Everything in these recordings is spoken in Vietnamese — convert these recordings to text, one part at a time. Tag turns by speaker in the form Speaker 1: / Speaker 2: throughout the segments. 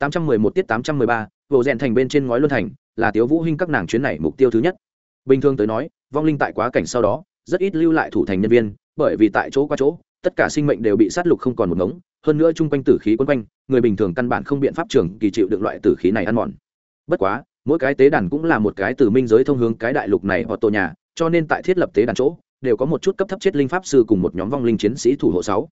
Speaker 1: 811 tiết 813, vô rèn thành bên trên ngói luân thành là tiếu vũ hinh các nàng chuyến này mục tiêu thứ nhất. Bình thường tới nói vong linh tại quá cảnh sau đó rất ít lưu lại thủ thành nhân viên bởi vì tại chỗ qua chỗ tất cả sinh mệnh đều bị sát lục không còn một ngống hơn nữa chung quanh tử khí quấn quanh người bình thường căn bản không biện pháp trưởng kỳ chịu được loại tử khí này ăn mòn. Bất quá mỗi cái tế đàn cũng là một cái từ minh giới thông hướng cái đại lục này hoặc tổ nhà cho nên tại thiết lập tế đàn chỗ đều có một chút cấp thấp chết linh pháp sư cùng một nhóm vong linh chiến sĩ thủ hộ sáu.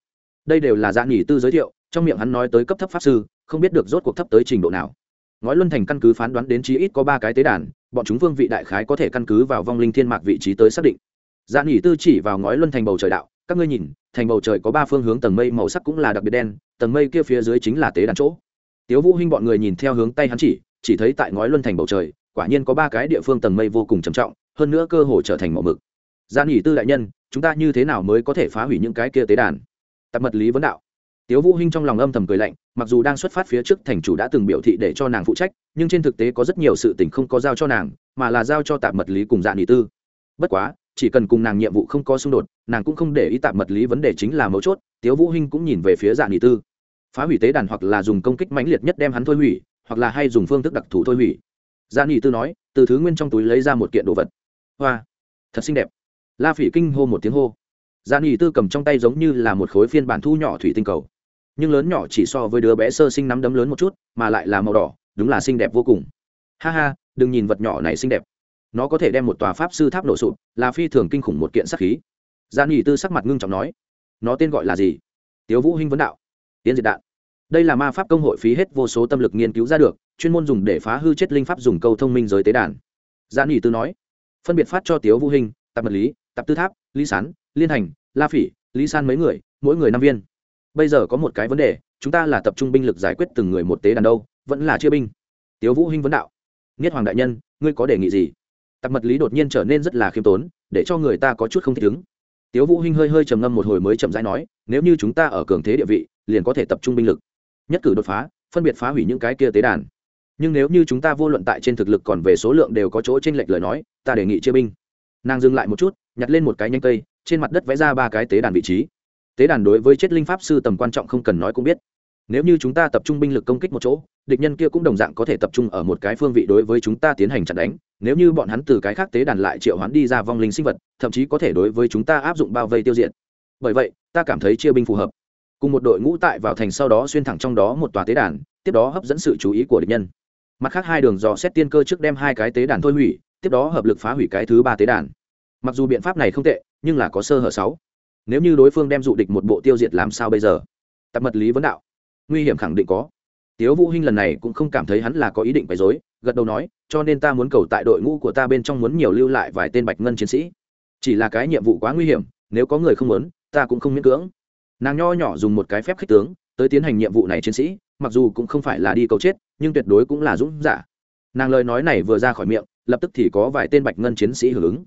Speaker 1: Đây đều là dạng nghỉ tư giới thiệu trong miệng hắn nói tới cấp thấp pháp sư không biết được rốt cuộc thấp tới trình độ nào. Ngói luân thành căn cứ phán đoán đến chí ít có ba cái tế đàn, bọn chúng vương vị đại khái có thể căn cứ vào vong linh thiên mạc vị trí tới xác định. Dạ Gia nghỉ tư chỉ vào ngói luân thành bầu trời đạo, các ngươi nhìn, thành bầu trời có ba phương hướng, tầng mây màu sắc cũng là đặc biệt đen, tầng mây kia phía dưới chính là tế đàn chỗ. Tiếu vũ hinh bọn người nhìn theo hướng tay hắn chỉ chỉ thấy tại ngói luân thành bầu trời, quả nhiên có ba cái địa phương tầng mây vô cùng trầm trọng, hơn nữa cơ hồ trở thành màu mực. Dạ Gia nghỉ tư đại nhân, chúng ta như thế nào mới có thể phá hủy những cái kia tế đàn? Tập mật lý vấn đạo tiếu vũ hinh trong lòng âm thầm cười lạnh, mặc dù đang xuất phát phía trước thành chủ đã từng biểu thị để cho nàng phụ trách, nhưng trên thực tế có rất nhiều sự tình không có giao cho nàng, mà là giao cho Tạm mật lý cùng dạ nghỉ tư. Bất quá, chỉ cần cùng nàng nhiệm vụ không có xung đột, nàng cũng không để ý Tạm mật lý vấn đề chính là mấu chốt, tiếu vũ hinh cũng nhìn về phía dạ nghỉ tư. Phá hủy tế đàn hoặc là dùng công kích mãnh liệt nhất đem hắn thôi hủy, hoặc là hay dùng phương thức đặc thù thôi hủy. Dạ nghỉ tư nói, từ thứ nguyên trong túi lấy ra một kiện đồ vật. Hoa, thật xinh đẹp. La phỉ kinh hô một tiếng hô. Dạ nghỉ tư cầm trong tay giống như là một khối phiên bản thu nhỏ thủy tinh cầu nhưng lớn nhỏ chỉ so với đứa bé sơ sinh nắm đấm lớn một chút, mà lại là màu đỏ, đúng là xinh đẹp vô cùng. Ha ha, đừng nhìn vật nhỏ này xinh đẹp. Nó có thể đem một tòa pháp sư tháp nổ sụp, là phi thường kinh khủng một kiện sắc khí. Gia nghỉ tư sắc mặt ngưng trọng nói, nó tên gọi là gì? Tiếu vũ hinh vấn đạo. Tiến diệt đạn. Đây là ma pháp công hội phí hết vô số tâm lực nghiên cứu ra được, chuyên môn dùng để phá hư chết linh pháp dùng câu thông minh giới tế đàn. Gia nghỉ tư nói, phân biệt phát cho tiếu vũ hinh tập mật lý tập tư tháp, lý sán, liên hành, la phỉ, lý san mấy người, mỗi người năm viên bây giờ có một cái vấn đề, chúng ta là tập trung binh lực giải quyết từng người một tế đàn đâu, vẫn là chia binh. Tiếu vũ hinh vấn đạo. Nghiết hoàng đại nhân, ngươi có đề nghị gì? Tập mật lý đột nhiên trở nên rất là khiêm tốn, để cho người ta có chút không thích ứng. Tiếu vũ hinh hơi hơi trầm ngâm một hồi mới chậm rãi nói, nếu như chúng ta ở cường thế địa vị, liền có thể tập trung binh lực. Nhất cử đột phá, phân biệt phá hủy những cái kia tế đàn. Nhưng nếu như chúng ta vô luận tại trên thực lực còn về số lượng đều có chỗ trên lệch lời nói, ta đề nghị chia binh. Nàng dừng lại một chút, nhặt lên một cái nhanh cây, trên mặt đất vẽ ra ba cái tế đàn vị trí tế đàn đối với chết linh pháp sư tầm quan trọng không cần nói cũng biết. Nếu như chúng ta tập trung binh lực công kích một chỗ, địch nhân kia cũng đồng dạng có thể tập trung ở một cái phương vị đối với chúng ta tiến hành chặn đánh. Nếu như bọn hắn từ cái khác tế đàn lại triệu hoán đi ra vong linh sinh vật, thậm chí có thể đối với chúng ta áp dụng bao vây tiêu diệt. Bởi vậy, ta cảm thấy chia binh phù hợp. Cùng một đội ngũ tại vào thành sau đó xuyên thẳng trong đó một tòa tế đàn, tiếp đó hấp dẫn sự chú ý của địch nhân. Mặt khác hai đường dò xét tiên cơ trước đem hai cái tế đàn thôi hủy, tiếp đó hợp lực phá hủy cái thứ ba tế đàn. Mặc dù biện pháp này không tệ, nhưng là có sơ hở sáu nếu như đối phương đem dụ địch một bộ tiêu diệt làm sao bây giờ? Tập mật lý vấn đạo. Nguy hiểm khẳng định có. Tiếu vũ hinh lần này cũng không cảm thấy hắn là có ý định bày dối gật đầu nói, cho nên ta muốn cầu tại đội ngũ của ta bên trong muốn nhiều lưu lại vài tên bạch ngân chiến sĩ. Chỉ là cái nhiệm vụ quá nguy hiểm, nếu có người không muốn, ta cũng không miễn cưỡng. Nàng nho nhỏ dùng một cái phép khích tướng, tới tiến hành nhiệm vụ này chiến sĩ, mặc dù cũng không phải là đi cầu chết, nhưng tuyệt đối cũng là dũng giả. Nàng lời nói này vừa ra khỏi miệng, lập tức thì có vài tên bạch ngân chiến sĩ hưởng ứng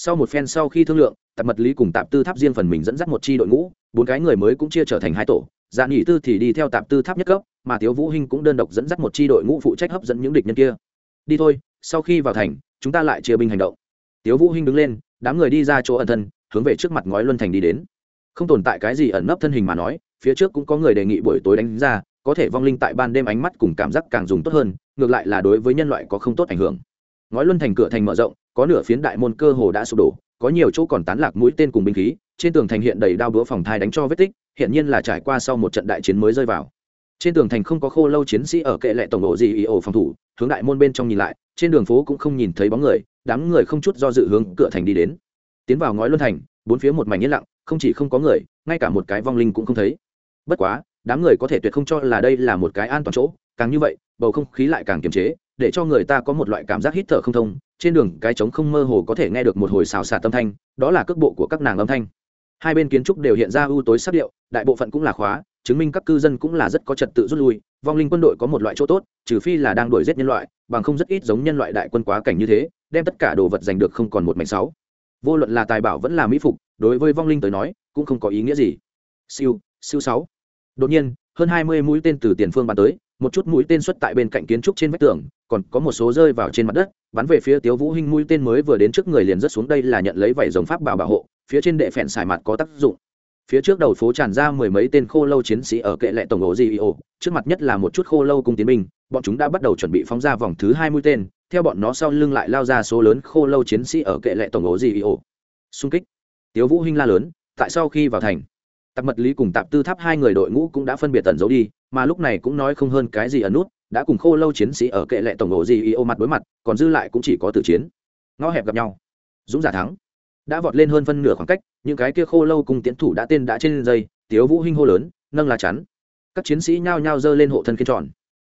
Speaker 1: sau một phen sau khi thương lượng, tạp mật lý cùng tạp tư tháp riêng phần mình dẫn dắt một chi đội ngũ, bốn cái người mới cũng chia trở thành hai tổ dạ nghỉ tư thì đi theo tạp tư tháp nhất cấp, mà tiếu vũ hinh cũng đơn độc dẫn dắt một chi đội ngũ phụ trách hấp dẫn những địch nhân kia. Đi thôi, sau khi vào thành, chúng ta lại chia binh hành động. Tiếu vũ hinh đứng lên, đám người đi ra chỗ ẩn thân, hướng về trước mặt ngói luân thành đi đến. Không tồn tại cái gì ẩn nấp thân hình mà nói, phía trước cũng có người đề nghị buổi tối đánh ra, có thể vong linh tại ban đêm ánh mắt cùng cảm giác càng dùng tốt hơn, ngược lại là đối với nhân loại có không tốt ảnh hưởng. Ngói luân thành cửa thành mở rộng có nửa phiến đại môn cơ hồ đã sụp đổ, có nhiều chỗ còn tán lạc mũi tên cùng binh khí, trên tường thành hiện đầy đao búa phòng thai đánh cho vết tích hiện nhiên là trải qua sau một trận đại chiến mới rơi vào. Trên tường thành không có khô lâu chiến sĩ ở kệ lệ tổng độ gì ý ổ phòng thủ, hướng đại môn bên trong nhìn lại, trên đường phố cũng không nhìn thấy bóng người, đám người không chút do dự hướng cửa thành đi đến. Tiến vào ngói luân thành, bốn phía một mảnh yên lặng, không chỉ không có người, ngay cả một cái vong linh cũng không thấy. Bất quá, đám người có thể tuyệt không cho là đây là một cái an toàn chỗ, càng như vậy, bầu không khí lại càng kiềm chế, để cho người ta có một loại cảm giác hít thở không thông trên đường cái trống không mơ hồ có thể nghe được một hồi xào xạc tâm thanh, đó là cước bộ của các nàng âm thanh. Hai bên kiến trúc đều hiện ra ưu tối sắc điệu, đại bộ phận cũng là khóa, chứng minh các cư dân cũng là rất có trật tự rút lui, vong linh quân đội có một loại chỗ tốt, trừ phi là đang đuổi giết nhân loại, bằng không rất ít giống nhân loại đại quân quá cảnh như thế, đem tất cả đồ vật giành được không còn một mảnh sáu. Vô luận là tài bảo vẫn là mỹ phục, đối với vong linh tới nói, cũng không có ý nghĩa gì. Siêu siêu sáu. Đột nhiên, hơn hai mươi mũi tên từ tiền phương bắn tới một chút mũi tên xuất tại bên cạnh kiến trúc trên vách tường, còn có một số rơi vào trên mặt đất, bắn về phía tiếu vũ hinh mũi tên mới vừa đến trước người liền rớt xuống đây là nhận lấy vảy rồng pháp bảo bảo hộ, phía trên đệ phèn xài mặt có tác dụng. Phía trước đầu phố tràn ra mười mấy tên khô lâu chiến sĩ ở kệ lệ tổng ổ di ổ, trước mặt nhất là một chút khô lâu cung tiến binh, bọn chúng đã bắt đầu chuẩn bị phóng ra vòng thứ hai mũi tên, theo bọn nó sau lưng lại lao ra số lớn khô lâu chiến sĩ ở kệ lệ tổng ổ di ổ. Xung kích. Tiếu vũ hinh la lớn, tại sau khi vào thành, tạp mật lý cùng tạp tư tháp hai người đội ngũ cũng đã phân biệt tẩn giấu đi mà lúc này cũng nói không hơn cái gì ẩn nút, đã cùng khô lâu chiến sĩ ở kệ lệ tổng ổ gì ô mặt đối mặt, còn dư lại cũng chỉ có tử chiến. Ngõ hẹp gặp nhau. Dũng giả thắng. Đã vọt lên hơn phân nửa khoảng cách, những cái kia khô lâu cùng tiến thủ đã tên đã trên dây, tiếu vũ hinh hô lớn, nâng lá chắn. Các chiến sĩ nhao nhao giơ lên hộ thân kiên tròn.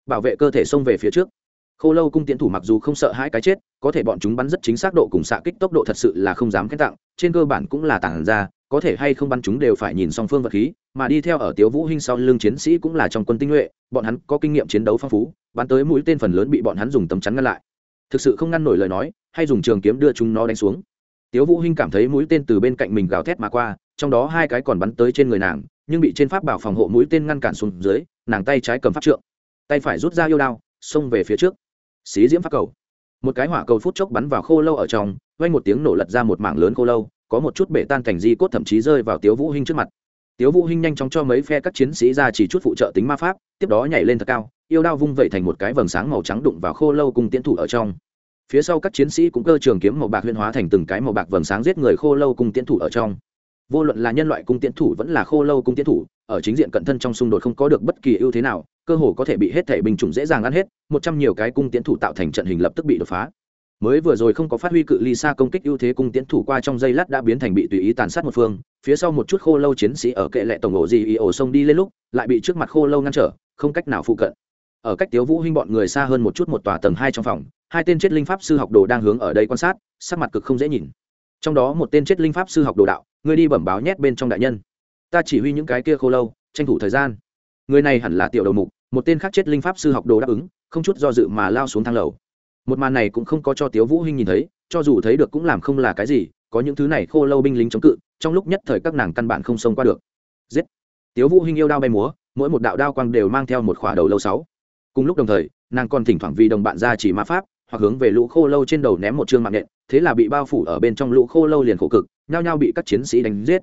Speaker 1: Bảo vệ cơ thể xông về phía trước. Khô lâu cung tiến thủ mặc dù không sợ hãi cái chết, có thể bọn chúng bắn rất chính xác độ cùng xạ kích tốc độ thật sự là không dám khen tặng, trên cơ bản cũng là tảng ra, có thể hay không bắn chúng đều phải nhìn song phương vật khí mà đi theo ở tiếu vũ hinh sau lưng chiến sĩ cũng là trong quân tinh nhuệ, bọn hắn có kinh nghiệm chiến đấu phong phú, bắn tới mũi tên phần lớn bị bọn hắn dùng tấm chắn ngăn lại. Thực sự không ngăn nổi lời nói, hay dùng trường kiếm đưa chúng nó đánh xuống. Tiếu vũ hinh cảm thấy mũi tên từ bên cạnh mình gào thét mà qua, trong đó hai cái còn bắn tới trên người nàng, nhưng bị trên pháp bảo phòng hộ mũi tên ngăn cản xuống dưới, nàng tay trái cầm pháp trượng, tay phải rút ra yêu đao, xông về phía trước. Xí diễm pháp cầu. Một cái hỏa cầu phút chốc bắn vào khô lâu ở trong, vang một tiếng nổ lật ra một mảng lớn khô lâu, có một chút bể tan cảnh di cốt thậm chí rơi vào tiếu vũ hinh trước mặt tiếu vũ hinh nhanh chóng cho mấy phe các chiến sĩ ra chỉ chút phụ trợ tính ma pháp, tiếp đó nhảy lên thật cao, yêu đao vung vẩy thành một cái vầng sáng màu trắng đụng vào khô lâu cùng tiến thủ ở trong. Phía sau các chiến sĩ cũng cơ trường kiếm màu bạc huyên hóa thành từng cái màu bạc vầng sáng giết người khô lâu cung tiến thủ ở trong. Vô luận là nhân loại cung tiến thủ vẫn là khô lâu cung tiến thủ, ở chính diện cận thân trong xung đột không có được bất kỳ ưu thế nào, cơ hồ có thể bị hết thể binh chủng dễ dàng ăn hết, một trăm nhiều cái cung tiến thủ tạo thành trận hình lập tức bị đột phá. Mới vừa rồi không có phát huy cự ly xa công kích ưu thế cung tiến thủ qua trong giây lát đã biến thành bị tùy ý tàn sát một phương phía sau một chút khô lâu chiến sĩ ở kệ lệ tổng ổ gì ý ổ sông đi lên lúc, lại bị trước mặt khô lâu ngăn trở, không cách nào phụ cận. Ở cách tiếu vũ hinh bọn người xa hơn một chút một tòa tầng hai trong phòng, hai tên chết linh pháp sư học đồ đang hướng ở đây quan sát, sắc mặt cực không dễ nhìn. Trong đó một tên chết linh pháp sư học đồ đạo, người đi bẩm báo nhét bên trong đại nhân. Ta chỉ huy những cái kia khô lâu, tranh thủ thời gian. Người này hẳn là tiểu đầu mục, một tên khác chết linh pháp sư học đồ đáp ứng, không chút do dự mà lao xuống thang lầu. Một màn này cũng không có cho tiếu vũ hinh nhìn thấy, cho dù thấy được cũng làm không là cái gì có những thứ này khô lâu binh lính chống cự, trong lúc nhất thời các nàng căn bản không xông qua được. Giết! Tiếu vũ hinh yêu đao bay múa, mỗi một đạo đao quang đều mang theo một khỏa đầu lâu sáu. Cùng lúc đồng thời, nàng còn thỉnh thoảng vì đồng bạn ra chỉ ma pháp, hoặc hướng về lũ khô lâu trên đầu ném một chương mạng nện thế là bị bao phủ ở bên trong lũ khô lâu liền khổ cực, nhao nhao bị các chiến sĩ đánh giết.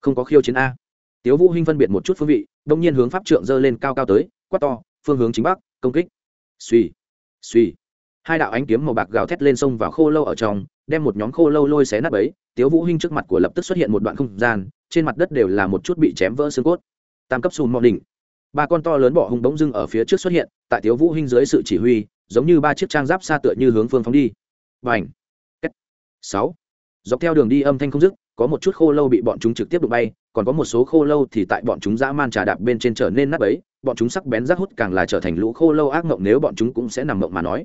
Speaker 1: Không có khiêu chiến a. Tiếu vũ hinh phân biệt một chút phương vị, đông nhiên hướng pháp trượng dơ lên cao cao tới, quát to, phương hướng chính bắc, công kích. Suy suy hai đạo ánh kiếm màu bạc gào thét lên sông vào khô lâu ở trong, đem một nhóm khô lâu lôi xé nát ấy tiếu vũ hinh trước mặt của lập tức xuất hiện một đoạn không gian, trên mặt đất đều là một chút bị chém vỡ xương cốt. Tam cấp sùn mòn đỉnh. Ba con to lớn bỏ hung bỗng dưng ở phía trước xuất hiện, tại tiếu vũ hinh dưới sự chỉ huy, giống như ba chiếc trang giáp xa tựa như hướng phương phóng đi. Bành! Sáu! Dọc theo đường đi âm thanh không dứt, có một chút khô lâu bị bọn chúng trực tiếp đụng bay, còn có một số khô lâu thì tại bọn chúng dã man trà đạp bên trên trở nên nát bấy. Bọn chúng sắc bén rác hút càng là trở thành lũ khô lâu ác mộng nếu bọn chúng cũng sẽ nằm mộng mà nói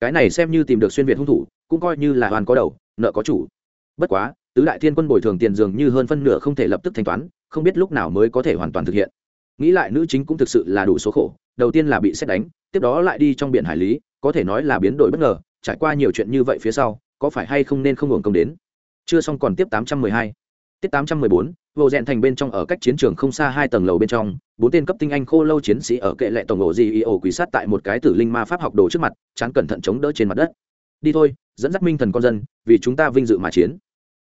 Speaker 1: cái này xem như tìm được xuyên việt hung thủ, cũng coi như là hoàn có đầu, nợ có chủ. Bất quá, tứ đại thiên quân bồi thường tiền dường như hơn phân nửa không thể lập tức thanh toán, không biết lúc nào mới có thể hoàn toàn thực hiện. Nghĩ lại nữ chính cũng thực sự là đủ số khổ, đầu tiên là bị xét đánh, tiếp đó lại đi trong biển hải lý, có thể nói là biến đổi bất ngờ, trải qua nhiều chuyện như vậy phía sau, có phải hay không nên không hưởng công đến? Chưa xong còn tiếp 812. Tiết 814, vô rèn thành bên trong ở cách chiến trường không xa hai tầng lầu bên trong, bốn tên cấp tinh anh khô lâu chiến sĩ ở kệ lệ tổng ổ gì y ổ quỷ sát tại một cái tử linh ma pháp học đồ trước mặt, chán cẩn thận chống đỡ trên mặt đất. Đi thôi, dẫn dắt minh thần con dân, vì chúng ta vinh dự mà chiến.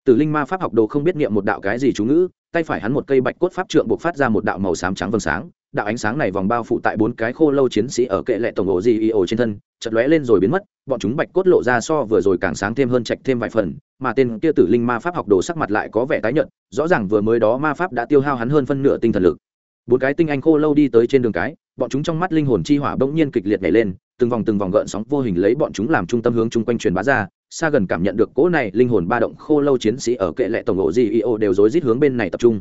Speaker 1: Tử linh ma pháp học đồ không biết niệm một đạo cái gì chú ngữ, tay phải hắn một cây bạch cốt pháp trượng buộc phát ra một đạo màu xám trắng vầng sáng, đạo ánh sáng này vòng bao phủ tại bốn cái khô lâu chiến sĩ ở kệ lệ tổng ổ gì y ổ trên thân, chợt lóe lên rồi biến mất, bọn chúng bạch cốt lộ ra so vừa rồi càng sáng thêm hơn trạch thêm vài phần, mà tên kia tử linh ma pháp học đồ sắc mặt lại có vẻ tái nhợt, rõ ràng vừa mới đó ma pháp đã tiêu hao hắn hơn phân nửa tinh thần lực. Bốn cái tinh anh khô lâu đi tới trên đường cái, bọn chúng trong mắt linh hồn chi hỏa bỗng nhiên kịch liệt nhảy lên, từng vòng từng vòng gợn sóng vô hình lấy bọn chúng làm trung tâm hướng chung quanh truyền bá ra, xa gần cảm nhận được cỗ này linh hồn ba động khô lâu chiến sĩ ở kệ lệ tổng ổ gì io đều rối rít hướng bên này tập trung.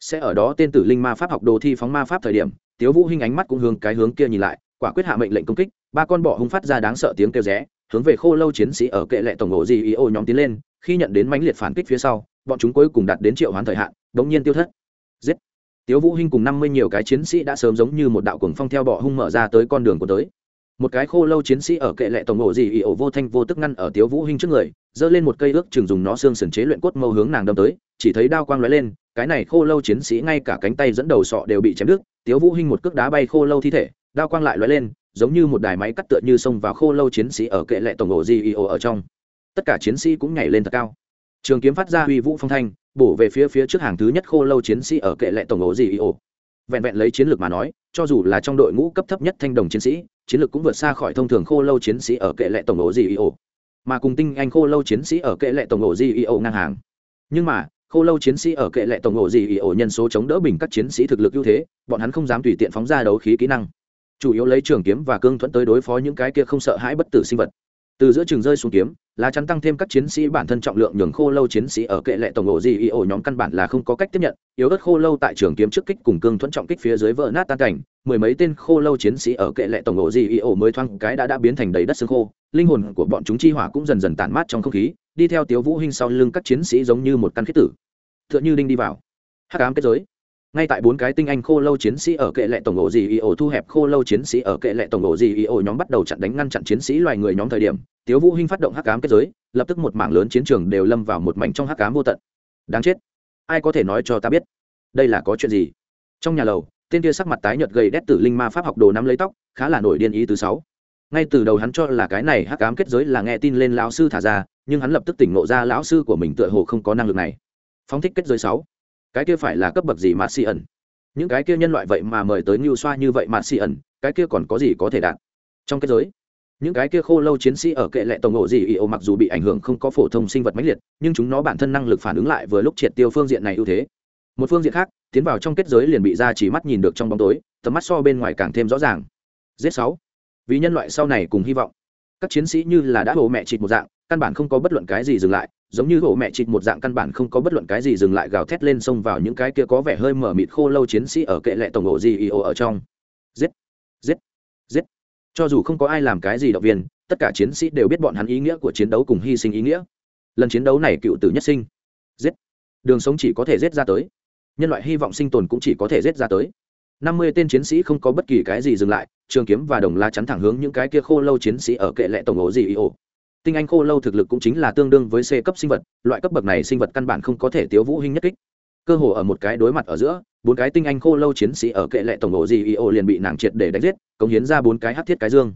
Speaker 1: Sẽ ở đó tên tử linh ma pháp học đồ thi phóng ma pháp thời điểm, Tiếu Vũ Hinh ánh mắt cũng hướng cái hướng kia nhìn lại, quả quyết hạ mệnh lệnh công kích, ba con bọ hung phát ra đáng sợ tiếng kêu rẽ, hướng về khô lâu chiến sĩ ở kệ lệ tổng ổ gì ý ô nhóm tiến lên khi nhận đến mãnh liệt phản kích phía sau bọn chúng cuối cùng đạt đến triệu hoán thời hạn đống nhiên tiêu thất. Giết! Tiếu vũ hinh cùng năm mươi nhiều cái chiến sĩ đã sớm giống như một đạo cuồng phong theo bọ hung mở ra tới con đường của tới. Một cái khô lâu chiến sĩ ở kệ lệ tổng ổ gì ý ổ vô thanh vô tức ngăn ở tiếu vũ hinh trước người giơ lên một cây ước chừng dùng nó xương sườn chế luyện cốt mâu hướng nàng đâm tới chỉ thấy đao quang lóe lên cái này khô lâu chiến sĩ ngay cả cánh tay dẫn đầu sọ đều bị chém đứt tiếu vũ hinh một cước đá bay khô lâu thi thể đao quang lại lóe lên giống như một đài máy cắt tựa như xông vào khô lâu chiến sĩ ở kệ lệ tổng ổ gio ở trong. Tất cả chiến sĩ cũng nhảy lên thật cao. Trường kiếm phát ra huy vũ phong thanh bổ về phía phía trước hàng thứ nhất khô lâu chiến sĩ ở kệ lệ tổng ổ gio vẹn vẹn lấy chiến lược mà nói cho dù là trong đội ngũ cấp thấp nhất thanh đồng chiến sĩ chiến lược cũng vượt xa khỏi thông thường khô lâu chiến sĩ ở kệ lệ tổng ổ gio mà cùng tinh anh khô lâu chiến sĩ ở kệ lệ tổng ổ gio ngang hàng. Nhưng mà, khô lâu chiến sĩ ở kệ lệ tổng ổ GEO nhân số chống đỡ bình các chiến sĩ thực lực ưu thế, bọn hắn không dám tùy tiện phóng ra đấu khí kỹ năng, chủ yếu lấy trường kiếm và cương thuẫn tới đối phó những cái kia không sợ hãi bất tử sinh vật. Từ giữa trường rơi xuống kiếm lá chắn tăng thêm các chiến sĩ bản thân trọng lượng nhường khô lâu chiến sĩ ở kệ lệ tổng ổ gì y ổ nhóm căn bản là không có cách tiếp nhận yếu ớt khô lâu tại trường kiếm trước kích cùng cương thuẫn trọng kích phía dưới vỡ nát tan cảnh mười mấy tên khô lâu chiến sĩ ở kệ lệ tổng ổ gì y ổ mới thoáng cái đã đã biến thành đầy đất xương khô linh hồn của bọn chúng chi hỏa cũng dần dần tản mát trong không khí đi theo tiếu vũ hinh sau lưng các chiến sĩ giống như một căn khiết tử. Thượng như đinh đi vào. Hắc ám kết giới. Ngay tại bốn cái tinh anh khô lâu chiến sĩ ở kệ lệ tổng ổ gì y ổ thu hẹp khô lâu chiến sĩ ở kệ lệ tổng ổ gì y ổ nhóm bắt đầu chặn đánh ngăn chặn chiến sĩ loài người nhóm thời điểm, tiếu vũ hinh phát động hắc ám kết giới, lập tức một mảng lớn chiến trường đều lâm vào một mảnh trong hắc ám vô tận. Đáng chết. Ai có thể nói cho ta biết, đây là có chuyện gì? Trong nhà lầu, tên kia sắc mặt tái nhợt gầy đét tử linh ma pháp học đồ nắm lấy tóc, khá là nổi điên ý thứ sáu. Ngay từ đầu hắn cho là cái này hắc ám kết giới là nghe tin lên lão sư thả ra nhưng hắn lập tức tỉnh ngộ ra lão sư của mình tựa hồ không có năng lực này. Phóng thích kết giới sáu. Cái kia phải là cấp bậc gì mà xì ẩn? Những cái kia nhân loại vậy mà mời tới ngưu xoa như vậy mà xì ẩn, cái kia còn có gì có thể đạt? Trong kết giới, những cái kia khô lâu chiến sĩ ở kệ lệ tổng ổ gì ý ô mặc dù bị ảnh hưởng không có phổ thông sinh vật mãnh liệt, nhưng chúng nó bản thân năng lực phản ứng lại vừa lúc triệt tiêu phương diện này ưu thế. Một phương diện khác, tiến vào trong kết giới liền bị ra chỉ mắt nhìn được trong bóng tối, tầm mắt so bên ngoài càng thêm rõ ràng. Z sáu. Vì nhân loại sau này cùng hy vọng các chiến sĩ như là đã hồ mẹ chịt một dạng, căn bản không có bất luận cái gì dừng lại, giống như hổ mẹ chịt một dạng căn bản không có bất luận cái gì dừng lại gào thét lên xông vào những cái kia có vẻ hơi mở mịt khô lâu chiến sĩ ở kệ lệ tổng ổ gì ý ổ ở trong. Giết giết giết. Cho dù không có ai làm cái gì động viên, tất cả chiến sĩ đều biết bọn hắn ý nghĩa của chiến đấu cùng hy sinh ý nghĩa. Lần chiến đấu này cựu tử nhất sinh. Giết. Đường sống chỉ có thể giết ra tới. Nhân loại hy vọng sinh tồn cũng chỉ có thể giết ra tới. Năm mươi tên chiến sĩ không có bất kỳ cái gì dừng lại trường kiếm và đồng la chắn thẳng hướng những cái kia khô lâu chiến sĩ ở kệ lệ tổng ố gì ý ổ. Tinh anh khô lâu thực lực cũng chính là tương đương với c cấp sinh vật, loại cấp bậc này sinh vật căn bản không có thể tiếu vũ hình nhất kích. Cơ hồ ở một cái đối mặt ở giữa, bốn cái tinh anh khô lâu chiến sĩ ở kệ lệ tổng ổ gì ý ổ liền bị nàng triệt để đánh giết, cống hiến ra bốn cái hát thiết cái dương.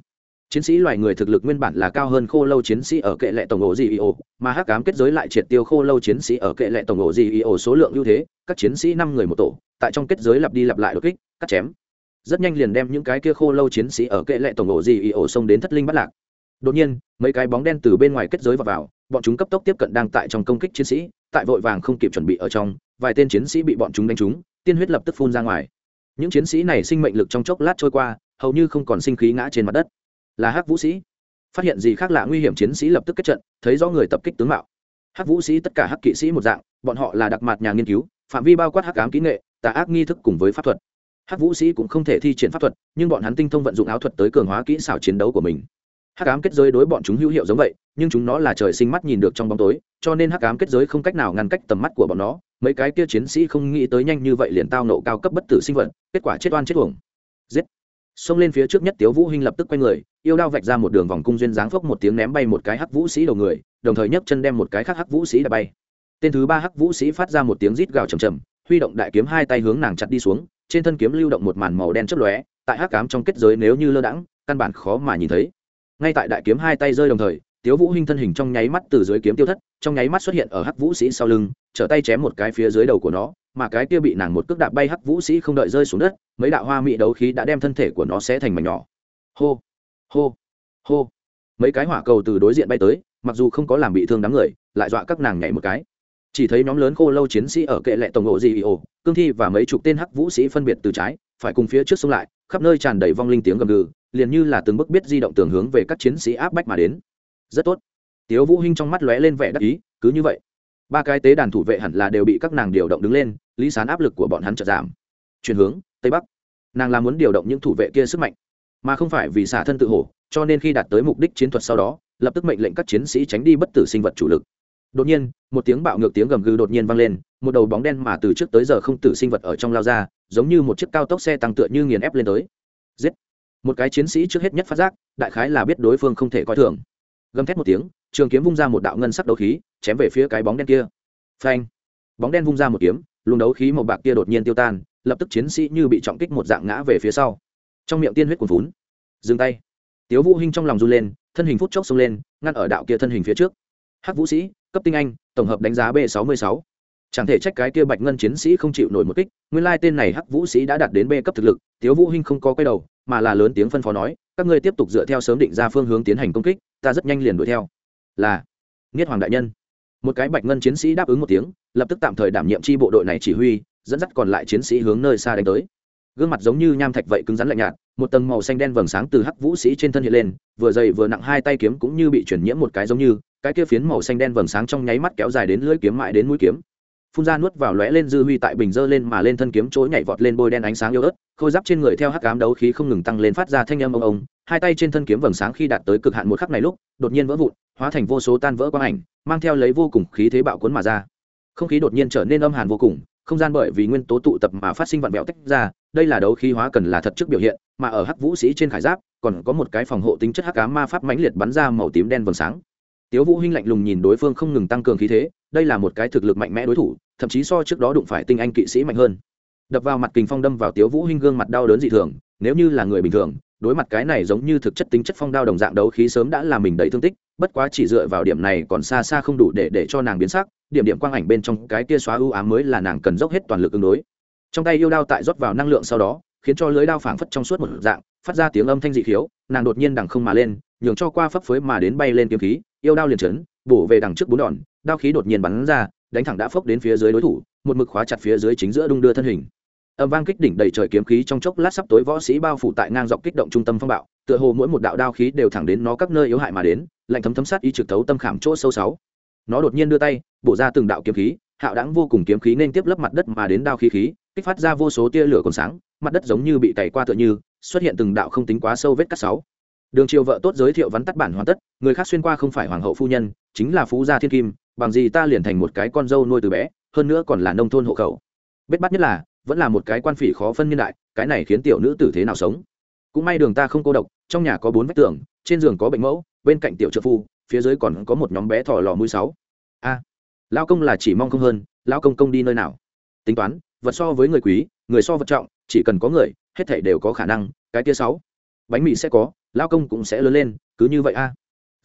Speaker 1: Chiến sĩ loài người thực lực nguyên bản là cao hơn khô lâu chiến sĩ ở kệ lệ tổng ổ gì ý ổ, mà hắc cám kết giới lại triệt tiêu khô lâu chiến sĩ ở kệ lệ tổng ổ gì ý ổ số lượng ưu thế, các chiến sĩ năm người một tổ, tại trong kết giới lặp đi lặp lại đột kích, cắt chém rất nhanh liền đem những cái kia khô lâu chiến sĩ ở kệ lệ tổng ổ gì ý ổ xông đến thất linh bắt lạc. Đột nhiên mấy cái bóng đen từ bên ngoài kết giới vào, vào bọn chúng cấp tốc tiếp cận đang tại trong công kích chiến sĩ tại vội vàng không kịp chuẩn bị ở trong vài tên chiến sĩ bị bọn chúng đánh trúng tiên huyết lập tức phun ra ngoài. Những chiến sĩ này sinh mệnh lực trong chốc lát trôi qua hầu như không còn sinh khí ngã trên mặt đất. Là hắc vũ sĩ. Phát hiện gì khác lạ nguy hiểm chiến sĩ lập tức kết trận thấy rõ người tập kích tướng mạo. Hắc vũ sĩ tất cả hắc kỵ sĩ một dạng bọn họ là đặc mặt nhà nghiên cứu phạm vi bao quát hắc ám kỹ nghệ tà ác nghi thức cùng với pháp thuật hắc vũ sĩ cũng không thể thi triển pháp thuật, nhưng bọn hắn tinh thông vận dụng áo thuật tới cường hóa kỹ xảo chiến đấu của mình. Hắc ám kết giới đối bọn chúng hữu hiệu giống vậy, nhưng chúng nó là trời sinh mắt nhìn được trong bóng tối, cho nên hắc ám kết giới không cách nào ngăn cách tầm mắt của bọn nó. Mấy cái kia chiến sĩ không nghĩ tới nhanh như vậy liền tao nộ cao cấp bất tử sinh vật, kết quả chết oan chết uổng. Giết! Xông lên phía trước nhất tiếu vũ hinh lập tức quay người, yêu đao vạch ra một đường vòng cung duyên dáng phốc một tiếng ném bay một cái hắc vũ sĩ đầu người, đồng thời nhấc chân đem một cái khác hắc vũ sĩ đã bay. Tên thứ ba hắc vũ sĩ phát ra một tiếng rít gào trầm trầm huy động đại kiếm hai tay hướng nàng chặt đi xuống trên thân kiếm lưu động một màn màu đen chớp lóe, tại hắc ám trong kết giới nếu như lơ đãng, căn bản khó mà nhìn thấy. Ngay tại đại kiếm hai tay rơi đồng thời, tiếu vũ hinh thân hình trong nháy mắt từ dưới kiếm tiêu thất, trong nháy mắt xuất hiện ở hắc vũ sĩ sau lưng, trở tay chém một cái phía dưới đầu của nó, mà cái kia bị nàng một cước đạp bay hắc vũ sĩ không đợi rơi xuống đất, mấy đạo hoa mỹ đấu khí đã đem thân thể của nó sẽ thành mảnh nhỏ. Hô hô hô. Mấy cái hỏa cầu từ đối diện bay tới, mặc dù không có làm bị thương đám người, lại dọa các nàng nhảy một cái chỉ thấy nhóm lớn khô lâu chiến sĩ ở kệ lệ tổng ổ gì ồ, cương thi và mấy chục tên hắc vũ sĩ phân biệt từ trái, phải cùng phía trước xông lại, khắp nơi tràn đầy vong linh tiếng gầm gừ, liền như là từng bước biết di động tường hướng về các chiến sĩ áp bách mà đến. Rất tốt. Tiếu vũ hinh trong mắt lóe lên vẻ đắc ý, cứ như vậy. Ba cái tế đàn thủ vệ hẳn là đều bị các nàng điều động đứng lên, lý sán áp lực của bọn hắn chợt giảm. Chuyển hướng, tây bắc. Nàng là muốn điều động những thủ vệ kia sức mạnh, mà không phải vì xả thân tự hổ, cho nên khi đạt tới mục đích chiến thuật sau đó, lập tức mệnh lệnh các chiến sĩ tránh đi bất tử sinh vật chủ lực đột nhiên, một tiếng bạo ngược tiếng gầm gừ đột nhiên vang lên, một đầu bóng đen mà từ trước tới giờ không tử sinh vật ở trong lao ra, giống như một chiếc cao tốc xe tăng tựa như nghiền ép lên tới. Giết! Một cái chiến sĩ trước hết nhất phát giác, đại khái là biết đối phương không thể coi thường. Gầm thét một tiếng, trường kiếm vung ra một đạo ngân sắc đấu khí, chém về phía cái bóng đen kia. Phanh! Bóng đen vung ra một kiếm, luồng đấu khí màu bạc kia đột nhiên tiêu tan, lập tức chiến sĩ như bị trọng kích một dạng ngã về phía sau. Trong miệng tiên huyết cuồn vốn dừng tay. Tiếu vũ hinh trong lòng run lên, thân hình phút chốc xông lên, ngăn ở đạo kia thân hình phía trước. Hắc vũ sĩ cấp tinh anh, tổng hợp đánh giá b 66 chẳng thể trách cái kia bạch ngân chiến sĩ không chịu nổi một kích, nguyên lai tên này hắc vũ sĩ đã đạt đến b cấp thực lực thiếu vũ hinh không có quay đầu, mà là lớn tiếng phân phó nói, các ngươi tiếp tục dựa theo sớm định ra phương hướng tiến hành công kích, ta rất nhanh liền đuổi theo. Là nghiệt hoàng đại nhân. Một cái bạch ngân chiến sĩ đáp ứng một tiếng, lập tức tạm thời đảm nhiệm chi bộ đội này chỉ huy, dẫn dắt còn lại chiến sĩ hướng nơi xa đánh tới. Gương mặt giống như nham thạch vậy cứng rắn lạnh nhạt một tầng màu xanh đen vầng sáng từ hắc vũ sĩ trên thân hiện lên, vừa dày vừa nặng hai tay kiếm cũng như bị chuyển nhiễm một cái giống như, cái kia phiến màu xanh đen vầng sáng trong nháy mắt kéo dài đến lưỡi kiếm mại đến mũi kiếm. Phun ra nuốt vào lóe lên dư huy tại bình dơ lên mà lên thân kiếm chối nhảy vọt lên bôi đen ánh sáng yếu ớt, khôi giáp trên người theo hắc ám đấu khí không ngừng tăng lên phát ra thanh âm ông ông, hai tay trên thân kiếm vầng sáng khi đạt tới cực hạn một khắc này lúc, đột nhiên vỡ vụn, hóa thành vô số tan vỡ quang ảnh, mang theo lấy vô cùng khí thế bạo cuốn mà ra. Không khí đột nhiên trở nên âm hàn vô cùng không gian bởi vì nguyên tố tụ tập mà phát sinh vặn vẹo tách ra, đây là đấu khí hóa cần là thật trước biểu hiện, mà ở hắc vũ sĩ trên khải giáp, còn có một cái phòng hộ tính chất hắc ám ma pháp mãnh liệt bắn ra màu tím đen vầng sáng. Tiếu vũ hinh lạnh lùng nhìn đối phương không ngừng tăng cường khí thế, đây là một cái thực lực mạnh mẽ đối thủ, thậm chí so trước đó đụng phải tinh anh kỵ sĩ mạnh hơn. Đập vào mặt kình phong đâm vào tiếu vũ hinh gương mặt đau đớn dị thường, nếu như là người bình thường, đối mặt cái này giống như thực chất tính chất phong đao đồng dạng đấu khí sớm đã làm mình đầy thương tích bất quá chỉ dựa vào điểm này còn xa xa không đủ để để cho nàng biến sắc, điểm điểm quang ảnh bên trong cái kia xóa ưu ám mới là nàng cần dốc hết toàn lực ứng đối. Trong tay yêu đao tại rót vào năng lượng sau đó, khiến cho lưới đao phảng phất trong suốt một dạng, phát ra tiếng âm thanh dị khiếu, nàng đột nhiên đằng không mà lên, nhường cho qua phấp phới mà đến bay lên kiếm khí, yêu đao liền chấn, bổ về đằng trước bốn đòn, đao khí đột nhiên bắn ra, đánh thẳng đã phốc đến phía dưới đối thủ, một mực khóa chặt phía dưới chính giữa đung đưa thân hình. Âm vang kích đỉnh đầy trời kiếm khí trong chốc lát sắp tối võ sĩ bao phủ tại ngang dọc kích động trung tâm phong bạo tựa hồ mỗi một đạo đao khí đều thẳng đến nó các nơi yếu hại mà đến, lạnh thấm thấm sát y trực thấu tâm khảm chỗ sâu sáu. Nó đột nhiên đưa tay, bổ ra từng đạo kiếm khí, hạo đáng vô cùng kiếm khí nên tiếp lấp mặt đất mà đến đao khí khí, kích phát ra vô số tia lửa còn sáng, mặt đất giống như bị cày qua tựa như, xuất hiện từng đạo không tính quá sâu vết cắt sáu. Đường triều vợ tốt giới thiệu vắn tắt bản hoàn tất, người khác xuyên qua không phải hoàng hậu phu nhân, chính là phú gia thiên kim, bằng gì ta liền thành một cái con dâu nuôi từ bé, hơn nữa còn là nông thôn hộ khẩu. Bết bắt nhất là, vẫn là một cái quan phỉ khó phân niên đại, cái này khiến tiểu nữ tử thế nào sống? Cũng may đường ta không cô độc trong nhà có bốn vách tường trên giường có bệnh mẫu bên cạnh tiểu trợ phu phía dưới còn có một nhóm bé thỏ lò mũi sáu. A à, lao công là chỉ mong không hơn lao công công đi nơi nào? Tính toán vật so với người quý người so vật trọng chỉ cần có người hết thảy đều có khả năng cái kia sáu. Bánh mì sẽ có lao công cũng sẽ lớn lên cứ như vậy a. À.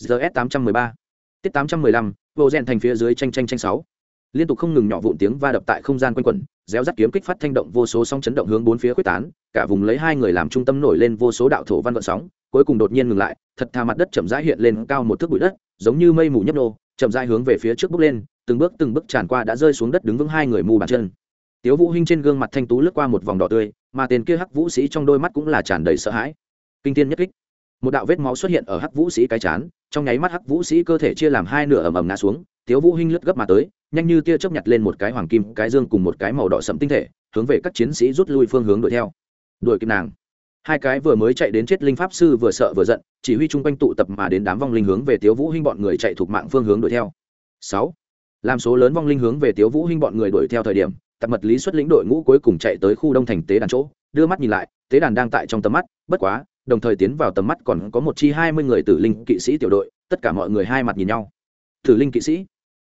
Speaker 1: gs tám trăm mười ba. Tiết tám trăm mười lăm vô rèn thành phía dưới tranh tranh tranh sáu. Liên tục không ngừng nhỏ vụn tiếng va đập tại không gian quanh quẩn réo rắt kiếm kích phát thanh động vô số sóng chấn động hướng bốn phía quyết tán, cả vùng lấy hai người làm trung tâm nổi lên vô số đạo thổ văn vận sóng, cuối cùng đột nhiên ngừng lại, thật thà mặt đất chậm rãi hiện lên cao một thước bụi đất, giống như mây mù nhấp nô, chậm rãi hướng về phía trước bước lên, từng bước từng bước tràn qua đã rơi xuống đất đứng vững hai người mù bàn chân. Tiếu vũ hinh trên gương mặt thanh tú lướt qua một vòng đỏ tươi, mà tên kia hắc vũ sĩ trong đôi mắt cũng là tràn đầy sợ hãi. Kinh thiên nhất kích. Một đạo vết máu xuất hiện ở hắc vũ sĩ cái chán, trong nháy mắt hắc vũ sĩ cơ thể chia làm hai nửa ầm ầm ngã xuống, tiếu vũ hinh lướt gấp mà tới nhanh như tia chớp nhặt lên một cái hoàng kim, cái dương cùng một cái màu đỏ sẫm tinh thể, hướng về các chiến sĩ rút lui phương hướng đuổi theo. Đuổi kịp nàng. Hai cái vừa mới chạy đến chết linh pháp sư vừa sợ vừa giận, chỉ huy chung quanh tụ tập mà đến đám vong linh hướng về tiếu vũ hinh bọn người chạy thuộc mạng phương hướng đuổi theo. Sáu. Làm số lớn vong linh hướng về tiếu vũ hinh bọn người đuổi theo thời điểm tập mật lý xuất lĩnh đội ngũ cuối cùng chạy tới khu đông thành tế đàn chỗ, đưa mắt nhìn lại, tế đàn đang tại trong tầm mắt, bất quá, đồng thời tiến vào tầm mắt còn có một chi hai mươi người tử linh kỵ sĩ tiểu đội, tất cả mọi người hai mặt nhìn nhau. Tử linh kỵ sĩ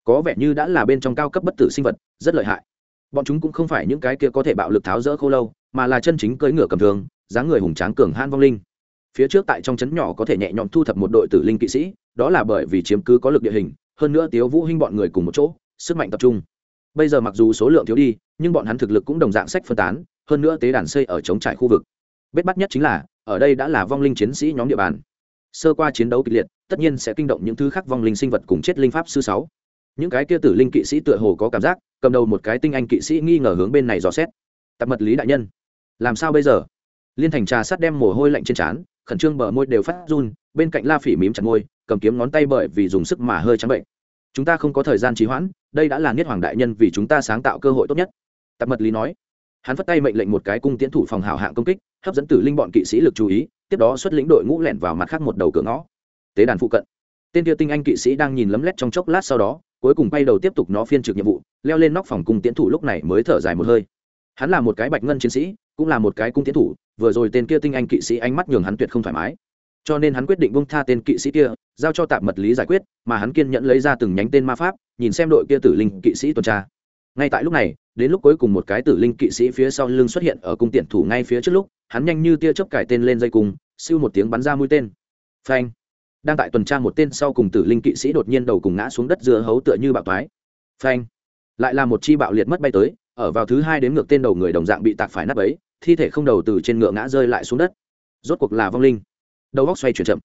Speaker 1: có vẻ như đã là bên trong cao cấp bất tử sinh vật, rất lợi hại. Bọn chúng cũng không phải những cái kia có thể bạo lực tháo rỡ khô lâu, mà là chân chính cưỡi ngựa cầm thường, dáng người hùng tráng cường han vong linh. Phía trước tại trong trấn nhỏ có thể nhẹ nhõm thu thập một đội tử linh kỵ sĩ, đó là bởi vì chiếm cứ có lực địa hình, hơn nữa tiếu vũ hinh bọn người cùng một chỗ, sức mạnh tập trung. Bây giờ mặc dù số lượng thiếu đi, nhưng bọn hắn thực lực cũng đồng dạng sách phân tán, hơn nữa tế đàn xây ở chống trải khu vực. Bết bắt nhất chính là, ở đây đã là vong linh chiến sĩ nhóm địa bàn. Sơ qua chiến đấu kịch liệt, tất nhiên sẽ kinh động những thứ khác vong linh sinh vật cùng chết linh pháp sư sáu những cái kia tử linh kỵ sĩ tựa hồ có cảm giác, cầm đầu một cái tinh anh kỵ sĩ nghi ngờ hướng bên này dò xét. Tập mật lý đại nhân, làm sao bây giờ? Liên thành trà sắt đem mồ hôi lạnh trên trán, khẩn trương bờ môi đều phát run, bên cạnh la phỉ mím chặt môi, cầm kiếm ngón tay bởi vì dùng sức mà hơi trắng bệnh. Chúng ta không có thời gian trì hoãn, đây đã là niết hoàng đại nhân vì chúng ta sáng tạo cơ hội tốt nhất. Tập mật lý nói. Hắn phất tay mệnh lệnh một cái cung tiến thủ phòng hảo hạng công kích, hấp dẫn tử linh bọn kỵ sĩ lực chú ý, tiếp đó xuất lĩnh đội ngũ lẻn vào mặt khác một đầu cửa ngõ. Tế đàn phụ cận. Tên kia tinh anh kỵ sĩ đang nhìn lấm lét trong chốc lát sau đó cuối cùng bay đầu tiếp tục nó phiên trực nhiệm vụ, leo lên nóc phòng cung tiến thủ lúc này mới thở dài một hơi. Hắn là một cái bạch ngân chiến sĩ, cũng là một cái cung tiến thủ, vừa rồi tên kia tinh anh kỵ sĩ ánh mắt nhường hắn tuyệt không thoải mái. Cho nên hắn quyết định bông tha tên kỵ sĩ kia, giao cho tạm mật lý giải quyết, mà hắn kiên nhẫn lấy ra từng nhánh tên ma pháp, nhìn xem đội kia tử linh kỵ sĩ tuần tra. Ngay tại lúc này, đến lúc cuối cùng một cái tử linh kỵ sĩ phía sau lưng xuất hiện ở cung tiện thủ ngay phía trước lúc, hắn nhanh như tia chớp cải tên lên dây cung, siêu một tiếng bắn ra mũi tên. Phanh! Đang tại tuần tra một tên sau cùng tử linh kỵ sĩ đột nhiên đầu cùng ngã xuống đất dưa hấu tựa như bạo toái phanh! Lại là một chi bạo liệt mất bay tới, ở vào thứ hai đến ngược tên đầu người đồng dạng bị tạc phải nắp ấy thi thể không đầu từ trên ngựa ngã rơi lại xuống đất. Rốt cuộc là vong linh. Đầu góc xoay chuyển chậm.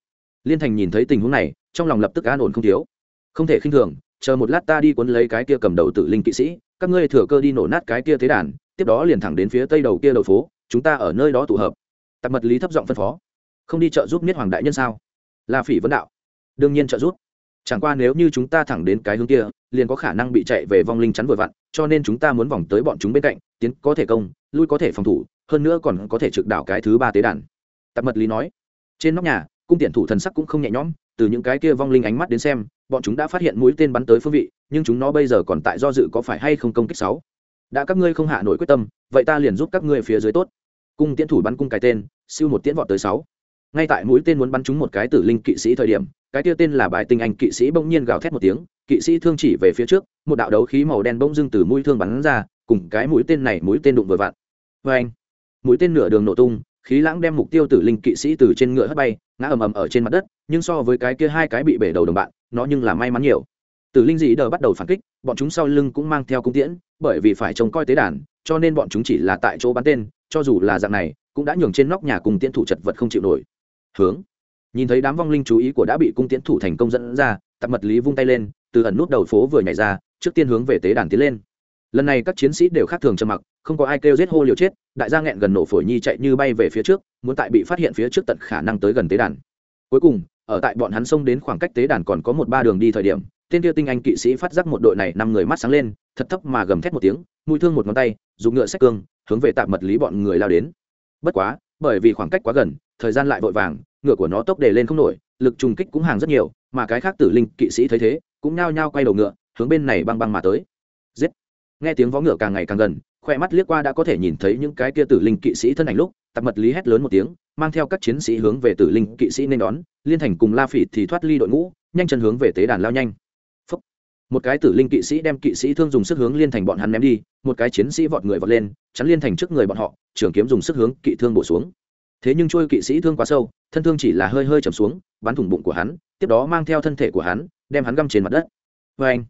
Speaker 1: Liên thành nhìn thấy tình huống này, trong lòng lập tức an ổn không thiếu. Không thể khinh thường, chờ một lát ta đi cuốn lấy cái kia cầm đầu tử linh kỵ sĩ, các ngươi thừa cơ đi nổ nát cái kia thế đàn, tiếp đó liền thẳng đến phía tây đầu kia đầu phố, chúng ta ở nơi đó tụ hợp. Tạp mật lý thấp giọng phân phó. Không đi chợ giúp niết hoàng đại nhân sao? Là phỉ vấn đạo. Đương nhiên trợ giúp. Chẳng qua nếu như chúng ta thẳng đến cái hướng kia, liền có khả năng bị chạy về vong linh chắn vừa vặn, cho nên chúng ta muốn vòng tới bọn chúng bên cạnh, tiến có thể công, lui có thể phòng thủ, hơn nữa còn có thể trực đảo cái thứ ba tế đàn. Tạp mật lý nói. Trên nóc nhà, cung tiện thủ thần sắc cũng không nhẹ nhõm, từ những cái kia vong linh ánh mắt đến xem, bọn chúng đã phát hiện mũi tên bắn tới phương vị, nhưng chúng nó bây giờ còn tại do dự có phải hay không công kích sáu. Đã các ngươi không hạ nổi quyết tâm, vậy ta liền giúp các ngươi phía dưới tốt. Cung tiễn thủ bắn cung cái tên, siêu một tiễn vọt tới sáu ngay tại mũi tên muốn bắn trúng một cái tử linh kỵ sĩ thời điểm, cái kia tên là bài tinh anh kỵ sĩ bỗng nhiên gào thét một tiếng, kỵ sĩ thương chỉ về phía trước, một đạo đấu khí màu đen bỗng dưng từ mũi thương bắn ra, cùng cái mũi tên này mũi tên đụng vừa vặn. Vê anh, mũi tên nửa đường nổ tung, khí lãng đem mục tiêu tử linh kỵ sĩ từ trên ngựa hất bay, ngã ầm ầm ở trên mặt đất, nhưng so với cái kia hai cái bị bể đầu đồng bạn, nó nhưng là may mắn nhiều. Tử linh dĩ đờ bắt đầu phản kích, bọn chúng sau lưng cũng mang theo cung tiễn, bởi vì phải trông coi tế đàn, cho nên bọn chúng chỉ là tại chỗ bắn tên, cho dù là dạng này, cũng đã nhường trên nóc nhà cùng tiễn thủ chật vật không chịu nổi hướng. Nhìn thấy đám vong linh chú ý của đã bị cung tiến thủ thành công dẫn ra, tạp mật lý vung tay lên, từ ẩn nút đầu phố vừa nhảy ra, trước tiên hướng về tế đàn tiến lên. Lần này các chiến sĩ đều khác thường trầm mặc, không có ai kêu giết hô liều chết, đại gia nghẹn gần nổ phổi nhi chạy như bay về phía trước, muốn tại bị phát hiện phía trước tận khả năng tới gần tế đàn. Cuối cùng, ở tại bọn hắn xông đến khoảng cách tế đàn còn có một ba đường đi thời điểm, tên tiêu tinh anh kỵ sĩ phát giác một đội này năm người mắt sáng lên, thật thấp mà gầm thét một tiếng, mũi thương một ngón tay, dùng ngựa sách cương, hướng về tạm mật lý bọn người lao đến. Bất quá, bởi vì khoảng cách quá gần thời gian lại vội vàng, ngựa của nó tốc đề lên không nổi, lực trùng kích cũng hàng rất nhiều, mà cái khác tử linh kỵ sĩ thấy thế, cũng nhao nhao quay đầu ngựa, hướng bên này băng băng mà tới. Giết! Nghe tiếng vó ngựa càng ngày càng gần, khoe mắt liếc qua đã có thể nhìn thấy những cái kia tử linh kỵ sĩ thân ảnh lúc tập mật lý hét lớn một tiếng, mang theo các chiến sĩ hướng về tử linh kỵ sĩ nên đón, liên thành cùng la phỉ thì thoát ly đội ngũ, nhanh chân hướng về tế đàn lao nhanh. Phúc. một cái tử linh kỵ sĩ đem kỵ sĩ thương dùng sức hướng liên thành bọn hắn ném đi, một cái chiến sĩ vọt người vọt lên, chắn liên thành trước người bọn họ, trường kiếm dùng sức hướng kỵ thương bổ xuống thế nhưng trôi kỵ sĩ thương quá sâu, thân thương chỉ là hơi hơi chầm xuống, bắn thủng bụng của hắn, tiếp đó mang theo thân thể của hắn, đem hắn găm trên mặt đất. Vê anh,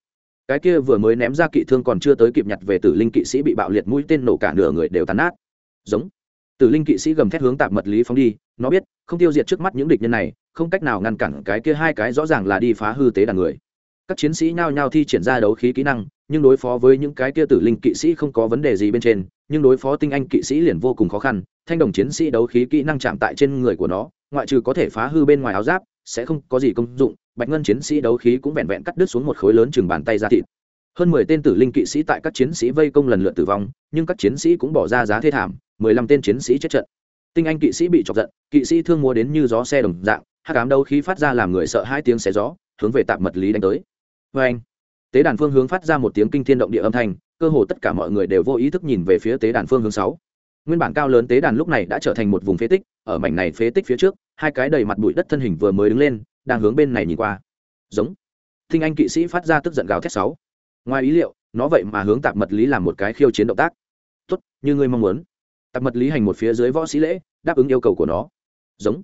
Speaker 1: cái kia vừa mới ném ra kỵ thương còn chưa tới kịp nhặt về tử linh kỵ sĩ bị bạo liệt mũi tên nổ cả nửa người đều tàn nát. Giống, tử linh kỵ sĩ gầm thét hướng tạp mật lý phóng đi, nó biết, không tiêu diệt trước mắt những địch nhân này, không cách nào ngăn cản cái kia hai cái rõ ràng là đi phá hư tế đàn người. Các chiến sĩ nhao nhao thi triển ra đấu khí kỹ năng, nhưng đối phó với những cái kia tử linh kỵ sĩ không có vấn đề gì bên trên, nhưng đối phó tinh anh kỵ sĩ liền vô cùng khó khăn thanh đồng chiến sĩ đấu khí kỹ năng chạm tại trên người của nó, ngoại trừ có thể phá hư bên ngoài áo giáp, sẽ không có gì công dụng. Bạch ngân chiến sĩ đấu khí cũng vẹn vẹn cắt đứt xuống một khối lớn chừng bàn tay ra thịt. Hơn mười tên tử linh kỵ sĩ tại các chiến sĩ vây công lần lượt tử vong, nhưng các chiến sĩ cũng bỏ ra giá thê thảm, mười lăm tên chiến sĩ chết trận. Tinh anh kỵ sĩ bị chọc giận, kỵ sĩ thương mua đến như gió xe đồng dạng hát cám đấu khí phát ra làm người sợ hai tiếng xé gió, hướng về tạp mật lý đánh tới. Vê anh, tế đàn phương hướng phát ra một tiếng kinh thiên động địa âm thanh, cơ hồ tất cả mọi người đều vô ý thức nhìn về phía tế đàn phương hướng sáu nguyên bản cao lớn tế đàn lúc này đã trở thành một vùng phế tích, ở mảnh này phế tích phía trước, hai cái đầy mặt bụi đất thân hình vừa mới đứng lên, đang hướng bên này nhìn qua. Giống. Thinh anh kỵ sĩ phát ra tức giận gào thét sáu. Ngoài ý liệu, nó vậy mà hướng tạp mật lý làm một cái khiêu chiến động tác. Tốt, như ngươi mong muốn. Tạp mật lý hành một phía dưới võ sĩ lễ, đáp ứng yêu cầu của nó. Giống.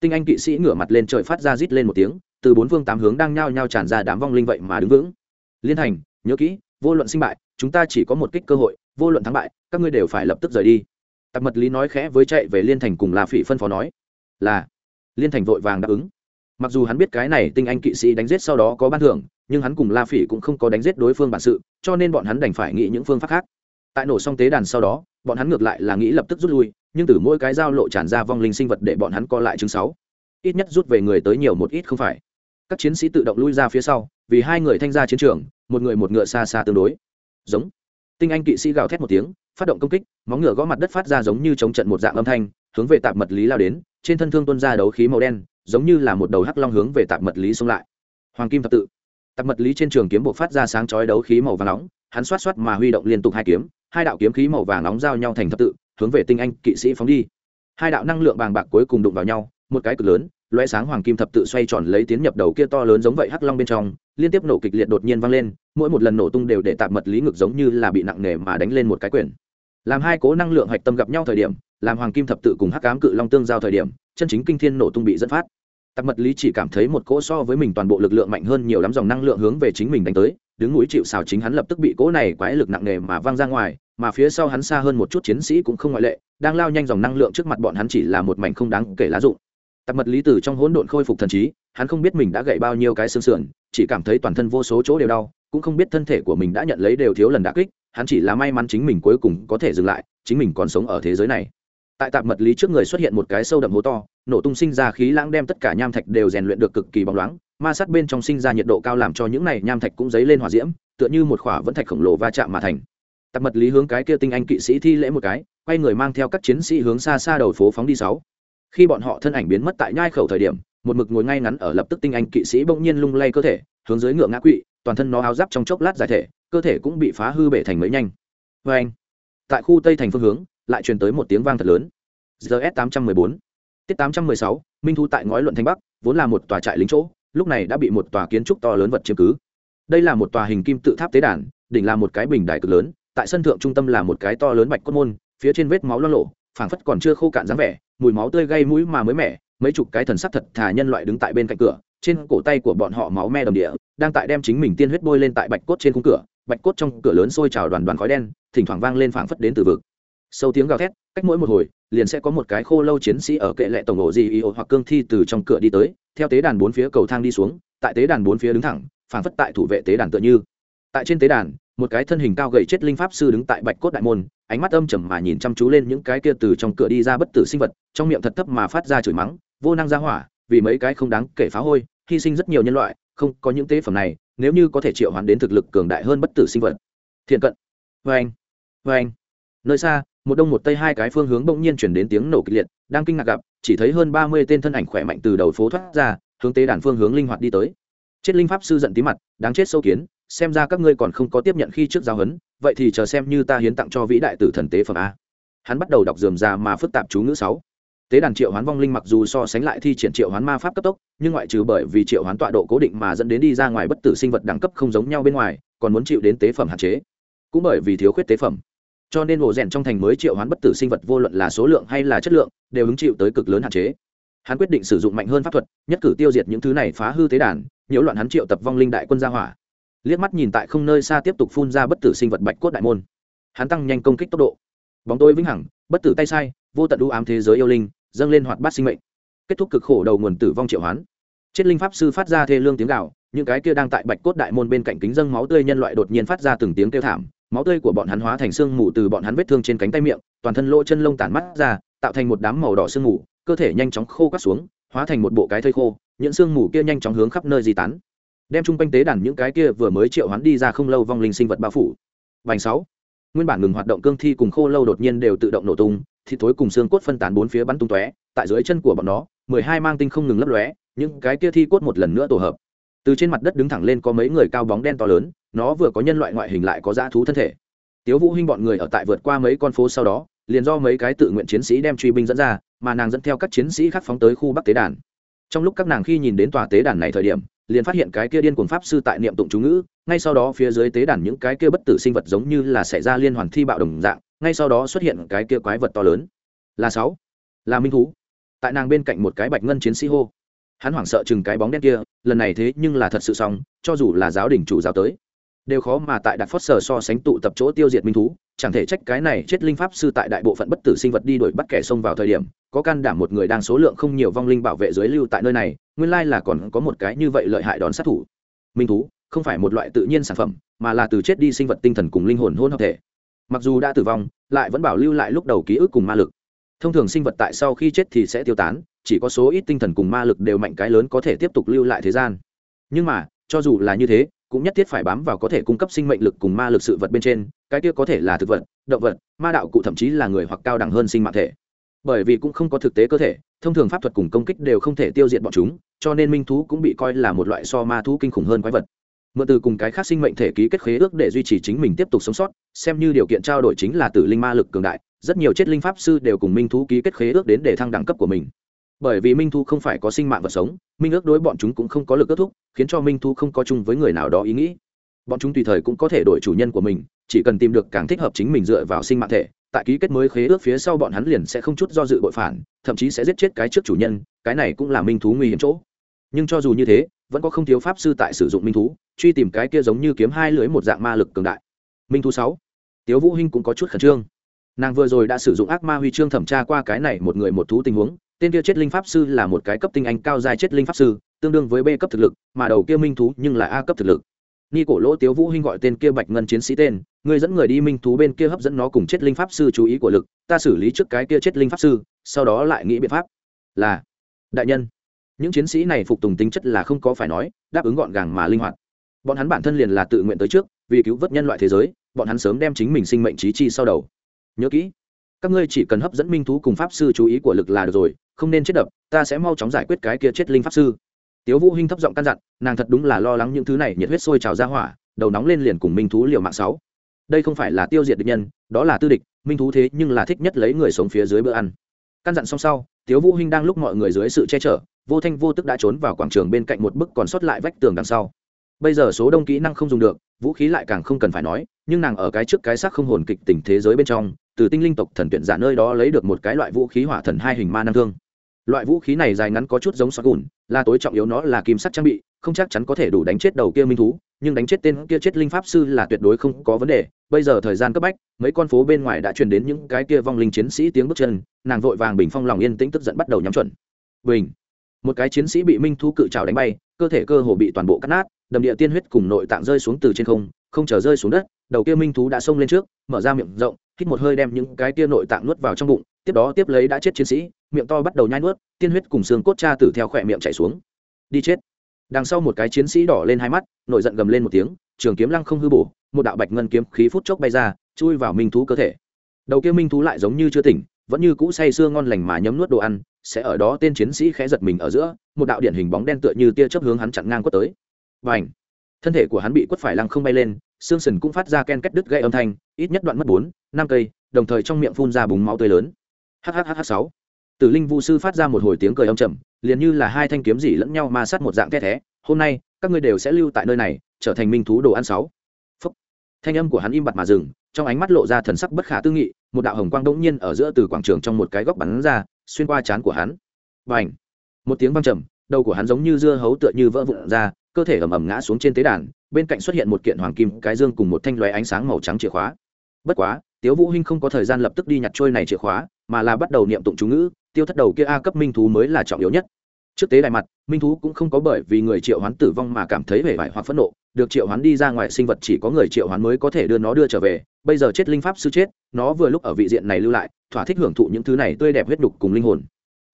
Speaker 1: Tinh anh kỵ sĩ ngửa mặt lên trời phát ra rít lên một tiếng, từ bốn phương tám hướng đang nhao nhao tràn ra đám vong linh vậy mà đứng vững. Liên thành, nhớ kỹ, vô luận sinh bại, chúng ta chỉ có một kích cơ hội, vô luận thắng bại, các ngươi đều phải lập tức rời đi tạp mật lý nói khẽ với chạy về liên thành cùng la phỉ phân phó nói, là. Liên thành vội vàng đáp ứng. Mặc dù hắn biết cái này tinh anh kỵ sĩ đánh giết sau đó có ban thưởng, nhưng hắn cùng la phỉ cũng không có đánh giết đối phương bản sự, cho nên bọn hắn đành phải nghĩ những phương pháp khác. Tại nổ xong tế đàn sau đó, bọn hắn ngược lại là nghĩ lập tức rút lui, nhưng từ mỗi cái dao lộ tràn ra vong linh sinh vật để bọn hắn co lại chứng sáu. Ít nhất rút về người tới nhiều một ít không phải. Các chiến sĩ tự động lui ra phía sau, vì hai người thanh ra chiến trường, một người một ngựa xa xa tương đối. Giống tinh anh kỵ sĩ gào thét một tiếng, phát động công kích, móng ngựa gõ mặt đất phát ra giống như chống trận một dạng âm thanh, hướng về tạp mật lý lao đến, trên thân thương tuân ra đấu khí màu đen, giống như là một đầu hắc long hướng về tạp mật lý xông lại. Hoàng kim thập tự. Tạp mật lý trên trường kiếm buộc phát ra sáng chói đấu khí màu vàng nóng, hắn xoát xoát mà huy động liên tục hai kiếm, hai đạo kiếm khí màu vàng nóng giao nhau thành thập tự, hướng về tinh anh kỵ sĩ phóng đi. Hai đạo năng lượng bàng bạc cuối cùng đụng vào nhau, một cái cực lớn loé sáng hoàng kim thập tự xoay tròn lấy tiến nhập đầu kia to lớn giống vậy hắc long bên trong, liên tiếp nổ kịch liệt đột nhiên vang lên, mỗi một lần nổ tung đều để tạm mật lý ngực giống như là bị nặng nề mà đánh lên một cái quyền. Làm hai cố năng lượng hạch tâm gặp nhau thời điểm, làm hoàng kim thập tự cùng hắc ám cự long tương giao thời điểm, chân chính kinh thiên nổ tung bị dẫn phát. Tạp mật lý chỉ cảm thấy một cỗ so với mình toàn bộ lực lượng mạnh hơn nhiều lắm dòng năng lượng hướng về chính mình đánh tới, đứng núi chịu xào chính hắn lập tức bị cỗ này quái lực nặng nề mà văng ra ngoài, mà phía sau hắn xa hơn một chút chiến sĩ cũng không ngoại lệ, đang lao nhanh dòng năng lượng trước mặt bọn hắn chỉ là một mảnh không đáng kể lá dụng tạp mật lý từ trong hỗn độn khôi phục thần trí, hắn không biết mình đã gậy bao nhiêu cái xương sườn, chỉ cảm thấy toàn thân vô số chỗ đều đau, cũng không biết thân thể của mình đã nhận lấy đều thiếu lần đả kích, hắn chỉ là may mắn chính mình cuối cùng có thể dừng lại, chính mình còn sống ở thế giới này. Tại tạp mật lý trước người xuất hiện một cái sâu đậm hố to, nổ tung sinh ra khí lãng đem tất cả nham thạch đều rèn luyện được cực kỳ bóng loáng, ma sát bên trong sinh ra nhiệt độ cao làm cho những này nham thạch cũng dấy lên hỏa diễm, tựa như một khỏa vẫn thạch khổng lồ va chạm mà thành. Tạp mật lý hướng cái kia tinh anh kỵ sĩ thi lễ một cái, quay người mang theo các chiến sĩ hướng xa xa đầu phố phóng đi sáu khi bọn họ thân ảnh biến mất tại nhai khẩu thời điểm, một mực ngồi ngay ngắn ở lập tức tinh anh kỵ sĩ bỗng nhiên lung lay cơ thể, hướng dưới ngựa ngã quỵ, toàn thân nó áo giáp trong chốc lát giải thể, cơ thể cũng bị phá hư bể thành mấy nhanh. Vê anh, tại khu tây thành phương hướng, lại truyền tới một tiếng vang thật lớn. Gs tám trăm mười bốn. Tiết tám trăm mười sáu, minh thu tại ngói luận thanh bắc, vốn là một tòa trại lính chỗ, lúc này đã bị một tòa kiến trúc to lớn vật chiếm cứ. Đây là một tòa hình kim tự tháp tế đàn, đỉnh là một cái bình đài cực lớn, tại sân thượng trung tâm là một cái to lớn bạch cốt môn, phía trên vết máu lo lộ, phảng phất còn chưa khô cạn dáng vẻ mùi máu tươi gây mũi mà mới mẻ, mấy chục cái thần sắc thật thà nhân loại đứng tại bên cạnh cửa, trên cổ tay của bọn họ máu me đầm địa, đang tại đem chính mình tiên huyết bôi lên tại bạch cốt trên khung cửa, bạch cốt trong cửa lớn sôi trào đoàn đoàn khói đen, thỉnh thoảng vang lên phảng phất đến từ vực. Sâu tiếng gào thét, cách mỗi một hồi, liền sẽ có một cái khô lâu chiến sĩ ở kệ lệ tổng ổ gì ý hoặc cương thi từ trong cửa đi tới, theo tế đàn bốn phía cầu thang đi xuống, tại tế đàn bốn phía đứng thẳng, phảng phất tại thủ vệ tế đàn tựa như. Tại trên tế đàn một cái thân hình cao gầy chết linh pháp sư đứng tại bạch cốt đại môn, ánh mắt âm trầm mà nhìn chăm chú lên những cái kia từ trong cửa đi ra bất tử sinh vật, trong miệng thật thấp mà phát ra chửi mắng, vô năng ra hỏa, vì mấy cái không đáng kể phá hôi, hy sinh rất nhiều nhân loại, không, có những tế phẩm này, nếu như có thể triệu hoán đến thực lực cường đại hơn bất tử sinh vật. Thiện cận. Vê anh vê anh. Nơi xa, một đông một tây hai cái phương hướng bỗng nhiên chuyển đến tiếng nổ kịch liệt, đang kinh ngạc gặp, chỉ thấy hơn ba mươi tên thân ảnh khỏe mạnh từ đầu phố thoát ra, hướng tế đàn phương hướng linh hoạt đi tới chết linh pháp sư giận tí mặt, đáng chết sâu kiến, xem ra các ngươi còn không có tiếp nhận khi trước giáo huấn, vậy thì chờ xem như ta hiến tặng cho vĩ đại tử thần tế phẩm a. Hắn bắt đầu đọc dườm già mà phức tạp chú ngữ sáu. Tế đàn triệu hoán vong linh mặc dù so sánh lại thi triển triệu hoán ma pháp cấp tốc, nhưng ngoại trừ bởi vì triệu hoán tọa độ cố định mà dẫn đến đi ra ngoài bất tử sinh vật đẳng cấp không giống nhau bên ngoài, còn muốn chịu đến tế phẩm hạn chế. Cũng bởi vì thiếu khuyết tế phẩm. Cho nên hồ rèn trong thành mới triệu hoán bất tử sinh vật vô luận là số lượng hay là chất lượng, đều hứng chịu tới cực lớn hạn chế. Hắn quyết định sử dụng mạnh hơn pháp thuật, nhất cử tiêu diệt những thứ này phá hư tế đàn nhiễu loạn hắn triệu tập vong linh đại quân ra hỏa. Liếc mắt nhìn tại không nơi xa tiếp tục phun ra bất tử sinh vật bạch cốt đại môn. Hắn tăng nhanh công kích tốc độ. Bóng tôi vĩnh hằng, bất tử tay sai, vô tận đũ ám thế giới yêu linh, dâng lên hoạt bát sinh mệnh. Kết thúc cực khổ đầu nguồn tử vong triệu hoán. Chết linh pháp sư phát ra thê lương tiếng gạo những cái kia đang tại bạch cốt đại môn bên cạnh kính dâng máu tươi nhân loại đột nhiên phát ra từng tiếng kêu thảm, máu tươi của bọn hắn hóa thành xương mù từ bọn hắn vết thương trên cánh tay miệng, toàn thân lỗ chân lông tản mắt ra, tạo thành một đám màu đỏ sương mù, cơ thể nhanh chóng khô cắt xuống, hóa thành một bộ cái thây khô những sương mù kia nhanh chóng hướng khắp nơi di tán, đem chung quanh tế đàn những cái kia vừa mới triệu hoán đi ra không lâu vong linh sinh vật bao phủ. Vành sáu, nguyên bản ngừng hoạt động cương thi cùng khô lâu đột nhiên đều tự động nổ tung, thịt thối cùng xương cốt phân tán bốn phía bắn tung tóe, tại dưới chân của bọn nó, mười hai mang tinh không ngừng lấp lóe, những cái kia thi cốt một lần nữa tổ hợp. Từ trên mặt đất đứng thẳng lên có mấy người cao bóng đen to lớn, nó vừa có nhân loại ngoại hình lại có dã thú thân thể. Tiếu vũ hinh bọn người ở tại vượt qua mấy con phố sau đó, liền do mấy cái tự nguyện chiến sĩ đem truy binh dẫn ra, mà nàng dẫn theo các chiến sĩ khác phóng tới khu bắc tế đàn trong lúc các nàng khi nhìn đến tòa tế đàn này thời điểm, liền phát hiện cái kia điên cuồng pháp sư tại niệm tụng chú ngữ, ngay sau đó phía dưới tế đàn những cái kia bất tử sinh vật giống như là xảy ra liên hoàn thi bạo đồng dạng, ngay sau đó xuất hiện cái kia quái vật to lớn. Là sáu. Là minh thú. Tại nàng bên cạnh một cái bạch ngân chiến sĩ hô. Hắn hoảng sợ chừng cái bóng đen kia, lần này thế nhưng là thật sự xong, cho dù là giáo đình chủ giáo tới đều khó mà tại đặt phót sở so sánh tụ tập chỗ tiêu diệt minh thú, chẳng thể trách cái này chết linh pháp sư tại đại bộ phận bất tử sinh vật đi đuổi bắt kẻ xông vào thời điểm, có can đảm một người đang số lượng không nhiều vong linh bảo vệ dưới lưu tại nơi này, nguyên lai là còn có một cái như vậy lợi hại đón sát thủ. Minh thú, không phải một loại tự nhiên sản phẩm, mà là từ chết đi sinh vật tinh thần cùng linh hồn hôn hợp thể. Mặc dù đã tử vong, lại vẫn bảo lưu lại lúc đầu ký ức cùng ma lực. Thông thường sinh vật tại sau khi chết thì sẽ tiêu tán, chỉ có số ít tinh thần cùng ma lực đều mạnh cái lớn có thể tiếp tục lưu lại thế gian. Nhưng mà, cho dù là như thế cũng nhất thiết phải bám vào có thể cung cấp sinh mệnh lực cùng ma lực sự vật bên trên, cái kia có thể là thực vật, động vật, ma đạo cụ thậm chí là người hoặc cao đẳng hơn sinh mạng thể. Bởi vì cũng không có thực tế cơ thể, thông thường pháp thuật cùng công kích đều không thể tiêu diệt bọn chúng, cho nên minh thú cũng bị coi là một loại so ma thú kinh khủng hơn quái vật. Mượn từ cùng cái khác sinh mệnh thể ký kết khế ước để duy trì chính mình tiếp tục sống sót, xem như điều kiện trao đổi chính là tử linh ma lực cường đại, rất nhiều chết linh pháp sư đều cùng minh thú ký kết khế ước đến để thăng đẳng cấp của mình bởi vì minh thu không phải có sinh mạng vật sống, minh ước đối bọn chúng cũng không có lực kết thúc, khiến cho minh thu không có chung với người nào đó ý nghĩ. Bọn chúng tùy thời cũng có thể đổi chủ nhân của mình, chỉ cần tìm được càng thích hợp chính mình dựa vào sinh mạng thể, tại ký kết mới khế ước phía sau bọn hắn liền sẽ không chút do dự bội phản, thậm chí sẽ giết chết cái trước chủ nhân, cái này cũng là minh thú nguy hiểm chỗ. Nhưng cho dù như thế, vẫn có không thiếu pháp sư tại sử dụng minh thú truy tìm cái kia giống như kiếm hai lưới một dạng ma lực cường đại. Minh thú sáu, tiếu vũ hinh cũng có chút khẩn trương. Nàng vừa rồi đã sử dụng ác ma huy chương thẩm tra qua cái này một người một thú tình huống tên kia chết linh pháp sư là một cái cấp tinh anh cao dài chết linh pháp sư, tương đương với b cấp thực lực, mà đầu kia minh thú nhưng là a cấp thực lực. Ni cổ lỗ tiếu vũ hinh gọi tên kia bạch ngân chiến sĩ tên, người dẫn người đi minh thú bên kia hấp dẫn nó cùng chết linh pháp sư chú ý của lực, ta xử lý trước cái kia chết linh pháp sư, sau đó lại nghĩ biện pháp. Là, đại nhân. Những chiến sĩ này phục tùng tính chất là không có phải nói, đáp ứng gọn gàng mà linh hoạt. Bọn hắn bản thân liền là tự nguyện tới trước, vì cứu vớt nhân loại thế giới, bọn hắn sớm đem chính mình sinh mệnh trí chi sau đầu. Nhớ kỹ các ngươi chỉ cần hấp dẫn minh thú cùng pháp sư chú ý của lực là được rồi, không nên chết đập, ta sẽ mau chóng giải quyết cái kia chết linh pháp sư. Tiếu vũ hinh thấp giọng căn dặn, nàng thật đúng là lo lắng những thứ này nhiệt huyết sôi trào ra hỏa, đầu nóng lên liền cùng minh thú liều mạng sáu. Đây không phải là tiêu diệt địch nhân, đó là tư địch, minh thú thế nhưng là thích nhất lấy người sống phía dưới bữa ăn. Căn dặn xong sau, tiếu vũ hinh đang lúc mọi người dưới sự che chở, vô thanh vô tức đã trốn vào quảng trường bên cạnh một bức còn sót lại vách tường đằng sau. Bây giờ số đông kỹ năng không dùng được, vũ khí lại càng không cần phải nói, nhưng nàng ở cái trước cái xác không hồn kịch tình thế giới bên trong từ tinh linh tộc thần tuyển giả nơi đó lấy được một cái loại vũ khí hỏa thần hai hình ma năng thương. Loại vũ khí này dài ngắn có chút giống sọt gùn, là tối trọng yếu nó là kim sắt trang bị, không chắc chắn có thể đủ đánh chết đầu kia minh thú, nhưng đánh chết tên kia chết linh pháp sư là tuyệt đối không có vấn đề. Bây giờ thời gian cấp bách, mấy con phố bên ngoài đã truyền đến những cái kia vong linh chiến sĩ tiếng bước chân, nàng vội vàng bình phong lòng yên tĩnh tức giận bắt đầu nhắm chuẩn. Bình! Một cái chiến sĩ bị minh thú cự trào đánh bay, cơ thể cơ hồ bị toàn bộ cắt nát, đầm địa tiên huyết cùng nội tạng rơi xuống từ trên không không chờ rơi xuống đất, đầu kia minh thú đã xông lên trước, mở ra miệng rộng hít một hơi đem những cái tia nội tạng nuốt vào trong bụng, tiếp đó tiếp lấy đã chết chiến sĩ, miệng to bắt đầu nhai nuốt, tiên huyết cùng xương cốt cha tử theo khỏe miệng chảy xuống. Đi chết. Đằng sau một cái chiến sĩ đỏ lên hai mắt nội giận gầm lên một tiếng, trường kiếm lăng không hư bổ, một đạo bạch ngân kiếm khí phút chốc bay ra, chui vào minh thú cơ thể. Đầu kia minh thú lại giống như chưa tỉnh, vẫn như cũ say sưa ngon lành mà nhấm nuốt đồ ăn, sẽ ở đó tên chiến sĩ khẽ giật mình ở giữa, một đạo điển hình bóng đen tựa như tia chớp hướng hắn chặn ngang quất tới. Và ảnh thân thể của hắn bị quất phải lăng không bay lên xương sần cũng phát ra ken két đứt gây âm thanh, ít nhất đoạn mất bốn, năm cây, đồng thời trong miệng phun ra búng máu tươi lớn. Hhhh sáu. Tử linh vũ sư phát ra một hồi tiếng cười âm trầm, liền như là hai thanh kiếm dỉ lẫn nhau ma sát một dạng the thé. Hôm nay, các ngươi đều sẽ lưu tại nơi này, trở thành minh thú đồ ăn sáu. Phúc. thanh âm của hắn im bặt mà dừng, trong ánh mắt lộ ra thần sắc bất khả tư nghị, một đạo hồng quang đống nhiên ở giữa từ quảng trường trong một cái góc bắn ra, xuyên qua trán của hắn. Và ảnh một tiếng văng trầm, đầu của hắn giống như dưa hấu tựa như vỡ vụn ra cơ thể ầm ầm ngã xuống trên tế đàn, bên cạnh xuất hiện một kiện hoàng kim cái dương cùng một thanh loé ánh sáng màu trắng chìa khóa. Bất quá, tiếu vũ hinh không có thời gian lập tức đi nhặt trôi này chìa khóa, mà là bắt đầu niệm tụng chú ngữ, tiêu thất đầu kia a cấp minh thú mới là trọng yếu nhất. Trước tế đại mặt, minh thú cũng không có bởi vì người triệu hoán tử vong mà cảm thấy vẻ vải hoặc phẫn nộ, được triệu hoán đi ra ngoài sinh vật chỉ có người triệu hoán mới có thể đưa nó đưa trở về, bây giờ chết linh pháp sư chết, nó vừa lúc ở vị diện này lưu lại, thỏa thích hưởng thụ những thứ này tươi đẹp huyết đục cùng linh hồn.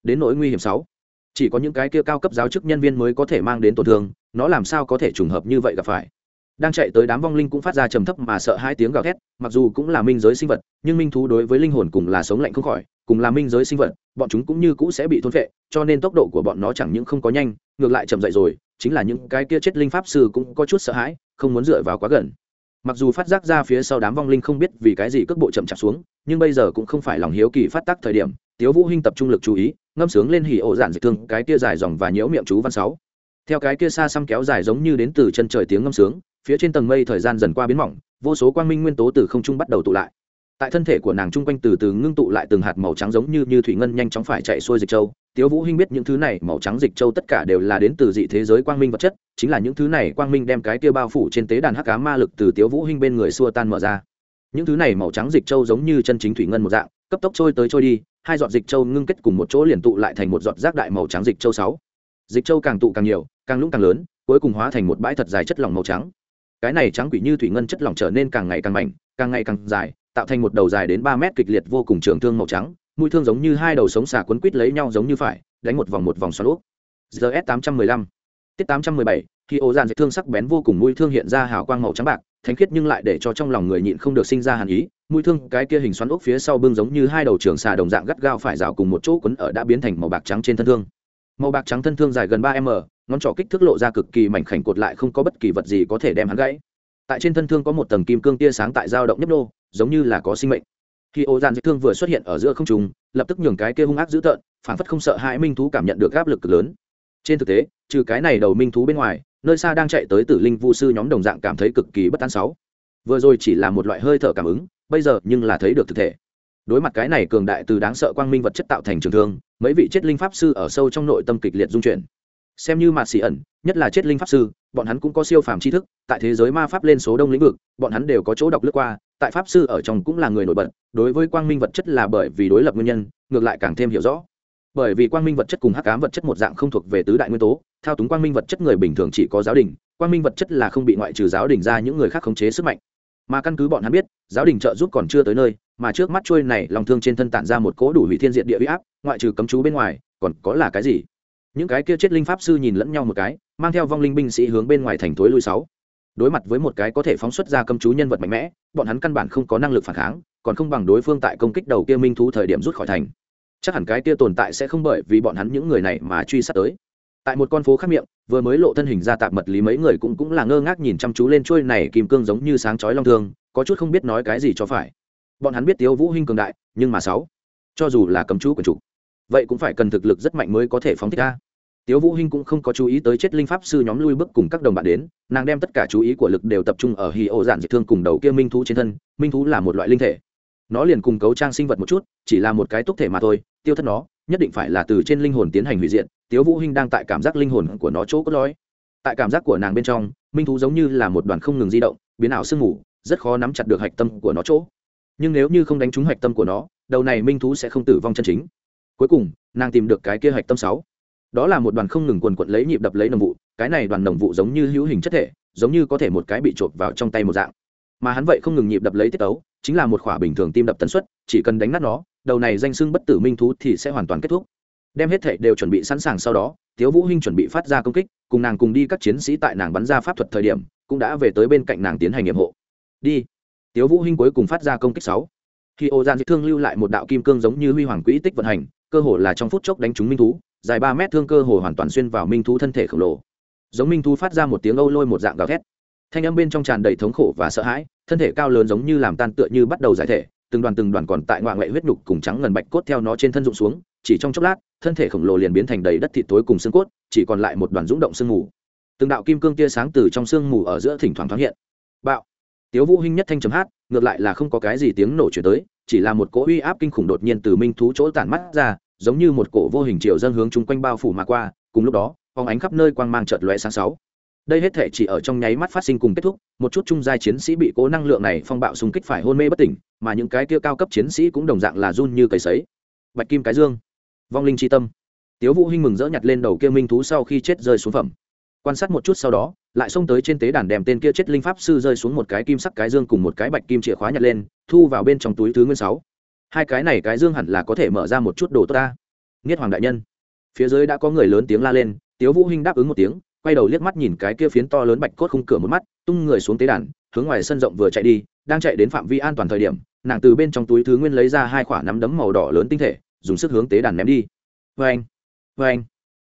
Speaker 1: Đến nỗi nguy hiểm sáu, chỉ có những cái kia cao cấp giáo chức nhân viên mới có thể mang đến tổn thương nó làm sao có thể trùng hợp như vậy gặp phải? Đang chạy tới đám vong linh cũng phát ra trầm thấp mà sợ hai tiếng gào thét, mặc dù cũng là minh giới sinh vật, nhưng minh thú đối với linh hồn cùng là sống lạnh không khỏi, cùng là minh giới sinh vật, bọn chúng cũng như cũ sẽ bị thôn phệ, cho nên tốc độ của bọn nó chẳng những không có nhanh, ngược lại chậm dậy rồi, chính là những cái kia chết linh pháp sư cũng có chút sợ hãi, không muốn dựa vào quá gần. Mặc dù phát giác ra phía sau đám vong linh không biết vì cái gì cước bộ chậm chạp xuống, nhưng bây giờ cũng không phải lòng hiếu kỳ phát tác thời điểm, tiếu vũ hinh tập trung lực chú ý, ngâm sướng lên hỉ ổ giản dịch thương cái kia dài dòng và nhiễu miệng chú văn sáu theo cái kia xa xăm kéo dài giống như đến từ chân trời tiếng ngâm sướng, phía trên tầng mây thời gian dần qua biến mỏng, vô số quang minh nguyên tố từ không trung bắt đầu tụ lại. Tại thân thể của nàng chung quanh từ từ ngưng tụ lại từng hạt màu trắng giống như như thủy ngân nhanh chóng phải chạy xuôi dịch châu. Tiếu vũ hinh biết những thứ này màu trắng dịch châu tất cả đều là đến từ dị thế giới quang minh vật chất, chính là những thứ này quang minh đem cái kia bao phủ trên tế đàn hắc cá ma lực từ tiếu vũ hinh bên người xua tan mở ra. Những thứ này màu trắng dịch châu giống như chân chính thủy ngân một dạng, cấp tốc trôi tới trôi đi, hai giọt dịch châu ngưng kết cùng một chỗ liền tụ lại thành một giọt rác đại màu trắng dịch châu sáu. Dịch châu càng tụ càng nhiều càng lũng càng lớn, cuối cùng hóa thành một bãi thật dài chất lỏng màu trắng. Cái này trắng quỷ như thủy ngân chất lỏng trở nên càng ngày càng mảnh, càng ngày càng dài, tạo thành một đầu dài đến ba mét kịch liệt vô cùng trường thương màu trắng, mũi thương giống như hai đầu sống xà quấn quít lấy nhau giống như phải, đánh một vòng một vòng xoắn úp. Gs tám trăm mười lăm. Tiết tám trăm mười bảy, khi ô dàn dệt thương sắc bén vô cùng mũi thương hiện ra hào quang màu trắng bạc, thánh khiết nhưng lại để cho trong lòng người nhịn không được sinh ra hàn ý, mũi thương cái kia hình xoắn úp phía sau bưng giống như hai đầu trường xà đồng dạng gắt gao phải rào cùng một chỗ quấn ở đã biến thành màu bạc trắng trên thân thương. Màu bạc trắng thân thương dài gần ba m ngón trỏ kích thước lộ ra cực kỳ mảnh khảnh cột lại không có bất kỳ vật gì có thể đem hắn gãy. Tại trên thân thương có một tầng kim cương tia sáng tại dao động nhấp nô, giống như là có sinh mệnh. Khi ô dàn dây thương vừa xuất hiện ở giữa không trùng lập tức nhường cái kia hung ác dữ tợn phản phất không sợ hãi minh thú cảm nhận được áp lực cực lớn. Trên thực tế, trừ cái này đầu minh thú bên ngoài, nơi xa đang chạy tới tử linh vu sư nhóm đồng dạng cảm thấy cực kỳ bất an sáu. Vừa rồi chỉ là một loại hơi thở cảm ứng, bây giờ nhưng là thấy được thực thể. Đối mặt cái này cường đại từ đáng sợ quang minh vật chất tạo thành trường thương, mấy vị chết linh pháp sư ở sâu trong nội tâm kịch liệt dung chuyển xem như mạt xì ẩn, nhất là chết linh pháp sư, bọn hắn cũng có siêu phàm tri thức, tại thế giới ma pháp lên số đông lĩnh vực, bọn hắn đều có chỗ đọc lướt qua, tại pháp sư ở trong cũng là người nổi bật, đối với quang minh vật chất là bởi vì đối lập nguyên nhân, ngược lại càng thêm hiểu rõ. Bởi vì quang minh vật chất cùng hắc ám vật chất một dạng không thuộc về tứ đại nguyên tố, thao túng quang minh vật chất người bình thường chỉ có giáo đình, quang minh vật chất là không bị ngoại trừ giáo đình ra những người khác khống chế sức mạnh. Mà căn cứ bọn hắn biết, giáo đình trợ giúp còn chưa tới nơi, mà trước mắt trôi này, lòng thương trên thân tản ra một cỗ đủ hủy thiên diện địa huy áp, ngoại trừ cấm chú bên ngoài, còn có là cái gì? Những cái kia chết linh pháp sư nhìn lẫn nhau một cái, mang theo vong linh binh sĩ hướng bên ngoài thành thối lui sáu. Đối mặt với một cái có thể phóng xuất ra cầm chú nhân vật mạnh mẽ, bọn hắn căn bản không có năng lực phản kháng, còn không bằng đối phương tại công kích đầu kia minh thú thời điểm rút khỏi thành. Chắc hẳn cái kia tồn tại sẽ không bởi vì bọn hắn những người này mà truy sát tới. Tại một con phố khác miệng, vừa mới lộ thân hình ra tạp mật lý mấy người cũng cũng là ngơ ngác nhìn chăm chú lên chuôi này kim cương giống như sáng chói long thương, có chút không biết nói cái gì cho phải. Bọn hắn biết Tiêu vũ hinh cường đại, nhưng mà sáu, cho dù là cầm chú của chủ vậy cũng phải cần thực lực rất mạnh mới có thể phóng thích ra tiếu vũ hinh cũng không có chú ý tới chết linh pháp sư nhóm lui bước cùng các đồng bạn đến, nàng đem tất cả chú ý của lực đều tập trung ở hì ổ giản diệt thương cùng đầu kia minh thú trên thân, minh thú là một loại linh thể. Nó liền cùng cấu trang sinh vật một chút, chỉ là một cái túc thể mà thôi, tiêu thất nó, nhất định phải là từ trên linh hồn tiến hành hủy diệt, tiếu vũ hinh đang tại cảm giác linh hồn của nó chỗ cốt lõi. Tại cảm giác của nàng bên trong, minh thú giống như là một đoàn không ngừng di động, biến ảo sương mù, rất khó nắm chặt được hạch tâm của nó chỗ. Nhưng nếu như không đánh trúng hạch tâm của nó, đầu này minh thú sẽ không tử vong chân chính cuối cùng, nàng tìm được cái kia hạch tâm sáu. Đó là một đoàn không ngừng quần quận lấy nhịp đập lấy nồng vụ, cái này đoàn nồng vụ giống như hữu hình chất thể, giống như có thể một cái bị trộn vào trong tay một dạng. Mà hắn vậy không ngừng nhịp đập lấy tiết tấu chính là một khỏa bình thường tim đập tần suất, chỉ cần đánh nát nó, đầu này danh xưng bất tử minh thú thì sẽ hoàn toàn kết thúc. Đem hết thể đều chuẩn bị sẵn sàng sau đó, tiếu vũ hinh chuẩn bị phát ra công kích, cùng nàng cùng đi các chiến sĩ tại nàng bắn ra pháp thuật thời điểm, cũng đã về tới bên cạnh nàng tiến hành nhiệm hộ. Đi. Tiếu vũ hinh cuối cùng phát ra công kích sáu khi ô gian thương lưu lại một đạo kim cương giống như huy hoàng quỹ tích vận hành, cơ hồ là trong phút chốc đánh trúng minh thú, dài ba mét thương cơ hồ hoàn toàn xuyên vào minh thú thân thể khổng lồ. Giống minh thú phát ra một tiếng âu lôi một dạng gào thét. Thanh âm bên trong tràn đầy thống khổ và sợ hãi, thân thể cao lớn giống như làm tan tựa như bắt đầu giải thể, từng đoàn từng đoàn còn tại ngoại ngoại huyết nhục cùng trắng ngần bạch cốt theo nó trên thân rụng xuống, chỉ trong chốc lát, thân thể khổng lồ liền biến thành đầy đất thịt tối cùng xương cốt, chỉ còn lại một đoàn rúng động sương mù. Từng đạo kim cương tia sáng từ trong sương mù ở giữa thỉnh thoảng thoáng hiện. Bạo tiếu vũ hinh nhất thanh chấm hát, ngược lại là không có cái gì tiếng nổ chuyển tới, chỉ là một cỗ uy áp kinh khủng đột nhiên từ minh thú chỗ tản mắt ra, giống như một cổ vô hình triệu dân hướng chung quanh bao phủ mà qua, cùng lúc đó, phóng ánh khắp nơi quang mang chợt lóe sáng sáu. Đây hết thể chỉ ở trong nháy mắt phát sinh cùng kết thúc, một chút trung giai chiến sĩ bị cố năng lượng này phong bạo xung kích phải hôn mê bất tỉnh, mà những cái kia cao cấp chiến sĩ cũng đồng dạng là run như cầy sấy. Bạch kim cái dương, vong linh c tâm. Tiếu vũ hinh mừng rỡ nhặt lên đầu kia minh thú sau khi chết rơi xuống phẩm. Quan sát một chút sau đó lại xông tới trên tế đàn đem tên kia chết linh pháp sư rơi xuống một cái kim sắc cái dương cùng một cái bạch kim chìa khóa nhặt lên, thu vào bên trong túi thứ nguyên sáu. Hai cái này cái dương hẳn là có thể mở ra một chút đồ tốt ta. Nghiết hoàng đại nhân. Phía dưới đã có người lớn tiếng la lên, tiếu vũ hinh đáp ứng một tiếng, quay đầu liếc mắt nhìn cái kia phiến to lớn bạch cốt khung cửa một mắt, tung người xuống tế đàn, hướng ngoài sân rộng vừa chạy đi, đang chạy đến phạm vi an toàn thời điểm, nàng từ bên trong túi thứ nguyên lấy ra hai quả nắm đấm màu đỏ lớn tinh thể, dùng sức hướng tế đàn ném đi. Vê anh vê anh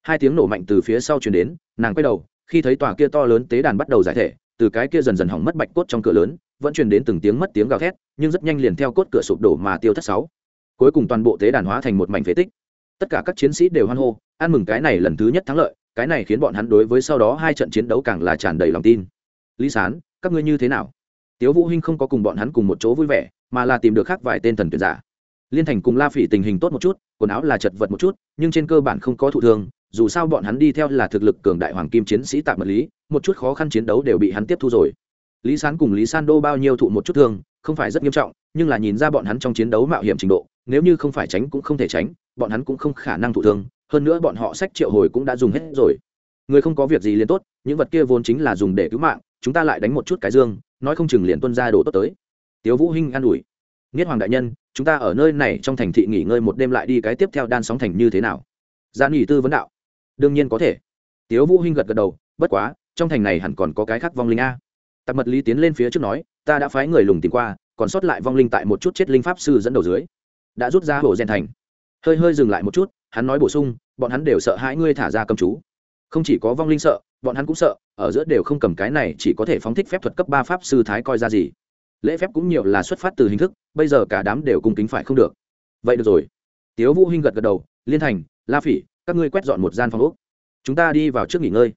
Speaker 1: hai tiếng nổ mạnh từ phía sau truyền đến, nàng quay đầu khi thấy tòa kia to lớn tế đàn bắt đầu giải thể, từ cái kia dần dần hỏng mất bạch cốt trong cửa lớn, vẫn truyền đến từng tiếng mất tiếng gào thét, nhưng rất nhanh liền theo cốt cửa sụp đổ mà tiêu thất sáu. Cuối cùng toàn bộ tế đàn hóa thành một mảnh phế tích. Tất cả các chiến sĩ đều hoan hô, ăn mừng cái này lần thứ nhất thắng lợi, cái này khiến bọn hắn đối với sau đó hai trận chiến đấu càng là tràn đầy lòng tin. Lý sán, các ngươi như thế nào? Tiếu vũ hinh không có cùng bọn hắn cùng một chỗ vui vẻ, mà là tìm được khác vài tên thần tuyển giả. Liên thành cùng la phỉ tình hình tốt một chút, quần áo là chật vật một chút, nhưng trên cơ bản không có thụ thương dù sao bọn hắn đi theo là thực lực cường đại hoàng kim chiến sĩ tạm mật lý, một chút khó khăn chiến đấu đều bị hắn tiếp thu rồi. Lý sán cùng lý san đô bao nhiêu thụ một chút thương, không phải rất nghiêm trọng, nhưng là nhìn ra bọn hắn trong chiến đấu mạo hiểm trình độ, nếu như không phải tránh cũng không thể tránh, bọn hắn cũng không khả năng thụ thương, hơn nữa bọn họ sách triệu hồi cũng đã dùng hết rồi. Người không có việc gì liền tốt, những vật kia vốn chính là dùng để cứu mạng, chúng ta lại đánh một chút cái dương, nói không chừng liền tuân ra đồ tốt tới. Tiếu vũ hinh an ủi. Nghiết hoàng đại nhân, chúng ta ở nơi này trong thành thị nghỉ ngơi một đêm lại đi cái tiếp theo đan sóng thành như thế nào? Gian nghỉ tư vấn đạo đương nhiên có thể. Tiếu vũ hinh gật gật đầu, bất quá, trong thành này hẳn còn có cái khác vong linh a. Tạp mật lý tiến lên phía trước nói, ta đã phái người lùng tìm qua, còn sót lại vong linh tại một chút chết linh pháp sư dẫn đầu dưới. Đã rút ra hồ gen thành. Hơi hơi dừng lại một chút, hắn nói bổ sung, bọn hắn đều sợ hãi ngươi thả ra cầm chú. Không chỉ có vong linh sợ, bọn hắn cũng sợ, ở giữa đều không cầm cái này chỉ có thể phóng thích phép thuật cấp ba pháp sư thái coi ra gì. Lễ phép cũng nhiều là xuất phát từ hình thức, bây giờ cả đám đều cung kính phải không được. Vậy được rồi. Tiếu vũ hinh gật gật đầu, liên thành, la phỉ các ngươi quét dọn một gian phòng úc. Chúng ta đi vào trước nghỉ ngơi.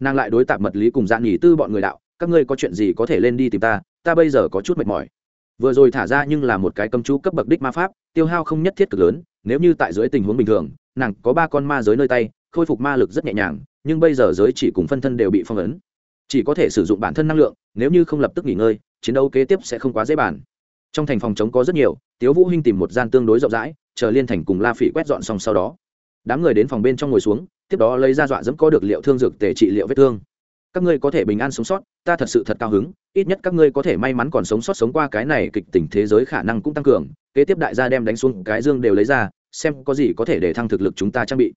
Speaker 1: Nàng lại đối tạp mật lý cùng dạn nghỉ tư bọn người đạo, các ngươi có chuyện gì có thể lên đi tìm ta ta bây giờ có chút mệt mỏi. Vừa rồi thả ra nhưng là một cái cấm chú cấp bậc đích ma pháp, tiêu hao không nhất thiết cực lớn, nếu như tại dưới tình huống bình thường, nàng có ba con ma giới nơi tay, khôi phục ma lực rất nhẹ nhàng, nhưng bây giờ giới chỉ cùng phân thân đều bị phong ấn. Chỉ có thể sử dụng bản thân năng lượng, nếu như không lập tức nghỉ ngơi, chiến đấu kế tiếp sẽ không quá dễ bàn. Trong thành phòng chống có rất nhiều, tiếu vũ hinh tìm một gian tương đối rộng rãi, chờ liên thành cùng la phỉ quét dọn xong sau đó đám người đến phòng bên trong ngồi xuống, tiếp đó lấy ra dọa dẫm có được liệu thương dược tề trị liệu vết thương. Các ngươi có thể bình an sống sót, ta thật sự thật cao hứng, ít nhất các ngươi có thể may mắn còn sống sót sống qua cái này kịch tình thế giới khả năng cũng tăng cường, kế tiếp đại gia đem đánh xuống cái dương đều lấy ra, xem có gì có thể để thăng thực lực chúng ta trang bị.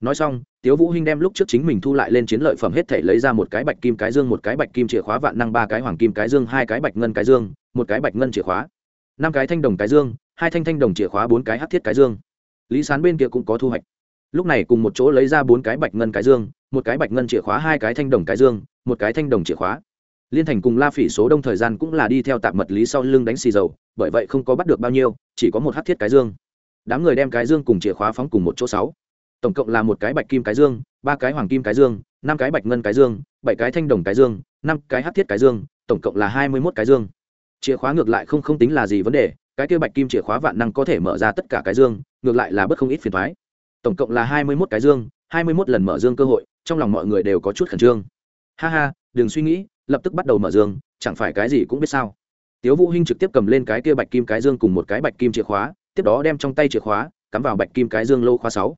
Speaker 1: Nói xong, tiếu vũ hinh đem lúc trước chính mình thu lại lên chiến lợi phẩm hết thể lấy ra một cái bạch kim cái dương, một cái bạch kim chìa khóa vạn năng, ba cái hoàng kim cái dương, hai cái bạch ngân cái dương, một cái bạch ngân chìa khóa, năm cái thanh đồng cái dương, hai thanh thanh đồng chìa khóa, bốn cái hắc thiết cái dương. Lý sán bên kia cũng có thu hoạch lúc này cùng một chỗ lấy ra bốn cái bạch ngân cái dương, một cái bạch ngân chìa khóa, hai cái thanh đồng cái dương, một cái thanh đồng chìa khóa. Liên thành cùng la phỉ số đông thời gian cũng là đi theo tạp mật lý sau lưng đánh xì dầu, bởi vậy không có bắt được bao nhiêu, chỉ có một hát thiết cái dương. Đám người đem cái dương cùng chìa khóa phóng cùng một chỗ sáu. Tổng cộng là một cái bạch kim cái dương, ba cái hoàng kim cái dương, năm cái bạch ngân cái dương, bảy cái thanh đồng cái dương, năm cái hát thiết cái dương, tổng cộng là hai mươi mốt cái dương. Chìa khóa ngược lại không không tính là gì vấn đề, cái kia bạch kim chìa khóa vạn năng có thể mở ra tất cả cái dương, ngược lại là bất không ít phiền thoái tổng cộng là hai mươi mốt cái dương, hai mươi mốt lần mở dương cơ hội, trong lòng mọi người đều có chút khẩn trương. Ha ha, đừng suy nghĩ, lập tức bắt đầu mở dương, chẳng phải cái gì cũng biết sao. Tiếu vũ hinh trực tiếp cầm lên cái kia bạch kim cái dương cùng một cái bạch kim chìa khóa, tiếp đó đem trong tay chìa khóa, cắm vào bạch kim cái dương lô khóa sáu.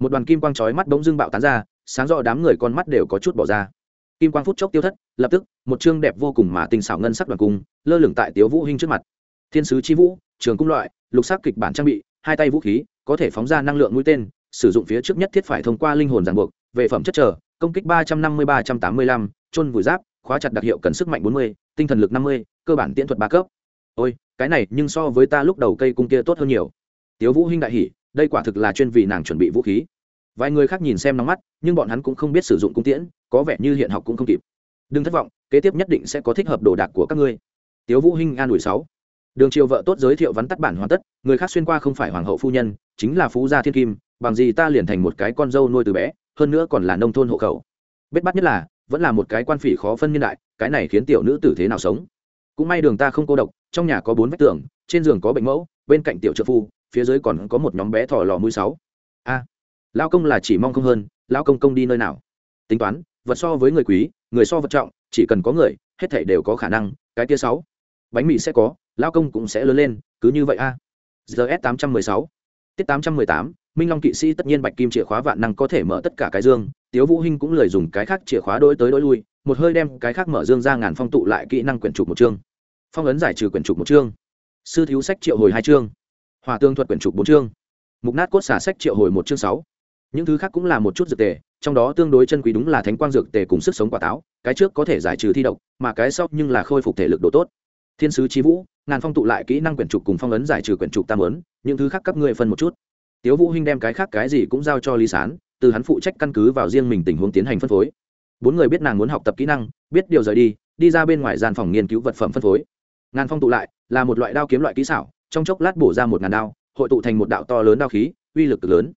Speaker 1: Một đoàn kim quang chói mắt bỗng dưng bạo tán ra, sáng rõ đám người con mắt đều có chút bỏ ra. Kim quang phút chốc tiêu thất, lập tức, một chương đẹp vô cùng mà tinh xảo ngân sắc đoàn cung, lơ lửng tại tiếu vũ hinh trước mặt. Thiên sứ chi vũ, trường cung loại, lục sắc kịch bản trang bị, hai tay vũ khí, có thể phóng ra năng lượng mũi tên sử dụng phía trước nhất thiết phải thông qua linh hồn ràng buộc, về phẩm chất trở công kích ba trăm năm mươi ba trăm tám mươi lăm, chôn vùi giáp, khóa chặt đặc hiệu cần sức mạnh bốn mươi, tinh thần lực năm mươi, cơ bản tiễn thuật ba cấp. Ôi, cái này, nhưng so với ta lúc đầu cây cung kia tốt hơn nhiều. Tiếu vũ hinh đại hỉ, đây quả thực là chuyên vì nàng chuẩn bị vũ khí. Vài người khác nhìn xem nóng mắt, nhưng bọn hắn cũng không biết sử dụng cung tiễn, có vẻ như hiện học cũng không kịp. Đừng thất vọng, kế tiếp nhất định sẽ có thích hợp đồ đạc của các ngươi. Tiếu vũ hinh an ủi sáu đường triều vợ tốt giới thiệu vắn tắt bản hoàn tất người khác xuyên qua không phải hoàng hậu phu nhân chính là phú gia thiên kim bằng gì ta liền thành một cái con dâu nuôi từ bé hơn nữa còn là nông thôn hộ khẩu. Bết bắt nhất là vẫn là một cái quan phỉ khó phân niên đại cái này khiến tiểu nữ tử thế nào sống? Cũng may đường ta không cô độc trong nhà có bốn vách tường trên giường có bệnh mẫu bên cạnh tiểu trợ phu phía dưới còn có một nhóm bé thỏ lò mũi sáu. A à, lao công là chỉ mong không hơn lao công công đi nơi nào? Tính toán vật so với người quý người so vật trọng chỉ cần có người hết thảy đều có khả năng cái tia sáu bánh mì sẽ có lao công cũng sẽ lớn lên, cứ như vậy a. Gs tám trăm mười sáu. Tiết tám trăm mười tám, minh long kỵ sĩ tất nhiên bạch kim chìa khóa vạn năng có thể mở tất cả cái dương, tiếu vũ hinh cũng lời dùng cái khác chìa khóa đối tới đối lui, một hơi đem cái khác mở dương ra ngàn phong tụ lại kỹ năng quyển trục một chương. Phong ấn giải trừ quyển trục một chương. Sư thiếu sách triệu hồi hai chương. Hòa tương thuật quyển trục bốn chương. Mục nát cốt xả sách triệu hồi một chương sáu. Những thứ khác cũng là một chút dược tề, trong đó tương đối chân quý đúng là thánh quang dược tề cùng sức sống quả táo, cái trước có thể giải trừ thi độc, mà cái sau nhưng là khôi phục thể lực độ tốt thiên sứ trí vũ, ngàn phong tụ lại kỹ năng quyển trục cùng phong ấn giải trừ quyển trục tam ấn, những thứ khác các ngươi phân một chút. Tiếu vũ huynh đem cái khác cái gì cũng giao cho lý sán, từ hắn phụ trách căn cứ vào riêng mình tình huống tiến hành phân phối. Bốn người biết nàng muốn học tập kỹ năng, biết điều rời đi đi ra bên ngoài gian phòng nghiên cứu vật phẩm phân phối. Ngàn phong tụ lại, là một loại đao kiếm loại kỹ xảo, trong chốc lát bổ ra một ngàn đao, hội tụ thành một đạo to lớn đao khí, uy lực cực lớn.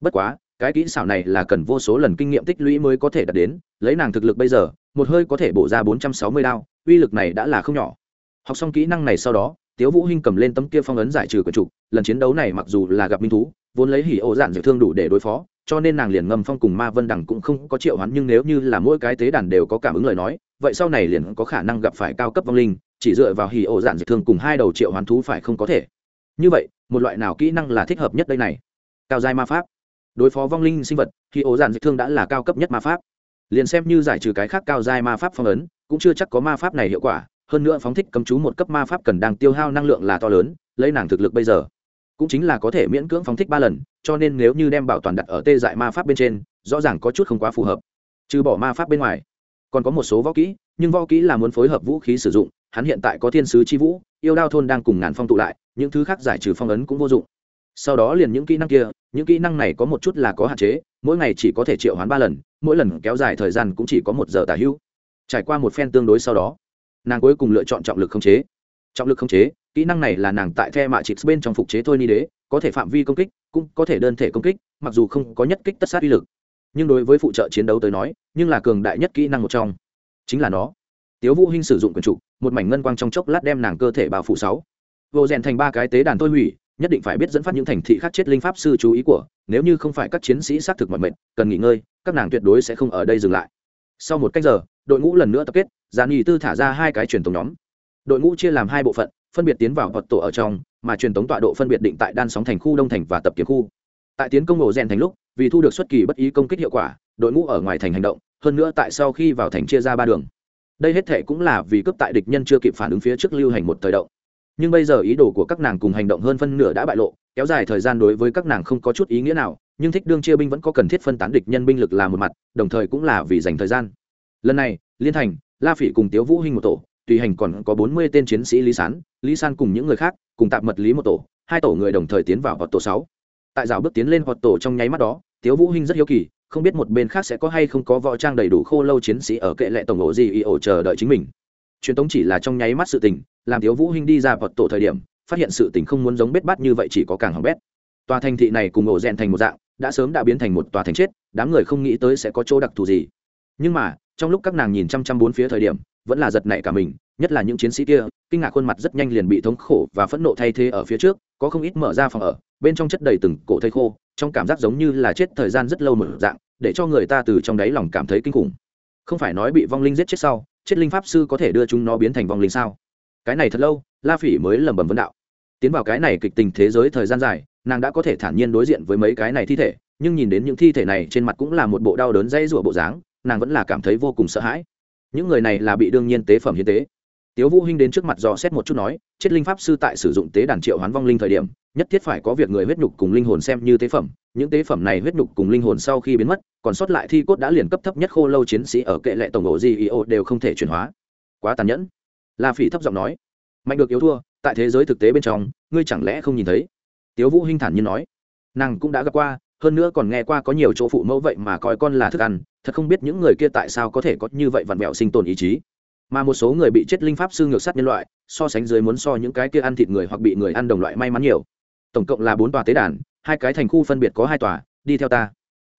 Speaker 1: Bất quá, cái kỹ xảo này là cần vô số lần kinh nghiệm tích lũy mới có thể đạt đến, lấy nàng thực lực bây giờ, một hơi có thể bổ ra bốn trăm sáu mươi đao, uy lực này đã là không nhỏ học xong kỹ năng này sau đó, tiếu vũ hinh cầm lên tấm kia phong ấn giải trừ quần trục lần chiến đấu này mặc dù là gặp minh thú, vốn lấy hỉ ổ dạn dược thương đủ để đối phó, cho nên nàng liền ngâm phong cùng ma vân đằng cũng không có triệu hoán, nhưng nếu như là mỗi cái tế đàn đều có cảm ứng lời nói, vậy sau này liền có khả năng gặp phải cao cấp vong linh, chỉ dựa vào hỉ ổ dạn dược thương cùng hai đầu triệu hoán thú phải không có thể. Như vậy, một loại nào kỹ năng là thích hợp nhất đây này? Cao giai ma pháp. Đối phó vong linh sinh vật, hỉ ổ dạn dược thương đã là cao cấp nhất ma pháp. Liền xem như giải trừ cái khác cao giai ma pháp phong ấn, cũng chưa chắc có ma pháp này hiệu quả hơn nữa phóng thích cấm chú một cấp ma pháp cần đang tiêu hao năng lượng là to lớn, lấy nàng thực lực bây giờ, cũng chính là có thể miễn cưỡng phóng thích ba lần, cho nên nếu như đem bảo toàn đặt ở tê dại ma pháp bên trên, rõ ràng có chút không quá phù hợp. Trừ bỏ ma pháp bên ngoài, còn có một số võ kỹ, nhưng võ kỹ là muốn phối hợp vũ khí sử dụng, hắn hiện tại có thiên sứ chi vũ, yêu đao thôn đang cùng ngàn phong tụ lại, những thứ khác giải trừ phong ấn cũng vô dụng. Sau đó liền những kỹ năng kia, những kỹ năng này có một chút là có hạn chế, mỗi ngày chỉ có thể triệu hoán ba lần, mỗi lần kéo dài thời gian cũng chỉ có một giờ tả hữu trải qua một phen tương đối sau đó nàng cuối cùng lựa chọn trọng lực khống chế. Trọng lực khống chế, kỹ năng này là nàng tại the mạ chịt bên trong phục chế thôi ni đế, có thể phạm vi công kích, cũng có thể đơn thể công kích, mặc dù không có nhất kích tất sát uy lực. Nhưng đối với phụ trợ chiến đấu tới nói, nhưng là cường đại nhất kỹ năng một trong. Chính là nó. Tiếu vũ hinh sử dụng quyền trục một mảnh ngân quang trong chốc lát đem nàng cơ thể bao phủ sáu. Vô rèn thành ba cái tế đàn tôi hủy, nhất định phải biết dẫn phát những thành thị khác chết linh pháp sư chú ý của, nếu như không phải các chiến sĩ xác thực mọi mệnh cần nghỉ ngơi, các nàng tuyệt đối sẽ không ở đây dừng lại. Sau một cách giờ đội ngũ lần nữa tập kết giàn nhì tư thả ra hai cái truyền thống nhóm. Đội ngũ chia làm hai bộ phận, phân biệt tiến vào vật tổ ở trong, mà truyền thống tọa độ phân biệt định tại đan sóng thành khu đông thành và tập kiếm khu. Tại tiến công ổ rèn thành lúc, vì thu được xuất kỳ bất ý công kích hiệu quả, đội ngũ ở ngoài thành hành động, hơn nữa tại sau khi vào thành chia ra ba đường. Đây hết thể cũng là vì cướp tại địch nhân chưa kịp phản ứng phía trước lưu hành một thời động. Nhưng bây giờ ý đồ của các nàng cùng hành động hơn phân nửa đã bại lộ, kéo dài thời gian đối với các nàng không có chút ý nghĩa nào, nhưng thích đương chia binh vẫn có cần thiết phân tán địch nhân binh lực là một mặt, đồng thời cũng là vì dành thời gian lần này, liên thành, la phỉ cùng tiếu vũ hinh một tổ, tùy hành còn có bốn mươi tên chiến sĩ lý sán, lý san cùng những người khác, cùng tạm mật lý một tổ, hai tổ người đồng thời tiến vào hoạt tổ sáu. Tại rào bước tiến lên hoạt tổ trong nháy mắt đó, tiếu vũ hinh rất hiếu kỳ, không biết một bên khác sẽ có hay không có võ trang đầy đủ khô lâu chiến sĩ ở kệ lệ tổng ổ gì y ổ chờ đợi chính mình. Truyền tống chỉ là trong nháy mắt sự tình, làm tiếu vũ hinh đi ra hoạt tổ thời điểm, phát hiện sự tình không muốn giống bết bát như vậy chỉ có càng hỏng bét. Tòa thành thị này cùng ổ rèn thành một dạng, đã sớm đã biến thành một tòa thành chết, đám người không nghĩ tới sẽ có chỗ đặc thù gì. Nhưng mà trong lúc các nàng nhìn chăm chăm bốn phía thời điểm, vẫn là giật nảy cả mình, nhất là những chiến sĩ kia, kinh ngạc khuôn mặt rất nhanh liền bị thống khổ và phẫn nộ thay thế ở phía trước, có không ít mở ra phòng ở, bên trong chất đầy từng cổ thây khô, trong cảm giác giống như là chết thời gian rất lâu một dạng, để cho người ta từ trong đáy lòng cảm thấy kinh khủng. Không phải nói bị vong linh giết chết sau, chết linh pháp sư có thể đưa chúng nó biến thành vong linh sao? Cái này thật lâu, la phỉ mới lẩm bẩm vấn đạo. Tiến vào cái này kịch tình thế giới thời gian dài, nàng đã có thể thản nhiên đối diện với mấy cái này thi thể, nhưng nhìn đến những thi thể này trên mặt cũng là một bộ đau đớn dây rủa bộ dáng nàng vẫn là cảm thấy vô cùng sợ hãi. Những người này là bị đương nhiên tế phẩm hiến tế. Tiếu vũ hinh đến trước mặt dò xét một chút nói, chết linh pháp sư tại sử dụng tế đàn triệu hoán vong linh thời điểm, nhất thiết phải có việc người huyết nhục cùng linh hồn xem như tế phẩm. Những tế phẩm này huyết nhục cùng linh hồn sau khi biến mất, còn sót lại thi cốt đã liền cấp thấp nhất khô lâu chiến sĩ ở kệ lệ tổng ổ gio đều không thể chuyển hóa. Quá tàn nhẫn. La phỉ thấp giọng nói, mạnh được yếu thua, tại thế giới thực tế bên trong, ngươi chẳng lẽ không nhìn thấy? Tiếu vũ hinh thản nhiên nói, nàng cũng đã gặp qua hơn nữa còn nghe qua có nhiều chỗ phụ mẫu vậy mà coi con là thức ăn, thật không biết những người kia tại sao có thể có như vậy vặn vẹo sinh tồn ý chí. Mà một số người bị chết linh pháp sư ngược sát nhân loại, so sánh dưới muốn so những cái kia ăn thịt người hoặc bị người ăn đồng loại may mắn nhiều. Tổng cộng là bốn tòa tế đàn, hai cái thành khu phân biệt có hai tòa, đi theo ta.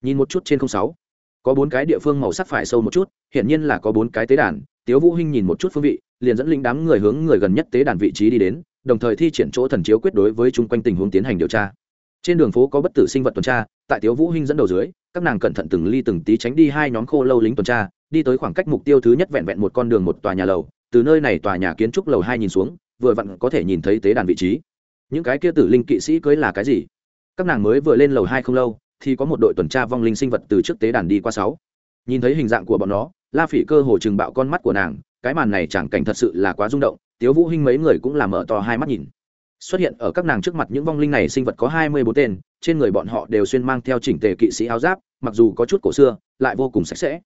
Speaker 1: Nhìn một chút trên không sáu, có bốn cái địa phương màu sắc phải sâu một chút, hiển nhiên là có bốn cái tế đàn. Tiếu vũ hinh nhìn một chút phương vị, liền dẫn linh đám người hướng người gần nhất tế đàn vị trí đi đến, đồng thời thi triển chỗ thần chiếu quyết đối với chung quanh tình huống tiến hành điều tra. Trên đường phố có bất tử sinh vật tuần tra tại tiếu vũ hinh dẫn đầu dưới, các nàng cẩn thận từng ly từng tí tránh đi hai nhóm khô lâu lính tuần tra, đi tới khoảng cách mục tiêu thứ nhất vẹn vẹn một con đường một tòa nhà lầu, từ nơi này tòa nhà kiến trúc lầu hai nhìn xuống, vừa vặn có thể nhìn thấy tế đàn vị trí. Những cái kia tử linh kỵ sĩ cưới là cái gì? Các nàng mới vừa lên lầu hai không lâu, thì có một đội tuần tra vong linh sinh vật từ trước tế đàn đi qua sáu. Nhìn thấy hình dạng của bọn nó, la phỉ cơ hồ chừng bạo con mắt của nàng, cái màn này chẳng cảnh thật sự là quá rung động, tiếu vũ hinh mấy người cũng làm mở to hai mắt nhìn. Xuất hiện ở các nàng trước mặt những vong linh này sinh vật có hai mươi bốn tên trên người bọn họ đều xuyên mang theo chỉnh tề kỵ sĩ áo giáp, mặc dù có chút cổ xưa, lại vô cùng sạch sẽ.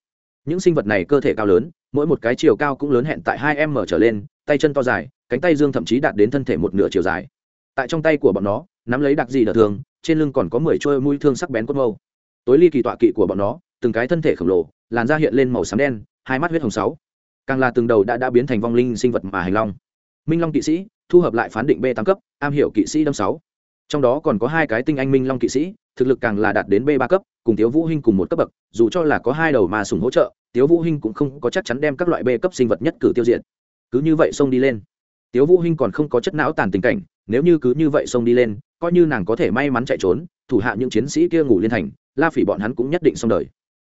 Speaker 1: Những sinh vật này cơ thể cao lớn, mỗi một cái chiều cao cũng lớn hẹn tại hai m trở lên, tay chân to dài, cánh tay dương thậm chí đạt đến thân thể một nửa chiều dài. Tại trong tay của bọn nó, nắm lấy đặc gì đợt thường, trên lưng còn có mười trôi mũi thương sắc bén cốt mâu. Tối ly kỳ tọa kỵ của bọn nó, từng cái thân thể khổng lồ, làn da hiện lên màu xám đen, hai mắt huyết hồng sáu. Càng là từng đầu đã đã biến thành vong linh sinh vật mà hành long. Minh long kỵ sĩ, thu hợp lại phán định b tám cấp, am hiểu kỵ sĩ đâm sáu trong đó còn có hai cái tinh anh minh long kỵ sĩ, thực lực càng là đạt đến b ba cấp, cùng tiếu vũ hinh cùng một cấp bậc, dù cho là có hai đầu mà sùng hỗ trợ, tiếu vũ hinh cũng không có chắc chắn đem các loại b cấp sinh vật nhất cử tiêu diệt. Cứ như vậy xông đi lên. Tiếu vũ hinh còn không có chất não tàn tình cảnh, nếu như cứ như vậy xông đi lên, coi như nàng có thể may mắn chạy trốn, thủ hạ những chiến sĩ kia ngủ liên thành, la phỉ bọn hắn cũng nhất định xong đời.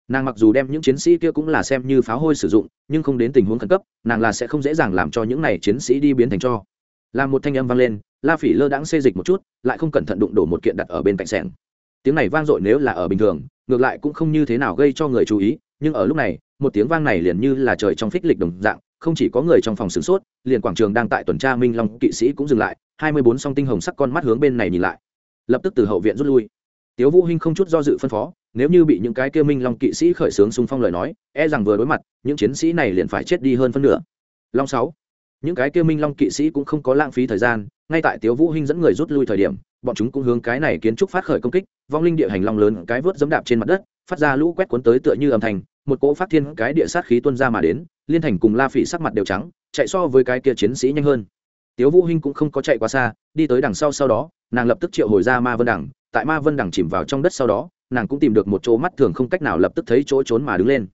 Speaker 1: Nàng mặc dù đem những chiến sĩ kia cũng là xem như pháo hôi sử dụng, nhưng không đến tình huống khẩn cấp, nàng là sẽ không dễ dàng làm cho những này chiến sĩ đi biến thành cho làm một thanh âm vang lên, la phỉ lơ đãng xê dịch một chút, lại không cẩn thận đụng đổ một kiện đặt ở bên cạnh sẻng tiếng này vang dội nếu là ở bình thường, ngược lại cũng không như thế nào gây cho người chú ý, nhưng ở lúc này, một tiếng vang này liền như là trời trong phích lịch đồng dạng, không chỉ có người trong phòng sửng sốt, liền quảng trường đang tại tuần tra minh long kỵ sĩ cũng dừng lại, hai mươi bốn song tinh hồng sắc con mắt hướng bên này nhìn lại. Lập tức từ hậu viện rút lui. Tiếu vũ hinh không chút do dự phân phó, nếu như bị những cái kia minh long kỵ sĩ khởi xướng xung phong lời nói e rằng vừa đối mặt, những chiến sĩ này liền phải chết đi hơn phân nửa. Long sáu những cái kia minh long kỵ sĩ cũng không có lãng phí thời gian, ngay tại tiếu vũ hinh dẫn người rút lui thời điểm, bọn chúng cũng hướng cái này kiến trúc phát khởi công kích, vong linh địa hành long lớn cái vớt dẫm đạp trên mặt đất, phát ra lũ quét cuốn tới tựa như âm thanh, một cỗ phát thiên cái địa sát khí tuôn ra mà đến, liên thành cùng la phỉ sắc mặt đều trắng, chạy so với cái kia chiến sĩ nhanh hơn. Tiếu vũ hinh cũng không có chạy quá xa, đi tới đằng sau sau đó, nàng lập tức triệu hồi ra ma vân đẳng tại ma vân đẳng chìm vào trong đất sau đó, nàng cũng tìm được một chỗ mắt thường không cách nào lập tức thấy chỗ trốn mà đứng lên.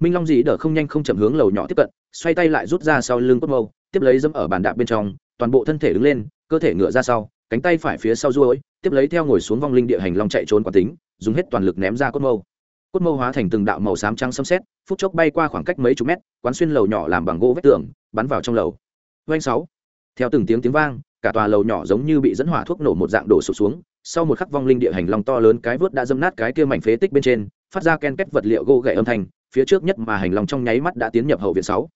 Speaker 1: Minh long dĩ đỡ không nhanh không chậm hướng lầu nhỏ tiếp cận, xoay tay lại rút ra sau lưng cốt mâu tiếp lấy dẫm ở bàn đạp bên trong, toàn bộ thân thể đứng lên, cơ thể ngựa ra sau, cánh tay phải phía sau ruôi tiếp lấy theo ngồi xuống vong linh địa hành long chạy trốn quán tính, dùng hết toàn lực ném ra cốt mâu. Cốt mâu hóa thành từng đạo màu xám trắng xâm xét phút chốc bay qua khoảng cách mấy chục mét, quán xuyên lầu nhỏ làm bằng gỗ vách tường, bắn vào trong lầu. Doanh sáu. Theo từng tiếng tiếng vang, cả tòa lầu nhỏ giống như bị dẫn hỏa thuốc nổ một dạng đổ sụp xuống, sau một khắc vong linh địa hành long to lớn cái vớt đã dâm nát cái kia mảnh phế tích bên trên, phát ra ken két vật liệu gỗ gậy âm thanh, phía trước nhất mà hành long trong nháy mắt đã tiến nhập hậu viện sáu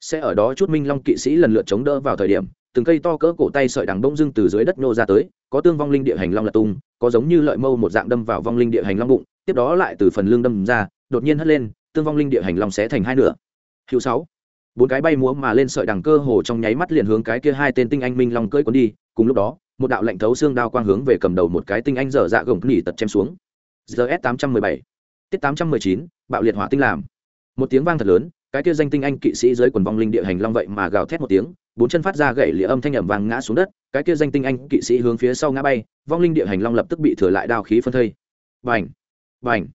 Speaker 1: sẽ ở đó chút minh long kỵ sĩ lần lượt chống đỡ vào thời điểm, từng cây to cỡ cổ tay sợi đằng bông dưng từ dưới đất nô ra tới, có tương vong linh địa hành long lật tung, có giống như lợi mâu một dạng đâm vào vong linh địa hành long bụng, tiếp đó lại từ phần lưng đâm ra, đột nhiên hất lên, tương vong linh địa hành long xé thành hai nửa. Hữu sáu. Bốn cái bay múa mà lên sợi đằng cơ hồ trong nháy mắt liền hướng cái kia hai tên tinh anh minh long cưỡi cuốn đi, cùng lúc đó, một đạo lệnh thấu xương đao quang hướng về cầm đầu một cái tinh anh dở dạ gồng nỉ tật chém xuống. Gs tám trăm mười bảy. Tiết tám trăm mười chín, bạo liệt hỏa tinh làm. Một tiếng vang thật lớn cái kia danh tinh anh kỵ sĩ dưới quần vong linh địa hành long vậy mà gào thét một tiếng, bốn chân phát ra gậy lịa âm thanh ẩm vàng ngã xuống đất, cái kia danh tinh anh kỵ sĩ hướng phía sau ngã bay, vong linh địa hành long lập tức bị thừa lại đao khí phân thây. Vành vành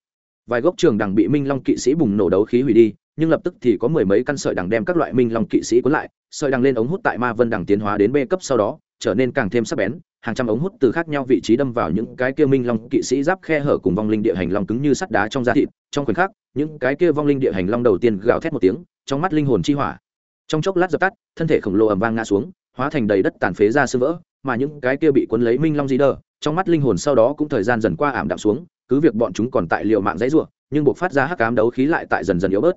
Speaker 1: vài gốc trường đằng bị minh long kỵ sĩ bùng nổ đấu khí hủy đi, nhưng lập tức thì có mười mấy căn sợi đằng đem các loại minh long kỵ sĩ cuốn lại, sợi đằng lên ống hút tại ma vân đằng tiến hóa đến b cấp sau đó, trở nên càng thêm sắc bén, hàng trăm ống hút từ khác nhau vị trí đâm vào những cái kia minh long kỵ sĩ giáp khe hở cùng vong linh địa hành long cứng như sắt đá trong da thịt, trong khoảnh khắc những cái kia vong linh địa hành long đầu tiên gào thét một tiếng, trong mắt linh hồn chi hỏa. Trong chốc lát dập tắt, thân thể khổng lồ ầm vang ngã xuống, hóa thành đầy đất tàn phế ra sơ vỡ, mà những cái kia bị cuốn lấy minh long di đờ, trong mắt linh hồn sau đó cũng thời gian dần qua ảm đạm xuống, cứ việc bọn chúng còn tại liệu mạng dãy ruộng nhưng buộc phát ra hắc cám đấu khí lại tại dần dần yếu bớt.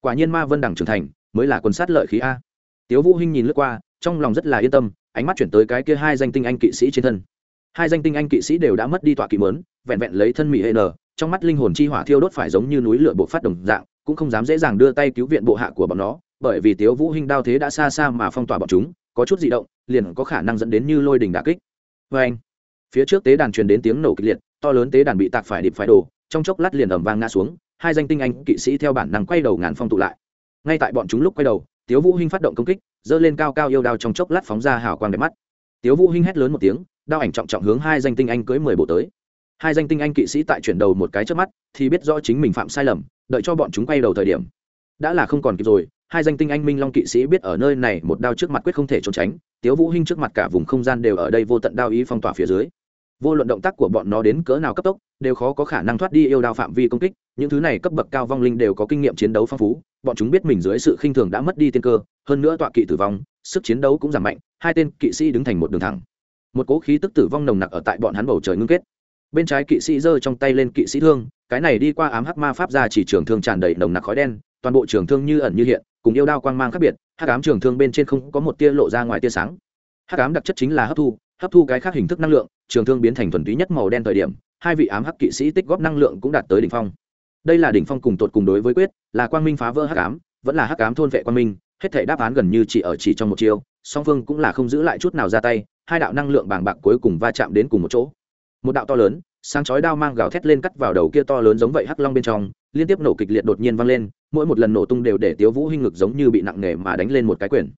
Speaker 1: Quả nhiên ma vân đẳng trưởng thành, mới là quân sát lợi khí a. Tiếu vũ hinh nhìn lướt qua, trong lòng rất là yên tâm, ánh mắt chuyển tới cái kia hai danh tinh anh kỵ sĩ trên thân. Hai danh tinh anh kỵ sĩ đều đã mất đi tọa kỵ mớn, vẹn vẹn lấy thân mỹ hệ n trong mắt linh hồn chi hỏa thiêu đốt phải giống như núi lửa bộ phát đồng dạng, cũng không dám dễ dàng đưa tay cứu viện bộ hạ của bọn nó, bởi vì tiếu vũ hinh đao thế đã xa xa mà phong tỏa bọn chúng, có chút dị động, liền có khả năng dẫn đến như lôi đình đả kích. Với anh, phía trước tế đàn truyền đến tiếng nổ kịch liệt, to lớn tế đàn bị tạc phải điệp phải đổ, trong chốc lát liền ầm vang ngã xuống, hai danh tinh anh kỵ sĩ theo bản năng quay đầu ngàn phong tụ lại. Ngay tại bọn chúng lúc quay đầu, tiếu vũ hinh phát động công kích dơ lên cao cao yêu đao trong chốc lát phóng ra hào quang đẹp mắt. Tiếu vũ hinh hét lớn một tiếng, đao ảnh trọng trọng hướng hai danh tinh anh cưỡi mười bộ tới hai danh tinh anh kỵ sĩ tại chuyển đầu một cái trước mắt, thì biết rõ chính mình phạm sai lầm, đợi cho bọn chúng quay đầu thời điểm. Đã là không còn kịp rồi, hai danh tinh anh minh long kỵ sĩ biết ở nơi này một đao trước mặt quyết không thể trốn tránh, tiếu vũ hinh trước mặt cả vùng không gian đều ở đây vô tận đao ý phong tỏa phía dưới. Vô luận động tác của bọn nó đến cỡ nào cấp tốc, đều khó có khả năng thoát đi yêu đao phạm vi công kích, những thứ này cấp bậc cao vong linh đều có kinh nghiệm chiến đấu phong phú, bọn chúng biết mình dưới sự khinh thường đã mất đi tiên cơ, hơn nữa tọa kỵ tử vong, sức chiến đấu cũng giảm mạnh, hai tên kỵ sĩ đứng thành một đường thẳng. Một cỗ khí tức tử vong nồng nặc ở tại bọn hắn bầu trời ngưng kết bên trái kỵ sĩ giơ trong tay lên kỵ sĩ thương, cái này đi qua ám hắc ma pháp ra chỉ trường thương tràn đầy nồng nặc khói đen, toàn bộ trường thương như ẩn như hiện, cùng yêu đao quang mang khác biệt, hắc ám trường thương bên trên không có một tia lộ ra ngoài tia sáng. Hắc ám đặc chất chính là hấp thu hấp thu cái khác hình thức năng lượng, trường thương biến thành thuần túy nhất màu đen thời điểm, hai vị ám hắc kỵ sĩ tích góp năng lượng cũng đạt tới đỉnh phong. Đây là đỉnh phong cùng tột cùng đối với quyết, là quang minh phá vỡ hắc ám, vẫn là hắc ám thôn vệ quang minh, hết thể đáp án gần như chỉ ở chỉ trong một chiêu, song phương cũng là không giữ lại chút nào ra tay, hai đạo năng lượng bàng bạc cuối cùng va chạm đến cùng một chỗ một đạo to lớn, sáng chói đao mang gào thét lên cắt vào đầu kia to lớn giống vậy hắc long bên trong, liên tiếp nổ kịch liệt đột nhiên vang lên, mỗi một lần nổ tung đều để tiếu vũ hinh ngực giống như bị nặng nề mà đánh lên một cái quyền.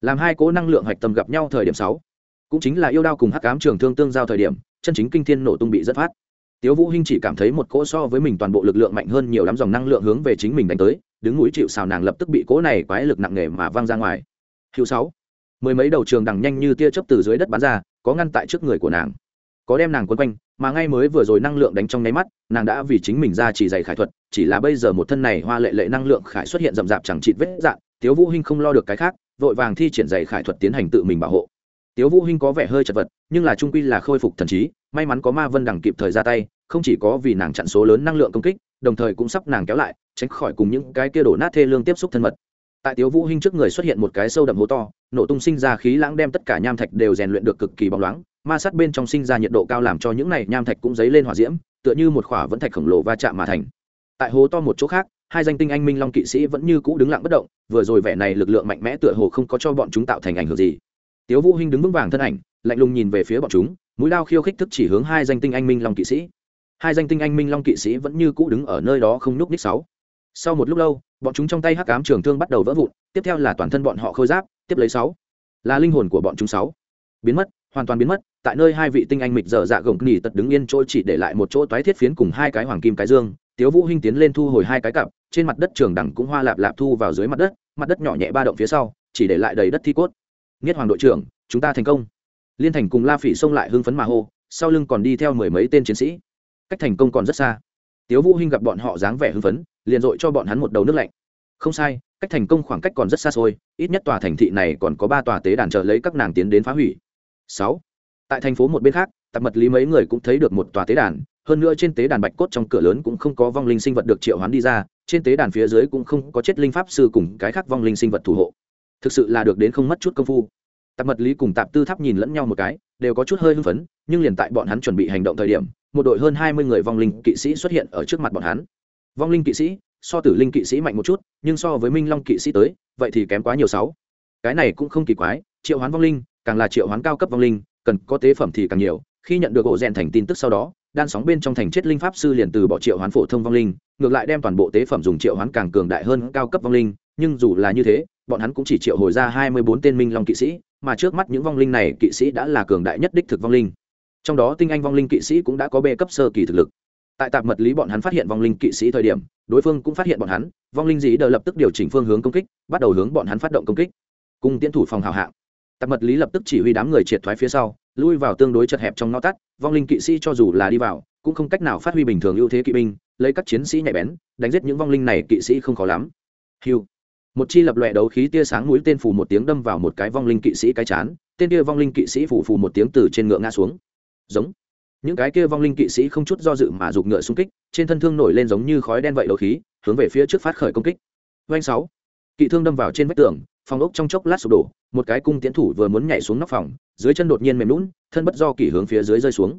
Speaker 1: Làm hai cố năng lượng hạch tâm gặp nhau thời điểm sáu. Cũng chính là yêu đao cùng hắc ám trường thương tương giao thời điểm, chân chính kinh thiên nổ tung bị rất phát. Tiếu vũ hinh chỉ cảm thấy một cỗ so với mình toàn bộ lực lượng mạnh hơn nhiều lắm dòng năng lượng hướng về chính mình đánh tới, đứng núi chịu sào nàng lập tức bị cỗ này quái lực nặng nề mà văng ra ngoài. Hiệu sáu. Mười mấy đầu trường đằng nhanh như tia chớp từ dưới đất bắn ra, có ngăn tại trước người của nàng có đem nàng quấn quanh, mà ngay mới vừa rồi năng lượng đánh trong nháy mắt, nàng đã vì chính mình ra chỉ dày khải thuật, chỉ là bây giờ một thân này hoa lệ lệ năng lượng khải xuất hiện rậm rạp chẳng trịt vết dạn, tiếu vũ hinh không lo được cái khác, vội vàng thi triển dày khải thuật tiến hành tự mình bảo hộ. Tiếu vũ hinh có vẻ hơi chật vật, nhưng là trung quy là khôi phục thần trí, may mắn có ma vân đằng kịp thời ra tay, không chỉ có vì nàng chặn số lớn năng lượng công kích, đồng thời cũng sắp nàng kéo lại, tránh khỏi cùng những cái kia đổ nát thê lương tiếp xúc thân mật tại tiếu vũ hinh trước người xuất hiện một cái sâu đậm hố to, nổ tung sinh ra khí lãng đem tất cả nham thạch đều rèn luyện được cực kỳ bóng loáng, ma sát bên trong sinh ra nhiệt độ cao làm cho những này nham thạch cũng dấy lên hỏa diễm, tựa như một khỏa vẫn thạch khổng lồ va chạm mà thành. Tại hố to một chỗ khác, hai danh tinh anh minh long kỵ sĩ vẫn như cũ đứng lặng bất động, vừa rồi vẻ này lực lượng mạnh mẽ tựa hồ không có cho bọn chúng tạo thành ảnh hưởng gì. Tiếu vũ hinh đứng vững vàng thân ảnh, lạnh lùng nhìn về phía bọn chúng, mũi lao khiêu khích thức chỉ hướng hai danh tinh anh minh long kỵ sĩ. hai danh tinh anh minh long kỵ sĩ vẫn như cũ đứng ở nơi đó không nhúc ních sáu. Sau một lúc lâu bọn chúng trong tay hắc ám trường thương bắt đầu vỡ vụn, tiếp theo là toàn thân bọn họ khôi giáp, tiếp lấy sáu. Là linh hồn của bọn chúng sáu. Biến mất, hoàn toàn biến mất, tại nơi hai vị tinh anh mịch dở dạ gồng nỉ tật đứng yên chỗ chỉ để lại một chỗ toái thiết phiến cùng hai cái hoàng kim cái dương, tiếu vũ hinh tiến lên thu hồi hai cái cặp, trên mặt đất trường đẳng cũng hoa lạp lạp thu vào dưới mặt đất mặt đất nhỏ nhẹ ba động phía sau, chỉ để lại đầy đất thi cốt. Nghiết hoàng đội trưởng, chúng ta thành công. Liên thành cùng la phỉ xông lại hưng phấn mà hô, sau lưng còn đi theo mười mấy tên chiến sĩ. Cách thành công còn rất xa. Tiếu vũ hinh gặp bọn họ dáng vẻ hưng phấn liền dội cho bọn hắn một đầu nước lạnh. Không sai, cách thành công khoảng cách còn rất xa xôi, ít nhất tòa thành thị này còn có ba tòa tế đàn chờ lấy các nàng tiến đến phá hủy. Sáu, tại thành phố một bên khác tập mật lý mấy người cũng thấy được một tòa tế đàn, hơn nữa trên tế đàn bạch cốt trong cửa lớn cũng không có vong linh sinh vật được triệu hoán đi ra, trên tế đàn phía dưới cũng không có chết linh pháp sư cùng cái khác vong linh sinh vật thủ hộ. Thực sự là được đến không mất chút công phu. Tạp mật lý cùng tạp tư tháp nhìn lẫn nhau một cái, đều có chút hơi hưng phấn, nhưng liền tại bọn hắn chuẩn bị hành động thời điểm, một đội hơn hai mươi người vong linh kỵ sĩ xuất hiện ở trước mặt bọn hắn vong linh kỵ sĩ, so tử linh kỵ sĩ mạnh một chút, nhưng so với minh long kỵ sĩ tới, vậy thì kém quá nhiều sáu. Cái này cũng không kỳ quái, triệu hoán vong linh, càng là triệu hoán cao cấp vong linh, cần có tế phẩm thì càng nhiều. Khi nhận được ổ rèn thành tin tức sau đó, đan sóng bên trong thành chết linh pháp sư liền từ bỏ triệu hoán phổ thông vong linh, ngược lại đem toàn bộ tế phẩm dùng triệu hoán càng cường đại hơn cao cấp vong linh. Nhưng dù là như thế, bọn hắn cũng chỉ triệu hồi ra hai mươi bốn tên minh long kỵ sĩ, mà trước mắt những vong linh này kỵ sĩ đã là cường đại nhất đích thực vong linh. Trong đó tinh anh vong linh kỵ sĩ cũng đã có bê cấp sơ kỳ thực lực tại tạp mật lý bọn hắn phát hiện vong linh kỵ sĩ thời điểm, đối phương cũng phát hiện bọn hắn, vong linh dĩ đờ lập tức điều chỉnh phương hướng công kích, bắt đầu hướng bọn hắn phát động công kích. Cùng tiến thủ phòng hào hạng. Tạp mật lý lập tức chỉ huy đám người triệt thoái phía sau, lui vào tương đối chật hẹp trong ngõ tắt, vong linh kỵ sĩ cho dù là đi vào, cũng không cách nào phát huy bình thường ưu thế kỵ binh, lấy các chiến sĩ nhạy bén, đánh giết những vong linh này kỵ sĩ không khó lắm. Hiu một chi lập lòe đấu khí tia sáng mũi tên phủ một tiếng đâm vào một cái vong linh kỵ sĩ cái chán, tên kia vong linh kỵ sĩ phủ phủ một tiếng từ trên ngựa ngã xuống. Giống những cái kia vong linh kỵ sĩ không chút do dự mà giục ngựa xung kích, trên thân thương nổi lên giống như khói đen vậy đấu khí, hướng về phía trước phát khởi công kích. Doanh sáu, kỵ thương đâm vào trên vách tường, phòng ốc trong chốc lát sụp đổ, một cái cung tiến thủ vừa muốn nhảy xuống nóc phòng, dưới chân đột nhiên mềm lún thân bất do kỷ hướng phía dưới rơi xuống.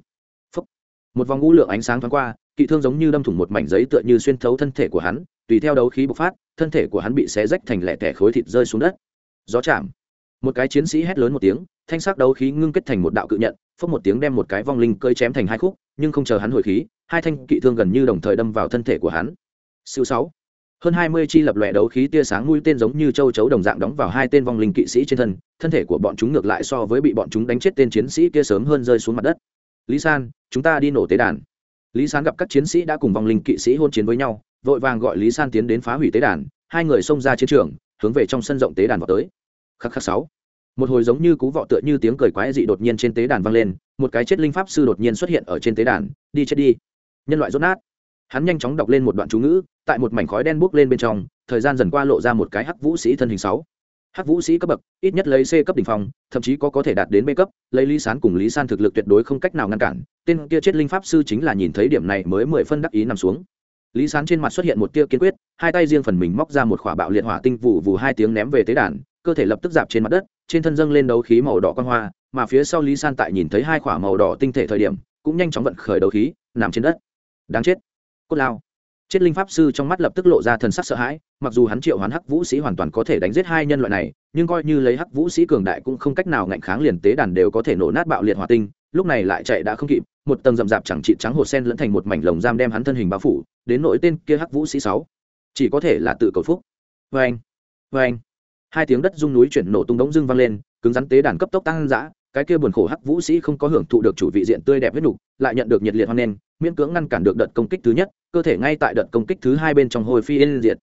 Speaker 1: Phúc. một vòng ngũ lượng ánh sáng thoáng qua, kỵ thương giống như đâm thủng một mảnh giấy tựa như xuyên thấu thân thể của hắn, tùy theo đấu khí bộc phát, thân thể của hắn bị xé rách thành lẻ tẻ khối thịt rơi xuống đất. Gió chạm. Một cái chiến sĩ hét lớn một tiếng thanh sắc đấu khí ngưng kết thành một đạo cự nhận, phốc một tiếng đem một cái vong linh cơi chém thành hai khúc, nhưng không chờ hắn hồi khí, hai thanh kỵ thương gần như đồng thời đâm vào thân thể của hắn. Siêu sáu. Hơn hai mươi chi lập lòe đấu khí tia sáng mũi tên giống như châu chấu đồng dạng đóng vào hai tên vong linh kỵ sĩ trên thân thân thể của bọn chúng ngược lại so với bị bọn chúng đánh chết tên chiến sĩ kia sớm hơn rơi xuống mặt đất. Lý san, chúng ta đi nổ tế đàn. Lý san gặp các chiến sĩ đã cùng vong linh kỵ sĩ hôn chiến với nhau, vội vàng gọi lý san tiến đến phá hủy tế đàn, hai người xông ra chiến trường, hướng về trong sân rộng tế đàn vào tới. Khắc khắc sáu một hồi giống như cú vọ tựa như tiếng cười quái dị đột nhiên trên tế đàn vang lên, một cái chết linh pháp sư đột nhiên xuất hiện ở trên tế đàn, đi chết đi. Nhân loại rốt nát. Hắn nhanh chóng đọc lên một đoạn chú ngữ, tại một mảnh khói đen bốc lên bên trong, thời gian dần qua lộ ra một cái hắc vũ sĩ thân hình sáu. Hắc vũ sĩ cấp bậc, ít nhất lấy c cấp đ ỉ n h phòng thậm chí có có thể đạt đến b cấp, lấy lý sán cùng lý san thực lực tuyệt đối không cách nào ngăn cản, tên kia chết linh pháp sư chính là nhìn thấy điểm này mới mười phân đắc ý nằm xuống. Lý sán trên mặt xuất hiện một tia kiên quyết, hai tay riêng phần mình móc ra một khỏa bạo liệt hỏa tinh vụ vù hai tiếng ném về tế đàn, cơ thể lập tức dạp trên mặt đất trên thân dâng lên đấu khí màu đỏ quan hoa, mà phía sau lý san tại nhìn thấy hai khỏa màu đỏ tinh thể thời điểm, cũng nhanh chóng vận khởi đấu khí, nằm trên đất. Đáng chết. Cốt lao. Chết linh pháp sư trong mắt lập tức lộ ra thần sắc sợ hãi, mặc dù hắn triệu hoán hắc vũ sĩ hoàn toàn có thể đánh giết hai nhân loại này, nhưng coi như lấy hắc vũ sĩ cường đại cũng không cách nào ngạnh kháng liền tế đàn đều có thể nổ nát bạo liệt hòa tinh, lúc này lại chạy đã không kịp, một tầng rậm rạp chẳng trị trắng hồ sen lẫn thành một mảnh lồng giam đem hắn thân hình bao phủ, đến nỗi tên kia hắc vũ sĩ sáu. Chỉ có thể là tự cầu phúc. Vê anh vê anh hai tiếng đất rung núi chuyển nổ tung đống dưng vang lên, cứng rắn tế đàn cấp tốc tăng dã, cái kia buồn khổ hắc vũ sĩ không có hưởng thụ được chủ vị diện tươi đẹp huyết nục, lại nhận được nhiệt liệt hoan nghênh, miễn cưỡng ngăn cản được đợt công kích thứ nhất, cơ thể ngay tại đợt công kích thứ hai bên trong hồi phi yên diệt.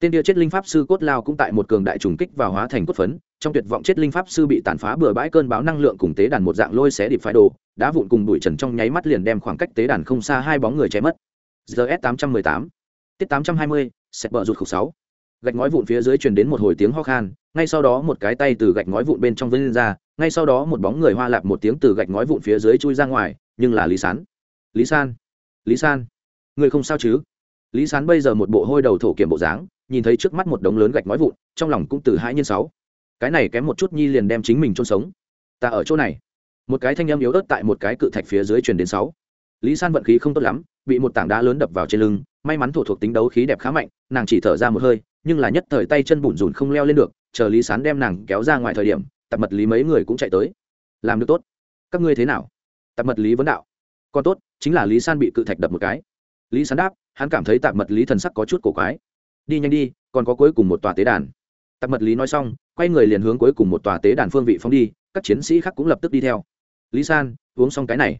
Speaker 1: Tên kia chết linh pháp sư cốt lao cũng tại một cường đại trùng kích và hóa thành cốt phấn, trong tuyệt vọng chết linh pháp sư bị tàn phá bừa bãi cơn báo năng lượng cùng tế đàn một dạng lôi xé điệp phái đồ, đá vụn cùng bụi trần trong nháy mắt liền đem khoảng cách tế đàn không xa hai bóng người cháy mất. Gs tám trăm mười tám, tiết tám trăm hai mươi, sẹt bờ rụt khục sáu gạch ngói vụn phía dưới truyền đến một hồi tiếng ho khan, ngay sau đó một cái tay từ gạch ngói vụn bên trong vươn ra, ngay sau đó một bóng người hoa lạp một tiếng từ gạch ngói vụn phía dưới chui ra ngoài, nhưng là lý sán. Lý san lý san người không sao chứ? Lý sán bây giờ một bộ hôi đầu thổ kiểm bộ dáng, nhìn thấy trước mắt một đống lớn gạch ngói vụn, trong lòng cũng từ hai nhân sáu. Cái này kém một chút nhi liền đem chính mình chôn sống. Ta ở chỗ này. Một cái thanh âm yếu ớt tại một cái cự thạch phía dưới truyền đến sáu. Lý san vận khí không tốt lắm, bị một tảng đá lớn đập vào trên lưng, may mắn thổ thuộc tính đấu khí đẹp khá mạnh, nàng chỉ thở ra một hơi nhưng là nhất thời tay chân bủn rủn không leo lên được, chờ lý sán đem nàng kéo ra ngoài thời điểm tập mật lý mấy người cũng chạy tới. Làm được tốt. Các ngươi thế nào? Tập mật lý vấn đạo. Còn tốt, chính là lý san bị cự thạch đập một cái. Lý Sán đáp, hắn cảm thấy tạp mật lý thần sắc có chút cổ quái. Đi nhanh đi, còn có cuối cùng một tòa tế đàn. Tạp mật lý nói xong, quay người liền hướng cuối cùng một tòa tế đàn phương vị phóng đi, các chiến sĩ khác cũng lập tức đi theo. Lý san uống xong cái này.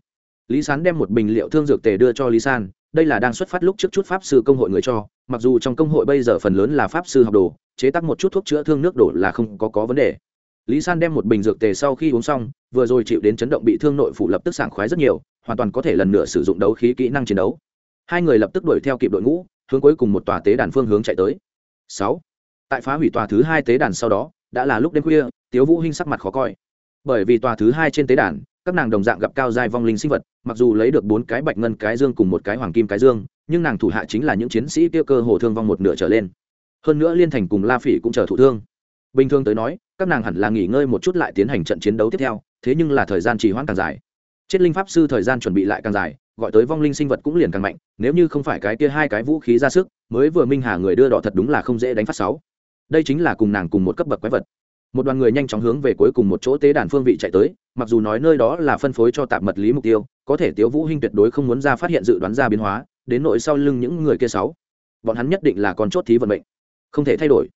Speaker 1: Lý sán đem một bình liệu thương dược tề đưa cho lý san đây là đang xuất phát lúc trước chút pháp sư công hội người cho, mặc dù trong công hội bây giờ phần lớn là pháp sư học đồ, chế tác một chút thuốc chữa thương nước đổ là không có có vấn đề. Lý san đem một bình dược tề sau khi uống xong, vừa rồi chịu đến chấn động bị thương nội phụ lập tức sảng khoái rất nhiều, hoàn toàn có thể lần nữa sử dụng đấu khí kỹ năng chiến đấu. Hai người lập tức đuổi theo kịp đội ngũ, hướng cuối cùng một tòa tế đàn phương hướng chạy tới. Sáu. Tại phá hủy tòa thứ hai tế đàn sau đó, đã là lúc đêm khuya, tiếu vũ hinh sắc mặt khó coi. Bởi vì tòa thứ hai trên tế đàn các nàng đồng dạng gặp cao giai vong linh sinh vật, mặc dù lấy được bốn cái bạch ngân, cái dương cùng một cái hoàng kim, cái dương, nhưng nàng thủ hạ chính là những chiến sĩ tiêu cơ hồ thương vong một nửa trở lên. Hơn nữa liên thành cùng la phỉ cũng chờ thụ thương. Bình thường tới nói, các nàng hẳn là nghỉ ngơi một chút lại tiến hành trận chiến đấu tiếp theo, thế nhưng là thời gian trì hoãn càng dài. Chết linh pháp sư thời gian chuẩn bị lại càng dài, gọi tới vong linh sinh vật cũng liền càng mạnh, nếu như không phải cái kia hai cái vũ khí ra sức, mới vừa minh hà người đưa đỏ thật đúng là không dễ đánh phát sáu. Đây chính là cùng nàng cùng một cấp bậc quái vật. Một đoàn người nhanh chóng hướng về cuối cùng một chỗ tế đàn phương vị chạy tới mặc dù nói nơi đó là phân phối cho tạm mật lý mục tiêu, có thể tiếu vũ hinh tuyệt đối không muốn ra phát hiện dự đoán ra biến hóa, đến nội sau lưng những người kia sáu. Bọn hắn nhất định là con chốt thí vận mệnh. Không thể thay đổi.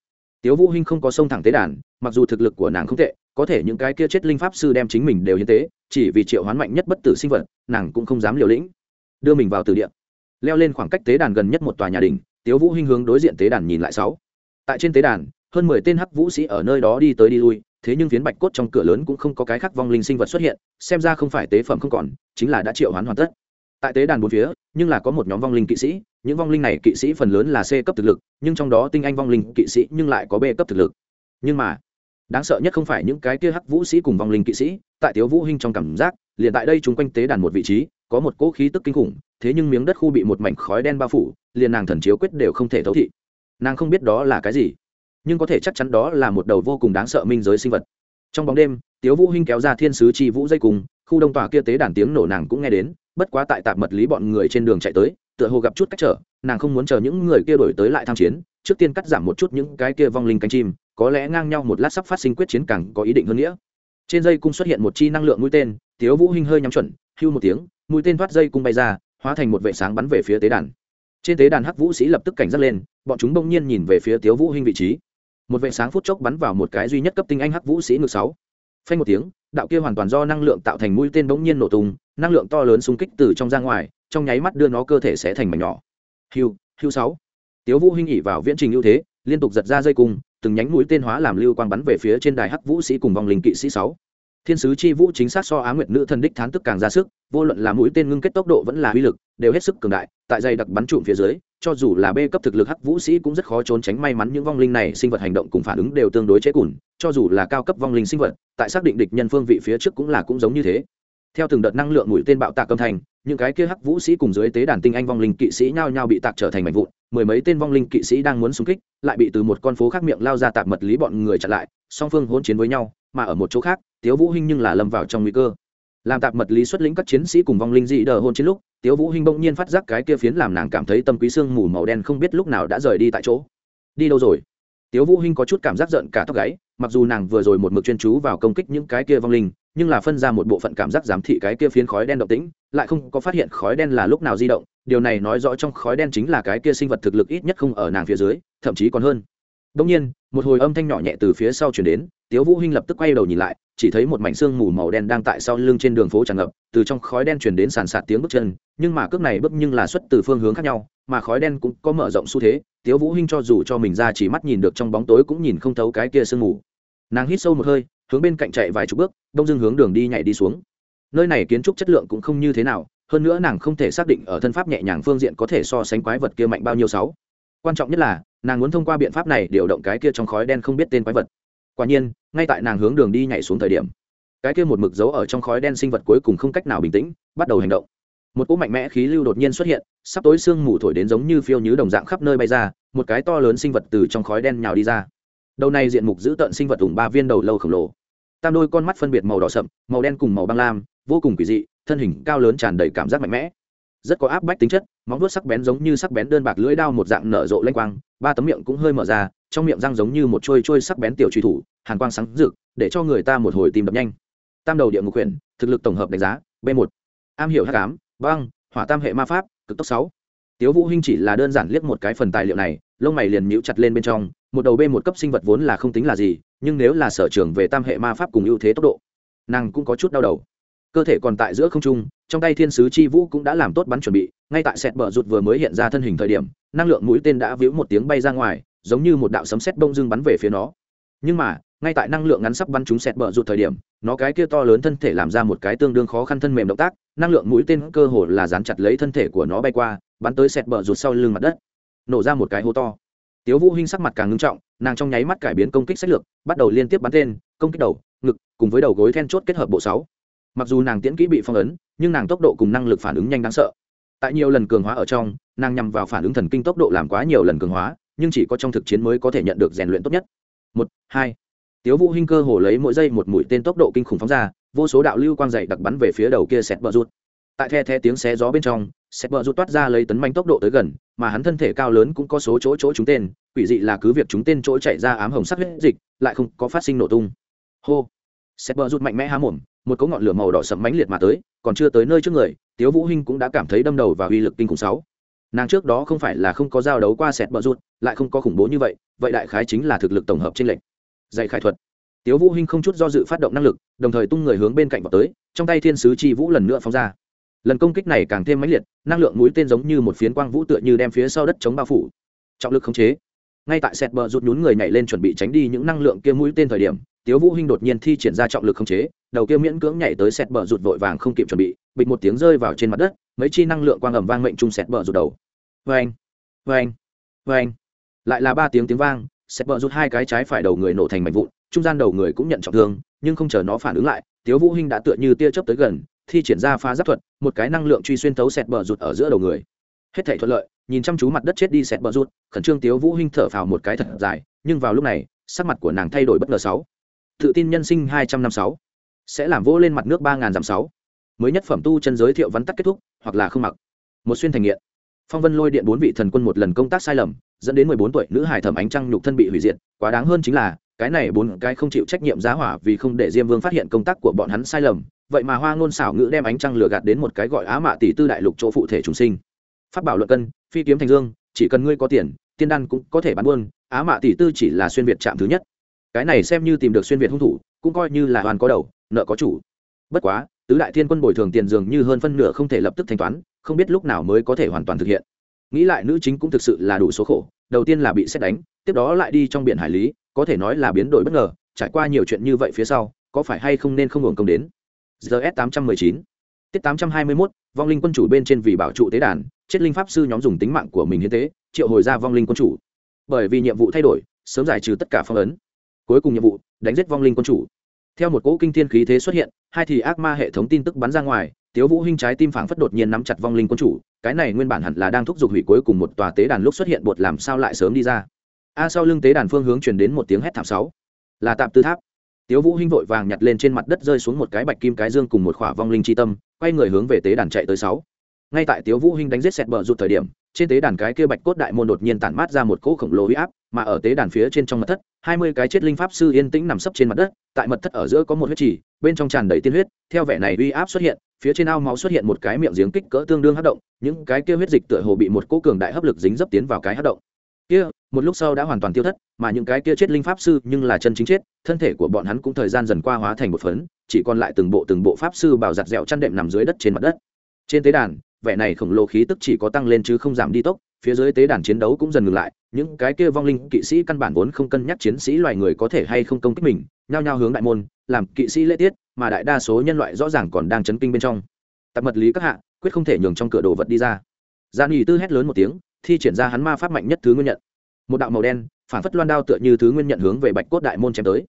Speaker 1: Tiếu vũ hinh không có sông thẳng tế đàn, mặc dù thực lực của nàng không tệ, có thể những cái kia chết linh pháp sư đem chính mình đều hiến tế, chỉ vì triệu hoán mạnh nhất bất tử sinh vật, nàng cũng không dám liều lĩnh. Đưa mình vào từ địa. Leo lên khoảng cách tế đàn gần nhất một tòa nhà đình, tiếu vũ hinh hướng đối diện tế đàn nhìn lại sáu. Tại trên tế đàn, hơn mười tên hắc vũ sĩ ở nơi đó đi tới đi lui thế nhưng phiến bạch cốt trong cửa lớn cũng không có cái khác vong linh sinh vật xuất hiện, xem ra không phải tế phẩm không còn, chính là đã triệu hoán hoàn tất. Tại tế đàn bốn phía, nhưng là có một nhóm vong linh kỵ sĩ, những vong linh này kỵ sĩ phần lớn là c cấp thực lực, nhưng trong đó tinh anh vong linh kỵ sĩ nhưng lại có b cấp thực lực. Nhưng mà, đáng sợ nhất không phải những cái kia hắc vũ sĩ cùng vong linh kỵ sĩ, tại tiếu vũ hinh trong cảm giác, liền tại đây chúng quanh tế đàn một vị trí, có một cỗ khí tức kinh khủng, thế nhưng miếng đất khu bị một mảnh khói đen bao phủ, liền nàng thần chiếu quyết đều không thể thấu thị. Nàng không biết đó là cái gì nhưng có thể chắc chắn đó là một đầu vô cùng đáng sợ minh giới sinh vật. Trong bóng đêm, tiếu vũ hinh kéo ra thiên sứ chi vũ dây cùng, khu đông tòa kia tế đàn tiếng nổ nàng cũng nghe đến, bất quá tại tạp mật lý bọn người trên đường chạy tới, tựa hồ gặp chút cách trở, nàng không muốn chờ những người kia đổi tới lại tham chiến, trước tiên cắt giảm một chút những cái kia vong linh cánh chim, có lẽ ngang nhau một lát sắp phát sinh quyết chiến càng có ý định hơn nghĩa. Trên dây cung xuất hiện một chi năng lượng mũi tên, tiếu vũ hinh hơi nhắm chuẩn, hưu một tiếng, mũi tên thoát dây cung bay ra, hóa thành một vệ sáng bắn về phía tế đàn. Trên tế đàn hắc vũ sĩ lập tức cảnh giác lên, bọn chúng bỗng nhiên nhìn về phía tiếu vũ hinh vị trí một vệ sáng phút chốc bắn vào một cái duy nhất cấp tinh anh hắc vũ sĩ ngược sáu. Phanh một tiếng, đạo kia hoàn toàn do năng lượng tạo thành mũi tên bỗng nhiên nổ tung, năng lượng to lớn xung kích từ trong ra ngoài, trong nháy mắt đưa nó cơ thể sẽ thành mảnh nhỏ. Hiu hiu sáu. Tiếu vũ hinh nghỉ vào viễn trình ưu thế, liên tục giật ra dây cung, từng nhánh mũi tên hóa làm lưu quang bắn về phía trên đài hắc vũ sĩ cùng vòng linh kỵ sĩ sáu. Thiên sứ chi vũ chính xác so á nguyệt nữ thần đích thán tức càng ra sức, vô luận là mũi tên ngưng kết tốc độ vẫn là uy lực, đều hết sức cường đại, tại dây đặc bắn trụm phía dưới cho dù là b cấp thực lực hắc vũ sĩ cũng rất khó trốn tránh may mắn những vong linh này sinh vật hành động cùng phản ứng đều tương đối chế cùn, cho dù là cao cấp vong linh sinh vật, tại xác định địch nhân phương vị phía trước cũng là cũng giống như thế. Theo từng đợt năng lượng mũi tên bạo tạc âm thành những cái kia hắc vũ sĩ cùng dưới tế đàn tinh anh vong linh kỵ sĩ nhao nhao bị tạc trở thành mảnh vụn, mười mấy tên vong linh kỵ sĩ đang muốn xung kích, lại bị từ một con phố khác miệng lao ra tạc mật lý bọn người chặn lại, song phương hỗn chiến với nhau, mà ở một chỗ khác, tiếu vũ hinh nhưng là lâm vào trong nguy cơ làm tạp mật lý xuất lĩnh các chiến sĩ cùng vong linh dị đờ hôn chiến lúc tiếu vũ hinh bỗng nhiên phát giác cái kia phiến làm nàng cảm thấy tâm quý xương mù màu đen không biết lúc nào đã rời đi tại chỗ. Đi đâu rồi? Tiếu vũ hinh có chút cảm giác giận cả tóc gáy mặc dù nàng vừa rồi một mực chuyên chú vào công kích những cái kia vong linh nhưng là phân ra một bộ phận cảm giác giám thị cái kia phiến khói đen động tĩnh lại không có phát hiện khói đen là lúc nào di động. Điều này nói rõ trong khói đen chính là cái kia sinh vật thực lực ít nhất không ở nàng phía dưới thậm chí còn hơn. Đông nhiên, một hồi âm thanh nhỏ nhẹ từ phía sau truyền đến, Tiếu Vũ Hinh lập tức quay đầu nhìn lại, chỉ thấy một mảnh xương mù màu đen đang tại sau lưng trên đường phố tràn ngập, từ trong khói đen truyền đến sàn sạt tiếng bước chân, nhưng mà cước này bước nhưng là xuất từ phương hướng khác nhau, mà khói đen cũng có mở rộng xu thế, Tiếu Vũ Hinh cho dù cho mình ra chỉ mắt nhìn được trong bóng tối cũng nhìn không thấu cái kia sương mù. Nàng hít sâu một hơi, hướng bên cạnh chạy vài chục bước, đông Dương hướng đường đi nhảy đi xuống. Nơi này kiến trúc chất lượng cũng không như thế nào, hơn nữa nàng không thể xác định ở thân pháp nhẹ nhàng phương diện có thể so sánh quái vật kia mạnh bao nhiêu sáu. Quan trọng nhất là, nàng muốn thông qua biện pháp này điều động cái kia trong khói đen không biết tên quái vật quả nhiên, ngay tại nàng hướng đường đi nhảy xuống thời điểm, cái kia một mực dấu ở trong khói đen sinh vật cuối cùng không cách nào bình tĩnh, bắt đầu hành động. Một cỗ mạnh mẽ khí lưu đột nhiên xuất hiện, sắp tối sương mù thổi đến giống như phiêu như đồng dạng khắp nơi bay ra, một cái to lớn sinh vật từ trong khói đen nhào đi ra. Đầu này diện mục giữ tợn sinh vật ủng ba viên đầu lâu khổng lồ. Tam đôi con mắt phân biệt màu đỏ sậm, màu đen cùng màu băng lam, vô cùng quỷ dị, thân hình cao lớn tràn đầy cảm giác mạnh mẽ. Rất có áp bách tính chất, móng vuốt sắc bén giống như sắc bén đơn bạc lưỡi đao một dạng nở rộ lênh quang, ba tấm miệng cũng hơi mở ra trong miệng răng giống như một trôi trôi sắc bén tiểu truy thủ, hàn quang sáng rực, để cho người ta một hồi tìm đập nhanh. Tam đầu địa ngục quyền thực lực tổng hợp đánh giá, b một. Am hiểu hắc tám băng, hỏa tam hệ ma pháp, cực tốc sáu. Tiếu vũ hinh chỉ là đơn giản liếc một cái phần tài liệu này, lông mày liền nhíu chặt lên bên trong, một đầu b một cấp sinh vật vốn là không tính là gì, nhưng nếu là sở trường về tam hệ ma pháp cùng ưu thế tốc độ, nàng cũng có chút đau đầu. Cơ thể còn tại giữa không trung, trong tay thiên sứ chi vũ cũng đã làm tốt bắn chuẩn bị, ngay tại sẹt bờ rụt vừa mới hiện ra thân hình thời điểm, năng lượng mũi tên đã víu một tiếng bay ra ngoài giống như một đạo sấm sét đông dưng bắn về phía nó. Nhưng mà, ngay tại năng lượng ngắn sắp bắn trúng sẹt bờ rụt thời điểm, nó cái kia to lớn thân thể làm ra một cái tương đương khó khăn thân mềm động tác, năng lượng mũi tên cơ hồ là dán chặt lấy thân thể của nó bay qua, bắn tới sẹt bờ rụt sau lưng mặt đất. Nổ ra một cái hố to. Tiếu vũ hinh sắc mặt càng ngưng trọng, nàng trong nháy mắt cải biến công kích sách lược, bắt đầu liên tiếp bắn tên, công kích đầu, ngực, cùng với đầu gối then chốt kết hợp bộ sáu. Mặc dù nàng tiễn kỹ bị phong ấn, nhưng nàng tốc độ cùng năng lực phản ứng nhanh đáng sợ. Tại nhiều lần cường hóa ở trong, nàng nhằm vào phản ứng thần kinh tốc độ làm quá nhiều lần cường hóa nhưng chỉ có trong thực chiến mới có thể nhận được rèn luyện tốt nhất. Một, hai. Tiếu vũ hinh cơ hồ lấy mỗi giây một mũi tên tốc độ kinh khủng phóng ra, vô số đạo lưu quang dày đặc bắn về phía đầu kia sẹt bờ rút tại the the tiếng xé gió bên trong, sẹt bờ rút toát ra lấy tấn manh tốc độ tới gần, mà hắn thân thể cao lớn cũng có số chỗ chỗ chúng tên, quỷ dị là cứ việc chúng tên chỗ chạy ra ám hồng sắc huyết dịch, lại không có phát sinh nổ tung. Hô. Sẹt bờ rút mạnh mẽ há mồm, một cỗ ngọn lửa màu đỏ sẫm mãnh liệt mà tới, còn chưa tới nơi trước người, tiếu vũ hinh cũng đã cảm thấy đâm đầu và uy lực kinh khủng sáu nàng trước đó không phải là không có giao đấu qua sẹt bờ rút lại không có khủng bố như vậy vậy đại khái chính là thực lực tổng hợp trên lệnh dạy khai thuật. Tiếu vũ hinh không chút do dự phát động năng lực, đồng thời tung người hướng bên cạnh vào tới, trong tay thiên sứ chi vũ lần nữa phóng ra. Lần công kích này càng thêm mãnh liệt, năng lượng mũi tên giống như một phiến quang vũ tựa như đem phía sau đất chống bao phủ. Trọng lực khống chế. Ngay tại sẹt bờ rút nhún người nhảy lên chuẩn bị tránh đi những năng lượng kia mũi tên thời điểm, tiếu vũ hinh đột nhiên thi triển ra trọng lực khống chế, đầu kia miễn cưỡng nhảy tới sẹt bờ rụt vội vàng không kịp chuẩn bị, bịch một tiếng rơi vào trên mặt đất mấy chi năng lượng quang ẩm vang mệnh trung sẹt bờ rụt đầu. Vang vang vang lại là ba tiếng tiếng vang, sẹt bờ rụt hai cái trái phải đầu người nổ thành mảnh vụn, trung gian đầu người cũng nhận trọng thương, nhưng không chờ nó phản ứng lại, tiếu vũ hinh đã tựa như tia chớp tới gần, thi triển ra phá giáp thuật, một cái năng lượng truy xuyên thấu sẹt bờ rụt ở giữa đầu người. Hết thảy thuận lợi, nhìn chăm chú mặt đất chết đi sẹt bờ rụt, khẩn trương tiếu vũ hinh thở phào một cái thật dài, nhưng vào lúc này, sắc mặt của nàng thay đổi bất ngờ sáu. Tự tin nhân sinh hai trăm năm sáu. Sẽ làm vỗ lên mặt nước ba ngàn dặm sáu mới nhất phẩm tu chân giới thiệu vắn tắt kết thúc, hoặc là không mặc. Một xuyên thành nghiện. Phong vân lôi điện bốn vị thần quân một lần công tác sai lầm, dẫn đến mười bốn tuổi nữ hải thẩm ánh trăng nhục thân bị hủy diệt, quá đáng hơn chính là, cái này bốn cái không chịu trách nhiệm giá hỏa vì không để diêm vương phát hiện công tác của bọn hắn sai lầm, vậy mà hoa ngôn xảo ngữ đem ánh trăng lừa gạt đến một cái gọi á mạ tỷ tư đại lục chỗ phụ thể trùng sinh. Phát bảo luận cân, phi kiếm thành dương, chỉ cần ngươi có tiền, tiên đan cũng có thể bán buôn, á mạ tỷ tư chỉ là xuyên việt chạm thứ nhất. Cái này xem như tìm được xuyên việt hung thủ, cũng coi như là hoàn có đầu, nợ có chủ. Bất quá tứ đại thiên quân bồi thường tiền dường như hơn phân nửa không thể lập tức thanh toán, không biết lúc nào mới có thể hoàn toàn thực hiện. Nghĩ lại nữ chính cũng thực sự là đủ số khổ, đầu tiên là bị xét đánh, tiếp đó lại đi trong biển hải lý, có thể nói là biến đổi bất ngờ, trải qua nhiều chuyện như vậy phía sau, có phải hay không nên không hưởng công đến? Gs tám trăm mười chín. Tiết tám trăm hai mươi mốt, vong linh quân chủ bên trên vì bảo trụ tế đàn, chết linh pháp sư nhóm dùng tính mạng của mình hiến tế, triệu hồi ra vong linh quân chủ. Bởi vì nhiệm vụ thay đổi, sớm giải trừ tất cả phong ấn. Cuối cùng nhiệm vụ, đánh giết vong linh quân chủ theo một cỗ kinh thiên khí thế xuất hiện, hai thì ác ma hệ thống tin tức bắn ra ngoài, tiếu vũ hinh trái tim phảng phất đột nhiên nắm chặt vong linh quân chủ, cái này nguyên bản hẳn là đang thúc giục hủy cuối cùng một tòa tế đàn lúc xuất hiện bột làm sao lại sớm đi ra. A, sau lưng tế đàn phương hướng truyền đến một tiếng hét thảm sáu. Là tạm tư tháp. Tiếu vũ hinh vội vàng nhặt lên trên mặt đất rơi xuống một cái bạch kim cái dương cùng một khỏa vong linh chi tâm, quay người hướng về tế đàn chạy tới sáu. Ngay tại tiếu vũ hinh đánh giết sẹt bờ rụt thời điểm trên tế đàn cái kia bạch cốt đại môn đột nhiên tản mát ra một cỗ khổng lồ uy áp, mà ở tế đàn phía trên trong mật thất, hai mươi cái chết linh pháp sư yên tĩnh nằm sấp trên mặt đất, tại mật thất ở giữa có một huyết trì, bên trong tràn đầy tiên huyết, theo vẻ này uy áp xuất hiện, phía trên ao máu xuất hiện một cái miệng giếng kích cỡ tương đương hất động, những cái kia huyết dịch tựa hồ bị một cỗ cường đại hấp lực dính dấp tiến vào cái hất động. Kia, một lúc sau đã hoàn toàn tiêu thất, mà những cái kia chết linh pháp sư nhưng là chân chính chết, thân thể của bọn hắn cũng thời gian dần qua hóa thành một phấn, chỉ còn lại từng bộ từng bộ pháp sư bảo giặt dẹo chăn đệm nằm dưới đất trên mặt đất. Trên tế đàn vẻ này khổng lồ khí tức chỉ có tăng lên chứ không giảm đi tốc, phía dưới tế đàn chiến đấu cũng dần ngừng lại, những cái kia vong linh kỵ sĩ căn bản vốn không cân nhắc chiến sĩ loài người có thể hay không công kích mình, nhao nhao hướng đại môn, làm kỵ sĩ lễ tiết, mà đại đa số nhân loại rõ ràng còn đang chấn kinh bên trong. Tập mật lý các hạ, quyết không thể nhường trong cửa đồ vật đi ra. Gian ủy tư hét lớn một tiếng, thi triển ra hắn ma pháp mạnh nhất thứ nguyên nhận. Một đạo màu đen, phản phất loan đao tựa như thứ nguyên nhận hướng về bạch cốt đại môn chém tới.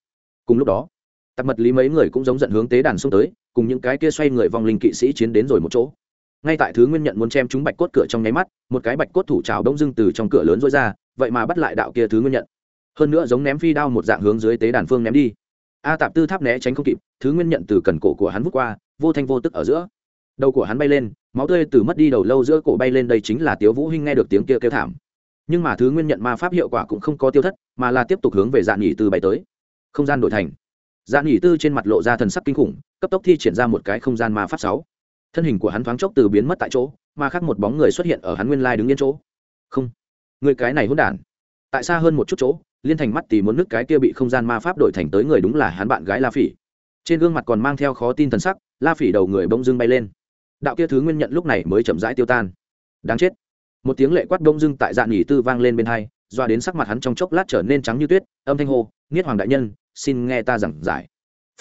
Speaker 1: Cùng lúc đó tập mật lý mấy người cũng giống giận hướng tế đàn xông tới, cùng những cái kia xoay người vong linh kỵ sĩ chiến đến rồi một chỗ ngay tại thứ nguyên nhận muốn chém chúng bạch cốt cửa trong nháy mắt, một cái bạch cốt thủ trào đông dưng từ trong cửa lớn rối ra, vậy mà bắt lại đạo kia thứ nguyên nhận. Hơn nữa giống ném phi đao một dạng hướng dưới tế đàn phương ném đi. A tạp tư tháp né tránh không kịp, thứ nguyên nhận từ cần cổ của hắn vút qua, vô thanh vô tức ở giữa. Đầu của hắn bay lên, máu tươi từ mất đi đầu lâu giữa cổ bay lên, đây chính là tiếu vũ hinh nghe được tiếng kia kêu thảm. Nhưng mà thứ nguyên nhận ma pháp hiệu quả cũng không có tiêu thất, mà là tiếp tục hướng về dạng nghỉ tư bay tới. Không gian đổi thành. Dạng nghỉ tư trên mặt lộ ra thần sắc kinh khủng, cấp tốc thi triển ra một cái không gian ma pháp sáu thân hình của hắn thoáng chốc từ biến mất tại chỗ, mà khác một bóng người xuất hiện ở hắn nguyên lai đứng yên chỗ. Không, người cái này hôn đản. Tại xa hơn một chút chỗ, liên thành mắt thì muốn nước cái kia bị không gian ma pháp đổi thành tới người đúng là hắn bạn gái la phỉ. Trên gương mặt còn mang theo khó tin thần sắc, la phỉ đầu người bông dưng bay lên. Đạo kia thứ nguyên nhận lúc này mới chậm rãi tiêu tan. Đáng chết. Một tiếng lệ quát bông dưng tại dạng nghỉ tư vang lên bên hai, doa đến sắc mặt hắn trong chốc lát trở nên trắng như tuyết, âm thanh hô, niết hoàng đại nhân, xin nghe ta giảng giải.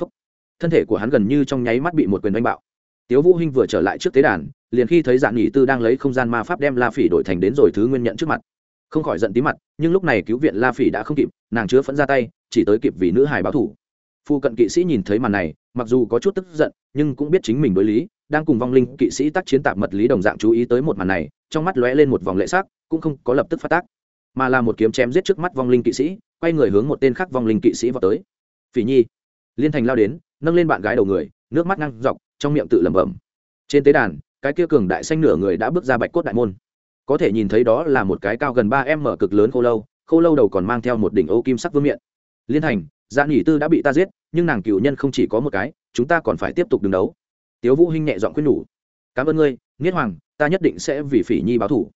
Speaker 1: Phúc. thân thể của hắn gần như trong nháy mắt bị một quyền đánh bạo tiếu vũ hinh vừa trở lại trước tế đàn, liền khi thấy dạng nghỉ tư đang lấy không gian ma pháp đem la phỉ đổi thành đến rồi thứ nguyên nhận trước mặt. Không khỏi giận tí mặt, nhưng lúc này cứu viện la phỉ đã không kịp, nàng chứa phẫn ra tay, chỉ tới kịp vì nữ hài báo thủ. Phu cận kỵ sĩ nhìn thấy màn này, mặc dù có chút tức giận, nhưng cũng biết chính mình đối lý, đang cùng vong linh kỵ sĩ tác chiến tạp mật lý đồng dạng chú ý tới một màn này, trong mắt lóe lên một vòng lệ sắc, cũng không có lập tức phát tác, mà là một kiếm chém giết trước mắt vong linh kỵ sĩ, quay người hướng một tên khác vong linh kỵ sĩ vào tới. Phỉ nhi. Liên thành lao đến, nâng lên bạn gái đầu người, nước mắt ngăn dọc trong miệng tự lẩm bẩm. Trên tế đàn, cái kia cường đại xanh nửa người đã bước ra bạch cốt đại môn. Có thể nhìn thấy đó là một cái cao gần ba em mở cực lớn khô lâu khô lâu đầu còn mang theo một đỉnh ô kim sắc vương miện. Liên thành dạ nghỉ tư đã bị ta giết, nhưng nàng cựu nhân không chỉ có một cái, chúng ta còn phải tiếp tục đứng đấu. Tiếu vũ hinh nhẹ giọng khuyên nhủ. Cảm ơn ngươi nghiết hoàng, ta nhất định sẽ vì phỉ nhi báo thù.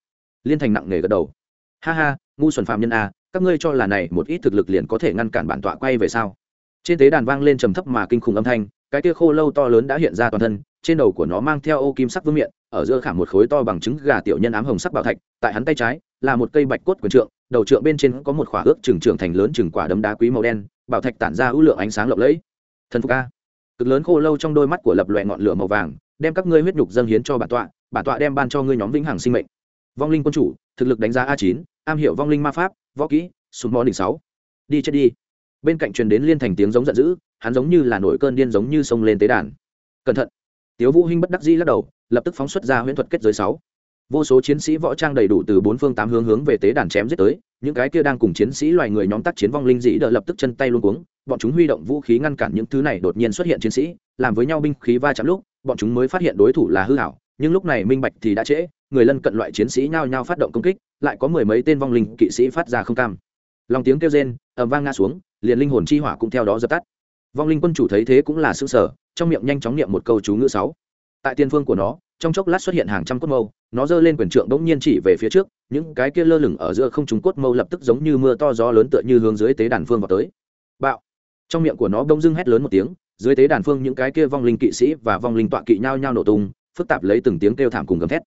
Speaker 1: liên thành nặng nề gật đầu. Ha ha, ngu xuẩn phạm nhân a các ngươi cho là này một ít thực lực liền có thể ngăn cản bản tọa quay về sao? Trên tế đàn vang lên trầm thấp mà kinh khủng âm thanh cái kia khô lâu to lớn đã hiện ra toàn thân, trên đầu của nó mang theo ô kim sắc vương miện, ở giữa khảm một khối to bằng trứng gà tiểu nhân ám hồng sắc bảo thạch, tại hắn tay trái, là một cây bạch cốt quyền trượng, đầu trượng bên trên có một khỏa ước trừng trưởng thành lớn trừng quả đấm đá quý màu đen, bảo thạch tản ra ưu lượng ánh sáng lộng lẫy. Thần phục a. Cực lớn khô lâu trong đôi mắt của lập loẹ ngọn lửa màu vàng, đem các ngươi huyết nhục dâng hiến cho bản tọa bản tọa đem ban cho ngươi nhóm vĩnh hằng sinh mệnh. Vong linh quân chủ, thực lực đánh giá a chín, am hiểu vong linh ma pháp, võ kỹ, súng mò đỉnh sáu. Đi chết đi bên cạnh truyền đến liên thành tiếng giống giận dữ, hắn giống như là nổi cơn điên giống như sông lên tế đàn. Cẩn thận. Tiếu vũ hinh bất đắc dĩ lắc đầu, lập tức phóng xuất ra huyễn thuật kết giới sáu. Vô số chiến sĩ võ trang đầy đủ từ bốn phương tám hướng hướng về tế đàn chém giết tới, những cái kia đang cùng chiến sĩ loài người nhóm tác chiến vong linh dĩ đỡ lập tức chân tay luôn cuống, bọn chúng huy động vũ khí ngăn cản những thứ này đột nhiên xuất hiện chiến sĩ, làm với nhau binh khí va chạm lúc, bọn chúng mới phát hiện đối thủ là hư hảo nhưng lúc này minh bạch thì đã trễ, người lân cận loại chiến sĩ nhao nhao phát động công kích, lại có mười mấy tên vong linh kỵ sĩ phát ra không cam. Lòng tiếng kêu rên ầm vang ngã xuống, liền linh hồn chi hỏa cũng theo đó dập tắt. Vong linh quân chủ thấy thế cũng là xương sở trong miệng nhanh chóng niệm một câu chú ngữ sáu. Tại tiên phương của nó, trong chốc lát xuất hiện hàng trăm cốt mâu, nó giơ lên quyền trượng bỗng nhiên chỉ về phía trước, những cái kia lơ lửng ở giữa không trung cốt mâu lập tức giống như mưa to gió lớn tựa như hướng dưới tế đàn phương vào tới. Bạo! Trong miệng của nó bỗng dưng hét lớn một tiếng, dưới tế đàn phương những cái kia vong linh kỵ sĩ và vong linh tọa kỵ nhau nhau nổ tung, phức tạp lấy từng tiếng kêu thảm cùng gầm thét.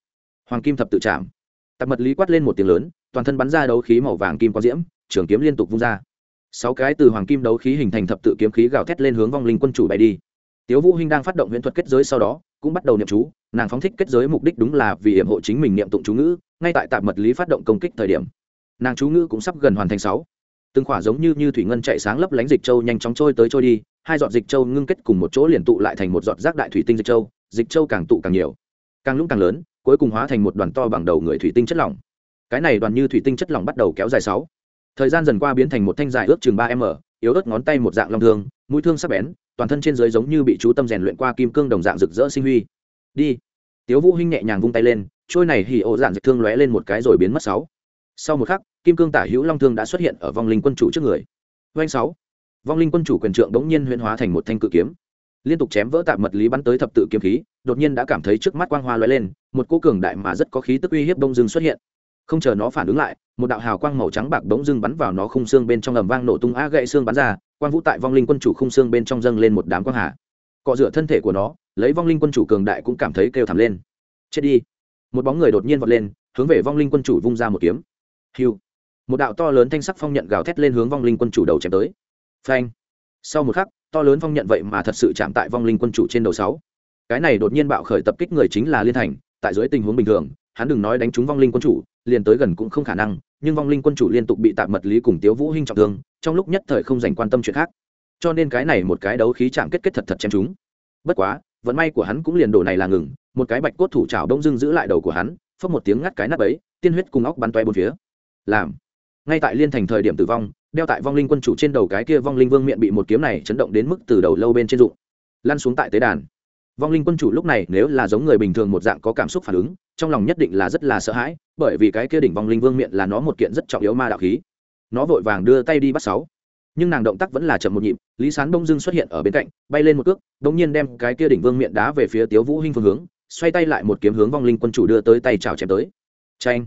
Speaker 1: Hoàng kim thập tự chạm tạp mật lý quát lên một tiếng lớn, toàn thân bắn ra đấu khí màu vàng kim có diễm, trường kiếm liên tục vung ra sáu cái từ hoàng kim đấu khí hình thành thập tự kiếm khí gào thét lên hướng vong linh quân chủ bay đi. Tiếu vũ hinh đang phát động huyễn thuật kết giới sau đó, cũng bắt đầu niệm chú, nàng phóng thích kết giới mục đích đúng là vì hiểm hộ chính mình niệm tụng chú ngữ, ngay tại Tạm mật lý phát động công kích thời điểm. Nàng chú ngữ cũng sắp gần hoàn thành sáu. Từng khỏa giống như như thủy ngân chạy sáng lấp lánh dịch châu nhanh chóng trôi tới trôi đi, hai giọt dịch châu ngưng kết cùng một chỗ liền tụ lại thành một giọt rác đại thủy tinh dịch châu dịch châu càng tụ càng nhiều. Càng lũng càng lớn, cuối cùng hóa thành một đoàn to bằng đầu người thủy tinh chất lỏng. Cái này đoàn như thủy tinh chất lỏng bắt đầu kéo dài sáu thời gian dần qua biến thành một thanh dài ước chừng ba m, yếu ớt ngón tay một dạng long thương, mũi thương sắc bén, toàn thân trên dưới giống như bị chú tâm rèn luyện qua kim cương đồng dạng rực rỡ sinh huy. Đi. Tiếu vũ hinh nhẹ nhàng vung tay lên, trôi này hì ổ dạng dịch thương lóe lên một cái rồi biến mất sáu. Sau một khắc, kim cương tả hữu long thương đã xuất hiện ở vong linh quân chủ trước người. Doanh sáu. Vong linh quân chủ quyền trượng đống nhiên huyễn hóa thành một thanh cự kiếm. Liên tục chém vỡ tạm mật lý bắn tới thập tự kiếm khí, đột nhiên đã cảm thấy trước mắt quang hoa lóe lên, một cô cường đại mà rất có khí tức uy hiếp đông dương xuất hiện. Không chờ nó phản ứng lại một đạo hào quang màu trắng bạc bỗng dưng bắn vào nó khung xương bên trong ầm vang nổ tung á gậy xương bắn ra, quang vũ tại vong linh quân chủ khung xương bên trong dâng lên một đám quang hà. Cọ rửa thân thể của nó, lấy vong linh quân chủ cường đại cũng cảm thấy kêu thảm lên. Chết đi. Một bóng người đột nhiên vọt lên, hướng về vong linh quân chủ vung ra một kiếm. Hiu một đạo to lớn thanh sắc phong nhận gào thét lên hướng vong linh quân chủ đầu chém tới. Phanh. Sau một khắc, to lớn phong nhận vậy mà thật sự chạm tại vong linh quân chủ trên đầu sáu. Cái này đột nhiên bạo khởi tập kích người chính là liên thành, tại dưới tình huống bình thường, hắn đừng nói đánh trúng vong linh quân chủ, liền tới gần cũng không khả năng nhưng vong linh quân chủ liên tục bị tạm mật lý cùng tiếu vũ hinh trọng thương, trong lúc nhất thời không dành quan tâm chuyện khác. Cho nên cái này một cái đấu khí chạm kết kết thật thật chém chúng. Bất quá, vận may của hắn cũng liền đổ này là ngừng, một cái bạch cốt thủ chảo đông dưng giữ lại đầu của hắn phất một tiếng ngắt cái nắp ấy, tiên huyết cùng óc bắn toay bốn phía. Làm. Ngay tại liên thành thời điểm tử vong, đeo tại vong linh quân chủ trên đầu cái kia vong linh vương miệng bị một kiếm này chấn động đến mức từ đầu lâu bên trên dụng lăn xuống tại tế đàn. Vong linh quân chủ lúc này nếu là giống người bình thường một dạng có cảm xúc phản ứng trong lòng nhất định là rất là sợ hãi, bởi vì cái kia đỉnh vong linh vương miệng là nó một kiện rất trọng yếu ma đạo khí. Nó vội vàng đưa tay đi bắt sáu. Nhưng nàng động tác vẫn là chậm một nhịp, lý sán đông dưng xuất hiện ở bên cạnh, bay lên một cước đông nhiên đem cái kia đỉnh vương miệng đá về phía tiếu vũ hinh phương hướng, xoay tay lại một kiếm hướng vong linh quân chủ đưa tới tay chào chém tới. Tranh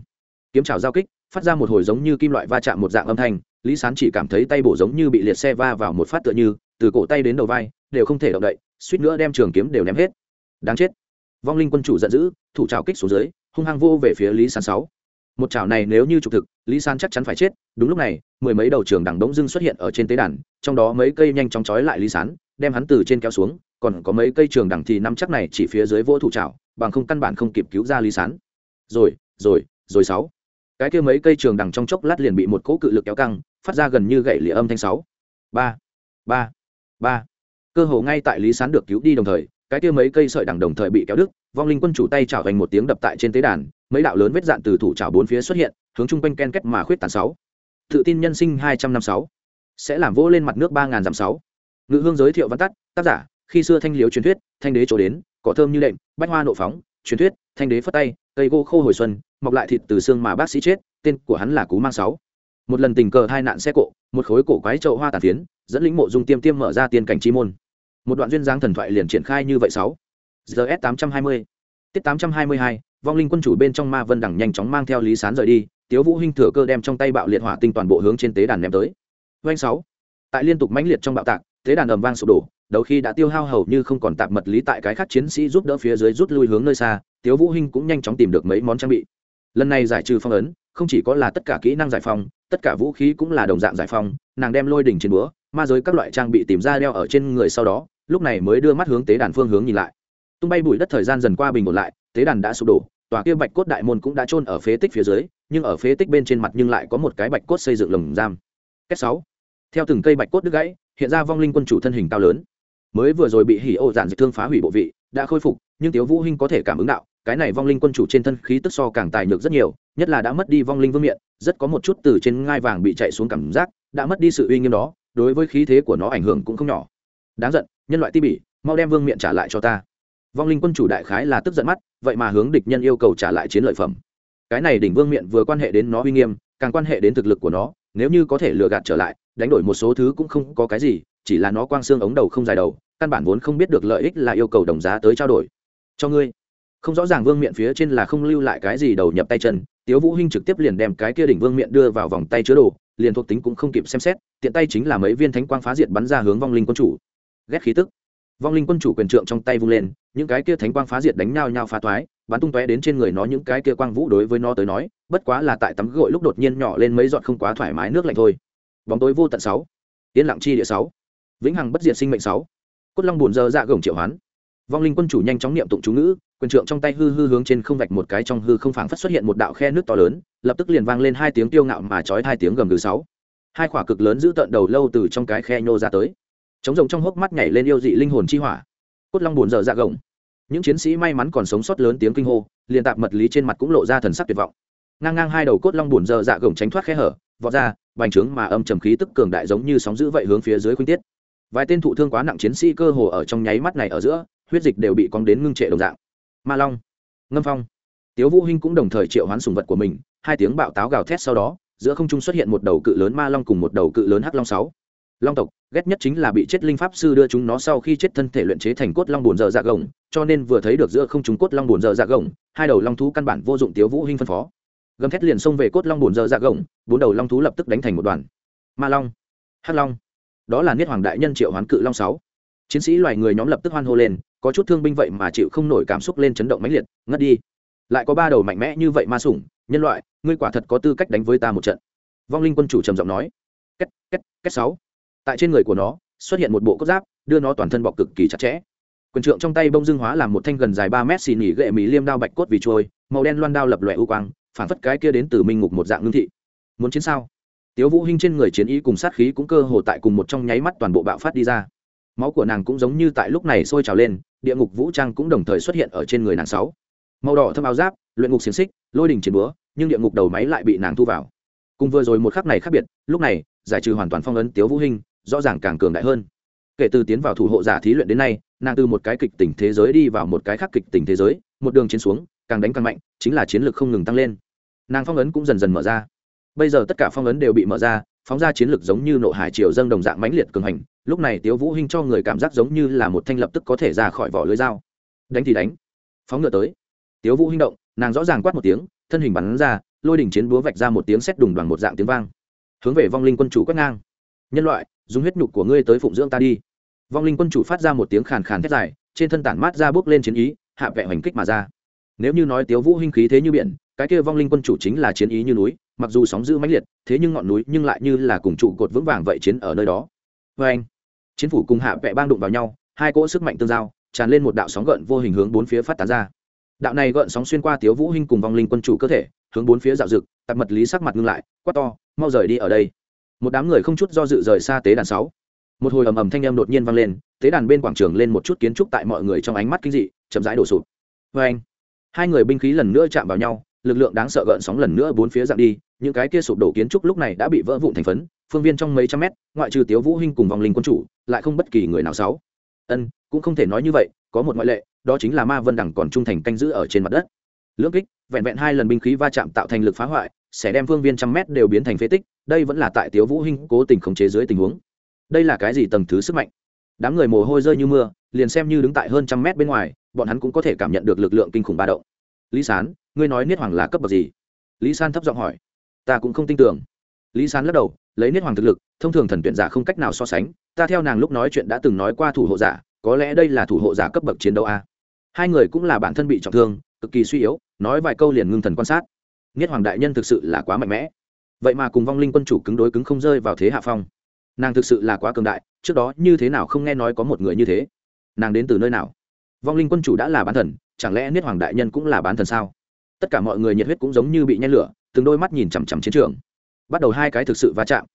Speaker 1: kiếm chào giao kích, phát ra một hồi giống như kim loại va chạm một dạng âm thanh, lý sán chỉ cảm thấy tay bổ giống như bị liệt xe va vào một phát tựa như, từ cổ tay đến đầu vai, đều không thể động đậy, suýt nữa đem trường kiếm đều ném hết. Đáng chết! Vong linh quân chủ giận dữ, thủ trào kích xuống dưới, hung hăng vô về phía lý sán sáu. Một chảo này nếu như trục thực, lý San chắc chắn phải chết, đúng lúc này, mười mấy đầu trường đằng đống dưng xuất hiện ở trên tế đàn, trong đó mấy cây nhanh chóng trói lại lý sán, đem hắn từ trên kéo xuống, còn có mấy cây trường đằng thì năm chắc này chỉ phía dưới vô thủ trào, bằng không căn bản không kịp cứu ra lý sán. Rồi rồi rồi sáu. Cái kia mấy cây trường đằng trong chốc lát liền bị một cỗ cự lực kéo căng, phát ra gần như gậy lịa âm thanh sáu. Ba ba ba. Cơ hồ ngay tại lý sán được cứu đi đồng thời cái kia mấy cây sợi đằng đồng thời bị kéo đứt, vong linh quân chủ tay chảo thành một tiếng đập tại trên tế đàn, mấy đạo lớn vết dạn từ thủ chảo bốn phía xuất hiện, hướng chung quanh ken kết mà khuyết tàn sáu. Tự tin nhân sinh hai trăm năm sáu. Sẽ làm vỗ lên mặt nước ba ngàn dặm sáu. Ngự hương giới thiệu văn tắt, tác giả, khi xưa thanh liếu truyền thuyết, thanh đế chỗ đến, cỏ thơm như đệm, bách hoa nộ phóng, truyền thuyết, thanh đế phất tay, cây gỗ khô hồi xuân, mọc lại thịt từ xương mà bác sĩ chết, tên của hắn là cú mang sáu. Một lần tình cờ hai nạn xe cộ, một khối cổ quái trậu hoa tàn phiến, dẫn lĩnh mộ dung tiêm tiêm mở ra tiên cảnh chi môn một đoạn duyên dáng thần thoại liền triển khai như vậy sáu. Gs tám trăm hai mươi. Tiết tám trăm hai mươi hai, vong linh quân chủ bên trong ma vân đẳng nhanh chóng mang theo lý sán rời đi, tiếu vũ hinh thừa cơ đem trong tay bạo liệt hỏa tinh toàn bộ hướng trên tế đàn ném tới. Doanh sáu. Tại liên tục mãnh liệt trong bạo tạc, tế đàn ầm vang sụp đổ, đầu khi đã tiêu hao hầu như không còn tạp mật lý tại cái khác chiến sĩ giúp đỡ phía dưới rút lui hướng nơi xa, tiếu vũ hinh cũng nhanh chóng tìm được mấy món trang bị. Lần này giải trừ phong ấn, không chỉ có là tất cả kỹ năng giải phong tất cả vũ khí cũng là đồng dạng giải phong nàng đem lôi đỉnh trên búa, ma giới các loại trang bị tìm ra đeo ở trên người sau đó lúc này mới đưa mắt hướng tế đàn phương hướng nhìn lại. Tung bay bụi đất thời gian dần qua bình ổn lại, tế đàn đã sụp đổ, tòa kia bạch cốt đại môn cũng đã chôn ở phế tích phía dưới, nhưng ở phế tích bên trên mặt nhưng lại có một cái bạch cốt xây dựng lồng giam. Cách sáu. Theo từng cây bạch cốt đứt gãy, hiện ra vong linh quân chủ thân hình cao lớn. Mới vừa rồi bị hỉ ô giản dịch thương phá hủy bộ vị, đã khôi phục, nhưng tiếu vũ hinh có thể cảm ứng đạo, cái này vong linh quân chủ trên thân khí tức so càng tài nhược rất nhiều, nhất là đã mất đi vong linh vương miện, rất có một chút từ trên ngai vàng bị chạy xuống cảm giác, đã mất đi sự uy nghiêm đó, đối với khí thế của nó ảnh hưởng cũng không nhỏ đáng giận, nhân loại ti bỉ, mau đem vương miện trả lại cho ta. Vong linh quân chủ đại khái là tức giận mắt, vậy mà hướng địch nhân yêu cầu trả lại chiến lợi phẩm. Cái này đỉnh vương miện vừa quan hệ đến nó uy nghiêm, càng quan hệ đến thực lực của nó, nếu như có thể lừa gạt trở lại, đánh đổi một số thứ cũng không có cái gì, chỉ là nó quang xương ống đầu không dài đầu, căn bản vốn không biết được lợi ích là yêu cầu đồng giá tới trao đổi. Cho ngươi. Không rõ ràng vương miện phía trên là không lưu lại cái gì đầu nhập tay chân, tiếu vũ hinh trực tiếp liền đem cái kia đỉnh vương miện đưa vào vòng tay chứa đồ, liền thuộc tính cũng không kịp xem xét, tiện tay chính là mấy viên thánh quang phá diệt bắn ra hướng vong linh quân chủ ghét khí tức. Vong linh quân chủ quyền trượng trong tay vung lên, những cái kia thánh quang phá diệt đánh nhau nhau phá toái bắn tung tóe đến trên người nó những cái kia quang vũ đối với nó tới nói, bất quá là tại tắm gội lúc đột nhiên nhỏ lên mấy giọt không quá thoải mái nước lạnh thôi. Bóng tối vô tận sáu. Yên lặng chi địa sáu. Vĩnh hằng bất diệt sinh mệnh sáu. Cốt long buồn dơ dạ gồng triệu hoán. Vong linh quân chủ nhanh chóng niệm tụng chú ngữ, quyền trượng trong tay hư hư hướng trên không vạch một cái trong hư không phảng phất xuất hiện một đạo khe nước to lớn, lập tức liền vang lên hai tiếng tiêu ngạo mà chói hai tiếng gầm gừ sáu. Hai quả cực lớn giữ tận đầu lâu từ trong cái khe nhô ra tới chống rồng trong hốc mắt nhảy lên yêu dị linh hồn chi hỏa. Cốt long buồn dở dạ gồng. Những chiến sĩ may mắn còn sống sót lớn tiếng kinh hô, liền tạp mật lý trên mặt cũng lộ ra thần sắc tuyệt vọng. Ngang ngang hai đầu cốt long buồn dở dạ gồng tránh thoát khe hở, vọt ra, bành trướng mà âm trầm khí tức cường đại giống như sóng dữ vậy hướng phía dưới khuynh tiết. Vài tên thụ thương quá nặng chiến sĩ cơ hồ ở trong nháy mắt này ở giữa, huyết dịch đều bị cong đến ngưng trệ đồng dạng. Ma long, ngâm phong. Tiếu vũ hinh cũng đồng thời triệu hoán sùng vật của mình, hai tiếng bạo táo gào thét sau đó, giữa không trung xuất hiện một đầu cự lớn ma long cùng một đầu cự lớn hắc long sáu long tộc, ghét nhất chính là bị chết linh pháp sư đưa chúng nó sau khi chết thân thể luyện chế thành cốt long bồn dở dạ gồng, cho nên vừa thấy được giữa không chúng cốt long bồn dở dạ gồng, hai đầu long thú căn bản vô dụng tiếu vũ hinh phân phó. Gầm thét liền xông về cốt long bồn dở dạ gồng, bốn đầu long thú lập tức đánh thành một đoàn. Ma long, hắc long, đó là niết hoàng đại nhân triệu hoán cự long sáu. Chiến sĩ loài người nhóm lập tức hoan hô lên, có chút thương binh vậy mà chịu không nổi cảm xúc lên chấn động mãnh liệt, ngất đi. Lại có ba đầu mạnh mẽ như vậy ma sủng, nhân loại, ngươi quả thật có tư cách đánh với ta một trận. Vong linh quân chủ trầm giọng nói. Két két két sáu tại trên người của nó, xuất hiện một bộ cốt giáp, đưa nó toàn thân bọc cực kỳ chặt chẽ. Quyền trượng trong tay bông dương hóa làm một thanh gần dài ba mét xì nỉ gậy mỹ liêm đao bạch cốt vì trôi, màu đen loan đao lập lòe u quang, phản phất cái kia đến từ minh ngục một dạng ngưng thị. Muốn chiến sao? Tiếu vũ hinh trên người chiến ý cùng sát khí cũng cơ hồ tại cùng một trong nháy mắt toàn bộ bạo phát đi ra. Máu của nàng cũng giống như tại lúc này sôi trào lên, địa ngục vũ trang cũng đồng thời xuất hiện ở trên người nàng sáu. Màu đỏ thâm áo giáp, luyện ngục xiềng xích, lôi đỉnh chiến búa, nhưng địa ngục đầu máy lại bị nàng thu vào. Cùng vừa rồi một khắc này khác biệt, lúc này, giải trừ hoàn toàn phong ấn tiếu vũ hinh rõ ràng càng cường đại hơn. Kể từ tiến vào thủ hộ giả thí luyện đến nay, nàng từ một cái kịch tình thế giới đi vào một cái khác kịch tình thế giới, một đường chiến xuống, càng đánh càng mạnh, chính là chiến lược không ngừng tăng lên. Nàng phong ấn cũng dần dần mở ra. Bây giờ tất cả phong ấn đều bị mở ra, phóng ra chiến lược giống như nộ hải triều dâng đồng dạng mãnh liệt cường hành, lúc này tiếu vũ hinh cho người cảm giác giống như là một thanh lập tức có thể ra khỏi vỏ lưới dao. Đánh thì đánh. Phóng ngựa tới. Tiếu vũ hinh động, nàng rõ ràng quát một tiếng, thân hình bắn ra, lôi đỉnh chiến búa vạch ra một tiếng sét đùng đoàn một dạng tiếng vang. Hướng về vong linh quân chủ quét ngang. Nhân loại dùng huyết nhục của ngươi tới phụng dưỡng ta đi. Vong linh quân chủ phát ra một tiếng khàn khàn thét dài, trên thân tản mát ra bước lên chiến ý, hạ vẹ hoành kích mà ra. Nếu như nói tiếu vũ hinh khí thế như biển, cái kia vong linh quân chủ chính là chiến ý như núi, mặc dù sóng dữ mãnh liệt, thế nhưng ngọn núi nhưng lại như là cùng trụ cột vững vàng vậy chiến ở nơi đó. Với anh, chiến phủ cùng hạ vẹ bang đụng vào nhau, hai cỗ sức mạnh tương giao, tràn lên một đạo sóng gợn vô hình hướng bốn phía phát tán ra. Đạo này gợn sóng xuyên qua tiếu vũ hinh cùng vong linh quân chủ cơ thể, hướng bốn phía dạo dực tạp mật lý sắc mặt ngưng lại, quát to, mau rời đi ở đây một đám người không chút do dự rời xa tế đàn sáu. Một hồi ầm ầm thanh âm đột nhiên vang lên, tế đàn bên quảng trường lên một chút kiến trúc tại mọi người trong ánh mắt kinh dị, chậm rãi đổ sụp. Vê anh, hai người binh khí lần nữa chạm vào nhau, lực lượng đáng sợ gợn sóng lần nữa bốn phía dặn đi, những cái kia sụp đổ kiến trúc lúc này đã bị vỡ vụn thành phấn, phương viên trong mấy trăm mét, ngoại trừ tiếu vũ hinh cùng vòng linh quân chủ, lại không bất kỳ người nào sáu. Ân, cũng không thể nói như vậy, có một ngoại lệ, đó chính là ma vân đẳng còn trung thành canh giữ ở trên mặt đất. Lưỡng kích, vẹn vẹn hai lần binh khí va chạm tạo thành lực phá hoại sẽ đem phương viên trăm mét đều biến thành phế tích, đây vẫn là tại tiếu vũ hinh cố tình khống chế dưới tình huống. Đây là cái gì tầng thứ sức mạnh? Đám người mồ hôi rơi như mưa, liền xem như đứng tại hơn trăm mét bên ngoài, bọn hắn cũng có thể cảm nhận được lực lượng kinh khủng ba động. Lý sán, ngươi nói niết hoàng là cấp bậc gì? Lý san thấp giọng hỏi. Ta cũng không tin tưởng. Lý sán lắc đầu, lấy niết hoàng thực lực, thông thường thần tuyển giả không cách nào so sánh, ta theo nàng lúc nói chuyện đã từng nói qua thủ hộ giả, có lẽ đây là thủ hộ giả cấp bậc chiến đấu a. Hai người cũng là bản thân bị trọng thương, cực kỳ suy yếu, nói vài câu liền ngưng thần quan sát nghiết hoàng đại nhân thực sự là quá mạnh mẽ. Vậy mà cùng vong linh quân chủ cứng đối cứng không rơi vào thế hạ phong. Nàng thực sự là quá cường đại, trước đó như thế nào không nghe nói có một người như thế. Nàng đến từ nơi nào? Vong linh quân chủ đã là bán thần, chẳng lẽ niết hoàng đại nhân cũng là bán thần sao? Tất cả mọi người nhiệt huyết cũng giống như bị nhen lửa, từng đôi mắt nhìn chằm chằm chiến trường. Bắt đầu hai cái thực sự va chạm.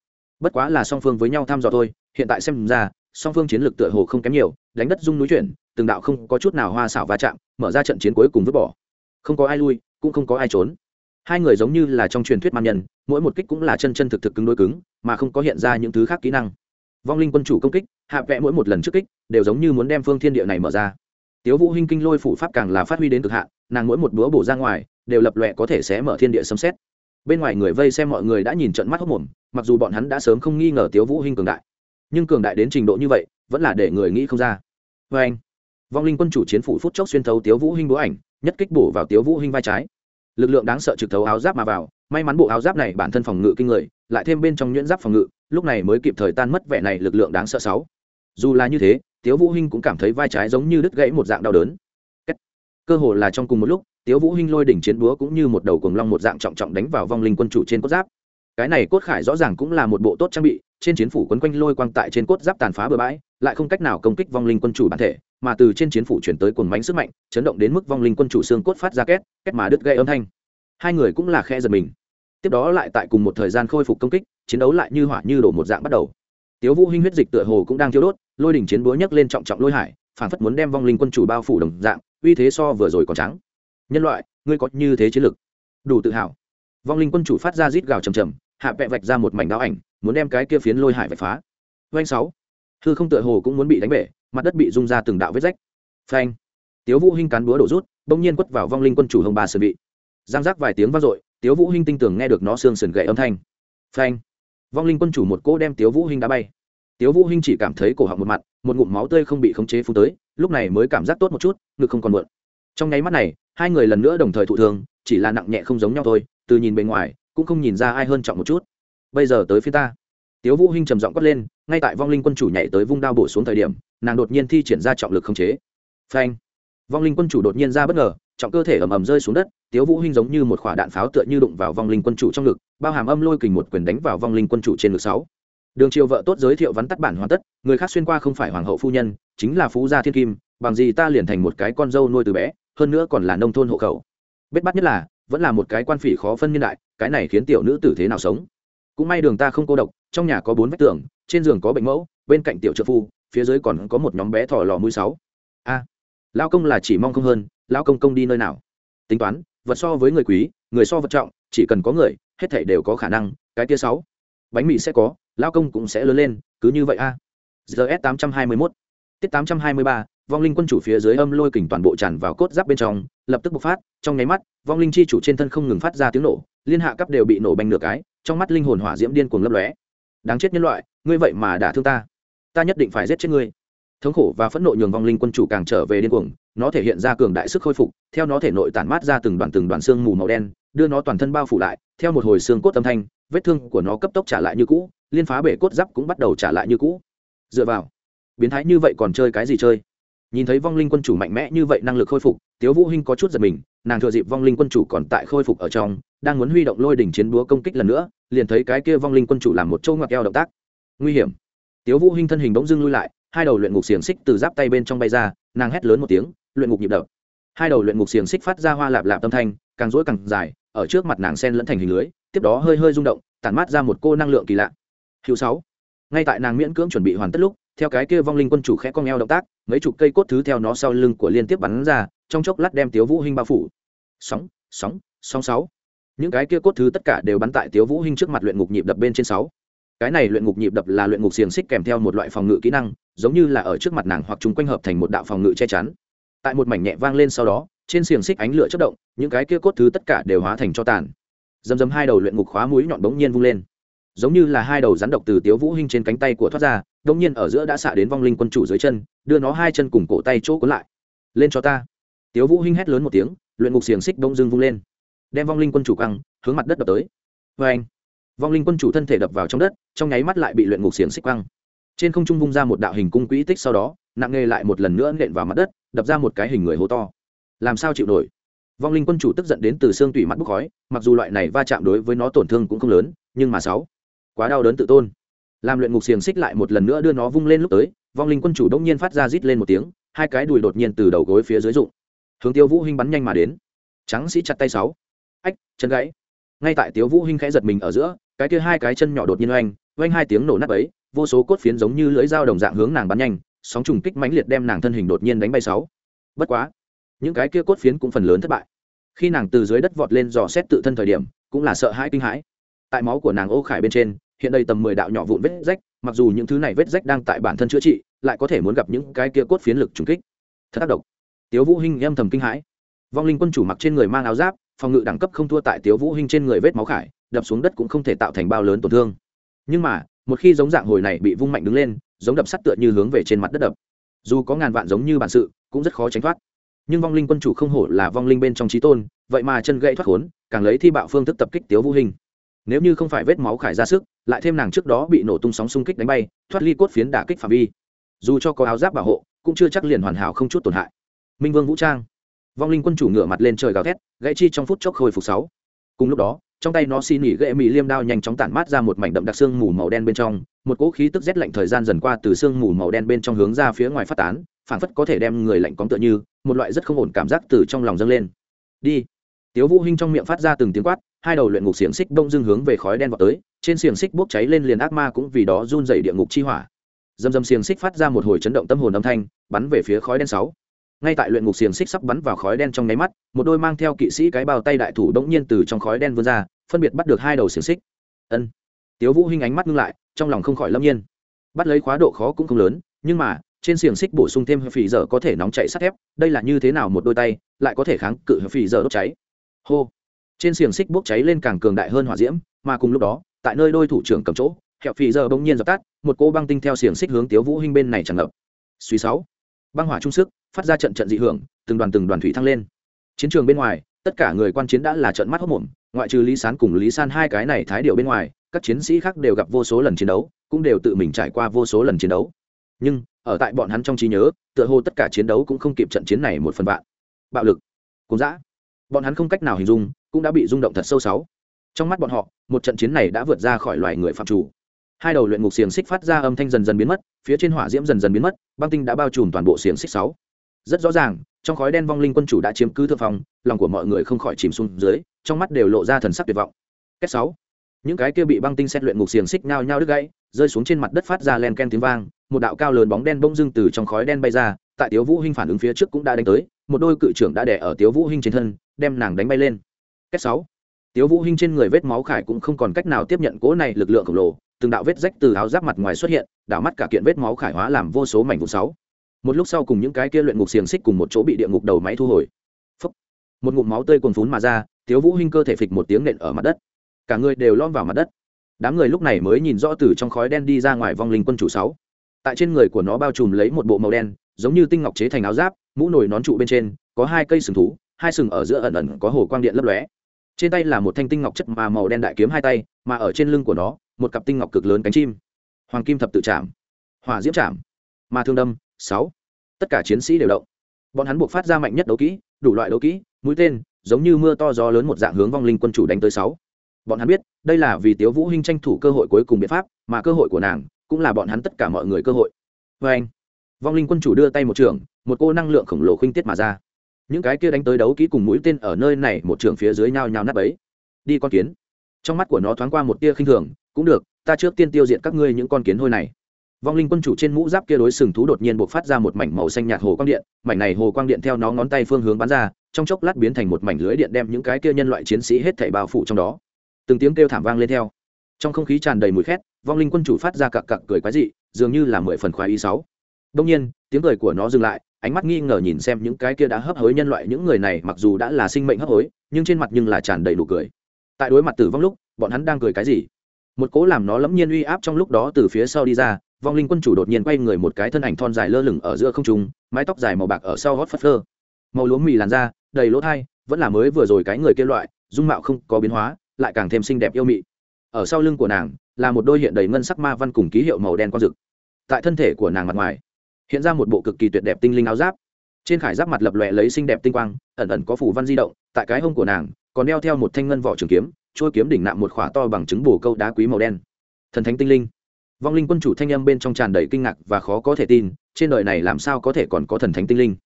Speaker 1: Bất quá là song phương với nhau thăm dò thôi, hiện tại xem ra, song phương chiến lược tựa hồ không kém nhiều, đánh đất dung núi chuyển, từng đạo không có chút nào hoa xảo va chạm, mở ra trận chiến cuối cùng vứt bỏ. Không có ai lui, cũng không có ai trốn hai người giống như là trong truyền thuyết man nhân, mỗi một kích cũng là chân chân thực thực cứng đối cứng, mà không có hiện ra những thứ khác kỹ năng. Vong linh quân chủ công kích, hạ vẽ mỗi một lần trước kích, đều giống như muốn đem phương thiên địa này mở ra. Tiếu vũ hinh kinh lôi phủ pháp càng là phát huy đến cực hạn, nàng mỗi một búa bổ ra ngoài, đều lập lòe có thể sẽ mở thiên địa sấm xét bên ngoài người vây xem mọi người đã nhìn trận mắt hốc mồm, mặc dù bọn hắn đã sớm không nghi ngờ tiếu vũ hinh cường đại, nhưng cường đại đến trình độ như vậy, vẫn là để người nghĩ không ra. Với anh vong linh quân chủ chiến phủ phút chốc xuyên thấu tiếu vũ hinh búa ảnh, nhất kích bổ vào tiếu vũ hinh vai trái lực lượng đáng sợ trực thấu áo giáp mà vào, may mắn bộ áo giáp này bản thân phòng ngự kinh người, lại thêm bên trong nhuyễn giáp phòng ngự, lúc này mới kịp thời tan mất vẻ này lực lượng đáng sợ sáu. Dù là như thế, tiếu vũ hinh cũng cảm thấy vai trái giống như đứt gãy một dạng đau đớn. Cơ hồ là trong cùng một lúc, tiếu vũ hinh lôi đỉnh chiến búa cũng như một đầu cuồng long một dạng trọng trọng đánh vào vong linh quân chủ trên cốt giáp. Cái này cốt khải rõ ràng cũng là một bộ tốt trang bị, trên chiến phủ quấn quanh lôi quang tại trên cốt giáp tàn phá bừa bãi, lại không cách nào công kích vong linh quân chủ bản thể mà từ trên chiến phủ chuyển tới cuồng bánh sức mạnh, chấn động đến mức vong linh quân chủ xương cốt phát ra két két mà đứt gây âm thanh. Hai người cũng là khe giật mình. Tiếp đó lại tại cùng một thời gian khôi phục công kích, chiến đấu lại như hỏa như đổ một dạng bắt đầu. Tiếu vũ hinh huyết dịch tựa hồ cũng đang thiêu đốt, lôi đỉnh chiến búa nhấc lên trọng trọng lôi hải, phản phất muốn đem vong linh quân chủ bao phủ đồng dạng, uy thế so vừa rồi còn trắng. Nhân loại, ngươi có như thế chiến lực? Đủ tự hào. Vong linh quân chủ phát ra rít gào trầm trầm, hạ vẹ vạch ra một mảnh đao ảnh, muốn đem cái kia phiến lôi hải vạch phá. Doanh sáu. Hư không tựa hồ cũng muốn bị đánh bể mặt đất bị rung ra từng đạo vết rách. Phanh. Tiếu vũ hinh cán búa đổ rút, bỗng nhiên quất vào vong linh quân chủ hồng ba sườn bị giang giác vài tiếng vang dội, tiếu vũ hinh tinh tường nghe được nó xương sườn gậy âm thanh. Phanh. Vong linh quân chủ một cỗ đem tiếu vũ hinh đá bay. Tiếu vũ hinh chỉ cảm thấy cổ họng một mặt, một ngụm máu tươi không bị khống chế phun tới, lúc này mới cảm giác tốt một chút, ngực không còn muộn trong nháy mắt này, hai người lần nữa đồng thời thụ thương, chỉ là nặng nhẹ không giống nhau thôi, từ nhìn bề ngoài, cũng không nhìn ra ai hơn trọng một chút. Bây giờ tới phía ta tiếu vũ hinh trầm giọng quát lên ngay tại vong linh quân chủ nhảy tới vung đao bổ xuống thời điểm nàng đột nhiên thi triển ra trọng lực không chế. Phanh! Vong linh quân chủ đột nhiên ra bất ngờ trọng cơ thể ầm ầm rơi xuống đất tiếu vũ hinh giống như một quả đạn pháo tựa như đụng vào vong linh quân chủ trong lực, bao hàm âm lôi kình một quyền đánh vào vong linh quân chủ trên lực sáu. Đường triều vợ tốt giới thiệu vắn tắt bản hoàn tất người khác xuyên qua không phải hoàng hậu phu nhân chính là phú gia thiên kim bằng gì ta liền thành một cái con dâu nuôi từ bé hơn nữa còn là nông thôn hộ khẩu. Bết bắt nhất là vẫn là một cái quan phỉ khó phân nhân đại cái này khiến tiểu nữ tử thế nào sống? Cũng may đường ta không cô độc, trong nhà có bốn vách tường, trên giường có bệnh mẫu, bên cạnh tiểu trợ phu, phía dưới còn có một nhóm bé thỏ lò mũi sáu. A lao công là chỉ mong không hơn lao công công đi nơi nào? Tính toán, vật so với người quý, người so vật trọng, chỉ cần có người, hết thảy đều có khả năng, cái kia sáu. Bánh mì sẽ có lao công cũng sẽ lớn lên, cứ như vậy a. Rs tám trăm hai mươi mốt. Tiết tám trăm hai mươi ba, vong linh quân chủ phía dưới âm lôi kình toàn bộ tràn vào cốt giáp bên trong, lập tức bộc phát, trong nháy mắt, vong linh chi chủ trên thân không ngừng phát ra tiếng nổ, liên hạ cấp đều bị nổ banh nửa cái trong mắt linh hồn hỏa diễm điên cuồng lấp lóe. Đáng chết nhân loại, ngươi vậy mà đả thương ta. Ta nhất định phải giết chết ngươi. Thống khổ và phẫn nộ nhường vong linh quân chủ càng trở về điên cuồng, nó thể hiện ra cường đại sức khôi phục, theo nó thể nội tản mát ra từng đoàn từng đoàn xương mù màu đen, đưa nó toàn thân bao phủ lại, theo một hồi xương cốt âm thanh, vết thương của nó cấp tốc trả lại như cũ, liên phá bể cốt giáp cũng bắt đầu trả lại như cũ. Dựa vào, biến thái như vậy còn chơi cái gì chơi? Nhìn thấy vong linh quân chủ mạnh mẽ như vậy năng lực khôi phục, tiếu vũ hinh có chút giật mình nàng thừa dịp vong linh quân chủ còn tại khôi phục ở trong, đang muốn huy động lôi đỉnh chiến búa công kích lần nữa, liền thấy cái kia vong linh quân chủ làm một châu ngoặc eo động tác. Nguy hiểm. Tiếu vũ hinh thân hình bỗng dưng lui lại, hai đầu luyện ngục xiềng xích từ giáp tay bên trong bay ra, nàng hét lớn một tiếng, luyện ngục nhịp đập. Hai đầu luyện ngục xiềng xích phát ra hoa lạp lạp tâm thanh, càng rỗi càng dài, ở trước mặt nàng sen lẫn thành hình lưới, tiếp đó hơi hơi rung động, tản mát ra một cô năng lượng kỳ lạ. Hữu sáu. Ngay tại nàng miễn cưỡng chuẩn bị hoàn tất lúc, theo cái kia vong linh quân chủ khẽ cong eo động tác, mấy chục cây cốt thứ theo nó sau lưng của liên tiếp bắn ra, trong chốc lát đem tiếu vũ hinh bao phủ sóng sóng sóng sáu. Những cái kia cốt thứ tất cả đều bắn tại tiếu vũ hinh trước mặt luyện ngục nhịp đập bên trên sáu. Cái này luyện ngục nhịp đập là luyện ngục xiềng xích kèm theo một loại phòng ngự kỹ năng, giống như là ở trước mặt nàng hoặc chúng quanh hợp thành một đạo phòng ngự che chắn. Tại một mảnh nhẹ vang lên sau đó, trên xiềng xích ánh lửa chất động, những cái kia cốt thứ tất cả đều hóa thành cho tàn. Dầm dầm hai đầu luyện ngục khóa mũi nhọn bỗng nhiên vung lên. Giống như là hai đầu rắn độc từ tiếu vũ hinh trên cánh tay của thoát ra đống nhiên ở giữa đã xạ đến vong linh quân chủ dưới chân, đưa nó hai chân cùng cổ tay chỗ cuốn lại. Lên cho ta. Tiếu vũ hinh hét lớn một tiếng luyện ngục xiềng xích đông dương vung lên, đem vong linh quân chủ căng, hướng mặt đất đập tới. Vê anh, vong linh quân chủ thân thể đập vào trong đất, trong nháy mắt lại bị luyện ngục xiềng xích căng. trên không trung vung ra một đạo hình cung quỹ tích sau đó, nặng nghề lại một lần nữa nện vào mặt đất, đập ra một cái hình người hố to. Làm sao chịu nổi? Vong linh quân chủ tức giận đến từ xương tủy mắt bốc khói, mặc dù loại này va chạm đối với nó tổn thương cũng không lớn, nhưng mà sáu, quá đau đớn tự tôn. Làm luyện ngục xiềng xích lại một lần nữa đưa nó vung lên lúc tới, vong linh quân chủ đông nhiên phát ra rít lên một tiếng, hai cái đùi đột nhiên từ đầu gối phía dưới rụng hướng tiêu vũ hinh bắn nhanh mà đến trắng sĩ chặt tay sáu ách chân gãy ngay tại tiêu vũ hinh khẽ giật mình ở giữa cái kia hai cái chân nhỏ đột nhiên oanh oanh hai tiếng nổ nát ấy vô số cốt phiến giống như lưỡi dao đồng dạng hướng nàng bắn nhanh sóng trùng kích mãnh liệt đem nàng thân hình đột nhiên đánh bay sáu bất quá những cái kia cốt phiến cũng phần lớn thất bại khi nàng từ dưới đất vọt lên dò xét tự thân thời điểm cũng là sợ hãi kinh hãi tại máu của nàng ô khải bên trên hiện đây tầm mười đạo nhỏ vụn vết rách mặc dù những thứ này vết rách đang tại bản thân chữa trị lại có thể muốn gặp những cái kia cốt phiến lực trùng kích thật tác động tiếu vũ hinh âm thầm kinh hãi. Vong linh quân chủ mặc trên người mang áo giáp, phòng ngự đẳng cấp không thua tại tiếu vũ hinh trên người vết máu khải, đập xuống đất cũng không thể tạo thành bao lớn tổn thương. Nhưng mà, một khi giống dạng hồi này bị vung mạnh đứng lên, giống đập sắt tựa như hướng về trên mặt đất đập. Dù có ngàn vạn giống như bản sự, cũng rất khó tránh thoát. Nhưng vong linh quân chủ không hổ là vong linh bên trong trí tôn, vậy mà chân gãy thoát khốn, càng lấy thi bạo phương thức tập kích tiếu vũ hình nếu như không phải vết máu khải ra sức, lại thêm nàng trước đó bị nổ tung sóng xung kích đánh bay, thoát ly cốt phiến đả kích phạm vi. Dù cho có áo giáp bảo hộ, cũng chưa chắc liền hoàn hảo không chút tổn hại minh vương vũ trang vong linh quân chủ ngửa mặt lên trời gào thét gãy chi trong phút chốc hồi phục sáu cùng lúc đó trong tay nó xi nỉ gậy mì liêm đao nhanh chóng tản mát ra một mảnh đậm đặc xương mù màu đen bên trong một cỗ khí tức rét lạnh thời gian dần qua từ xương mù màu đen bên trong hướng ra phía ngoài phát tán phản phất có thể đem người lạnh cóng tựa như một loại rất không ổn cảm giác từ trong lòng dâng lên đi tiếu vũ hinh trong miệng phát ra từng tiếng quát hai đầu luyện ngục xiềng xích đông dương hướng về khói đen vọt tới trên xiềng xích bốc cháy lên liền ác ma cũng vì đó run rẩy địa ngục chi hỏa dầm dầm xiềng xích phát ra một hồi chấn động tâm hồn âm thanh bắn về phía khói đen sáu ngay tại luyện ngục xiềng xích sắp bắn vào khói đen trong nháy mắt, một đôi mang theo kỵ sĩ cái bao tay đại thủ đống nhiên từ trong khói đen vươn ra, phân biệt bắt được hai đầu xiềng xích. Ân. Tiếu vũ hinh ánh mắt ngưng lại, trong lòng không khỏi lâm nhiên. Bắt lấy khóa độ khó cũng không lớn, nhưng mà, trên xiềng xích bổ sung thêm phì dở có thể nóng chạy sắt thép, đây là như thế nào một đôi tay, lại có thể kháng cự phì dở đốt cháy? Hô. Trên xiềng xích bốc cháy lên càng cường đại hơn hỏa diễm, mà cùng lúc đó, tại nơi đôi thủ trưởng cầm chỗ, hẹo phì dở bỗng nhiên dập tắt, một cô băng tinh theo xiềng xích hướng tiếu vũ hinh bên này tràn ngập. Suy sáu. Băng hỏa trung sức phát ra trận trận dị hưởng, từng đoàn từng đoàn thủy thăng lên. Chiến trường bên ngoài, tất cả người quan chiến đã là trận mắt hốc mồm, ngoại trừ lý sán cùng lý san hai cái này thái điệu bên ngoài, các chiến sĩ khác đều gặp vô số lần chiến đấu, cũng đều tự mình trải qua vô số lần chiến đấu. Nhưng, ở tại bọn hắn trong trí nhớ, tựa hồ tất cả chiến đấu cũng không kịp trận chiến này một phần vạn. Bạo lực cũng dã. Bọn hắn không cách nào hình dung, cũng đã bị rung động thật sâu sáu. Trong mắt bọn họ, một trận chiến này đã vượt ra khỏi loài người phạm chủ. Hai đầu luyện ngục xiềng xích phát ra âm thanh dần dần biến mất, phía trên hỏa diễm dần dần biến mất, băng tinh đã bao trùm toàn bộ xiềng xích sáu rất rõ ràng, trong khói đen vong linh quân chủ đã chiếm cứ thượng phong lòng của mọi người không khỏi chìm xuống dưới, trong mắt đều lộ ra thần sắc tuyệt vọng. Kết sáu, những cái kia bị băng tinh xét luyện ngục xiềng xích nhao nhao đứt gãy, rơi xuống trên mặt đất phát ra len ken tiếng vang, một đạo cao lớn bóng đen bông dưng từ trong khói đen bay ra, tại tiếu vũ hinh phản ứng phía trước cũng đã đánh tới, một đôi cự trưởng đã đè ở tiếu vũ hinh trên thân, đem nàng đánh bay lên. Kết sáu, tiếu vũ hinh trên người vết máu khải cũng không còn cách nào tiếp nhận cỗ này lực lượng khổng lồ, từng đạo vết rách từ áo giáp mặt ngoài xuất hiện, đảo mắt cả kiện vết máu khải hóa làm vô số mảnh vụn sáu một lúc sau cùng những cái kia luyện ngục xiềng xích cùng một chỗ bị địa ngục đầu máy thu hồi. Phúc. một ngụm máu tươi cuồn phún mà ra thiếu vũ hinh cơ thể phịch một tiếng nện ở mặt đất. Cả người đều lom vào mặt đất. Đám người lúc này mới nhìn rõ từ trong khói đen đi ra ngoài vong linh quân chủ sáu. Tại trên người của nó bao trùm lấy một bộ màu đen, giống như tinh ngọc chế thành áo giáp, mũ nồi nón trụ bên trên, có hai cây sừng thú, hai sừng ở giữa ẩn ẩn có hồ quang điện lấp lóe. Trên tay là một thanh tinh ngọc chất mà màu đen đại kiếm hai tay, mà ở trên lưng của nó, một cặp tinh ngọc cực lớn cánh chim. Hoàng kim thập tự chạm, hỏa diễm chạm, ma thương đâm sáu. Tất cả chiến sĩ đều động. Bọn hắn buộc phát ra mạnh nhất đấu kỹ, đủ loại đấu kỹ, mũi tên, giống như mưa to gió lớn một dạng hướng vong linh quân chủ đánh tới sáu. Bọn hắn biết, đây là vì tiếu vũ hinh tranh thủ cơ hội cuối cùng biện pháp, mà cơ hội của nàng cũng là bọn hắn tất cả mọi người cơ hội. Với anh, vong linh quân chủ đưa tay một trường, một cô năng lượng khổng lồ khuynh tiết mà ra. Những cái kia đánh tới đấu kỹ cùng mũi tên ở nơi này một trường phía dưới nhau nhau nát ấy đi con kiến. Trong mắt của nó thoáng qua một tia khinh thường, cũng được, ta trước tiên tiêu diệt các ngươi những con kiến hôi này vong linh quân chủ trên mũ giáp kia đối sừng thú đột nhiên buộc phát ra một mảnh màu xanh nhạt hồ quang điện, mảnh này hồ quang điện theo nó ngón tay phương hướng bắn ra, trong chốc lát biến thành một mảnh lưới điện đem những cái kia nhân loại chiến sĩ hết thảy bao phủ trong đó. Từng tiếng kêu thảm vang lên theo. Trong không khí tràn đầy mùi khét, vong linh quân chủ phát ra cặc cặc cười quái dị, dường như là mười phần khoái ý sáu. Đông nhiên, tiếng cười của nó dừng lại, ánh mắt nghi ngờ nhìn xem những cái kia đã hấp hối nhân loại, những người này mặc dù đã là sinh mệnh hấp hối, nhưng trên mặt nhưng là tràn đầy nụ cười. Tại đối mặt tử vong lúc, bọn hắn đang cười cái gì? Một cố làm nó lẫm nhiên uy áp trong lúc đó từ phía sau đi ra vong linh quân chủ đột nhiên quay người một cái thân ảnh thon dài lơ lửng ở giữa không trung, mái tóc dài màu bạc ở sau gót phất phơ màu lúa mì làn da, đầy lỗ thai, vẫn là mới vừa rồi cái người kia loại, dung mạo không có biến hóa, lại càng thêm xinh đẹp yêu mị. Ở sau lưng của nàng, là một đôi hiện đầy ngân sắc ma văn cùng ký hiệu màu đen quang rực. Tại thân thể của nàng mặt ngoài, hiện ra một bộ cực kỳ tuyệt đẹp tinh linh áo giáp. Trên khải giáp mặt lập lòe lấy xinh đẹp tinh quang, ẩn ẩn có phủ văn di động, tại cái hông của nàng, còn đeo theo một thanh ngân vỏ trường kiếm trôi kiếm đỉnh nạm một khỏa to bằng trứng bồ câu đá quý màu đen. Thần thánh tinh linh vong linh quân chủ thanh âm bên trong tràn đầy kinh ngạc và khó có thể tin, trên đời này làm sao có thể còn có thần thánh tinh linh?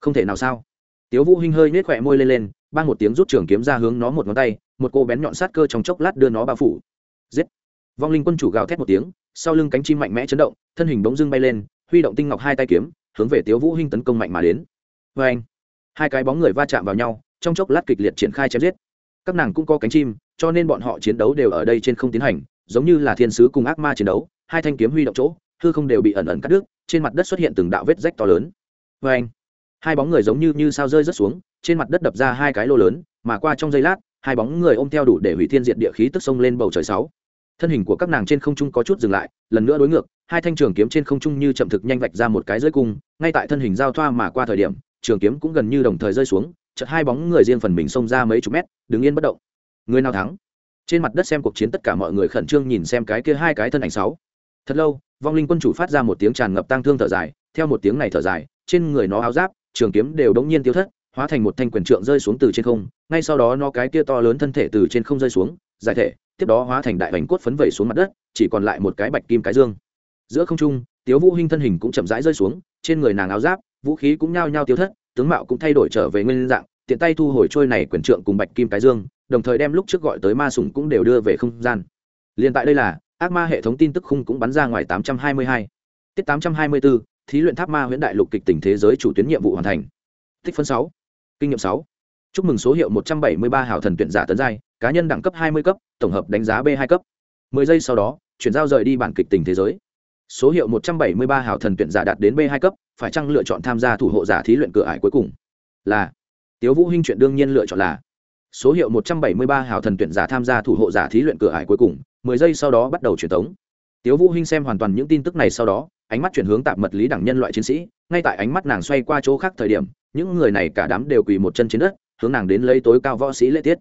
Speaker 1: Không thể nào sao? Tiếu vũ hinh hơi nết khỏe môi lên lên ban một tiếng rút trường kiếm ra hướng nó một ngón tay, một cô bén nhọn sát cơ trong chốc lát đưa nó bao phủ. Giết! Vong linh quân chủ gào thét một tiếng, sau lưng cánh chim mạnh mẽ chấn động, thân hình bỗng dưng bay lên, huy động tinh ngọc hai tay kiếm, hướng về tiếu vũ hinh tấn công mạnh mà đến. Với anh, hai cái bóng người va chạm vào nhau, trong chốc lát kịch liệt triển khai chém giết. Các nàng cũng có cánh chim, cho nên bọn họ chiến đấu đều ở đây trên không tiến hành giống như là thiên sứ cùng ác ma chiến đấu, hai thanh kiếm huy động chỗ, hư không đều bị ẩn ẩn cắt đứt, trên mặt đất xuất hiện từng đạo vết rách to lớn. Với anh, hai bóng người giống như như sao rơi rất xuống, trên mặt đất đập ra hai cái lô lớn, mà qua trong giây lát, hai bóng người ôm theo đủ để hủy thiên diệt địa khí tức sông lên bầu trời sáu. Thân hình của các nàng trên không trung có chút dừng lại, lần nữa đối ngược, hai thanh trường kiếm trên không trung như chậm thực nhanh vạch ra một cái dưới cung, ngay tại thân hình giao thoa mà qua thời điểm, trường kiếm cũng gần như đồng thời rơi xuống, chợt hai bóng người riêng phần mình xông ra mấy chục mét, đứng yên bất động. Người nào thắng? Trên mặt đất xem cuộc chiến tất cả mọi người khẩn trương nhìn xem cái kia hai cái thân ảnh sáu. Thật lâu, vong linh quân chủ phát ra một tiếng tràn ngập tang thương thở dài, theo một tiếng này thở dài, trên người nó áo giáp, trường kiếm đều đống nhiên tiêu thất, hóa thành một thanh quyền trượng rơi xuống từ trên không, ngay sau đó nó cái kia to lớn thân thể từ trên không rơi xuống, giải thể, tiếp đó hóa thành đại bánh cốt phấn vẩy xuống mặt đất, chỉ còn lại một cái bạch kim cái dương. Giữa không trung, tiếu vũ hinh thân hình cũng chậm rãi rơi xuống, trên người nàng áo giáp, vũ khí cũng nhao nhao tiêu thất, tướng mạo cũng thay đổi trở về nguyên dạng, tiện tay thu hồi trôi này quyền trượng cùng bạch kim cái dương đồng thời đem lúc trước gọi tới ma sủng cũng đều đưa về không gian liền tại đây là ác ma hệ thống tin tức khung cũng bắn ra ngoài 822. tiết 824, thí luyện tháp ma huyễn đại lục kịch tỉnh thế giới chủ tuyến nhiệm vụ hoàn thành tích phân 6. kinh nghiệm 6. chúc mừng số hiệu 173 hảo thần tuyển giả tấn giai cá nhân đẳng cấp 20 cấp tổng hợp đánh giá b 2 cấp 10 giây sau đó chuyển giao rời đi bản kịch tình thế giới số hiệu 173 hảo thần tuyển giả đạt đến b 2 cấp phải chăng lựa chọn tham gia thủ hộ giả thí luyện cửa ải cuối cùng là tiếu vũ hinh chuyện đương nhiên lựa chọn là số hiệu 173 hào thần tuyển giả tham gia thủ hộ giả thí luyện cửa ải cuối cùng 10 giây sau đó bắt đầu truyền tống. Tiếu vũ hinh xem hoàn toàn những tin tức này sau đó, ánh mắt chuyển hướng tạm mật lý đẳng nhân loại chiến sĩ, ngay tại ánh mắt nàng xoay qua chỗ khác thời điểm, những người này cả đám đều quỳ một chân trên đất, hướng nàng đến lấy tối cao võ sĩ lễ tiết.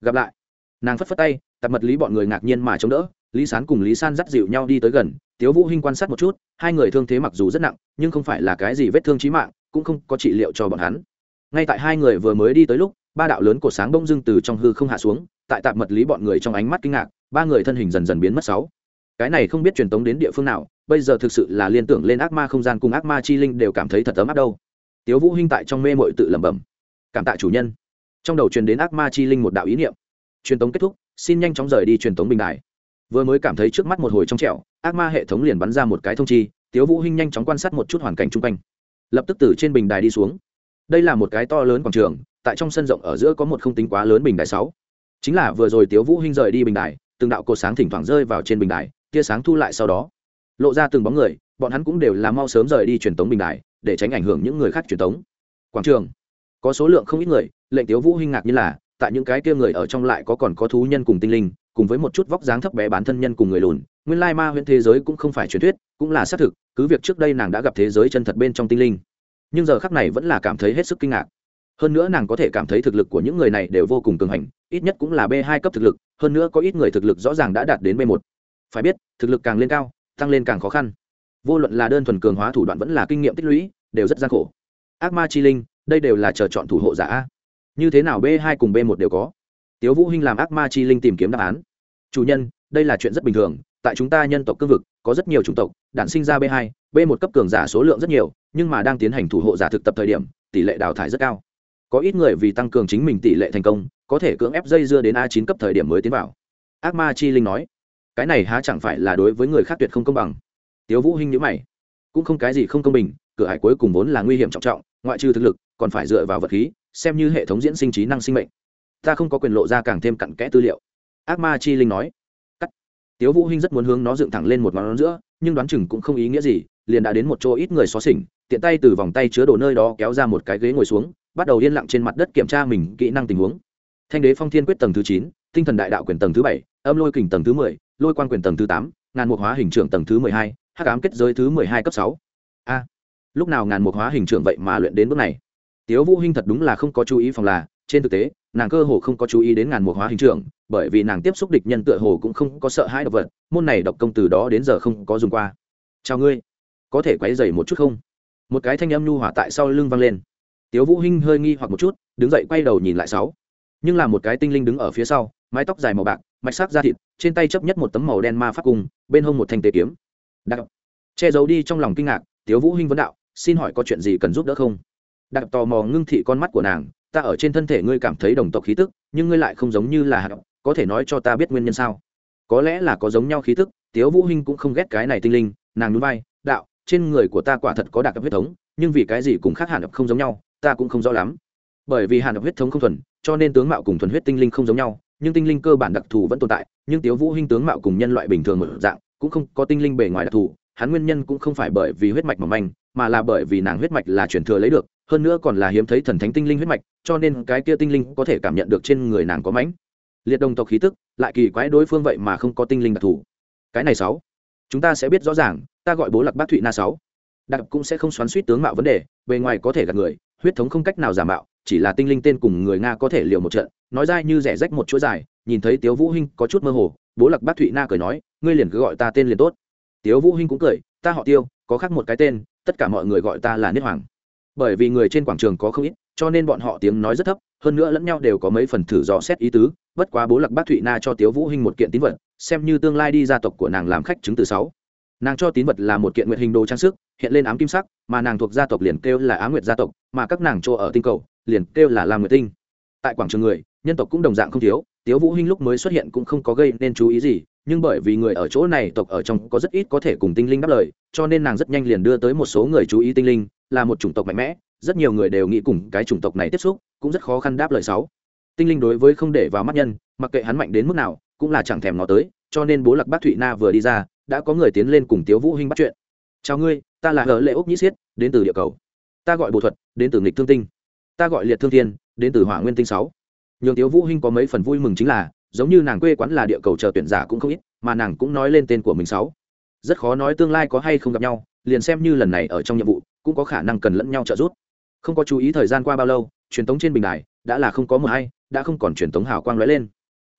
Speaker 1: Gặp lại. Nàng phất phất tay, tạp mật lý bọn người ngạc nhiên mà chống đỡ, lý sán cùng lý san dắt dịu nhau đi tới gần, tiếu vũ hinh quan sát một chút, hai người thương thế mặc dù rất nặng, nhưng không phải là cái gì vết thương chí mạng, cũng không có trị liệu cho bọn hắn. Ngay tại hai người vừa mới đi tới lúc ba đạo lớn cột sáng bông dưng từ trong hư không hạ xuống, tại tạp mật lý bọn người trong ánh mắt kinh ngạc, ba người thân hình dần dần biến mất sáu. Cái này không biết truyền tống đến địa phương nào, bây giờ thực sự là liên tưởng lên ác ma không gian cùng ác ma chi linh đều cảm thấy thật ấm áp đâu. Tiếu vũ hinh tại trong mê muội tự lẩm bẩm. Cảm tạ chủ nhân. Trong đầu truyền đến ác ma chi linh một đạo ý niệm. Truyền tống kết thúc, xin nhanh chóng rời đi truyền tống bình đài. Vừa mới cảm thấy trước mắt một hồi trong trẻo, ác ma hệ thống liền bắn ra một cái thông chi, tiếu vũ hinh nhanh chóng quan sát một chút hoàn cảnh chung quanh. Lập tức từ trên bình đài đi xuống. Đây là một cái to lớn quảng trường tại trong sân rộng ở giữa có một không tính quá lớn bình đài sáu. Chính là vừa rồi tiếu vũ hinh rời đi bình đài, từng đạo cột sáng thỉnh thoảng rơi vào trên bình đài, tia sáng thu lại sau đó. Lộ ra từng bóng người, bọn hắn cũng đều là mau sớm rời đi truyền tống bình đài, để tránh ảnh hưởng những người khác truyền tống. Quảng trường, có số lượng không ít người, lệnh tiếu vũ hinh ngạc như là, tại những cái kia người ở trong lại có còn có thú nhân cùng tinh linh, cùng với một chút vóc dáng thấp bé bán thân nhân cùng người lùn, nguyên lai ma huyễn thế giới cũng không phải truyền thuyết, cũng là xác thực, cứ việc trước đây nàng đã gặp thế giới chân thật bên trong tinh linh. Nhưng giờ khắc này vẫn là cảm thấy hết sức kinh ngạc hơn nữa nàng có thể cảm thấy thực lực của những người này đều vô cùng cường hành, ít nhất cũng là b hai cấp thực lực, hơn nữa có ít người thực lực rõ ràng đã đạt đến b một. Phải biết, thực lực càng lên cao, tăng lên càng khó khăn. Vô luận là đơn thuần cường hóa thủ đoạn vẫn là kinh nghiệm tích lũy, đều rất gian khổ. Ác ma chi linh, đây đều là chờ chọn thủ hộ giả như thế nào b hai cùng b một đều có? Tiếu vũ hinh làm ác ma chi linh tìm kiếm đáp án. Chủ nhân, đây là chuyện rất bình thường, tại chúng ta nhân tộc cương vực, có rất nhiều chủng tộc, đản sinh ra b hai, b một cấp cường giả số lượng rất nhiều, nhưng mà đang tiến hành thủ hộ giả thực tập thời điểm, tỷ lệ đào thải rất cao có ít người vì tăng cường chính mình tỷ lệ thành công, có thể cưỡng ép dây dưa đến a chín cấp thời điểm mới tiến vào. Ác ma chi linh nói, cái này há chẳng phải là đối với người khác tuyệt không công bằng. Tiếu vũ hinh nhíu mày, cũng không cái gì không công bình, cửa hải cuối cùng vốn là nguy hiểm trọng trọng, ngoại trừ thực lực, còn phải dựa vào vật khí, xem như hệ thống diễn sinh trí năng sinh mệnh. Ta không có quyền lộ ra càng thêm cặn kẽ tư liệu. Ác ma chi linh nói, cắt. Tiếu vũ hinh rất muốn hướng nó dựng thẳng lên một ngón giữa, nhưng đoán chừng cũng không ý nghĩa gì, liền đã đến một chỗ ít người xóa xỉnh, tiện tay từ vòng tay chứa đồ nơi đó kéo ra một cái ghế ngồi xuống bắt đầu yên lặng trên mặt đất kiểm tra mình kỹ năng tình huống. Thanh đế phong thiên quyết tầng thứ chín, tinh thần đại đạo quyền tầng thứ bảy, âm lôi kình tầng thứ mười, lôi quan quyền tầng thứ tám, ngàn mục hóa hình trưởng tầng thứ mười hai, hắc ám kết giới thứ mười hai cấp sáu. A, lúc nào ngàn mục hóa hình trưởng vậy mà luyện đến bước này? Tiếu vũ hinh thật đúng là không có chú ý phòng là, trên thực tế, nàng cơ hồ không có chú ý đến ngàn mục hóa hình trưởng, bởi vì nàng tiếp xúc địch nhân tựa hồ cũng không có sợ hãi độc vật, môn này độc công từ đó đến giờ không có dùng qua. Chào ngươi, có thể quấy dày một chút không? Một cái thanh âm nhu hòa tại sau lưng vang lên tiếu vũ hinh hơi nghi hoặc một chút, đứng dậy quay đầu nhìn lại sáu. Nhưng là một cái tinh linh đứng ở phía sau, mái tóc dài màu bạc, mạch sắc da thịt, trên tay chấp nhất một tấm màu đen ma pháp cung, bên hông một thanh tế kiếm. Đặc che giấu đi trong lòng kinh ngạc, tiếu vũ hinh vấn đạo, xin hỏi có chuyện gì cần giúp đỡ không? Đặc tò mò ngưng thị con mắt của nàng, ta ở trên thân thể ngươi cảm thấy đồng tộc khí tức, nhưng ngươi lại không giống như là hạt, có thể nói cho ta biết nguyên nhân sao? Có lẽ là có giống nhau khí tức, tiếu vũ hinh cũng không ghét cái này tinh linh, nàng nhún bay đạo, trên người của ta quả thật có đặc huyết thống, nhưng vì cái gì cũng khác hàn không giống nhau ta cũng không rõ lắm. Bởi vì hàn độc huyết thống không thuần, cho nên tướng mạo cùng thuần huyết tinh linh không giống nhau, nhưng tinh linh cơ bản đặc thù vẫn tồn tại, nhưng tiếu vũ hinh tướng mạo cùng nhân loại bình thường một dạng, cũng không có tinh linh bề ngoài đặc thù, hắn nguyên nhân cũng không phải bởi vì huyết mạch mỏng manh, mà là bởi vì nàng huyết mạch là truyền thừa lấy được, hơn nữa còn là hiếm thấy thần thánh tinh linh huyết mạch, cho nên cái kia tinh linh có thể cảm nhận được trên người nàng có mãnh liệt đồng tộc khí tức, lại kỳ quái đối phương vậy mà không có tinh linh đặc thù. Cái này sáu, chúng ta sẽ biết rõ ràng, ta gọi bố lạc bác thụy na sáu đặc cũng sẽ không xoắn suýt tướng mạo vấn đề, bề ngoài có thể gạt người, huyết thống không cách nào giả mạo, chỉ là tinh linh tên cùng người nga có thể liều một trận, nói dai như rẻ rách một chuỗi dài, nhìn thấy tiếu vũ hinh có chút mơ hồ, bố lạc bác thụy na cười nói, ngươi liền cứ gọi ta tên liền tốt. Tiếu vũ hinh cũng cười, ta họ tiêu, có khác một cái tên, tất cả mọi người gọi ta là niết hoàng. Bởi vì người trên quảng trường có không ít, cho nên bọn họ tiếng nói rất thấp, hơn nữa lẫn nhau đều có mấy phần thử dò xét ý tứ, bất quá bố lạc bác thụy na cho tiếu vũ hinh một kiện tín vật, xem như tương lai đi gia tộc của nàng làm khách chứng từ sáu. Nàng cho tín vật là một kiện nguyện hình đồ trang sức hiện lên ám kim sắc, mà nàng thuộc gia tộc liền kêu là á nguyệt gia tộc, mà các nàng chỗ ở tinh cầu liền kêu là lam nguyệt tinh. Tại quảng trường người, nhân tộc cũng đồng dạng không thiếu, tiếu vũ hinh lúc mới xuất hiện cũng không có gây nên chú ý gì, nhưng bởi vì người ở chỗ này tộc ở trong có rất ít có thể cùng tinh linh đáp lời, cho nên nàng rất nhanh liền đưa tới một số người chú ý tinh linh, là một chủng tộc mạnh mẽ, rất nhiều người đều nghĩ cùng cái chủng tộc này tiếp xúc, cũng rất khó khăn đáp lời sáu. Tinh linh đối với không để vào mắt nhân, mặc kệ hắn mạnh đến mức nào, cũng là chẳng thèm nó tới, cho nên bố lạc bác thụy na vừa đi ra, đã có người tiến lên cùng tiếu vũ hinh bắt chuyện chào ngươi, ta là hờ lệ úc nhĩ xiết, đến từ địa cầu. Ta gọi bộ thuật, đến từ nghịch thương tinh. Ta gọi liệt thương thiên, đến từ hỏa nguyên tinh sáu. Nhường tiếu vũ hinh có mấy phần vui mừng chính là, giống như nàng quê quán là địa cầu chờ tuyển giả cũng không ít, mà nàng cũng nói lên tên của mình sáu. Rất khó nói tương lai có hay không gặp nhau, liền xem như lần này ở trong nhiệm vụ, cũng có khả năng cần lẫn nhau trợ giúp. Không có chú ý thời gian qua bao lâu, truyền tống trên bình đài, đã là không có một hay, đã không còn truyền tống hào quang lóe lên.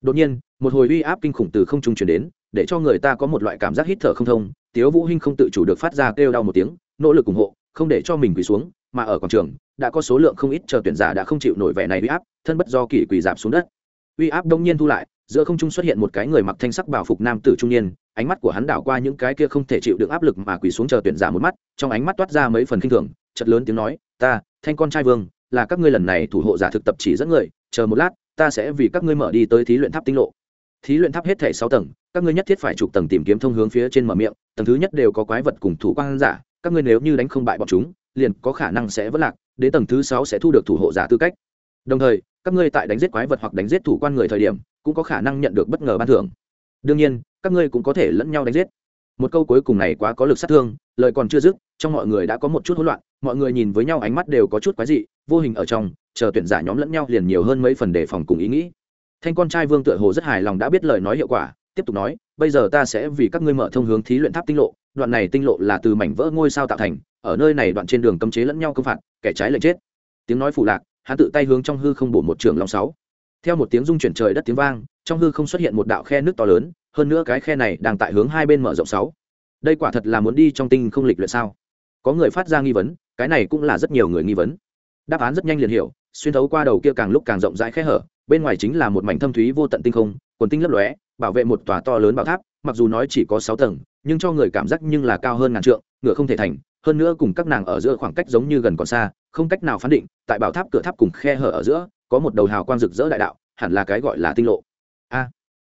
Speaker 1: Đột nhiên, một hồi uy áp kinh khủng từ không trung truyền đến, để cho người ta có một loại cảm giác hít thở không thông tiếu vũ hinh không tự chủ được phát ra kêu đau một tiếng, nỗ lực ủng hộ, không để cho mình quỳ xuống, mà ở quảng trường, đã có số lượng không ít chờ tuyển giả đã không chịu nổi vẻ này uy áp, thân bất do kỳ quỳ dạp xuống đất. Uy áp đông nhiên thu lại, giữa không trung xuất hiện một cái người mặc thanh sắc bảo phục nam tử trung niên, ánh mắt của hắn đảo qua những cái kia không thể chịu được áp lực mà quỳ xuống chờ tuyển giả một mắt, trong ánh mắt toát ra mấy phần kinh thường, chợt lớn tiếng nói, ta, thanh con trai vương, là các ngươi lần này thủ hộ giả thực tập chỉ dẫn người, chờ một lát, ta sẽ vì các ngươi mở đi tới thí luyện tháp tinh lộ. Thí luyện tháp hết thể sáu tầng các ngươi nhất thiết phải chụp tầng tìm kiếm thông hướng phía trên mở miệng, tầng thứ nhất đều có quái vật cùng thủ quan giả, các ngươi nếu như đánh không bại bọn chúng, liền có khả năng sẽ vất lạc, đến tầng thứ sáu sẽ thu được thủ hộ giả tư cách. Đồng thời, các ngươi tại đánh giết quái vật hoặc đánh giết thủ quan người thời điểm, cũng có khả năng nhận được bất ngờ ban thưởng. Đương nhiên, các ngươi cũng có thể lẫn nhau đánh giết. Một câu cuối cùng này quá có lực sát thương, lời còn chưa dứt, trong mọi người đã có một chút hỗn loạn, mọi người nhìn với nhau ánh mắt đều có chút quái dị, vô hình ở trong, chờ tuyển giả nhóm lẫn nhau liền nhiều hơn mấy phần đề phòng cùng ý nghĩ. Thanh con trai vương tựa hồ rất hài lòng đã biết lời nói hiệu quả tiếp tục nói, bây giờ ta sẽ vì các ngươi mở thông hướng thí luyện tháp tinh lộ, đoạn này tinh lộ là từ mảnh vỡ ngôi sao tạo thành, ở nơi này đoạn trên đường cấm chế lẫn nhau công phạt, kẻ trái lệnh chết. Tiếng nói phủ lạc, hắn tự tay hướng trong hư không bổ một trường long sáu. Theo một tiếng rung chuyển trời đất tiếng vang, trong hư không xuất hiện một đạo khe nước to lớn, hơn nữa cái khe này đang tại hướng hai bên mở rộng sáu. Đây quả thật là muốn đi trong tinh không lịch luyện sao? Có người phát ra nghi vấn, cái này cũng là rất nhiều người nghi vấn. Đáp án rất nhanh liền hiểu, xuyên thấu qua đầu kia càng lúc càng rộng rãi khe hở, bên ngoài chính là một mảnh thâm thúy vô tận tinh không, quần tinh lấp lóe bảo vệ một tòa to lớn bảo tháp, mặc dù nói chỉ có sáu tầng, nhưng cho người cảm giác nhưng là cao hơn ngàn trượng, ngựa không thể thành, hơn nữa cùng các nàng ở giữa khoảng cách giống như gần còn xa, không cách nào phán định, tại bảo tháp, cửa tháp cùng khe hở ở giữa, có một đầu hào quang rực rỡ đại đạo, hẳn là cái gọi là tinh lộ. A,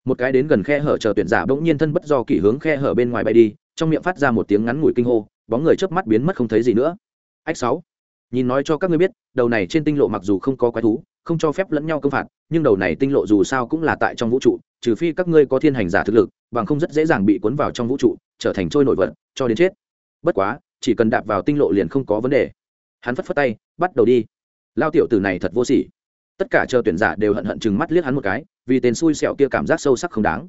Speaker 1: một cái đến gần khe hở chờ tuyển giả bỗng nhiên thân bất do kỷ hướng khe hở bên ngoài bay đi, trong miệng phát ra một tiếng ngắn ngủi kinh hô, bóng người chớp mắt biến mất không thấy gì nữa. Ách sáu, nhìn nói cho các ngươi biết, đầu này trên tinh lộ mặc dù không có quái thú không cho phép lẫn nhau công phạt, nhưng đầu này tinh lộ dù sao cũng là tại trong vũ trụ, trừ phi các ngươi có thiên hành giả thực lực, bằng không rất dễ dàng bị cuốn vào trong vũ trụ, trở thành trôi nổi vật, cho đến chết. Bất quá, chỉ cần đạp vào tinh lộ liền không có vấn đề. Hắn phất phất tay, bắt đầu đi. Lao tiểu tử này thật vô sỉ. Tất cả chờ tuyển giả đều hận hận chừng mắt liếc hắn một cái, vì tên xui xẹo kia cảm giác sâu sắc không đáng.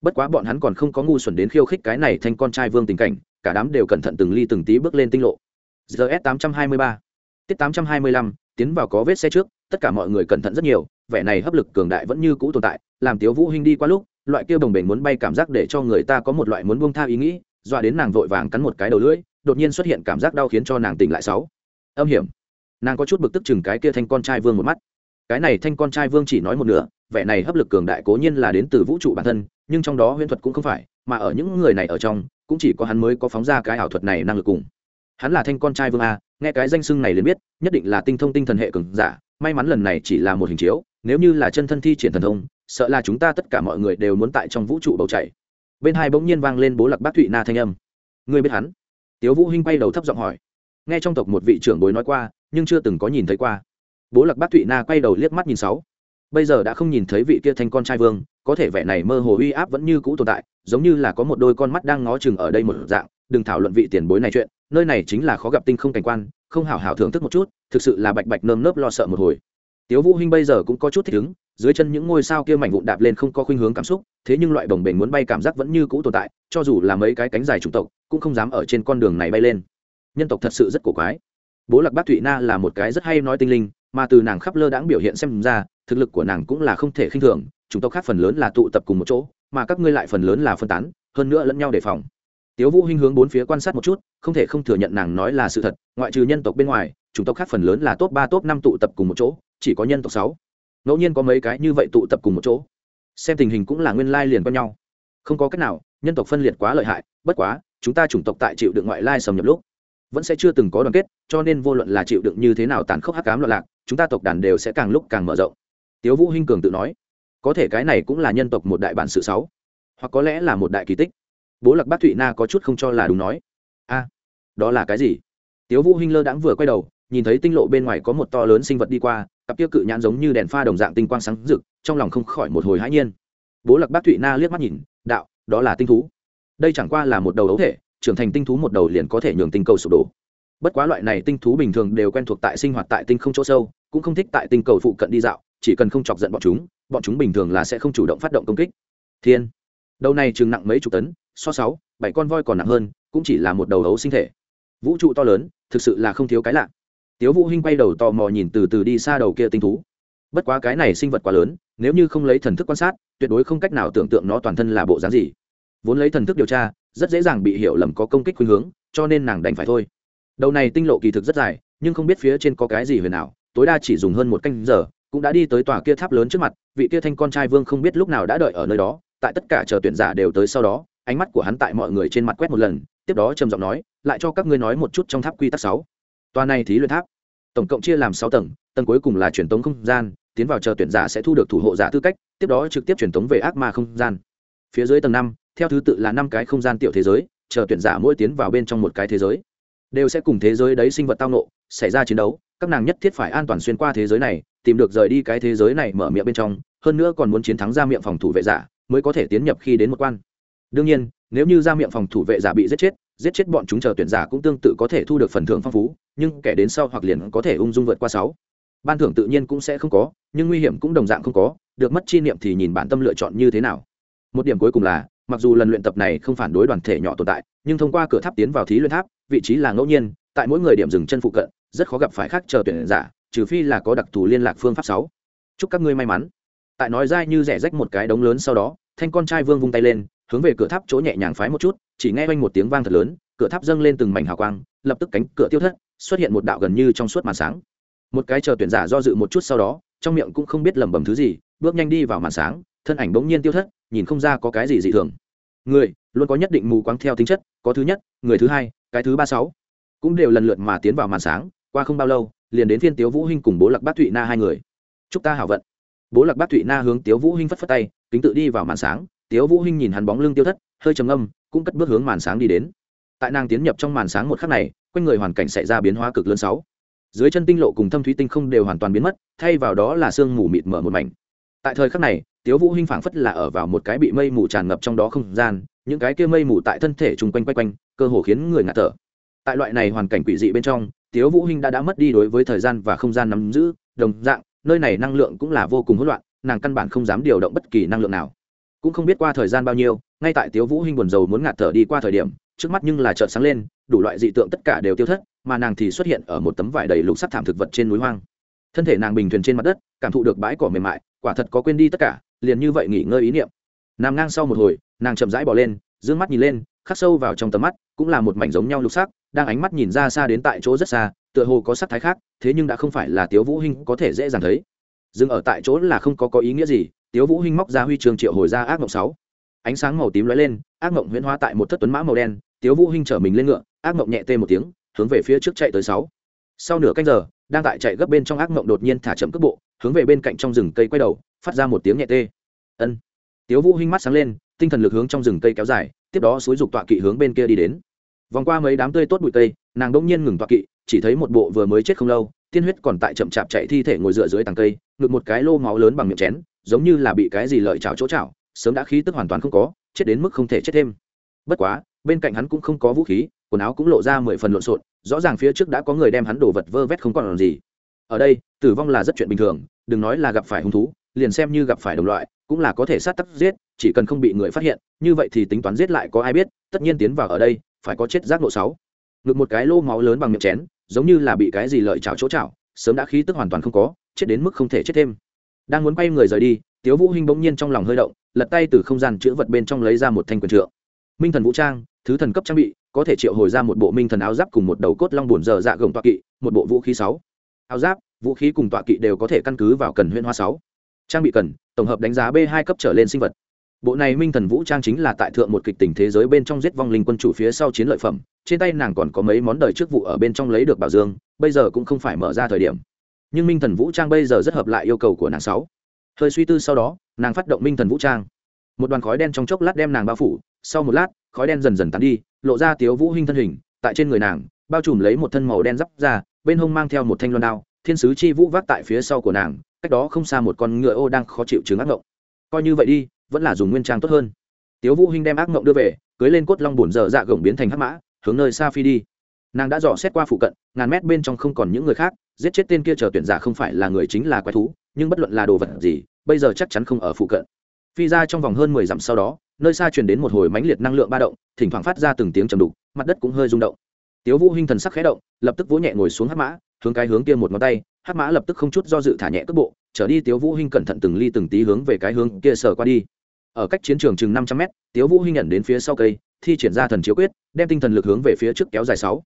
Speaker 1: Bất quá bọn hắn còn không có ngu xuẩn đến khiêu khích cái này thành con trai vương tình cảnh, cả đám đều cẩn thận từng ly từng tí bước lên tinh lộ. Gs tám trăm hai mươi ba. Tiết tám trăm hai mươi lăm, tiến vào có vết xe trước tất cả mọi người cẩn thận rất nhiều, vẻ này hấp lực cường đại vẫn như cũ tồn tại, làm tiếu vũ hinh đi qua lúc, loại kia bồng bềnh muốn bay cảm giác để cho người ta có một loại muốn buông tha ý nghĩ, dọa đến nàng vội vàng cắn một cái đầu lưỡi, đột nhiên xuất hiện cảm giác đau khiến cho nàng tỉnh lại sáu. Âm hiểm. Nàng có chút bực tức chừng cái kia thanh con trai vương một mắt. Cái này thanh con trai vương chỉ nói một nửa, vẻ này hấp lực cường đại cố nhiên là đến từ vũ trụ bản thân, nhưng trong đó huyễn thuật cũng không phải, mà ở những người này ở trong, cũng chỉ có hắn mới có phóng ra cái ảo thuật này năng lực cùng. Hắn là thanh con trai vương a, nghe cái danh xưng này liền biết, nhất định là tinh thông tinh thần hệ cường giả may mắn lần này chỉ là một hình chiếu, nếu như là chân thân thi triển thần thông, sợ là chúng ta tất cả mọi người đều muốn tại trong vũ trụ bầu chảy bên hai bỗng nhiên vang lên bố lạc bác thụy na thanh âm. Ngươi biết hắn? Tiếu vũ hinh bay đầu thấp giọng hỏi. Nghe trong tộc một vị trưởng bối nói qua, nhưng chưa từng có nhìn thấy qua. Bố lạc bác thụy na quay đầu liếc mắt nhìn sáu. Bây giờ đã không nhìn thấy vị kia thanh con trai vương, có thể vẻ này mơ hồ uy áp vẫn như cũ tồn tại, giống như là có một đôi con mắt đang ngó chừng ở đây một dạng đừng thảo luận vị tiền bối này chuyện, nơi này chính là khó gặp tinh không cảnh quan, không hảo hảo thưởng thức một chút, thực sự là bạch bạch nơm nớp lo sợ một hồi. Tiếu vũ hinh bây giờ cũng có chút thích ứng, dưới chân những ngôi sao kia mảnh vụn đạp lên không có khuynh hướng cảm xúc, thế nhưng loại đồng bềnh muốn bay cảm giác vẫn như cũ tồn tại, cho dù là mấy cái cánh dài chủng tộc, cũng không dám ở trên con đường này bay lên. Nhân tộc thật sự rất cổ quái. Bố lạc bác thụy na là một cái rất hay nói tinh linh, mà từ nàng khắp lơ đãng biểu hiện xem ra, thực lực của nàng cũng là không thể khinh thường Chúng tộc khác phần lớn là tụ tập cùng một chỗ, mà các ngươi lại phần lớn là phân tán, hơn nữa lẫn nhau đề phòng tiếu vũ hinh hướng bốn phía quan sát một chút, không thể không thừa nhận nàng nói là sự thật, ngoại trừ nhân tộc bên ngoài, chủng tộc khác phần lớn là top ba, top năm tụ tập cùng một chỗ, chỉ có nhân tộc sáu. Ngẫu nhiên có mấy cái như vậy tụ tập cùng một chỗ. Xem tình hình cũng là nguyên lai liền với nhau. Không có cách nào, nhân tộc phân liệt quá lợi hại, bất quá, chúng ta chủng tộc tại chịu đựng ngoại lai xâm nhập lúc, vẫn sẽ chưa từng có đoàn kết, cho nên vô luận là chịu đựng như thế nào tàn khốc hắc cám loạn lạc, chúng ta tộc đàn đều sẽ càng lúc càng mở rộng. Tiếu vũ hinh cường tự nói, có thể cái này cũng là nhân tộc một đại bản sự sáu, hoặc có lẽ là một đại kỳ tích bố lạc bác thụy na có chút không cho là đúng nói. A, đó là cái gì? Tiếu vũ hinh lơ đãng vừa quay đầu, nhìn thấy tinh lộ bên ngoài có một to lớn sinh vật đi qua, cặp kia cự nhãn giống như đèn pha đồng dạng tinh quang sáng rực, trong lòng không khỏi một hồi hãi nhiên. Bố lạc bác thụy na liếc mắt nhìn, đạo, đó là tinh thú. Đây chẳng qua là một đầu ấu thể, trưởng thành tinh thú một đầu liền có thể nhường tinh cầu sụp đổ. Bất quá loại này tinh thú bình thường đều quen thuộc tại sinh hoạt tại tinh không chỗ sâu, cũng không thích tại tinh cầu phụ cận đi dạo, chỉ cần không chọc giận bọn chúng bọn chúng bình thường là sẽ không chủ động phát động công kích. Thiên, đầu này chừng nặng mấy chục tấn so sáu, bảy con voi còn nặng hơn, cũng chỉ là một đầu ấu sinh thể. Vũ trụ to lớn, thực sự là không thiếu cái lạ. Tiếu vũ hinh quay đầu tò mò nhìn từ từ đi xa đầu kia tinh thú. Bất quá cái này sinh vật quá lớn, nếu như không lấy thần thức quan sát, tuyệt đối không cách nào tưởng tượng nó toàn thân là bộ dáng gì. Vốn lấy thần thức điều tra, rất dễ dàng bị hiểu lầm có công kích khuynh hướng, cho nên nàng đành phải thôi. Đầu này tinh lộ kỳ thực rất dài, nhưng không biết phía trên có cái gì huyền nào tối đa chỉ dùng hơn một canh giờ, cũng đã đi tới tòa kia tháp lớn trước mặt, vị kia thanh con trai vương không biết lúc nào đã đợi ở nơi đó, tại tất cả chờ tuyển giả đều tới sau đó ánh mắt của hắn tại mọi người trên mặt quét một lần, tiếp đó trầm giọng nói, lại cho các ngươi nói một chút trong tháp quy tắc sáu. Toa này thí luyện tháp, tổng cộng chia làm sáu tầng tầng cuối cùng là truyền tống không gian, tiến vào chờ tuyển giả sẽ thu được thủ hộ giả tư cách, tiếp đó trực tiếp truyền tống về ác ma không gian. Phía dưới tầng năm, theo thứ tự là năm cái không gian tiểu thế giới, chờ tuyển giả mỗi tiến vào bên trong một cái thế giới. Đều sẽ cùng thế giới đấy sinh vật tao nộ xảy ra chiến đấu, các nàng nhất thiết phải an toàn xuyên qua thế giới này, tìm được rời đi cái thế giới này mở miệng bên trong, hơn nữa còn muốn chiến thắng ra miệng phòng thủ vệ giả, mới có thể tiến nhập khi đến một quan đương nhiên, nếu như ra miệng phòng thủ vệ giả bị giết chết giết chết bọn chúng chờ tuyển giả cũng tương tự có thể thu được phần thưởng phong phú, nhưng kẻ đến sau hoặc liền có thể ung dung vượt qua sáu. Ban thưởng tự nhiên cũng sẽ không có, nhưng nguy hiểm cũng đồng dạng không có, được mất chi niệm thì nhìn bản tâm lựa chọn như thế nào. Một điểm cuối cùng là, mặc dù lần luyện tập này không phản đối đoàn thể nhỏ tồn tại, nhưng thông qua cửa tháp tiến vào thí luyện tháp, vị trí là ngẫu nhiên, tại mỗi người điểm dừng chân phụ cận, rất khó gặp phải khác chờ tuyển giả, trừ phi là có đặc thù liên lạc phương pháp sáu. Chúc các ngươi may mắn. Tại nói dai như rẻ rách một cái đống lớn sau đó, thanh con trai vương vung tay lên hướng về cửa tháp chỗ nhẹ nhàng phái một chút, chỉ nghe quanh một tiếng vang thật lớn, cửa tháp dâng lên từng mảnh hào quang, lập tức cánh cửa tiêu thất, xuất hiện một đạo gần như trong suốt màn sáng. Một cái chờ tuyển giả do dự một chút sau đó, trong miệng cũng không biết lẩm bẩm thứ gì, bước nhanh đi vào màn sáng, thân ảnh bỗng nhiên tiêu thất, nhìn không ra có cái gì dị thường. Người, luôn có nhất định mù quáng theo tính chất, có thứ nhất, người thứ hai, cái thứ ba sáu, cũng đều lần lượt mà tiến vào màn sáng, qua không bao lâu, liền đến thiên tiếu vũ hinh cùng bố lạc bát thụy na hai người. Chúc ta hảo vận. Bố lạc bát thụy na hướng tiếu vũ hinh phất phất tay, kính tự đi vào màn sáng tiếu vũ hinh nhìn hắn bóng lưng tiêu thất, hơi trầm ngâm, cũng cất bước hướng màn sáng đi đến. Tại nàng tiến nhập trong màn sáng một khắc này, quanh người hoàn cảnh xảy ra biến hóa cực lớn sáu. Dưới chân tinh lộ cùng thâm thúy tinh không đều hoàn toàn biến mất, thay vào đó là sương mù mịt mở một mảnh. Tại thời khắc này, tiếu vũ hinh phảng phất là ở vào một cái bị mây mù tràn ngập trong đó không gian, những cái kia mây mù tại thân thể chung quanh quay quanh, cơ hồ khiến người ngạt thở. Tại loại này hoàn cảnh quỷ dị bên trong, tiếu vũ hinh đã đã mất đi đối với thời gian và không gian nắm giữ, đồng dạng, nơi này năng lượng cũng là vô cùng hỗn loạn, nàng căn bản không dám điều động bất kỳ năng lượng nào cũng không biết qua thời gian bao nhiêu, ngay tại tiếu vũ hinh buồn rầu muốn ngạt thở đi qua thời điểm, trước mắt nhưng là chợt sáng lên, đủ loại dị tượng tất cả đều tiêu thất, mà nàng thì xuất hiện ở một tấm vải đầy lục sắc thảm thực vật trên núi hoang. Thân thể nàng bình thuyền trên mặt đất, cảm thụ được bãi cỏ mềm mại, quả thật có quên đi tất cả, liền như vậy nghỉ ngơi ý niệm. Nằm ngang sau một hồi, nàng chậm rãi bỏ lên d mắt nhìn lên, khắc sâu vào trong tầm mắt, cũng là một mảnh giống nhau lục sắc, đang ánh mắt nhìn ra xa đến tại chỗ rất xa, tựa hồ có sắc thái khác, thế nhưng đã không phải là tiếu vũ hinh có thể dễ dàng thấy. Dừng ở tại chỗ là không có có ý nghĩa gì tiếu vũ hinh móc ra huy trường triệu hồi ra ác mộng sáu. Ánh sáng màu tím lóe lên, ác mộng huyễn hóa tại một thất tuấn mã màu đen, tiếu vũ hinh trở mình lên ngựa, ác mộng nhẹ tê một tiếng, hướng về phía trước chạy tới sáu. Sau nửa canh giờ, đang tại chạy gấp bên trong ác mộng đột nhiên thả chậm cước bộ, hướng về bên cạnh trong rừng cây quay đầu, phát ra một tiếng nhẹ tê. Ân. Tiếu vũ hinh mắt sáng lên, tinh thần lực hướng trong rừng cây kéo dài, tiếp đó suối dục tọa kỵ hướng bên kia đi đến. Vòng qua mấy đám tươi tốt bụi cây, nàng đỗng nhiên ngừng tọa kỵ, chỉ thấy một bộ vừa mới chết không lâu, tiên huyết còn tại chậm chạp chạy thi thể ngồi dựa dưới tàng cây, ngực một cái lô máu lớn bằng miệng chén giống như là bị cái gì lợi chảo chỗ chảo, sớm đã khí tức hoàn toàn không có, chết đến mức không thể chết thêm. Bất quá, bên cạnh hắn cũng không có vũ khí, quần áo cũng lộ ra mười phần lộn xộn, rõ ràng phía trước đã có người đem hắn đổ vật vơ vét không còn làm gì. Ở đây, tử vong là rất chuyện bình thường, đừng nói là gặp phải hung thú, liền xem như gặp phải đồng loại, cũng là có thể sát tắc giết, chỉ cần không bị người phát hiện, như vậy thì tính toán giết lại có ai biết, tất nhiên tiến vào ở đây, phải có chết giác nộ sáu. Ngực một cái lô máu lớn bằng miệng chén, giống như là bị cái gì lợi chảo chỗ chảo, sớm đã khí tức hoàn toàn không có, chết đến mức không thể chết thêm đang muốn quay người rời đi, tiếu vũ hinh bỗng nhiên trong lòng hơi động, lật tay từ không gian chứa vật bên trong lấy ra một thanh quyền trượng. Minh thần vũ trang, thứ thần cấp trang bị, có thể triệu hồi ra một bộ minh thần áo giáp cùng một đầu cốt long bổn dở dạ gồng tọa kỵ, một bộ vũ khí sáu. Áo giáp, vũ khí cùng tọa kỵ đều có thể căn cứ vào cần huyễn hoa sáu. Trang bị cần, tổng hợp đánh giá b hai cấp trở lên sinh vật. Bộ này minh thần vũ trang chính là tại thượng một kịch tình thế giới bên trong giết vong linh quân chủ phía sau chiến lợi phẩm, trên tay nàng còn có mấy món đời trước vụ ở bên trong lấy được bảo dương, bây giờ cũng không phải mở ra thời điểm nhưng minh thần vũ trang bây giờ rất hợp lại yêu cầu của nàng sáu. Hơi suy tư sau đó, nàng phát động minh thần vũ trang. Một đoàn khói đen trong chốc lát đem nàng bao phủ, sau một lát, khói đen dần dần tán đi, lộ ra tiếu vũ hinh thân hình, tại trên người nàng, bao trùm lấy một thân màu đen giáp ra, bên hông mang theo một thanh loan đao, thiên sứ chi vũ vác tại phía sau của nàng, cách đó không xa một con ngựa ô đang khó chịu chứng ác mộng coi như vậy đi, vẫn là dùng nguyên trang tốt hơn. Tiếu vũ hinh đem ác mộng đưa về, cưới lên cốt long bổn dở dạ gồng biến thành hắc mã, hướng nơi xa phi đi. Nàng đã dò xét qua phụ cận, ngàn mét bên trong không còn những người khác giết chết tên kia chờ tuyển giả không phải là người chính là quái thú, nhưng bất luận là đồ vật gì, bây giờ chắc chắn không ở phụ cận. Phi ra trong vòng hơn mười dặm sau đó, nơi xa truyền đến một hồi mãnh liệt năng lượng ba động, thỉnh thoảng phát ra từng tiếng trầm đục, mặt đất cũng hơi rung động. Tiếu vũ hinh thần sắc khẽ động, lập tức vỗ nhẹ ngồi xuống hắc mã, hướng cái hướng kia một ngón tay, hắc mã lập tức không chút do dự thả nhẹ cước bộ, trở đi tiếu vũ hinh cẩn thận từng ly từng tí hướng về cái hướng kia sờ qua đi. Ở cách chiến trường chừng năm trăm mét, tiếu vũ hinh nhận đến phía sau cây, thi triển ra thần chiếu quyết, đem tinh thần lực hướng về phía trước kéo dài sáu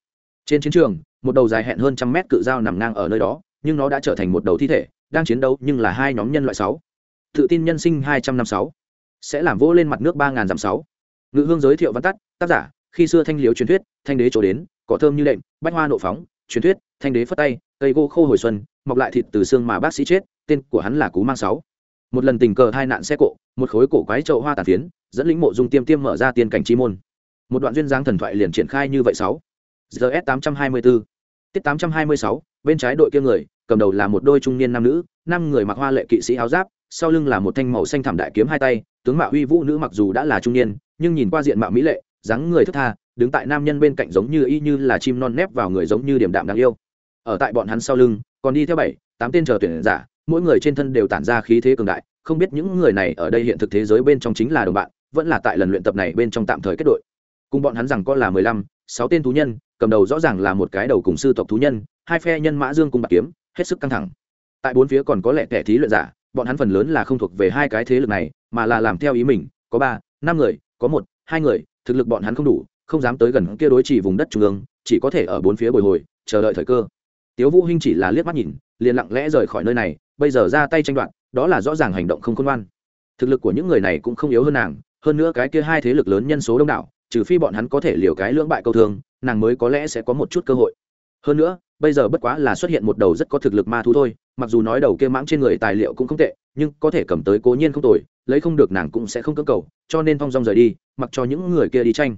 Speaker 1: trên chiến trường, một đầu dài hẹn hơn trăm mét cự dao nằm ngang ở nơi đó, nhưng nó đã trở thành một đầu thi thể, đang chiến đấu nhưng là hai nhóm nhân loại sáu. Tự tin nhân sinh hai trăm năm sáu. Sẽ làm vỗ lên mặt nước ba ngàn dặm sáu. Ngự hương giới thiệu văn tắt, tác giả, khi xưa thanh liếu truyền thuyết, thanh đế trổ đến, cỏ thơm như đệm, bách hoa nộ phóng, truyền thuyết, thanh đế phất tay, cây gỗ khô hồi xuân, mọc lại thịt từ xương mà bác sĩ chết, tên của hắn là cú mang sáu. Một lần tình cờ hai nạn xe cộ, một khối cổ quái trậu hoa tàn phiến, dẫn lĩnh mộ dung tiêm tiêm mở ra tiên cảnh chi môn. Một đoạn duyên dáng thần thoại liền triển khai như vậy sáu gs tám trăm hai mươi bốn tiết tám trăm hai mươi sáu, bên trái đội kia người, cầm đầu là một đôi trung niên nam nữ, năm người mặc hoa lệ kỵ sĩ áo giáp, sau lưng là một thanh màu xanh thảm đại kiếm hai tay, tướng mạo uy vũ nữ mặc dù đã là trung niên, nhưng nhìn qua diện mạo mỹ lệ, dáng người thức tha, đứng tại nam nhân bên cạnh giống như y như là chim non nép vào người giống như điểm đạm đáng yêu. Ở tại bọn hắn sau lưng, còn đi theo bảy, tám tên chờ tuyển giả, mỗi người trên thân đều tản ra khí thế cường đại, không biết những người này ở đây hiện thực thế giới bên trong chính là đồng bạn, vẫn là tại lần luyện tập này bên trong tạm thời kết đội. Cùng bọn hắn rằng có là mười lăm, sáu tên thú nhân cầm đầu rõ ràng là một cái đầu cùng sư tộc thú nhân, hai phe nhân mã dương cùng bạc kiếm, hết sức căng thẳng. Tại bốn phía còn có lẽ kẻ thí luyện giả, bọn hắn phần lớn là không thuộc về hai cái thế lực này, mà là làm theo ý mình, có ba, năm người, có một, hai người, thực lực bọn hắn không đủ, không dám tới gần kia đối chỉ vùng đất trung ương, chỉ có thể ở bốn phía bồi hồi, chờ đợi thời cơ. Tiếu vũ hinh chỉ là liếc mắt nhìn, liền lặng lẽ rời khỏi nơi này, bây giờ ra tay tranh đoạt, đó là rõ ràng hành động không khôn ngoan. Thực lực của những người này cũng không yếu hơn nàng, hơn nữa cái kia hai thế lực lớn nhân số đông đảo trừ phi bọn hắn có thể liều cái lưỡng bại câu thương, nàng mới có lẽ sẽ có một chút cơ hội. Hơn nữa, bây giờ bất quá là xuất hiện một đầu rất có thực lực ma thú thôi, mặc dù nói đầu kia mãng trên người tài liệu cũng không tệ, nhưng có thể cầm tới cố nhiên không tồi, lấy không được nàng cũng sẽ không cơ cầu, cho nên thong dong rời đi, mặc cho những người kia đi tranh.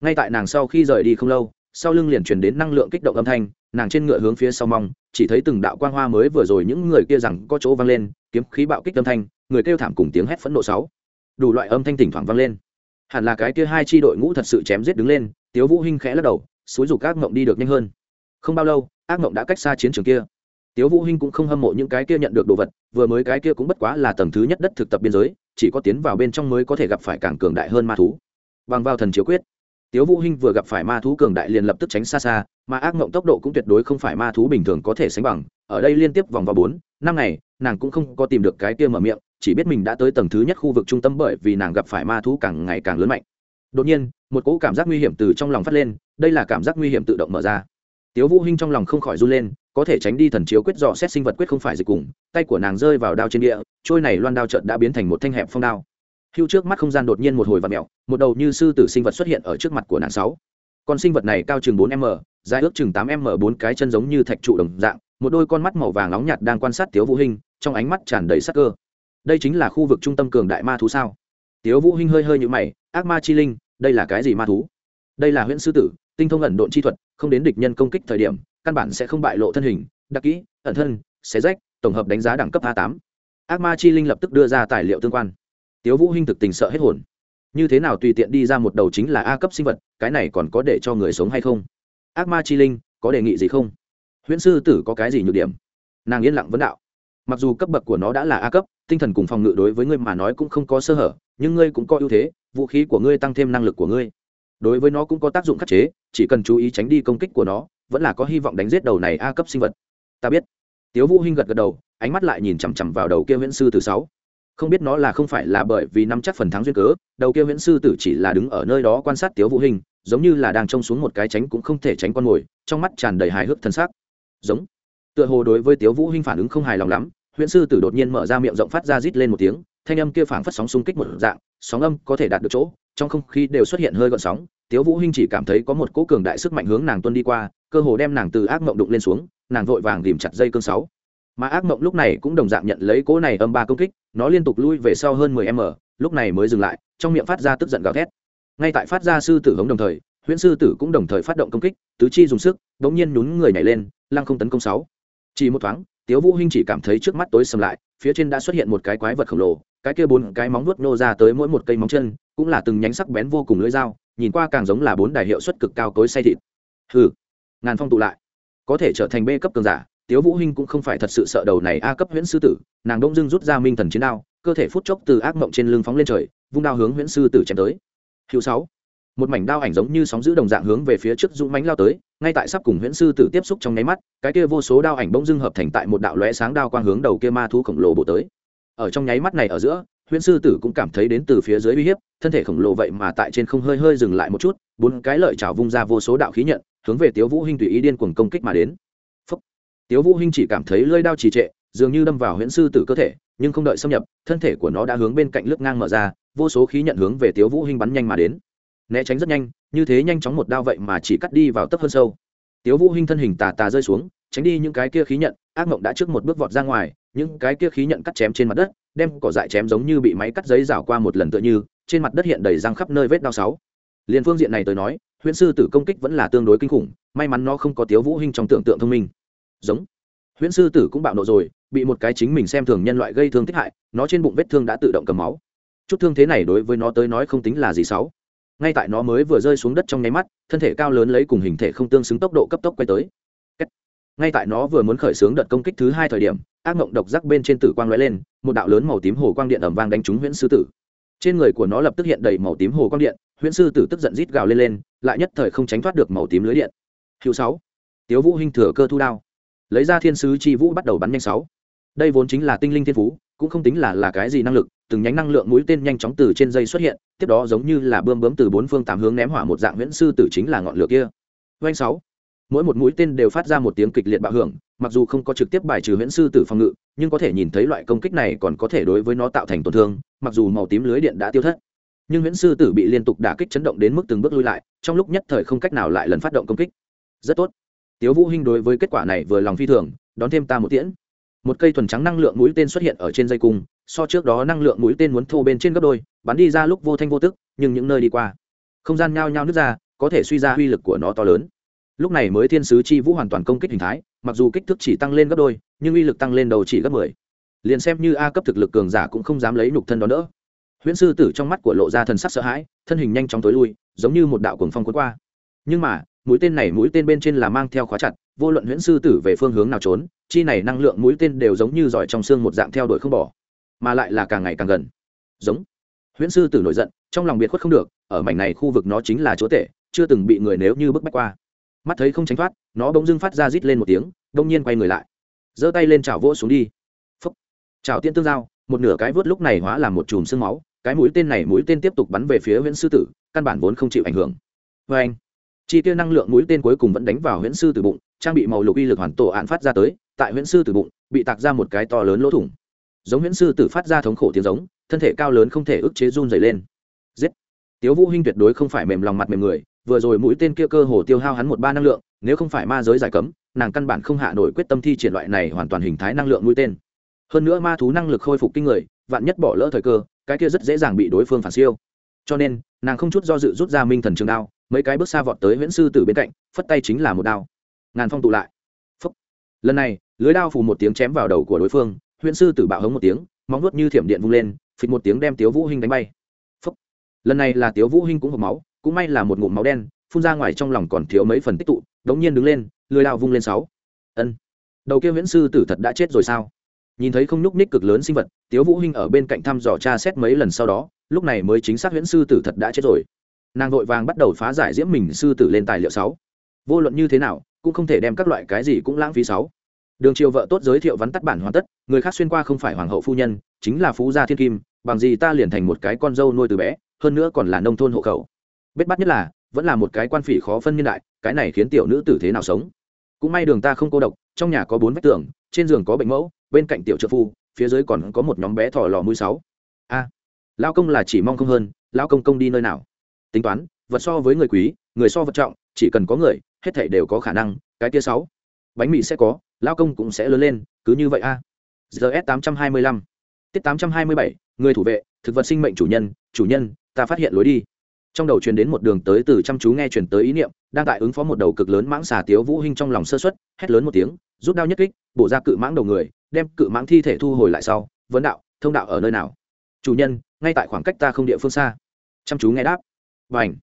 Speaker 1: Ngay tại nàng sau khi rời đi không lâu, sau lưng liền truyền đến năng lượng kích động âm thanh, nàng trên ngựa hướng phía sau mong, chỉ thấy từng đạo quang hoa mới vừa rồi những người kia rằng có chỗ vang lên, kiếm khí bạo kích âm thanh, người kêu thảm cùng tiếng hét phẫn nộ sáu. Đủ loại âm thanh thỉnh thoảng vang lên hẳn là cái kia hai chi đội ngũ thật sự chém giết đứng lên, tiếu vũ hinh khẽ lắc đầu suối dục ác ngộng đi được nhanh hơn. Không bao lâu, ác ngộng đã cách xa chiến trường kia. Tiếu vũ hinh cũng không hâm mộ những cái kia nhận được đồ vật, vừa mới cái kia cũng bất quá là tầng thứ nhất đất thực tập biên giới, chỉ có tiến vào bên trong mới có thể gặp phải càng cường đại hơn ma thú. Bằng vào thần chiếu quyết. Tiếu vũ hinh vừa gặp phải ma thú cường đại liền lập tức tránh xa xa, mà ác ngộng tốc độ cũng tuyệt đối không phải ma thú bình thường có thể sánh bằng, ở đây liên tiếp vòng vào bốn, năm ngày, nàng cũng không có tìm được cái kia mở miệng chỉ biết mình đã tới tầng thứ nhất khu vực trung tâm bởi vì nàng gặp phải ma thú càng ngày càng lớn mạnh. Đột nhiên, một cỗ cảm giác nguy hiểm từ trong lòng phát lên, đây là cảm giác nguy hiểm tự động mở ra. Tiếu vũ hinh trong lòng không khỏi run lên, có thể tránh đi thần chiếu quyết dò xét sinh vật quyết không phải dịch cùng, tay của nàng rơi vào đao trên địa, trôi này loan đao trận đã biến thành một thanh hẹp phong đao. Hưu trước mắt không gian đột nhiên một hồi vặn mèo, một đầu như sư tử sinh vật xuất hiện ở trước mặt của nàng sáu. Con sinh vật này cao chừng bốn m, dài ước chừng tám m, bốn cái chân giống như thạch trụ đồng dạng, một đôi con mắt màu vàng nóng nhạt đang quan sát tiếu vũ hinh, trong ánh mắt tràn đầy sắc cơ đây chính là khu vực trung tâm cường đại ma thú sao? Tiếu vũ hinh hơi hơi như mày, ác ma chi linh, đây là cái gì ma thú? Đây là huyễn sư tử, tinh thông ẩn độn chi thuật, không đến địch nhân công kích thời điểm, căn bản sẽ không bại lộ thân hình, đặc kỹ, ẩn thân, xé rách, tổng hợp đánh giá đẳng cấp a tám. Ác ma chi linh lập tức đưa ra tài liệu tương quan. Tiếu vũ hinh thực tình sợ hết hồn. Như thế nào tùy tiện đi ra một đầu chính là a cấp sinh vật, cái này còn có để cho người sống hay không? Ác ma chi linh, có đề nghị gì không? Huyễn sư tử có cái gì nhược điểm? Nàng yên lặng vấn đạo mặc dù cấp bậc của nó đã là a cấp, tinh thần cùng phòng ngự đối với ngươi mà nói cũng không có sơ hở, nhưng ngươi cũng có ưu thế, vũ khí của ngươi tăng thêm năng lực của ngươi. Đối với nó cũng có tác dụng khắc chế, chỉ cần chú ý tránh đi công kích của nó, vẫn là có hy vọng đánh giết đầu này a cấp sinh vật. Ta biết. Tiếu vũ hinh gật gật đầu, ánh mắt lại nhìn chằm chằm vào đầu kia huyễn sư từ sáu. Không biết nó là không phải là bởi vì nắm chắc phần thắng duyên cớ, đầu kia huyễn sư tử chỉ là đứng ở nơi đó quan sát tiếu vũ hình giống như là đang trông xuống một cái tránh cũng không thể tránh con mồi, trong mắt tràn đầy hài hước thân xác. Giống. Tựa hồ đối với tiếu vũ hình phản ứng không hài lòng lắm huyễn sư tử đột nhiên mở ra miệng rộng phát ra rít lên một tiếng, thanh âm kia phảng phất sóng xung kích một dạng, sóng âm có thể đạt được chỗ, trong không khí đều xuất hiện hơi gợn sóng. Tiếu vũ hinh chỉ cảm thấy có một cỗ cường đại sức mạnh hướng nàng tuân đi qua, cơ hồ đem nàng từ ác mộng đụng lên xuống, nàng vội vàng tìm chặt dây cương sáu. Mà ác mộng lúc này cũng đồng dạng nhận lấy cỗ này âm ba công kích, nó liên tục lui về sau hơn mười m, lúc này mới dừng lại, trong miệng phát ra tức giận gào thét. Ngay tại phát ra sư tử hống đồng thời, huyễn sư tử cũng đồng thời phát động công kích, tứ chi dùng sức đ nhiên nhún người nhảy lên, lăng không tấn công sáu. Chỉ một thoáng tiếu vũ hinh chỉ cảm thấy trước mắt tối sầm lại, phía trên đã xuất hiện một cái quái vật khổng lồ, cái kia bốn cái móng vuốt nô ra tới mỗi một cây móng chân, cũng là từng nhánh sắc bén vô cùng lưỡi dao, nhìn qua càng giống là bốn đài hiệu suất cực cao cối say thịt. Hừ, ngàn phong tụ lại. Có thể trở thành b cấp cường giả, tiếu vũ hinh cũng không phải thật sự sợ đầu này a cấp huyễn sư tử, nàng đông dưng rút ra minh thần chiến đao, cơ thể phút chốc từ ác mộng trên lưng phóng lên trời, vung đao hướng huyễn sư tử chém tới. Hữu sáu. Một mảnh đao ảnh giống như sóng giữ đồng dạng hướng về phía trước dũng mãnh lao tới ngay tại sắp cùng huyễn sư tử tiếp xúc trong nháy mắt, cái kia vô số đao ảnh bỗng dưng hợp thành tại một đạo lóe sáng đao quang hướng đầu kia ma thú khổng lồ bổ tới. Ở trong nháy mắt này ở giữa, huyễn sư tử cũng cảm thấy đến từ phía dưới uy hiếp, thân thể khổng lồ vậy mà tại trên không hơi hơi dừng lại một chút, bốn cái lợi chảo vung ra vô số đạo khí nhận, hướng về tiếu vũ hinh tùy ý điên cuồng công kích mà đến. Tiếu vũ hinh chỉ cảm thấy lưỡi đao trì trệ, dường như đâm vào huyễn sư tử cơ thể, nhưng không đợi xâm nhập, thân thể của nó đã hướng bên cạnh lướt ngang mở ra, vô số khí nhận hướng về tiếu vũ hinh bắn nhanh mà đến. Né tránh rất nhanh như thế nhanh chóng một đao vậy mà chỉ cắt đi vào tấp hơn sâu. Tiếu vũ hinh thân hình tà tà rơi xuống, tránh đi những cái kia khí nhận, ác mộng đã trước một bước vọt ra ngoài, những cái kia khí nhận cắt chém trên mặt đất, đem cỏ dại chém giống như bị máy cắt giấy rào qua một lần tựa như, trên mặt đất hiện đầy răng khắp nơi vết đao sáu. Liền phương diện này tới nói, huyễn sư tử công kích vẫn là tương đối kinh khủng, may mắn nó không có tiếu vũ hinh trong tưởng tượng thông minh. Giống. Huyễn sư tử cũng bạo nộ rồi, bị một cái chính mình xem thường nhân loại gây thương tích hại, nó trên bụng vết thương đã tự động cầm máu. Chút thương thế này đối với nó tới nói không tính là gì xấu ngay tại nó mới vừa rơi xuống đất trong nháy mắt, thân thể cao lớn lấy cùng hình thể không tương xứng tốc độ cấp tốc quay tới. Ngay tại nó vừa muốn khởi xướng đợt công kích thứ hai thời điểm, ác mộng độc giác bên trên tử quang lóe lên, một đạo lớn màu tím hồ quang điện ẩm vang đánh trúng huyễn sư tử. Trên người của nó lập tức hiện đầy màu tím hồ quang điện, huyễn sư tử tức giận rít gào lên lên, lại nhất thời không tránh thoát được màu tím lưới điện. Hữu sáu. Tiếu vũ hinh thừa cơ thu đao. Lấy ra thiên sứ chi vũ bắt đầu bắn nhanh sáu. Đây vốn chính là tinh linh thiên phú, cũng không tính là là cái gì năng lực từng nhánh năng lượng mũi tên nhanh chóng từ trên dây xuất hiện, tiếp đó giống như là bơm bướm từ bốn phương tám hướng ném hỏa một dạng huyễn sư tử chính là ngọn lửa kia. Doanh sáu. Mỗi một mũi tên đều phát ra một tiếng kịch liệt bạo hưởng, mặc dù không có trực tiếp bài trừ huyễn sư tử phòng ngự, nhưng có thể nhìn thấy loại công kích này còn có thể đối với nó tạo thành tổn thương, mặc dù màu tím lưới điện đã tiêu thất. Nhưng huyễn sư tử bị liên tục đả kích chấn động đến mức từng bước lui lại, trong lúc nhất thời không cách nào lại lần phát động công kích. Rất tốt. Tiếu vũ hinh đối với kết quả này vừa lòng phi thường, đón thêm ta một tiễn. Một cây thuần trắng năng lượng mũi tên xuất hiện ở trên dây cung so trước đó năng lượng mũi tên muốn thô bên trên gấp đôi, bắn đi ra lúc vô thanh vô tức, nhưng những nơi đi qua, không gian nhao nhao nứt ra, có thể suy ra uy lực của nó to lớn. Lúc này mới thiên sứ chi vũ hoàn toàn công kích hình thái, mặc dù kích thước chỉ tăng lên gấp đôi, nhưng uy lực tăng lên đầu chỉ gấp mười. Liền xem như a cấp thực lực cường giả cũng không dám lấy nục thân đó nữa. Huyễn sư tử trong mắt của lộ ra thần sắc sợ hãi, thân hình nhanh chóng tối lui, giống như một đạo cuồng phong cuốn qua. Nhưng mà, mũi tên này mũi tên bên trên là mang theo khóa chặt, vô luận huyễn sư tử về phương hướng nào trốn, chi này năng lượng mũi tên đều giống như giỏi trong xương một dạng theo đuổi không bỏ mà lại là càng ngày càng gần. Giống. Huyễn sư tử nổi giận, trong lòng biệt khuất không được, ở mảnh này khu vực nó chính là chỗ tệ, chưa từng bị người nếu như bức bách qua. Mắt thấy không tránh thoát, nó bỗng dưng phát ra rít lên một tiếng, đông nhiên quay người lại. Giơ tay lên chảo vỗ xuống đi. Phúc. Chảo tiên tương giao, một nửa cái vớt lúc này hóa làm một chùm sương máu, cái mũi tên này mũi tên tiếp tục bắn về phía huyễn sư tử, căn bản vốn không chịu ảnh hưởng. Vê anh, chi tiêu năng lượng mũi tên cuối cùng vẫn đánh vào huyễn sư tử bụng, trang bị màu lục uy lực hoàn tổ án phát ra tới, tại huyễn sư tử bụng, bị tạc ra một cái to lớn lỗ thủng giống huyễn sư tử phát ra thống khổ tiếng giống, thân thể cao lớn không thể ức chế run dày lên. Giết! Tiếu vũ hinh tuyệt đối không phải mềm lòng mặt mềm người, vừa rồi mũi tên kia cơ hồ tiêu hao hắn một ba năng lượng, nếu không phải ma giới giải cấm, nàng căn bản không hạ nổi quyết tâm thi triển loại này hoàn toàn hình thái năng lượng mũi tên. Hơn nữa ma thú năng lực khôi phục kinh người, vạn nhất bỏ lỡ thời cơ, cái kia rất dễ dàng bị đối phương phản siêu. Cho nên, nàng không chút do dự rút ra minh thần trường đao, mấy cái bước xa vọt tới huyễn sư tử bên cạnh, phất tay chính là một đao. Ngàn phong tụ lại. Phúc. lần này, lưới đao phù một tiếng chém vào đầu của đối phương huyễn sư tử bạo hống một tiếng, móng nuốt như thiểm điện vung lên, phịch một tiếng đem tiếu vũ hinh đánh bay. Phúc. lần này là tiếu vũ hinh cũng hộc máu, cũng may là một ngụm máu đen, phun ra ngoài trong lòng còn thiếu mấy phần tích tụ, đống nhiên đứng lên lười đao vung lên sáu. Ân. Đầu kia huyễn sư tử thật đã chết rồi sao? Nhìn thấy không nhúc ních cực lớn sinh vật, tiếu vũ hinh ở bên cạnh thăm dò tra xét mấy lần sau đó, lúc này mới chính xác huyễn sư tử thật đã chết rồi. Nàng vội vàng bắt đầu phá giải diễm mình sư tử lên tài liệu sáu. Vô luận như thế nào, cũng không thể đem các loại cái gì cũng lãng phí sáu đường triều vợ tốt giới thiệu vắn tắt bản hoàn tất người khác xuyên qua không phải hoàng hậu phu nhân chính là phú gia thiên kim bằng gì ta liền thành một cái con dâu nuôi từ bé hơn nữa còn là nông thôn hộ khẩu. Bết bắt nhất là vẫn là một cái quan phỉ khó phân niên đại cái này khiến tiểu nữ tử thế nào sống? Cũng may đường ta không cô độc trong nhà có bốn vách tường trên giường có bệnh mẫu bên cạnh tiểu trợ phu phía dưới còn có một nhóm bé thỏ lò mũi sáu. A à, lao công là chỉ mong không hơn lao công công đi nơi nào? Tính toán vật so với người quý người so vật trọng chỉ cần có người hết thảy đều có khả năng cái tia sáu. Bánh mì sẽ có lao công cũng sẽ lớn lên, cứ như vậy a. Gs tám trăm hai mươi lăm. Tiết tám trăm hai mươi bảy, người thủ vệ, thực vật sinh mệnh chủ nhân chủ nhân, ta phát hiện lối đi. Trong đầu truyền đến một đường tới từ chăm chú nghe truyền tới ý niệm, đang tại ứng phó một đầu cực lớn mãng xà tiếu vũ hinh trong lòng sơ suất, hét lớn một tiếng, rút đao nhất kích, bổ ra cự mãng đầu người, đem cự mãng thi thể thu hồi lại sau, vấn đạo, thông đạo ở nơi nào? Chủ nhân, ngay tại khoảng cách ta không địa phương xa. Chăm chú nghe đáp. Và ảnh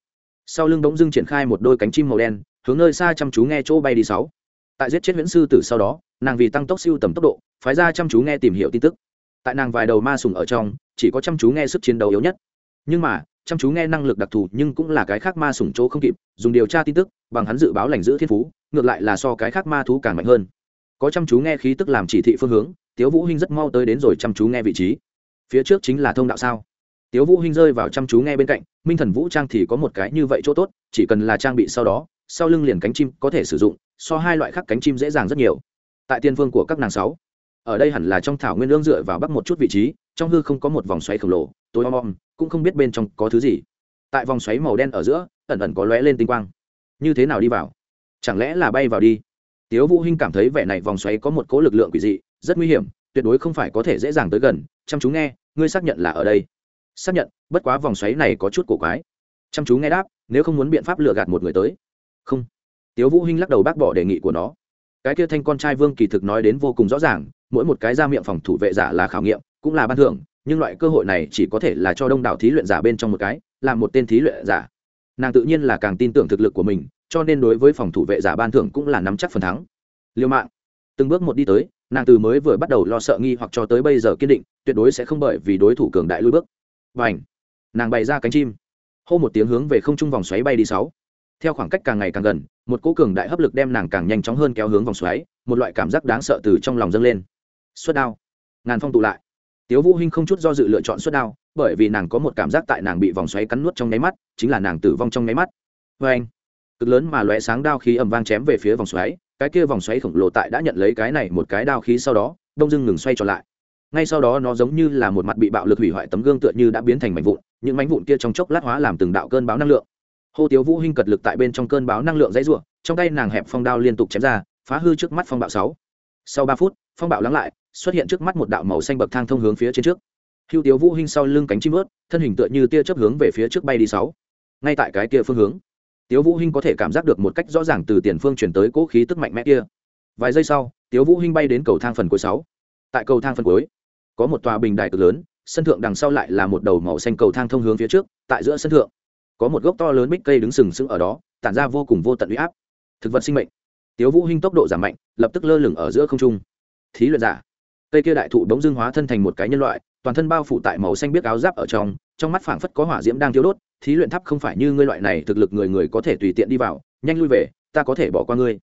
Speaker 1: sau lưng bỗng dưng triển khai một đôi cánh chim màu đen, hướng nơi xa chăm chú nghe chỗ bay đi sáu tại giết chết viễn sư tử sau đó, nàng vì tăng tốc siêu tầm tốc độ, phái ra chăm chú nghe tìm hiểu tin tức. Tại nàng vài đầu ma sùng ở trong, chỉ có chăm chú nghe sức chiến đấu yếu nhất. Nhưng mà, chăm chú nghe năng lực đặc thù nhưng cũng là cái khác ma sủng chỗ không kịp, dùng điều tra tin tức, bằng hắn dự báo lành giữ thiên phú, ngược lại là so cái khác ma thú càng mạnh hơn. Có chăm chú nghe khí tức làm chỉ thị phương hướng, tiếu vũ hinh rất mau tới đến rồi chăm chú nghe vị trí. Phía trước chính là thông đạo sao? Tiếu vũ hinh rơi vào chăm chú nghe bên cạnh, minh thần vũ trang thì có một cái như vậy chỗ tốt, chỉ cần là trang bị sau đó sau lưng liền cánh chim có thể sử dụng, so hai loại khác cánh chim dễ dàng rất nhiều. Tại tiên vương của các nàng sáu, ở đây hẳn là trong thảo nguyên lương dựa vào bắc một chút vị trí, trong hư không có một vòng xoáy khổng lồ, tối om om, cũng không biết bên trong có thứ gì. Tại vòng xoáy màu đen ở giữa, ẩn ẩn có lóe lên tinh quang. Như thế nào đi vào? Chẳng lẽ là bay vào đi? Tiếu vũ hinh cảm thấy vẻ này vòng xoáy có một cỗ lực lượng quỷ dị, rất nguy hiểm, tuyệt đối không phải có thể dễ dàng tới gần. Chăm chú nghe, ngươi xác nhận là ở đây. Xác nhận, bất quá vòng xoáy này có chút cổ quái. Chăm chú nghe đáp, nếu không muốn biện pháp lừa gạt một người tới không. Tiếu vũ hinh lắc đầu bác bỏ đề nghị của nó. Cái kia thanh con trai vương kỳ thực nói đến vô cùng rõ ràng, mỗi một cái ra miệng phòng thủ vệ giả là khảo nghiệm, cũng là ban thưởng, nhưng loại cơ hội này chỉ có thể là cho đông đảo thí luyện giả bên trong một cái, là một tên thí luyện giả. Nàng tự nhiên là càng tin tưởng thực lực của mình, cho nên đối với phòng thủ vệ giả ban thưởng cũng là nắm chắc phần thắng. Liêu mạng. Từng bước một đi tới, nàng từ mới vừa bắt đầu lo sợ nghi hoặc cho tới bây giờ kiên định, tuyệt đối sẽ không bởi vì đối thủ cường đại lui bước. Và ảnh nàng bày ra cánh chim. Hô một tiếng hướng về không trung vòng xoáy bay đi sáu theo khoảng cách càng ngày càng gần, một cỗ cường đại hấp lực đem nàng càng nhanh chóng hơn kéo hướng vòng xoáy, một loại cảm giác đáng sợ từ trong lòng dâng lên. Suất đao. Ngàn phong tụ lại. Tiếu vũ hinh không chút do dự lựa chọn suất đao, bởi vì nàng có một cảm giác tại nàng bị vòng xoáy cắn nuốt trong nháy mắt, chính là nàng tử vong trong nháy mắt. Với anh, cực lớn mà lóe sáng đao khí ầm vang chém về phía vòng xoáy, cái kia vòng xoáy khổng lồ tại đã nhận lấy cái này một cái đao khí sau đó, đông dưng ngừng xoay trở lại. Ngay sau đó nó giống như là một mặt bị bạo lực hủy hoại tấm gương tựa như đã biến thành mảnh vụn, những mảnh vụn kia trong chốc lát hóa làm từng đạo cơn báo năng lượng hô tiếu vũ hinh cật lực tại bên trong cơn báo năng lượng dãy rủa, trong tay nàng hẹp phong đao liên tục chém ra, phá hư trước mắt phong bạo sáu. Sau ba phút, phong bạo lắng lại, xuất hiện trước mắt một đạo màu xanh bậc thang thông hướng phía trên trước. Hưu tiếu vũ hinh sau lưng cánh chim ướt thân hình tựa như tia chớp hướng về phía trước bay đi sáu. Ngay tại cái kia phương hướng, tiếu vũ hinh có thể cảm giác được một cách rõ ràng từ tiền phương chuyển tới cỗ khí tức mạnh mẽ kia. Vài giây sau, tiếu vũ hinh bay đến cầu thang phần cuối sáu. Tại cầu thang phần cuối, có một tòa bình đài cực lớn, sân thượng đằng sau lại là một đầu màu xanh cầu thang thông hướng phía trước, tại giữa sân thượng có một gốc to lớn bích cây đứng sừng sững ở đó, tản ra vô cùng vô tận uy áp. Thực vật sinh mệnh. Tiếu vũ hinh tốc độ giảm mạnh, lập tức lơ lửng ở giữa không trung. Thí luyện giả. Cây kia đại thụ bỗng dưng hóa thân thành một cái nhân loại, toàn thân bao phủ tại màu xanh biếc áo giáp ở trong trong mắt phảng phất có hỏa diễm đang thiêu đốt, thí luyện tháp không phải như ngươi loại này thực lực người người có thể tùy tiện đi vào, nhanh lui về, ta có thể bỏ qua ngươi.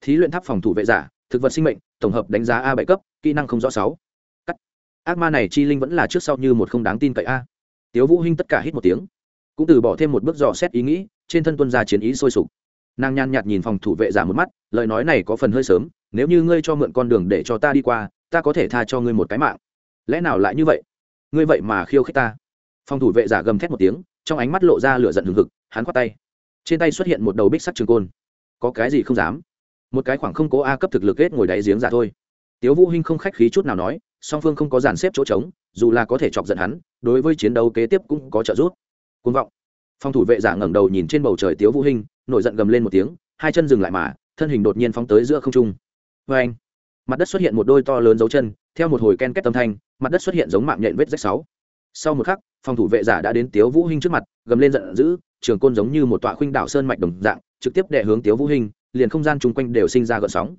Speaker 1: Thí luyện tháp phòng thủ vệ giả, thực vật sinh mệnh, tổng hợp đánh giá a bảy cấp, kỹ năng không rõ sáu. Cắt. Ác ma này chi linh vẫn là trước sau như một không đáng tin cậy a. Tiếu vũ hinh tất cả hít một tiếng cũng từ bỏ thêm một bước dò xét ý nghĩ, trên thân tuân ra chiến ý sôi sục. Nàng nhàn nhạt nhìn phòng thủ vệ giả một mắt, lời nói này có phần hơi sớm, nếu như ngươi cho mượn con đường để cho ta đi qua, ta có thể tha cho ngươi một cái mạng. Lẽ nào lại như vậy? Ngươi vậy mà khiêu khích ta. Phòng thủ vệ giả gầm thét một tiếng, trong ánh mắt lộ ra lửa giận hừng hực, hắn khoát tay. Trên tay xuất hiện một đầu bích sắt trường côn. Có cái gì không dám? Một cái khoảng không cố a cấp thực lực kết ngồi đáy giếng giả thôi. Tiếu vũ hinh không khách khí chút nào nói, song phương không có dàn xếp chỗ trống, dù là có thể chọc giận hắn, đối với chiến đấu kế tiếp cũng có trợ giúp côn vọng. Phòng thủ vệ giả ngẩng đầu nhìn trên bầu trời tiếu vũ hinh, nổi giận gầm lên một tiếng, hai chân dừng lại mà, thân hình đột nhiên phóng tới giữa không trung. Với anh, mặt đất xuất hiện một đôi to lớn dấu chân, theo một hồi ken kết tâm thanh, mặt đất xuất hiện giống mạng nhện vết rách sáu. Sau một khắc phòng thủ vệ giả đã đến tiếu vũ hinh trước mặt, gầm lên giận dữ, trường côn giống như một tọa khuynh đảo sơn mạch đồng dạng, trực tiếp đè hướng tiếu vũ hinh, liền không gian chung quanh đều sinh ra gợn sóng.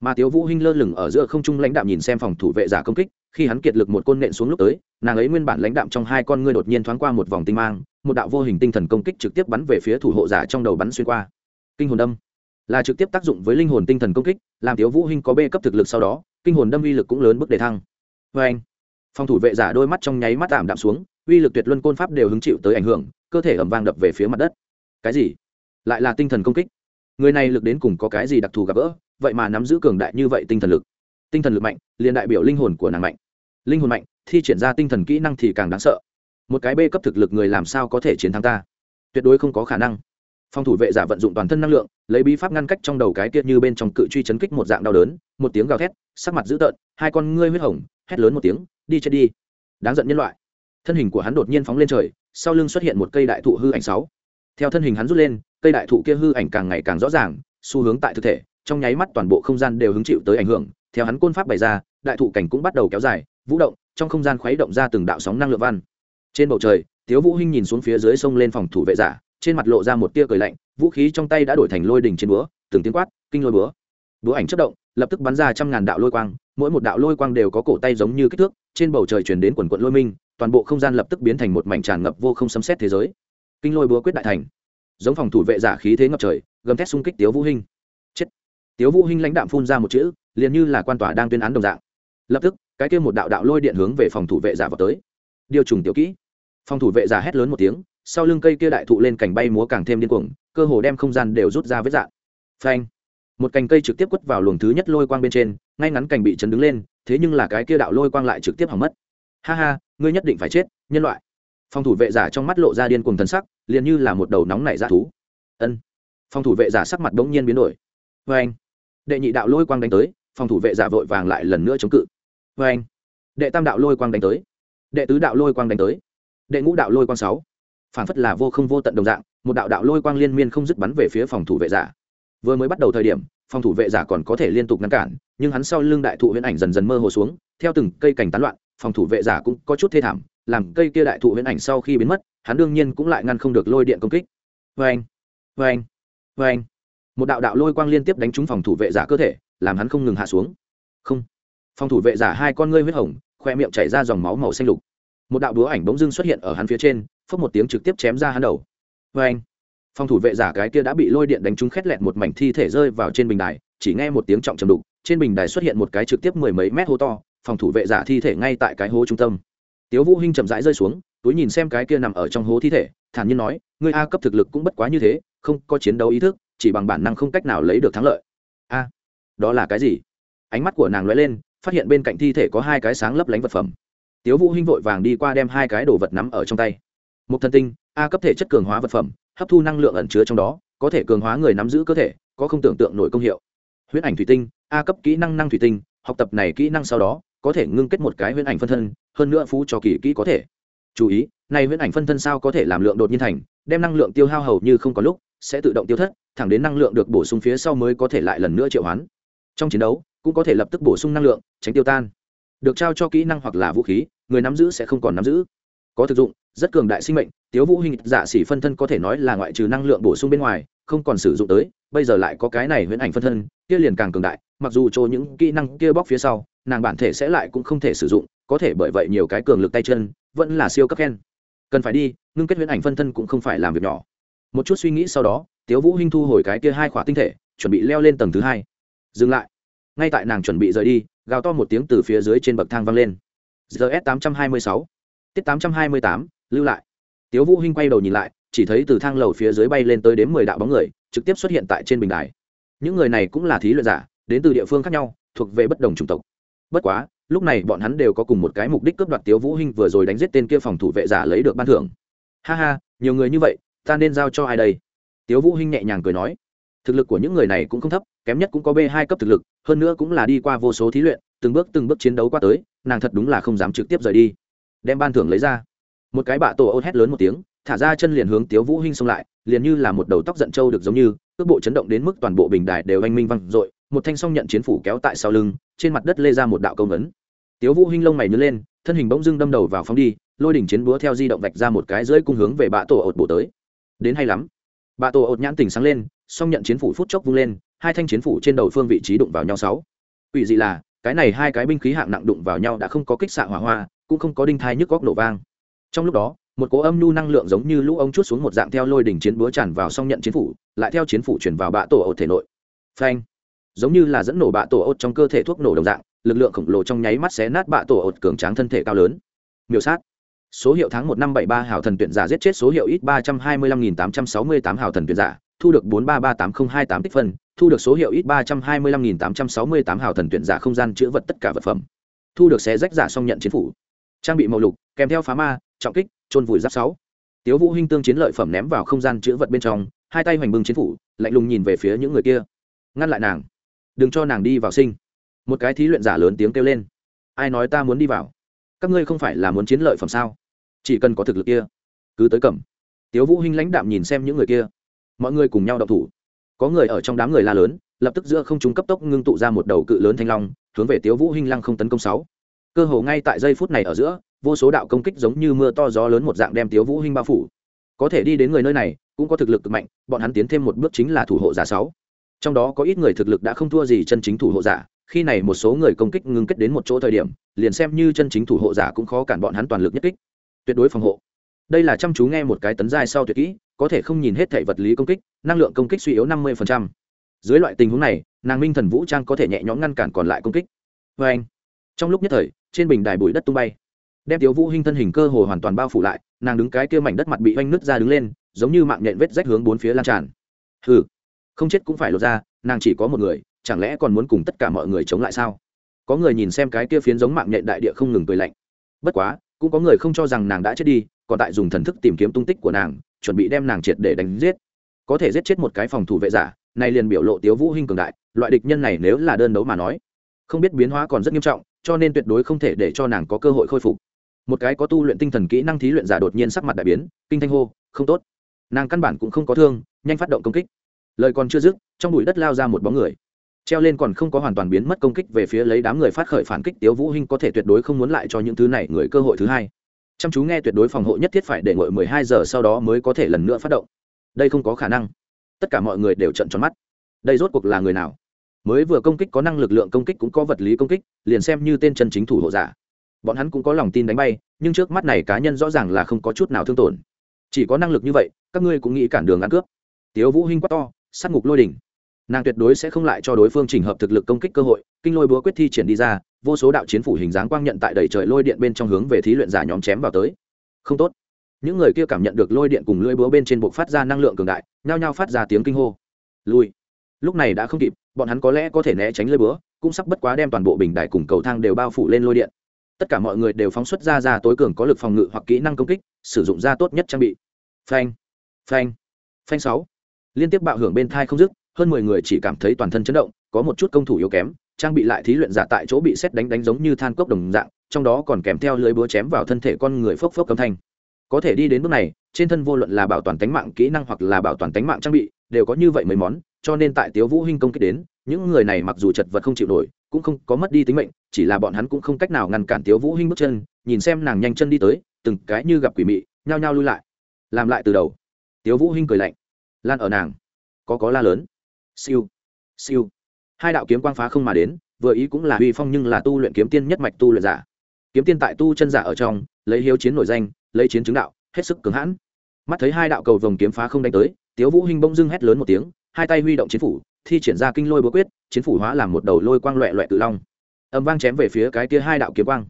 Speaker 1: Mà tiếu vũ hinh lơ lửng ở giữa không trung lãnh đạm nhìn xem phòng thủ vệ giả công kích, khi hắn kiệt lực một côn nện xuống lúc tới, nàng ấy nguyên bản lãnh đạm trong hai con ngươi đột nhiên thoáng qua một vòng tinh mang một đạo vô hình tinh thần công kích trực tiếp bắn về phía thủ hộ giả trong đầu bắn xuyên qua. Kinh hồn đâm là trực tiếp tác dụng với linh hồn tinh thần công kích, làm tiếu vũ hinh có b cấp thực lực sau đó, kinh hồn đâm uy lực cũng lớn bước đề thăng. Với anh, phòng thủ vệ giả đôi mắt trong nháy mắt tạm đạm xuống, uy lực tuyệt luân côn pháp đều hứng chịu tới ảnh hưởng, cơ thể ầm vang đập về phía mặt đất. Cái gì? Lại là tinh thần công kích. Người này lực đến cùng có cái gì đặc thù gặp gỡ, vậy mà nắm giữ cường đại như vậy tinh thần lực. Tinh thần lực mạnh, liền đại biểu linh hồn của nàng mạnh. Linh hồn mạnh, thi triển ra tinh thần kỹ năng thì càng đáng sợ một cái b cấp thực lực người làm sao có thể chiến thắng ta? Tuyệt đối không có khả năng. Phòng thủ vệ giả vận dụng toàn thân năng lượng, lấy bí pháp ngăn cách trong đầu cái kia như bên trong cự truy chấn kích một dạng đau đớn, một tiếng gào thét, sắc mặt dữ tợn, hai con ngươi huyết hồng, hét lớn một tiếng, đi chết đi. Đáng giận nhân loại. Thân hình của hắn đột nhiên phóng lên trời, sau lưng xuất hiện một cây đại thụ hư ảnh sáu. Theo thân hình hắn rút lên, cây đại thụ kia hư ảnh càng ngày càng rõ ràng, xu hướng tại thực thể, trong nháy mắt toàn bộ không gian đều hứng chịu tới ảnh hưởng, theo hắn côn pháp bày ra, đại thụ cảnh cũng bắt đầu kéo dài, vũ động, trong không gian khuấy động ra từng đạo sóng năng lượng văn trên bầu trời, tiếu vũ hinh nhìn xuống phía dưới sông lên phòng thủ vệ giả, trên mặt lộ ra một tia cười lạnh, vũ khí trong tay đã đổi thành lôi đỉnh trên búa, từng tiếng quát, kinh lôi búa. Búa ảnh chớp động, lập tức bắn ra trăm ngàn đạo lôi quang, mỗi một đạo lôi quang đều có cổ tay giống như kích thước, trên bầu trời truyền đến quần quận lôi minh, toàn bộ không gian lập tức biến thành một mảnh tràn ngập vô không sấm xét thế giới. Kinh lôi búa quyết đại thành. Giống phòng thủ vệ giả khí thế ngập trời, gầm thét xung kích tiếu vũ hinh. Chết. Tiếu vũ hinh lãnh đạm phun ra một chữ, liền như là quan tòa đang tuyên án đồng dạng. Lập tức, cái kia một đạo đạo lôi điện hướng về phòng thủ vệ giả vào tới. Điều trùng tiểu kỹ phòng thủ vệ giả hét lớn một tiếng, sau lưng cây kia đại thụ lên cành bay múa càng thêm điên cuồng, cơ hồ đem không gian đều rút ra vết dạng phanh! Một cành cây trực tiếp quất vào luồng thứ nhất lôi quang bên trên, ngay ngắn cành bị chấn đứng lên, thế nhưng là cái kia đạo lôi quang lại trực tiếp hỏng mất. Ha ha, ngươi nhất định phải chết, nhân loại! Phòng thủ vệ giả trong mắt lộ ra điên cuồng thần sắc, liền như là một đầu nóng nảy ra thú. Ân. Phòng thủ vệ giả sắc mặt bỗng nhiên biến đổi. Vê anh đệ nhị đạo lôi quang đánh tới phòng thủ vệ giả vội vàng lại lần nữa chống cự. Vê anh đệ tam đạo lôi quang đánh tới. Đệ tứ đạo lôi quang đánh tới đệ ngũ đạo lôi quang sáu. Phản phất là vô không vô tận đồng dạng, một đạo đạo lôi quang liên miên không dứt bắn về phía phòng thủ vệ giả. Vừa mới bắt đầu thời điểm, phòng thủ vệ giả còn có thể liên tục ngăn cản, nhưng hắn sau lưng đại thụ huyễn ảnh dần dần mơ hồ xuống, theo từng cây cành tán loạn, phòng thủ vệ giả cũng có chút thê thảm, làm cây kia đại thụ huyễn ảnh sau khi biến mất, hắn đương nhiên cũng lại ngăn không được lôi điện công kích. Vê anh vê anh vê anh một đạo đạo lôi quang liên tiếp đánh trúng phòng thủ vệ giả cơ thể, làm hắn không ngừng hạ xuống. Không. Phòng thủ vệ giả hai con ngươi huyết hồng, khoe miệng chảy ra dòng máu màu xanh lục một đạo búa ảnh bỗng dưng xuất hiện ở hắn phía trên, phốc một tiếng trực tiếp chém ra hắn đầu. Vê anh, phòng thủ vệ giả cái kia đã bị lôi điện đánh trúng khét lẹt một mảnh thi thể rơi vào trên bình đài, chỉ nghe một tiếng trọng trầm đục, trên bình đài xuất hiện một cái trực tiếp mười mấy mét hố to, phòng thủ vệ giả thi thể ngay tại cái hố trung tâm. Tiếu vũ hinh chậm rãi rơi xuống, túi nhìn xem cái kia nằm ở trong hố thi thể, thản nhiên nói, ngươi a cấp thực lực cũng bất quá như thế, không có chiến đấu ý thức, chỉ bằng bản năng không cách nào lấy được thắng lợi. A, đó là cái gì? Ánh mắt của nàng lóe lên, phát hiện bên cạnh thi thể có hai cái sáng lấp lánh vật phẩm tiếu vũ hinh vội vàng đi qua đem hai cái đồ vật nắm ở trong tay. Một thần tinh, a cấp thể chất cường hóa vật phẩm, hấp thu năng lượng ẩn chứa trong đó, có thể cường hóa người nắm giữ cơ thể, có không tưởng tượng nổi công hiệu. Huyễn ảnh thủy tinh, a cấp kỹ năng năng thủy tinh, học tập này kỹ năng sau đó, có thể ngưng kết một cái huyễn ảnh phân thân, hơn nữa phú cho kỳ kỹ có thể. Chú ý, này huyễn ảnh phân thân sao có thể làm lượng đột nhiên thành, đem năng lượng tiêu hao hầu như không có lúc, sẽ tự động tiêu thất, thẳng đến năng lượng được bổ sung phía sau mới có thể lại lần nữa triệu hoán. Trong chiến đấu, cũng có thể lập tức bổ sung năng lượng, tránh tiêu tan được trao cho kỹ năng hoặc là vũ khí, người nắm giữ sẽ không còn nắm giữ. Có thực dụng, rất cường đại sinh mệnh, tiếu vũ hình dạ xỉ phân thân có thể nói là ngoại trừ năng lượng bổ sung bên ngoài, không còn sử dụng tới, bây giờ lại có cái này huyễn ảnh phân thân, kia liền càng cường đại, mặc dù cho những kỹ năng kia bóc phía sau, nàng bản thể sẽ lại cũng không thể sử dụng, có thể bởi vậy nhiều cái cường lực tay chân, vẫn là siêu cấp khen. Cần phải đi, ngưng kết huyễn ảnh phân thân cũng không phải làm việc nhỏ. Một chút suy nghĩ sau đó, tiếu vũ hinh thu hồi cái kia hai khỏa tinh thể, chuẩn bị leo lên tầng thứ hai. Dừng lại ngay tại nàng chuẩn bị rời đi, gào to một tiếng từ phía dưới trên bậc thang vang lên. Gs tám trăm hai mươi sáu. Tiết tám trăm hai mươi tám, lưu lại. Tiếu vũ hinh quay đầu nhìn lại, chỉ thấy từ thang lầu phía dưới bay lên tới đến mười đạo bóng người, trực tiếp xuất hiện tại trên bình đài. Những người này cũng là thí luyện giả, đến từ địa phương khác nhau, thuộc về bất đồng chủng tộc. Bất quá, lúc này bọn hắn đều có cùng một cái mục đích cướp đoạt tiếu vũ hinh vừa rồi đánh giết tên kia phòng thủ vệ giả lấy được ban thưởng. Ha ha, nhiều người như vậy, ta nên giao cho ai đây? Tiếu vũ hinh nhẹ nhàng cười nói. Thực lực của những người này cũng không thấp kém nhất cũng có b hai cấp thực lực, hơn nữa cũng là đi qua vô số thí luyện, từng bước từng bước chiến đấu qua tới, nàng thật đúng là không dám trực tiếp rời đi. Đem ban thưởng lấy ra. Một cái bạ tổ ôn hét lớn một tiếng, thả ra chân liền hướng tiếu vũ hinh xông lại, liền như là một đầu tóc giận trâu được giống như, cước bộ chấn động đến mức toàn bộ bình đài đều anh minh văng dội, một thanh song nhận chiến phủ kéo tại sau lưng, trên mặt đất lê ra một đạo công ấn. Tiếu vũ hinh lông mày nhớ lên, thân hình bỗng dưng đâm đầu vào phóng đi, lôi đỉnh chiến búa theo di động vạch ra một cái dưới cung hướng về bạ tổ ột bộ tới. Đến hay lắm. Bạ tổ ột nhãn tình sáng lên, song nhận chiến phủ phút chốc vung lên hai thanh chiến phủ trên đầu phương vị trí đụng vào nhau sáu. Ủy dị là, cái này hai cái binh khí hạng nặng đụng vào nhau đã không có kích xạ hỏa hoa, cũng không có đinh thai nhức góc nổ vang. Trong lúc đó, một cỗ âm nhu năng lượng giống như lũ ống chút xuống một dạng theo lôi đỉnh chiến búa tràn vào song nhận chiến phủ, lại theo chiến phủ chuyển vào bạ tổ ột thể nội. Phanh! Giống như là dẫn nổ bạ tổ ột trong cơ thể thuốc nổ đồng dạng, lực lượng khổng lồ trong nháy mắt xé nát bạ tổ ột cường tráng thân thể cao lớn. Miêu sát. Số hiệu tháng một năm bảy ba hào thần tuyển giả giết chết số hiệu ít ba trăm hai mươi lăm nghìn tám trăm sáu mươi tám hào thần tuyển giả, thu được bốn ba ba tám không hai tám tích phân thu được số hiệu ít ba trăm hai mươi lăm nghìn tám trăm sáu mươi tám hào thần tuyển giả không gian chữ vật tất cả vật phẩm. Thu được xé rách giả song nhận chiến phủ. Trang bị màu lục, kèm theo phá ma, trọng kích trôn vùi giáp sáu. Tiếu vũ hinh tương chiến lợi phẩm ném vào không gian chữ vật bên trong, hai tay hoành bưng chiến phủ, lạnh lùng nhìn về phía những người kia. Ngăn lại nàng. Đừng cho nàng đi vào sinh. Một cái thí luyện giả lớn tiếng kêu lên. Ai nói ta muốn đi vào? Các ngươi không phải là muốn chiến lợi phẩm sao? Chỉ cần có thực lực kia, cứ tới cầm. Tiếu vũ hinh lãnh đạm nhìn xem những người kia. Mọi người cùng nhau đậu thủ có người ở trong đám người la lớn, lập tức giữa không trung cấp tốc ngưng tụ ra một đầu cự lớn thanh long, hướng về tiếu vũ hinh lăng không tấn công sáu. Cơ hồ ngay tại giây phút này ở giữa, vô số đạo công kích giống như mưa to gió lớn một dạng đem tiếu vũ hinh bao phủ. Có thể đi đến người nơi này, cũng có thực lực cực mạnh, bọn hắn tiến thêm một bước chính là thủ hộ giả sáu. Trong đó có ít người thực lực đã không thua gì chân chính thủ hộ giả, khi này một số người công kích ngưng kết đến một chỗ thời điểm, liền xem như chân chính thủ hộ giả cũng khó cản bọn hắn toàn lực nhất kích. Tuyệt đối phòng hộ. Đây là chăm chú nghe một cái tấn giai sau tuyệt kỹ có thể không nhìn hết thể vật lý công kích, năng lượng công kích suy yếu năm mươi dưới loại tình huống này, nàng minh thần vũ trang có thể nhẹ nhõm ngăn cản còn lại công kích. Vê anh, trong lúc nhất thời, trên bình đài bụi đất tung bay. Đem tiếu vũ hinh thân hình cơ hồ hoàn toàn bao phủ lại, nàng đứng cái kia mảnh đất mặt bị oanh nứt ra đứng lên, giống như mạng nhện vết rách hướng bốn phía lan tràn. Hừ, không chết cũng phải lột ra, nàng chỉ có một người, chẳng lẽ còn muốn cùng tất cả mọi người chống lại sao? Có người nhìn xem cái kia phiến giống mạng nhện đại địa không ngừng cười lạnh. Bất quá, cũng có người không cho rằng nàng đã chết đi, còn tại dùng thần thức tìm kiếm tung tích của nàng chuẩn bị đem nàng triệt để đánh giết. Có thể giết chết một cái phòng thủ vệ giả, này liền biểu lộ tiếu vũ hinh cường đại, loại địch nhân này nếu là đơn đấu mà nói, không biết biến hóa còn rất nghiêm trọng, cho nên tuyệt đối không thể để cho nàng có cơ hội khôi phục. Một cái có tu luyện tinh thần kỹ năng thí luyện giả đột nhiên sắc mặt đại biến, kinh thanh hô, không tốt. Nàng căn bản cũng không có thương, nhanh phát động công kích. Lời còn chưa dứt, trong bụi đất lao ra một bóng người. Treo lên còn không có hoàn toàn biến mất công kích về phía lấy đám người phát khởi phản kích tiếu vũ hinh có thể tuyệt đối không muốn lại cho những thứ này người cơ hội thứ hai chăm chú nghe tuyệt đối phòng hộ nhất thiết phải để ngồi 12 giờ sau đó mới có thể lần nữa phát động. Đây không có khả năng. Tất cả mọi người đều trợn tròn mắt. Đây rốt cuộc là người nào? Mới vừa công kích có năng lực lượng công kích cũng có vật lý công kích, liền xem như tên chân chính thủ hộ giả. Bọn hắn cũng có lòng tin đánh bay, nhưng trước mắt này cá nhân rõ ràng là không có chút nào thương tổn. Chỉ có năng lực như vậy, các ngươi cũng nghĩ cản đường ăn cướp. Tiếu vũ hinh quát to, sát ngục lôi đỉnh nàng tuyệt đối sẽ không lại cho đối phương trình hợp thực lực công kích cơ hội, kinh lôi búa quyết thi triển đi ra, vô số đạo chiến phủ hình dáng quang nhận tại đầy trời lôi điện bên trong hướng về thí luyện giả nhóm chém vào tới. Không tốt. Những người kia cảm nhận được lôi điện cùng lưỡi búa bên trên bộ phát ra năng lượng cường đại, nhao nhao phát ra tiếng kinh hô. Lui lúc này đã không kịp, bọn hắn có lẽ có thể né tránh lưỡi búa, cũng sắp bất quá đem toàn bộ bình đài cùng cầu thang đều bao phủ lên lôi điện. Tất cả mọi người đều phóng xuất ra ra tối cường có lực phòng ngự hoặc kỹ năng công kích, sử dụng ra tốt nhất trang bị. Phanh. Phanh. Phanh sáu. Liên tiếp bạo hưởng bên thai không dứt hơn mười người chỉ cảm thấy toàn thân chấn động, có một chút công thủ yếu kém, trang bị lại thí luyện giả tại chỗ bị xét đánh đánh giống như than cốc đồng dạng, trong đó còn kèm theo lưới búa chém vào thân thể con người phốc phốc cấm thanh. Có thể đi đến bước này, trên thân vô luận là bảo toàn tính mạng kỹ năng hoặc là bảo toàn tính mạng trang bị, đều có như vậy mấy món, cho nên tại tiếu vũ hinh công kích đến, những người này mặc dù chật vật không chịu nổi, cũng không có mất đi tính mệnh, chỉ là bọn hắn cũng không cách nào ngăn cản tiếu vũ hinh bước chân, nhìn xem nàng nhanh chân đi tới, từng cái như gặp quỷ mị, nhao nhao lui lại. Làm lại từ đầu. Tiếu vũ hinh cười lạnh. Lan ở nàng. Có có la lớn siêu. Siêu. Hai đạo kiếm quang phá không mà đến, vừa ý cũng là uy phong nhưng là tu luyện kiếm tiên nhất mạch tu luyện giả. Kiếm tiên tại tu chân giả ở trong, lấy hiếu chiến nổi danh, lấy chiến chứng đạo, hết sức cứng hãn. Mắt thấy hai đạo cầu vồng kiếm phá không đánh tới, tiếu vũ hinh bỗng dưng hét lớn một tiếng, hai tay huy động chiến phủ, thi triển ra kinh lôi búa quyết, chiến phủ hóa làm một đầu lôi quang loẹt loẹt tự long. Âm vang chém về phía cái kia hai đạo kiếm quang.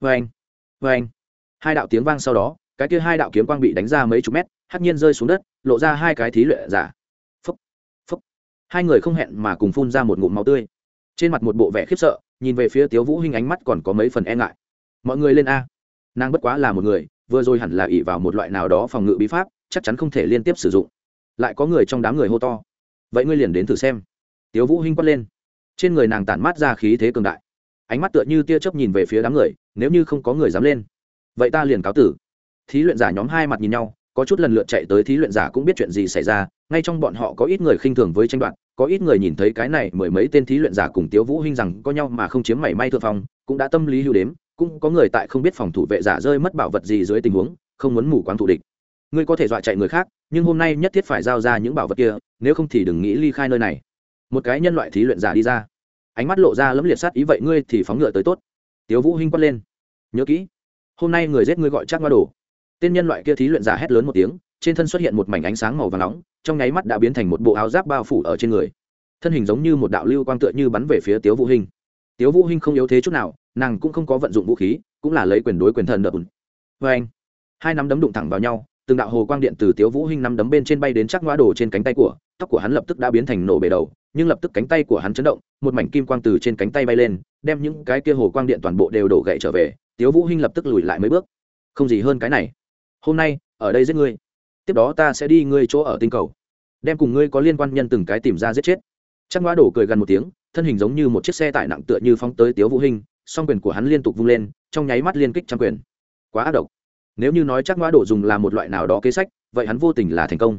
Speaker 1: Vang vang hai đạo tiếng vang sau đó, cái kia hai đạo kiếm quang bị đánh ra mấy chục mét, hắc nhiên rơi xuống đất, lộ ra hai cái thí luyện giả hai người không hẹn mà cùng phun ra một ngụm máu tươi. Trên mặt một bộ vẻ khiếp sợ, nhìn về phía tiếu vũ hinh ánh mắt còn có mấy phần e ngại. Mọi người lên a. Nàng bất quá là một người, vừa rồi hẳn là ỷ vào một loại nào đó phòng ngự bí pháp, chắc chắn không thể liên tiếp sử dụng. Lại có người trong đám người hô to. Vậy ngươi liền đến thử xem. Tiếu vũ hinh quát lên. Trên người nàng tản mát ra khí thế cường đại. Ánh mắt tựa như tia chớp nhìn về phía đám người, nếu như không có người dám lên, vậy ta liền cáo tử. Thí luyện giả nhóm hai mặt nhìn nhau, có chút lần lượt chạy tới thí luyện giả cũng biết chuyện gì xảy ra, ngay trong bọn họ có ít người khinh thường với tranh đoạt có ít người nhìn thấy cái này mười mấy tên thí luyện giả cùng tiếu vũ hinh rằng có nhau mà không chiếm mảy may thượng phong, cũng đã tâm lý hưu đếm, cũng có người tại không biết phòng thủ vệ giả rơi mất bảo vật gì dưới tình huống, không muốn mù quáng thủ địch. Ngươi có thể dọa chạy người khác, nhưng hôm nay nhất thiết phải giao ra những bảo vật kia, nếu không thì đừng nghĩ ly khai nơi này. Một cái nhân loại thí luyện giả đi ra. Ánh mắt lộ ra lấm liệt sát ý, vậy ngươi thì phóng ngựa tới tốt. Tiếu vũ hinh quát lên. Nhớ kỹ, hôm nay người giết ngươi gọi chắc ngoa đồ. Tên nhân loại kia thí luyện giả hét lớn một tiếng trên thân xuất hiện một mảnh ánh sáng màu vàng nóng, trong nháy mắt đã biến thành một bộ áo giáp bao phủ ở trên người. Thân hình giống như một đạo lưu quang tựa như bắn về phía tiếu vũ hinh. Tiếu vũ hinh không yếu thế chút nào, nàng cũng không có vận dụng vũ khí, cũng là lấy quyền đối quyền thần đợt vê vâng anh. Hai nắm đấm đụng thẳng vào nhau, từng đạo hồ quang điện từ tiếu vũ hinh nắm đấm bên trên bay đến chắc ngoa đồ trên cánh tay của, tóc của hắn lập tức đã biến thành nổ bể đầu, nhưng lập tức cánh tay của hắn chấn động, một mảnh kim quang từ trên cánh tay bay lên, đem những cái kia hồ quang điện toàn bộ đều đổ gậy trở về, tiếu vũ hinh lập tức lùi lại mấy bước. Không gì hơn cái này. Hôm nay, ở đây giết ngươi tiếp đó ta sẽ đi ngươi chỗ ở tinh cầu, đem cùng ngươi có liên quan nhân từng cái tìm ra giết chết. Chắc ngoa đổ cười gần một tiếng, thân hình giống như một chiếc xe tải nặng tựa như phóng tới tiếu vũ hình song quyền của hắn liên tục vung lên, trong nháy mắt liên kích trăm quyền. Quá ác độc. Nếu như nói chắc ngoa đổ dùng là một loại nào đó kế sách, vậy hắn vô tình là thành công.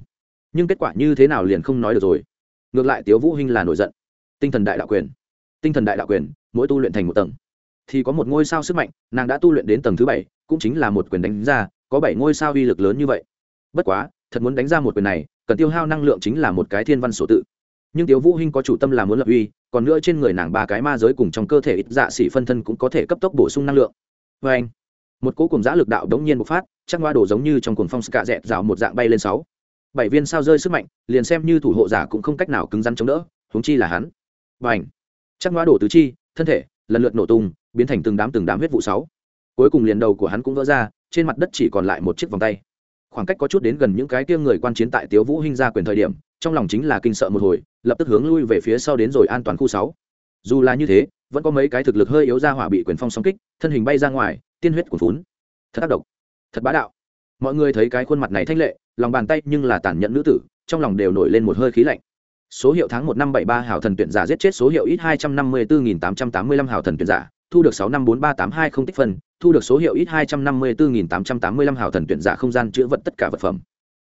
Speaker 1: Nhưng kết quả như thế nào liền không nói được rồi. Ngược lại tiếu vũ hình là nổi giận. Tinh thần đại đạo quyền. Tinh thần đại đạo quyền, mỗi tu luyện thành một tầng. Thì có một ngôi sao sức mạnh, nàng đã tu luyện đến tầng thứ bảy, cũng chính là một quyền đánh ra, có bảy ngôi sao uy lực lớn như vậy bất quá, thật muốn đánh ra một quyền này, cần tiêu hao năng lượng chính là một cái thiên văn sổ tự. Nhưng tiếu vũ hinh có chủ tâm là muốn lập uy, còn nữa trên người nàng ba cái ma giới cùng trong cơ thể ít dạ xỉ phân thân cũng có thể cấp tốc bổ sung năng lượng. Với anh, một cỗ cùng giã lực đạo đống nhiên bộc phát, chắc hoa đổ giống như trong cuồng phong cạ dẹt rào một dạng bay lên sáu. Bảy viên sao rơi sức mạnh, liền xem như thủ hộ giả cũng không cách nào cứng rắn chống đỡ, huống chi là hắn. Và ảnh chắc hoa đổ tứ chi, thân thể, lần lượt nổ tung, biến thành từng đám từng đám huyết vụ sáu. Cuối cùng liền đầu của hắn cũng vỡ ra, trên mặt đất chỉ còn lại một chiếc vòng tay khoảng cách có chút đến gần những cái kia người quan chiến tại tiếu vũ hinh ra quyền thời điểm, trong lòng chính là kinh sợ một hồi, lập tức hướng lui về phía sau đến rồi an toàn khu sáu. Dù là như thế, vẫn có mấy cái thực lực hơi yếu ra hỏa bị quyền phong sóng kích, thân hình bay ra ngoài, tiên huyết cuồn phún thật tác động thật bá đạo. Mọi người thấy cái khuôn mặt này thanh lệ, lòng bàn tay nhưng là tàn nhẫn nữ tử, trong lòng đều nổi lên một hơi khí lạnh. Số hiệu tháng một năm bảy ba hảo thần tuyển giả giết chết số hiệu ít hai trăm năm mươi bốn nghìn tám trăm tám mươi lăm hảo thần tuyển giả, thu được sáu năm bốn ba tám hai không tích phân thu được số hiệu ít hai trăm năm mươi bốn nghìn tám trăm tám mươi lăm hào thần tuyển giả không gian chữa vật tất cả vật phẩm.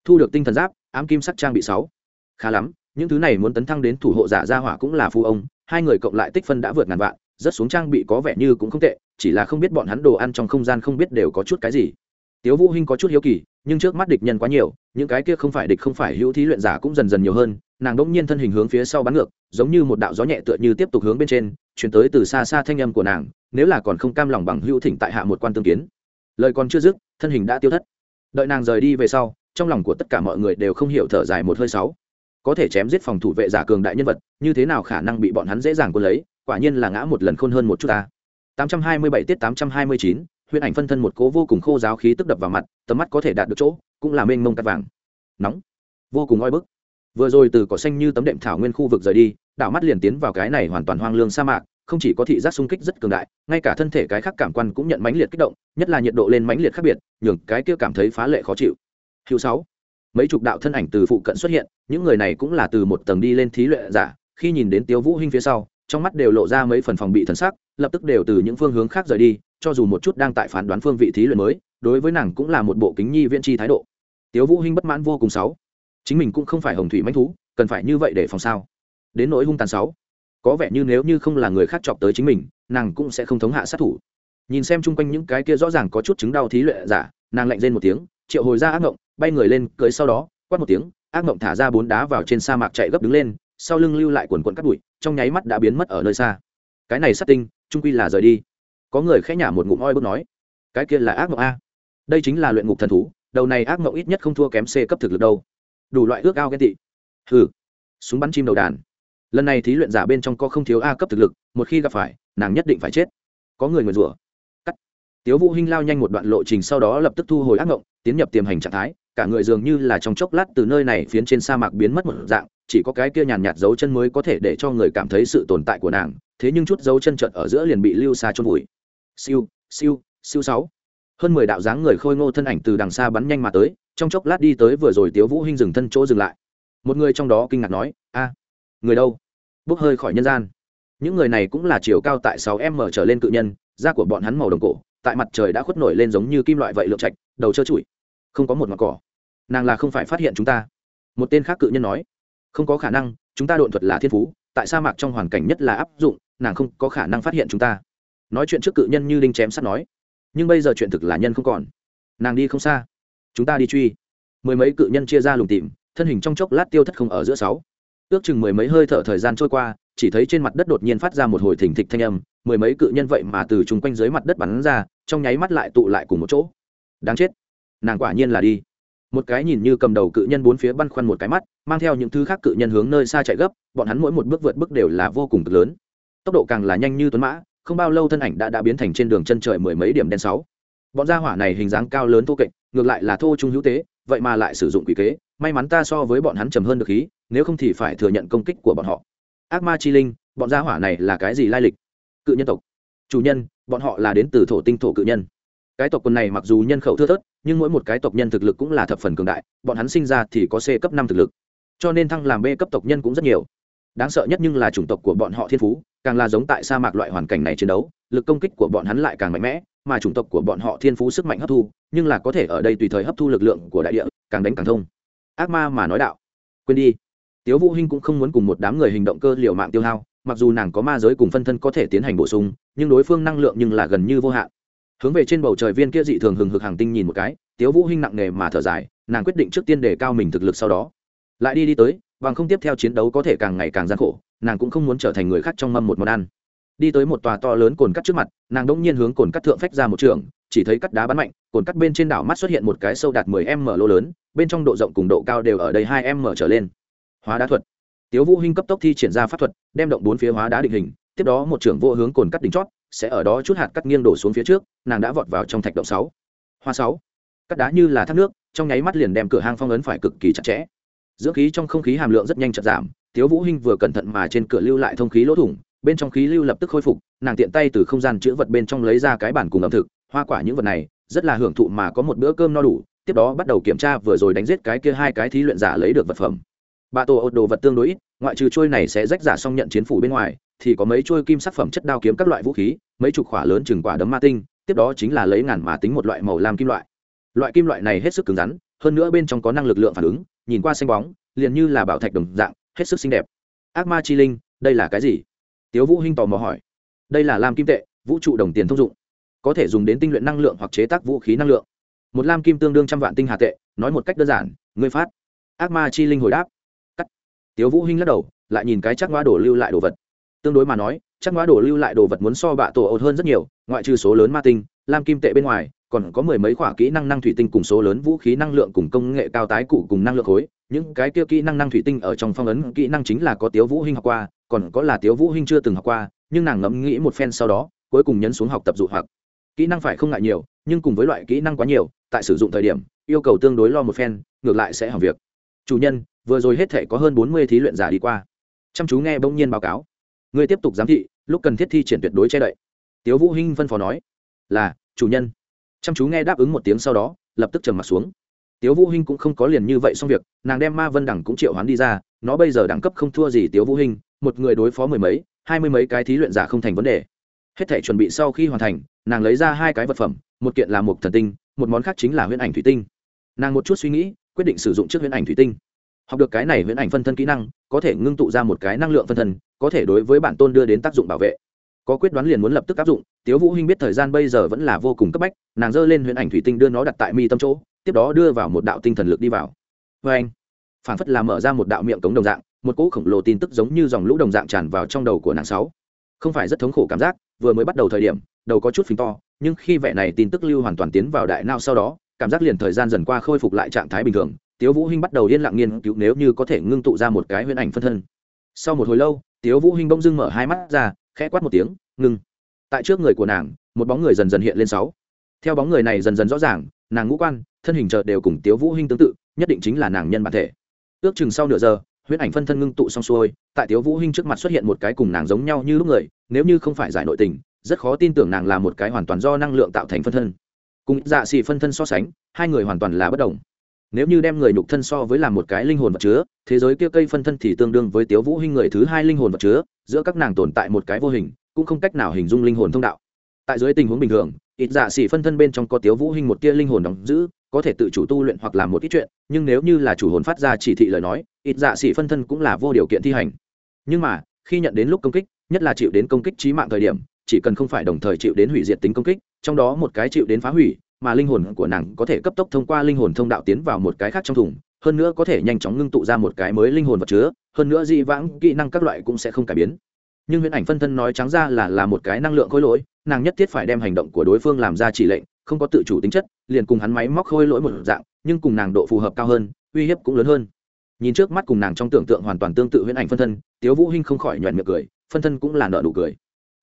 Speaker 1: Thu được tinh thần giáp, ám kim sắc trang bị sáu. Khá lắm, những thứ này muốn tấn thăng đến thủ hộ giả gia hỏa cũng là phu ông, hai người cộng lại tích phân đã vượt ngàn vạn rất xuống trang bị có vẻ như cũng không tệ, chỉ là không biết bọn hắn đồ ăn trong không gian không biết đều có chút cái gì. Tiếu vũ hinh có chút hiếu kỳ, nhưng trước mắt địch nhân quá nhiều, những cái kia không phải địch không phải hữu thí luyện giả cũng dần dần nhiều hơn, nàng đỗng nhiên thân hình hướng phía sau bắn ngược, giống như một đạo gió nhẹ tựa như tiếp tục hướng bên trên, chuyển tới từ xa xa thanh âm của nàng nếu là còn không cam lòng bằng hữu thỉnh tại hạ một quan tương kiến. Lời còn chưa dứt thân hình đã tiêu thất. Đợi nàng rời đi về sau trong lòng của tất cả mọi người đều không hiểu thở dài một hơi sáu. Có thể chém giết phòng thủ vệ giả cường đại nhân vật như thế nào khả năng bị bọn hắn dễ dàng quân lấy quả nhiên là ngã một lần khôn hơn một chút ta. 827 tiết 829, huyền ảnh phân thân một cố vô cùng khô giáo khí tức đập vào mặt tầm mắt có thể đạt được chỗ cũng là mênh mông cắt vàng. Nóng. Vô cùng oi bức. Vừa rồi từ cỏ xanh như tấm đệm thảo nguyên khu vực rời đi đảo mắt liền tiến vào cái này hoàn toàn hoang lương sa mạc không chỉ có thị giác sung kích rất cường đại, ngay cả thân thể cái khác cảm quan cũng nhận mãnh liệt kích động, nhất là nhiệt độ lên mãnh liệt khác biệt, nhường cái kia cảm thấy phá lệ khó chịu. Hữu sáu, mấy chục đạo thân ảnh từ phụ cận xuất hiện, những người này cũng là từ một tầng đi lên thí luyện giả, khi nhìn đến tiêu vũ hinh phía sau, trong mắt đều lộ ra mấy phần phòng bị thần sắc, lập tức đều từ những phương hướng khác rời đi, cho dù một chút đang tại phán đoán phương vị thí luyện mới, đối với nàng cũng là một bộ kính nhi viễn chi thái độ. Tiêu vũ hinh bất mãn vô cùng sáu. Chính mình cũng không phải hồng thủy mãnh thú, cần phải như vậy để phòng sao? Đến nỗi hung tàn sáu có vẻ như nếu như không là người khác chọc tới chính mình, nàng cũng sẽ không thống hạ sát thủ. Nhìn xem chung quanh những cái kia rõ ràng có chút chứng đau thí luyện giả, nàng lạnh rên một tiếng, triệu hồi ra ác ngộng, bay người lên, cưới sau đó, quát một tiếng, ác ngộng thả ra bốn đá vào trên sa mạc chạy gấp đứng lên, sau lưng lưu lại quần quần cắt bụi, trong nháy mắt đã biến mất ở nơi xa. Cái này sát tinh trung quy là rời đi. Có người khẽ nhả một ngụm oi bước nói, cái kia là ác ngộng a. Đây chính là luyện ngục thần thú, đầu này ác ngộng ít nhất không thua kém c cấp thực lực đâu. Đủ loại ước ao ghen tị. Hừ. Súng bắn chim đầu đàn lần này thí luyện giả bên trong có không thiếu a cấp thực lực, một khi gặp phải, nàng nhất định phải chết. Có người nguyền rủa. Cắt. Tiếu vũ hinh lao nhanh một đoạn lộ trình sau đó lập tức thu hồi ác ngộng, tiến nhập tiềm hành trạng thái, cả người dường như là trong chốc lát từ nơi này phiến trên sa mạc biến mất một dạng, chỉ có cái kia nhàn nhạt dấu chân mới có thể để cho người cảm thấy sự tồn tại của nàng, thế nhưng chút dấu chân chợt ở giữa liền bị lưu xa trôn vùi. Siêu siêu siêu sáu. Hơn mười đạo dáng người khôi ngô thân ảnh từ đằng xa bắn nhanh mà tới, trong chốc lát đi tới vừa rồi tiếu vũ hinh dừng thân chỗ dừng lại. Một người trong đó kinh ngạc nói, a người đâu? Bốc hơi khỏi nhân gian. Những người này cũng là chiều cao tại sáu m trở lên cự nhân, da của bọn hắn màu đồng cổ, tại mặt trời đã khuất nổi lên giống như kim loại vậy lượng trạch, đầu trơ trụi. Không có một mặt cỏ. Nàng là không phải phát hiện chúng ta. Một tên khác cự nhân nói, không có khả năng, chúng ta độn thuật là thiên phú, tại sa mạc trong hoàn cảnh nhất là áp dụng, nàng không có khả năng phát hiện chúng ta. Nói chuyện trước cự nhân như đinh chém sắt nói, nhưng bây giờ chuyện thực là nhân không còn. Nàng đi không xa. Chúng ta đi truy. Mười mấy cự nhân chia ra lùng tìm, thân hình trong chốc lát tiêu thất không ở giữa sáu ước chừng mười mấy hơi thở thời gian trôi qua, chỉ thấy trên mặt đất đột nhiên phát ra một hồi thình thịch thanh âm, mười mấy cự nhân vậy mà từ chung quanh dưới mặt đất bắn ra, trong nháy mắt lại tụ lại cùng một chỗ. Đáng chết. Nàng quả nhiên là đi. Một cái nhìn như cầm đầu cự nhân bốn phía băn khoăn một cái mắt, mang theo những thứ khác cự nhân hướng nơi xa chạy gấp, bọn hắn mỗi một bước vượt bước đều là vô cùng cực lớn. Tốc độ càng là nhanh như tuấn mã, không bao lâu thân ảnh đã đã biến thành trên đường chân trời mười mấy điểm đen sáu. Bọn gia hỏa này hình dáng cao lớn thô kệch, ngược lại là thô trung hữu tế vậy mà lại sử dụng quỷ kế, may mắn ta so với bọn hắn trầm hơn được khí, nếu không thì phải thừa nhận công kích của bọn họ. Ác ma chi linh, bọn gia hỏa này là cái gì lai lịch? Cự nhân tộc. Chủ nhân, bọn họ là đến từ thổ tinh thổ cự nhân. Cái tộc quân này mặc dù nhân khẩu thưa thớt, nhưng mỗi một cái tộc nhân thực lực cũng là thập phần cường đại, bọn hắn sinh ra thì có c cấp năm thực lực. Cho nên thăng làm b cấp tộc nhân cũng rất nhiều. Đáng sợ nhất nhưng là chủng tộc của bọn họ thiên phú, càng là giống tại sa mạc loại hoàn cảnh này chiến đấu lực công kích của bọn hắn lại càng mạnh mẽ, mà chủng tộc của bọn họ thiên phú sức mạnh hấp thu, nhưng là có thể ở đây tùy thời hấp thu lực lượng của đại địa, càng đánh càng thông. Ác ma mà nói đạo. Quên đi. Tiếu vũ hinh cũng không muốn cùng một đám người hình động cơ liều mạng tiêu hao, mặc dù nàng có ma giới cùng phân thân có thể tiến hành bổ sung, nhưng đối phương năng lượng nhưng là gần như vô hạn. Hướng về trên bầu trời viên kia dị thường hừng hực hàng tinh nhìn một cái, tiếu vũ hinh nặng nề mà thở dài, nàng quyết định trước tiên đề cao mình thực lực sau đó. Lại đi đi tới, bằng không tiếp theo chiến đấu có thể càng ngày càng gian khổ, nàng cũng không muốn trở thành người khác trong mâm một món ăn đi tới một tòa to lớn cồn cắt trước mặt, nàng đông nhiên hướng cồn cắt thượng phách ra một trường, chỉ thấy cắt đá bắn mạnh, cồn cắt bên trên đảo mắt xuất hiện một cái sâu đạt 10 m lô lớn, bên trong độ rộng cùng độ cao đều ở đây hai m trở lên. Hóa đá thuật. Tiếu vũ hinh cấp tốc thi triển ra pháp thuật, đem động bốn phía hóa đá định hình, tiếp đó một trưởng vô hướng cồn cắt đỉnh chót, sẽ ở đó chút hạt cắt nghiêng đổ xuống phía trước, nàng đã vọt vào trong thạch động sáu. Hoa sáu. Cắt đá như là thác nước, trong nháy mắt liền đem cửa hang phong ấn phải cực kỳ chặt chẽ. Dưỡng khí trong không khí hàm lượng rất nhanh chậm giảm, tiếu vũ hinh vừa cẩn thận mà trên cửa lưu lại thông khí lỗ thủng bên trong khí lưu lập tức khôi phục, nàng tiện tay từ không gian chữ vật bên trong lấy ra cái bản cùng ẩm thực, hoa quả những vật này, rất là hưởng thụ mà có một bữa cơm no đủ, tiếp đó bắt đầu kiểm tra vừa rồi đánh giết cái kia hai cái thí luyện giả lấy được vật phẩm. Bà tổ ột đồ vật tương đối ít, ngoại trừ trôi này sẽ rách giả xong nhận chiến phủ bên ngoài, thì có mấy trôi kim sắc phẩm chất đao kiếm các loại vũ khí, mấy chục khỏa lớn chừng quả đấm ma tinh, tiếp đó chính là lấy ngàn mà tính một loại màu lam kim loại. Loại kim loại này hết sức cứng rắn, hơn nữa bên trong có năng lực lượng phản ứng, nhìn qua xanh bóng, liền như là bảo thạch đồng dạng, hết sức xinh đẹp. Ác ma chi linh, đây là cái gì? Tiếu vũ hinh tò mò hỏi, đây là lam kim tệ, vũ trụ đồng tiền thông dụng, có thể dùng đến tinh luyện năng lượng hoặc chế tác vũ khí năng lượng. Một lam kim tương đương trăm vạn tinh hà tệ, nói một cách đơn giản, ngươi phát. Ác ma chi linh hồi đáp, cắt. Tiếu vũ hinh lắc đầu, lại nhìn cái chắc ngoa đổ lưu lại đồ vật. Tương đối mà nói, chắc ngoa đổ lưu lại đồ vật muốn so bạ tổ ột hơn rất nhiều, ngoại trừ số lớn ma tinh, lam kim tệ bên ngoài, còn có mười mấy khoả kỹ năng năng thủy tinh cùng số lớn vũ khí năng lượng cùng công nghệ cao tái cụ cùng năng lượng khối. Những cái kia kỹ năng năng thủy tinh ở trong phong ấn kỹ năng chính là có tiếu vũ hinh học qua còn có là tiếu vũ hinh chưa từng học qua, nhưng nàng ngẫm nghĩ một phen sau đó, cuối cùng nhấn xuống học tập dụ hoặc. Kỹ năng phải không ngại nhiều, nhưng cùng với loại kỹ năng quá nhiều, tại sử dụng thời điểm, yêu cầu tương đối lo một phen, ngược lại sẽ hỏng việc. Chủ nhân, vừa rồi hết thể có hơn bốn mươi thí luyện giả đi qua. Chăm chú nghe bỗng nhiên báo cáo. Người tiếp tục giám thị, lúc cần thiết thi triển tuyệt đối che đậy. Tiếu vũ hinh phân phó nói. Là, chủ nhân. Chăm chú nghe đáp ứng một tiếng sau đó, lập tức trầm mặt xuống. Tiếu vũ hinh cũng không có liền như vậy xong việc, nàng đem ma vân đẳng cũng triệu hoán đi ra, nó bây giờ đẳng cấp không thua gì tiếu vũ hinh một người đối phó mười mấy, hai mươi mấy cái thí luyện giả không thành vấn đề. Hết thể chuẩn bị sau khi hoàn thành, nàng lấy ra hai cái vật phẩm, một kiện là một thần tinh, một món khác chính là huyễn ảnh thủy tinh. Nàng một chút suy nghĩ, quyết định sử dụng trước huyễn ảnh thủy tinh. Học được cái này huyễn ảnh phân thân kỹ năng, có thể ngưng tụ ra một cái năng lượng phân thân, có thể đối với bản tôn đưa đến tác dụng bảo vệ. Có quyết đoán liền muốn lập tức áp dụng, tiếu vũ hinh biết thời gian bây giờ vẫn là vô cùng cấp bách, nàng giơ lên huyễn ảnh thủy tinh đưa nó đặt tại mi tâm chỗ, tiếp đó đưa vào một đạo tinh thần lực đi vào. Với anh phản phất là mở ra một đạo miệng cống đồng dạng một cỗ khổng lồ tin tức giống như dòng lũ đồng dạng tràn vào trong đầu của nàng sáu. Không phải rất thống khổ cảm giác, vừa mới bắt đầu thời điểm, đầu có chút phình to, nhưng khi vẻ này tin tức lưu hoàn toàn tiến vào đại não sau đó, cảm giác liền thời gian dần qua khôi phục lại trạng thái bình thường, tiếu vũ hinh bắt đầu yên lặng nghiên cứu nếu như có thể ngưng tụ ra một cái huyễn ảnh phân thân. Sau một hồi lâu, tiếu vũ hinh bỗng dưng mở hai mắt ra, khẽ quát một tiếng ngưng tại trước người của nàng, một bóng người dần dần hiện lên sáu. Theo bóng người này dần dần rõ ràng, nàng ngũ quan, thân hình chợt đều cùng tiếu vũ hinh tương tự, nhất định chính là nàng nhân bản thể. Ước chừng sau nửa giờ huyễn ảnh phân thân ngưng tụ xong xuôi, tại tiếu vũ hinh trước mặt xuất hiện một cái cùng nàng giống nhau như lúc người, nếu như không phải giải nội tình, rất khó tin tưởng nàng là một cái hoàn toàn do năng lượng tạo thành phân thân. Cùng dạ xì phân thân so sánh, hai người hoàn toàn là bất đồng. Nếu như đem người nhục thân so với làm một cái linh hồn vật chứa, thế giới kia cây phân thân thì tương đương với tiếu vũ hinh người thứ hai linh hồn vật chứa, giữa các nàng tồn tại một cái vô hình, cũng không cách nào hình dung linh hồn thông đạo. Tại dưới tình huống bình thường, ít dạ xỉ phân thân bên trong có tiếu vũ hinh một tia linh hồn đóng giữ có thể tự chủ tu luyện hoặc làm một ít chuyện, nhưng nếu như là chủ hồn phát ra chỉ thị lời nói, ít dạ xỉ phân thân cũng là vô điều kiện thi hành. Nhưng mà, khi nhận đến lúc công kích, nhất là chịu đến công kích chí mạng thời điểm, chỉ cần không phải đồng thời chịu đến hủy diệt tính công kích, trong đó một cái chịu đến phá hủy, mà linh hồn của nàng có thể cấp tốc thông qua linh hồn thông đạo tiến vào một cái khác trong thùng, hơn nữa có thể nhanh chóng ngưng tụ ra một cái mới linh hồn vật chứa, hơn nữa dị vãng, kỹ năng các loại cũng sẽ không cải biến. Nhưng huyễn ảnh phân thân nói trắng ra là là một cái năng lượng khối lỗi, nàng nhất thiết phải đem hành động của đối phương làm ra chỉ lệnh không có tự chủ tính chất, liền cùng hắn máy móc khôi lỗi một dạng, nhưng cùng nàng độ phù hợp cao hơn, uy hiếp cũng lớn hơn. Nhìn trước mắt cùng nàng trong tưởng tượng hoàn toàn tương tự huyễn ảnh phân thân, tiếu vũ hinh không khỏi nhoẻn miệng cười, phân thân cũng là nợ nụ cười.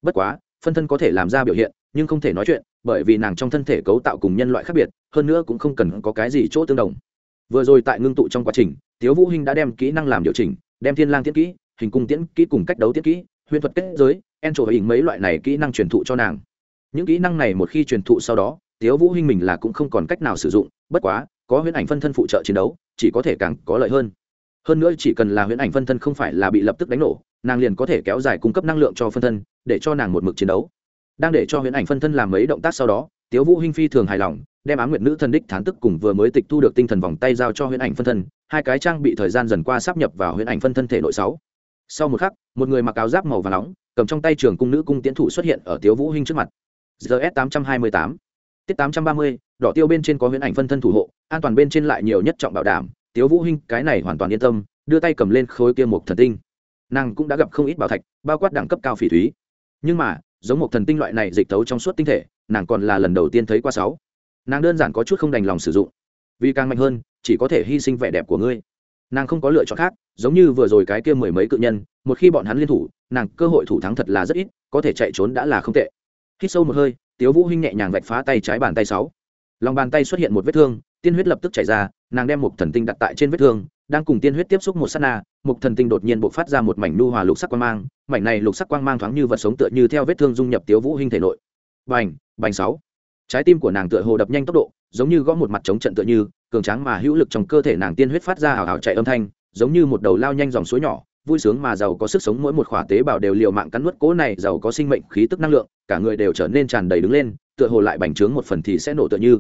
Speaker 1: Bất quá, phân thân có thể làm ra biểu hiện, nhưng không thể nói chuyện, bởi vì nàng trong thân thể cấu tạo cùng nhân loại khác biệt, hơn nữa cũng không cần có cái gì chỗ tương đồng. Vừa rồi tại ngưng tụ trong quá trình, tiếu vũ hinh đã đem kỹ năng làm điều chỉnh, đem thiên lang tiễn kỹ, hình cung tiễn kỹ cùng cách đấu tiễn kỹ, huyền thuật kết giới, en trổ hình mấy loại này kỹ năng truyền thụ cho nàng. Những kỹ năng này một khi truyền thụ sau đó tiếu vũ hinh mình là cũng không còn cách nào sử dụng, bất quá, có huyễn ảnh phân thân phụ trợ chiến đấu, chỉ có thể càng có lợi hơn. Hơn nữa chỉ cần là huyễn ảnh phân thân không phải là bị lập tức đánh nổ, nàng liền có thể kéo dài cung cấp năng lượng cho phân thân, để cho nàng một mực chiến đấu. Đang để cho huyễn ảnh phân thân làm mấy động tác sau đó, tiếu vũ hinh phi thường hài lòng, đem ám nguyệt nữ thần đích thán tức cùng vừa mới tịch thu được tinh thần vòng tay giao cho huyễn ảnh phân thân, hai cái trang bị thời gian dần qua sắp nhập vào huyễn ảnh phân thân thể nội sáu. Sau một khắc, một người mặc áo giáp màu và nóng, cầm trong tay trường cung nữ cung tiến thủ xuất hiện ở tiếu vũ hinh trước mặt. Gs tám trăm hai mươi tám tiết tám trăm ba mươi, đỏ tiêu bên trên có huyễn ảnh phân thân thủ hộ, an toàn bên trên lại nhiều nhất trọng bảo đảm. Tiếu vũ hinh, cái này hoàn toàn yên tâm, đưa tay cầm lên khối kia một thần tinh. Nàng cũng đã gặp không ít bảo thạch, bao quát đẳng cấp cao phỉ thúy. Nhưng mà, giống một thần tinh loại này dịch tấu trong suốt tinh thể, nàng còn là lần đầu tiên thấy qua sáu. Nàng đơn giản có chút không đành lòng sử dụng. Vì càng mạnh hơn, chỉ có thể hy sinh vẻ đẹp của ngươi. Nàng không có lựa chọn khác, giống như vừa rồi cái kia mười mấy cự nhân, một khi bọn hắn liên thủ, nàng cơ hội thủ thắng thật là rất ít, có thể chạy trốn đã là không tệ. Hít sâu một hơi tiếu vũ hinh nhẹ nhàng vạch phá tay trái bàn tay sáu. Lòng bàn tay xuất hiện một vết thương, tiên huyết lập tức chảy ra, nàng đem một thần tinh đặt tại trên vết thương, đang cùng tiên huyết tiếp xúc một sát na, một thần tinh đột nhiên bộc phát ra một mảnh nu hòa lục sắc quang mang, mảnh này lục sắc quang mang thoáng như vật sống tựa như theo vết thương dung nhập tiếu vũ hinh thể nội. Bành bành sáu. Trái tim của nàng tựa hồ đập nhanh tốc độ, giống như gõ một mặt chống trận tựa như, cường tráng mà hữu lực trong cơ thể nàng tiên huyết phát ra hào hào chạy âm thanh, giống như một đầu lao nhanh dòng suối nhỏ vui sướng mà giàu có sức sống mỗi một khỏa tế bào đều liều mạng cắn nuốt cố này giàu có sinh mệnh khí tức năng lượng, cả người đều trở nên tràn đầy đứng lên, tựa hồ lại bành trướng một phần thì sẽ nổ tựa như.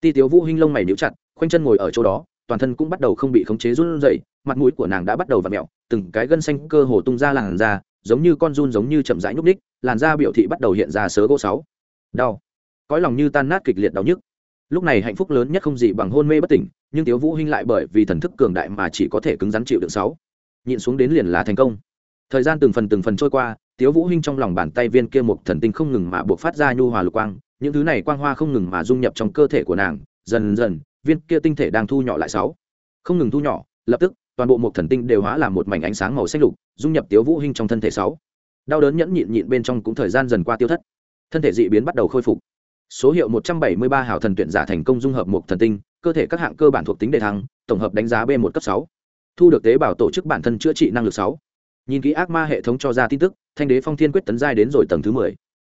Speaker 1: Ti tiếu vũ hinh lông mày níu chặt, khoanh chân ngồi ở chỗ đó, toàn thân cũng bắt đầu không bị khống chế run rẩy, mặt mũi của nàng đã bắt đầu vặn mèo từng cái gân xanh cơ hồ tung ra làn da, giống như con run giống như chậm rãi nhúc ních làn da biểu thị bắt đầu hiện ra sớ gỗ sáu. Đau. Cõi lòng như tan nát kịch liệt đau nhức. Lúc này hạnh phúc lớn nhất không gì bằng hôn mê bất tỉnh, nhưng tiếu vũ hinh lại bởi vì thần thức cường đại mà chỉ có thể cứng rắn chịu đựng sáu nhịn xuống đến liền là thành công. Thời gian từng phần từng phần trôi qua, tiếu vũ hinh trong lòng bàn tay viên kia một thần tinh không ngừng mà buộc phát ra nhu hòa lục quang, những thứ này quang hoa không ngừng mà dung nhập trong cơ thể của nàng, dần dần, viên kia tinh thể đang thu nhỏ lại sáu. Không ngừng thu nhỏ, lập tức, toàn bộ một thần tinh đều hóa làm một mảnh ánh sáng màu xanh lục, dung nhập tiếu vũ hinh trong thân thể sáu. Đau đớn nhẫn nhịn nhịn bên trong cũng thời gian dần qua tiêu thất. Thân thể dị biến bắt đầu khôi phục. Số hiệu 173 hảo thần tuyển giả thành công dung hợp một thần tinh, cơ thể các hạng cơ bản thuộc tính đề thăng, tổng hợp đánh giá b một cấp sáu thu được tế bào tổ chức bản thân chữa trị năng lực 6. nhìn kỹ ác ma hệ thống cho ra tin tức thanh đế phong thiên quyết tấn giai đến rồi tầng thứ 10.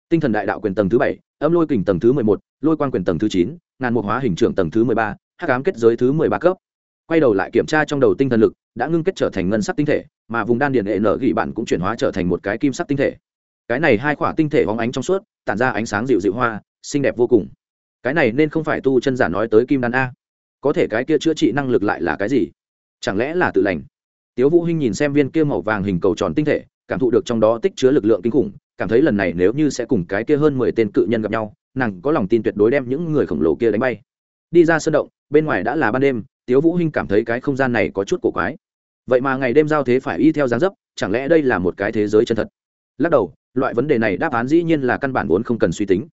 Speaker 1: tinh thần đại đạo quyền tầng thứ 7, âm lôi kình tầng thứ 11, lôi quan quyền tầng thứ 9, ngàn mục hóa hình trưởng tầng thứ 13, hắc ám kết giới thứ 13 cấp. Quay đầu lại kiểm tra trong đầu tinh thần lực đã ngưng kết trở thành ngân sắc tinh thể mà vùng đan điện hệ nở gỉ bản cũng chuyển hóa trở thành một cái kim sắc tinh thể. Cái này hai khỏa tinh thể hóng ánh trong suốt tản ra ánh sáng dịu dịu hoa xinh đẹp vô cùng. Cái này nên không phải tu chân giả nói tới kim đan a. Có thể cái kia chữa trị năng lực lại là cái gì? Chẳng lẽ là tự lành? Tiếu vũ hinh nhìn xem viên kia màu vàng hình cầu tròn tinh thể, cảm thụ được trong đó tích chứa lực lượng kinh khủng, cảm thấy lần này nếu như sẽ cùng cái kia hơn mười tên cự nhân gặp nhau, nàng có lòng tin tuyệt đối đem những người khổng lồ kia đánh bay. Đi ra sân động, bên ngoài đã là ban đêm, tiếu vũ hinh cảm thấy cái không gian này có chút cổ quái. Vậy mà ngày đêm giao thế phải y theo dáng dấp, chẳng lẽ đây là một cái thế giới chân thật? Lắc đầu, loại vấn đề này đáp án dĩ nhiên là căn bản vốn không cần suy tính.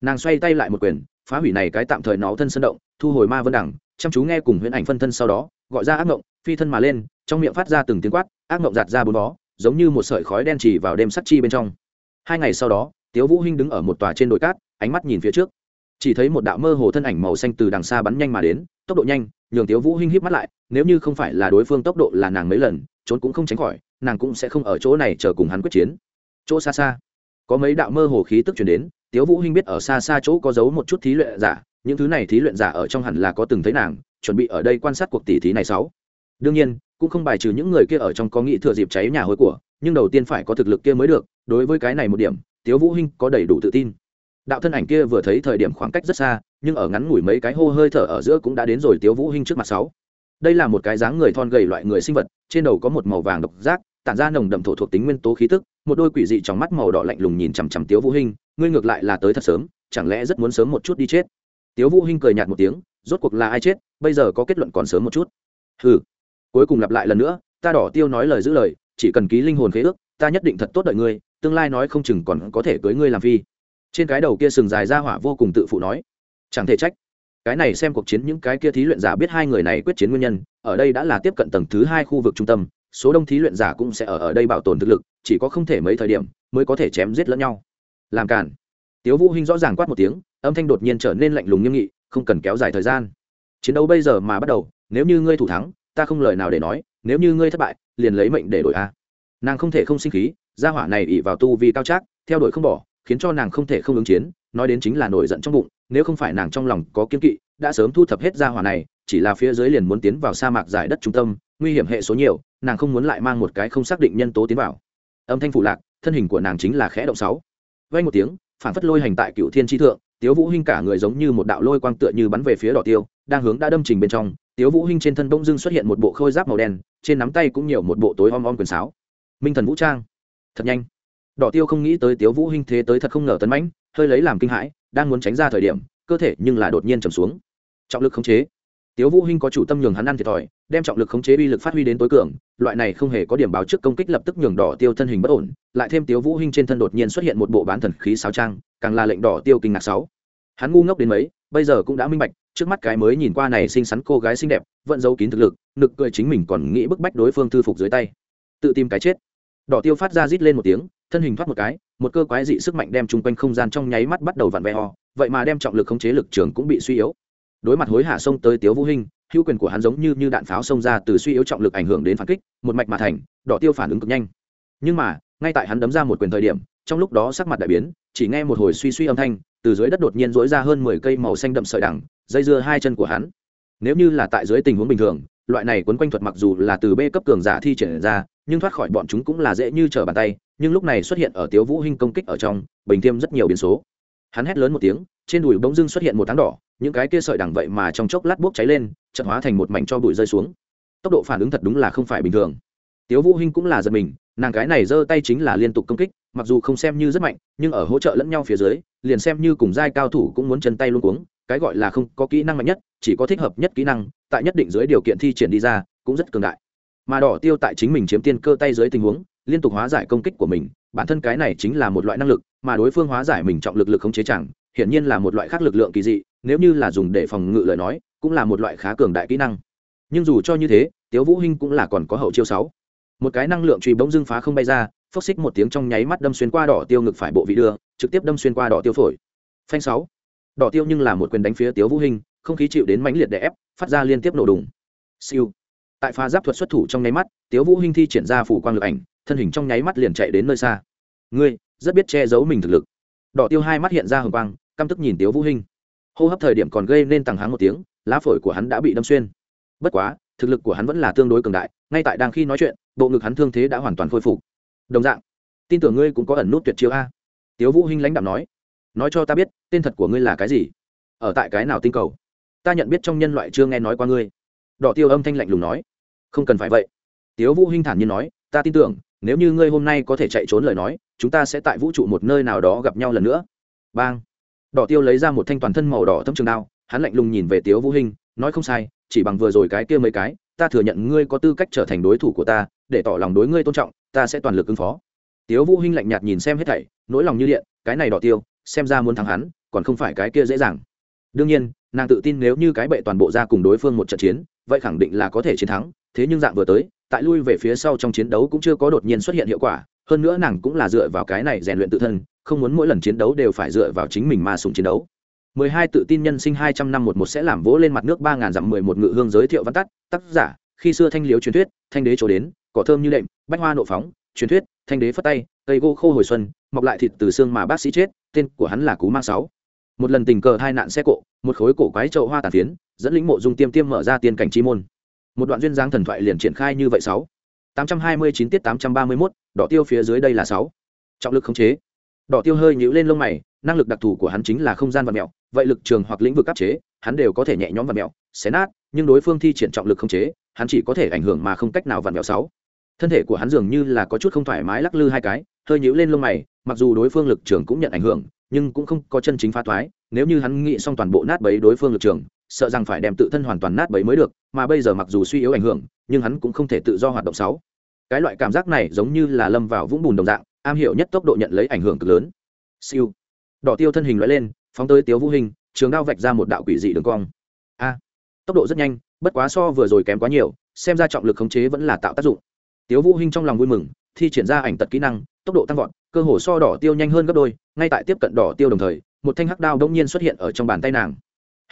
Speaker 1: Nàng xoay tay lại một quyền, phá hủy này cái tạm thời nó thân sân động, thu hồi ma vân đẳng, chăm chú nghe cùng huyễn ảnh phân thân sau đó gọi ra ác ngộng, phi thân mà lên, trong miệng phát ra từng tiếng quát, ác ngộng giạt ra bốn bó, giống như một sợi khói đen chỉ vào đêm sắt chi bên trong. Hai ngày sau đó, tiếu vũ hinh đứng ở một tòa trên đồi cát, ánh mắt nhìn phía trước. Chỉ thấy một đạo mơ hồ thân ảnh màu xanh từ đằng xa bắn nhanh mà đến, tốc độ nhanh, nhường tiếu vũ hinh híp mắt lại, nếu như không phải là đối phương tốc độ là nàng mấy lần, trốn cũng không tránh khỏi, nàng cũng sẽ không ở chỗ này chờ cùng hắn quyết chiến. Chỗ xa xa, có mấy đạo mơ hồ khí tức truyền đến, tiếu vũ hinh biết ở xa xa chỗ có giấu một chút thí luyện giả, những thứ này thí luyện giả ở trong hẳn là có từng thấy nàng chuẩn bị ở đây quan sát cuộc tỷ thí này sáu. Đương nhiên, cũng không bài trừ những người kia ở trong có nghĩ thừa dịp cháy nhà hối của, nhưng đầu tiên phải có thực lực kia mới được, đối với cái này một điểm, tiếu vũ hinh có đầy đủ tự tin. Đạo thân ảnh kia vừa thấy thời điểm khoảng cách rất xa, nhưng ở ngắn ngủi mấy cái hô hơi thở ở giữa cũng đã đến rồi tiếu vũ hinh trước mặt sáu. Đây là một cái dáng người thon gầy loại người sinh vật, trên đầu có một màu vàng độc giác, tản ra nồng đậm thổ thuộc tính nguyên tố khí tức, một đôi quỷ dị trong mắt màu đỏ lạnh lùng nhìn chằm chằm tiếu vũ hinh, ngươi ngược lại là tới thật sớm, chẳng lẽ rất muốn sớm một chút đi chết? Tiếu vũ hinh cười nhạt một tiếng, rốt cuộc là ai chết bây giờ có kết luận còn sớm một chút. Hừ. Cuối cùng lặp lại lần nữa, ta đỏ tiêu nói lời giữ lời, chỉ cần ký linh hồn khế ước, ta nhất định thật tốt đợi ngươi, tương lai nói không chừng còn có thể cưới ngươi làm phi. Trên cái đầu kia sừng dài ra hỏa vô cùng tự phụ nói. Chẳng thể trách. Cái này xem cuộc chiến những cái kia thí luyện giả biết hai người này quyết chiến nguyên nhân, ở đây đã là tiếp cận tầng thứ hai khu vực trung tâm, số đông thí luyện giả cũng sẽ ở ở đây bảo tồn thực lực, chỉ có không thể mấy thời điểm mới có thể chém giết lẫn nhau. Làm cản tiếu vũ hinh rõ ràng quát một tiếng, âm thanh đột nhiên trở nên lạnh lùng nghiêm nghị, không cần kéo dài thời gian chiến đấu bây giờ mà bắt đầu, nếu như ngươi thủ thắng, ta không lời nào để nói, nếu như ngươi thất bại, liền lấy mệnh để đổi a. Nàng không thể không sinh khí, gia hỏa này ỉ vào tu vì cao trác, theo đuổi không bỏ, khiến cho nàng không thể không ứng chiến, nói đến chính là nổi giận trong bụng, nếu không phải nàng trong lòng có kiên kỵ, đã sớm thu thập hết gia hỏa này, chỉ là phía dưới liền muốn tiến vào sa mạc giải đất trung tâm, nguy hiểm hệ số nhiều, nàng không muốn lại mang một cái không xác định nhân tố tiến vào. Âm thanh phủ lạc, thân hình của nàng chính là khẽ động sáu. Vay một tiếng, phản phất lôi hành tại cựu thiên tri thượng tiếu vũ hinh cả người giống như một đạo lôi quang tựa như bắn về phía đỏ tiêu, đang hướng đã đâm trình bên trong, tiếu vũ hinh trên thân bông dưng xuất hiện một bộ khôi giáp màu đen, trên nắm tay cũng nhiều một bộ tối om om quyền sáo. Minh thần vũ trang, thật nhanh. Đỏ tiêu không nghĩ tới tiếu vũ hinh thế tới thật không ngờ tấn mãnh, hơi lấy làm kinh hãi, đang muốn tránh ra thời điểm, cơ thể nhưng là đột nhiên trầm xuống. Trọng lực khống chế tiếu vũ hinh có chủ tâm nhường hắn ăn thiệt thòi, đem trọng lực khống chế uy lực phát huy đến tối cường, loại này không hề có điểm báo trước công kích lập tức nhường đỏ tiêu thân hình bất ổn, lại thêm tiếu vũ hinh trên thân đột nhiên xuất hiện một bộ bán thần khí sáo trang, càng là lệnh đỏ tiêu kinh ngạc sáu. Hắn ngu ngốc đến mấy, bây giờ cũng đã minh bạch, trước mắt cái mới nhìn qua này xinh xắn cô gái xinh đẹp, vẫn giấu kín thực lực, nực cười chính mình còn nghĩ bức bách đối phương thư phục dưới tay. Tự tìm cái chết. Đỏ tiêu phát ra rít lên một tiếng, thân hình thoát một cái, một cơ quái dị sức mạnh đem chung quanh không gian trong nháy mắt bắt đầu vặn vẹo, vậy mà đem trọng lực khống chế lực trường cũng bị suy yếu đối mặt hối hạ xông tới tiếu vũ hinh, hữu quyền của hắn giống như như đạn pháo xông ra từ suy yếu trọng lực ảnh hưởng đến phản kích, một mạch mà thành, đỏ tiêu phản ứng cực nhanh. Nhưng mà, ngay tại hắn đấm ra một quyền thời điểm, trong lúc đó sắc mặt đại biến, chỉ nghe một hồi suy suy âm thanh, từ dưới đất đột nhiên rỗi ra hơn mười cây màu xanh đậm sợi đằng, dây dưa hai chân của hắn. Nếu như là tại dưới tình huống bình thường, loại này quấn quanh thuật mặc dù là từ b cấp cường giả thi triển ra, nhưng thoát khỏi bọn chúng cũng là dễ như trở bàn tay, nhưng lúc này xuất hiện ở tiếu vũ hinh công kích ở trong, bình thêm rất nhiều biến số. Hắn hét lớn một tiếng, trên đùi bỗng dưng xuất hiện một tháng đỏ những cái kia sợi đằng vậy mà trong chốc lát bốc cháy lên chật hóa thành một mảnh cho bụi rơi xuống. Tốc độ phản ứng thật đúng là không phải bình thường. Tiếu vũ hinh cũng là giật mình, nàng cái này giơ tay chính là liên tục công kích, mặc dù không xem như rất mạnh, nhưng ở hỗ trợ lẫn nhau phía dưới, liền xem như cùng giai cao thủ cũng muốn chân tay luôn cuống, cái gọi là không có kỹ năng mạnh nhất, chỉ có thích hợp nhất kỹ năng, tại nhất định dưới điều kiện thi triển đi ra, cũng rất cường đại. Mà đỏ tiêu tại chính mình chiếm tiên cơ tay dưới tình huống, liên tục hóa giải công kích của mình, bản thân cái này chính là một loại năng lực, mà đối phương hóa giải mình trọng lực lực không chế chẳng, hiển nhiên là một loại khác lực lượng kỳ dị nếu như là dùng để phòng ngự lời nói, cũng là một loại khá cường đại kỹ năng. Nhưng dù cho như thế, tiếu vũ hinh cũng là còn có hậu chiêu sáu. Một cái năng lượng truy bỗng dưng phá không bay ra, phốc xích một tiếng trong nháy mắt đâm xuyên qua đỏ tiêu ngực phải bộ vị đưa, trực tiếp đâm xuyên qua đỏ tiêu phổi. Phanh sáu. Đỏ tiêu nhưng là một quyền đánh phía tiếu vũ hinh, không khí chịu đến mãnh liệt đè ép, phát ra liên tiếp nổ đùng. Siêu. Tại pha giáp thuật xuất thủ trong nháy mắt, tiếu vũ hinh thi triển ra phủ quang lực ảnh, thân hình trong nháy mắt liền chạy đến nơi xa. Ngươi, rất biết che giấu mình thực lực. Đỏ tiêu hai mắt hiện ra hừng quang, căm tức nhìn tiếu vũ hinh hô hấp thời điểm còn gây nên tăng háng một tiếng, lá phổi của hắn đã bị đâm xuyên. Bất quá, thực lực của hắn vẫn là tương đối cường đại, ngay tại đang khi nói chuyện, bộ ngực hắn thương thế đã hoàn toàn khôi phục. Đồng dạng, tin tưởng ngươi cũng có ẩn nút tuyệt chiêu a. Tiếu vũ hinh lãnh đạm nói. Nói cho ta biết, tên thật của ngươi là cái gì? Ở tại cái nào tinh cầu? Ta nhận biết trong nhân loại chưa nghe nói qua ngươi. Đỏ tiêu âm thanh lạnh lùng nói. Không cần phải vậy. Tiếu vũ hinh thản nhiên nói. Ta tin tưởng, nếu như ngươi hôm nay có thể chạy trốn lời nói, chúng ta sẽ tại vũ trụ một nơi nào đó gặp nhau lần nữa. Bang! Đỏ tiêu lấy ra một thanh toàn thân màu đỏ thâm trường đao, hắn lạnh lùng nhìn về tiếu vũ hinh, nói không sai, chỉ bằng vừa rồi cái kia mấy cái, ta thừa nhận ngươi có tư cách trở thành đối thủ của ta, để tỏ lòng đối ngươi tôn trọng, ta sẽ toàn lực ứng phó. Tiếu vũ hinh lạnh nhạt nhìn xem hết thảy, nỗi lòng như điện, cái này đỏ tiêu, xem ra muốn thắng hắn, còn không phải cái kia dễ dàng. Đương nhiên, nàng tự tin nếu như cái bệ toàn bộ ra cùng đối phương một trận chiến, vậy khẳng định là có thể chiến thắng, thế nhưng dạng vừa tới, tại lui về phía sau trong chiến đấu cũng chưa có đột nhiên xuất hiện hiệu quả hơn nữa nàng cũng là dựa vào cái này rèn luyện tự thân không muốn mỗi lần chiến đấu đều phải dựa vào chính mình mà sùng chiến đấu 12 tự tin nhân sinh 200 năm một một sẽ làm vỗ lên mặt nước ba ngàn dặm 11 ngự hương giới thiệu văn tắt, tác giả, khi xưa thanh liếu truyền thuyết, thanh đế chỗ đến, cỏ thơm như đệm, bách hoa nộ phóng, truyền thuyết, thanh đế phất tay, cây gỗ khô hồi xuân, mọc lại thịt từ xương mà bác sĩ chết, tên của hắn là Cú Mang sáu. Một lần tình cờ hai nạn xe cộ, một khối cổ quái trậu hoa tàn phiến, dẫn lĩnh mộ dung tiêm tiêm mở ra tiên cảnh chi môn. Một đoạn duyên dáng thần thoại liền triển khai như vậy sáu. 829 tiết 831, đỏ tiêu phía dưới đây là 6. Trọng lực khống chế. Đỏ tiêu hơi nhíu lên lông mày, năng lực đặc thù của hắn chính là không gian vật mèo, vậy lực trường hoặc lĩnh vực áp chế hắn đều có thể nhẹ nhõm vật mèo, xé nát nhưng đối phương thi triển trọng lực không chế hắn chỉ có thể ảnh hưởng mà không cách nào vật mèo sáu thân thể của hắn dường như là có chút không thoải mái lắc lư hai cái hơi nhíu lên lông mày mặc dù đối phương lực trường cũng nhận ảnh hưởng nhưng cũng không có chân chính phá thoái nếu như hắn nghĩ xong toàn bộ nát bấy đối phương lực trường sợ rằng phải đem tự thân hoàn toàn nát bấy mới được, mà bây giờ mặc dù suy yếu ảnh hưởng, nhưng hắn cũng không thể tự do hoạt động sáu. Cái loại cảm giác này giống như là lâm vào vũng bùn đồng dạng, am hiểu nhất tốc độ nhận lấy ảnh hưởng cực lớn. Siêu. Đỏ tiêu thân hình loại lên, phóng tới tiếu vũ hình, trường đao vạch ra một đạo quỷ dị đường cong. A. Tốc độ rất nhanh, bất quá so vừa rồi kém quá nhiều, xem ra trọng lực khống chế vẫn là tạo tác dụng. Tiếu vũ hình trong lòng vui mừng, thi triển ra ảnh tật kỹ năng, tốc độ tăng vọt, cơ hồ so đỏ tiêu nhanh hơn gấp đôi, ngay tại tiếp cận đỏ tiêu đồng thời, một thanh hắc đao đông nhiên xuất hiện ở trong bàn tay nàng.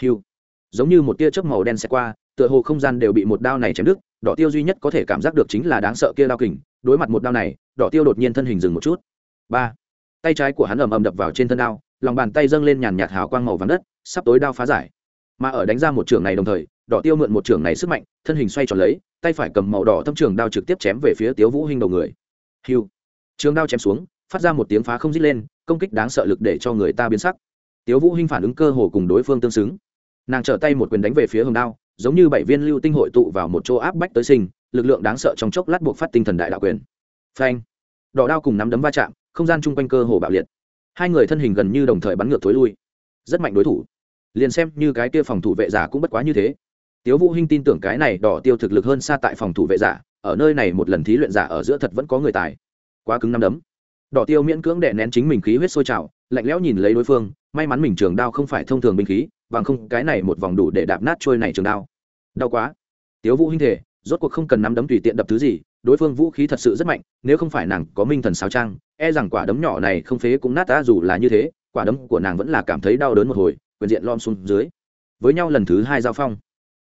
Speaker 1: Hiu giống như một tia chớp màu đen xẹt qua, tựa hồ không gian đều bị một đao này chém đứt, đỏ tiêu duy nhất có thể cảm giác được chính là đáng sợ kia đao kình, đối mặt một đao này, đỏ tiêu đột nhiên thân hình dừng một chút. Ba, tay trái của hắn ầm ầm đập vào trên thân đao, lòng bàn tay dâng lên nhàn nhạt hào quang màu vàng đất, sắp tối đao phá giải. Mà ở đánh ra một trường này đồng thời, đỏ tiêu mượn một trường này sức mạnh, thân hình xoay tròn lấy, tay phải cầm màu đỏ thâm trường đao trực tiếp chém về phía tiếu vũ hinh đầu người. Hiu trường đao chém xuống, phát ra một tiếng phá không dứt lên, công kích đáng sợ lực để cho người ta biến sắc. Tiếu vũ hinh phản ứng cơ hồ cùng đối phương tương xứng nàng trở tay một quyền đánh về phía hồng đao, giống như bảy viên lưu tinh hội tụ vào một chỗ áp bách tới sinh, lực lượng đáng sợ trong chốc lát buộc phát tinh thần đại đạo quyền. Phanh! Đỏ đao cùng nắm đấm va chạm, không gian chung quanh cơ hồ bạo liệt. Hai người thân hình gần như đồng thời bắn ngược thối lui. Rất mạnh đối thủ. Liền xem như cái kia phòng thủ vệ giả cũng bất quá như thế. Tiếu vũ hinh tin tưởng cái này đỏ tiêu thực lực hơn xa tại phòng thủ vệ giả, ở nơi này một lần thí luyện giả ở giữa thật vẫn có người tài. Quá cứng năm đấm. Đỏ tiêu miễn cưỡng đè nén chính mình khí huyết sôi trào, lạnh lẽo nhìn lấy đối phương, may mắn mình trường đao không phải thông thường binh khí bằng không, cái này một vòng đủ để đạp nát trôi này trường đao. Đau quá. Tiếu vũ hinh thể, rốt cuộc không cần nắm đấm tùy tiện đập thứ gì, đối phương vũ khí thật sự rất mạnh, nếu không phải nàng có minh thần sáo trang e rằng quả đấm nhỏ này không phế cũng nát ta dù là như thế, quả đấm của nàng vẫn là cảm thấy đau đớn một hồi, quyền diện lom xuống dưới. Với nhau lần thứ hai giao phong.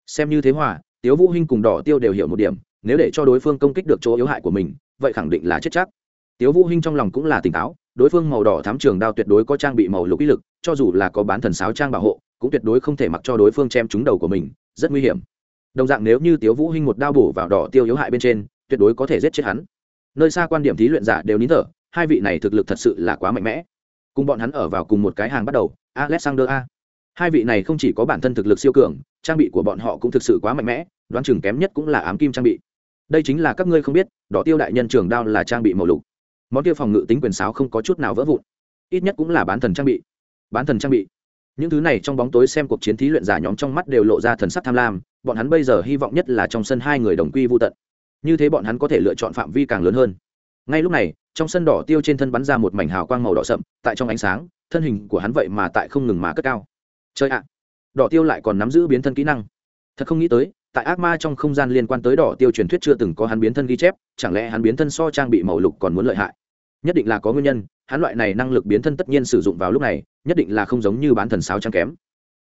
Speaker 1: Xem như thế hòa, tiếu vũ hinh cùng đỏ tiêu đều hiểu một điểm, nếu để cho đối phương công kích được chỗ yếu hại của mình, vậy khẳng định là chết chắc. Tiếu vũ hinh trong lòng cũng là tỉnh táo, đối phương màu đỏ thám trường đao tuyệt đối có trang bị màu lục ý lực, cho dù là có bán thần sáo trang bảo hộ cũng tuyệt đối không thể mặc cho đối phương chém trúng đầu của mình, rất nguy hiểm. Đồng dạng nếu như tiếu vũ hinh một đao bổ vào đỏ tiêu yếu hại bên trên, tuyệt đối có thể giết chết hắn. Nơi xa quan điểm thí luyện giả đều nín thở, hai vị này thực lực thật sự là quá mạnh mẽ. Cùng bọn hắn ở vào cùng một cái hàng bắt đầu, alexander a. Hai vị này không chỉ có bản thân thực lực siêu cường, trang bị của bọn họ cũng thực sự quá mạnh mẽ, đoán chừng kém nhất cũng là ám kim trang bị. Đây chính là các ngươi không biết, đỏ tiêu đại nhân trường đao là trang bị màu lục. Món tiêu phòng ngự tính quyền sáo không có chút nào vỡ vụn, ít nhất cũng là bán thần trang bị. Bán thần trang bị những thứ này trong bóng tối xem cuộc chiến thí luyện giả nhóm trong mắt đều lộ ra thần sắc tham lam, bọn hắn bây giờ hy vọng nhất là trong sân hai người đồng quy vô tận. Như thế bọn hắn có thể lựa chọn phạm vi càng lớn hơn. Ngay lúc này, trong sân đỏ tiêu trên thân bắn ra một mảnh hào quang màu đỏ sậm, tại trong ánh sáng, thân hình của hắn vậy mà tại không ngừng mà cất cao. Chơi ạ! Đỏ tiêu lại còn nắm giữ biến thân kỹ năng. Thật không nghĩ tới, tại ác ma trong không gian liên quan tới đỏ tiêu truyền thuyết chưa từng có hắn biến thân ghi chép, chẳng lẽ hắn biến thân so trang bị màu lục còn muốn lợi hại? Nhất định là có nguyên nhân, hắn loại này năng lực biến thân tất nhiên sử dụng vào lúc này, nhất định là không giống như bán thần sáo trăng kém.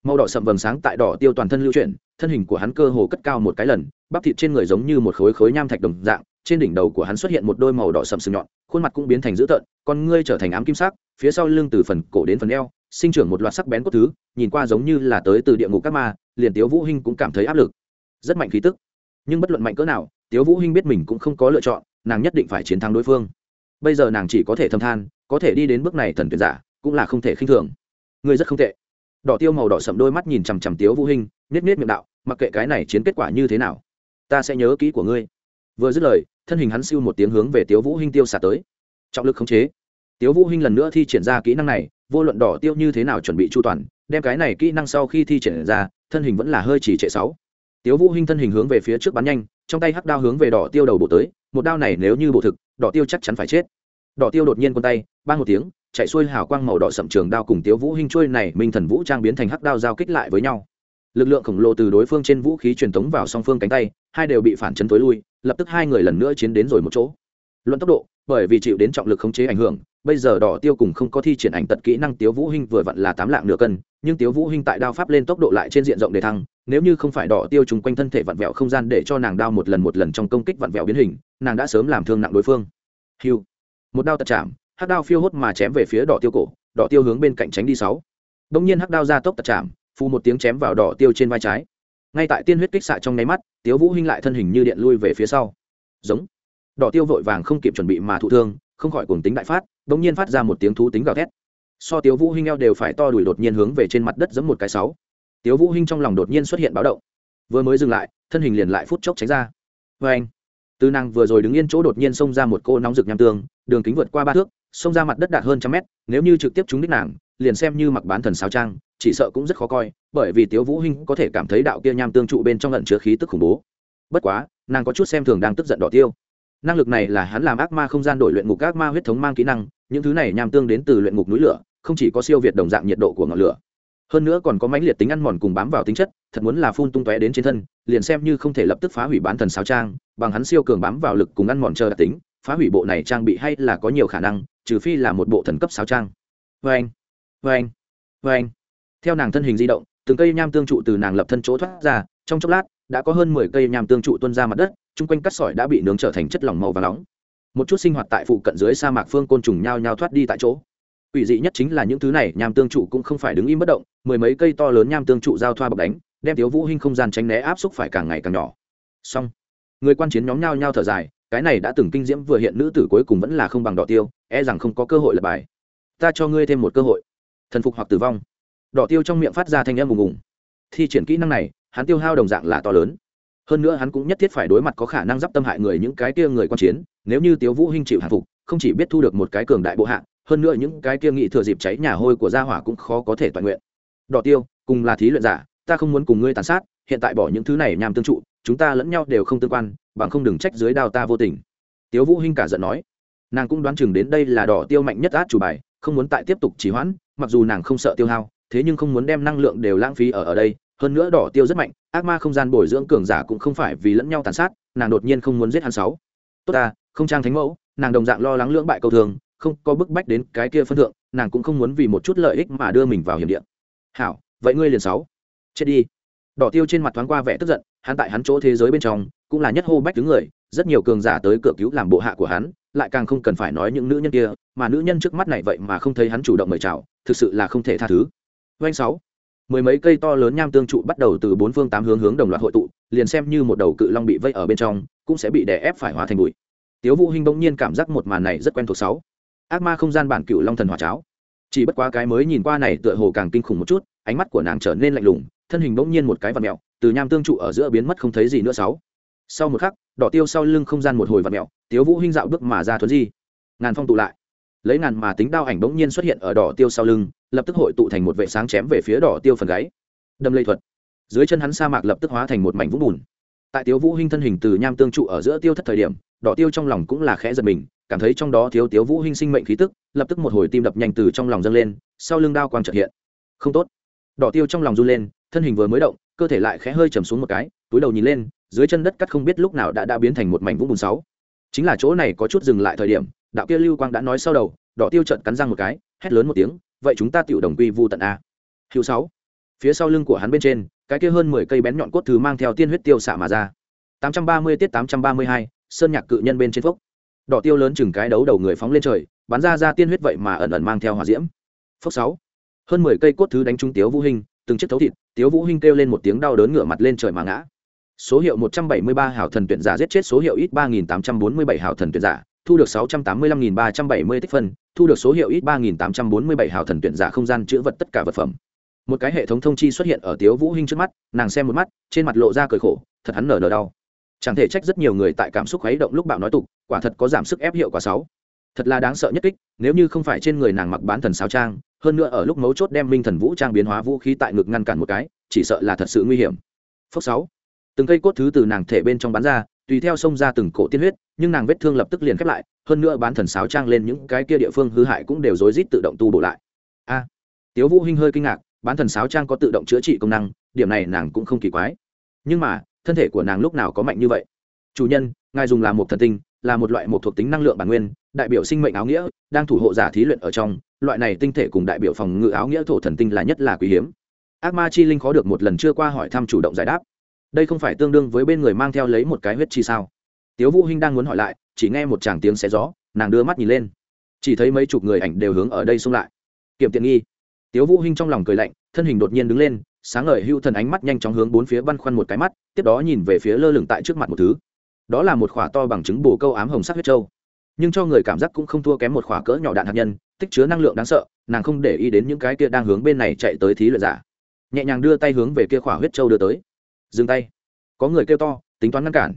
Speaker 1: Màu đỏ sậm vầng sáng tại đỏ tiêu toàn thân lưu chuyển, thân hình của hắn cơ hồ cất cao một cái lần, bắp thịt trên người giống như một khối khối nham thạch đồng dạng, trên đỉnh đầu của hắn xuất hiện một đôi màu đỏ sậm sừng nhọn, khuôn mặt cũng biến thành dữ tợn, con ngươi trở thành ám kim sắc, phía sau lưng từ phần cổ đến phần eo, sinh trưởng một loạt sắc bén cốt thứ, nhìn qua giống như là tới từ địa ngục các ma, liền tiếu vũ hinh cũng cảm thấy áp lực. Rất mạnh khí tức. Nhưng bất luận mạnh cỡ nào, tiếu vũ hinh biết mình cũng không có lựa chọn, nàng nhất định phải chiến thắng đối phương bây giờ nàng chỉ có thể thâm than, có thể đi đến bước này thần tuyệt giả, cũng là không thể khinh thường. Ngươi rất không tệ. Đỏ tiêu màu đỏ sậm đôi mắt nhìn chằm chằm tiếu vũ hinh nết nết miệng đạo, mặc kệ cái này chiến kết quả như thế nào, ta sẽ nhớ kỹ của ngươi. Vừa dứt lời, thân hình hắn siêu một tiếng hướng về tiếu vũ hinh tiêu xả tới. Trọng lực khống chế. Tiếu vũ hinh lần nữa thi triển ra kỹ năng này, vô luận đỏ tiêu như thế nào chuẩn bị chu toàn, đem cái này kỹ năng sau khi thi triển ra, thân hình vẫn là hơi chỉ trệ sáu. Tiếu vũ hinh thân hình hướng về phía trước bắn nhanh, trong tay hắc đao hướng về đỏ tiêu đầu bộ tới, một đao này nếu như bộ thực đỏ tiêu chắc chắn phải chết. Đỏ tiêu đột nhiên quân tay ban một tiếng, chạy xuôi hào quang màu đỏ sậm trường đao cùng tiếu vũ hinh trôi này, minh thần vũ trang biến thành hắc đao giao kích lại với nhau. Lực lượng khổng lồ từ đối phương trên vũ khí truyền tống vào song phương cánh tay, hai đều bị phản chấn tối lui, lập tức hai người lần nữa chiến đến rồi một chỗ. Luận tốc độ, bởi vì chịu đến trọng lực khống chế ảnh hưởng, bây giờ đỏ tiêu cùng không có thi triển ảnh tật kỹ năng tiếu vũ hinh vừa vặn là tám lạng nửa cân nhưng tiếu vũ hinh tại đao pháp lên tốc độ lại trên diện rộng để thăng, nếu như không phải đỏ tiêu trùng quanh thân thể vặn vẹo không gian để cho nàng đao một lần một lần trong công kích vặn vẹo biến hình, nàng đã sớm làm thương nặng đối phương. Hiu một đao tật chạm, hắc đao phiêu hốt mà chém về phía đỏ tiêu cổ, đỏ tiêu hướng bên cạnh tránh đi sáu. Đông nhiên hắc đao ra tốc tật chạm phu một tiếng chém vào đỏ tiêu trên vai trái. Ngay tại tiên huyết kích xạ trong nháy mắt, tiếu vũ hinh lại thân hình như điện lui về phía sau. Giống. Đỏ tiêu vội vàng không kịp chuẩn bị mà thụ thương, không khỏi cuồng tính đại phát Đống nhiên phát ra một tiếng thú tính gào thét so tiếu vũ hinh eo đều phải to đuổi đột nhiên hướng về trên mặt đất giẫm một cái sáu. Tiếu vũ hinh trong lòng đột nhiên xuất hiện báo động. Vừa mới dừng lại, thân hình liền lại phút chốc tránh ra. Với anh, từ nàng vừa rồi đứng yên chỗ đột nhiên xông ra một cô nóng rực nham tương, đường kính vượt qua ba thước, xông ra mặt đất đạt hơn trăm mét, nếu như trực tiếp trúng đích nàng, liền xem như mặc bán thần sáo trang, chỉ sợ cũng rất khó coi, bởi vì tiếu vũ hinh có thể cảm thấy đạo kia nham tương trụ bên trong lẫn chứa khí tức khủng bố. Bất quá, nàng có chút xem thường đang tức giận đỏ tiêu. Năng lực này là hắn làm ác ma không gian đổi luyện ngục ác ma huyết thống mang kỹ năng, những thứ này nham tương đến từ luyện ngục núi lửa không chỉ có siêu việt đồng dạng nhiệt độ của ngọn lửa, hơn nữa còn có mãnh liệt tính ăn mòn cùng bám vào tính chất, thật muốn là phun tung tóe đến trên thân, liền xem như không thể lập tức phá hủy bán thần sáo trang, bằng hắn siêu cường bám vào lực cùng ăn mòn chờ đặc tính, phá hủy bộ này trang bị hay là có nhiều khả năng, trừ phi là một bộ thần cấp sáo trang. Vê anh vê anh vê anh theo nàng thân hình di động, từng cây nham tương trụ từ nàng lập thân chỗ thoát ra, trong chốc lát, đã có hơn mười cây nham tương trụ tuôn ra mặt đất, chung quanh cắt sỏi đã bị nướng trở thành chất lỏng màu và nóng. Một chút sinh hoạt tại phụ cận dưới sa mạc phương côn trùng nhao nhao thoát đi tại chỗ. Quỷ dị nhất chính là những thứ này, nham tương trụ cũng không phải đứng im bất động, mười mấy cây to lớn nham tương trụ giao thoa bọc đánh, đem tiếu vũ hinh không gian tránh né áp xúc phải càng ngày càng nhỏ. Xong, người quan chiến nhóm nhao nhao thở dài, cái này đã từng kinh diễm vừa hiện nữ tử cuối cùng vẫn là không bằng đỏ tiêu e rằng không có cơ hội lập bài. Ta cho ngươi thêm một cơ hội. Thần phục hoặc tử vong. Đỏ tiêu trong miệng phát ra thanh âm ùng ùng. Thi triển kỹ năng này, hắn tiêu hao đồng dạng là to lớn. Hơn nữa hắn cũng nhất thiết phải đối mặt có khả năng d tâm hại người những cái kia người quan chiến, nếu như tiếu vũ hinh chịu hạ phục, không chỉ biết thu được một cái cường đại bộ hạ hơn nữa những cái kia nghị thừa dịp cháy nhà hôi của gia hỏa cũng khó có thể toàn nguyện. Đỏ tiêu, cùng là thí luyện giả, ta không muốn cùng ngươi tàn sát, hiện tại bỏ những thứ này nhằm tương trụ, chúng ta lẫn nhau đều không tương quan, bằng không đừng trách dưới đao ta vô tình. Tiếu vũ hinh cả giận nói. Nàng cũng đoán chừng đến đây là đỏ tiêu mạnh nhất át chủ bài, không muốn tại tiếp tục trì hoãn, mặc dù nàng không sợ tiêu hao, thế nhưng không muốn đem năng lượng đều lãng phí ở ở đây, hơn nữa đỏ tiêu rất mạnh, ác ma không gian bồi dưỡng cường giả cũng không phải vì lẫn nhau tàn sát, nàng đột nhiên không muốn giết hắn sáu. Tốt ta, không trang thánh mẫu, nàng đồng dạng lo lắng lưỡng bại câu thường không có bức bách đến cái kia phân thượng, nàng cũng không muốn vì một chút lợi ích mà đưa mình vào hiểm điện hảo, vậy ngươi liền sáu. Chết đi. Đỏ tiêu trên mặt thoáng qua vẻ tức giận, hắn tại hắn chỗ thế giới bên trong, cũng là nhất hô bách đứng người, rất nhiều cường giả tới cửa cứu làm bộ hạ của hắn, lại càng không cần phải nói những nữ nhân kia, mà nữ nhân trước mắt này vậy mà không thấy hắn chủ động mời chào, thực sự là không thể tha thứ. Doanh sáu. Mười mấy cây to lớn nham tương trụ bắt đầu từ bốn phương tám hướng hướng đồng loạt hội tụ, liền xem như một đầu cự long bị vây ở bên trong, cũng sẽ bị đè ép phải hóa thành bụi. Tiếu vũ hinh bỗng nhiên cảm giác một màn này rất quen thuộc sáu ác ma không gian bản cựu long thần hỏa cháo. Chỉ bất quá cái mới nhìn qua này tựa hồ càng kinh khủng một chút, ánh mắt của nàng trở nên lạnh lùng, thân hình bỗng nhiên một cái vặn mẹo từ nham tương trụ ở giữa biến mất không thấy gì nữa sáu. Sau một khắc, đỏ tiêu sau lưng không gian một hồi vặn mẹo tiếu vũ hinh dạo bước mà ra thuấn di. Ngàn phong tụ lại. Lấy ngàn mà tính đao ảnh bỗng nhiên xuất hiện ở đỏ tiêu sau lưng, lập tức hội tụ thành một vệ sáng chém về phía đỏ tiêu phần gáy. Đâm lây thuật. Dưới chân hắn sa mạc lập tức hóa thành một mảnh vũng bùn. Tại tiếu vũ hinh thân hình từ nham tương trụ ở giữa tiêu thất thời điểm, đỏ tiêu trong lòng cũng là khẽ giật mình cảm thấy trong đó thiếu tiếu vũ hinh sinh mệnh khí tức lập tức một hồi tim đập nhanh từ trong lòng dâng lên sau lưng đao quang chợt hiện. Không tốt. Đỏ tiêu trong lòng run lên thân hình vừa mới động cơ thể lại khẽ hơi chầm xuống một cái túi đầu nhìn lên dưới chân đất cắt không biết lúc nào đã đã biến thành một mảnh vũng bùn sáu. Chính là chỗ này có chút dừng lại thời điểm đạo kia lưu quang đã nói sau đầu đỏ tiêu trận cắn răng một cái hét lớn một tiếng vậy chúng ta tiểu đồng quy vu tận a. Hữu sáu. Phía sau lưng của hắn bên trên cái kia hơn mười cây bén nhọn cốt thứ mang theo tiên huyết tiêu xạ mà ra. 830 tiết 832, sơn nhạc cự nhân bên trên phốc đỏ tiêu lớn chừng cái đấu đầu người phóng lên trời, bắn ra ra tiên huyết vậy mà ẩn ẩn mang theo hỏa diễm. Phốc sáu. Hơn mười cây cốt thứ đánh trúng tiếu vũ hình từng chiếc thấu thịt, tiếu vũ hinh kêu lên một tiếng đau đớn ngửa mặt lên trời mà ngã. Số hiệu 173 hảo thần tuyển giả giết chết số hiệu ít 3847 hảo thần tuyển giả, thu được 685.370 tích phân, thu được số hiệu ít 3847 hảo thần tuyển giả không gian chữa vật tất cả vật phẩm. Một cái hệ thống thông chi xuất hiện ở tiếu vũ hinh trước mắt, nàng xem một mắt, trên mặt lộ ra cười khổ, thật hắn nở nở đau. Chẳng thể trách rất nhiều người tại cảm xúc khuấy động lúc bạo nói tục quả thật có giảm sức ép hiệu quả sáu. Thật là đáng sợ nhất kích, nếu như không phải trên người nàng mặc bán thần sao trang, hơn nữa ở lúc mấu chốt đem minh thần vũ trang biến hóa vũ khí tại ngực ngăn cản một cái, chỉ sợ là thật sự nguy hiểm. Phước sáu. Từng cây cốt thứ từ nàng thể bên trong bán ra, tùy theo xông ra từng cổ tiên huyết, nhưng nàng vết thương lập tức liền khép lại, hơn nữa bán thần sáo trang lên những cái kia địa phương hư hại cũng đều rối rít tự động tu bổ lại. A. Tiếu vũ hinh hơi kinh ngạc, bán thần sáo trang có tự động chữa trị công năng, điểm này nàng cũng không kỳ quái. Nhưng mà, thân thể của nàng lúc nào có mạnh như vậy? Chủ nhân, ngài dùng là một thần tinh là một loại một thuộc tính năng lượng bản nguyên, đại biểu sinh mệnh áo nghĩa, đang thủ hộ giả thí luyện ở trong, loại này tinh thể cùng đại biểu phòng ngự áo nghĩa thổ thần tinh là nhất là quý hiếm. Ác ma chi linh khó được một lần chưa qua hỏi thăm chủ động giải đáp. Đây không phải tương đương với bên người mang theo lấy một cái huyết chi sao. Tiếu vũ hinh đang muốn hỏi lại, chỉ nghe một tràng tiếng xé gió, nàng đưa mắt nhìn lên. Chỉ thấy mấy chục người ảnh đều hướng ở đây xông lại. Kiểm tiện nghi. Tiếu vũ hinh trong lòng cười lạnh, thân hình đột nhiên đứng lên, sáng ngời hưu thần ánh mắt nhanh chóng hướng bốn phía băn khoăn một cái mắt, tiếp đó nhìn về phía lơ lửng tại trước mặt một thứ đó là một khỏa to bằng chứng bổ câu ám hồng sắc huyết châu nhưng cho người cảm giác cũng không thua kém một khỏa cỡ nhỏ đạn hạt nhân, tích chứa năng lượng đáng sợ, nàng không để ý đến những cái kia đang hướng bên này chạy tới thí luyện giả. Nhẹ nhàng đưa tay hướng về kia khỏa huyết châu đưa tới. Dừng tay. Có người kêu to, tính toán ngăn cản.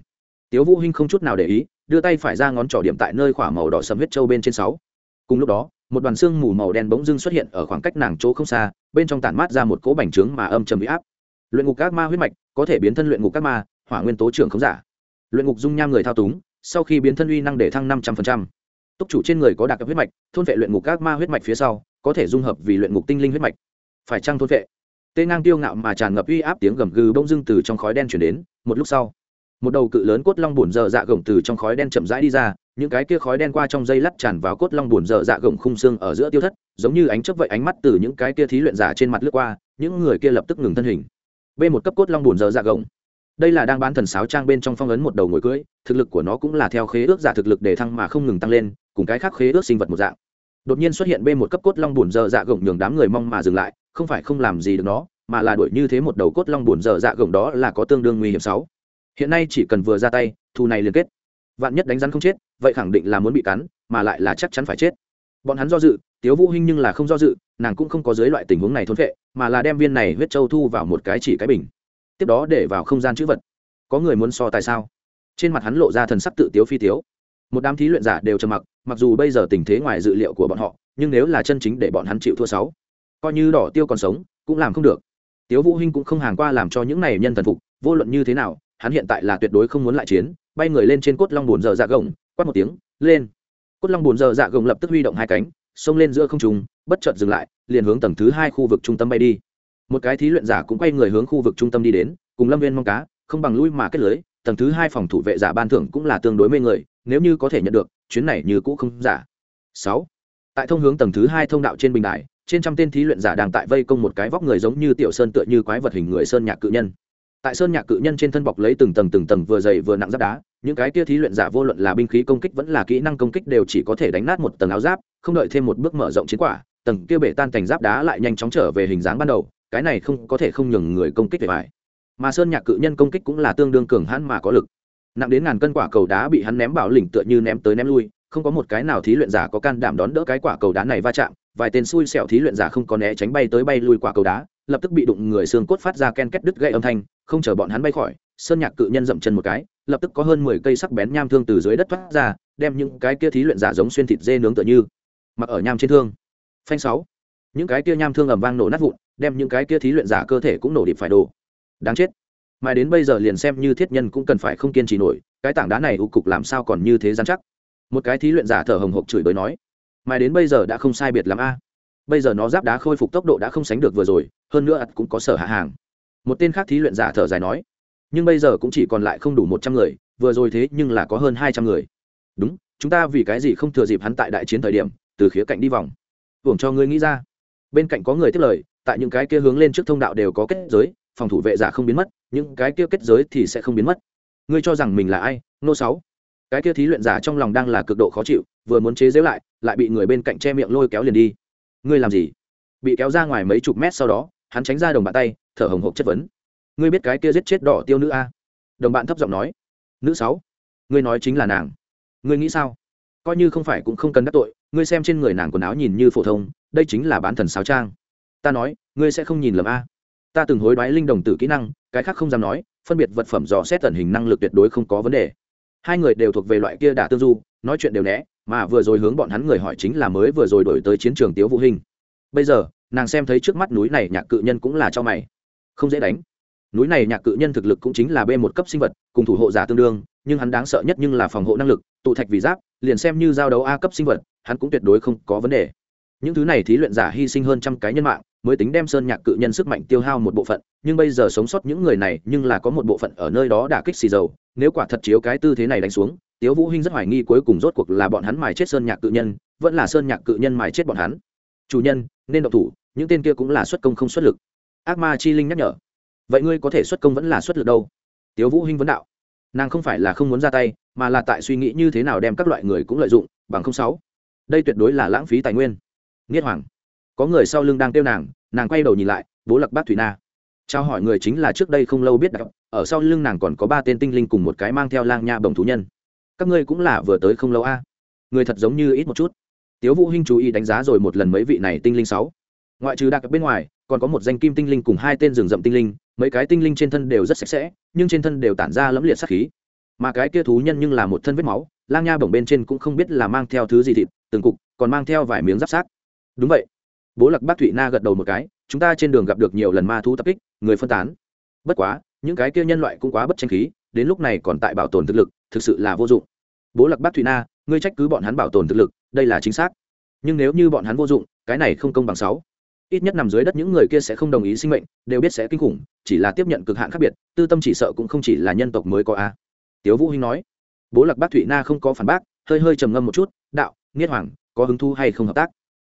Speaker 1: Tiếu vũ hinh không chút nào để ý, đưa tay phải ra ngón trỏ điểm tại nơi khỏa màu đỏ sầm huyết châu bên trên sáu. Cùng lúc đó, một đoàn xương mù màu đen bỗng dưng xuất hiện ở khoảng cách nàng chỗ không xa, bên trong tản mát ra một cỗ bành trướng mà âm trầm bị áp. Luyện ngục các ma huyết mạch có thể biến thân luyện ngục các ma, hỏa nguyên tố trưởng không giả luyện ngục dung nham người thao túng, sau khi biến thân uy năng để thăng năm trăm linh túc chủ trên người có đặc huyết mạch, thôn vệ luyện ngục các ma huyết mạch phía sau, có thể dung hợp vì luyện ngục tinh linh huyết mạch. Phải trăng thôn vệ? Tê ngang tiêu ngạo mà tràn ngập uy áp tiếng gầm gừ bông dưng từ trong khói đen chuyển đến, một lúc sau, một đầu cự lớn cốt long bùn dở dạ gồng từ trong khói đen chậm rãi đi ra, những cái kia khói đen qua trong dây lắt tràn vào cốt long bùn dở dạ gồng khung xương ở giữa tiêu thất, giống như ánh chấp vậy ánh mắt từ những cái kia thí luyện giả trên mặt lướt qua, những người kia lập tức ngừng thân hình. B một cấp cốt long bùn dở dạ gồng đây là đang bán thần sáo trang bên trong phong ấn một đầu ngồi cưỡi, thực lực của nó cũng là theo khế ước giả thực lực để thăng mà không ngừng tăng lên, cùng cái khác khế ước sinh vật một dạng. Đột nhiên xuất hiện b một cấp cốt long bùn dơ dạ gồng nhường đám người mong mà dừng lại, không phải không làm gì được nó, mà là đuổi như thế một đầu cốt long bùn dơ dạ gồng đó là có tương đương nguy hiểm sáu. Hiện nay chỉ cần vừa ra tay thu này liên kết. Vạn nhất đánh rắn không chết, vậy khẳng định là muốn bị cắn, mà lại là chắc chắn phải chết. Bọn hắn do dự, tiếu vũ hinh nhưng là không do dự, nàng cũng không có dưới loại tình huống này thốn vệ mà là đem viên này huyết châu thu vào một cái chỉ cái bình tiếp đó để vào không gian chữ vật. Có người muốn so tại sao? Trên mặt hắn lộ ra thần sắc tự tiếu phi tiếu. Một đám thí luyện giả đều trầm mặc mặc dù bây giờ tình thế ngoài dự liệu của bọn họ, nhưng nếu là chân chính để bọn hắn chịu thua sáu, coi như đỏ tiêu còn sống, cũng làm không được. Tiếu vũ hinh cũng không hàng qua làm cho những này nhân thần phục, vô luận như thế nào, hắn hiện tại là tuyệt đối không muốn lại chiến, bay người lên trên cốt long buồn dở dạ gồng, quát một tiếng, lên. Cốt long buồn dở dạ gồng lập tức huy động hai cánh, xông lên giữa không trung, bất chợt dừng lại, liền hướng tầng thứ hai khu vực trung tâm bay đi một cái thí luyện giả cũng quay người hướng khu vực trung tâm đi đến, cùng lâm viên mong cá, không bằng lui mà kết lưới, tầng thứ hai phòng thủ vệ giả ban thưởng cũng là tương đối mê người, nếu như có thể nhận được, chuyến này như cũ không giả. Sáu. Tại thông hướng tầng thứ hai thông đạo trên bình đài, trên trăm tên thí luyện giả đang tại vây công một cái vóc người giống như tiểu sơn tựa như quái vật hình người sơn nhạc cự nhân. Tại sơn nhạc cự nhân trên thân bọc lấy từng tầng từng tầng vừa dày vừa nặng giáp đá, những cái kia thí luyện giả vô luận là binh khí công kích vẫn là kỹ năng công kích đều chỉ có thể đánh nát một tầng áo giáp, không đợi thêm một bước mở rộng chiến quả, tầng kia bể tan thành giáp đá lại nhanh chóng trở về hình dáng ban đầu cái này không có thể không nhường người công kích về bài mà sơn nhạc cự nhân công kích cũng là tương đương cường hãn mà có lực. Nặng đến ngàn cân quả cầu đá bị hắn ném bảo lỉnh tựa như ném tới ném lui, không có một cái nào thí luyện giả có can đảm đón đỡ cái quả cầu đá này va chạm, vài tên xui xẻo thí luyện giả không có né tránh bay tới bay lui quả cầu đá, lập tức bị đụng người xương cốt phát ra ken két đứt gãy âm thanh, không chờ bọn hắn bay khỏi, sơn nhạc cự nhân dậm chân một cái, lập tức có hơn mười cây sắc bén nham thương từ dưới đất thoát ra, đem những cái kia thí luyện giả giống xuyên thịt dê nướng tựa như, mặc ở nham trên thương. Phanh sáu. Những cái kia nham thương ầm vang nổ nát vụn đem những cái kia thí luyện giả cơ thể cũng nổ điệp phải đổ. Đáng chết. Mà đến bây giờ liền xem như thiết nhân cũng cần phải không kiên trì nổi, cái tảng đá này u cục làm sao còn như thế dán chắc? Một cái thí luyện giả thở hồng hộc chửi bới nói mà đến bây giờ đã không sai biệt lắm a. Bây giờ nó giáp đá khôi phục tốc độ đã không sánh được vừa rồi, hơn nữa ắt cũng có sở hạ hàng. Một tên khác thí luyện giả thở dài nói, nhưng bây giờ cũng chỉ còn lại không đủ một trăm người, vừa rồi thế nhưng là có hơn hai trăm người. Đúng, chúng ta vì cái gì không thừa dịp hắn tại đại chiến thời điểm, từ khía cạnh đi vòng? Hưởng cho ngươi nghĩ ra. Bên cạnh có người tiếp lời tại những cái kia hướng lên trước thông đạo đều có kết giới, phòng thủ vệ giả không biến mất, những cái kia kết giới thì sẽ không biến mất. Ngươi cho rằng mình là ai? Nô sáu. Cái kia thí luyện giả trong lòng đang là cực độ khó chịu, vừa muốn chế giễu lại lại bị người bên cạnh che miệng lôi kéo liền đi. Ngươi làm gì? Bị kéo ra ngoài mấy chục mét sau đó, hắn tránh ra đồng bạn tay, thở hồng hộc chất vấn. Ngươi biết cái kia giết chết đỏ tiêu nữ a? Đồng bạn thấp giọng nói. Nữ sáu, ngươi nói chính là nàng. Ngươi nghĩ sao? Coi như không phải cũng không cần đắc tội, ngươi xem trên người nàng quần áo nhìn như phổ thông, đây chính là bán thần sáo trang ta nói, ngươi sẽ không nhìn lầm a. Ta từng hối đoái linh đồng tử kỹ năng, cái khác không dám nói, phân biệt vật phẩm dò xét tần hình năng lực tuyệt đối không có vấn đề. Hai người đều thuộc về loại kia đả tương du, nói chuyện đều né, mà vừa rồi hướng bọn hắn người hỏi chính là mới vừa rồi đổi tới chiến trường tiếu vũ hình bây giờ, nàng xem thấy trước mắt núi này nhạc cự nhân cũng là cho mày. Không dễ đánh. Núi này nhạc cự nhân thực lực cũng chính là b một cấp sinh vật, cùng thủ hộ giả tương đương, nhưng hắn đáng sợ nhất nhưng là phòng hộ năng lực, tụ thạch vì giáp, liền xem như giao đấu a cấp sinh vật, hắn cũng tuyệt đối không có vấn đề. Những thứ này thí luyện giả hy sinh hơn trăm cái nhân mạng mới tính đem sơn nhạc cự nhân sức mạnh tiêu hao một bộ phận, nhưng bây giờ sống sót những người này nhưng là có một bộ phận ở nơi đó đả kích xì dầu. Nếu quả thật chiếu cái tư thế này đánh xuống, tiếu vũ hinh rất hoài nghi cuối cùng rốt cuộc là bọn hắn mài chết sơn nhạc cự nhân, vẫn là sơn nhạc cự nhân mài chết bọn hắn. Chủ nhân, nên động thủ, những tên kia cũng là xuất công không xuất lực. Ác ma chi linh nhắc nhở. Vậy ngươi có thể xuất công vẫn là xuất lực đâu? Tiếu vũ hinh vấn đạo. Nàng không phải là không muốn ra tay, mà là tại suy nghĩ như thế nào đem các loại người cũng lợi dụng, bằng không sáu. Đây tuyệt đối là lãng phí tài nguyên. Nghiết hoàng có người sau lưng đang kêu nàng nàng quay đầu nhìn lại, bố lặc bác thủy na. Trao hỏi người chính là trước đây không lâu biết đặc ở sau lưng nàng còn có ba tên tinh linh cùng một cái mang theo lang nha bồng thú nhân. Các ngươi cũng là vừa tới không lâu a? Người thật giống như ít một chút. Tiếu vũ hinh chú ý đánh giá rồi một lần mấy vị này tinh linh sáu. Ngoại trừ đặc bên ngoài, còn có một danh kim tinh linh cùng hai tên rừng rậm tinh linh, mấy cái tinh linh trên thân đều rất sạch sẽ, nhưng trên thân đều tản ra lẫm liệt sát khí. Mà cái kia thú nhân nhưng là một thân vết máu, lang nha bổng bên trên cũng không biết là mang theo thứ gì thịt, từng cục, còn mang theo vài miếng giáp sát. Đúng vậy bố Lạc bác thụy na gật đầu một cái, chúng ta trên đường gặp được nhiều lần ma thú tập kích, người phân tán. Bất quá, những cái kia nhân loại cũng quá bất tranh khí, đến lúc này còn tại bảo tồn thực lực, thực sự là vô dụng. Bố Lạc bác thụy na, ngươi trách cứ bọn hắn bảo tồn thực lực, đây là chính xác. Nhưng nếu như bọn hắn vô dụng, cái này không công bằng sáu. Ít nhất nằm dưới đất những người kia sẽ không đồng ý sinh mệnh, đều biết sẽ kinh khủng, chỉ là tiếp nhận cực hạn khác biệt, tư tâm chỉ sợ cũng không chỉ là nhân tộc mới có a. Tiếu vũ hinh nói. Bố lạc bác thụy na không có phản bác, hơi hơi trầm ngâm một chút, đạo, nghiết hoàng, có hứng thu hay không hợp tác?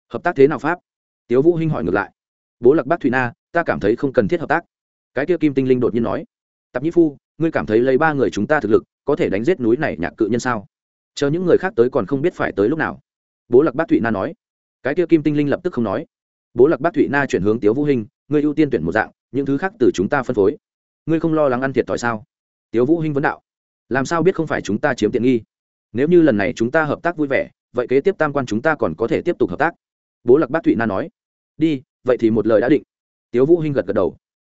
Speaker 1: Hợp tác thế nào pháp? Tiếu vũ hinh hỏi ngược lại. Bố lạc bác thụy na, ta cảm thấy không cần thiết hợp tác. Cái kia kim tinh linh đột nhiên nói. Tạp nhĩ phu, ngươi cảm thấy lấy ba người chúng ta thực lực, có thể đánh giết núi này nhạc cự nhân sao? Chờ những người khác tới còn không biết phải tới lúc nào. Bố lạc bác thụy na nói. Cái kia kim tinh linh lập tức không nói. Bố lạc bác thụy na chuyển hướng tiếu vũ hinh, ngươi ưu tiên tuyển một dạng, những thứ khác từ chúng ta phân phối. Ngươi không lo lắng ăn thiệt thòi sao? Tiếu vũ hinh vấn đạo. Làm sao biết không phải chúng ta chiếm tiện nghi? Nếu như lần này chúng ta hợp tác vui vẻ, vậy kế tiếp tam quan chúng ta còn có thể tiếp tục hợp tác bố lạc bác thụy na nói, đi, vậy thì một lời đã định. Tiếu vũ hinh gật gật đầu.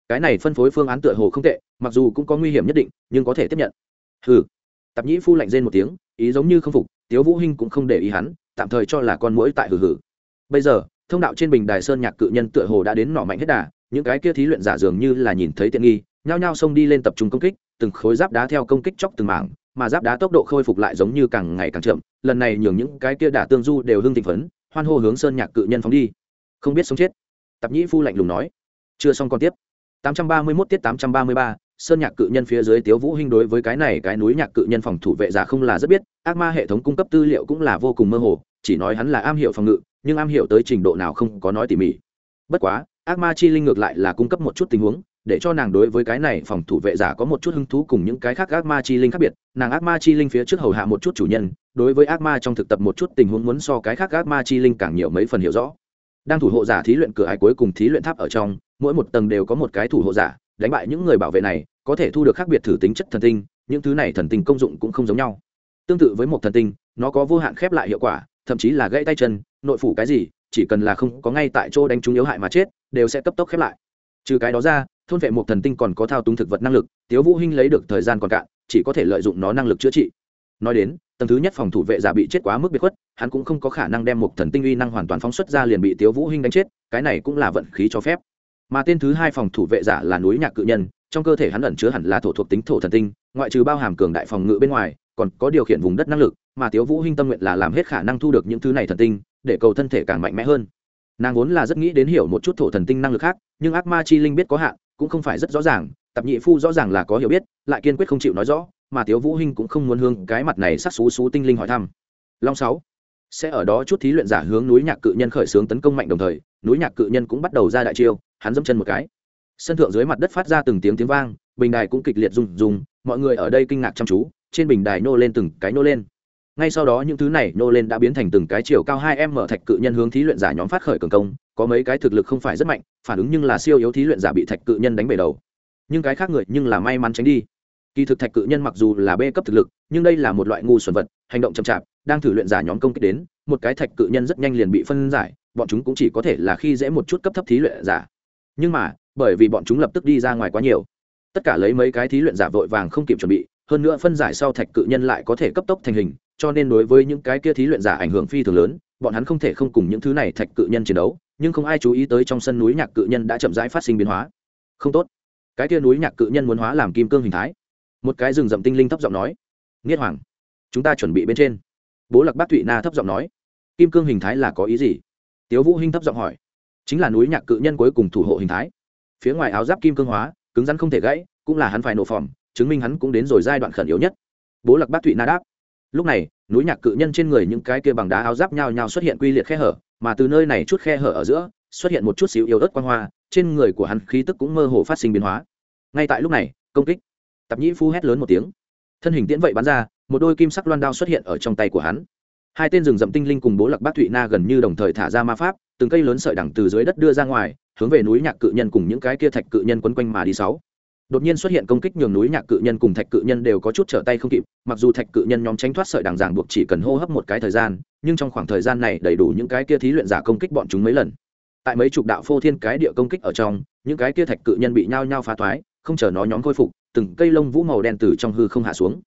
Speaker 1: Cái này phân phối phương án tựa hồ không tệ, mặc dù cũng có nguy hiểm nhất định, nhưng có thể tiếp nhận. Hừ. Tạp nhĩ phu lạnh rên một tiếng, ý giống như không phục, tiếu vũ hinh cũng không để ý hắn, tạm thời cho là con mũi tại hừ hừ. Bây giờ, thông đạo trên bình đài sơn nhạc cự nhân tựa hồ đã đến nỏ mạnh hết đà, những cái kia thí luyện giả dường như là nhìn thấy tiện nghi, nhao nhao xông đi lên tập trung công kích, từng khối giáp đá theo công kích chóc từng mảng, mà giáp đá tốc độ khôi phục lại giống như càng ngày càng chậm, lần này nhường những cái kia đả tương du đều hưng thịnh phấn hoan hô hướng sơn nhạc cự nhân phóng đi. Không biết sống chết. Tạp nhĩ phu lạnh lùng nói. Chưa xong còn tiếp. 831 tiết 833, sơn nhạc cự nhân phía dưới tiếu vũ hinh đối với cái này cái núi nhạc cự nhân phòng thủ vệ giả không là rất biết ác ma hệ thống cung cấp tư liệu cũng là vô cùng mơ hồ chỉ nói hắn là am hiểu phòng ngự nhưng am hiểu tới trình độ nào không có nói tỉ mỉ. Bất quá ác ma chi linh ngược lại là cung cấp một chút tình huống để cho nàng đối với cái này phòng thủ vệ giả có một chút hứng thú cùng những cái khác ác ma chi linh khác biệt. Nàng ác ma chi linh phía trước hầu hạ một chút chủ nhân đối với ác ma trong thực tập một chút tình huống muốn so cái khác ác ma chi linh càng nhiều mấy phần hiểu rõ. Đang thủ hộ giả thí luyện cửa ải cuối cùng thí luyện tháp ở trong, mỗi một tầng đều có một cái thủ hộ giả, đánh bại những người bảo vệ này, có thể thu được khác biệt thử tính chất thần tinh, những thứ này thần tinh công dụng cũng không giống nhau. Tương tự với một thần tinh, nó có vô hạn khép lại hiệu quả, thậm chí là gãy tay chân, nội phủ cái gì, chỉ cần là không có ngay tại chỗ đánh trúng yếu hại mà chết, đều sẽ cấp tốc khép lại. Trừ cái đó ra, thôn vệ một thần tinh còn có thao túng thực vật năng lực, tiếu vũ hinh lấy được thời gian còn cạn, chỉ có thể lợi dụng nó năng lực chữa trị. Nói đến tầng thứ nhất phòng thủ vệ giả bị chết quá mức biệt khuất, hắn cũng không có khả năng đem một thần tinh uy năng hoàn toàn phóng xuất ra liền bị tiếu vũ hinh đánh chết, cái này cũng là vận khí cho phép. Mà tên thứ hai phòng thủ vệ giả là núi nhạc cự nhân, trong cơ thể hắn ẩn chứa hẳn là thổ thuộc tính thổ thần tinh, ngoại trừ bao hàm cường đại phòng ngự bên ngoài, còn có điều khiển vùng đất năng lực, mà tiếu vũ hinh tâm nguyện là làm hết khả năng thu được những thứ này thần tinh, để cầu thân thể càng mạnh mẽ hơn. Nàng vốn là rất nghĩ đến hiểu một chút thổ thần tinh năng lực khác, nhưng ác ma chi linh biết có hạn, cũng không phải rất rõ ràng, tập nhị phu rõ ràng là có hiểu biết, lại kiên quyết không chịu nói rõ mà tiếu vũ hinh cũng không muốn hướng cái mặt này sắc xú xú tinh linh hỏi thăm. Long sáu, sẽ ở đó chút thí luyện giả hướng núi nhạc cự nhân khởi xướng tấn công mạnh đồng thời, núi nhạc cự nhân cũng bắt đầu ra đại chiêu, hắn dẫm chân một cái. Sân thượng dưới mặt đất phát ra từng tiếng tiếng vang, bình đài cũng kịch liệt rung rung, mọi người ở đây kinh ngạc chăm chú, trên bình đài nô lên từng cái nô lên. Ngay sau đó những thứ này nô lên đã biến thành từng cái chiều cao hai em mở thạch cự nhân hướng thí luyện giả nhóm phát khởi cường công, có mấy cái thực lực không phải rất mạnh, phản ứng nhưng là siêu yếu thí luyện giả bị thạch cự nhân đánh bể đầu. Nhưng cái khác người nhưng là may mắn tránh đi kỳ thực thạch cự nhân mặc dù là b cấp thực lực, nhưng đây là một loại ngu xuẩn vật, hành động chậm chạp, đang thử luyện giả nhóm công kích đến, một cái thạch cự nhân rất nhanh liền bị phân giải, bọn chúng cũng chỉ có thể là khi dễ một chút cấp thấp thí luyện giả. Nhưng mà, bởi vì bọn chúng lập tức đi ra ngoài quá nhiều, tất cả lấy mấy cái thí luyện giả vội vàng không kịp chuẩn bị, hơn nữa phân giải sau thạch cự nhân lại có thể cấp tốc thành hình, cho nên đối với những cái kia thí luyện giả ảnh hưởng phi thường lớn, bọn hắn không thể không cùng những thứ này thạch cự nhân chiến đấu, nhưng không ai chú ý tới trong sân núi nhạc cự nhân đã chậm rãi phát sinh biến hóa. Không tốt. Cái kia núi nhạc cự nhân muốn hóa làm kim cương hình thái một cái rừng rậm tinh linh thấp giọng nói nghiết hoàng, chúng ta chuẩn bị bên trên. Bố lạc bác thụy na thấp giọng nói, kim cương hình thái là có ý gì? Tiếu vũ hinh thấp giọng hỏi, chính là núi nhạc cự nhân cuối cùng thủ hộ hình thái. Phía ngoài áo giáp kim cương hóa, cứng rắn không thể gãy, cũng là hắn phải nổ phỏng, chứng minh hắn cũng đến rồi giai đoạn khẩn yếu nhất. Bố lạc bác thụy na đáp, lúc này, núi nhạc cự nhân trên người những cái kia bằng đá áo giáp nhao nhao xuất hiện quy liệt khe hở, mà từ nơi này chút khe hở ở giữa, xuất hiện một chút xíu yếu ớt quang hoa, trên người của hắn khí tức cũng mơ hồ phát sinh biến hóa. Ngay tại lúc này, công kích tạp nhĩ phu hét lớn một tiếng. Thân hình tiễn vậy bắn ra, một đôi kim sắc loan đao xuất hiện ở trong tay của hắn. Hai tên rừng rậm tinh linh cùng bố lạc bác thụy na gần như đồng thời thả ra ma pháp, từng cây lớn sợi đẳng từ dưới đất đưa ra ngoài, hướng về núi nhạc cự nhân cùng những cái kia thạch cự nhân quấn quanh mà đi sáu. Đột nhiên xuất hiện công kích nhường núi nhạc cự nhân cùng thạch cự nhân đều có chút trở tay không kịp, mặc dù thạch cự nhân nhóm tránh thoát sợi đằng giảng buộc chỉ cần hô hấp một cái thời gian, nhưng trong khoảng thời gian này đầy đủ những cái kia thí luyện giả công kích bọn chúng mấy lần. Tại mấy chục đạo phô thiên cái địa công kích ở trong, những cái kia thạch cự nhân bị nhao nhao phá thoái, không chờ nó nhóm khôi phục từng cây lông vũ màu đen từ trong hư không hạ xuống.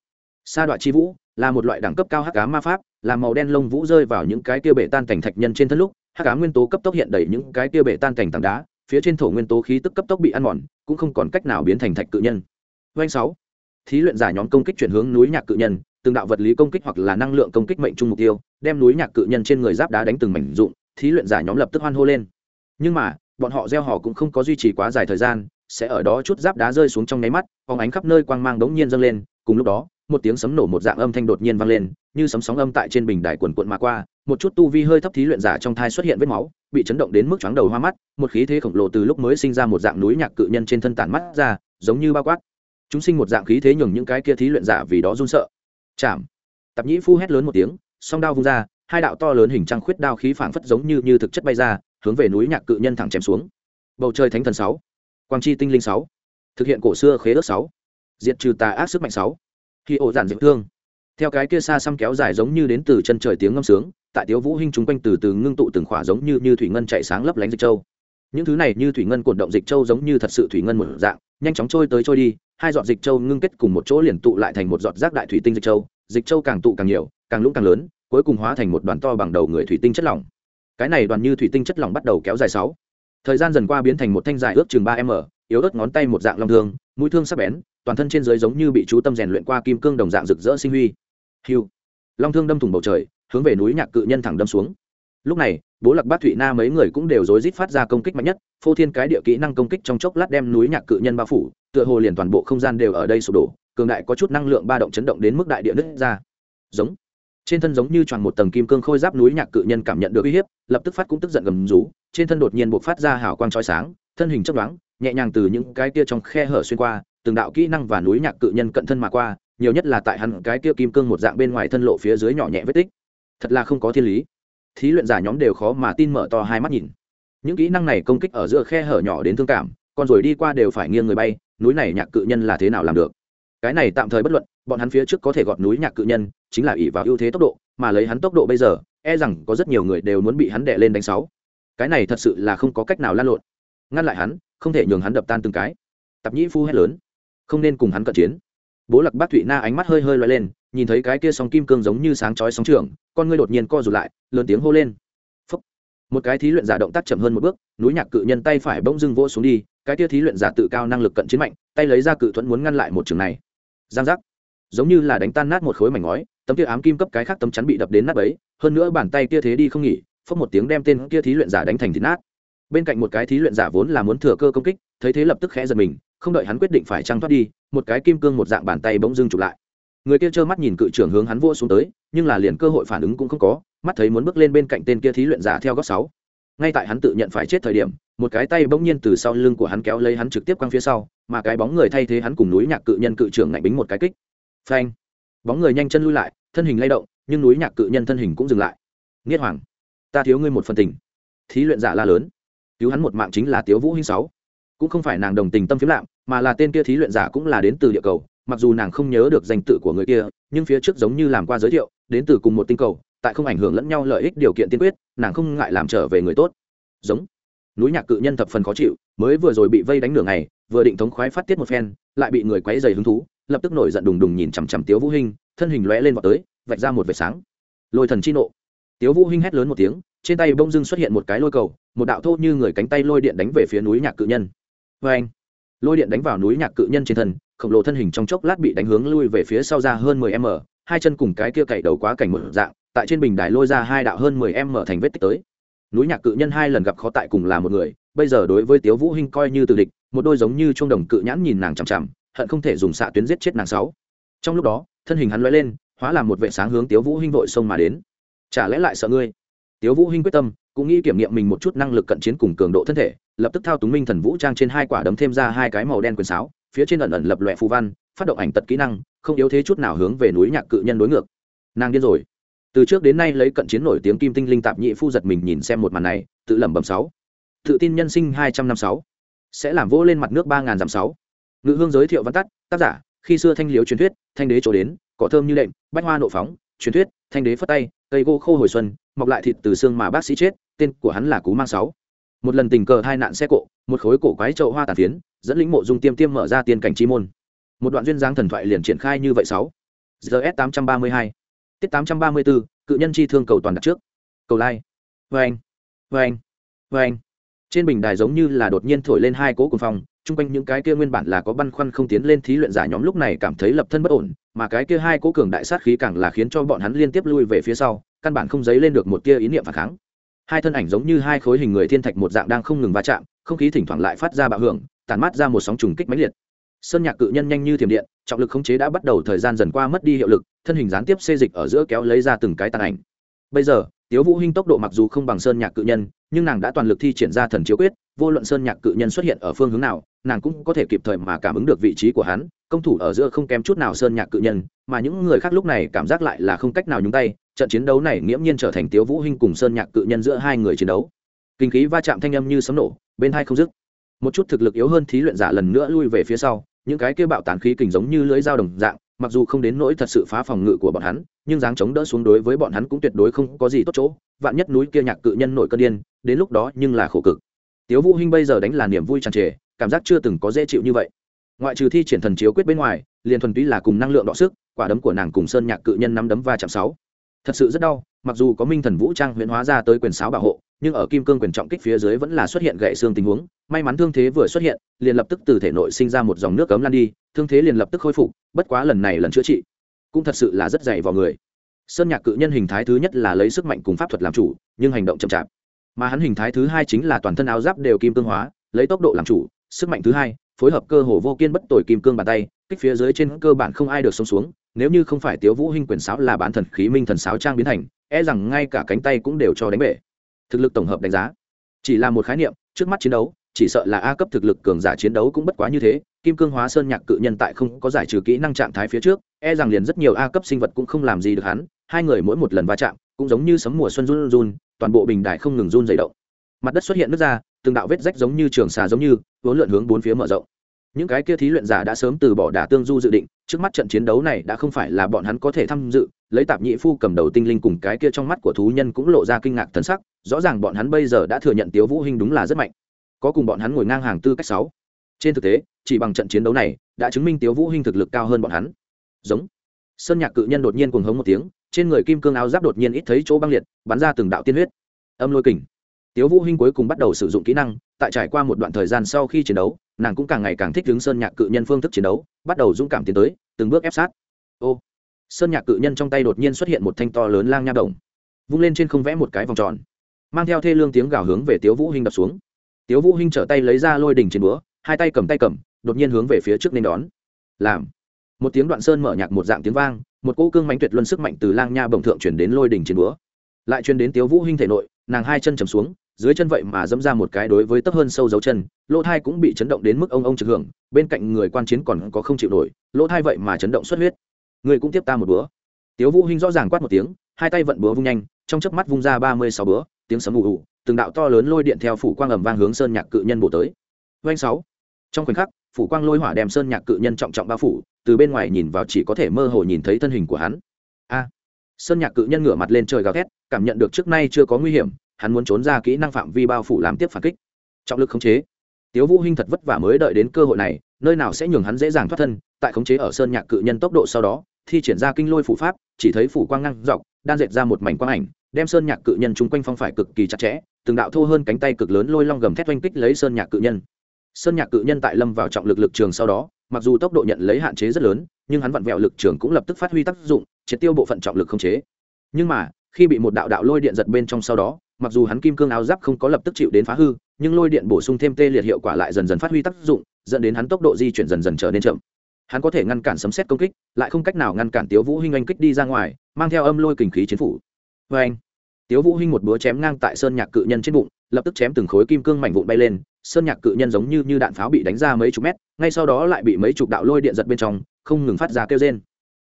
Speaker 1: Sa đoạn chi vũ là một loại đẳng cấp cao hắc cá ma pháp làm màu đen lông vũ rơi vào những cái kia bể tan cảnh thạch nhân trên thân lúc, hắc cá nguyên tố cấp tốc hiện đầy những cái kia bể tan cảnh tảng đá, phía trên thổ nguyên tố khí tức cấp tốc bị ăn mòn, cũng không còn cách nào biến thành thạch cự nhân. Doanh sáu, thí luyện giả nhóm công kích chuyển hướng núi nhạc cự nhân, từng đạo vật lý công kích hoặc là năng lượng công kích mệnh trung mục tiêu, đem núi nhạc cự nhân trên người giáp đá đánh từng mảnh dụng thí luyện giả nhóm lập tức hoan hô lên. Nhưng mà, bọn họ gieo họ cũng không có duy trì quá dài thời gian sẽ ở đó chút giáp đá rơi xuống trong nháy mắt, phóng ánh khắp nơi quang mang đống nhiên dâng lên, cùng lúc đó, một tiếng sấm nổ một dạng âm thanh đột nhiên vang lên, như sấm sóng âm tại trên bình đài quần quận mà qua, một chút tu vi hơi thấp thí luyện giả trong thai xuất hiện vết máu, bị chấn động đến mức chóng đầu hoa mắt, một khí thế khổng lồ từ lúc mới sinh ra một dạng núi nhạc cự nhân trên thân tản mắt ra, giống như bao quát. Chúng sinh một dạng khí thế nhường những cái kia thí luyện giả vì đó run sợ. Chạm. Tạp nhĩ phu hét lớn một tiếng, song đao vung ra, hai đạo to lớn hình trăng khuyết đao khí phảng phất giống như như thực chất bay ra, hướng về núi nhạc cự nhân thẳng chém xuống. Bầu trời thánh thần sáu quang chi tinh linh sáu, thực hiện cổ xưa khế ước sáu, diệt trừ tà ác sức mạnh sáu. Khi ổ giản dịch thương, theo cái kia xa xăm kéo dài giống như đến từ chân trời tiếng ngâm sướng, tại tiếu vũ hinh chúng quanh từ từ ngưng tụ từng khỏa giống như như thủy ngân chạy sáng lấp lánh dịch châu. Những thứ này như thủy ngân cuộn động dịch châu giống như thật sự thủy ngân một dạng, nhanh chóng trôi tới trôi đi, hai giọt dịch châu ngưng kết cùng một chỗ liền tụ lại thành một giọt rác đại thủy tinh dịch châu dịch châu càng tụ càng nhiều, càng lũng càng lớn, cuối cùng hóa thành một đoàn to bằng đầu người thủy tinh chất lỏng. Cái này đoàn như thủy tinh chất lỏng bắt đầu kéo dài sáu thời gian dần qua biến thành một thanh dài ước chừng ba m, yếu ớt ngón tay một dạng long thương, mũi thương sắc bén, toàn thân trên dưới giống như bị chú tâm rèn luyện qua kim cương đồng dạng rực rỡ sinh huy. Hiu. Long thương đâm thủng bầu trời, hướng về núi nhạc cự nhân thẳng đâm xuống. Lúc này, bố lạc bát thụy na mấy người cũng đều rối rít phát ra công kích mạnh nhất, phô thiên cái địa kỹ năng công kích trong chốc lát đem núi nhạc cự nhân bao phủ, tựa hồ liền toàn bộ không gian đều ở đây sụp đổ, cường đại có chút năng lượng ba động chấn động đến mức đại địa nứt ra. Giống trên thân giống như tròn một tầng kim cương khôi giáp núi nhạc cự nhân cảm nhận được uy hiếp, lập tức phát cũng tức giận gầm rú, trên thân đột nhiên buộc phát ra hào quang trói sáng, thân hình chấp đoán nhẹ nhàng từ những cái kia trong khe hở xuyên qua, từng đạo kỹ năng và núi nhạc cự nhân cận thân mà qua, nhiều nhất là tại hắn cái kia kim cương một dạng bên ngoài thân lộ phía dưới nhỏ nhẹ vết tích. Thật là không có thiên lý. Thí luyện giả nhóm đều khó mà tin mở to hai mắt nhìn. Những kỹ năng này công kích ở giữa khe hở nhỏ đến thương cảm còn rồi đi qua đều phải nghiêng người bay, núi này nhạc cự nhân là thế nào làm được? Cái này tạm thời bất luận, bọn hắn phía trước có thể gọt núi nhạc cự nhân, chính là ỷ vào ưu thế tốc độ, mà lấy hắn tốc độ bây giờ e rằng có rất nhiều người đều muốn bị hắn đè lên đánh sáu. Cái này thật sự là không có cách nào lan lộn. Ngăn lại hắn, không thể nhường hắn đập tan từng cái. Tạp nhĩ phu hét lớn. Không nên cùng hắn cận chiến. Bố lạc bác thụy na ánh mắt hơi hơi loay lên, nhìn thấy cái kia sóng kim cương giống như sáng chói sóng trường, con ngươi đột nhiên co rụt lại, lớn tiếng hô lên. Phúc. một cái thí luyện giả động tác chậm hơn một bước, núi nhạc cự nhân tay phải bỗng dưng vỗ xuống đi, cái kia thí luyện giả tự cao năng lực cận chiến mạnh, tay lấy ra cự thuẫn muốn ngăn lại một trường này giang giác. Giống như là đánh tan nát một khối mảnh ngói, tấm kia ám kim cấp cái khác tấm chắn bị đập đến nát ấy hơn nữa bàn tay kia thế đi không nghỉ, phốc một tiếng đem tên kia thí luyện giả đánh thành thịt nát. Bên cạnh một cái thí luyện giả vốn là muốn thừa cơ công kích, thấy thế lập tức khẽ giật mình, không đợi hắn quyết định phải trăng thoát đi, một cái kim cương một dạng bàn tay bỗng dưng chụp lại. Người kia trơ mắt nhìn cự trưởng hướng hắn vua xuống tới, nhưng là liền cơ hội phản ứng cũng không có, mắt thấy muốn bước lên bên cạnh tên kia thí luyện giả theo góc sáu. Ngay tại hắn tự nhận phải chết thời điểm một cái tay bỗng nhiên từ sau lưng của hắn kéo lấy hắn trực tiếp quăng phía sau, mà cái bóng người thay thế hắn cùng núi nhạc cự nhân cự trưởng ngạnh bính một cái kích. Phanh. Bóng người nhanh chân lui lại, thân hình lay động, nhưng núi nhạc cự nhân thân hình cũng dừng lại. Nghiết hoàng, ta thiếu ngươi một phần tình. Thí luyện giả la lớn. Cứu hắn một mạng chính là tiếu vũ hinh sáu. Cũng không phải nàng đồng tình tâm phiếm lạm, mà là tên kia thí luyện giả cũng là đến từ địa cầu, mặc dù nàng không nhớ được danh tự của người kia, nhưng phía trước giống như làm qua giới thiệu, đến từ cùng một tinh cầu, tại không ảnh hưởng lẫn nhau lợi ích điều kiện tiên quyết, nàng không ngại làm trở về người tốt. Giống núi nhạc cự nhân thập phần khó chịu, mới vừa rồi bị vây đánh nửa ngày, vừa định thống khoái phát tiết một phen, lại bị người quấy dày hứng thú, lập tức nổi giận đùng đùng nhìn chằm chằm tiếu vũ hinh, thân hình lóe lên vào tới, vạch ra một vệt sáng. Lôi thần chi nộ. Tiếu vũ hinh hét lớn một tiếng, trên tay bông dưng xuất hiện một cái lôi cầu, một đạo thô như người cánh tay lôi điện đánh về phía núi nhạc cự nhân. Với anh lôi điện đánh vào núi nhạc cự nhân trên thân, khổng lồ thân hình trong chốc lát bị đánh hướng lui về phía sau ra hơn 10 m, hai chân cùng cái kia cậy đầu quá cảnh một dạng, tại trên bình đài lôi ra hai đạo hơn 10 m thành vết tích tới núi nhạc cự nhân hai lần gặp khó tại cùng là một người, bây giờ đối với tiếu vũ hinh coi như từ địch, một đôi giống như chuông đồng cự nhãn nhìn nàng chằm chằm, hận không thể dùng xạ tuyến giết chết nàng sáu. Trong lúc đó, thân hình hắn lóe lên, hóa làm một vệ sáng hướng tiếu vũ hinh vội xông mà đến. Chả lẽ lại sợ ngươi? Tiếu vũ hinh quyết tâm, cũng nghĩ kiểm nghiệm mình một chút năng lực cận chiến cùng cường độ thân thể, lập tức thao túng minh thần vũ trang trên hai quả đấm thêm ra hai cái màu đen quyền sáo, phía trên ẩn ẩn lập loè phù văn, phát động ảnh tật kỹ năng, không yếu thế chút nào hướng về núi nhạc cự nhân đối ngược. Nàng điên rồi từ trước đến nay lấy cận chiến nổi tiếng kim tinh linh tạp nhị phu giật mình nhìn xem một màn này, tự lẩm bẩm sáu. Tự tin nhân sinh hai trăm năm sáu. Sẽ làm vỗ lên mặt nước ba ngàn dặm sáu. Ngự hương giới thiệu văn tắt, tác giả, khi xưa thanh liếu truyền thuyết, thanh đế chỗ đến, cỏ thơm như đệm, bách hoa nộ phóng, truyền thuyết, thanh đế phất tay, cây gỗ khô hồi xuân, mọc lại thịt từ xương mà bác sĩ chết, tên của hắn là cú mang sáu. Một lần tình cờ hai nạn xe cộ, một khối cổ quái trậu hoa tàn phiến, dẫn lĩnh mộ dung tiêm tiêm mở ra tiên cảnh chi môn. Một đoạn duyên dáng thần thoại liền triển khai như vậy sáu. Gs tám trăm ba mươi hai tiết tám trăm ba mươi bốn cự nhân chi thương cầu toàn đặt trước. Cầu lai. Vê anh vê anh vê anh trên bình đài giống như là đột nhiên thổi lên hai cỗ cùng phòng chung quanh những cái kia nguyên bản là có băn khoăn không tiến lên thí luyện giả nhóm lúc này cảm thấy lập thân bất ổn, mà cái kia hai cỗ cường đại sát khí càng là khiến cho bọn hắn liên tiếp lui về phía sau, căn bản không dấy lên được một tia ý niệm phản kháng. Hai thân ảnh giống như hai khối hình người thiên thạch một dạng đang không ngừng va chạm, không khí thỉnh thoảng lại phát ra bạo hưởng tàn mát ra một sóng trùng kích mãnh liệt. Sơn nhạc cự nhân nhanh như thiểm điện, trọng lực khống chế đã bắt đầu thời gian dần qua mất đi hiệu lực thân hình gián tiếp xê dịch ở giữa kéo lấy ra từng cái tàn ảnh. Bây giờ, tiếu vũ hinh tốc độ mặc dù không bằng sơn nhạc cự nhân, nhưng nàng đã toàn lực thi triển ra thần chiếu quyết, vô luận sơn nhạc cự nhân xuất hiện ở phương hướng nào, nàng cũng có thể kịp thời mà cảm ứng được vị trí của hắn, công thủ ở giữa không kém chút nào sơn nhạc cự nhân, mà những người khác lúc này cảm giác lại là không cách nào nhúng tay, trận chiến đấu này nghiễm nhiên trở thành tiếu vũ hinh cùng sơn nhạc cự nhân giữa hai người chiến đấu. Kinh khí va chạm thanh âm như sấm nổ, bên hai không dứt. Một chút thực lực yếu hơn thí luyện giả lần nữa lui về phía sau, những cái kia bạo tán khí kình giống như lưỡi dao đồng dạng mặc dù không đến nỗi thật sự phá phòng ngự của bọn hắn, nhưng dáng chống đỡ xuống đối với bọn hắn cũng tuyệt đối không có gì tốt chỗ. Vạn nhất núi kia nhạc cự nhân nổi cơn điên, đến lúc đó nhưng là khổ cực. Tiếu vũ hinh bây giờ đánh là niềm vui tràn trề, cảm giác chưa từng có dễ chịu như vậy. Ngoại trừ thi triển thần chiếu quyết bên ngoài, liền thuần túy là cùng năng lượng đọ sức, quả đấm của nàng cùng sơn nhạc cự nhân nắm đấm va chạm sáu. Thật sự rất đau, mặc dù có minh thần vũ trang huyễn hóa ra tới quyền sáo bảo hộ nhưng ở kim cương quyền trọng kích phía dưới vẫn là xuất hiện gãy xương tình huống, may mắn thương thế vừa xuất hiện, liền lập tức từ thể nội sinh ra một dòng nước cấm lan đi, thương thế liền lập tức khôi phục, bất quá lần này lần chữa trị cũng thật sự là rất dày vào người. Sơn nhạc cự nhân hình thái thứ nhất là lấy sức mạnh cùng pháp thuật làm chủ, nhưng hành động chậm chạp. Mà hắn hình thái thứ hai chính là toàn thân áo giáp đều kim cương hóa, lấy tốc độ làm chủ, sức mạnh thứ hai, phối hợp cơ hồ vô kiên bất tội kim cương bàn tay, kích phía dưới trên cơ bản không ai được sống xuống, nếu như không phải tiếu vũ hinh quyền sáo là bán thần khí minh thần sáo trang biến thành e rằng ngay cả cánh tay cũng đều cho đánh bể thực lực tổng hợp đánh giá. Chỉ là một khái niệm, trước mắt chiến đấu, chỉ sợ là a cấp thực lực cường giả chiến đấu cũng bất quá như thế, kim cương hóa sơn nhạc cự nhân tại không có giải trừ kỹ năng trạng thái phía trước e rằng liền rất nhiều a cấp sinh vật cũng không làm gì được hắn, hai người mỗi một lần va chạm, cũng giống như sấm mùa xuân run run, toàn bộ bình đài không ngừng run dày động. Mặt đất xuất hiện nước ra, từng đạo vết rách giống như trường xà giống như, vốn lượn hướng bốn phía mở rộng. Những cái kia thí luyện giả đã sớm từ bỏ đả tương du dự định, trước mắt trận chiến đấu này đã không phải là bọn hắn có thể tham dự lấy tạp nhị phu cầm đầu tinh linh cùng cái kia trong mắt của thú nhân cũng lộ ra kinh ngạc thần sắc, rõ ràng bọn hắn bây giờ đã thừa nhận tiếu vũ hinh đúng là rất mạnh. Có cùng bọn hắn ngồi ngang hàng tư cách sáu. Trên thực tế, chỉ bằng trận chiến đấu này, đã chứng minh tiếu vũ hinh thực lực cao hơn bọn hắn. Giống. Sơn nhạc cự nhân đột nhiên cuồng hống một tiếng, trên người kim cương áo giáp đột nhiên ít thấy chỗ băng liệt, bắn ra từng đạo tiên huyết. Âm lôi kình. Tiếu vũ hinh cuối cùng bắt đầu sử dụng kỹ năng, tại trải qua một đoạn thời gian sau khi chiến đấu, nàng cũng càng ngày càng thích ứng sơn nhạc cự nhân phương thức chiến đấu, bắt đầu dũng cảm tiến tới, từng bước ép sát. Ô sơn nhạc cự nhân trong tay đột nhiên xuất hiện một thanh to lớn lang nha đồng, vung lên trên không vẽ một cái vòng tròn, mang theo thê lương tiếng gào hướng về tiếu vũ hinh đập xuống. Tiếu vũ hinh trở tay lấy ra lôi đỉnh trên búa, hai tay cầm tay cầm, đột nhiên hướng về phía trước nên đón. Làm. Một tiếng đoạn sơn mở nhạc một dạng tiếng vang, một cỗ cương mãnh tuyệt luân sức mạnh từ lang nha bồng thượng chuyển đến lôi đỉnh trên búa. Lại truyền đến tiếu vũ hinh thể nội, nàng hai chân chầm xuống, dưới chân vậy mà dẫm ra một cái đối với tấp hơn sâu dấu chân, lỗ thai cũng bị chấn động đến mức ông ông trực hưởng, bên cạnh người quan chiến còn có không chịu nổi, lỗ thai vậy mà chấn động xuất huyết người cũng tiếp ta một bữa. tiếu vũ hinh rõ ràng quát một tiếng, hai tay vận búa vung nhanh, trong chớp mắt vung ra ba mươi sáu búa tiếng sấm ù ù, từng đạo to lớn lôi điện theo phủ quang ầm vang hướng sơn nhạc cự nhân bổ tới. Doanh sáu. Trong khoảnh khắc, phủ quang lôi hỏa đem sơn nhạc cự nhân trọng trọng bao phủ, từ bên ngoài nhìn vào chỉ có thể mơ hồ nhìn thấy thân hình của hắn. A. Sơn nhạc cự nhân ngửa mặt lên trời gào thét, cảm nhận được trước nay chưa có nguy hiểm, hắn muốn trốn ra kỹ năng phạm vi bao phủ làm tiếp phản kích. Trọng lực khống chế. Tiếu vũ hinh thật vất vả mới đợi đến cơ hội này, nơi nào sẽ nhường hắn dễ dàng thoát thân, tại khống chế ở sơn nhạc cự nhân tốc độ sau đó thi triển ra kinh lôi phủ pháp, chỉ thấy phủ quang năng dọc, đan dệt ra một mảnh quang ảnh, đem sơn nhạc cự nhân chung quanh phong phải cực kỳ chặt chẽ, từng đạo thô hơn cánh tay cực lớn lôi long gầm thét oanh kích lấy sơn nhạc cự nhân. Sơn nhạc cự nhân tại lâm vào trọng lực lực trường sau đó, mặc dù tốc độ nhận lấy hạn chế rất lớn, nhưng hắn vặn vẹo lực trường cũng lập tức phát huy tác dụng, triệt tiêu bộ phận trọng lực không chế. Nhưng mà, khi bị một đạo đạo lôi điện giật bên trong sau đó, mặc dù hắn kim cương áo giáp không có lập tức chịu đến phá hư, nhưng lôi điện bổ sung thêm tê liệt hiệu quả lại dần dần phát huy tác dụng, dẫn đến hắn tốc độ di chuyển dần dần trở nên chậm hắn có thể ngăn cản sấm xét công kích, lại không cách nào ngăn cản tiếu vũ hinh anh kích đi ra ngoài, mang theo âm lôi kình khí chiến phủ. Vê anh, tiếu vũ hinh một búa chém ngang tại sơn nhạc cự nhân trên bụng, lập tức chém từng khối kim cương mảnh vụn bay lên, sơn nhạc cự nhân giống như như đạn pháo bị đánh ra mấy chục mét, ngay sau đó lại bị mấy chục đạo lôi điện giật bên trong, không ngừng phát ra kêu rên.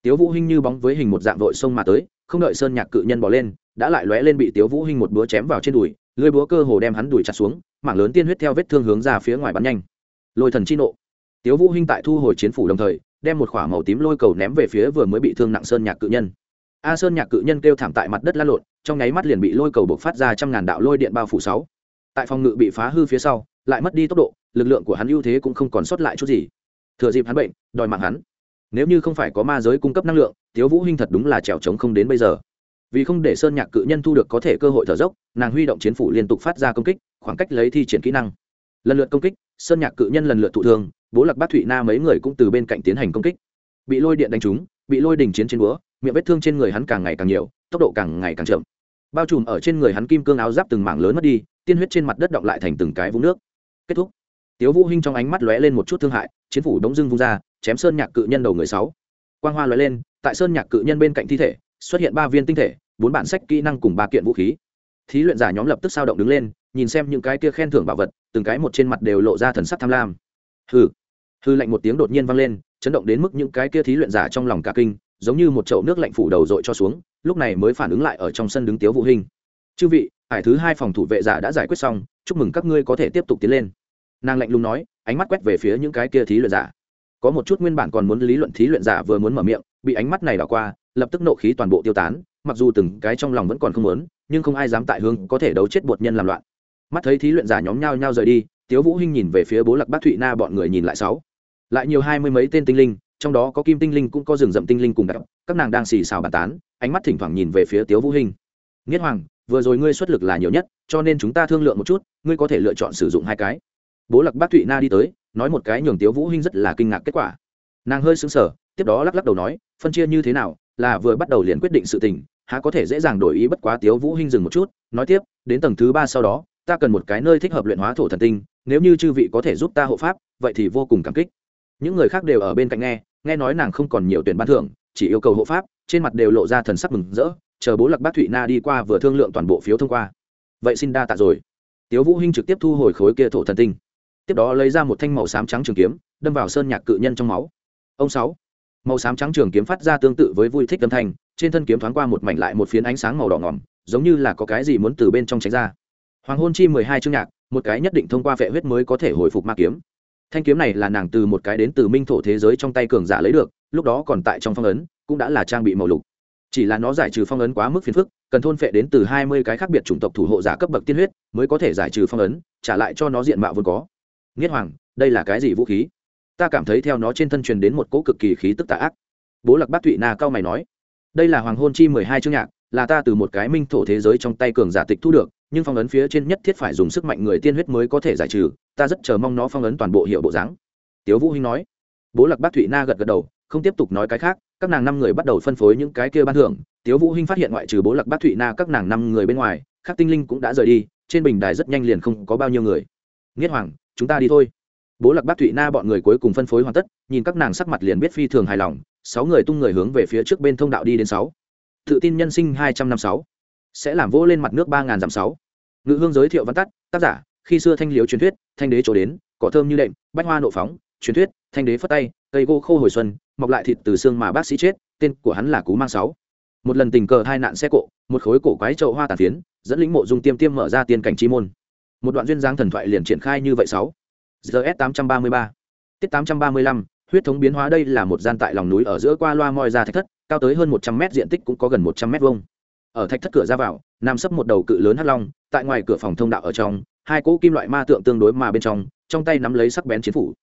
Speaker 1: Tiếu vũ hinh như bóng với hình một dạng vội xông mà tới, không đợi sơn nhạc cự nhân bỏ lên, đã lại lóe lên bị tiếu vũ hinh một búa chém vào trên đùi lưỡi búa cơ hồ đem hắn đùi chặt xuống, mảng lớn tiên huyết theo vết thương hướng ra phía ngoài bắn nhanh. Lôi thần chi nộ tiếu vũ hinh tại thu hồi chiến phủ đồng thời, đem một khỏa màu tím lôi cầu ném về phía vừa mới bị thương nặng sơn nhạc cự nhân. A sơn nhạc cự nhân kêu thảm tại mặt đất lăn lộn, trong nháy mắt liền bị lôi cầu bộc phát ra trăm ngàn đạo lôi điện bao phủ sáu. Tại phòng ngự bị phá hư phía sau, lại mất đi tốc độ, lực lượng của hắn ưu thế cũng không còn sót lại chút gì. Thừa dịp hắn bệnh, đòi mạng hắn. Nếu như không phải có ma giới cung cấp năng lượng, tiếu vũ hinh thật đúng là trèo trống không đến bây giờ. Vì không để sơn nhạc cự nhân thu được có thể cơ hội thở dốc, nàng huy động chiến phủ liên tục phát ra công kích, khoảng cách lấy thi triển kỹ năng. Lần lượt công kích, sơn nhạc cự nhân lần lượt thụ thương bố lạc bát thụy na mấy người cũng từ bên cạnh tiến hành công kích. Bị lôi điện đánh trúng, bị lôi đình chiến trên búa, miệng vết thương trên người hắn càng ngày càng nhiều, tốc độ càng ngày càng chậm. Bao trùm ở trên người hắn kim cương áo giáp từng mảng lớn mất đi, tiên huyết trên mặt đất động lại thành từng cái vũng nước. Kết thúc. Tiếu vũ hinh trong ánh mắt lóe lên một chút thương hại, chiến phủ đống dưng vung ra, chém sơn nhạc cự nhân đầu người sáu. Quang hoa lóe lên, tại sơn nhạc cự nhân bên cạnh thi thể, xuất hiện ba viên tinh thể, bốn bản sách kỹ năng cùng ba kiện vũ khí. Thí luyện giả nhóm lập tức sao động đứng lên, nhìn xem những cái kia khen thưởng bảo vật, từng cái một trên mặt đều lộ ra thần sắc tham lam. Hừ hư lạnh một tiếng đột nhiên vang lên, chấn động đến mức những cái kia thí luyện giả trong lòng cả kinh, giống như một chậu nước lạnh phủ đầu dội cho xuống, lúc này mới phản ứng lại ở trong sân đứng tiếu vũ hình chư vị, hải thứ hai phòng thủ vệ giả đã giải quyết xong, chúc mừng các ngươi có thể tiếp tục tiến lên. Nàng lạnh lùng nói, ánh mắt quét về phía những cái kia thí luyện giả. Có một chút nguyên bản còn muốn lý luận thí luyện giả vừa muốn mở miệng, bị ánh mắt này đảo qua, lập tức nộ khí toàn bộ tiêu tán, mặc dù từng cái trong lòng vẫn còn không muốn, nhưng không ai dám tại hương có thể đấu chết bột nhân làm loạn. Mắt thấy thí luyện giả nhóm nhau nhau rời đi, tiếu vũ hinh nhìn về phía bố lạc bát thụy na bọn người nhìn lại sáu lại nhiều hai mươi mấy tên tinh linh, trong đó có kim tinh linh cũng có rừng rậm tinh linh cùng đặc các nàng đang xì xào bàn tán, ánh mắt thỉnh thoảng nhìn về phía tiếu vũ hinh. Nghiết hoàng, vừa rồi ngươi xuất lực là nhiều nhất, cho nên chúng ta thương lượng một chút, ngươi có thể lựa chọn sử dụng hai cái. Bố lạc bát thụy na đi tới, nói một cái nhường tiếu vũ hinh rất là kinh ngạc kết quả. Nàng hơi sững sờ, tiếp đó lắc lắc đầu nói, phân chia như thế nào, là vừa bắt đầu liền quyết định sự tình, há có thể dễ dàng đổi ý bất quá tiếu vũ hinh dừng một chút, nói tiếp, đến tầng thứ ba sau đó, ta cần một cái nơi thích hợp luyện hóa thổ thần tinh, nếu như chư vị có thể giúp ta hộ pháp, vậy thì vô cùng cảm kích những người khác đều ở bên cạnh nghe nghe nói nàng không còn nhiều tuyển ban thưởng, chỉ yêu cầu hộ pháp, trên mặt đều lộ ra thần sắc mừng rỡ, chờ bố lạc bác thụy na đi qua vừa thương lượng toàn bộ phiếu thông qua. Vậy xin đa tạ rồi. Tiếu vũ hinh trực tiếp thu hồi khối kia thổ thần tinh. Tiếp đó lấy ra một thanh màu xám trắng trường kiếm, đâm vào sơn nhạc cự nhân trong máu. Ông sáu. Màu xám trắng trường kiếm phát ra tương tự với vui thích âm thanh, trên thân kiếm thoáng qua một mảnh lại một phiến ánh sáng màu đỏ ngỏm, giống như là có cái gì muốn từ bên trong tránh ra. Hoàng hôn chi mười hai chương nhạc, một cái nhất định thông qua vệ huyết mới có thể hồi phục ma kiếm thanh kiếm này là nàng từ một cái đến từ minh thổ thế giới trong tay cường giả lấy được, lúc đó còn tại trong phong ấn, cũng đã là trang bị màu lục. Chỉ là nó giải trừ phong ấn quá mức phiền phức, cần thôn phệ đến từ hai mươi cái khác biệt chủng tộc thủ hộ giả cấp bậc tiên huyết, mới có thể giải trừ phong ấn, trả lại cho nó diện mạo vốn có. Nghiết hoàng, đây là cái gì vũ khí? Ta cảm thấy theo nó trên thân truyền đến một cỗ cực kỳ khí tức tà ác. Bố lạc bác thụy na cao mày nói, đây là hoàng hôn chi mười hai chương nhạc, là ta từ một cái minh thổ thế giới trong tay cường giả tịch thu được nhưng phong ấn phía trên nhất thiết phải dùng sức mạnh người tiên huyết mới có thể giải trừ, ta rất chờ mong nó phong ấn toàn bộ hiệu bộ dáng. Tiếu vũ hinh nói. Bố lạc bác thụy na gật gật đầu, không tiếp tục nói cái khác, các nàng năm người bắt đầu phân phối những cái kia ban thưởng. Tiếu vũ hinh phát hiện ngoại trừ bố lạc bác thụy na các nàng năm người bên ngoài các tinh linh cũng đã rời đi, trên bình đài rất nhanh liền không có bao nhiêu người. Nghiết hoàng, chúng ta đi thôi. Bố lạc bác thụy na bọn người cuối cùng phân phối hoàn tất, nhìn các nàng sắc mặt liền biết phi thường hài lòng, sáu người tung người hướng về phía trước bên thông đạo đi đến sáu. Tự tin nhân sinh hai trăm năm sáu sẽ làm vỗ lên mặt nước ba ngàn dặm sáu. Ngự hương giới thiệu văn tắt, tác giả, khi xưa thanh liếu truyền thuyết, thanh đế chỗ đến, cỏ thơm như đệm, bách hoa nộ phóng, truyền thuyết, thanh đế phất tay, cây gỗ khô hồi xuân, mọc lại thịt từ xương mà bác sĩ chết, tên của hắn là cú mang sáu. Một lần tình cờ hai nạn xe cộ, một khối cổ quái trậu hoa tàn phiến, dẫn lĩnh mộ dung tiêm tiêm mở ra tiên cảnh chi môn. Một đoạn duyên dáng thần thoại liền triển khai như vậy sáu. Gs tám trăm ba mươi ba. Tiết tám trăm ba mươi lăm, huyết thống biến hóa đây là một gian tại lòng núi ở giữa qua loa moi ra thạch thất, cao tới hơn một trăm mét diện tích cũng có gần một trăm mét vuông ở thạch thất cửa ra vào, nằm sấp một đầu cự lớn hắc long, tại ngoài cửa phòng thông đạo ở trong, hai cỗ kim loại ma tượng tương đối mà bên trong trong tay nắm lấy sắc bén chiến phủ.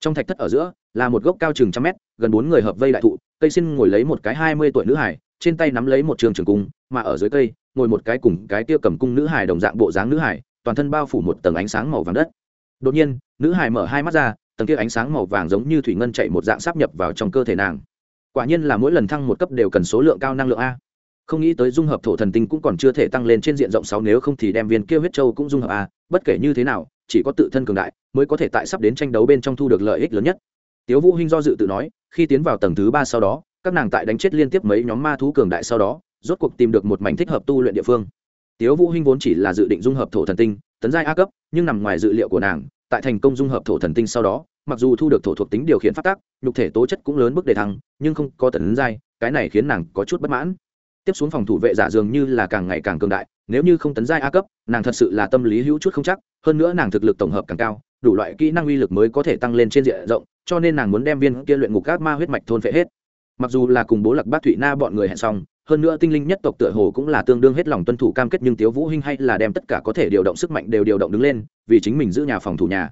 Speaker 1: Trong thạch thất ở giữa, là một gốc cao chừng trăm mét, gần bốn người hợp vây đại thụ, cây xin ngồi lấy một cái hai mươi tuổi nữ hải trên tay nắm lấy một trường trường cung, mà ở dưới cây, ngồi một cái cùng cái tiêu cầm cung nữ hải đồng dạng bộ dáng nữ hải toàn thân bao phủ một tầng ánh sáng màu vàng đất. Đột nhiên, nữ hải mở hai mắt ra, tầng kia ánh sáng màu vàng giống như thủy ngân chạy một dạng sáp nhập vào trong cơ thể nàng. Quả nhiên là mỗi lần thăng một cấp đều cần số lượng cao năng lượng a không nghĩ tới dung hợp thổ thần tinh cũng còn chưa thể tăng lên trên diện rộng sáu, nếu không thì đem viên kia huyết châu cũng dung hợp a bất kể như thế nào, chỉ có tự thân cường đại mới có thể tại sắp đến tranh đấu bên trong thu được lợi ích lớn nhất. Tiếu vũ hinh do dự tự nói, khi tiến vào tầng thứ ba sau đó, các nàng tại đánh chết liên tiếp mấy nhóm ma thú cường đại sau đó, rốt cuộc tìm được một mảnh thích hợp tu luyện địa phương. Tiếu vũ hinh vốn chỉ là dự định dung hợp thổ thần tinh, tấn giai a cấp, nhưng nằm ngoài dự liệu của nàng, tại thành công dung hợp thổ thần tinh sau đó, mặc dù thu được thổ thuộc tính điều khiển phát tác, nhục thể tố chất cũng lớn bước đề thăng, nhưng không có tấn giai, cái này khiến nàng có chút bất mãn tiếp xuống phòng thủ vệ giả dường như là càng ngày càng cường đại, nếu như không tấn giai a cấp, nàng thật sự là tâm lý hữu chút không chắc, hơn nữa nàng thực lực tổng hợp càng cao, đủ loại kỹ năng uy lực mới có thể tăng lên trên diện rộng, cho nên nàng muốn đem viên kia luyện ngục các ma huyết mạch thôn phệ hết. Mặc dù là cùng bố lạc bác thụy na bọn người hẹn xong, hơn nữa tinh linh nhất tộc tựa hồ cũng là tương đương hết lòng tuân thủ cam kết nhưng tiếu vũ hinh hay là đem tất cả có thể điều động sức mạnh đều điều động đứng lên, vì chính mình giữ nhà phòng thủ nhà.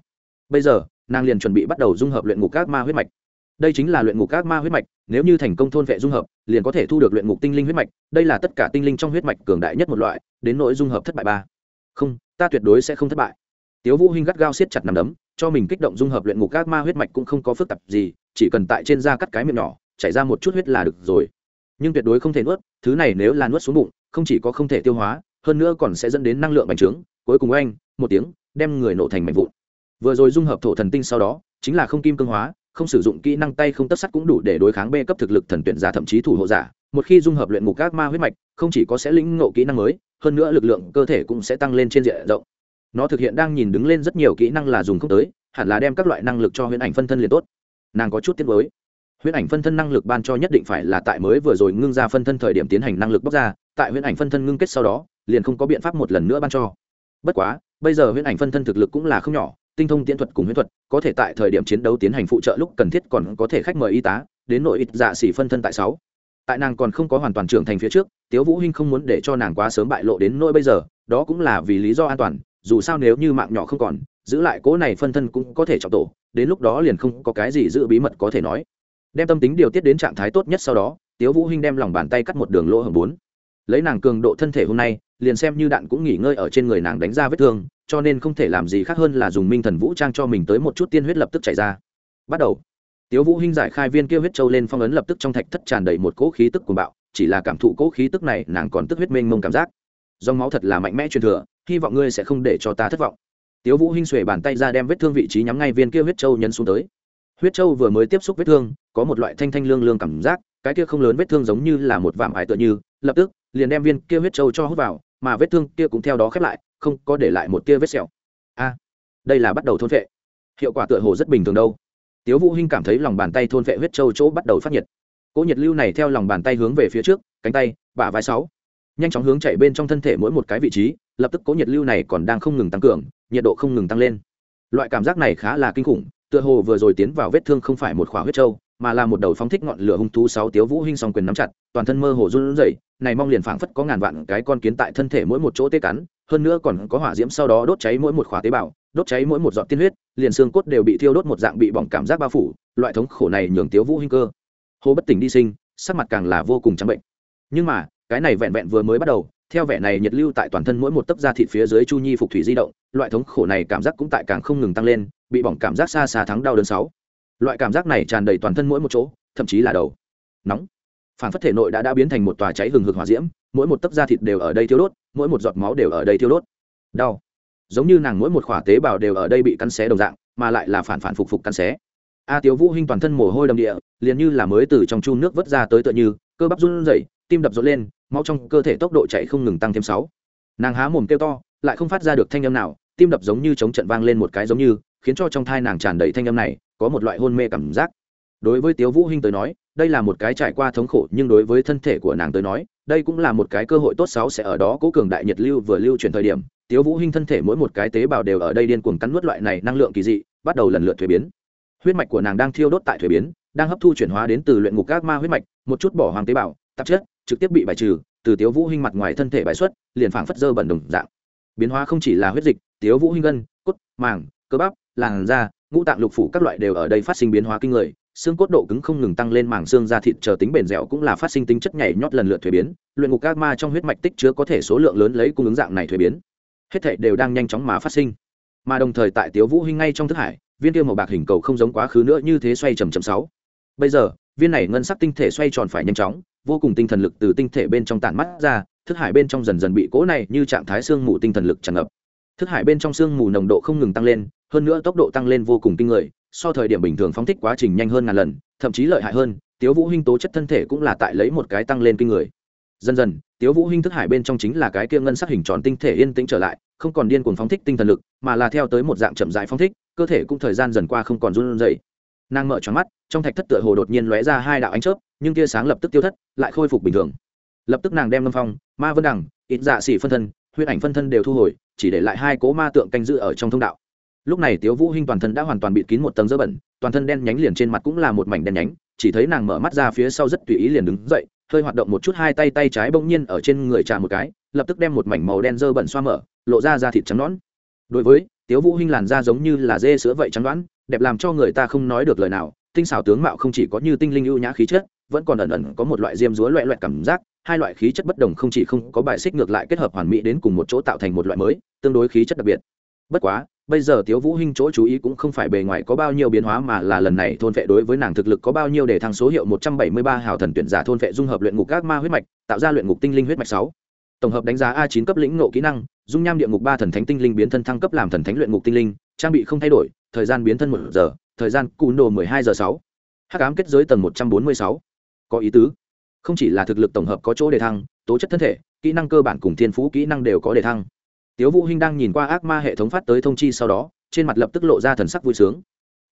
Speaker 1: Bây giờ, nàng liền chuẩn bị bắt đầu dung hợp luyện ngục các ma huyết mạch đây chính là luyện ngục các ma huyết mạch, nếu như thành công thôn vệ dung hợp, liền có thể thu được luyện ngục tinh linh huyết mạch, đây là tất cả tinh linh trong huyết mạch cường đại nhất một loại, đến nỗi dung hợp thất bại ba. Không, ta tuyệt đối sẽ không thất bại. Tiếu vũ hinh gắt gao siết chặt nằm đấm, cho mình kích động dung hợp luyện ngục các ma huyết mạch cũng không có phức tạp gì, chỉ cần tại trên da cắt cái miệng nhỏ, chảy ra một chút huyết là được rồi. Nhưng tuyệt đối không thể nuốt, thứ này nếu là nuốt xuống bụng, không chỉ có không thể tiêu hóa, hơn nữa còn sẽ dẫn đến năng lượng bành trướng, cuối cùng anh, một tiếng, đem người nổ thành mảnh vụn. Vừa rồi dung hợp thổ thần tinh sau đó, chính là không kim cương hóa không sử dụng kỹ năng tay không tất sắt cũng đủ để đối kháng b cấp thực lực thần tuyển giả thậm chí thủ hộ giả. Một khi dung hợp luyện ngục các ma huyết mạch, không chỉ có sẽ lĩnh ngộ kỹ năng mới, hơn nữa lực lượng cơ thể cũng sẽ tăng lên trên diện rộng. Nó thực hiện đang nhìn đứng lên rất nhiều kỹ năng là dùng không tới, hẳn là đem các loại năng lực cho huyễn ảnh phân thân liền tốt. Nàng có chút tiết mới huyễn ảnh phân thân năng lực ban cho nhất định phải là tại mới vừa rồi ngưng ra phân thân thời điểm tiến hành năng lực bóc ra, tại huyễn ảnh phân thân ngưng kết sau đó, liền không có biện pháp một lần nữa ban cho. Bất quá, bây giờ huyễn ảnh phân thân thực lực cũng là không nhỏ tinh thông tiễn thuật cùng huyễn thuật, có thể tại thời điểm chiến đấu tiến hành phụ trợ lúc cần thiết còn có thể khách mời y tá, đến nội ít dạ xỉ phân thân tại sáu. Tại nàng còn không có hoàn toàn trưởng thành phía trước, tiếu vũ hinh không muốn để cho nàng quá sớm bại lộ đến nỗi bây giờ, đó cũng là vì lý do an toàn, dù sao nếu như mạng nhỏ không còn, giữ lại cố này phân thân cũng có thể trọng tổ, đến lúc đó liền không có cái gì giữ bí mật có thể nói. Đem tâm tính điều tiết đến trạng thái tốt nhất sau đó, tiếu vũ hinh đem lòng bàn tay cắt một đường lỗ hồng bốn lấy nàng cường độ thân thể hôm nay, liền xem như đạn cũng nghỉ ngơi ở trên người nàng đánh ra vết thương, cho nên không thể làm gì khác hơn là dùng minh thần vũ trang cho mình tới một chút tiên huyết lập tức chảy ra. Bắt đầu. Tiếu vũ hinh giải khai viên kia huyết châu lên phong ấn lập tức trong thạch thất tràn đầy một cỗ khí tức cuồng bạo, chỉ là cảm thụ cỗ khí tức này, nàng còn tức huyết mênh mông cảm giác. Dòng máu thật là mạnh mẽ truyền thừa, hy vọng ngươi sẽ không để cho ta thất vọng. Tiếu vũ hinh xuề bàn tay ra đem vết thương vị trí nhắm ngay viên kia huyết châu nhấn xuống tới. Huyết châu vừa mới tiếp xúc vết thương, có một loại thanh thanh lương lương cảm giác, cái kia không lớn vết thương giống như là một vạm ải tựa như, lập tức liền đem viên kia huyết châu cho hút vào, mà vết thương kia cũng theo đó khép lại, không có để lại một tia vết sẹo. A, đây là bắt đầu thôn vệ hiệu quả tựa hồ rất bình thường đâu. Tiếu vũ hinh cảm thấy lòng bàn tay thôn vệ huyết châu chỗ bắt đầu phát nhiệt. Cỗ nhiệt lưu này theo lòng bàn tay hướng về phía trước, cánh tay, bả vai sáu. Nhanh chóng hướng chạy bên trong thân thể mỗi một cái vị trí, lập tức cỗ nhiệt lưu này còn đang không ngừng tăng cường, nhiệt độ không ngừng tăng lên. Loại cảm giác này khá là kinh khủng, tựa hồ vừa rồi tiến vào vết thương không phải một khỏa huyết trâu mà là một đầu phóng thích ngọn lửa hung thú sáu tiếu vũ hinh song quyền nắm chặt, toàn thân mơ hồ run rẩy, này mong liền phảng phất có ngàn vạn cái con kiến tại thân thể mỗi một chỗ tê cắn, hơn nữa còn có hỏa diễm sau đó đốt cháy mỗi một khỏa tế bào, đốt cháy mỗi một giọt tiên huyết, liền xương cốt đều bị thiêu đốt một dạng bị bỏng cảm giác bao phủ, loại thống khổ này nhường tiếu vũ hinh cơ. Hô bất tỉnh đi sinh, sắc mặt càng là vô cùng trắng bệnh. Nhưng mà, cái này vẹn vẹn vừa mới bắt đầu, theo vẻ này nhiệt lưu tại toàn thân mỗi một tấc da thịt phía dưới chu nhi phục thủy di động, loại thống khổ này cảm giác cũng tại càng không ngừng tăng lên, bị bỏng cảm giác xa xa thắng đau đớn sáu loại cảm giác này tràn đầy toàn thân mỗi một chỗ, thậm chí là đầu. Nóng. Phản phất thể nội đã đã biến thành một tòa cháy hừng hực hỏa diễm, mỗi một tấc da thịt đều ở đây thiêu đốt, mỗi một giọt máu đều ở đây thiêu đốt. Đau. Giống như nàng mỗi một khỏa tế bào đều ở đây bị cắn xé đồng dạng, mà lại là phản phản phục phục cắn xé. A tiếu vũ hinh toàn thân mồ hôi đầm địa, liền như là mới từ trong chu nước vớt ra tới tựa như, cơ bắp run rẩy, tim đập rộn lên, máu trong cơ thể tốc độ chạy không ngừng tăng thêm sáu. Nàng há mồm kêu to, lại không phát ra được thanh âm nào, tim đập giống như chống trận vang lên một cái giống như, khiến cho trong thai nàng tràn đầy thanh âm này có một loại hôn mê cảm giác. Đối với tiếu vũ hinh tới nói, đây là một cái trải qua thống khổ, nhưng đối với thân thể của nàng tới nói, đây cũng là một cái cơ hội tốt sáu sẽ ở đó cố cường đại nhiệt lưu vừa lưu chuyển thời điểm. Tiếu vũ hinh thân thể mỗi một cái tế bào đều ở đây điên cuồng cắn nuốt loại này năng lượng kỳ dị, bắt đầu lần lượt thuế biến. Huyết mạch của nàng đang thiêu đốt tại thuế biến, đang hấp thu chuyển hóa đến từ luyện ngục các ma huyết mạch, một chút bỏ hoàng tế bào, tạp chất, trực tiếp bị bài trừ, từ tiếu vũ hinh mặt ngoài thân thể bài xuất, liền phảng phất dơ bẩn đồng dạng. Biến hóa không chỉ là huyết dịch, tiếu vũ hinh gân, cốt, màng, cơ bắp, làn da ngũ tạng lục phủ các loại đều ở đây phát sinh biến hóa kinh người, xương cốt độ cứng không ngừng tăng lên mảng xương da thịt chờ tính bền dẻo cũng là phát sinh tính chất nhảy nhót lần lượt thuế biến, luyện ngục các ma trong huyết mạch tích chứa có thể số lượng lớn lấy cung ứng dạng này thuế biến. Hết thảy đều đang nhanh chóng mà phát sinh. Mà đồng thời tại tiếu vũ hinh ngay trong thức hải, viên tiêu màu bạc hình cầu không giống quá khứ nữa như thế xoay chậm chậm sáu. Bây giờ, viên này ngân sắc tinh thể xoay tròn phải nhanh chóng, vô cùng tinh thần lực từ tinh thể bên trong tản mắt ra, thức hải bên trong dần dần bị cỗ này như trạng thái xương mù tinh thần lực tràn ngập thức hải bên trong sương mù nồng độ không ngừng tăng lên, hơn nữa tốc độ tăng lên vô cùng kinh người, so thời điểm bình thường phóng thích quá trình nhanh hơn ngàn lần, thậm chí lợi hại hơn, tiếu vũ hinh tố chất thân thể cũng là tại lấy một cái tăng lên kinh người. Dần dần, tiếu vũ hinh thức hải bên trong chính là cái kia ngân sắc hình tròn tinh thể yên tĩnh trở lại, không còn điên cuồng phóng thích tinh thần lực, mà là theo tới một dạng chậm rãi phóng thích, cơ thể cũng thời gian dần qua không còn run rẩy. Nàng mở tròn mắt, trong thạch thất tựa hồ đột nhiên lóe ra hai đạo ánh chớp, nhưng tia sáng lập tức tiêu thất, lại khôi phục bình thường. Lập tức nàng đem lâm phong, ma vân đằng, ít dạ xỉ phân thân huyết ảnh phân thân đều thu hồi, chỉ để lại hai cố ma tượng canh giữ ở trong thông đạo. Lúc này tiếu vũ hinh toàn thân đã hoàn toàn bịt kín một tầng dơ bẩn, toàn thân đen nhánh liền trên mặt cũng là một mảnh đen nhánh, chỉ thấy nàng mở mắt ra phía sau rất tùy ý liền đứng dậy, hơi hoạt động một chút hai tay tay trái bỗng nhiên ở trên người trà một cái, lập tức đem một mảnh màu đen dơ bẩn xoa mở, lộ ra da thịt trắng nõn. Đối với, tiếu vũ hinh làn da giống như là dê sữa vậy trắng nõn đẹp làm cho người ta không nói được lời nào, tinh xảo tướng mạo không chỉ có như tinh linh ưu nhã khí chất, vẫn còn ẩn ẩn có một loại diêm dúa loẹt loẹt cảm giác hai loại khí chất bất đồng không chỉ không có bài xích ngược lại kết hợp hoàn mỹ đến cùng một chỗ tạo thành một loại mới, tương đối khí chất đặc biệt bất quá, bây giờ tiếu vũ hinh chỗ chú ý cũng không phải bề ngoài có bao nhiêu biến hóa mà là lần này thôn vệ đối với nàng thực lực có bao nhiêu để thăng số hiệu 173 hào thần tuyển giả thôn vệ dung hợp luyện ngục các ma huyết mạch, tạo ra luyện ngục tinh linh huyết mạch 6. tổng hợp đánh giá a 9 cấp lĩnh ngộ kỹ năng, dung nham địa ngục ba thần thánh tinh linh biến thân thăng cấp làm thần thánh luyện ngục tinh linh, trang bị không thay đổi, thời gian biến thân một giờ, thời gian cùn đồ 12 giờ 6. hắc ám kết giới tầng 146. có ý tứ không chỉ là thực lực tổng hợp có chỗ để thăng, tố chất thân thể, kỹ năng cơ bản cùng thiên phú kỹ năng đều có để thăng. Tiếu vũ hinh đang nhìn qua ác ma hệ thống phát tới thông chi sau đó, trên mặt lập tức lộ ra thần sắc vui sướng.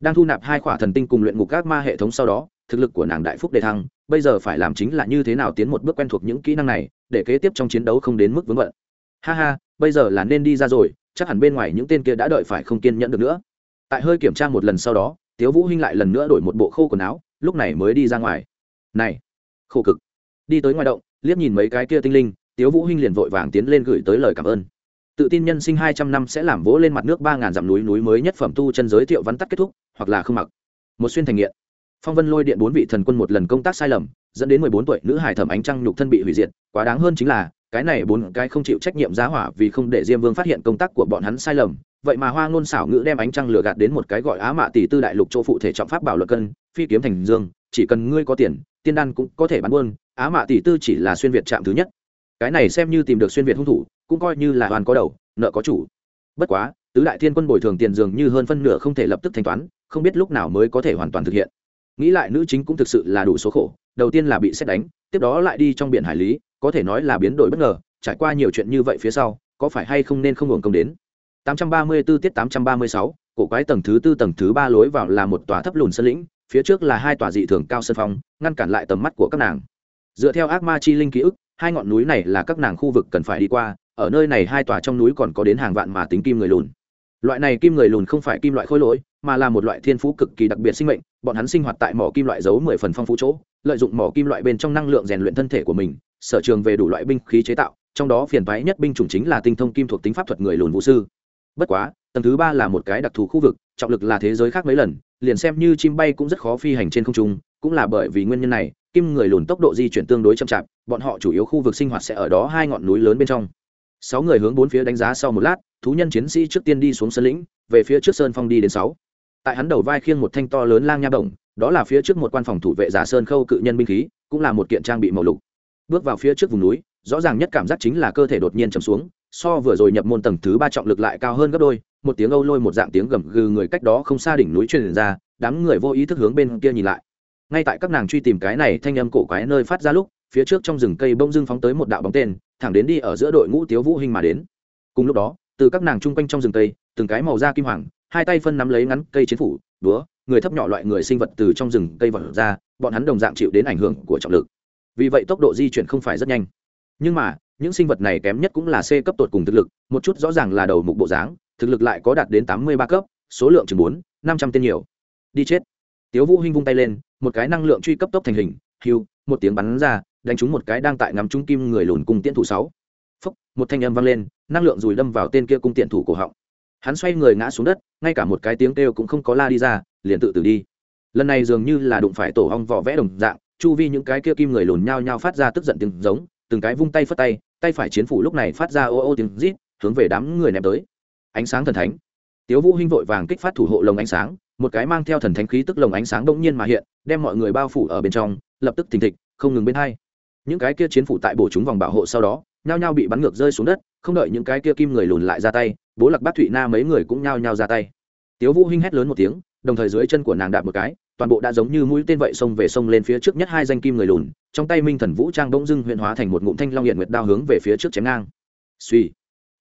Speaker 1: Đang thu nạp hai khỏa thần tinh cùng luyện ngục ác ma hệ thống sau đó, thực lực của nàng đại phúc đề thăng, bây giờ phải làm chính là như thế nào tiến một bước quen thuộc những kỹ năng này, để kế tiếp trong chiến đấu không đến mức vướng bận. Ha ha, bây giờ là nên đi ra rồi, chắc hẳn bên ngoài những tên kia đã đợi phải không kiên nhẫn được nữa. Tại hơi kiểm tra một lần sau đó, tiếu vũ hinh lại lần nữa đổi một bộ khô quần áo, lúc này mới đi ra ngoài. Này! Khổ cực. Đi tới ngoài động, liếc nhìn mấy cái kia tinh linh, tiếu vũ hinh liền vội vàng tiến lên gửi tới lời cảm ơn. Tự tin nhân sinh hai trăm năm sẽ làm vỗ lên mặt nước ba ngàn dặm núi núi mới nhất phẩm tu chân giới thiệu vắn tắt kết thúc, hoặc là không mặc. Một xuyên thành nghiện. Phong vân lôi điện bốn vị thần quân một lần công tác sai lầm, dẫn đến mười bốn tuổi nữ hải thẩm ánh trăng nhục thân bị hủy diệt, quá đáng hơn chính là, cái này bốn cái không chịu trách nhiệm giá hỏa vì không để diêm vương phát hiện công tác của bọn hắn sai lầm, vậy mà hoa ngôn xảo ngữ đem ánh trăng lừa gạt đến một cái gọi á mạ tỷ tư đại lục chỗ phụ thể trọng pháp bảo luật cân, phi kiếm thành dương, chỉ cần ngươi có tiền tiên đan cũng có thể bán buôn á mạ tỷ tư chỉ là xuyên việt trạm thứ nhất. Cái này xem như tìm được xuyên việt hung thủ cũng coi như là hoàn có đầu nợ có chủ. Bất quá tứ đại thiên quân bồi thường tiền dường như hơn phân nửa không thể lập tức thanh toán không biết lúc nào mới có thể hoàn toàn thực hiện. Nghĩ lại nữ chính cũng thực sự là đủ số khổ đầu tiên là bị xét đánh tiếp đó lại đi trong biển hải lý có thể nói là biến đổi bất ngờ trải qua nhiều chuyện như vậy phía sau có phải hay không nên không hưởng công đến? 834 tiết 836, cổ quái tầng thứ tư tầng thứ ba lối vào là một tòa thấp lùn sân lĩnh phía trước là hai tòa dị thường cao sân phong, ngăn cản lại tầm mắt của các nàng. Dựa theo ác ma chi linh ký ức, hai ngọn núi này là các nàng khu vực cần phải đi qua, ở nơi này hai tòa trong núi còn có đến hàng vạn mà tính kim người lùn. Loại này kim người lùn không phải kim loại khối lỗi, mà là một loại thiên phú cực kỳ đặc biệt sinh mệnh, bọn hắn sinh hoạt tại mỏ kim loại giấu mười phần phong phú chỗ, lợi dụng mỏ kim loại bên trong năng lượng rèn luyện thân thể của mình, sở trường về đủ loại binh khí chế tạo, trong đó phiền toái nhất binh chủng chính là tinh thông kim thuộc tính pháp thuật người lùn vũ sư. Bất quá, tầng thứ ba là một cái đặc thù khu vực, trọng lực là thế giới khác mấy lần liền xem như chim bay cũng rất khó phi hành trên không trung, cũng là bởi vì nguyên nhân này, kim người lùn tốc độ di chuyển tương đối chậm chạp, bọn họ chủ yếu khu vực sinh hoạt sẽ ở đó hai ngọn núi lớn bên trong. Sáu người hướng bốn phía đánh giá sau một lát, thú nhân chiến sĩ trước tiên đi xuống sân lĩnh, về phía trước sơn phong đi đến sáu. Tại hắn đầu vai khiêng một thanh to lớn lang nha động đó là phía trước một quan phòng thủ vệ giả sơn khâu cự nhân binh khí, cũng là một kiện trang bị màu lục. Bước vào phía trước vùng núi, rõ ràng nhất cảm giác chính là cơ thể đột nhiên chầm xuống, so vừa rồi nhập môn tầng thứ ba trọng lực lại cao hơn gấp đôi một tiếng âu lôi một dạng tiếng gầm gừ người cách đó không xa đỉnh núi truyền ra, đám người vô ý thức hướng bên kia nhìn lại. Ngay tại các nàng truy tìm cái này thanh âm cổ quái nơi phát ra lúc, phía trước trong rừng cây bông dưng phóng tới một đạo bóng tên, thẳng đến đi ở giữa đội ngũ tiếu vũ hình mà đến. Cùng lúc đó, từ các nàng chung quanh trong rừng cây, từng cái màu da kim hoàng, hai tay phân nắm lấy ngắn cây chiến phủ đúa người thấp nhỏ loại người sinh vật từ trong rừng cây vật ra, bọn hắn đồng dạng chịu đến ảnh hưởng của trọng lực. Vì vậy tốc độ di chuyển không phải rất nhanh. Nhưng mà, những sinh vật này kém nhất cũng là c cấp tột cùng thực lực, một chút rõ ràng là đầu mục bộ dáng thực lực lại có đạt đến tám mươi ba cấp, số lượng chừng bốn, năm trăm tên nhiều. Đi chết. Tiếu vũ hinh vung tay lên, một cái năng lượng truy cấp tốc thành hình hiu một tiếng bắn ra, đánh trúng một cái đang tại ngắm trung kim người lùn cung tiễn thủ sáu. Phúc, một thanh âm vang lên, năng lượng rùi đâm vào tên kia cung tiễn thủ cổ họng. Hắn xoay người ngã xuống đất, ngay cả một cái tiếng kêu cũng không có la đi ra, liền tự tử đi. Lần này dường như là đụng phải tổ ong vỏ vẽ đồng dạng, chu vi những cái kia kim người lùn nhao nhao phát ra tức giận tiếng giống, từng cái vung tay phất tay tay phải chiến phủ lúc này phát ra ô ô tiếng rít, hướng về đám người ném tới ánh sáng thần thánh. Tiếu vũ hinh vội vàng kích phát thủ hộ lồng ánh sáng, một cái mang theo thần thánh khí tức lồng ánh sáng đông nhiên mà hiện, đem mọi người bao phủ ở bên trong, lập tức thình thịch, không ngừng bên hai. Những cái kia chiến phủ tại bổ chúng vòng bảo hộ sau đó, nhao nhao bị bắn ngược rơi xuống đất, không đợi những cái kia kim người lùn lại ra tay, bố lạc bát thụy na mấy người cũng nhao nhao ra tay. Tiếu vũ hinh hét lớn một tiếng, đồng thời dưới chân của nàng đạp một cái, toàn bộ đã giống như mũi tên vậy xông về sông lên phía trước nhất hai danh kim người lùn, trong tay minh thần vũ trang bỗng dưng huyện hóa thành một ngụm thanh long hiện nguyệt đao hướng về phía trước chém ngang. Suy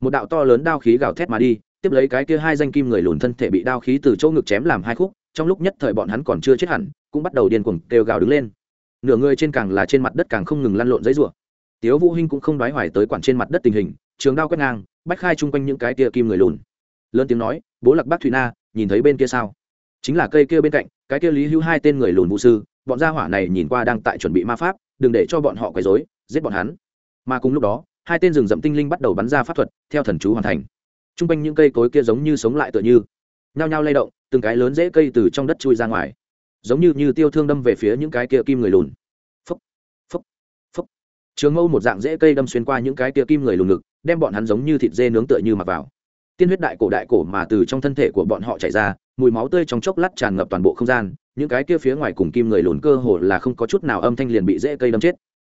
Speaker 1: một đạo to lớn đao khí gào thét mà đi, tiếp lấy cái kia hai danh kim người lùn thân thể bị đao khí từ chỗ ngực chém làm hai khúc, trong lúc nhất thời bọn hắn còn chưa chết hẳn, cũng bắt đầu điên cuồng kêu gào đứng lên. Nửa người trên càng là trên mặt đất càng không ngừng lăn lộn giấy rủa. Tiếu vũ hinh cũng không đoái hoài tới quản trên mặt đất tình hình, trường đao quét ngang, bách khai chung quanh những cái kia kim người lùn. Lớn tiếng nói, bố lạc bác thụy na, nhìn thấy bên kia sao? Chính là cây kia bên cạnh, cái kia lý hữu hai tên người lùn vũ sư, bọn gia hỏa này nhìn qua đang tại chuẩn bị ma pháp, đừng để cho bọn họ quấy rối, giết bọn hắn. Mà cùng lúc đó hai tên rừng rậm tinh linh bắt đầu bắn ra pháp thuật, theo thần chú hoàn thành. T r u n g quanh những cây cối kia giống như sống lại tựa như, nhao nhao lay động, từng cái lớn dễ cây từ trong đất chui ra ngoài, giống như như tiêu thương đâm về phía những cái kia kim người lùn. Phấp phấp phấp trường mâu một dạng dễ cây đâm xuyên qua những cái kia kim người lùn ngực, đem bọn hắn giống như thịt dê nướng tựa như mặc vào. Tiên huyết đại cổ đại cổ mà từ trong thân thể của bọn họ chảy ra, mùi máu tươi trong chốc lát tràn ngập toàn bộ không gian, những cái kia phía ngoài cùng kim người lùn cơ hồ là không có chút nào âm thanh liền bị dễ cây đâm chết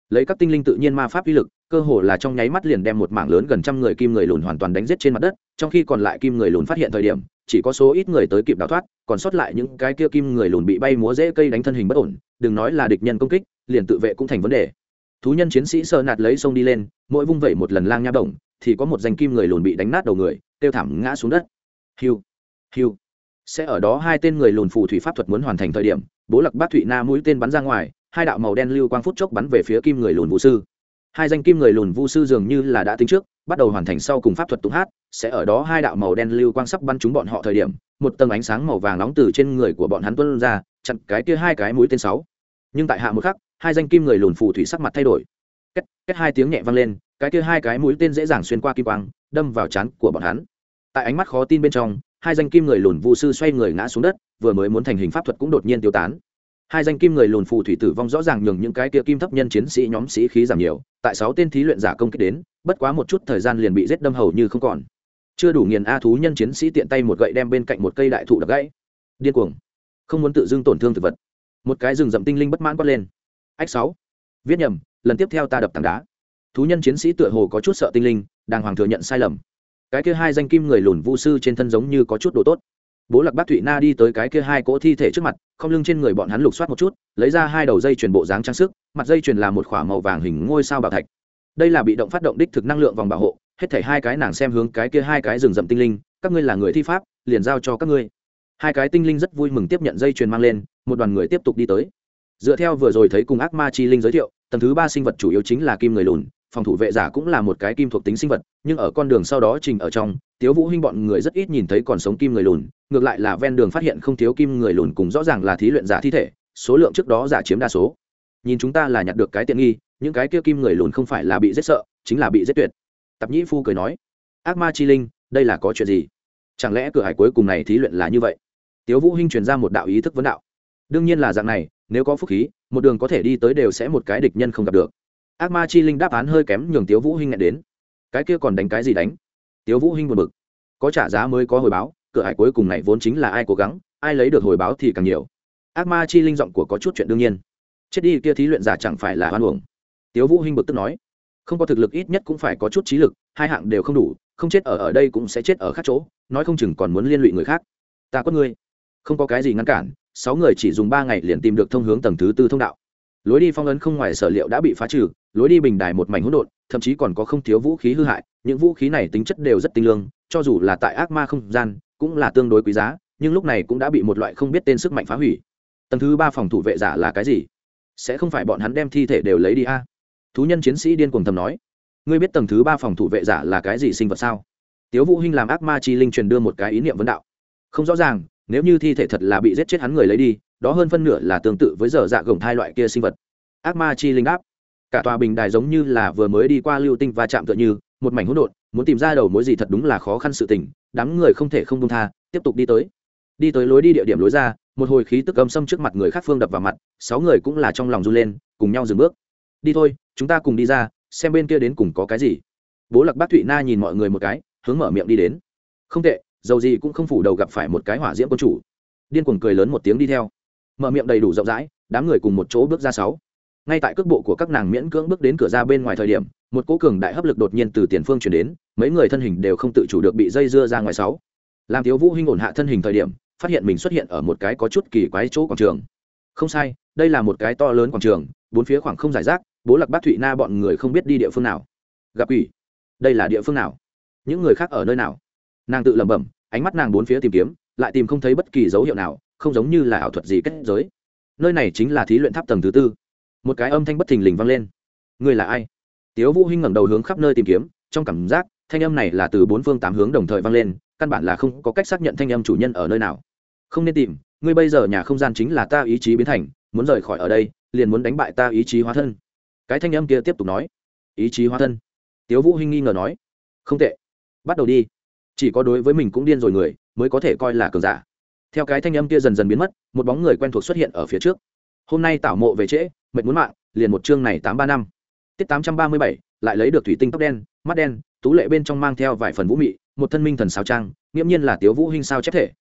Speaker 1: lấy các tinh linh tự nhiên ma pháp uy lực, cơ hồ là trong nháy mắt liền đem một mảng lớn gần trăm người kim người lùn hoàn toàn đánh giết trên mặt đất, trong khi còn lại kim người lùn phát hiện thời điểm, chỉ có số ít người tới kịp đào thoát, còn sót lại những cái kia kim người lùn bị bay múa dễ cây đánh thân hình bất ổn, đừng nói là địch nhân công kích, liền tự vệ cũng thành vấn đề. Thú nhân chiến sĩ sơ nạt lấy sông đi lên, mỗi vung vẩy một lần lang nha động thì có một danh kim người lùn bị đánh nát đầu người tiêu thảm ngã xuống đất. Hiu hiu. Sẽ ở đó hai tên người lùn phù thủy pháp thuật muốn hoàn thành thời điểm, bố lặc bát thụy na mũi tên bắn ra ngoài hai đạo màu đen lưu quang phút chốc bắn về phía kim người lùn vũ sư. Hai danh kim người lùn vu sư dường như là đã tính trước, bắt đầu hoàn thành sau cùng pháp thuật tụng hát, sẽ ở đó hai đạo màu đen lưu quang sắp bắn trúng bọn họ thời điểm, một tầng ánh sáng màu vàng nóng từ trên người của bọn hắn tuân ra, chặn cái kia hai cái mũi tên sáu. Nhưng tại hạ một khắc, hai danh kim người lùn phù thủy sắc mặt thay đổi. Kết kết hai tiếng nhẹ vang lên, cái kia hai cái mũi tên dễ dàng xuyên qua kim quang, đâm vào chán của bọn hắn. Tại ánh mắt khó tin bên trong, hai danh kim người lùn vu sư xoay người ngã xuống đất, vừa mới muốn thành hình pháp thuật cũng đột nhiên tiêu tán hai danh kim người lùn phù thủy tử vong rõ ràng nhường những cái kia kim thấp nhân chiến sĩ nhóm sĩ khí giảm nhiều, tại sáu tên thí luyện giả công kích đến, bất quá một chút thời gian liền bị giết đâm hầu như không còn. Chưa đủ nghiền a thú nhân chiến sĩ tiện tay một gậy đem bên cạnh một cây đại thụ đập gãy. Điên cuồng. Không muốn tự dưng tổn thương thực vật. Một cái rừng rậm tinh linh bất mãn quát lên. Ách sáu. Viết nhầm, lần tiếp theo ta đập tảng đá. Thú nhân chiến sĩ tựa hồ có chút sợ tinh linh, đàng hoàng thừa nhận sai lầm. Cái kia hai danh kim người lùn vu sư trên thân giống như có chút đồ tốt bố lạc bác thụy na đi tới cái kia hai cỗ thi thể trước mặt, không lưng trên người bọn hắn lục soát một chút, lấy ra hai đầu dây chuyền bộ dáng trang sức, mặt dây chuyền là một k h ỏ a màu vàng hình ngôi sao bảo thạch. Đây là bị động phát động đích thực năng lượng vòng bảo hộ, hết thể hai cái nàng xem hướng cái kia hai cái rừng rậm tinh linh, các ngươi là người thi pháp, liền giao cho các ngươi. Hai cái tinh linh rất vui mừng tiếp nhận dây chuyền mang lên, một đoàn người tiếp tục đi tới. Dựa theo vừa rồi thấy cùng ác ma chi linh giới thiệu, tầng thứ ba sinh vật chủ yếu chính là kim người lùn phòng thủ vệ giả cũng là một cái kim thuộc tính sinh vật, nhưng ở con đường sau đó trình ở trong, tiếu vũ huynh bọn người rất ít nhìn thấy còn sống kim người lùn, ngược lại là ven đường phát hiện không thiếu kim người lùn cùng rõ ràng là thí luyện giả thi thể, số lượng trước đó giả chiếm đa số. Nhìn chúng ta là nhặt được cái tiện nghi, những cái kia kim người lùn không phải là bị giết sợ, chính là bị giết tuyệt. Tập nhĩ phu cười nói, ác ma chi linh, đây là có chuyện gì? Chẳng lẽ cửa hải cuối cùng này thí luyện là như vậy? Tiếu vũ huynh truyền ra một đạo ý thức vấn đạo. Đương nhiên là dạng này, nếu có phúc khí, một đường có thể đi tới đều sẽ một cái địch nhân không gặp được ác ma chi linh đáp án hơi kém nhường tiếu vũ hinh nhẹ đến. Cái kia còn đánh cái gì đánh? Tiếu vũ hinh buồn bực. Có trả giá mới có hồi báo, cửa hải cuối cùng này vốn chính là ai cố gắng, ai lấy được hồi báo thì càng nhiều. Ác ma chi linh giọng của có chút chuyện đương nhiên. Chết đi, kia thí luyện giả chẳng phải là hoan uổng. Tiếu vũ hinh bực tức nói. Không có thực lực ít nhất cũng phải có chút trí lực, hai hạng đều không đủ, không chết ở ở đây cũng sẽ chết ở khác chỗ, nói không chừng còn muốn liên lụy người khác. Ta có ngươi. Không có cái gì ngăn cản, sáu người chỉ dùng ba ngày liền tìm được thông hướng tầng thứ tư thông đạo. Lối đi phong ấn không ngoài sở liệu đã bị phá trừ lối đi bình đài một mảnh hỗn độn, thậm chí còn có không thiếu vũ khí hư hại, những vũ khí này tính chất đều rất tinh lương, cho dù là tại ác ma không gian, cũng là tương đối quý giá, nhưng lúc này cũng đã bị một loại không biết tên sức mạnh phá hủy. Tầng thứ ba phòng thủ vệ giả là cái gì? Sẽ không phải bọn hắn đem thi thể đều lấy đi a? Thú nhân chiến sĩ điên cuồng thầm nói. Ngươi biết tầng thứ ba phòng thủ vệ giả là cái gì sinh vật sao? Tiếu vũ hinh làm ác ma chi linh truyền đưa một cái ý niệm vấn đạo. Không rõ ràng, nếu như thi thể thật là bị giết chết hắn người lấy đi, đó hơn phân nửa là tương tự với giờ dạ gồng thai loại kia sinh vật. Ác ma chi linh đáp cả tòa bình đài giống như là vừa mới đi qua lưu tinh va chạm tựa như, một mảnh hỗn độn, muốn tìm ra đầu mối gì thật đúng là khó khăn sự tình, đám người không thể không công tha, tiếp tục đi tới. Đi tới lối đi địa điểm lối ra, một hồi khí tức âm xâm trước mặt người khác phương đập vào mặt, sáu người cũng là trong lòng run lên, cùng nhau dừng bước. Đi thôi, chúng ta cùng đi ra, xem bên kia đến cùng có cái gì. Bố lạc bác thụy na nhìn mọi người một cái, hướng mở miệng đi đến. Không tệ, dầu gì cũng không phủ đầu gặp phải một cái hỏa diễm quân chủ. Điên cuồng cười lớn một tiếng đi theo. Mở miệng đầy đủ rộng rãi, đám người cùng một chỗ bước ra sáu ngay tại cước bộ của các nàng miễn cưỡng bước đến cửa ra bên ngoài thời điểm, một cỗ cường đại hấp lực đột nhiên từ tiền phương chuyển đến, mấy người thân hình đều không tự chủ được bị dây dưa ra ngoài sáu. Làm thiếu vũ hinh ổn hạ thân hình thời điểm, phát hiện mình xuất hiện ở một cái có chút kỳ quái chỗ quảng trường. Không sai, đây là một cái to lớn quảng trường, bốn phía khoảng không giải rác, bố lạc bác thụy na bọn người không biết đi địa phương nào. Gặp ủy đây là địa phương nào? Những người khác ở nơi nào? Nàng tự lẩm bẩm, ánh mắt nàng bốn phía tìm kiếm, lại tìm không thấy bất kỳ dấu hiệu nào, không giống như là ảo thuật gì kết giới. Nơi này chính là thí luyện tháp tầng thứ tư một cái âm thanh bất thình lình vang lên. Người là ai? Tiếu vũ hinh ngẩng đầu hướng khắp nơi tìm kiếm, trong cảm giác, thanh âm này là từ bốn phương tám hướng đồng thời vang lên, căn bản là không có cách xác nhận thanh âm chủ nhân ở nơi nào. Không nên tìm, ngươi bây giờ nhà không gian chính là ta ý chí biến thành, muốn rời khỏi ở đây, liền muốn đánh bại ta ý chí hóa thân. Cái thanh âm kia tiếp tục nói. Ý chí hóa thân. Tiếu vũ hinh nghi ngờ nói. Không tệ. Bắt đầu đi. Chỉ có đối với mình cũng điên rồi người, mới có thể coi là cường giả. Theo cái thanh âm kia dần dần biến mất, một bóng người quen thuộc xuất hiện ở phía trước. Hôm nay tảo mộ về trễ mệt muốn mạng, liền một chương này tám ba năm. Tiết tám trăm ba mươi bảy, lại lấy được thủy tinh tóc đen, mắt đen, tú lệ bên trong mang theo vài phần vũ mị, một thân minh thần sao trang, nghiễm nhiên là tiếu vũ hinh sao chép thể.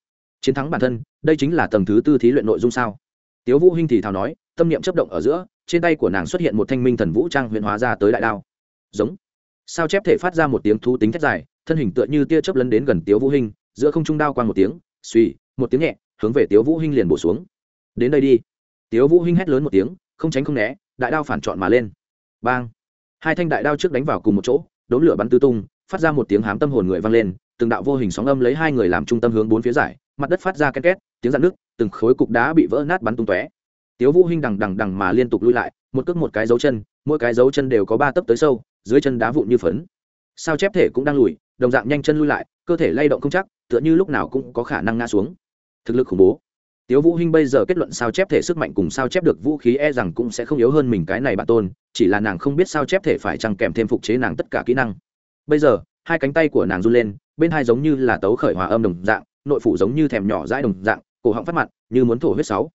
Speaker 1: Chiến thắng bản thân, đây chính là tầng thứ tư thí luyện nội dung sao? Tiếu vũ hinh thì thào nói, tâm niệm chấp động ở giữa, trên tay của nàng xuất hiện một thanh minh thần vũ trang huyền hóa ra tới đại đao. Giống. Sao chép thể phát ra một tiếng thú tính thét dài, thân hình tựa như tia chớp lấn đến gần tiếu vũ hinh, giữa không trung đao quang một tiếng suy một tiếng nhẹ, hướng về tiếu vũ hinh liền bổ xuống. Đến đây đi. Tiếu vũ hinh hét lớn một tiếng không tránh không né, đại đao phản trọn mà lên. Bang! Hai thanh đại đao trước đánh vào cùng một chỗ, đốn lửa bắn tứ tung, phát ra một tiếng hám tâm hồn người vang lên, từng đạo vô hình sóng âm lấy hai người làm trung tâm hướng bốn phía giải, mặt đất phát ra két két, tiếng dạn nước từng khối cục đá bị vỡ nát bắn tung tóe. Tiếu vũ hinh đằng đằng đằng mà liên tục lui lại, một cước một cái dấu chân, mỗi cái dấu chân đều có ba tấc tới sâu, dưới chân đá vụn như phấn. Sao chép thể cũng đang lùi, đồng dạng nhanh chân lui lại, cơ thể lay động không chắc, tựa như lúc nào cũng có khả năng ngã xuống. Thực lực khủng bố tiếu vũ hinh bây giờ kết luận sao chép thể sức mạnh cùng sao chép được vũ khí e rằng cũng sẽ không yếu hơn mình cái này bản tôn, chỉ là nàng không biết sao chép thể phải chăng kèm thêm phục chế nàng tất cả kỹ năng. Bây giờ, hai cánh tay của nàng run lên, bên hai giống như là tấu khởi hòa âm đồng dạng, nội phủ giống như thèm nhỏ dãi đồng dạng, cổ họng phát mặt, như muốn thổ huyết sáu.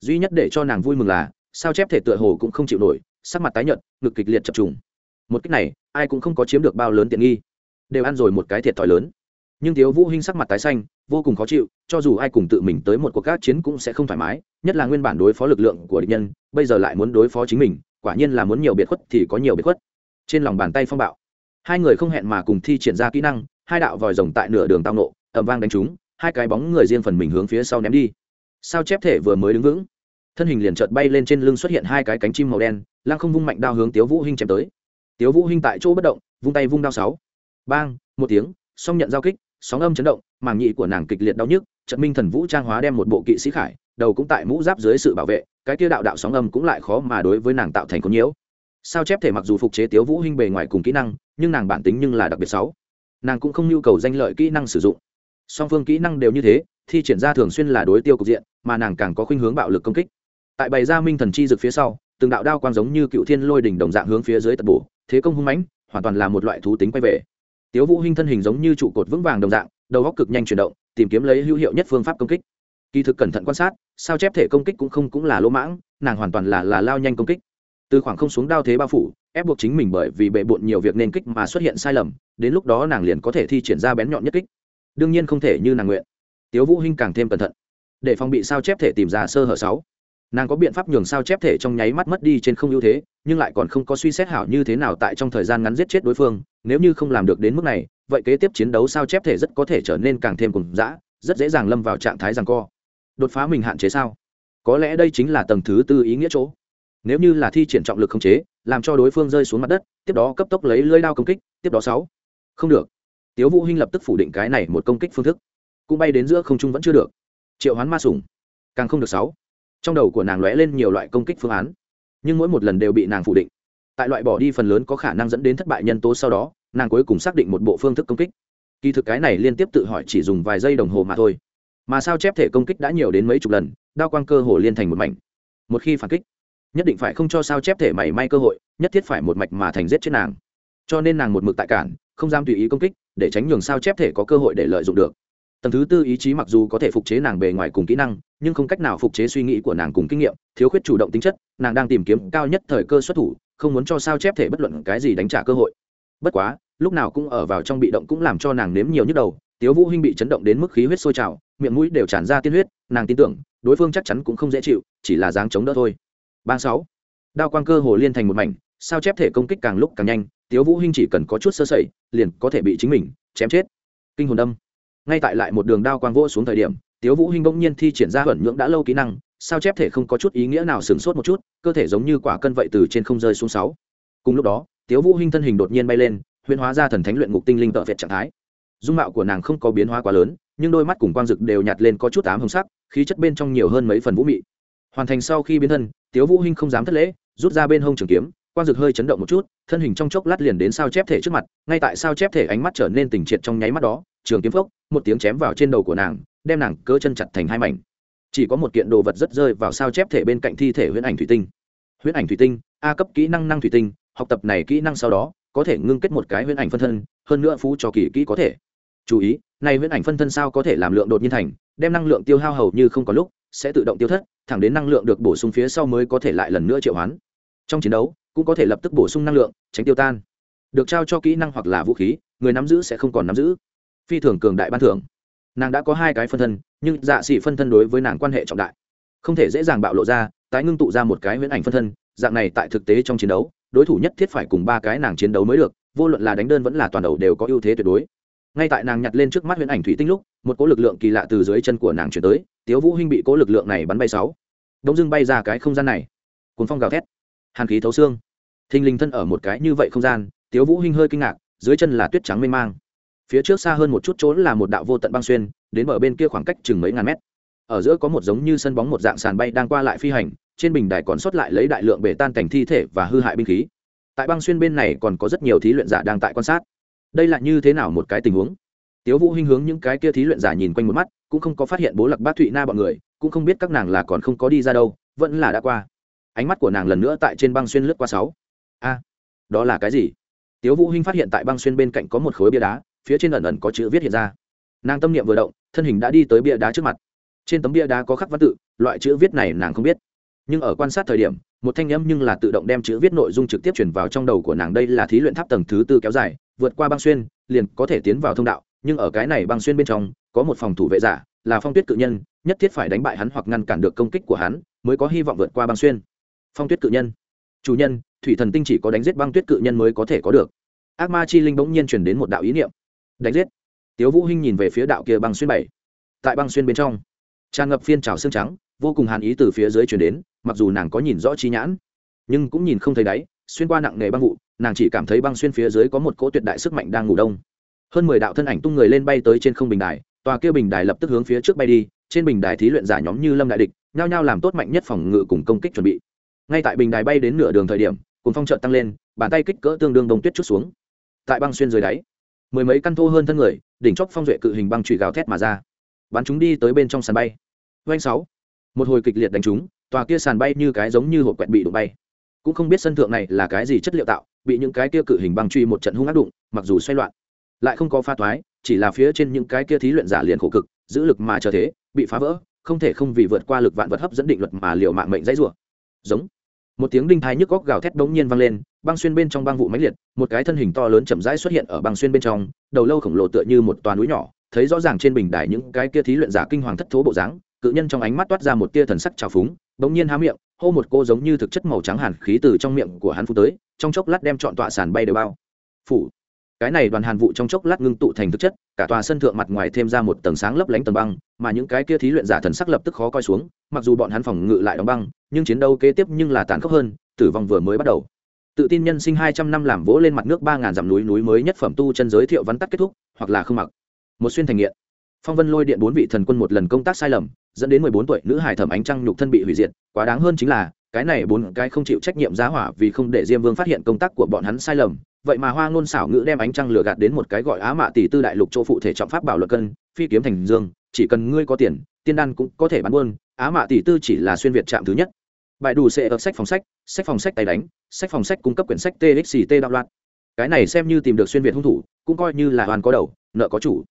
Speaker 1: Duy nhất để cho nàng vui mừng là, sao chép thể tựa hồ cũng không chịu nổi, sắc mặt tái nhợt, ngực kịch liệt chập trùng. Một cách này, ai cũng không có chiếm được bao lớn tiện nghi. Đều ăn rồi một cái thiệt thòi lớn nhưng thiếu vũ hinh sắc mặt tái xanh, vô cùng khó chịu, cho dù ai cùng tự mình tới một cuộc các chiến cũng sẽ không thoải mái, nhất là nguyên bản đối phó lực lượng của địch nhân, bây giờ lại muốn đối phó chính mình, quả nhiên là muốn nhiều biệt khuất thì có nhiều biệt khuất. Trên lòng bàn tay phong bạo, hai người không hẹn mà cùng thi triển ra kỹ năng, hai đạo vòi rồng tại nửa đường tao nộ ầm vang đánh trúng, hai cái bóng người riêng phần mình hướng phía sau ném đi. Sao chép thể vừa mới đứng vững, thân hình liền chợt bay lên trên lưng xuất hiện hai cái cánh chim màu đen, lăng không vung mạnh đao hướng tiếu vũ hinh chém tới. Tiếu vũ hinh tại chỗ bất động, vung tay vung đao sáu. Bang, một tiếng, song nhận giao kích sóng âm chấn động, màng nhị của nàng kịch liệt đau nhức, trận minh thần vũ trang hóa đem một bộ kỵ sĩ khải, đầu cũng tại mũ giáp dưới sự bảo vệ, cái kia đạo đạo sóng âm cũng lại khó mà đối với nàng tạo thành có nhiễu. Sao chép thể mặc dù phục chế tiếu vũ hinh bề ngoài cùng kỹ năng, nhưng nàng bản tính nhưng là đặc biệt xấu. Nàng cũng không nhu cầu danh lợi kỹ năng sử dụng. Song phương kỹ năng đều như thế, thi triển ra thường xuyên là đối tiêu cục diện, mà nàng càng có khuynh hướng bạo lực công kích. Tại bày ra minh thần chi dực phía sau, từng đạo đao quang giống như cựu thiên lôi đỉnh đồng dạng hướng phía dưới tật bổ, thế công hung mãnh, hoàn toàn là một loại thú tính quay về tiếu vũ hinh thân hình giống như trụ cột vững vàng đồng dạng, đầu góc cực nhanh chuyển động, tìm kiếm lấy hữu hiệu nhất phương pháp công kích. Kỳ thực cẩn thận quan sát, sao chép thể công kích cũng không cũng là lỗ mãng, nàng hoàn toàn là là lao nhanh công kích. Từ khoảng không xuống đao thế bao phủ, ép buộc chính mình bởi vì bệ bộn nhiều việc nên kích mà xuất hiện sai lầm, đến lúc đó nàng liền có thể thi triển ra bén nhọn nhất kích. Đương nhiên không thể như nàng nguyện. Tiếu vũ hinh càng thêm cẩn thận, để phòng bị sao chép thể tìm ra sơ hở sáu nàng có biện pháp nhường sao chép thể trong nháy mắt mất đi trên không ưu thế, nhưng lại còn không có suy xét hảo như thế nào tại trong thời gian ngắn giết chết đối phương, nếu như không làm được đến mức này, vậy kế tiếp chiến đấu sao chép thể rất có thể trở nên càng thêm cùng dã, rất dễ dàng lâm vào trạng thái rằng co. Đột phá mình hạn chế sao? Có lẽ đây chính là tầng thứ tư ý nghĩa chỗ. Nếu như là thi triển trọng lực khống chế, làm cho đối phương rơi xuống mặt đất, tiếp đó cấp tốc lấy lưỡi đao công kích, tiếp đó sáu. Không được. Tiếu vũ hinh lập tức phủ định cái này một công kích phương thức. Cũng bay đến giữa không trung vẫn chưa được. Triệu hoán ma sủng. Càng không được sáu trong đầu của nàng lóe lên nhiều loại công kích phương án, nhưng mỗi một lần đều bị nàng phủ định. Tại loại bỏ đi phần lớn có khả năng dẫn đến thất bại nhân tố sau đó, nàng cuối cùng xác định một bộ phương thức công kích. Kỳ thực cái này liên tiếp tự hỏi chỉ dùng vài giây đồng hồ mà thôi. Mà sao chép thể công kích đã nhiều đến mấy chục lần, đao quang cơ hồ liên thành một mảnh. Một khi phản kích, nhất định phải không cho sao chép thể mảy may cơ hội, nhất thiết phải một mạch mà thành giết chết nàng. Cho nên nàng một mực tại cản, không dám tùy ý công kích, để tránh nhường sao chép thể có cơ hội để lợi dụng được tầng thứ tư ý chí mặc dù có thể phục chế nàng bề ngoài cùng kỹ năng, nhưng không cách nào phục chế suy nghĩ của nàng cùng kinh nghiệm, thiếu khuyết chủ động tính chất, nàng đang tìm kiếm cao nhất thời cơ xuất thủ, không muốn cho sao chép thể bất luận cái gì đánh trả cơ hội. Bất quá, lúc nào cũng ở vào trong bị động cũng làm cho nàng nếm nhiều nhức đầu, tiếu vũ hinh bị chấn động đến mức khí huyết sôi trào, miệng mũi đều tràn ra tiên huyết, nàng tin tưởng, đối phương chắc chắn cũng không dễ chịu, chỉ là dáng chống đỡ thôi. Ba sáu. Đao quang cơ hồ liên thành một mảnh, sao chép thể công kích càng lúc càng nhanh, tiếu vũ hinh chỉ cần có chút sơ sẩy, liền có thể bị chính mình chém chết. Kinh hồn đâm ngay tại lại một đường đao quang vỗ xuống thời điểm, tiếu vũ hinh bỗng nhiên thi triển ra hẩn nhưỡng đã lâu kỹ năng, sao chép thể không có chút ý nghĩa nào sửng sốt một chút, cơ thể giống như quả cân vậy từ trên không rơi xuống sáu. Cùng lúc đó, tiếu vũ hinh thân hình đột nhiên bay lên, huyễn hóa ra thần thánh luyện ngục tinh linh tợ việt trạng thái. Dung mạo của nàng không có biến hóa quá lớn, nhưng đôi mắt cùng quang dực đều nhạt lên có chút ám hồng sắc, khí chất bên trong nhiều hơn mấy phần vũ mị. Hoàn thành sau khi biến thân, tiếu vũ hinh không dám thất lễ, rút ra bên hông trường kiếm, quang dực hơi chấn động một chút, thân hình trong chốc lát liền đến sao chép thể trước mặt, ngay tại sao chép thể ánh mắt trở nên tỉnh triệt trong nháy mắt đó trường kiếm phốc, một tiếng chém vào trên đầu của nàng, đem nàng cơ chân chặt thành hai mảnh. Chỉ có một kiện đồ vật rất rơi vào sao chép thể bên cạnh thi thể huyễn ảnh thủy tinh. Huyễn ảnh thủy tinh, a cấp kỹ năng năng thủy tinh, học tập này kỹ năng sau đó, có thể ngưng kết một cái huyễn ảnh phân thân, hơn nữa phú cho kỳ kỹ có thể. Chú ý, này huyễn ảnh phân thân sao có thể làm lượng đột nhiên thành, đem năng lượng tiêu hao hầu như không có lúc, sẽ tự động tiêu thất, thẳng đến năng lượng được bổ sung phía sau mới có thể lại lần nữa triệu hoán. Trong chiến đấu, cũng có thể lập tức bổ sung năng lượng, tránh tiêu tan. Được trao cho kỹ năng hoặc là vũ khí, người nắm giữ sẽ không còn nắm giữ phi thường cường đại ban thưởng. Nàng đã có hai cái phân thân, nhưng dạ xỉ phân thân đối với nàng quan hệ trọng đại. Không thể dễ dàng bạo lộ ra, tái ngưng tụ ra một cái huyễn ảnh phân thân, dạng này tại thực tế trong chiến đấu, đối thủ nhất thiết phải cùng ba cái nàng chiến đấu mới được, vô luận là đánh đơn vẫn là toàn đầu đều có ưu thế tuyệt đối. Ngay tại nàng nhặt lên trước mắt huyễn ảnh thủy tinh lúc, một cỗ lực lượng kỳ lạ từ dưới chân của nàng chuyển tới, tiếu vũ hinh bị cỗ lực lượng này bắn bay sáu. Đống dưng bay ra cái không gian này. Cuốn phong gào thét. Hàn khí thấu xương. Thình linh thân ở một cái như vậy không gian, tiếu vũ hinh hơi kinh ngạc, dưới chân là tuyết trắng mênh mang phía trước xa hơn một chút chỗ là một đạo vô tận băng xuyên, đến bờ bên kia khoảng cách chừng mấy ngàn mét. Ở giữa có một giống như sân bóng một dạng sàn bay đang qua lại phi hành, trên bình đài còn sót lại lấy đại lượng bể tan cảnh thi thể và hư hại binh khí. Tại băng xuyên bên này còn có rất nhiều thí luyện giả đang tại quan sát. Đây là như thế nào một cái tình huống? Tiếu vũ hinh hướng những cái kia thí luyện giả nhìn quanh một mắt, cũng không có phát hiện bố lạc bát thụy na bọn người, cũng không biết các nàng là còn không có đi ra đâu, vẫn là đã qua. Ánh mắt của nàng lần nữa tại trên băng xuyên lướt qua sáu. A, đó là cái gì? Tiếu vũ hinh phát hiện tại băng xuyên bên cạnh có một khối bia đá phía trên ẩn ẩn có chữ viết hiện ra. Nàng tâm niệm vừa động, thân hình đã đi tới bia đá trước mặt. Trên tấm bia đá có khắc văn tự, loại chữ viết này nàng không biết. Nhưng ở quan sát thời điểm, một thanh âm nhưng là tự động đem chữ viết nội dung trực tiếp chuyển vào trong đầu của nàng. Đây là thí luyện tháp tầng thứ tư kéo dài, vượt qua băng xuyên, liền có thể tiến vào thông đạo. Nhưng ở cái này băng xuyên bên trong, có một phòng thủ vệ giả, là phong tuyết cự nhân, nhất thiết phải đánh bại hắn hoặc ngăn cản được công kích của hắn, mới có hy vọng vượt qua băng xuyên. Phong tuyết cự nhân. Chủ nhân, thủy thần tinh chỉ có đánh giết băng tuyết cự nhân mới có thể có được. Ác ma chi linh bỗng nhiên chuyển đến một đạo ý niệm đánh giết. Tiếu vũ hinh nhìn về phía đạo kia băng xuyên bảy. Tại băng xuyên bên trong, tràn ngập phiên trào xương trắng, vô cùng hàn ý từ phía dưới truyền đến, mặc dù nàng có nhìn rõ chi nhãn, nhưng cũng nhìn không thấy đáy, xuyên qua nặng nề băng vụ, nàng chỉ cảm thấy băng xuyên phía dưới có một cỗ tuyệt đại sức mạnh đang ngủ đông. Hơn mười đạo thân ảnh tung người lên bay tới trên không bình đài, tòa kia bình đài lập tức hướng phía trước bay đi, trên bình đài thí luyện giả nhóm như lâm đại địch, nhao nhao làm tốt mạnh nhất phòng ngự cùng công kích chuẩn bị. Ngay tại bình đài bay đến nửa đường thời điểm cùng phong trợ tăng lên, bàn tay kích cỡ tương đương đông tuyết chút xuống. Tại băng xuyên dưới đáy mười mấy căn thô hơn thân người, đỉnh chóc phong duệ cự hình băng trụy gào thét mà ra. Bắn chúng đi tới bên trong sàn bay. Doanh sáu. Một hồi kịch liệt đánh chúng, tòa kia sàn bay như cái giống như hộp quẹt bị đụng bay. Cũng không biết sân thượng này là cái gì chất liệu tạo, bị những cái kia cự hình băng truy một trận hung ác đụng, mặc dù xoay loạn, lại không có pha thoái chỉ là phía trên những cái kia thí luyện giả liền khổ cực, giữ lực mà chờ thế, bị phá vỡ, không thể không vì vượt qua lực vạn vật hấp dẫn định luật mà liệu mạng mệnh dãy rủa. Giống. Một tiếng đinh thái nhức góc gào thét bỗng nhiên vang lên băng xuyên bên trong băng vụ máy liệt, một cái thân hình to lớn chậm rãi xuất hiện ở băng xuyên bên trong, đầu lâu khổng lồ tựa như một toàn núi nhỏ, thấy rõ ràng trên bình đài những cái kia thí luyện giả kinh hoàng thất thố bộ dáng, cự nhân trong ánh mắt toát ra một tia thần sắc trào phúng, bỗng nhiên há miệng, hô một cô giống như thực chất màu trắng hàn khí từ trong miệng của hắn phu tới, trong chốc lát đem chọn tọa sàn bay đều bao. Phủ, cái này đoàn hàn vụ trong chốc lát ngưng tụ thành thực chất, cả tòa sân thượng mặt ngoài thêm ra một tầng sáng lấp lánh tầng băng, mà những cái kia thí luyện giả thần sắc lập tức khó coi xuống, mặc dù bọn hắn phòng ngự lại đóng băng, nhưng chiến đấu kế tiếp nhưng là tàn khốc hơn, tử vong vừa mới bắt đầu tự tin nhân sinh hai trăm năm làm vỗ lên mặt nước ba ngàn dặm núi núi mới nhất phẩm tu chân giới thiệu vắn tắt kết thúc, hoặc là không mặc. Một xuyên thành nghiện. Phong vân lôi điện bốn vị thần quân một lần công tác sai lầm, dẫn đến mười bốn tuổi nữ hải thẩm ánh trăng nhục thân bị hủy diệt, quá đáng hơn chính là, cái này bốn cái không chịu trách nhiệm giá hỏa vì không để diêm vương phát hiện công tác của bọn hắn sai lầm, vậy mà hoa ngôn xảo ngữ đem ánh trăng lừa gạt đến một cái gọi á mạ tỷ tư đại lục chỗ phụ thể trọng pháp bảo luật cân, phi kiếm thành dương, chỉ cần ngươi có tiền, tiên đan cũng có thể bán buôn, á mạ tỷ tư chỉ là xuyên việt trạm thứ nhất bài đủ sẽ ở sách phòng sách sách phòng sách tay đánh sách phòng sách cung cấp quyển sách txt đạo loạn. Cái này xem như tìm được xuyên việt hung thủ cũng coi như là hoàn có đầu nợ có chủ.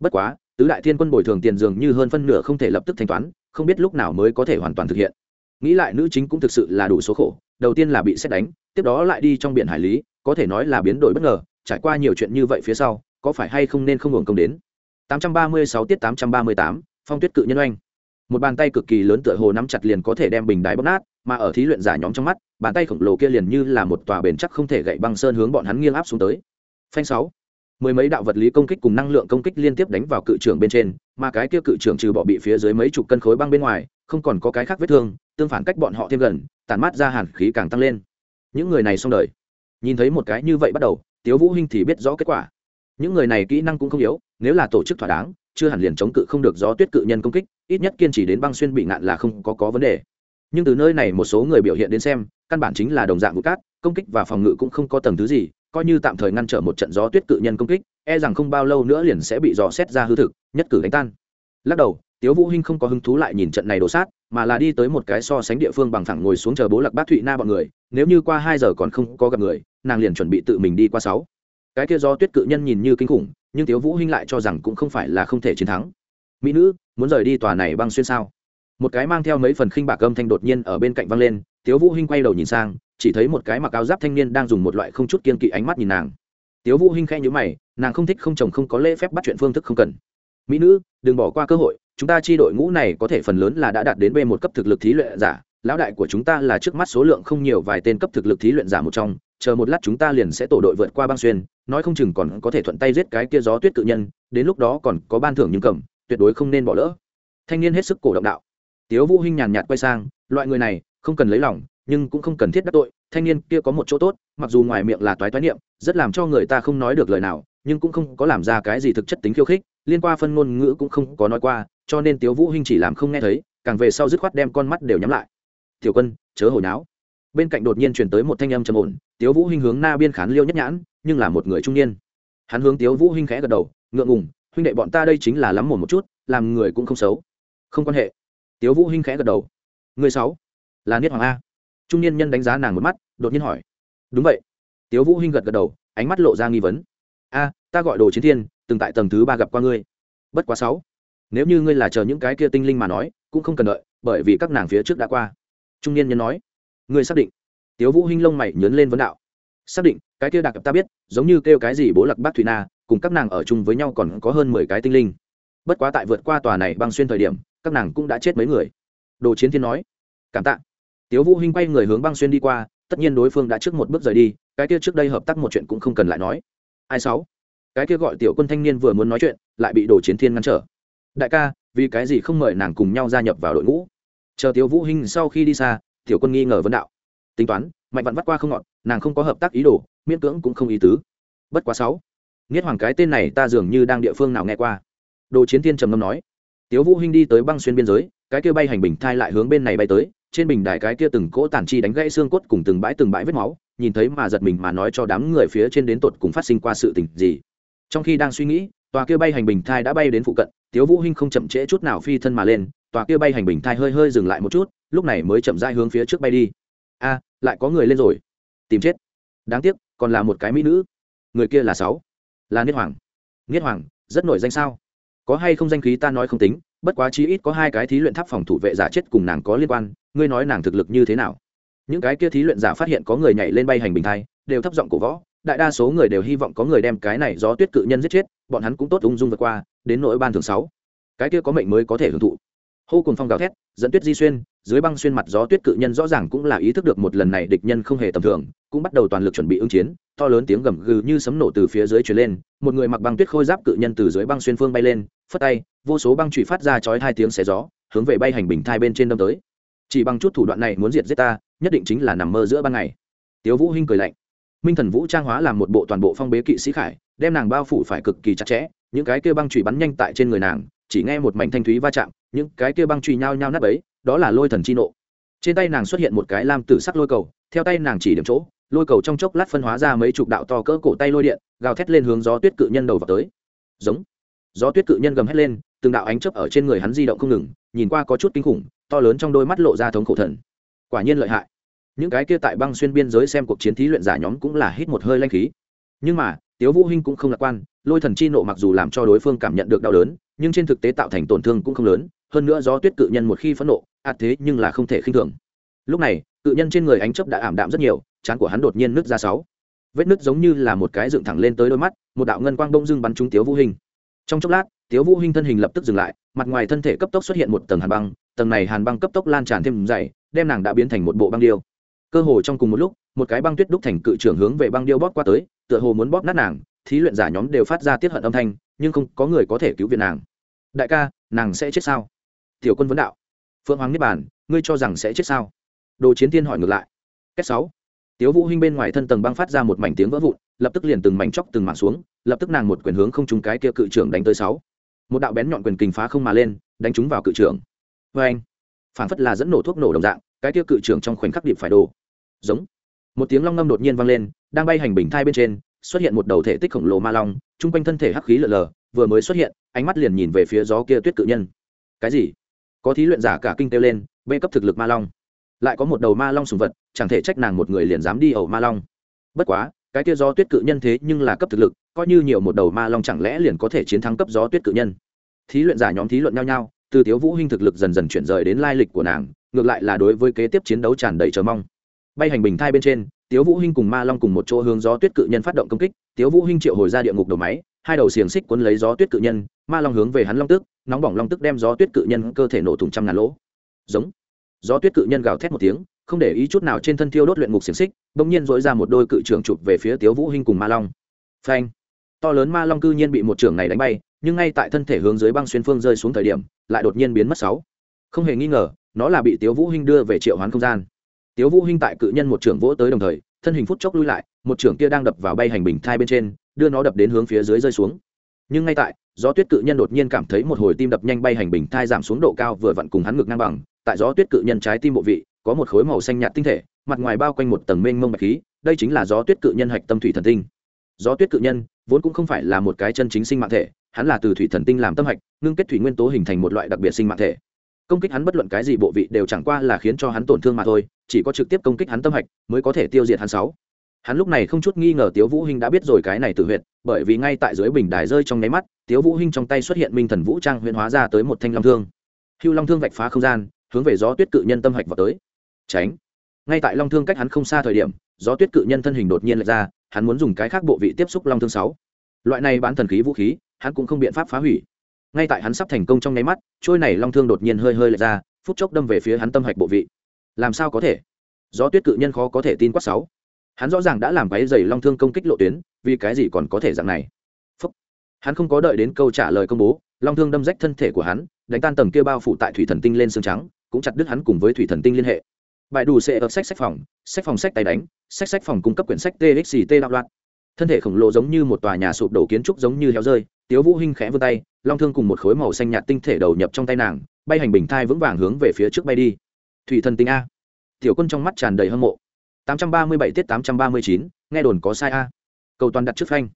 Speaker 1: Bất quá tứ đại thiên quân bồi thường tiền dường như hơn phân nửa không thể lập tức thanh toán không biết lúc nào mới có thể hoàn toàn thực hiện. Nghĩ lại nữ chính cũng thực sự là đủ số khổ đầu tiên là bị xét đánh tiếp đó lại đi trong biển hải lý có thể nói là biến đổi bất ngờ trải qua nhiều chuyện như vậy phía sau có phải hay không nên không hưởng công đến? 836 tiết 838, phong tuyết cự nhân oanh. Một bàn tay cực kỳ lớn tựa hồ nắm chặt liền có thể đem bình đái bóp nát mà ở thí luyện giả nhóm trong mắt, bàn tay khổng lồ kia liền như là một tòa bền chắc không thể gậy băng sơn hướng bọn hắn nghiêng áp xuống tới. Phanh sáu. Mười mấy đạo vật lý công kích cùng năng lượng công kích liên tiếp đánh vào cự trưởng bên trên, mà cái kia cự trưởng trừ bỏ bị phía dưới mấy chục cân khối băng bên ngoài, không còn có cái khác vết thương, tương phản cách bọn họ thêm gần tàn mát ra hàn khí càng tăng lên. Những người này xong đời. Nhìn thấy một cái như vậy bắt đầu, tiếu vũ hinh thì biết rõ kết quả. Những người này kỹ năng cũng không yếu, nếu là tổ chức thỏa đáng, chưa hẳn liền chống cự không được gió tuyết cự nhân công kích, ít nhất kiên trì đến băng xuyên bị ngạn là không có có vấn đề nhưng từ nơi này một số người biểu hiện đến xem, căn bản chính là đồng dạng vụ cát công kích và phòng ngự cũng không có tầng thứ gì, coi như tạm thời ngăn trở một trận gió tuyết cự nhân công kích e rằng không bao lâu nữa liền sẽ bị dò xét ra hư thực, nhất cử đánh tan. Lắc đầu, tiếu vũ hinh không có hứng thú lại nhìn trận này đổ sát, mà là đi tới một cái so sánh địa phương bằng thẳng ngồi xuống chờ bố lạc bác thụy na bọn người, nếu như qua hai giờ còn không có gặp người, nàng liền chuẩn bị tự mình đi qua sáu. Cái kia do tuyết cự nhân nhìn như kinh khủng, nhưng tiếu vũ hinh lại cho rằng cũng không phải là không thể chiến thắng. Mỹ nữ, muốn rời đi tòa này băng xuyên sao? Một cái mang theo mấy phần khinh bạc âm thanh đột nhiên ở bên cạnh văng lên, tiếu vũ hinh quay đầu nhìn sang, chỉ thấy một cái mặc áo giáp thanh niên đang dùng một loại không chút kiên kỵ ánh mắt nhìn nàng. Tiếu vũ hinh khẽ nhíu mày, nàng không thích không chồng không có lễ phép bắt chuyện phương thức không cần. Mỹ nữ, đừng bỏ qua cơ hội, chúng ta chi đội ngũ này có thể phần lớn là đã đạt đến b một cấp thực lực thí luyện giả, lão đại của chúng ta là trước mắt số lượng không nhiều vài tên cấp thực lực thí luyện giả một trong, chờ một lát chúng ta liền sẽ tổ đội vượt qua băng xuyên, nói không chừng còn có thể thuận tay giết cái kia gió tuyết tự nhân, đến lúc đó còn có ban thưởng nhưng cầm, tuyệt đối không nên bỏ lỡ. Thanh niên hết sức cổ động đạo tiếu vũ hinh nhàn nhạt quay sang, loại người này, không cần lấy lòng, nhưng cũng không cần thiết đắc tội, thanh niên kia có một chỗ tốt, mặc dù ngoài miệng là toái toái niệm, rất làm cho người ta không nói được lời nào, nhưng cũng không có làm ra cái gì thực chất tính khiêu khích, liên qua phân ngôn ngữ cũng không có nói qua, cho nên tiếu vũ hinh chỉ làm không nghe thấy, càng về sau dứt khoát đem con mắt đều nhắm lại. Tiểu quân, chớ hồi náo. Bên cạnh đột nhiên truyền tới một thanh âm trầm ổn, tiếu vũ hinh hướng na biên khán liêu nhất nhãn, nhưng là một người trung niên. Hắn hướng tiếu vũ hinh khẽ gật đầu, ngượng ngùng, huynh đệ bọn ta đây chính là lắm mồm một chút, làm người cũng không xấu. Không quan hệ tiếu vũ hinh khẽ gật đầu. Người sáu, là niết hoàng a. Trung niên nhân đánh giá nàng một mắt, đột nhiên hỏi. Đúng vậy. Tiếu vũ hinh gật gật đầu, ánh mắt lộ ra nghi vấn. A, ta gọi đồ chiến thiên, từng tại tầng thứ ba gặp qua ngươi. Bất quá sáu, nếu như ngươi là chờ những cái kia tinh linh mà nói, cũng không cần đợi, bởi vì các nàng phía trước đã qua. Trung niên nhân nói. Ngươi xác định. Tiếu vũ hinh lông mày nhớn lên vấn đạo. Xác định, cái kia đặc ta biết, giống như kêu cái gì bố lạc bác thủy na, cùng các nàng ở chung với nhau còn có hơn mười cái tinh linh. Bất quá tại vượt qua tòa này băng xuyên thời điểm các nàng cũng đã chết mấy người. Đồ chiến thiên nói, cảm tạ. Tiếu vũ hinh quay người hướng băng xuyên đi qua, tất nhiên đối phương đã trước một bước rời đi, cái kia trước đây hợp tác một chuyện cũng không cần lại nói. Ai sáu? Cái kia gọi tiểu quân thanh niên vừa muốn nói chuyện, lại bị đồ chiến thiên ngăn trở. Đại ca, vì cái gì không mời nàng cùng nhau gia nhập vào đội ngũ? Chờ tiếu vũ hinh sau khi đi xa, tiểu quân nghi ngờ vấn đạo. Tính toán, mạnh vặn vắt qua không ngọn, nàng không có hợp tác ý đồ, miễn cưỡng cũng không ý tứ. Bất quá sáu. Nghiết hoàng cái tên này ta dường như đang địa phương nào nghe qua. Đồ chiến thiên trầm ngâm nói tiếu vũ hinh đi tới băng xuyên biên giới, cái kia bay hành bình thai lại hướng bên này bay tới, trên bình đài cái kia từng cỗ tàn chi đánh gãy xương cốt cùng từng bãi từng bãi vết máu, nhìn thấy mà giật mình mà nói cho đám người phía trên đến tột cùng phát sinh qua sự tình gì. Trong khi đang suy nghĩ, tòa kia bay hành bình thai đã bay đến phụ cận, tiếu vũ hinh không chậm trễ chút nào phi thân mà lên, tòa kia bay hành bình thai hơi hơi dừng lại một chút, lúc này mới chậm rãi hướng phía trước bay đi. A, lại có người lên rồi. Tìm chết. Đáng tiếc, còn là một cái mỹ nữ. Người kia là sáu. Là niết hoàng. Niết hoàng, rất nổi danh sao? Có hay không danh khí ta nói không tính, bất quá chí ít có hai cái thí luyện tháp phòng thủ vệ giả chết cùng nàng có liên quan, ngươi nói nàng thực lực như thế nào? Những cái kia thí luyện giả phát hiện có người nhảy lên bay hành bình thai, đều thấp giọng cổ võ, đại đa số người đều hy vọng có người đem cái này gió tuyết cự nhân giết chết, bọn hắn cũng tốt ung dung vượt qua, đến nỗi ban thường sáu. Cái kia có mệnh mới có thể hưởng thụ. Hô cùng phong gào thét, dẫn tuyết di xuyên dưới băng xuyên mặt gió tuyết cự nhân rõ ràng cũng là ý thức được một lần này địch nhân không hề tầm thường, cũng bắt đầu toàn lực chuẩn bị ứng chiến, to lớn tiếng gầm gừ như sấm nổ từ phía dưới truyền lên, một người mặc băng tuyết khôi giáp cự nhân từ dưới băng xuyên phương bay lên, phất tay, vô số băng trụy phát ra chói hai tiếng xé gió, hướng về bay hành bình thai bên trên đâm tới. Chỉ bằng chút thủ đoạn này muốn diệt giết ta, nhất định chính là nằm mơ giữa ban ngày. Tiếu vũ hinh cười lạnh. Minh thần vũ trang hóa làm một bộ toàn bộ phong bế kỵ sĩ khải, đem nàng bao phủ phải cực kỳ chặt chẽ, những cái kia băng trụy bắn nhanh tại trên người nàng, chỉ nghe một mảnh thanh thúy va chạm, những cái kia băng trụy nhao nhao nát ấy đó là lôi thần chi nộ. Trên tay nàng xuất hiện một cái lam tử sắc lôi cầu, theo tay nàng chỉ điểm chỗ, lôi cầu trong chốc lát phân hóa ra mấy chục đạo to cỡ cổ tay lôi điện, gào thét lên hướng gió tuyết cự nhân đầu vào tới. Giống. Gió tuyết cự nhân gầm hét lên, từng đạo ánh chớp ở trên người hắn di động không ngừng, nhìn qua có chút kinh khủng, to lớn trong đôi mắt lộ ra thống khổ thần. Quả nhiên lợi hại. Những cái kia tại băng xuyên biên giới xem cuộc chiến thí luyện giả nhóm cũng là hít một hơi lanh khí. Nhưng mà, tiếu vũ hinh cũng không lạc quan, lôi thần chi nộ mặc dù làm cho đối phương cảm nhận được đau đớn, nhưng trên thực tế tạo thành tổn thương cũng không lớn hơn nữa do tuyết cự nhân một khi phẫn nộ, ạt thế nhưng là không thể khinh thường. Lúc này, cự nhân trên người ánh chớp đã ảm đạm rất nhiều, trán của hắn đột nhiên nứt ra sáu. Vết nứt giống như là một cái dựng thẳng lên tới đôi mắt, một đạo ngân quang bông dưng bắn trúng tiếu vũ hình trong chốc lát, tiếu vũ hình thân hình lập tức dừng lại, mặt ngoài thân thể cấp tốc xuất hiện một tầng hàn băng, tầng này hàn băng cấp tốc lan tràn thêm dày, đem nàng đã biến thành một bộ băng điêu. Cơ hồ trong cùng một lúc, một cái băng tuyết đúc thành cự trưởng hướng về băng điêu bóp qua tới, tựa hồ muốn bóp nát nàng, thí luyện giả nhóm đều phát ra tiết hận âm thanh, nhưng không có người có thể cứu viện nàng. Đại ca, nàng sẽ chết sao? Tiểu quân vấn đạo, phượng hoàng niết bàn, ngươi cho rằng sẽ chết sao? Đồ chiến thiên hỏi ngược lại, cách sáu. Tiếu vũ hinh bên ngoài thân tầng băng phát ra một mảnh tiếng vỡ vụn, lập tức liền từng mảnh chóc từng mảng xuống, lập tức nàng một quyền hướng không trúng cái kia cự trưởng đánh tới sáu. Một đạo bén nhọn quyền kình phá không mà lên, đánh trúng vào cự trưởng. Với anh phản phất là dẫn nổ thuốc nổ đồng dạng, cái kia cự trưởng trong khoảnh khắc điệp phải đổ. Giống. Một tiếng long ngâm đột nhiên vang lên, đang bay hành bình thai bên trên, xuất hiện một đầu thể tích khổng lồ ma long trung quanh thân thể hắc khí lờ lờ, vừa mới xuất hiện, ánh mắt liền nhìn về phía gió kia tuyết cự nhân. Cái gì? Có thí luyện giả cả kinh tiêu lên bê cấp thực lực ma long. Lại có một đầu ma long sùng vật, chẳng thể trách nàng một người liền dám đi ẩu ma long. Bất quá, cái kia gió tuyết cự nhân thế nhưng là cấp thực lực, coi như nhiều một đầu ma long chẳng lẽ liền có thể chiến thắng cấp gió tuyết cự nhân. Thí luyện giả nhóm thí luận nhau nhau, từ tiếu vũ hinh thực lực dần dần chuyển rời đến lai lịch của nàng, ngược lại là đối với kế tiếp chiến đấu tràn đầy chờ mong. Bay hành bình thai bên trên, tiếu vũ hinh cùng ma long cùng một chỗ hướng gió tuyết cự nhân phát động công kích, tiếu vũ hinh triệu hồi ra địa ngục đầu máy hai đầu xiềng xích cuốn lấy gió tuyết cự nhân, ma long hướng về hắn long tức, nóng bỏng long tức đem gió tuyết cự nhân cơ thể nổ thùng trăm ngàn lỗ. Giống. Gió tuyết cự nhân gào thét một tiếng, không để ý chút nào trên thân thiêu đốt luyện ngục xiềng xích, bỗng nhiên dỗi ra một đôi cự trưởng chụp về phía tiếu vũ hinh cùng ma long. Phanh. To lớn ma long cư nhiên bị một trưởng này đánh bay, nhưng ngay tại thân thể hướng dưới băng xuyên phương rơi xuống thời điểm, lại đột nhiên biến mất sáu. Không hề nghi ngờ, nó là bị tiếu vũ hinh đưa về triệu hoán không gian. Tiếu vũ hinh tại cự nhân một trưởng vỗ tới đồng thời, thân hình phút chốc lui lại, một trưởng kia đang đập vào bay hành bình thai bên trên đưa nó đập đến hướng phía dưới rơi xuống. Nhưng ngay tại, gió tuyết cự nhân đột nhiên cảm thấy một hồi tim đập nhanh bay hành bình thai giảm xuống độ cao vừa vặn cùng hắn ngực ngang bằng, tại gió tuyết cự nhân trái tim bộ vị, có một khối màu xanh nhạt tinh thể, mặt ngoài bao quanh một tầng mênh mông bạch khí, đây chính là gió tuyết cự nhân hạch tâm thủy thần tinh. Gió tuyết cự nhân vốn cũng không phải là một cái chân chính sinh mạng thể, hắn là từ thủy thần tinh làm tâm hạch, ngưng kết thủy nguyên tố hình thành một loại đặc biệt sinh mạng thể. Công kích hắn bất luận cái gì bộ vị đều chẳng qua là khiến cho hắn tổn thương mà thôi, chỉ có trực tiếp công kích hắn tâm hạch mới có thể tiêu diệt hắn sáu hắn lúc này không chút nghi ngờ tiếu vũ hinh đã biết rồi cái này tự huyệt, bởi vì ngay tại dưới bình đài rơi trong nháy mắt, tiếu vũ hinh trong tay xuất hiện minh thần vũ trang huyễn hóa ra tới một thanh long thương. Hưu long thương vạch phá không gian, hướng về gió tuyết cự nhân tâm hạch vào tới. Tránh! Ngay tại long thương cách hắn không xa thời điểm, gió tuyết cự nhân thân hình đột nhiên lệch ra, hắn muốn dùng cái khác bộ vị tiếp xúc long thương sáu. Loại này bán thần khí vũ khí, hắn cũng không biện pháp phá hủy. Ngay tại hắn sắp thành công trong nháy mắt, trôi này long thương đột nhiên hơi hơi lệch ra, phút chốc đâm về phía hắn tâm hạch bộ vị. Làm sao có thể? Gió tuyết cự nhân khó có thể tin quát sáu hắn rõ ràng đã làm váy dày long thương công kích lộ tuyến, vì cái gì còn có thể dạng này? Phúc. hắn không có đợi đến câu trả lời công bố, long thương đâm rách thân thể của hắn, đánh tan tầng kia bao phủ tại thủy thần tinh lên xương trắng, cũng chặt đứt hắn cùng với thủy thần tinh liên hệ. Bài đủ sẽ ở sách sách phòng sách phòng sách tay đánh, sách sách phòng cung cấp quyển sách txt đạo loạn. Thân thể khổng lồ giống như một tòa nhà sụp đổ kiến trúc giống như héo rơi, tiếu vũ hinh khẽ vươn tay, long thương cùng một khối màu xanh nhạt tinh thể đầu nhập trong tay nàng, bay hành bình thai vững vàng hướng về phía trước bay đi. Thủy thần tinh a. Tiểu quân trong mắt tràn đầy hâm mộ. 837 tiết 839, nghe đồn có sai a. Cầu toàn đặt trước phanh.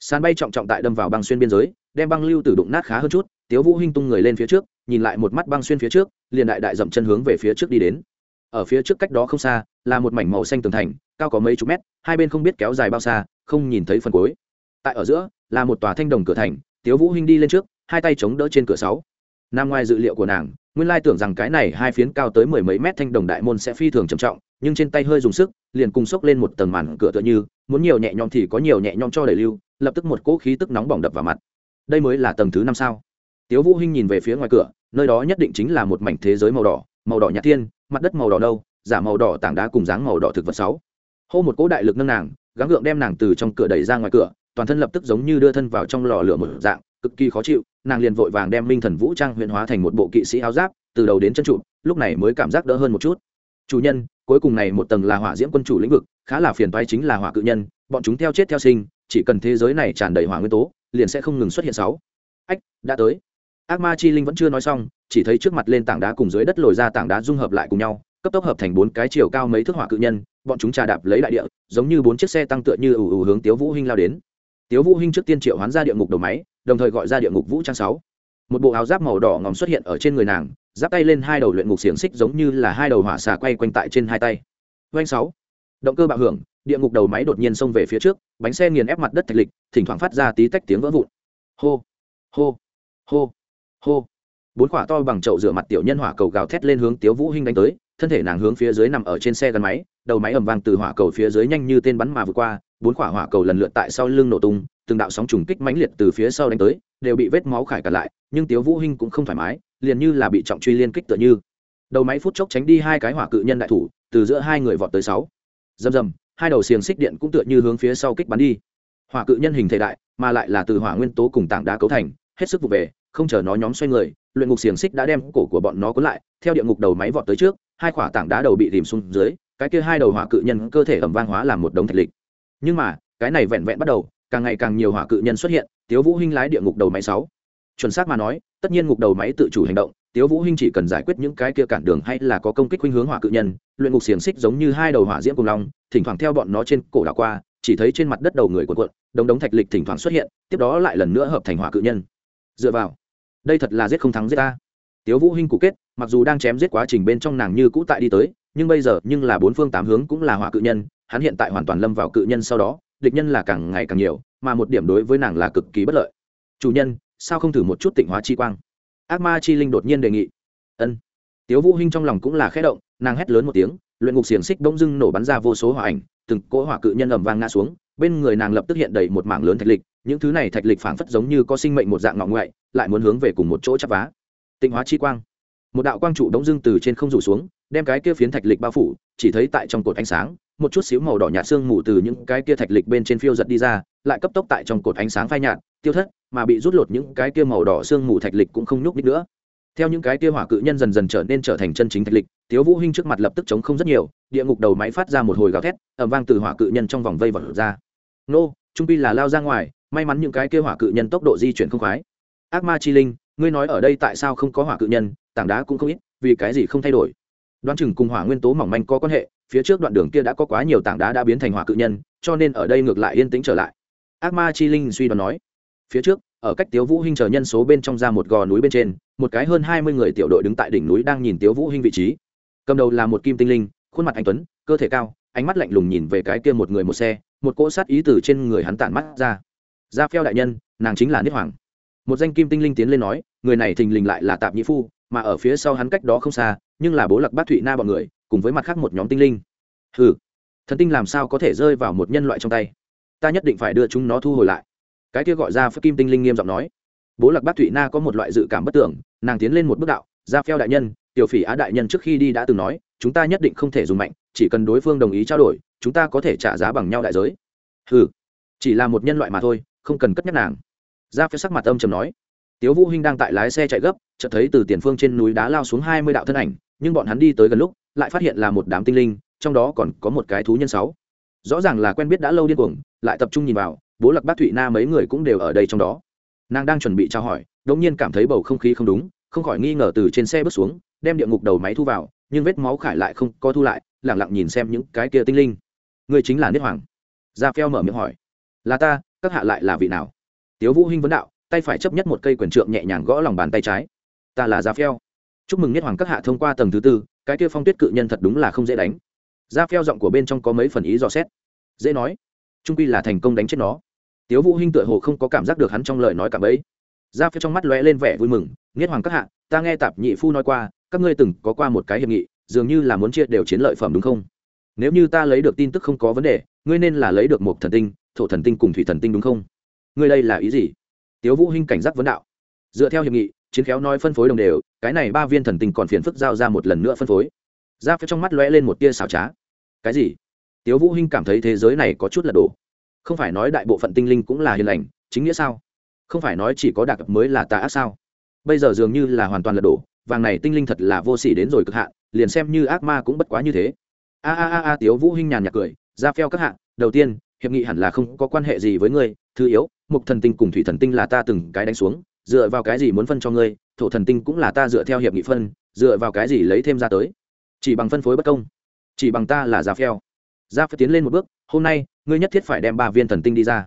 Speaker 1: Sàn bay trọng trọng tại đâm vào băng xuyên biên giới đem băng lưu tử đụng nát khá hơn chút tiếu vũ hinh tung người lên phía trước nhìn lại một mắt băng xuyên phía trước liền đại đại dậm chân hướng về phía trước đi đến. Ở phía trước cách đó không xa là một mảnh màu xanh tường thành cao có mấy chục mét hai bên không biết kéo dài bao xa không nhìn thấy phần cuối. Tại ở giữa là một tòa thanh đồng cửa thành tiếu vũ hinh đi lên trước hai tay chống đỡ trên cửa sáu. Nam ngoài dự liệu của nàng nguyên lai tưởng rằng cái này hai phiến cao tới mười mấy mét thanh đồng đại môn sẽ phi thường trầm trọng nhưng trên tay hơi dùng sức, liền cùng sốc lên một tầng màn cửa tựa như, muốn nhiều nhẹ nhõm thì có nhiều nhẹ nhõm cho đẩy lưu, lập tức một cỗ khí tức nóng bỏng đập vào mặt. Đây mới là tầng thứ năm sao? Tiếu vũ hinh nhìn về phía ngoài cửa, nơi đó nhất định chính là một mảnh thế giới màu đỏ màu đỏ nhạt thiên, mặt đất màu đỏ đâu giả màu đỏ tảng đá cùng dáng màu đỏ thực vật sáu. Hô một cỗ đại lực nâng nàng, gắng gượng đem nàng từ trong cửa đẩy ra ngoài cửa, toàn thân lập tức giống như đưa thân vào trong lò lửa một dạng, cực kỳ khó chịu, nàng liền vội vàng đem minh thần vũ trang huyện hóa thành một bộ kỵ sĩ áo giáp, từ đầu đến chân trụ, lúc này mới cảm giác đỡ hơn một chút chủ nhân, cuối cùng này một tầng là hỏa diễm quân chủ lĩnh vực, khá là phiền toái chính là hỏa cự nhân, bọn chúng theo chết theo sinh, chỉ cần thế giới này tràn đầy hỏa nguyên tố, liền sẽ không ngừng xuất hiện sáu. Ách, đã tới. Ác ma chi linh vẫn chưa nói xong, chỉ thấy trước mặt lên tảng đá cùng dưới đất lồi ra tảng đá dung hợp lại cùng nhau, cấp tốc hợp thành bốn cái chiều cao mấy thước hỏa cự nhân, bọn chúng trà đạp lấy đại địa, giống như bốn chiếc xe tăng tựa như ù ù hướng tiếu vũ hinh lao đến. Tiếu vũ hinh trước tiên triệu hoán ra địa ngục đầu máy, đồng thời gọi ra địa ngục vũ trang sáu. Một bộ áo giáp màu đỏ ngòm xuất hiện ở trên người nàng giáp tay lên hai đầu luyện ngục xiềng xích giống như là hai đầu hỏa xà quay quanh tại trên hai tay. Doanh sáu. Động cơ bạo hưởng, địa ngục đầu máy đột nhiên xông về phía trước, bánh xe nghiền ép mặt đất thạch lịch, thỉnh thoảng phát ra tí tách tiếng vỡ vụn. Hô hô hô hô. Bốn quả to bằng chậu rửa mặt tiểu nhân hỏa cầu gào thét lên hướng tiếu vũ hinh đánh tới, thân thể nàng hướng phía dưới nằm ở trên xe gắn máy, đầu máy ầm vang từ hỏa cầu phía dưới nhanh như tên bắn mà vượt qua, bốn quả hỏa cầu lần lượt tại sau lưng nổ tung, từng đạo sóng trùng kích mãnh liệt từ phía sau đánh tới, đều bị vết máu khải cả lại, nhưng tiếu vũ hinh cũng không thoải mái liền như là bị trọng truy liên kích tựa như. Đầu máy phút chốc tránh đi hai cái hỏa cự nhân đại thủ, từ giữa hai người vọt tới sáu. Dầm dầm hai đầu xiềng xích điện cũng tựa như hướng phía sau kích bắn đi. Hỏa cự nhân hình thể đại, mà lại là từ hỏa nguyên tố cùng tảng đá cấu thành, hết sức vụ về, không chờ nó nhóm xoay người, luyện ngục xiềng xích đã đem cổ của bọn nó cuốn lại, theo địa ngục đầu máy vọt tới trước, hai quả tảng đá đầu bị rìm xuống dưới, cái kia hai đầu hỏa cự nhân cơ thể ẩm vang hóa làm một đống thạch lịch. Nhưng mà, cái này vẹn vẹn bắt đầu, càng ngày càng nhiều hỏa cự nhân xuất hiện, tiếu vũ hinh lái địa ngục đầu máy sáu chuẩn xác mà nói, tất nhiên ngục đầu máy tự chủ hành động, tiếu vũ hinh chỉ cần giải quyết những cái kia cản đường hay là có công kích khuynh hướng hỏa cự nhân, luyện ngục xiềng xích giống như hai đầu hỏa diễm cùng long, thỉnh thoảng theo bọn nó trên cổ đảo qua, chỉ thấy trên mặt đất đầu người cuộn cuộn, đống đống thạch lịch thỉnh thoảng xuất hiện, tiếp đó lại lần nữa hợp thành hỏa cự nhân. Dựa vào, đây thật là giết không thắng giết ta. Tiếu vũ hinh cụ kết, mặc dù đang chém giết quá trình bên trong nàng như cũ tại đi tới, nhưng bây giờ, nhưng là bốn phương tám hướng cũng là hỏa cự nhân, hắn hiện tại hoàn toàn lâm vào cự nhân sau đó, địch nhân là càng ngày càng nhiều, mà một điểm đối với nàng là cực kỳ bất lợi. Chủ nhân sao không thử một chút tịnh hóa chi quang? Ác ma chi linh đột nhiên đề nghị. Ân. Tiếu vũ hinh trong lòng cũng là khẽ động, nàng hét lớn một tiếng, luyện ngục xiềng xích bỗng dưng nổ bắn ra vô số hỏa ảnh, từng cỗ hỏa cự nhân ầm vang ngã xuống, bên người nàng lập tức hiện đầy một mảng lớn thạch lịch, những thứ này thạch lịch phảng phất giống như có sinh mệnh một dạng ngọ ngoại, lại muốn hướng về cùng một chỗ chắp vá. Tịnh hóa chi quang. Một đạo quang trụ bỗng dưng từ trên không rủ xuống, đem cái kia phiến thạch lịch bao phủ, chỉ thấy tại trong cột ánh sáng, một chút xíu màu đỏ nhạt xương mù từ những cái kia thạch lịch bên trên phiêu giật đi ra, lại cấp tốc tại trong cột ánh sáng phai nhạt tiêu thất, mà bị rút lột những cái kia màu đỏ xương mù thạch lịch cũng không nhúc nhích nữa. Theo những cái kia hỏa cự nhân dần dần trở nên trở thành chân chính thạch lịch, tiếu vũ hinh trước mặt lập tức chống không rất nhiều, địa ngục đầu máy phát ra một hồi gào thét, ầm vang từ hỏa cự nhân trong vòng vây vật ra. Nô, trung pi là lao ra ngoài, may mắn những cái kia hỏa cự nhân tốc độ di chuyển không khoái. Ác ma chi linh, ngươi nói ở đây tại sao không có hỏa cự nhân, tảng đá cũng không ít, vì cái gì không thay đổi? Đoán chừng cùng hỏa nguyên tố mỏng manh có quan hệ, phía trước đoạn đường kia đã có quá nhiều tảng đá đã biến thành hỏa cự nhân, cho nên ở đây ngược lại yên tĩnh trở lại. Ác ma chi linh suy đoán nói phía trước, ở cách tiếu vũ hinh chờ nhân số bên trong ra một gò núi bên trên, một cái hơn hai mươi người tiểu đội đứng tại đỉnh núi đang nhìn tiếu vũ hinh vị trí. Cầm đầu là một kim tinh linh, khuôn mặt anh tuấn, cơ thể cao, ánh mắt lạnh lùng nhìn về cái kia một người một xe, một cỗ sát ý từ trên người hắn tản mắt ra. Ra phèo đại nhân, nàng chính là niết hoàng. Một danh kim tinh linh tiến lên nói, người này thình lình lại là tạp nhĩ phu, mà ở phía sau hắn cách đó không xa, nhưng là bố lạc bát thụy na bọn người, cùng với mặt khác một nhóm tinh linh. Hừ, thần tinh làm sao có thể rơi vào một nhân loại trong tay? Ta nhất định phải đưa chúng nó thu hồi lại cái kia gọi ra phép kim tinh linh nghiêm giọng nói. Bố lạc bát thụy na có một loại dự cảm bất tưởng, nàng tiến lên một bước đạo, ra phèo đại nhân, tiểu phỉ á đại nhân trước khi đi đã từng nói, chúng ta nhất định không thể dùng mạnh, chỉ cần đối phương đồng ý trao đổi, chúng ta có thể trả giá bằng nhau đại giới. Ừ chỉ là một nhân loại mà thôi, không cần cất nhắc nàng. Ra phèo sắc mặt âm trầm nói. Tiếu vũ hinh đang tại lái xe chạy gấp, chợt thấy từ tiền phương trên núi đá lao xuống hai mươi đạo thân ảnh, nhưng bọn hắn đi tới gần lúc, lại phát hiện là một đám tinh linh, trong đó còn có một cái thú nhân sáu. Rõ ràng là quen biết đã lâu điên cuồng, lại tập trung nhìn vào bố lạc bác thụy na mấy người cũng đều ở đây trong đó. Nàng đang chuẩn bị trao hỏi đống nhiên cảm thấy bầu không khí không đúng, không khỏi nghi ngờ từ trên xe bước xuống, đem địa ngục đầu máy thu vào, nhưng vết máu khải lại không có thu lại, lẳng lặng nhìn xem những cái kia tinh linh. Người chính là niết hoàng. Gia phèo mở miệng hỏi. Là ta, các hạ lại là vị nào? Tiếu vũ hinh vấn đạo, tay phải chấp nhất một cây quyền trượng nhẹ nhàng gõ lòng bàn tay trái. Ta là gia phèo chúc mừng niết hoàng các hạ thông qua tầng thứ tư, cái kia phong tuyết cự nhân thật đúng là không dễ đánh. Gia phèo giọng của bên trong có mấy phần ý dò xét. Dễ nói. Trung quy là thành công đánh chết nó tiếu vũ hinh tựa hồ không có cảm giác được hắn trong lời nói cảm ấy. Gia phi trong mắt lóe lên vẻ vui mừng niết hoàng các hạ, ta nghe tạp nhị phu nói qua, các ngươi từng có qua một cái hiệp nghị, dường như là muốn chia đều chiến lợi phẩm đúng không? Nếu như ta lấy được tin tức không có vấn đề, ngươi nên là lấy được một thần tinh, thổ thần tinh cùng thủy thần tinh đúng không? Ngươi đây là ý gì? Tiếu vũ hinh cảnh giác vấn đạo. Dựa theo hiệp nghị, chiến khéo nói phân phối đồng đều, cái này ba viên thần tinh còn phiền phức giao ra một lần nữa phân phối. Ra phi trong mắt lóe lên một tia xảo trá. Cái gì? Tiếu vũ hinh cảm thấy thế giới này có chút lật đổ không phải nói đại bộ phận tinh linh cũng là hiền lành, chính nghĩa sao? Không phải nói chỉ có đặc mới là tà ác sao? Bây giờ dường như là hoàn toàn lật đổ, vàng này tinh linh thật là vô sỉ đến rồi cực hạn, liền xem như ác ma cũng bất quá như thế. A a a a, tiếu vũ hinh nhàn nhạt cười, ra phèo các hạng đầu tiên, hiệp nghị hẳn là không có quan hệ gì với ngươi, thứ yếu, mục thần tinh cùng thủy thần tinh là ta từng cái đánh xuống, dựa vào cái gì muốn phân cho ngươi, thổ thần tinh cũng là ta dựa theo hiệp nghị phân, dựa vào cái gì lấy thêm ra tới. Chỉ bằng phân phối bất công, chỉ bằng ta là ra phèo ra phèo tiến lên một bước, hôm nay ngươi nhất thiết phải đem ba viên thần tinh đi ra.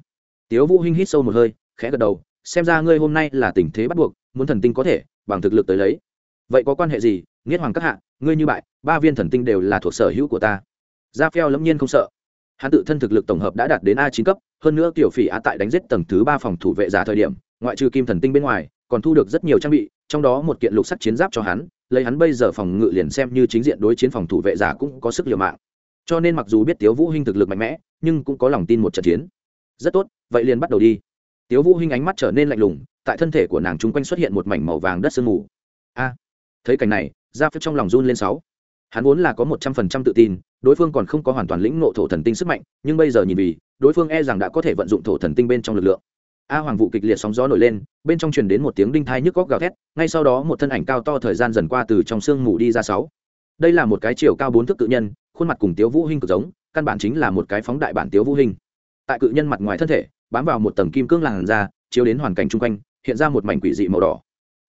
Speaker 1: Tiếu vũ hinh hít sâu một hơi, khẽ gật đầu, xem ra ngươi hôm nay là tình thế bắt buộc, muốn thần tinh có thể, bằng thực lực tới lấy. Vậy có quan hệ gì, nghiết hoàng các hạ, ngươi như bại, ba viên thần tinh đều là thuộc sở hữu của ta. Gia phèo lẫm nhiên không sợ. Hắn tự thân thực lực tổng hợp đã đạt đến a chín cấp, hơn nữa tiểu phỉ a tại đánh giết tầng thứ ba phòng thủ vệ giả thời điểm, ngoại trừ kim thần tinh bên ngoài, còn thu được rất nhiều trang bị, trong đó một kiện lục sắt chiến giáp cho hắn, lấy hắn bây giờ phòng ngự liền xem như chính diện đối chiến phòng thủ vệ giả cũng có sức liều mạng cho nên mặc dù biết tiếu vũ hinh thực lực mạnh mẽ, nhưng cũng có lòng tin một trận chiến. Rất tốt, vậy liền bắt đầu đi. Tiếu vũ hinh ánh mắt trở nên lạnh lùng, tại thân thể của nàng trung quanh xuất hiện một mảnh màu vàng đất sương mù. A, thấy cảnh này gia phép trong lòng run lên sáu. Hắn vốn là có một trăm phần trăm tự tin, đối phương còn không có hoàn toàn lĩnh ngộ thổ thần tinh sức mạnh, nhưng bây giờ nhìn vì, đối phương e rằng đã có thể vận dụng thổ thần tinh bên trong lực lượng. A hoàng vụ kịch liệt sóng gió nổi lên, bên trong truyền đến một tiếng đinh thai nhức góc gào thét, ngay sau đó một thân ảnh cao to thời gian dần qua từ trong sương mù đi ra sáu đây là một cái chiều cao bốn thước cự nhân, khuôn mặt cùng tiếu vũ hinh cực giống, căn bản chính là một cái phóng đại bản tiếu vũ hinh tại cự nhân mặt ngoài thân thể, bám vào một tầng kim cương làn da, chiếu đến hoàn cảnh chung quanh, hiện ra một mảnh quỷ dị màu đỏ.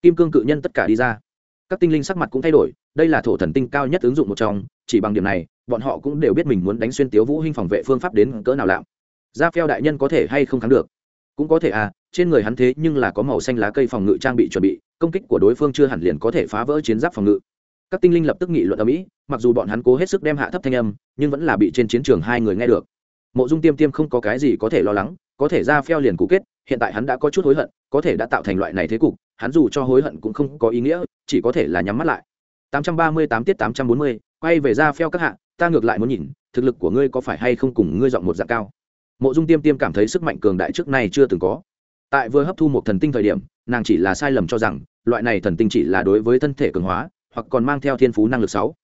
Speaker 1: Kim cương cự nhân tất cả đi ra. Các tinh linh sắc mặt cũng thay đổi, đây là thổ thần tinh cao nhất ứng dụng một trong, chỉ bằng điểm này, bọn họ cũng đều biết mình muốn đánh xuyên tiếu vũ hinh phòng vệ phương pháp đến cỡ nào lạm. Ra phèo đại nhân có thể hay không thắng được? Cũng có thể à trên người hắn thế nhưng là có màu xanh lá cây phòng ngự trang bị chuẩn bị, công kích của đối phương chưa hẳn liền có thể phá vỡ chiến giáp phòng ngự các tinh linh lập tức nghị luận ở mỹ mặc dù bọn hắn cố hết sức đem hạ thấp thanh âm nhưng vẫn là bị trên chiến trường hai người nghe được. Mộ dung tiêm tiêm không có cái gì có thể lo lắng có thể ra phèo liền cũ kết hiện tại hắn đã có chút hối hận có thể đã tạo thành loại này thế cục hắn dù cho hối hận cũng không có ý nghĩa chỉ có thể là nhắm mắt lại. 838 tiết 840, quay về ra phèo các hạ ta ngược lại muốn nhìn thực lực của ngươi có phải hay không cùng ngươi dọn một dạng cao? Mộ dung tiêm tiêm cảm thấy sức mạnh cường đại trước nay chưa từng có. Tại vừa hấp thu một thần tinh thời điểm nàng chỉ là sai lầm cho rằng loại này thần tinh chỉ là đối với thân thể cường hóa hoặc còn mang theo thiên phú năng lực sáu.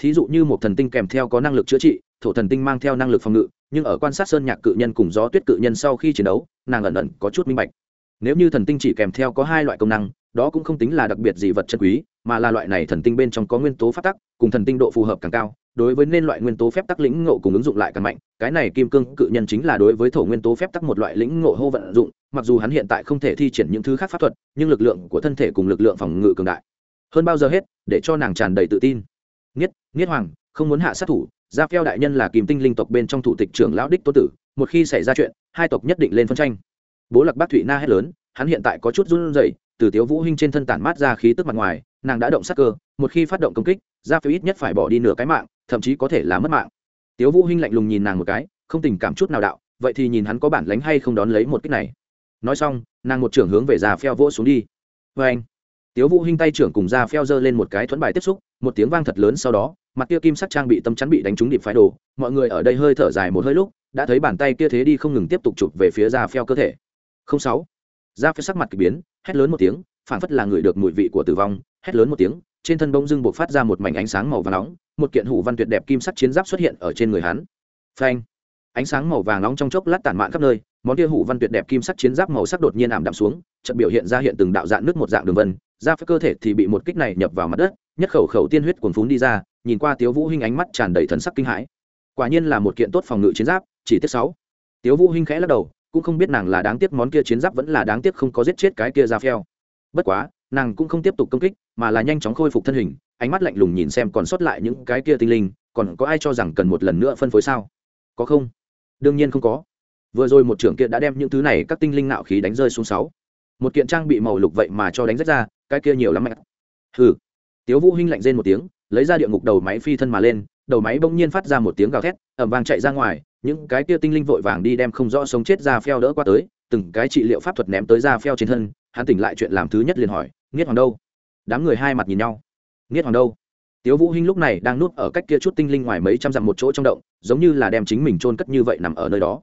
Speaker 1: Thí dụ như một thần tinh kèm theo có năng lực chữa trị, thổ thần tinh mang theo năng lực phòng ngự, nhưng ở quan sát sơn nhạc cự nhân cùng gió tuyết cự nhân sau khi chiến đấu, nàng ẩn ẩn có chút minh bạch. Nếu như thần tinh chỉ kèm theo có hai loại công năng, đó cũng không tính là đặc biệt gì vật chân quý, mà là loại này thần tinh bên trong có nguyên tố phát tắc, cùng thần tinh độ phù hợp càng cao, đối với nên loại nguyên tố phép tắc lĩnh ngộ cùng ứng dụng lại càng mạnh, cái này kim cương cự nhân chính là đối với thổ nguyên tố phép tắc một loại lĩnh ngộ hô vận dụng, mặc dù hắn hiện tại không thể thi triển những thứ khác pháp thuật, nhưng lực lượng của thân thể cùng lực lượng phòng ngự cường đại hơn bao giờ hết, để cho nàng tràn đầy tự tin. Nghiết nghiết hoàng, không muốn hạ sát thủ, gia phèo đại nhân là kìm tinh linh tộc bên trong thủ tịch trưởng lão đích tô tử, một khi xảy ra chuyện, hai tộc nhất định lên phân tranh. Bố lạc bác thụy na hét lớn, hắn hiện tại có chút run rẩy, từ tiếu vũ hinh trên thân tản mát ra khí tức mặt ngoài, nàng đã động sát cơ, một khi phát động công kích, gia phèo ít nhất phải bỏ đi nửa cái mạng, thậm chí có thể là mất mạng. Tiếu vũ hinh lạnh lùng nhìn nàng một cái, không tình cảm chút nào đạo, vậy thì nhìn hắn có bản lĩnh hay không đón lấy một kích này. Nói xong, nàng một trưởng hướng về già phèo vỗ xuống đi. Vê anh tiếu vũ hinh tay trưởng cùng ra phèo dơ lên một cái thuẫn bài tiếp xúc, một tiếng vang thật lớn sau đó, mặt kia kim sắc trang bị tâm chắn bị đánh trúng điệp phái đồ, mọi người ở đây hơi thở dài một hơi lúc, đã thấy bàn tay kia thế đi không ngừng tiếp tục chụp về phía ra phèo cơ thể. Không sáu. Ra phèo sắc mặt kỳ biến, hét lớn một tiếng, phảng phất là người được mùi vị của tử vong, hét lớn một tiếng, trên thân bông dưng bộc phát ra một mảnh ánh sáng màu vàng nóng, một kiện hủ văn tuyệt đẹp kim sắc chiến giáp xuất hiện ở trên người hắn. Phanh. Ánh sáng màu vàng nóng trong chốc lát tản mạn khắp nơi, món kia hủ văn tuyệt đẹp kim sắc chiến giáp màu sắc đột nhiên ảm đạm xuống, chợt biểu hiện ra hiện từng đạo dạng nước một dạng đường vân ra phía cơ thể thì bị một kích này nhập vào mặt đất, nhất khẩu khẩu tiên huyết cuồn phún đi ra, nhìn qua tiếu vũ hinh ánh mắt tràn đầy thần sắc kinh hãi. Quả nhiên là một kiện tốt phòng ngự chiến giáp, chỉ tiếc sáu. Tiếu vũ hinh khẽ lắc đầu, cũng không biết nàng là đáng tiếc món kia chiến giáp vẫn là đáng tiếc không có giết chết cái kia ra phèo bất quá, nàng cũng không tiếp tục công kích, mà là nhanh chóng khôi phục thân hình, ánh mắt lạnh lùng nhìn xem còn sót lại những cái kia tinh linh, còn có ai cho rằng cần một lần nữa phân phối sao? Có không? Đương nhiên không có. Vừa rồi một trưởng kiện đã đem những thứ này các tinh linh nạo khí đánh rơi xuống sáu. Một kiện trang bị màu lục vậy mà cho đánh rách ra cái kia nhiều lắm mẹ. Hừ. Tiếu vũ hinh lạnh rên một tiếng, lấy ra địa ngục đầu máy phi thân mà lên, đầu máy bỗng nhiên phát ra một tiếng gào thét, ầm vang chạy ra ngoài, những cái kia tinh linh vội vàng đi đem không rõ sống chết ra phèo đỡ qua tới, từng cái trị liệu pháp thuật ném tới ra phèo trên thân, hắn tỉnh lại chuyện làm thứ nhất liền hỏi nghiết hoàng đâu? Đám người hai mặt nhìn nhau. Nghiết hoàng đâu? Tiếu vũ hinh lúc này đang nuốt ở cách kia chút tinh linh ngoài mấy trăm dặm một chỗ trong động, giống như là đem chính mình trôn cất như vậy nằm ở nơi đó.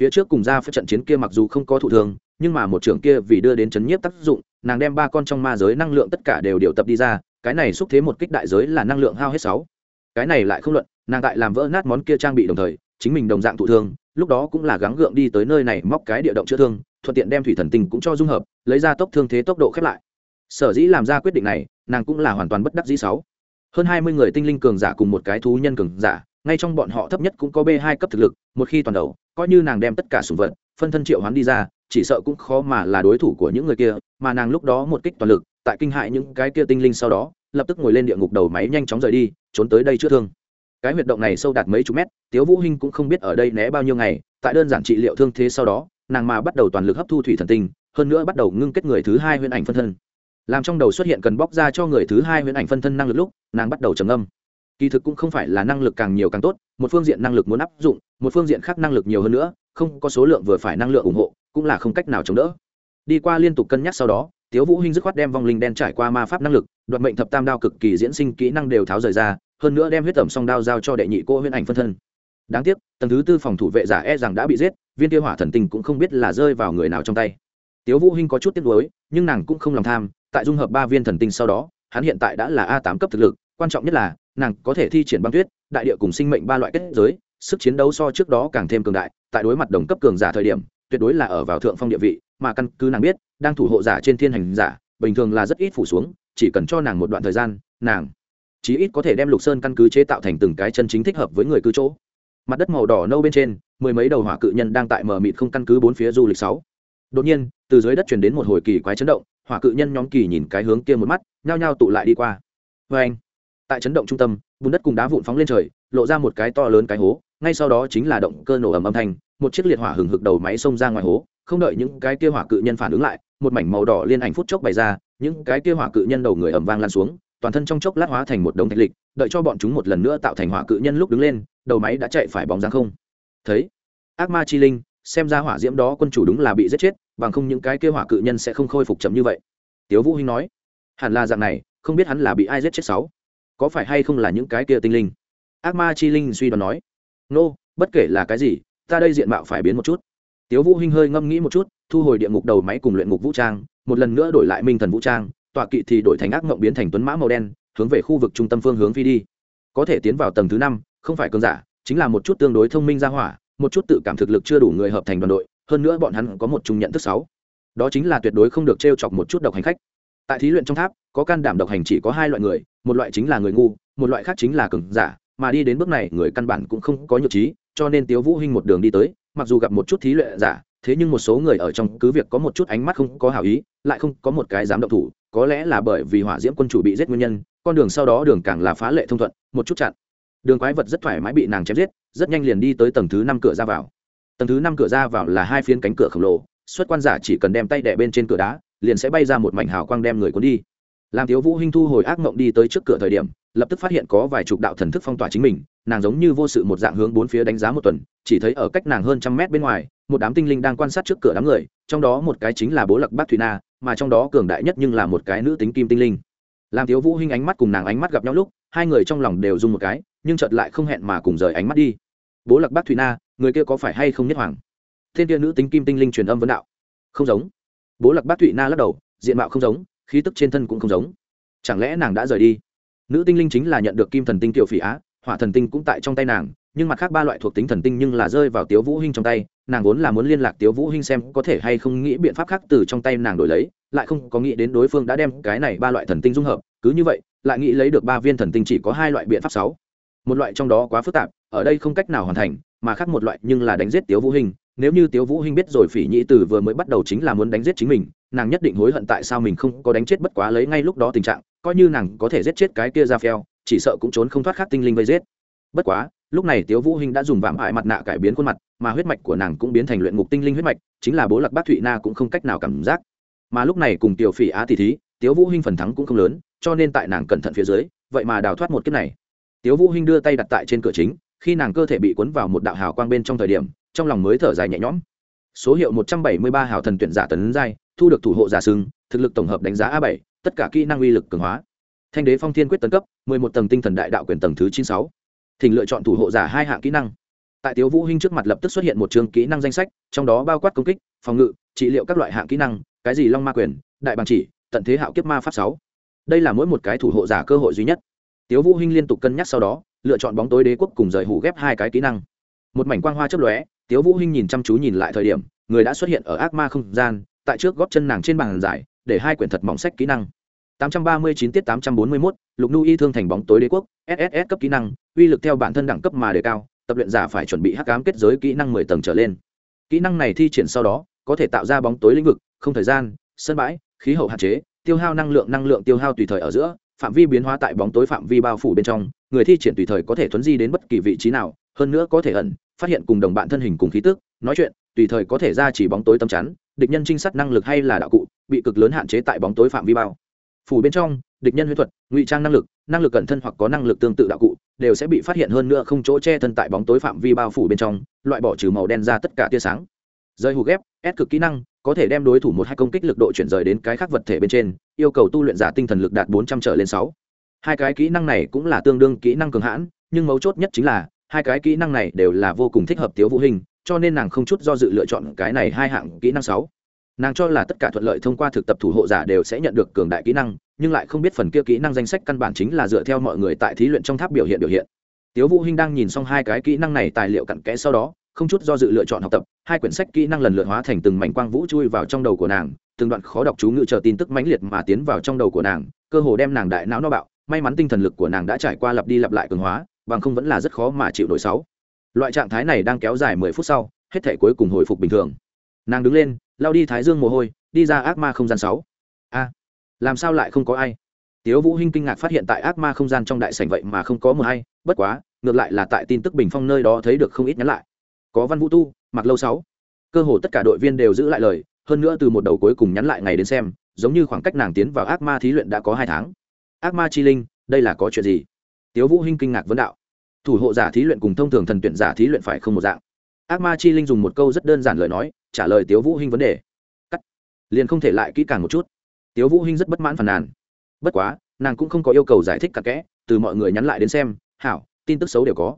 Speaker 1: Phía trước cùng ra phía trận chiến kia mặc dù không có thụ thường nhưng mà một trưởng kia vì đưa đến chấn nhiếp tác dụng nàng đem ba con trong ma giới năng lượng tất cả đều điều tập đi ra, cái này xúc thế một kích đại giới là năng lượng hao hết sáu. Cái này lại không luận, nàng tại làm vỡ nát món kia trang bị đồng thời, chính mình đồng dạng thụ thương, lúc đó cũng là gắng gượng đi tới nơi này móc cái địa động chữa thương, thuận tiện đem thủy thần tinh cũng cho dung hợp, lấy ra tốc thương thế tốc độ khép lại. Sở dĩ làm ra quyết định này, nàng cũng là hoàn toàn bất đắc dĩ sáu. Hơn hai mươi người tinh linh cường giả cùng một cái thú nhân cường giả, ngay trong bọn họ thấp nhất cũng có b hai cấp thực lực, một khi toàn đầu, coi như nàng đem tất cả sủng vật phân thân triệu hoán đi ra, chỉ sợ cũng khó mà là đối thủ của những người kia, mà nàng lúc đó một kích toàn lực, tại kinh hại những cái kia tinh linh sau đó, lập tức ngồi lên địa ngục đầu máy nhanh chóng rời đi, trốn tới đây chữa thương. Cái huyệt động này sâu đạt mấy chục mét, tiếu vũ hinh cũng không biết ở đây né bao nhiêu ngày, tại đơn giản trị liệu thương thế sau đó, nàng mà bắt đầu toàn lực hấp thu thủy thần tinh, hơn nữa bắt đầu ngưng kết người thứ hai huyễn ảnh phân thân. Làm trong đầu xuất hiện cần bóc ra cho người thứ hai huyễn ảnh phân thân năng lực lúc, nàng bắt đầu trầm âm kỳ thực cũng không phải là năng lực càng nhiều càng tốt, một phương diện năng lực muốn áp dụng, một phương diện khác năng lực nhiều hơn nữa không có số lượng vừa phải năng lượng ủng hộ, cũng là không cách nào chống đỡ. Đi qua liên tục cân nhắc sau đó, tiếu vũ hinh dứt khoát đem vong linh đen trải qua ma pháp năng lực, đoạt mệnh thập tam đao cực kỳ diễn sinh kỹ năng đều tháo rời ra, hơn nữa đem huyết tẩm song đao giao cho đệ nhị cô huyễn ảnh phân thân. Đáng tiếc, tầng thứ tư phòng thủ vệ giả e rằng đã bị giết, viên tiêu hỏa thần tinh cũng không biết là rơi vào người nào trong tay. Tiếu vũ hinh có chút tiếc nuối, nhưng nàng cũng không lòng tham, tại dung hợp ba viên thần tinh sau đó, hắn hiện tại đã là a tám cấp thực lực, quan trọng nhất là, nàng có thể thi triển băng tuyết, đại địa cùng sinh mệnh ba loại kết giới sức chiến đấu so trước đó càng thêm cường đại, tại đối mặt đồng cấp cường giả thời điểm, tuyệt đối là ở vào thượng phong địa vị, mà căn cứ nàng biết, đang thủ hộ giả trên thiên hành giả, bình thường là rất ít phủ xuống, chỉ cần cho nàng một đoạn thời gian, nàng chí ít có thể đem lục sơn căn cứ chế tạo thành từng cái chân chính thích hợp với người cư chỗ. Mặt đất màu đỏ nâu bên trên, mười mấy đầu hỏa cự nhân đang tại mờ mịt không căn cứ bốn phía du lịch sáu. Đột nhiên, từ dưới đất truyền đến một hồi kỳ quái chấn động, hỏa cự nhân nhóm kỳ nhìn cái hướng kia một mắt, nhao nhao tụ lại đi qua. Vê anh tại chấn động trung tâm, bùn đất cùng đá vụn phóng lên trời, lộ ra một cái to lớn cái hố ngay sau đó chính là động cơ nổ ầm âm thanh, một chiếc liệt hỏa hừng hực đầu máy xông ra ngoài hố, không đợi những cái kia hỏa cự nhân phản ứng lại, một mảnh màu đỏ liên ảnh phút chốc bày ra, những cái kia hỏa cự nhân đầu người ầm vang lan xuống, toàn thân trong chốc lát hóa thành một đống thạch lịch, đợi cho bọn chúng một lần nữa tạo thành hỏa cự nhân lúc đứng lên, đầu máy đã chạy phải bóng dáng không. Thấy, ác ma chi linh, xem ra hỏa diễm đó quân chủ đúng là bị giết chết, bằng không những cái kia hỏa cự nhân sẽ không khôi phục chậm như vậy. Tiếu vũ hinh nói, hẳn là dạng này, không biết hắn là bị ai giết chết sáu? Có phải hay không là những cái kia tinh linh? Ác ma chi linh suy đoán nói nô、no, bất kể là cái gì ta đây diện mạo phải biến một chút. Tiếu vũ hinh hơi ngâm nghĩ một chút thu hồi địa ngục đầu máy cùng luyện ngục vũ trang một lần nữa đổi lại minh thần vũ trang tọa kỵ thì đổi thành ác ngộng biến thành tuấn mã màu đen hướng về khu vực trung tâm phương hướng phi đi. Có thể tiến vào tầng thứ năm không phải cơn giả chính là một chút tương đối thông minh ra hỏa một chút tự cảm thực lực chưa đủ người hợp thành đoàn đội hơn nữa bọn hắn có một chung nhận thức sáu. Đó chính là tuyệt đối không được t chọc một chút độc hành khách. Tại thí luyện trong tháp có can đảm độc hành chỉ có hai loại người một loại chính là người ngu một loại khác chính là cường giả mà đi đến bước này người căn bản cũng không có nhược trí, cho nên tiếu vũ hinh một đường đi tới, mặc dù gặp một chút thí luyện giả, thế nhưng một số người ở trong cứ việc có một chút ánh mắt không có hảo ý, lại không có một cái dám động thủ, có lẽ là bởi vì hỏa diễm quân chủ bị giết nguyên nhân, con đường sau đó đường càng là phá lệ thông thuận, một chút chặn. Đường quái vật rất thoải mái bị nàng chém giết, rất nhanh liền đi tới tầng thứ năm cửa ra vào. Tầng thứ năm cửa ra vào là hai phiến cánh cửa khổng lồ, xuất quan giả chỉ cần đem tay đẻ bên trên cửa đá, liền sẽ bay ra một mảnh hào quang đem người cuốn đi làm thiếu vũ hinh thu hồi ác mộng đi tới trước cửa thời điểm, lập tức phát hiện có vài chục đạo thần thức phong tỏa chính mình, nàng giống như vô sự một dạng hướng bốn phía đánh giá một tuần, chỉ thấy ở cách nàng hơn trăm mét bên ngoài, một đám tinh linh đang quan sát trước cửa đám người, trong đó một cái chính là bố lạc bác thủy na, mà trong đó cường đại nhất nhưng là một cái nữ tính kim tinh linh. Làm thiếu vũ hinh ánh mắt cùng nàng ánh mắt gặp nhau lúc, hai người trong lòng đều run một cái, nhưng chợt lại không hẹn mà cùng rời ánh mắt đi. Bố lạc bác thủy na, người kia có phải hay không nhất hoàng? Thiên kia nữ tính kim tinh linh truyền âm vấn đạo. Không giống. Bố lạc bác Thủy na lắc đầu, diện mạo không giống khí tức trên thân cũng không giống. Chẳng lẽ nàng đã rời đi? Nữ tinh linh chính là nhận được kim thần tinh tiểu phỉ á, hỏa thần tinh cũng tại trong tay nàng, nhưng mặt khác ba loại thuộc tính thần tinh nhưng là rơi vào tiếu vũ hinh trong tay, nàng vốn là muốn liên lạc tiếu vũ hinh xem có thể hay không nghĩ biện pháp khác từ trong tay nàng đổi lấy, lại không có nghĩ đến đối phương đã đem cái này ba loại thần tinh dung hợp, cứ như vậy, lại nghĩ lấy được ba viên thần tinh chỉ có hai loại biện pháp sáu. Một loại trong đó quá phức tạp, ở đây không cách nào hoàn thành, mà khác một loại nhưng là đánh giết tiếu vũ hinh, nếu như tiếu vũ hinh biết rồi phỉ nhĩ từ vừa mới bắt đầu chính là muốn đánh giết chính mình nàng nhất định hối hận tại sao mình không có đánh chết bất quá lấy ngay lúc đó tình trạng, coi như nàng có thể giết chết cái kia ra phèo, chỉ sợ cũng trốn không thoát khát tinh linh vây giết. Bất quá, lúc này tiếu vũ hinh đã dùng vạm hại mặt nạ cải biến khuôn mặt, mà huyết mạch của nàng cũng biến thành luyện ngục tinh linh huyết mạch, chính là bố lạc bác thụy na cũng không cách nào cảm giác. Mà lúc này cùng tiểu phỉ á tỷ thí, tiếu vũ hinh phần thắng cũng không lớn, cho nên tại nàng cẩn thận phía dưới, vậy mà đào thoát một kiếp này. Tiếu vũ hinh đưa tay đặt tại trên cửa chính, khi nàng cơ thể bị cuốn vào một đạo hào quang bên trong thời điểm, trong lòng mới thở dài nhẹ nhõm. Số hiệu một trăm bảy mươi ba hào thần tuyển giả tấn giai thu được thủ hộ giả sưng thực lực tổng hợp đánh giá a bảy, tất cả kỹ năng uy lực cường hóa. Thanh đế phong thiên quyết tấn cấp, mười một tầng tinh thần đại đạo quyền tầng thứ chín sáu. Thỉnh lựa chọn thủ hộ giả hai hạng kỹ năng. Tại tiếu vũ hinh trước mặt lập tức xuất hiện một trường kỹ năng danh sách, trong đó bao quát công kích, phòng ngự, trị liệu các loại hạng kỹ năng, cái gì long ma quyền, đại bằng chỉ, tận thế hạo kiếp ma pháp sáu. Đây là mỗi một cái thủ hộ giả cơ hội duy nhất. Tiếu vũ hinh liên tục cân nhắc sau đó, lựa chọn bóng tối đế quốc cùng rời hủ ghép hai cái kỹ năng. Một mảnh quang hoa chớp lóe, tiếu vũ hinh nhìn chăm chú nhìn lại thời điểm, người đã xuất hiện ở ác ma không gian tại trước gót chân nàng trên bàn giải để hai quyển thật mỏng sách kỹ năng. 839 tiết 841, lục nu y thương thành bóng tối đế quốc sss cấp kỹ năng uy lực theo bản thân đẳng cấp mà đề cao tập luyện giả phải chuẩn bị hắc ám kết giới kỹ năng 10 tầng trở lên. Kỹ năng này thi triển sau đó có thể tạo ra bóng tối lĩnh vực không thời gian sân bãi khí hậu hạn chế tiêu hao năng lượng năng lượng tiêu hao tùy thời ở giữa phạm vi biến hóa tại bóng tối phạm vi bao phủ bên trong người thi triển tùy thời có thể thuấn di đến bất kỳ vị trí nào hơn nữa có thể ẩn phát hiện cùng đồng bạn thân hình cùng khí tức nói chuyện tùy thời có thể ra chỉ bóng tối tâm chắn địch nhân trinh sát năng lực hay là đạo cụ, bị cực lớn hạn chế tại bóng tối phạm vi bao. Phủ bên trong, địch nhân huyết thuật, ngụy trang năng lực năng lực cẩn thân hoặc có năng lực tương tự đạo cụ, đều sẽ bị phát hiện hơn nữa không chỗ che thân tại bóng tối phạm vi bao phủ bên trong, loại bỏ trừ màu đen ra tất cả tia sáng. Rơi hù ghép, ép cực kỹ năng, có thể đem đối thủ một hai công kích lực độ chuyển rời đến cái khác vật thể bên trên, yêu cầu tu luyện giả tinh thần lực đạt bốn trăm trở lên sáu. Hai cái kỹ năng này cũng là tương đương kỹ năng cường hãn, nhưng mấu chốt nhất chính là hai cái kỹ năng này đều là vô cùng thích hợp tiếu vũ hình cho nên nàng không chút do dự lựa chọn cái này hai hạng kỹ năng sáu. Nàng cho là tất cả thuận lợi thông qua thực tập thủ hộ giả đều sẽ nhận được cường đại kỹ năng, nhưng lại không biết phần kia kỹ năng danh sách căn bản chính là dựa theo mọi người tại thí luyện trong tháp biểu hiện biểu hiện. Tiếu vũ hinh đang nhìn xong hai cái kỹ năng này tài liệu cặn kẽ sau đó, không chút do dự lựa chọn học tập, hai quyển sách kỹ năng lần lượt hóa thành từng mảnh quang vũ chui vào trong đầu của nàng, từng đoạn khó đọc chú ngữ chờ tin tức mãnh liệt mà tiến vào trong đầu của nàng, cơ hồ đem nàng đại não no bạo, may mắn tinh thần lực của nàng đã trải qua lặp đi lặp lại cường hóa bằng không vẫn là rất khó mà chịu nổi sáu. Loại trạng thái này đang kéo dài mười phút sau, hết thể cuối cùng hồi phục bình thường. Nàng đứng lên, lao đi thái dương mồ hôi, đi ra ác ma không gian sáu. A, làm sao lại không có ai? Tiếu vũ hinh kinh ngạc phát hiện tại ác ma không gian trong đại sảnh vậy mà không có một ai bất quá, ngược lại là tại tin tức bình phong nơi đó thấy được không ít nhắn lại. Có văn vũ tu mặc lâu sáu. Cơ hồ tất cả đội viên đều giữ lại lời, hơn nữa từ một đầu cuối cùng nhắn lại ngày đến xem, giống như khoảng cách nàng tiến vào ác ma thí luyện đã có hai tháng. Ác ma chi linh, đây là có chuyện gì? Tiếu vũ hinh kinh ngạc vấn đạo thủ hộ giả thí luyện cùng thông thường thần tuyển giả thí luyện phải không một dạng. Ác ma chi linh dùng một câu rất đơn giản lời nói, trả lời tiếu vũ hinh vấn đề. Cắt. Liền không thể lại kỹ càng một chút. Tiếu vũ hinh rất bất mãn phàn nàn. Bất quá, nàng cũng không có yêu cầu giải thích cặn kẽ, từ mọi người nhắn lại đến xem, hảo, tin tức xấu đều có.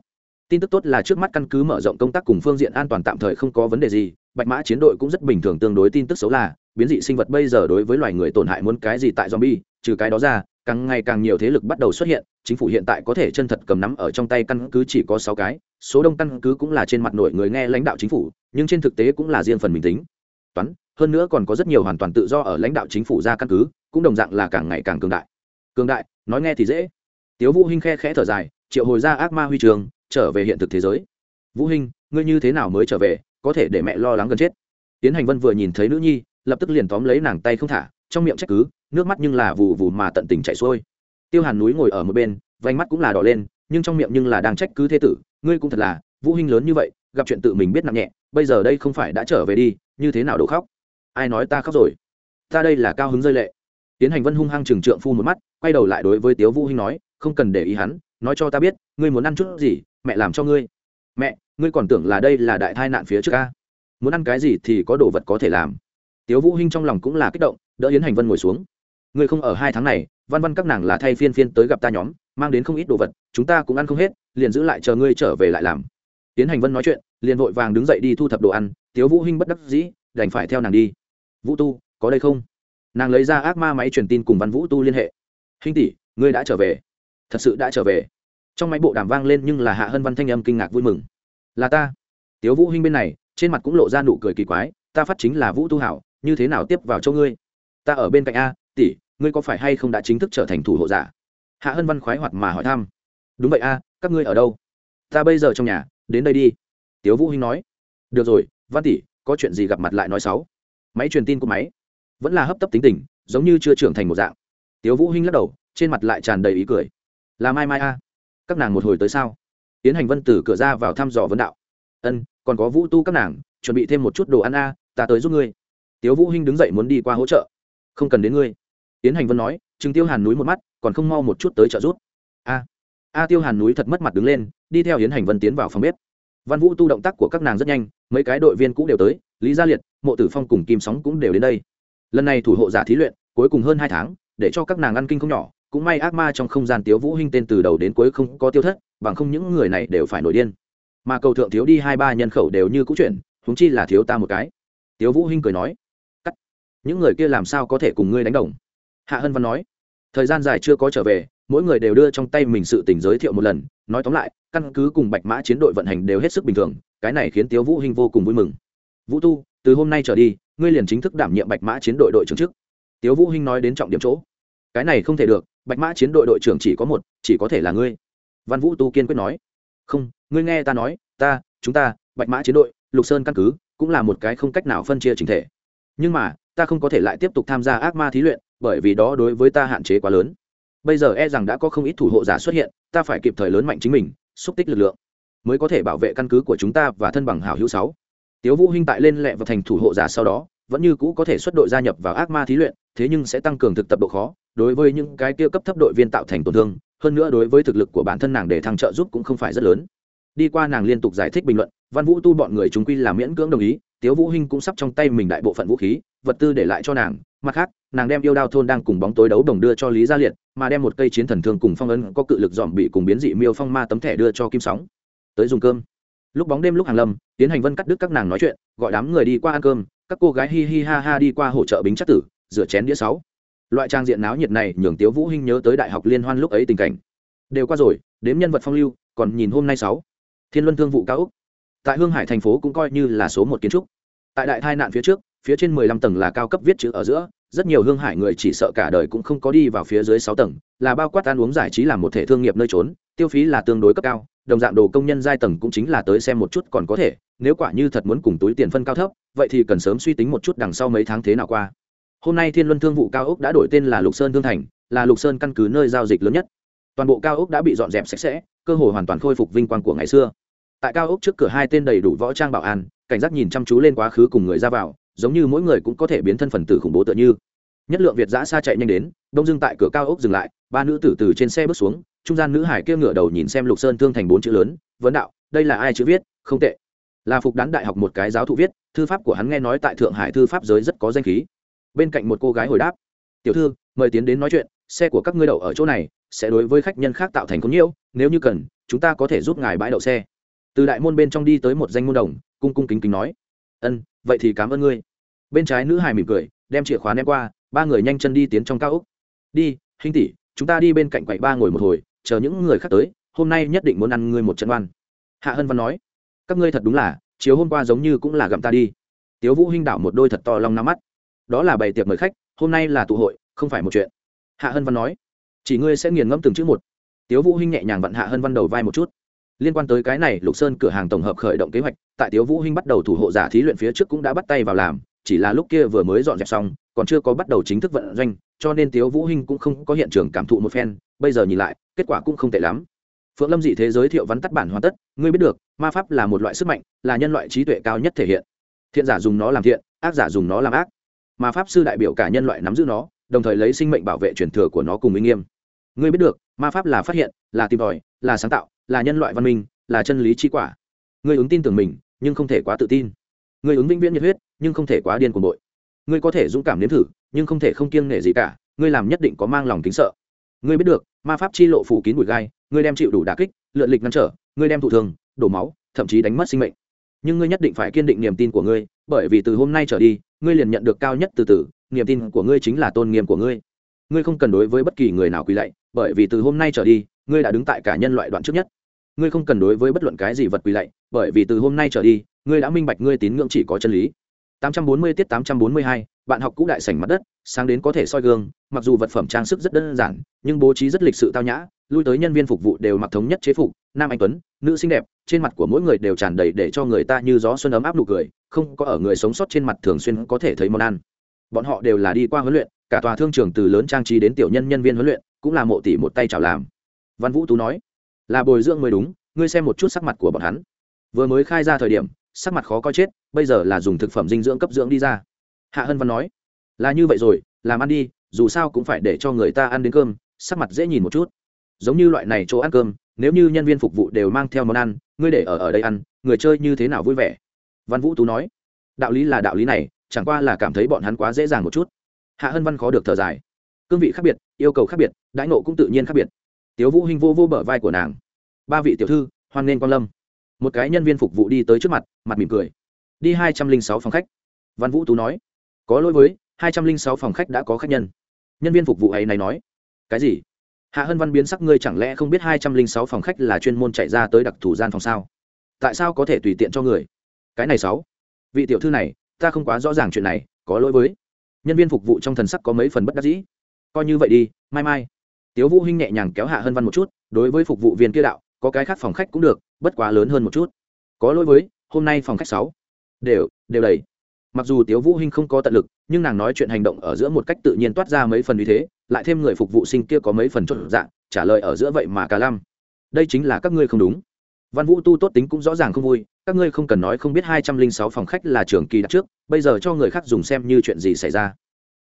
Speaker 1: Tin tức tốt là trước mắt căn cứ mở rộng công tác cùng phương diện an toàn tạm thời không có vấn đề gì, bạch mã chiến đội cũng rất bình thường tương đối tin tức xấu là, biến dị sinh vật bây giờ đối với loài người tổn hại muốn cái gì tại zombie, trừ cái đó ra càng ngày càng nhiều thế lực bắt đầu xuất hiện, chính phủ hiện tại có thể chân thật cầm nắm ở trong tay căn cứ chỉ có sáu cái, số đông căn cứ cũng là trên mặt nổi người nghe lãnh đạo chính phủ, nhưng trên thực tế cũng là riêng phần mình tính. Toán, hơn nữa còn có rất nhiều hoàn toàn tự do ở lãnh đạo chính phủ ra căn cứ, cũng đồng dạng là càng ngày càng cường đại. Cường đại, nói nghe thì dễ. Tiếu vũ hinh khe khẽ thở dài, triệu hồi ra ác ma huy trường, trở về hiện thực thế giới. Vũ hinh, ngươi như thế nào mới trở về, có thể để mẹ lo lắng gần chết. Tiến hành vân vừa nhìn thấy nữ nhi, lập tức liền tóm lấy nàng tay không thả, trong miệng trách cứ nước mắt nhưng là vụ vụ mà tận tình chảy xuôi. Tiêu hàn núi ngồi ở một bên, vành mắt cũng là đỏ lên, nhưng trong miệng nhưng là đang trách cứ thế tử, ngươi cũng thật là, vũ hinh lớn như vậy, gặp chuyện tự mình biết nặng nhẹ, bây giờ đây không phải đã trở về đi, như thế nào đổ khóc? Ai nói ta khóc rồi? Ta đây là cao hứng rơi lệ. Tiến hành vân hung hăng trừng trượng phu một mắt, quay đầu lại đối với tiếu vũ hinh nói, không cần để ý hắn, nói cho ta biết, ngươi muốn ăn chút gì, mẹ làm cho ngươi. Mẹ, ngươi còn tưởng là đây là đại tai nạn phía trước ca muốn ăn cái gì thì có đồ vật có thể làm. Tiếu vũ hinh trong lòng cũng là kích động, đỡ yến hành vân ngồi xuống ngươi không ở hai tháng này, văn văn các nàng là thay phiên phiên tới gặp ta nhóm, mang đến không ít đồ vật, chúng ta cũng ăn không hết, liền giữ lại chờ ngươi trở về lại làm. Tiến hành vân nói chuyện, liền vội vàng đứng dậy đi thu thập đồ ăn, tiếu vũ hinh bất đắc dĩ, đành phải theo nàng đi. Vũ tu, có đây không? Nàng lấy ra ác ma máy truyền tin cùng văn vũ tu liên hệ. Hinh tỷ, ngươi đã trở về. Thật sự đã trở về. Trong máy bộ đàm vang lên nhưng là hạ hân văn thanh âm kinh ngạc vui mừng. Là ta. Tiếu vũ hinh bên này, trên mặt cũng lộ ra nụ cười kỳ quái, ta phát chính là vũ tu hảo, như thế nào tiếp vào cho ngươi? Ta ở bên cạnh a, tỷ ngươi có phải hay không đã chính thức trở thành thủ hộ giả? Hạ hân văn khoái hoạt mà hỏi thăm. Đúng vậy a, các ngươi ở đâu? Ta bây giờ trong nhà, đến đây đi. Tiếu vũ hinh nói. Được rồi, văn tỷ, có chuyện gì gặp mặt lại nói xấu máy truyền tin của máy. Vẫn là hấp tấp tính tình, giống như chưa trưởng thành một dạng. Tiếu vũ hinh lắc đầu, trên mặt lại tràn đầy ý cười. Là mai mai a. Các nàng một hồi tới sao? Tiến hành vân từ cửa ra vào thăm dò vấn đạo. Ân, còn có vũ tu các nàng, chuẩn bị thêm một chút đồ ăn a, ta tới giúp ngươi. Tiếu vũ hinh đứng dậy muốn đi qua hỗ trợ. Không cần đến ngươi tiến hành vân nói chừng tiêu hàn núi một mắt, còn không mau một chút tới trợ giúp. A a tiêu hàn núi thật mất mặt đứng lên, đi theo hiến hành vân tiến vào phòng bếp. Văn vũ tu động tác của các nàng rất nhanh, mấy cái đội viên cũng đều tới, lý gia liệt, mộ tử phong cùng kim sóng cũng đều đến đây. Lần này thủ hộ giả thí luyện, cuối cùng hơn hai tháng, để cho các nàng ăn kinh không nhỏ, cũng may ác ma trong không gian tiếu vũ hinh tên từ đầu đến cuối không có tiêu thất, bằng không những người này đều phải nổi điên. Mà cầu thượng thiếu đi hai ba nhân khẩu đều như cũ chuyện chúng chi là thiếu ta một cái. Tiếu vũ hinh cười nói, cắt, những người kia làm sao có thể cùng ngươi đánh đồng? Hạ hân văn nói, thời gian dài chưa có trở về, mỗi người đều đưa trong tay mình sự tình giới thiệu một lần. Nói tóm lại, căn cứ cùng bạch mã chiến đội vận hành đều hết sức bình thường, cái này khiến tiếu vũ hinh vô cùng vui mừng. Vũ tu, từ hôm nay trở đi, ngươi liền chính thức đảm nhiệm bạch mã chiến đội đội trưởng chức tiếu vũ hinh nói đến trọng điểm chỗ, cái này không thể được, bạch mã chiến đội đội trưởng chỉ có một, chỉ có thể là ngươi. Văn vũ tu kiên quyết nói, không, ngươi nghe ta nói, ta, chúng ta, bạch mã chiến đội, lục sơn căn cứ, cũng là một cái không cách nào phân chia chính thể. Nhưng mà, ta không có thể lại tiếp tục tham gia ác ma thí luyện bởi vì đó đối với ta hạn chế quá lớn. Bây giờ e rằng đã có không ít thủ hộ giả xuất hiện, ta phải kịp thời lớn mạnh chính mình, xúc tích lực lượng, mới có thể bảo vệ căn cứ của chúng ta và thân bằng hảo hữu sáu. Tiếu vũ hinh tại lên lẹ và thành thủ hộ giả sau đó, vẫn như cũ có thể xuất đội gia nhập vào ác ma thí luyện, thế nhưng sẽ tăng cường thực tập độ khó, đối với những cái kia cấp thấp đội viên tạo thành tổn thương, hơn nữa đối với thực lực của bản thân nàng để thăng trợ giúp cũng không phải rất lớn. Đi qua nàng liên tục giải thích bình luận, văn vũ tu bọn người chúng quy là miễn cưỡng đồng ý tiếu vũ hinh cũng sắp trong tay mình đại bộ phận vũ khí, vật tư để lại cho nàng, mặt khác, nàng đem yêu đao thôn đang cùng bóng tối đấu đồng đưa cho lý gia liệt, mà đem một cây chiến thần thương cùng phong ấn có cự lực dòm bị cùng biến dị miêu phong ma tấm thẻ đưa cho kim sóng. Tới dùng cơm. Lúc bóng đêm lúc hàng lâm, tiến hành vân cắt đứt các nàng nói chuyện, gọi đám người đi qua ăn cơm, các cô gái hi hi ha ha đi qua hỗ trợ bính chất tử, rửa chén đĩa sáu. Loại trang diện náo nhiệt này nhường tiếu vũ hinh nhớ tới đại học liên hoan lúc ấy tình cảnh. Đều qua rồi, đếm nhân vật phong lưu, còn nhìn hôm nay sáu. Thiên luân thương vụ cao úc tại hương hải thành phố cũng coi như là số một kiến trúc. Tại đại tai nạn phía trước, phía trên mười lăm tầng là cao cấp viết chữ ở giữa, rất nhiều hương hải người chỉ sợ cả đời cũng không có đi vào phía dưới sáu tầng, là bao quát ăn uống giải trí làm một thể thương nghiệp nơi trốn, tiêu phí là tương đối cấp cao, đồng dạng đồ công nhân giai tầng cũng chính là tới xem một chút còn có thể, nếu quả như thật muốn cùng túi tiền phân cao thấp, vậy thì cần sớm suy tính một chút đằng sau mấy tháng thế nào qua. Hôm nay thiên luân thương vụ cao ốc đã đổi tên là lục sơn thương thành, là lục sơn căn cứ nơi giao dịch lớn nhất. Toàn bộ cao ốc đã bị dọn dẹp sạch sẽ, cơ hội hoàn toàn khôi phục vinh quang của ngày xưa tại cao ốc trước cửa hai tên đầy đủ võ trang bảo an, cảnh giác nhìn chăm chú lên quá khứ cùng người ra vào, giống như mỗi người cũng có thể biến thân phần tử khủng bố tựa như. Nhất lượng việt giã xa chạy nhanh đến, đông dưng tại cửa cao ốc dừng lại, ba nữ tử từ trên xe bước xuống, trung gian nữ hải kia ngựa đầu nhìn xem lục sơn thương thành bốn chữ lớn, vấn đạo, đây là ai chữ viết? Không tệ. Là phục đán đại học một cái giáo thụ viết, thư pháp của hắn nghe nói tại thượng hải thư pháp giới rất có danh khí. Bên cạnh một cô gái hồi đáp, tiểu thư, mời tiến đến nói chuyện, xe của các ngươi đậu ở chỗ này, sẽ đối với khách nhân khác tạo thành có nhiễu, nếu như cần, chúng ta có thể giúp ngài bãi đậu xe từ đại môn bên trong đi tới một danh môn đồng, cung cung kính kính nói, ân, vậy thì cảm ơn ngươi. Bên trái nữ hài mỉm cười, đem chìa khóa ném qua, ba người nhanh chân đi tiến trong cao úc đi hình tỷ, chúng ta đi bên cạnh quậy ba ngồi một hồi, chờ những người khác tới, hôm nay nhất định muốn ăn ngươi một trận oan. Hạ hân văn nói, các ngươi thật đúng là, chiều hôm qua giống như cũng là gặm ta đi. Tiếu vũ hinh đảo một đôi thật to long nắm mắt. Đó là bày tiệc mời khách, hôm nay là tụ hội, không phải một chuyện. Hạ hân văn nói, chỉ ngươi sẽ nghiền ngẫm từng chữ một. Tiếu vũ hinh nhẹ nhàng vặn hạ hân văn đầu vai một chút liên quan tới cái này, lục sơn cửa hàng tổng hợp khởi động kế hoạch, tại tiếu vũ hinh bắt đầu thủ hộ giả thí luyện phía trước cũng đã bắt tay vào làm, chỉ là lúc kia vừa mới dọn dẹp xong, còn chưa có bắt đầu chính thức vận doanh, cho nên tiếu vũ hinh cũng không có hiện trường cảm thụ một phen, bây giờ nhìn lại, kết quả cũng không tệ lắm. Phượng lâm dị thế giới thiệu vắn tắt bản hoàn tất, ngươi biết được, ma pháp là một loại sức mạnh, là nhân loại trí tuệ cao nhất thể hiện. Thiện giả dùng nó làm thiện, ác giả dùng nó làm ác. Ma pháp sư đại biểu cả nhân loại nắm giữ nó, đồng thời lấy sinh mệnh bảo vệ truyền thừa của nó cùng uy nghiêm. Ngươi biết được, ma pháp là phát hiện, là tìm tòi, là sáng tạo là nhân loại văn minh, là chân lý chi quả. Ngươi ứng tin tưởng mình, nhưng không thể quá tự tin. Ngươi ứng vĩnh viễn nhiệt huyết, nhưng không thể quá điên cuồng bội. Ngươi có thể dũng cảm nếm thử, nhưng không thể không kiêng nể gì cả. Ngươi làm nhất định có mang lòng kính sợ. Ngươi biết được, ma pháp chi lộ phủ kín bụi gai, ngươi đem chịu đủ đà kích, lượn lịch ngăn trở, ngươi đem thụ thường đổ máu, thậm chí đánh mất sinh mệnh. Nhưng ngươi nhất định phải kiên định niềm tin của ngươi, bởi vì từ hôm nay trở đi, ngươi liền nhận được cao nhất từ từ, niềm tin của ngươi chính là tôn nghiêm của ngươi. Ngươi không cần đối với bất kỳ người nào quỳ lạy, bởi vì từ hôm nay trở đi ngươi đã đứng tại cả nhân loại đoạn trước nhất. Ngươi không cần đối với bất luận cái gì vật quỳ lạy bởi vì từ hôm nay trở đi ngươi đã minh bạch ngươi tín ngưỡng chỉ có chân lý. 840 tiết 842, bạn học cũ đại sảnh mặt đất sáng đến có thể soi gương mặc dù vật phẩm trang sức rất đơn giản nhưng bố trí rất lịch sự tao nhã lui tới nhân viên phục vụ đều mặc thống nhất chế phục nam anh tuấn nữ xinh đẹp trên mặt của mỗi người đều tràn đầy để cho người ta như gió xuân ấm áp nụ cười không có ở người sống sót trên mặt thường xuyên có thể thấy món ăn. Bọn họ đều là đi qua huấn luyện cả tòa thương trường từ lớn trang trí đến tiểu nhân nhân viên huấn luyện cũng là mộ tỷ một tay chào làm văn vũ tú nói, là bồi dưỡng mới đúng, ngươi xem một chút sắc mặt của bọn hắn. Vừa mới khai ra thời điểm, sắc mặt khó coi chết, bây giờ là dùng thực phẩm dinh dưỡng cấp dưỡng đi ra. Hạ hân văn nói, là như vậy rồi, làm ăn đi, dù sao cũng phải để cho người ta ăn đến cơm, sắc mặt dễ nhìn một chút. Giống như loại này chỗ ăn cơm, nếu như nhân viên phục vụ đều mang theo món ăn, ngươi để ở ở đây ăn, người chơi như thế nào vui vẻ? Văn vũ tú nói, đạo lý là đạo lý này, chẳng qua là cảm thấy bọn hắn quá dễ dàng một chút. Hạ hân văn khó được thở dài. Cương vị khác biệt, yêu cầu khác biệt, đãi nộ cũng tự nhiên khác biệt tiếu vũ hinh vô vô bờ vai của nàng. Ba vị tiểu thư, hoan nghênh quan lâm. Một cái nhân viên phục vụ đi tới trước mặt mặt mỉm cười. Đi hai trăm linh sáu phòng khách. Văn vũ tú nói. Có lỗi với, hai trăm linh sáu phòng khách đã có khách nhân. Nhân viên phục vụ ấy này nói. Cái gì? Hạ hân văn biến sắc, ngươi chẳng lẽ không biết hai trăm linh sáu phòng khách là chuyên môn chạy ra tới đặc thù gian phòng sao? Tại sao có thể tùy tiện cho người? Cái này sáu. Vị tiểu thư này, ta không quá rõ ràng chuyện này, có lỗi với. Nhân viên phục vụ trong thần sắc có mấy phần bất đắc dĩ. Coi như vậy đi, mai mai tiếu vũ hinh nhẹ nhàng kéo hạ hân văn một chút, đối với phục vụ viên kia đạo, có cái khác phòng khách cũng được, bất quá lớn hơn một chút. Có lỗi với, hôm nay phòng khách sáu. Đều đều đầy. Mặc dù tiếu vũ hinh không có tận lực, nhưng nàng nói chuyện hành động ở giữa một cách tự nhiên toát ra mấy phần uy thế, lại thêm người phục vụ sinh kia có mấy phần chốt dạng, trả lời ở giữa vậy mà cả lăm. đây chính là các ngươi không đúng. Văn vũ tu tốt tính cũng rõ ràng không vui, các ngươi không cần nói không biết hai trăm linh sáu phòng khách là trường kỳ đặt trước, bây giờ cho người khác dùng xem như chuyện gì xảy ra.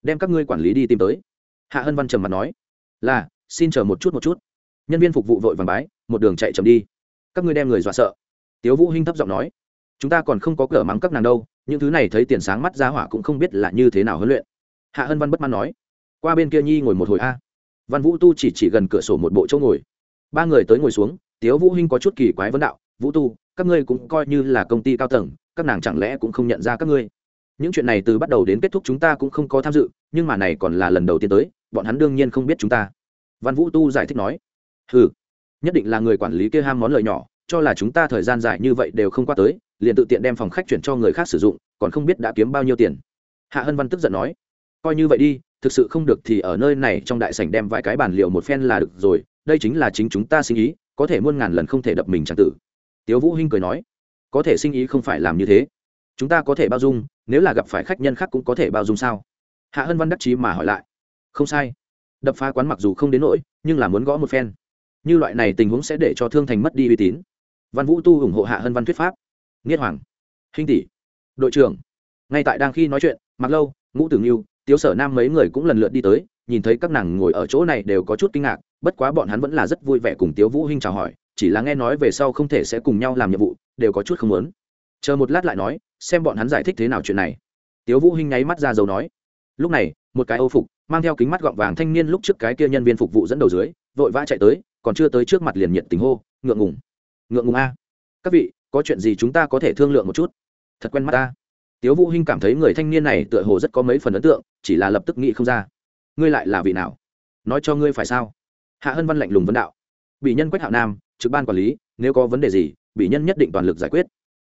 Speaker 1: Đem các ngươi quản lý đi tìm tới. Hạ hân văn trầm mặt nói, là xin chờ một chút một chút. Nhân viên phục vụ vội vàng bái, một đường chạy chậm đi. Các ngươi đem người dọa sợ. Tiếu vũ hinh thấp giọng nói, chúng ta còn không có cửa mắng các nàng đâu, những thứ này thấy tiền sáng mắt ra hỏa cũng không biết là như thế nào huấn luyện. Hạ hân văn bất mãn nói, qua bên kia nhi ngồi một hồi a. Văn vũ tu chỉ chỉ gần cửa sổ một bộ chỗ ngồi. Ba người tới ngồi xuống, tiếu vũ hinh có chút kỳ quái vấn đạo, vũ tu, các ngươi cũng coi như là công ty cao tầng, các nàng chẳng lẽ cũng không nhận ra các ngươi? Những chuyện này từ bắt đầu đến kết thúc chúng ta cũng không có tham dự, nhưng mà này còn là lần đầu tiên tới, bọn hắn đương nhiên không biết chúng ta văn vũ tu giải thích nói ừ nhất định là người quản lý kia ham món lời nhỏ, cho là chúng ta thời gian dài như vậy đều không qua tới, liền tự tiện đem phòng khách chuyển cho người khác sử dụng, còn không biết đã kiếm bao nhiêu tiền. Hạ hân văn tức giận nói, coi như vậy đi, thực sự không được thì ở nơi này trong đại sảnh đem vài cái bàn liệu một phen là được rồi, đây chính là chính chúng ta sinh ý, có thể muôn ngàn lần không thể đập mình trang tử. Tiếu vũ hinh cười nói, có thể sinh ý không phải làm như thế. Chúng ta có thể bao dung, nếu là gặp phải khách nhân khác cũng có thể bao dung sao? Hạ hân văn đắc chí mà hỏi lại, không sai đập phá quán mặc dù không đến nỗi, nhưng là muốn gõ một phen. Như loại này tình huống sẽ để cho thương thành mất đi uy tín. Văn vũ tu ủng hộ hạ hân văn thuyết pháp. Nghiết hoàng. Hình tỷ. Đội trưởng. Ngay tại đang khi nói chuyện mặc lâu, ngũ tử nghiêu, tiếu sở nam mấy người cũng lần lượt đi tới, nhìn thấy các nàng ngồi ở chỗ này đều có chút kinh ngạc, bất quá bọn hắn vẫn là rất vui vẻ cùng tiếu vũ hinh chào hỏi, chỉ là nghe nói về sau không thể sẽ cùng nhau làm nhiệm vụ, đều có chút không muốn. Chờ một lát lại nói, xem bọn hắn giải thích thế nào chuyện này. Tiếu vũ hinh nháy mắt ra dầu nói. Lúc này, một cái âu phục mang theo kính mắt gọng vàng thanh niên lúc trước cái kia nhân viên phục vụ dẫn đầu dưới, vội vã chạy tới, còn chưa tới trước mặt liền nhiệt tình hô, ngượng ngùng ngượng ngùng a. Các vị, có chuyện gì chúng ta có thể thương lượng một chút? Thật quen mắt ta. Tiếu vũ hinh cảm thấy người thanh niên này tựa hồ rất có mấy phần ấn tượng, chỉ là lập tức nghĩ không ra. Ngươi lại là vị nào? Nói cho ngươi phải sao? Hạ hân văn lạnh lùng vấn đạo. Bị nhân quách hạo nam, trực ban quản lý, nếu có vấn đề gì, bị nhân nhất định toàn lực giải quyết.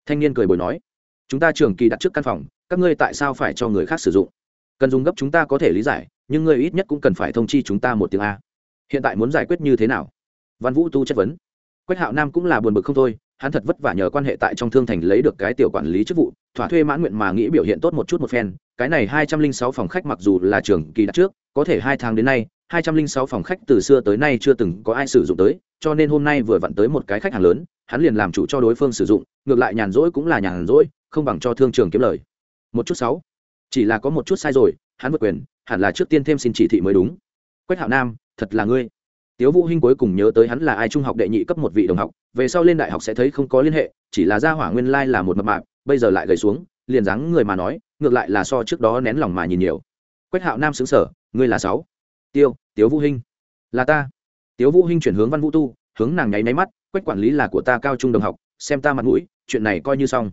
Speaker 1: Thanh niên cười bồi nói. Chúng ta trường kỳ đặt trước căn phòng, các ngươi tại sao phải cho người khác sử dụng? Cần dùng gấp chúng ta có thể lý giải nhưng ngươi ít nhất cũng cần phải thông chi chúng ta một tiếng a. Hiện tại muốn giải quyết như thế nào? Văn vũ tu chất vấn. Quách hạo nam cũng là buồn bực không thôi, hắn thật vất vả nhờ quan hệ tại trong thương thành lấy được cái tiểu quản lý chức vụ, thỏa thuê mãn nguyện mà nghĩ biểu hiện tốt một chút một phen. Cái này hai trăm linh sáu phòng khách mặc dù là trường kỳ đặt trước, có thể hai tháng đến nay, hai trăm linh sáu phòng khách từ xưa tới nay chưa từng có ai sử dụng tới, cho nên hôm nay vừa vặn tới một cái khách hàng lớn, hắn liền làm chủ cho đối phương sử dụng, ngược lại nhàn rỗi cũng là nhàn rỗi, không bằng cho thương trường kiếm lời. Một chút sáu. Chỉ là có một chút sai rồi, hắn vượt quyền hẳn là trước tiên thêm xin chỉ thị mới đúng. Quách hạo nam, thật là ngươi. Tiếu vũ hinh cuối cùng nhớ tới hắn là ai trung học đệ nhị cấp một vị đồng học, về sau lên đại học sẽ thấy không có liên hệ, chỉ là gia hỏa nguyên lai là một mập mạp, bây giờ lại gầy xuống, liền dáng người mà nói, ngược lại là so trước đó nén lòng mà nhìn nhiều. Quách hạo nam xứng sở ngươi là sáu. Tiêu, tiếu vũ hinh. Là ta. Tiếu vũ hinh chuyển hướng văn vũ tu, hướng nàng nháy nháy mắt, quách quản lý là của ta cao trung đồng học, xem ta mặt mũi, chuyện này coi như xong.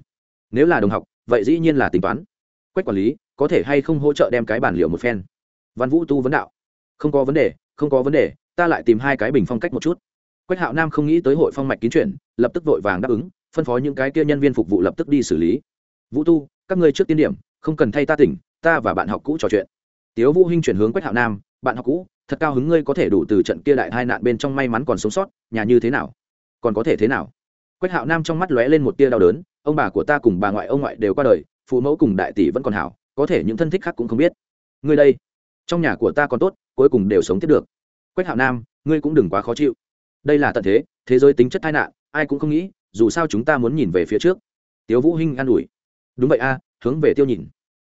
Speaker 1: Nếu là đồng học, vậy dĩ nhiên là tính toán. Quách quản lý có thể hay không hỗ trợ đem cái bản liệu một phen? Văn vũ tu vấn đạo. Không có vấn đề, không có vấn đề, ta lại tìm hai cái bình phong cách một chút. Quách hạo nam không nghĩ tới hội phong mạch kín chuyển lập tức vội vàng đáp ứng, phân phó những cái kia nhân viên phục vụ lập tức đi xử lý. Vũ tu, các ngươi trước tiên điểm, không cần thay ta tỉnh, ta và bạn học cũ trò chuyện. Tiếu vũ hinh chuyển hướng quách hạo nam, bạn học cũ, thật cao hứng ngươi có thể đủ từ trận kia đại hai nạn bên trong may mắn còn sống sót, nhà như thế nào? Còn có thể thế nào? Quách hạo nam trong mắt lóe lên một tia đau đớn, ông bà của ta cùng bà ngoại, ông ngoại đều qua đời, phụ mẫu cùng đại tỷ vẫn còn hảo có thể những thân thích khác cũng không biết. Ngươi đây, trong nhà của ta còn tốt, cuối cùng đều sống tiếp được. Quách hạo nam, ngươi cũng đừng quá khó chịu. Đây là tận thế thế giới tính chất tai nạn, ai cũng không nghĩ, dù sao chúng ta muốn nhìn về phía trước. Tiếu vũ hinh an ủi. Đúng vậy a, hướng về tiêu nhìn.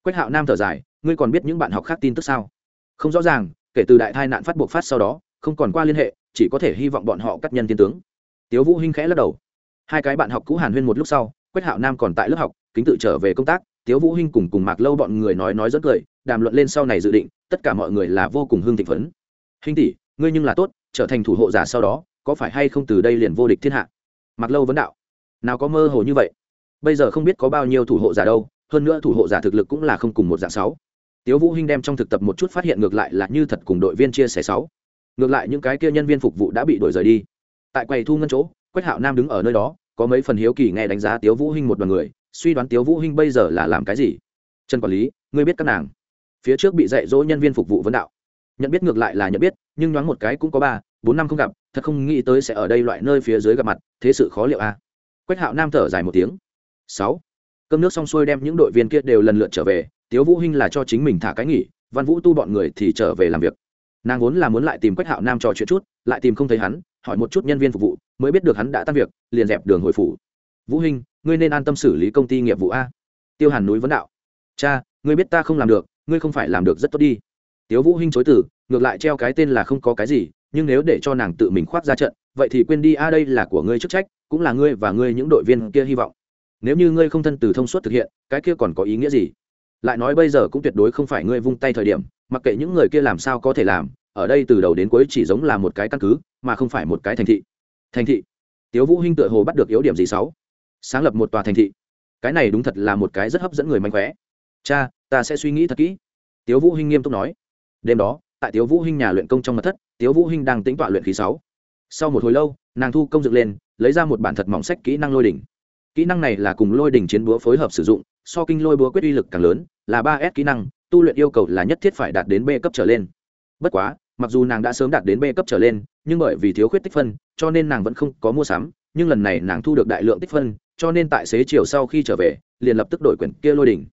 Speaker 1: Quách hạo nam thở dài, ngươi còn biết những bạn học khác tin tức sao? Không rõ ràng, kể từ đại tai nạn phát buộc phát sau đó, không còn qua liên hệ, chỉ có thể hy vọng bọn họ cắt nhân tiên tướng. Tiếu vũ hinh khẽ lắc đầu. Hai cái bạn học cũ hàn huyên một lúc sau, quách hạo nam còn tại lớp học, kính tự trở về công tác tiếu vũ hinh cùng cùng mạc lâu bọn người nói nói rất cười, đàm luận lên sau này dự định, tất cả mọi người là vô cùng hưng thịnh phấn. Hinh tỷ, ngươi nhưng là tốt, trở thành thủ hộ giả sau đó, có phải hay không từ đây liền vô địch thiên hạ? Mặc lâu vấn đạo. Nào có mơ hồ như vậy. Bây giờ không biết có bao nhiêu thủ hộ giả đâu, hơn nữa thủ hộ giả thực lực cũng là không cùng một dạng sáu. Tiếu vũ hinh đem trong thực tập một chút phát hiện ngược lại là như thật cùng đội viên chia sẻ sáu. Ngược lại những cái kia nhân viên phục vụ đã bị đuổi rời đi. Tại quầy thu ngân chỗ, quách hạo nam đứng ở nơi đó, có mấy phần hiếu kỳ nghe đánh giá tiếu vũ hinh một đoàn người suy đoán tiếu vũ hinh bây giờ là làm cái gì? Trần quản lý, ngươi biết các nàng. Phía trước bị dạy dỗ nhân viên phục vụ vấn đạo. Nhận biết ngược lại là nhận biết, nhưng nhoáng một cái cũng có ba, bốn năm không gặp, thật không nghĩ tới sẽ ở đây loại nơi phía dưới gặp mặt, thế sự khó liệu a. À? quách hạo nam thở dài một tiếng. Sáu. Cơm nước xong xuôi đem những đội viên kia đều lần lượt trở về, tiếu vũ hinh là cho chính mình thả cái nghỉ, văn vũ tu bọn người thì trở về làm việc. Nàng vốn là muốn lại tìm quách hạo nam trò chuyện chút, lại tìm không thấy hắn, hỏi một chút nhân viên phục vụ, mới biết được hắn đã tan việc, liền dẹp đường hồi phủ vũ hinh, ngươi nên an tâm xử lý công ty nghiệp vụ a. Tiêu hàn núi vấn đạo. Cha, ngươi biết ta không làm được, ngươi không phải làm được rất tốt đi. Tiếu vũ hinh chối từ, ngược lại treo cái tên là không có cái gì, nhưng nếu để cho nàng tự mình khoác ra trận, vậy thì quên đi, a, đây là của ngươi chức trách, cũng là ngươi và ngươi những đội viên kia hy vọng. Nếu như ngươi không thân từ thông suốt thực hiện, cái kia còn có ý nghĩa gì? Lại nói bây giờ cũng tuyệt đối không phải ngươi vung tay thời điểm, mặc kệ những người kia làm sao có thể làm, ở đây từ đầu đến cuối chỉ giống là một cái căn cứ, mà không phải một cái thành thị. Thành thị? Tiếu vũ hinh tựa hồ bắt được yếu điểm gì sáu sáng lập một tòa thành thị. Cái này đúng thật là một cái rất hấp dẫn người mạnh khỏe cha, ta sẽ suy nghĩ thật kỹ. Tiếu vũ hinh nghiêm túc nói. Đêm đó, tại tiếu vũ hinh nhà luyện công trong mật thất, tiếu vũ hinh đang tĩnh tọa luyện khí sáu. Sau một hồi lâu, nàng thu công dựng lên, lấy ra một bản thật mỏng sách kỹ năng lôi đỉnh. Kỹ năng này là cùng lôi đỉnh chiến búa phối hợp sử dụng, so kinh lôi búa quyết uy lực càng lớn, là ba s kỹ năng, tu luyện yêu cầu là nhất thiết phải đạt đến b cấp trở lên. Bất quá, mặc dù nàng đã sớm đạt đến b cấp trở lên, nhưng bởi vì thiếu khuyết tích phân, cho nên nàng vẫn không có mua sắm, nhưng lần này nàng thu được đại lượng tích phân cho nên tại xế chiều sau khi trở về liền lập tức đổi quyển kia lôi đỉnh.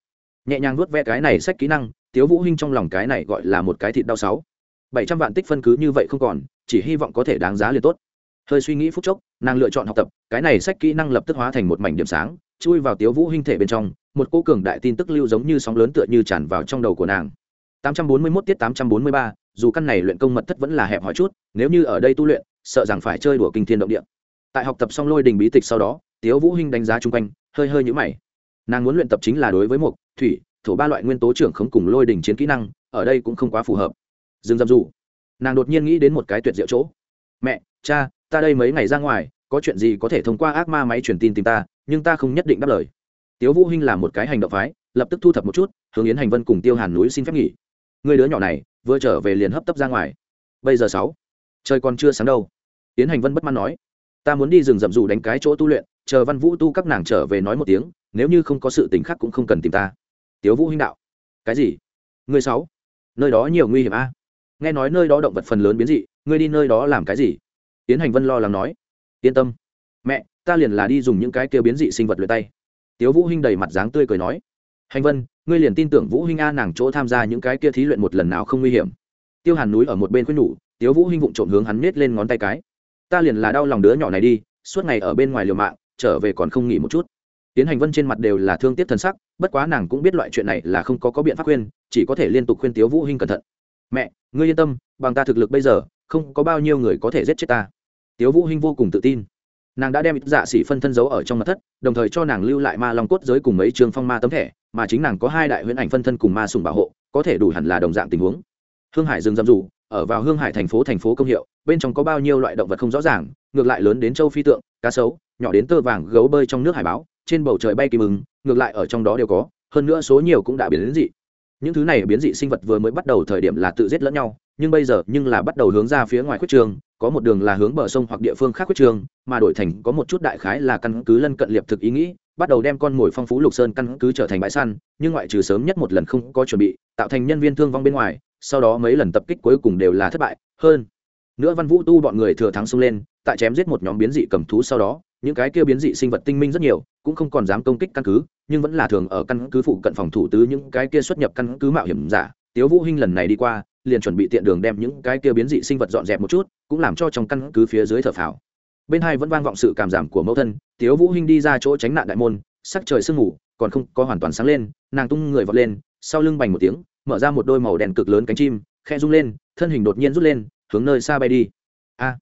Speaker 1: Nhẹ nhàng nuốt ve cái này sách kỹ năng tiếu vũ hinh trong lòng cái này gọi là một cái thịt đau sáu. Bảy trăm vạn tích phân cứ như vậy không còn chỉ hy vọng có thể đáng giá liền tốt. Hơi suy nghĩ phút chốc nàng lựa chọn học tập cái này sách kỹ năng lập tức hóa thành một mảnh điểm sáng chui vào tiếu vũ hinh thể bên trong một cô cường đại tin tức lưu giống như sóng lớn tựa như tràn vào trong đầu của nàng. 841 tiết 843, dù căn này luyện công mật thất vẫn là hẹp hòi chút nếu như ở đây tu luyện sợ rằng phải chơi đùa kinh thiên động địa. Tại học tập xong lôi đình bí tịch sau đó tiếu vũ hinh đánh giá chung quanh, hơi hơi nhũ mày. Nàng muốn luyện tập chính là đối với một thủy, thổ ba loại nguyên tố trưởng khống cùng lôi đỉnh chiến kỹ năng, ở đây cũng không quá phù hợp. Dừng dầm dù nàng đột nhiên nghĩ đến một cái tuyệt diệu chỗ. Mẹ, cha, ta đây mấy ngày ra ngoài, có chuyện gì có thể thông qua ác ma máy truyền tin tìm ta, nhưng ta không nhất định đáp lời. Tiếu vũ hinh là một cái hành động phái, lập tức thu thập một chút, hướng yến hành vân cùng tiêu hàn núi xin phép nghỉ. Người đứa nhỏ này, vừa trở về liền hấp tấp ra ngoài. Bây giờ sáu, trời còn chưa sáng đâu. Yến hành vân bất mãn nói. Ta muốn đi rừng rậm rù đánh cái chỗ tu luyện chờ văn vũ tu các nàng trở về nói một tiếng, nếu như không có sự tình khác cũng không cần tìm ta. Tiếu vũ hinh đạo. Cái gì? Người sáu. Nơi đó nhiều nguy hiểm a. Nghe nói nơi đó động vật phần lớn biến dị, ngươi đi nơi đó làm cái gì? Tiến hành vân lo lắng nói. Yên tâm. Mẹ, ta liền là đi dùng những cái kêu biến dị sinh vật luyện tay. Tiếu vũ hinh đầy mặt dáng tươi cười nói. Hành vân, ngươi liền tin tưởng vũ hinh a nàng chỗ tham gia những cái kia thí luyện một lần nào không nguy hiểm. Tiêu hàn núi ở một bên khuyên nhủ, tiếu vũ hinh vụng trộm hướng hắn nết lên ngón tay cái. Ta liền là đau lòng đứa nhỏ này đi, suốt ngày ở bên ngoài liều mạng trở về còn không nghỉ một chút. Tiến hành vân trên mặt đều là thương tiếc thân sắc, bất quá nàng cũng biết loại chuyện này là không có có biện pháp khuyên, chỉ có thể liên tục khuyên tiếu vũ hinh cẩn thận. Mẹ, ngươi yên tâm, bằng ta thực lực bây giờ, không có bao nhiêu người có thể giết chết ta. Tiếu vũ hinh vô cùng tự tin. Nàng đã đem ít dạ sĩ phân thân giấu ở trong mặt thất, đồng thời cho nàng lưu lại ma long cốt giới cùng mấy trường phong ma tấm thẻ, mà chính nàng có hai đại huyễn ảnh phân thân cùng ma sùng bảo hộ, có thể đủ hẳn là đồng dạng tình huống. Hương hải rừng rậm dù ở vào hương hải thành phố thành phố công hiệu, bên trong có bao nhiêu loại động vật không rõ ràng, ngược lại lớn đến châu phi tượng cá sấu, nhỏ đến tơ vàng gấu bơi trong nước hải báo, trên bầu trời bay kim ứng ngược lại ở trong đó đều có, hơn nữa số nhiều cũng đã biến đến dị. Những thứ này biến dị sinh vật vừa mới bắt đầu thời điểm là tự giết lẫn nhau, nhưng bây giờ nhưng là bắt đầu hướng ra phía ngoài khuyết trường, có một đường là hướng bờ sông hoặc địa phương khác khuyết trường, mà đổi thành có một chút đại khái là căn cứ lân cận liệp thực ý nghĩ, bắt đầu đem con mồi phong phú lục sơn căn cứ trở thành bãi săn, nhưng ngoại trừ sớm nhất một lần không có chuẩn bị, tạo thành nhân viên thương vong bên ngoài, sau đó mấy lần tập kích cuối cùng đều là thất bại, hơn. Nữa văn vũ tu bọn người thừa thắng xông lên tại chém giết một nhóm biến dị cầm thú sau đó, những cái kia biến dị sinh vật tinh minh rất nhiều, cũng không còn dám công kích căn cứ, nhưng vẫn là thường ở căn cứ phụ cận phòng thủ tứ những cái kia xuất nhập căn cứ mạo hiểm giả. Tiếu vũ hinh lần này đi qua, liền chuẩn bị tiện đường đem những cái kia biến dị sinh vật dọn dẹp một chút, cũng làm cho trong căn cứ phía dưới thở phào. Bên hai vẫn vang vọng sự cảm giảm của mẫu thân, tiếu vũ hinh đi ra chỗ tránh nạn đại môn, sắc trời sương ngủ còn không có hoàn toàn sáng lên, nàng tung người vọt lên, sau lưng bành một tiếng, mở ra một đôi màu đèn cực lớn cánh chim khe rung lên, thân hình đột nhiên rút lên, hướng nơi xa bay đi. A!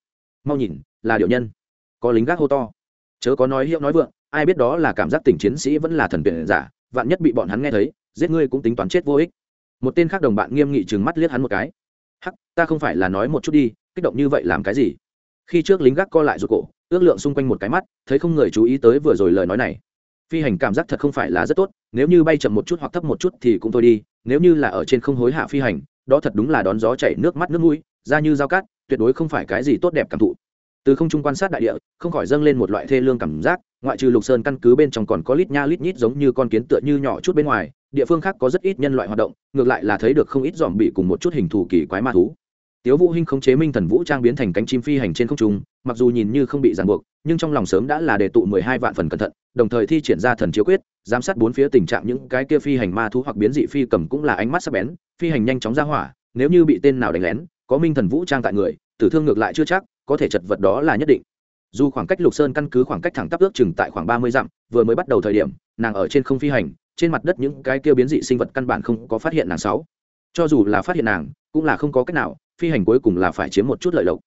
Speaker 1: Mau nhìn, là điệu nhân. Có lính gác hô to. Chớ có nói hiệu nói vượng, ai biết đó là cảm giác tỉnh chiến sĩ vẫn là thần tuyển giả, vạn nhất bị bọn hắn nghe thấy, giết ngươi cũng tính toán chết vô ích. Một tên khác đồng bạn nghiêm nghị chừng mắt liếc hắn một cái. Hắc, ta không phải là nói một chút đi, kích động như vậy làm cái gì? Khi trước lính gác co lại ruột cổ, ước lượng xung quanh một cái mắt, thấy không người chú ý tới vừa rồi lời nói này. Phi hành cảm giác thật không phải là rất tốt, nếu như bay chậm một chút hoặc thấp một chút thì cũng thôi đi, nếu như là ở trên không hối hạ phi hành, đó thật đúng là đón gió chảy nước mắt nước mũi, da như dao cát tuyệt đối không phải cái gì tốt đẹp cảm thụ. Từ không trung quan sát đại địa, không khỏi dâng lên một loại thê lương cảm giác, ngoại trừ lục sơn căn cứ bên trong còn có lít nha lít nhít giống như con kiến tựa như nhỏ chút bên ngoài, địa phương khác có rất ít nhân loại hoạt động, ngược lại là thấy được không ít dòm bị cùng một chút hình thù kỳ quái ma thú. Tiếu vũ hinh khống chế minh thần vũ trang biến thành cánh chim phi hành trên không trung, mặc dù nhìn như không bị ràng buộc, nhưng trong lòng sớm đã là đề tụ mười hai vạn phần cẩn thận, đồng thời thi triển ra thần chiếu quyết, giám sát bốn phía tình trạng những cái kia phi hành ma thú hoặc biến dị phi cầm cũng là ánh mắt sắc bén, phi hành nhanh chóng ra hỏa, nếu như bị tên nào đánh lén có minh thần vũ trang tại người, tử thương ngược lại chưa chắc, có thể chật vật đó là nhất định. Dù khoảng cách lục sơn căn cứ khoảng cách thẳng tắp ước chừng tại khoảng ba mươi dặm, vừa mới bắt đầu thời điểm, nàng ở trên không phi hành, trên mặt đất những cái kia biến dị sinh vật căn bản không có phát hiện nàng sáu. Cho dù là phát hiện nàng, cũng là không có cách nào, phi hành cuối cùng là phải chiếm một chút lợi lộc.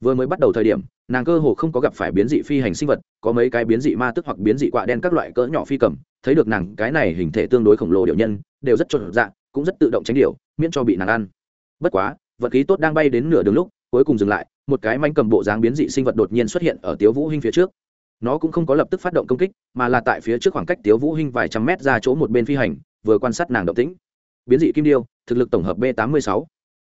Speaker 1: Vừa mới bắt đầu thời điểm, nàng cơ hồ không có gặp phải biến dị phi hành sinh vật, có mấy cái biến dị ma tức hoặc biến dị quạ đen các loại cỡ nhỏ phi cầm, thấy được nàng, cái này hình thể tương đối khổng lồ điệu nhân, đều rất trộn dạng cũng rất tự động tránh điệu miễn cho bị nàng ăn. Bất quá vật khí tốt đang bay đến nửa đường lúc, cuối cùng dừng lại, một cái manh cầm bộ dáng biến dị sinh vật đột nhiên xuất hiện ở tiếu vũ hinh phía trước. Nó cũng không có lập tức phát động công kích, mà là tại phía trước khoảng cách tiếu vũ hinh vài trăm mét ra chỗ một bên phi hành, vừa quan sát nàng động tĩnh. Biến dị kim điêu, thực lực tổng hợp b 86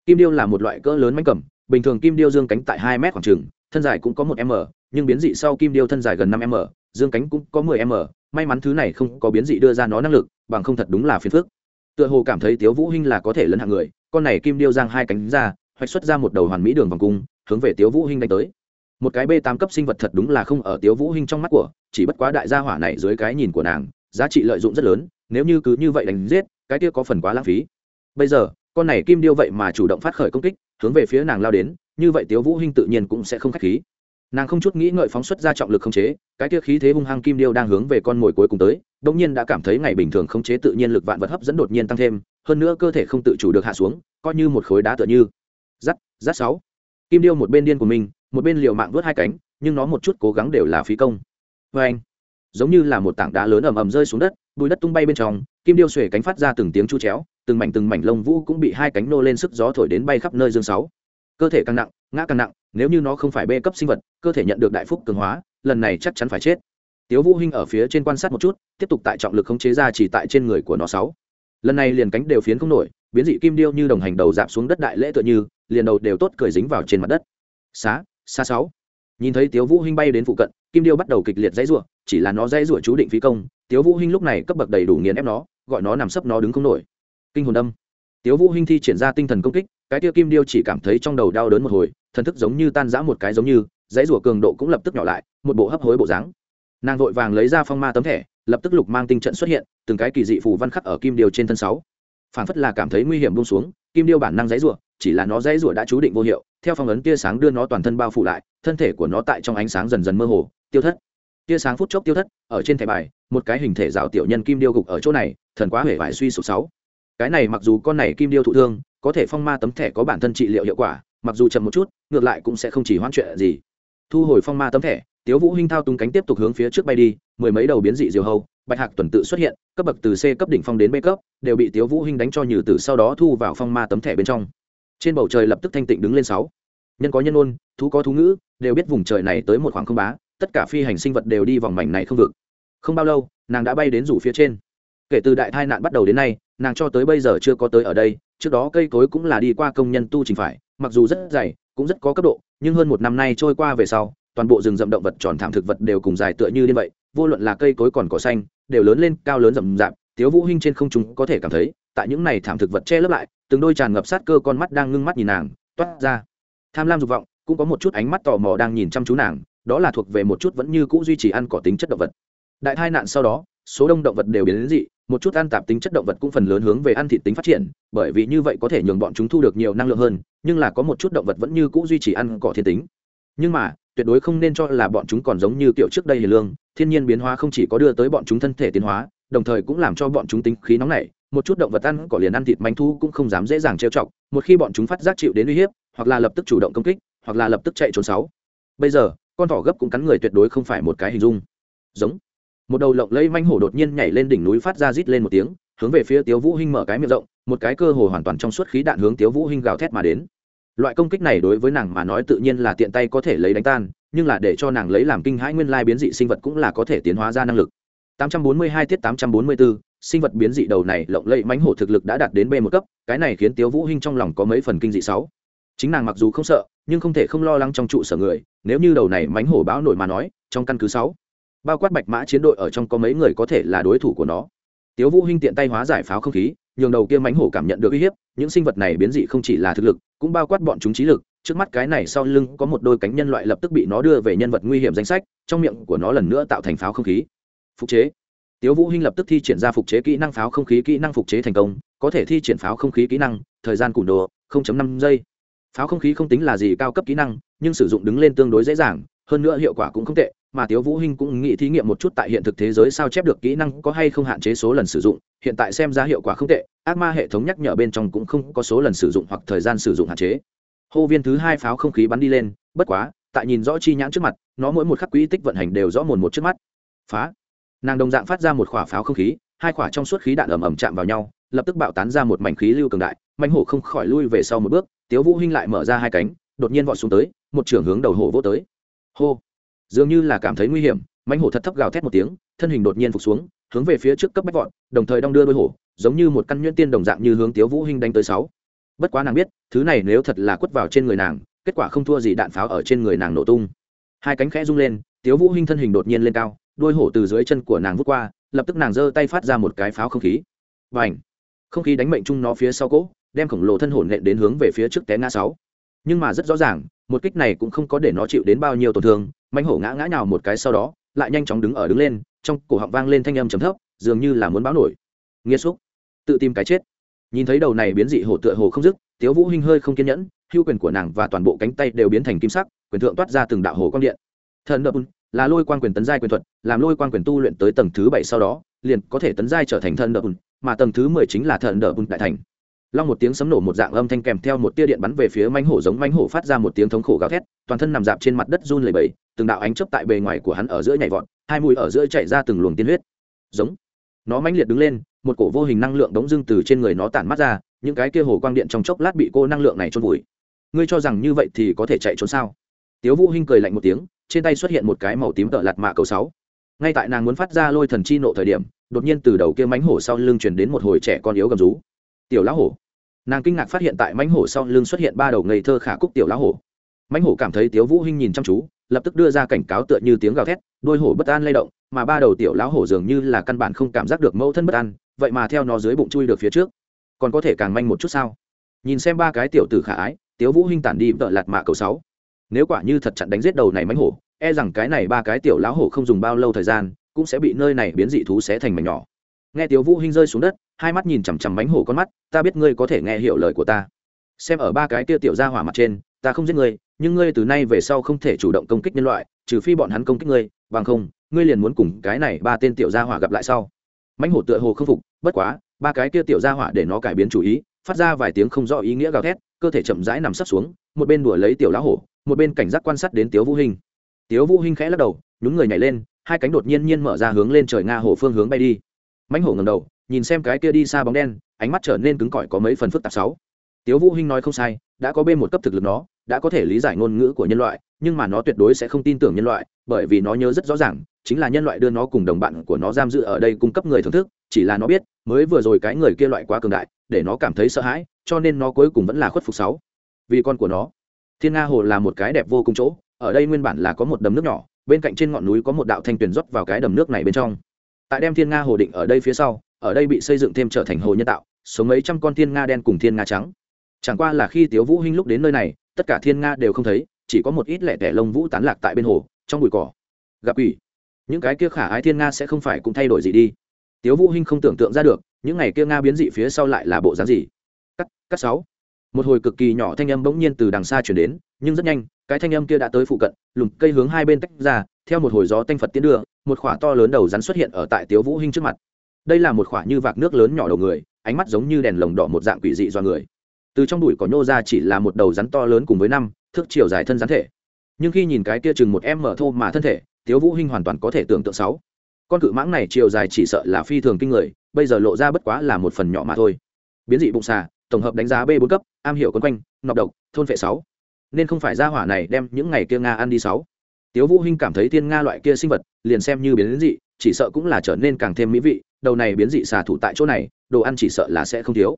Speaker 1: kim điêu là một loại cỡ lớn manh cầm, bình thường kim điêu dương cánh tại hai mét khoảng trường thân dài cũng có một m, nhưng biến dị sau kim điêu thân dài gần năm m, dương cánh cũng có 10 m. May mắn thứ này không có biến dị đưa ra nó năng lực, bằng không thật đúng là phiền phức. Tựa hồ cảm thấy tiếu vũ hinh là có thể lấn hạng người con này kim điêu giang hai cánh ra, hoạch xuất ra một đầu hoàn mỹ đường vòng cung, hướng về tiếu vũ hinh đánh tới. Một cái b tám cấp sinh vật thật đúng là không ở tiếu vũ hinh trong mắt của, chỉ bất quá đại gia hỏa này dưới cái nhìn của nàng, giá trị lợi dụng rất lớn, nếu như cứ như vậy đánh giết, cái kia có phần quá lãng phí. Bây giờ, con này kim điêu vậy mà chủ động phát khởi công kích, hướng về phía nàng lao đến, như vậy tiếu vũ hinh tự nhiên cũng sẽ không khách khí. Nàng không chút nghĩ ngợi phóng xuất ra trọng lực không chế, cái kia khí thế hung hăng kim điêu đang hướng về con mồi cuối cùng tới, đột nhiên đã cảm thấy ngày bình thường không chế tự nhiên lực vạn vật hấp dẫn đột nhiên tăng thêm hơn nữa cơ thể không tự chủ được hạ xuống, coi như một khối đá tựa như. Rắt rắt sáu. Kim điêu một bên điên của mình, một bên liều mạng vớt hai cánh, nhưng nó một chút cố gắng đều là phí công. Vê anh, giống như là một tảng đá lớn ầm ầm rơi xuống đất, bùi đất tung bay bên trong, kim điêu xuể cánh phát ra từng tiếng chu chéo, từng mảnh từng mảnh lông vũ cũng bị hai cánh nô lên sức gió thổi đến bay khắp nơi dương sáu. Cơ thể càng nặng, ngã càng nặng, nếu như nó không phải bê cấp sinh vật, cơ thể nhận được đại phúc cường hóa, lần này chắc chắn phải chết. Tiếu vũ hinh ở phía trên quan sát một chút, tiếp tục tại trọng lực khống chế ra chỉ tại trên người của nó sáu lần này liền cánh đều phiến không nổi, biến dị kim điêu như đồng hành đầu dạp xuống đất đại lễ tựa như, liền đầu đều tốt cười dính vào trên mặt đất. Xá xa sáu. Nhìn thấy tiếu vũ hinh bay đến phụ cận, kim điêu bắt đầu kịch liệt dãy rủa, chỉ là nó dãy rủa chú định phí công. Tiếu vũ hinh lúc này cấp bậc đầy đủ nghiền ép nó, gọi nó nằm sấp nó đứng không nổi. Kinh hồn đâm. Tiếu vũ hinh thi triển ra tinh thần công kích, cái tiêu kim điêu chỉ cảm thấy trong đầu đau đớn một hồi, thần thức giống như tan rã một cái giống như, dãy rủa cường độ cũng lập tức nhỏ lại, một bộ hấp hối bộ dáng. Nàng vội vàng lấy ra phong ma tấm thẻ lập tức lục mang tinh trận xuất hiện, từng cái kỳ dị phù văn khắc ở kim điêu trên thân sáu. Phản phất là cảm thấy nguy hiểm buông xuống, kim điêu bản năng dãy rủa, chỉ là nó dãy rủa đã chú định vô hiệu, theo phong ấn tia sáng đưa nó toàn thân bao phủ lại, thân thể của nó tại trong ánh sáng dần dần mơ hồ, tiêu thất. Tia sáng phút chốc tiêu thất, ở trên thẻ bài, một cái hình thể rào tiểu nhân kim điêu gục ở chỗ này, thần quá hể vải suy sụp sáu. Cái này mặc dù con này kim điêu thụ thương, có thể phong ma tấm thẻ có bản thân trị liệu hiệu quả, mặc dù chậm một chút, ngược lại cũng sẽ không chỉ hoãn chuyện gì. Thu hồi phong ma tấm thẻ tiếu vũ hinh thao tung cánh tiếp tục hướng phía trước bay đi, mười mấy đầu biến dị diều hâu, bạch hạc tuần tự xuất hiện, cấp bậc từ c cấp đỉnh phong đến b cấp, đều bị tiếu vũ hinh đánh cho nhử tử sau đó thu vào phong ma tấm thẻ bên trong. Trên bầu trời lập tức thanh tịnh đứng lên sáu. Nhân có nhân ôn, thú có thú ngữ, đều biết vùng trời này tới một khoảng không bá, tất cả phi hành sinh vật đều đi vòng mảnh này không vực. Không bao lâu, nàng đã bay đến rủ phía trên. Kể từ đại tai nạn bắt đầu đến nay, nàng cho tới bây giờ chưa có tới ở đây, trước đó cây cối cũng là đi qua công nhân tu trình phải, mặc dù rất dày, cũng rất có cấp độ, nhưng hơn một năm nay trôi qua về sau toàn bộ rừng rậm động vật tròn thảm thực vật đều cùng dài tựa như như vậy, vô luận là cây cối còn cỏ xanh, đều lớn lên cao lớn rậm rạp. Tiếu vũ hinh trên không trung có thể cảm thấy, tại những này thảm thực vật che lấp lại, từng đôi tràn ngập sát cơ con mắt đang ngưng mắt nhìn nàng, toát ra. Tham lam dục vọng, cũng có một chút ánh mắt tò mò đang nhìn chăm chú nàng, đó là thuộc về một chút vẫn như cũ duy trì ăn cỏ tính chất động vật. Đại tai nạn sau đó, số đông động vật đều biến đến dị, một chút ăn tạp tính chất động vật cũng phần lớn hướng về ăn thịt tính phát triển, bởi vì như vậy có thể nhường bọn chúng thu được nhiều năng lượng hơn, nhưng là có một chút động vật vẫn như cũ duy trì ăn cỏ thiên tính. Nhưng mà tuyệt đối không nên cho là bọn chúng còn giống như kiểu trước đây hiền lương, thiên nhiên biến hóa không chỉ có đưa tới bọn chúng thân thể tiến hóa, đồng thời cũng làm cho bọn chúng tính khí nóng nảy, một chút động vật ăn cỏ liền ăn thịt manh thu cũng không dám dễ dàng trêu chọc, một khi bọn chúng phát giác chịu đến uy hiếp, hoặc là lập tức chủ động công kích, hoặc là lập tức chạy trốn sáu. Bây giờ, con thỏ gấp cũng cắn người tuyệt đối không phải một cái hình dung. Giống. Một đầu lộng lẫy manh hổ đột nhiên nhảy lên đỉnh núi phát ra rít lên một tiếng, hướng về phía tiếu vũ hinh mở cái miệng rộng, một cái cơ hồ hoàn toàn trong suốt khí đạn hướng tiếu vũ hinh gào thét mà đến loại công kích này đối với nàng mà nói tự nhiên là tiện tay có thể lấy đánh tan nhưng là để cho nàng lấy làm kinh hãi nguyên lai biến dị sinh vật cũng là có thể tiến hóa ra năng lực. 842 tiết 844, sinh vật biến dị đầu này lộng lẫy mánh hổ thực lực đã đạt đến b một cấp cái này khiến tiếu vũ hinh trong lòng có mấy phần kinh dị sáu. Chính nàng mặc dù không sợ nhưng không thể không lo lắng trong trụ sở người nếu như đầu này mánh hổ báo nổi mà nói trong căn cứ sáu bao quát bạch mã chiến đội ở trong có mấy người có thể là đối thủ của nó. Tiếu vũ hinh tiện tay hóa giải pháo không khí nhường đầu kia mánh hổ cảm nhận được uy hiếp, những sinh vật này biến dị không chỉ là thực lực, cũng bao quát bọn chúng trí lực. Trước mắt cái này sau lưng có một đôi cánh nhân loại lập tức bị nó đưa về nhân vật nguy hiểm danh sách, trong miệng của nó lần nữa tạo thành pháo không khí. Phục chế. Tiếu vũ hinh lập tức thi triển ra phục chế kỹ năng pháo không khí kỹ năng phục chế thành công, có thể thi triển pháo không khí kỹ năng, thời gian cùn đồ 0.5 giây. Pháo không khí không tính là gì cao cấp kỹ năng, nhưng sử dụng đứng lên tương đối dễ dàng, hơn nữa hiệu quả cũng không tệ mà tiếu vũ hinh cũng nghĩ thí nghiệm một chút tại hiện thực thế giới sao chép được kỹ năng có hay không hạn chế số lần sử dụng, hiện tại xem ra hiệu quả không tệ, ác ma hệ thống nhắc nhở bên trong cũng không có số lần sử dụng hoặc thời gian sử dụng hạn chế. Hô viên thứ hai pháo không khí bắn đi lên, bất quá, tại nhìn rõ chi nhãn trước mặt, nó mỗi một khắc quỹ tích vận hành đều rõ mồn một trước mắt. Phá! Nàng đồng dạng phát ra một quả pháo không khí, hai quả trong suốt khí đạn ầm ầm chạm vào nhau, lập tức bạo tán ra một mảnh khí lưu cường đại mảnh hổ không khỏi lui về sau một bước, tiếu vũ hinh lại mở ra hai cánh, đột nhiên vọt xuống tới, một trường hướng đầu hổ vỗ tới. Hô! Dường như là cảm thấy nguy hiểm manh hổ thật thấp gào thét một tiếng, thân hình đột nhiên phục xuống, hướng về phía trước cấp bách vọt, đồng thời đong đưa đôi hổ, giống như một căn nhuyễn tiên đồng dạng như hướng tiếu vũ hinh đánh tới sáu. Bất quá nàng biết, thứ này nếu thật là quất vào trên người nàng, kết quả không thua gì đạn pháo ở trên người nàng nổ tung. Hai cánh khẽ rung lên, tiếu vũ hinh thân hình đột nhiên lên cao, đôi hổ từ dưới chân của nàng vút qua, lập tức nàng giơ tay phát ra một cái pháo không khí. Và ảnh không khí đánh mệnh chung nó phía sau cỗ, đem khổng lồ thân hồn nện đến hướng về phía trước té ngã sáu. Nhưng mà rất rõ ràng, một kích này cũng không có để nó chịu đến bao nhiêu tổn thương mánh hổ ngã ngã nào một cái sau đó, lại nhanh chóng đứng ở đứng lên, trong cổ họng vang lên thanh âm trầm thấp, dường như là muốn báo nổi. Nghĩa xúc. Tự tìm cái chết. Nhìn thấy đầu này biến dị hổ tựa hồ không dứt, tiếu vũ hinh hơi không kiên nhẫn, hưu quyền của nàng và toàn bộ cánh tay đều biến thành kim sắc, quyền thượng toát ra từng đạo hồ quang điện. Thần đập là lôi quan quyền tấn giai quyền thuật, làm lôi quan quyền tu luyện tới tầng thứ bảy sau đó, liền có thể tấn giai trở thành thần đập mà tầng thứ mười chính là thần đập đại thành. Long một tiếng sấm nổ một dạng âm thanh kèm theo một tia điện bắn về phía manh hổ giống manh hổ phát ra một tiếng thống khổ gào thét, toàn thân nằm dạp trên mặt đất run lẩy bẩy từng đạo ánh chớp tại bề ngoài của hắn ở giữa nhảy vọt, hai mũi ở giữa chạy ra từng luồng tiên huyết. Giống. Nó mãnh liệt đứng lên, một cổ vô hình năng lượng đống dưng từ trên người nó tản mắt ra, những cái kia hồ quang điện trong chốc lát bị cô năng lượng này trôn vùi. Ngươi cho rằng như vậy thì có thể chạy trốn sao? Tiếu vũ hinh cười lạnh một tiếng, trên tay xuất hiện một cái màu tím tợ lạt mạ cầu sáu. Ngay tại nàng muốn phát ra lôi thần chi nộ thời điểm, đột nhiên từ đầu kia mánh hổ sau lưng truyền đến một hồi trẻ con yếu gầm rú. Tiểu lão hổ. Nàng kinh ngạc phát hiện tại mánh hổ sau lưng xuất hiện ba đầu ngây thơ khả cúc tiểu lão hổ. Mánh hổ cảm thấy tiếu vũ hinh nhìn chăm chú lập tức đưa ra cảnh cáo tựa như tiếng gào thét, đôi hổ bất an lay động, mà ba đầu tiểu lão hổ dường như là căn bản không cảm giác được mẫu thân bất an, vậy mà theo nó dưới bụng chui được phía trước. Còn có thể càng manh một chút sao? Nhìn xem ba cái tiểu tử khả ái, tiếu vũ hinh tản đi vợ lạt mạ cầu sáu. Nếu quả như thật chặn đánh giết đầu này mánh hổ e rằng cái này ba cái tiểu lão hổ không dùng bao lâu thời gian, cũng sẽ bị nơi này biến dị thú xé thành mảnh nhỏ. Nghe tiếu vũ hinh rơi xuống đất, hai mắt nhìn chằm chằm mánh hổ con mắt, ta biết ngươi có thể nghe hiểu lời của ta. Xem ở ba cái kia tiểu gia hỏa mặt trên ta không giết ngươi, nhưng ngươi từ nay về sau không thể chủ động công kích nhân loại, trừ phi bọn hắn công kích ngươi, bằng không, ngươi liền muốn cùng cái này ba tên tiểu gia hỏa gặp lại sau. Mãnh hổ tựa hồ không phục, bất quá, ba cái kia tiểu gia hỏa để nó cải biến chủ ý, phát ra vài tiếng không rõ ý nghĩa gào thét, cơ thể chậm rãi nằm sấp xuống, một bên đùa lấy tiểu lão hổ, một bên cảnh giác quan sát đến tiếu vũ hinh. Tiếu vũ hinh khẽ lắc đầu, nhún người nhảy lên, hai cánh đột nhiên nhiên mở ra hướng lên trời nga hổ phương hướng bay đi. Mãnh hổ ngẩng đầu, nhìn xem cái kia đi xa bóng đen, ánh mắt trở nên cứng cỏi có mấy phần phức tạp sáu. Tiếu vũ hinh nói không sai đã có b một cấp thực lực nó, đã có thể lý giải ngôn ngữ của nhân loại, nhưng mà nó tuyệt đối sẽ không tin tưởng nhân loại, bởi vì nó nhớ rất rõ ràng, chính là nhân loại đưa nó cùng đồng bạn của nó giam giữ ở đây cung cấp người thưởng thức, chỉ là nó biết, mới vừa rồi cái người kia loại quá cường đại, để nó cảm thấy sợ hãi, cho nên nó cuối cùng vẫn là khuất phục sáu. Vì con của nó, thiên nga hồ là một cái đẹp vô cùng chỗ, ở đây nguyên bản là có một đầm nước nhỏ, bên cạnh trên ngọn núi có một đạo thanh tuyền rót vào cái đầm nước này bên trong. Tại đem thiên nga hồ định ở đây phía sau, ở đây bị xây dựng thêm trở thành hồ nhân tạo số mấy trăm con thiên nga đen cùng thiên nga trắng chẳng qua là khi tiếu vũ hinh lúc đến nơi này, tất cả thiên nga đều không thấy, chỉ có một ít lẻ tẻ lông vũ tán lạc tại bên hồ, trong bụi cỏ. Gặp quỷ. Những cái kia khả ái thiên nga sẽ không phải cũng thay đổi gì đi. Tiếu vũ hinh không tưởng tượng ra được, những ngày kia nga biến dị phía sau lại là bộ dáng gì. Cắt cắt sáu. Một hồi cực kỳ nhỏ thanh âm bỗng nhiên từ đằng xa truyền đến, nhưng rất nhanh, cái thanh âm kia đã tới phụ cận, lùm cây hướng hai bên tách ra, theo một hồi gió tanh phật tiến đưa, một khỏa to lớn đầu rắn xuất hiện ở tại tiếu vũ hinh trước mặt. Đây là một khỏa như vạc nước lớn nhỏ đầu người, ánh mắt giống như đèn lồng đỏ một dạng quỷ dị do người từ trong đùi có nhô ra chỉ là một đầu rắn to lớn cùng với năm, thước chiều dài thân rắn thể. Nhưng khi nhìn cái kia chừng một em mở thô mà thân thể, tiếu vũ hinh hoàn toàn có thể tưởng tượng sáu. Con cự mãng này chiều dài chỉ sợ là phi thường kinh người, bây giờ lộ ra bất quá là một phần nhỏ mà thôi. Biến dị bụng xà, tổng hợp đánh giá b bốn cấp, am hiểu quân quanh, nọc độc, thôn phệ sáu. Nên không phải ra hỏa này đem những ngày kia nga ăn đi sáu. Tiếu vũ hinh cảm thấy thiên nga loại kia sinh vật, liền xem như biến dị, chỉ sợ cũng là trở nên càng thêm mỹ vị, đầu này biến dị xà thủ tại chỗ này, đồ ăn chỉ sợ là sẽ không thiếu.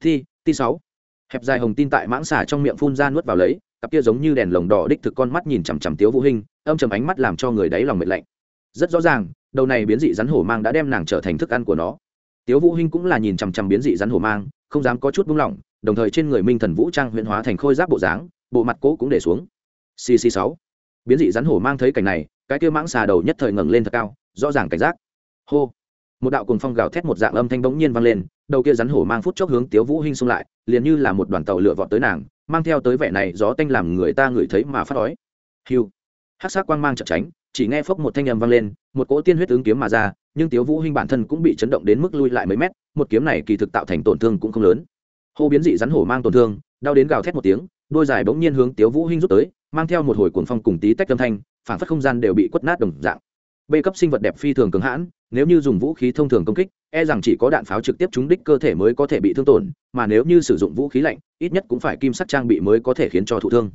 Speaker 1: Thi ti sáu hẹp dài hồng tin tại mãng xà trong miệng phun ra nuốt vào lấy, cặp kia giống như đèn lồng đỏ đích thực con mắt nhìn chằm chằm tiếu vũ hinh, âm trầm ánh mắt làm cho người đáy lòng mệt lạnh. Rất rõ ràng, đầu này biến dị rắn hổ mang đã đem nàng trở thành thức ăn của nó. Tiếu vũ hinh cũng là nhìn chằm chằm biến dị rắn hổ mang, không dám có chút buông lỏng, đồng thời trên người minh thần vũ trang huyễn hóa thành khôi giáp bộ dáng, bộ mặt cố cũng để xuống. Cc sáu. Biến dị rắn hổ mang thấy cảnh này, cái kia mãng xà đầu nhất thời ngẩng lên thật cao, rõ ràng cảnh giác. Hô một đạo cuồng phong gào thét một dạng âm thanh bỗng nhiên vang lên, đầu kia rắn hổ mang phút chốc hướng tiếu vũ hinh xung lại, liền như là một đoàn tàu lửa vọt tới nàng, mang theo tới vẻ này gió tanh làm người ta ngửi thấy mà phát đói. Hiu hắc sắc quang mang chợt tránh, chỉ nghe phốc một thanh âm vang lên, một cỗ tiên huyết ứng kiếm mà ra, nhưng tiếu vũ hinh bản thân cũng bị chấn động đến mức lui lại mấy mét, một kiếm này kỳ thực tạo thành tổn thương cũng không lớn. Hô biến dị rắn hổ mang tổn thương, đau đến gào thét một tiếng, đôi dài bỗng nhiên hướng tiếu vũ hinh rút tới, mang theo một hồi cuồng phong cùng tí tách âm thanh phản phất không gian đều bị quất nát đồng dạng b cấp sinh vật đẹp phi thường cứng hãn, nếu như dùng vũ khí thông thường công kích e rằng chỉ có đạn pháo trực tiếp trúng đích cơ thể mới có thể bị thương tổn, mà nếu như sử dụng vũ khí lạnh, ít nhất cũng phải kim sắc trang bị mới có thể khiến cho thụ thương.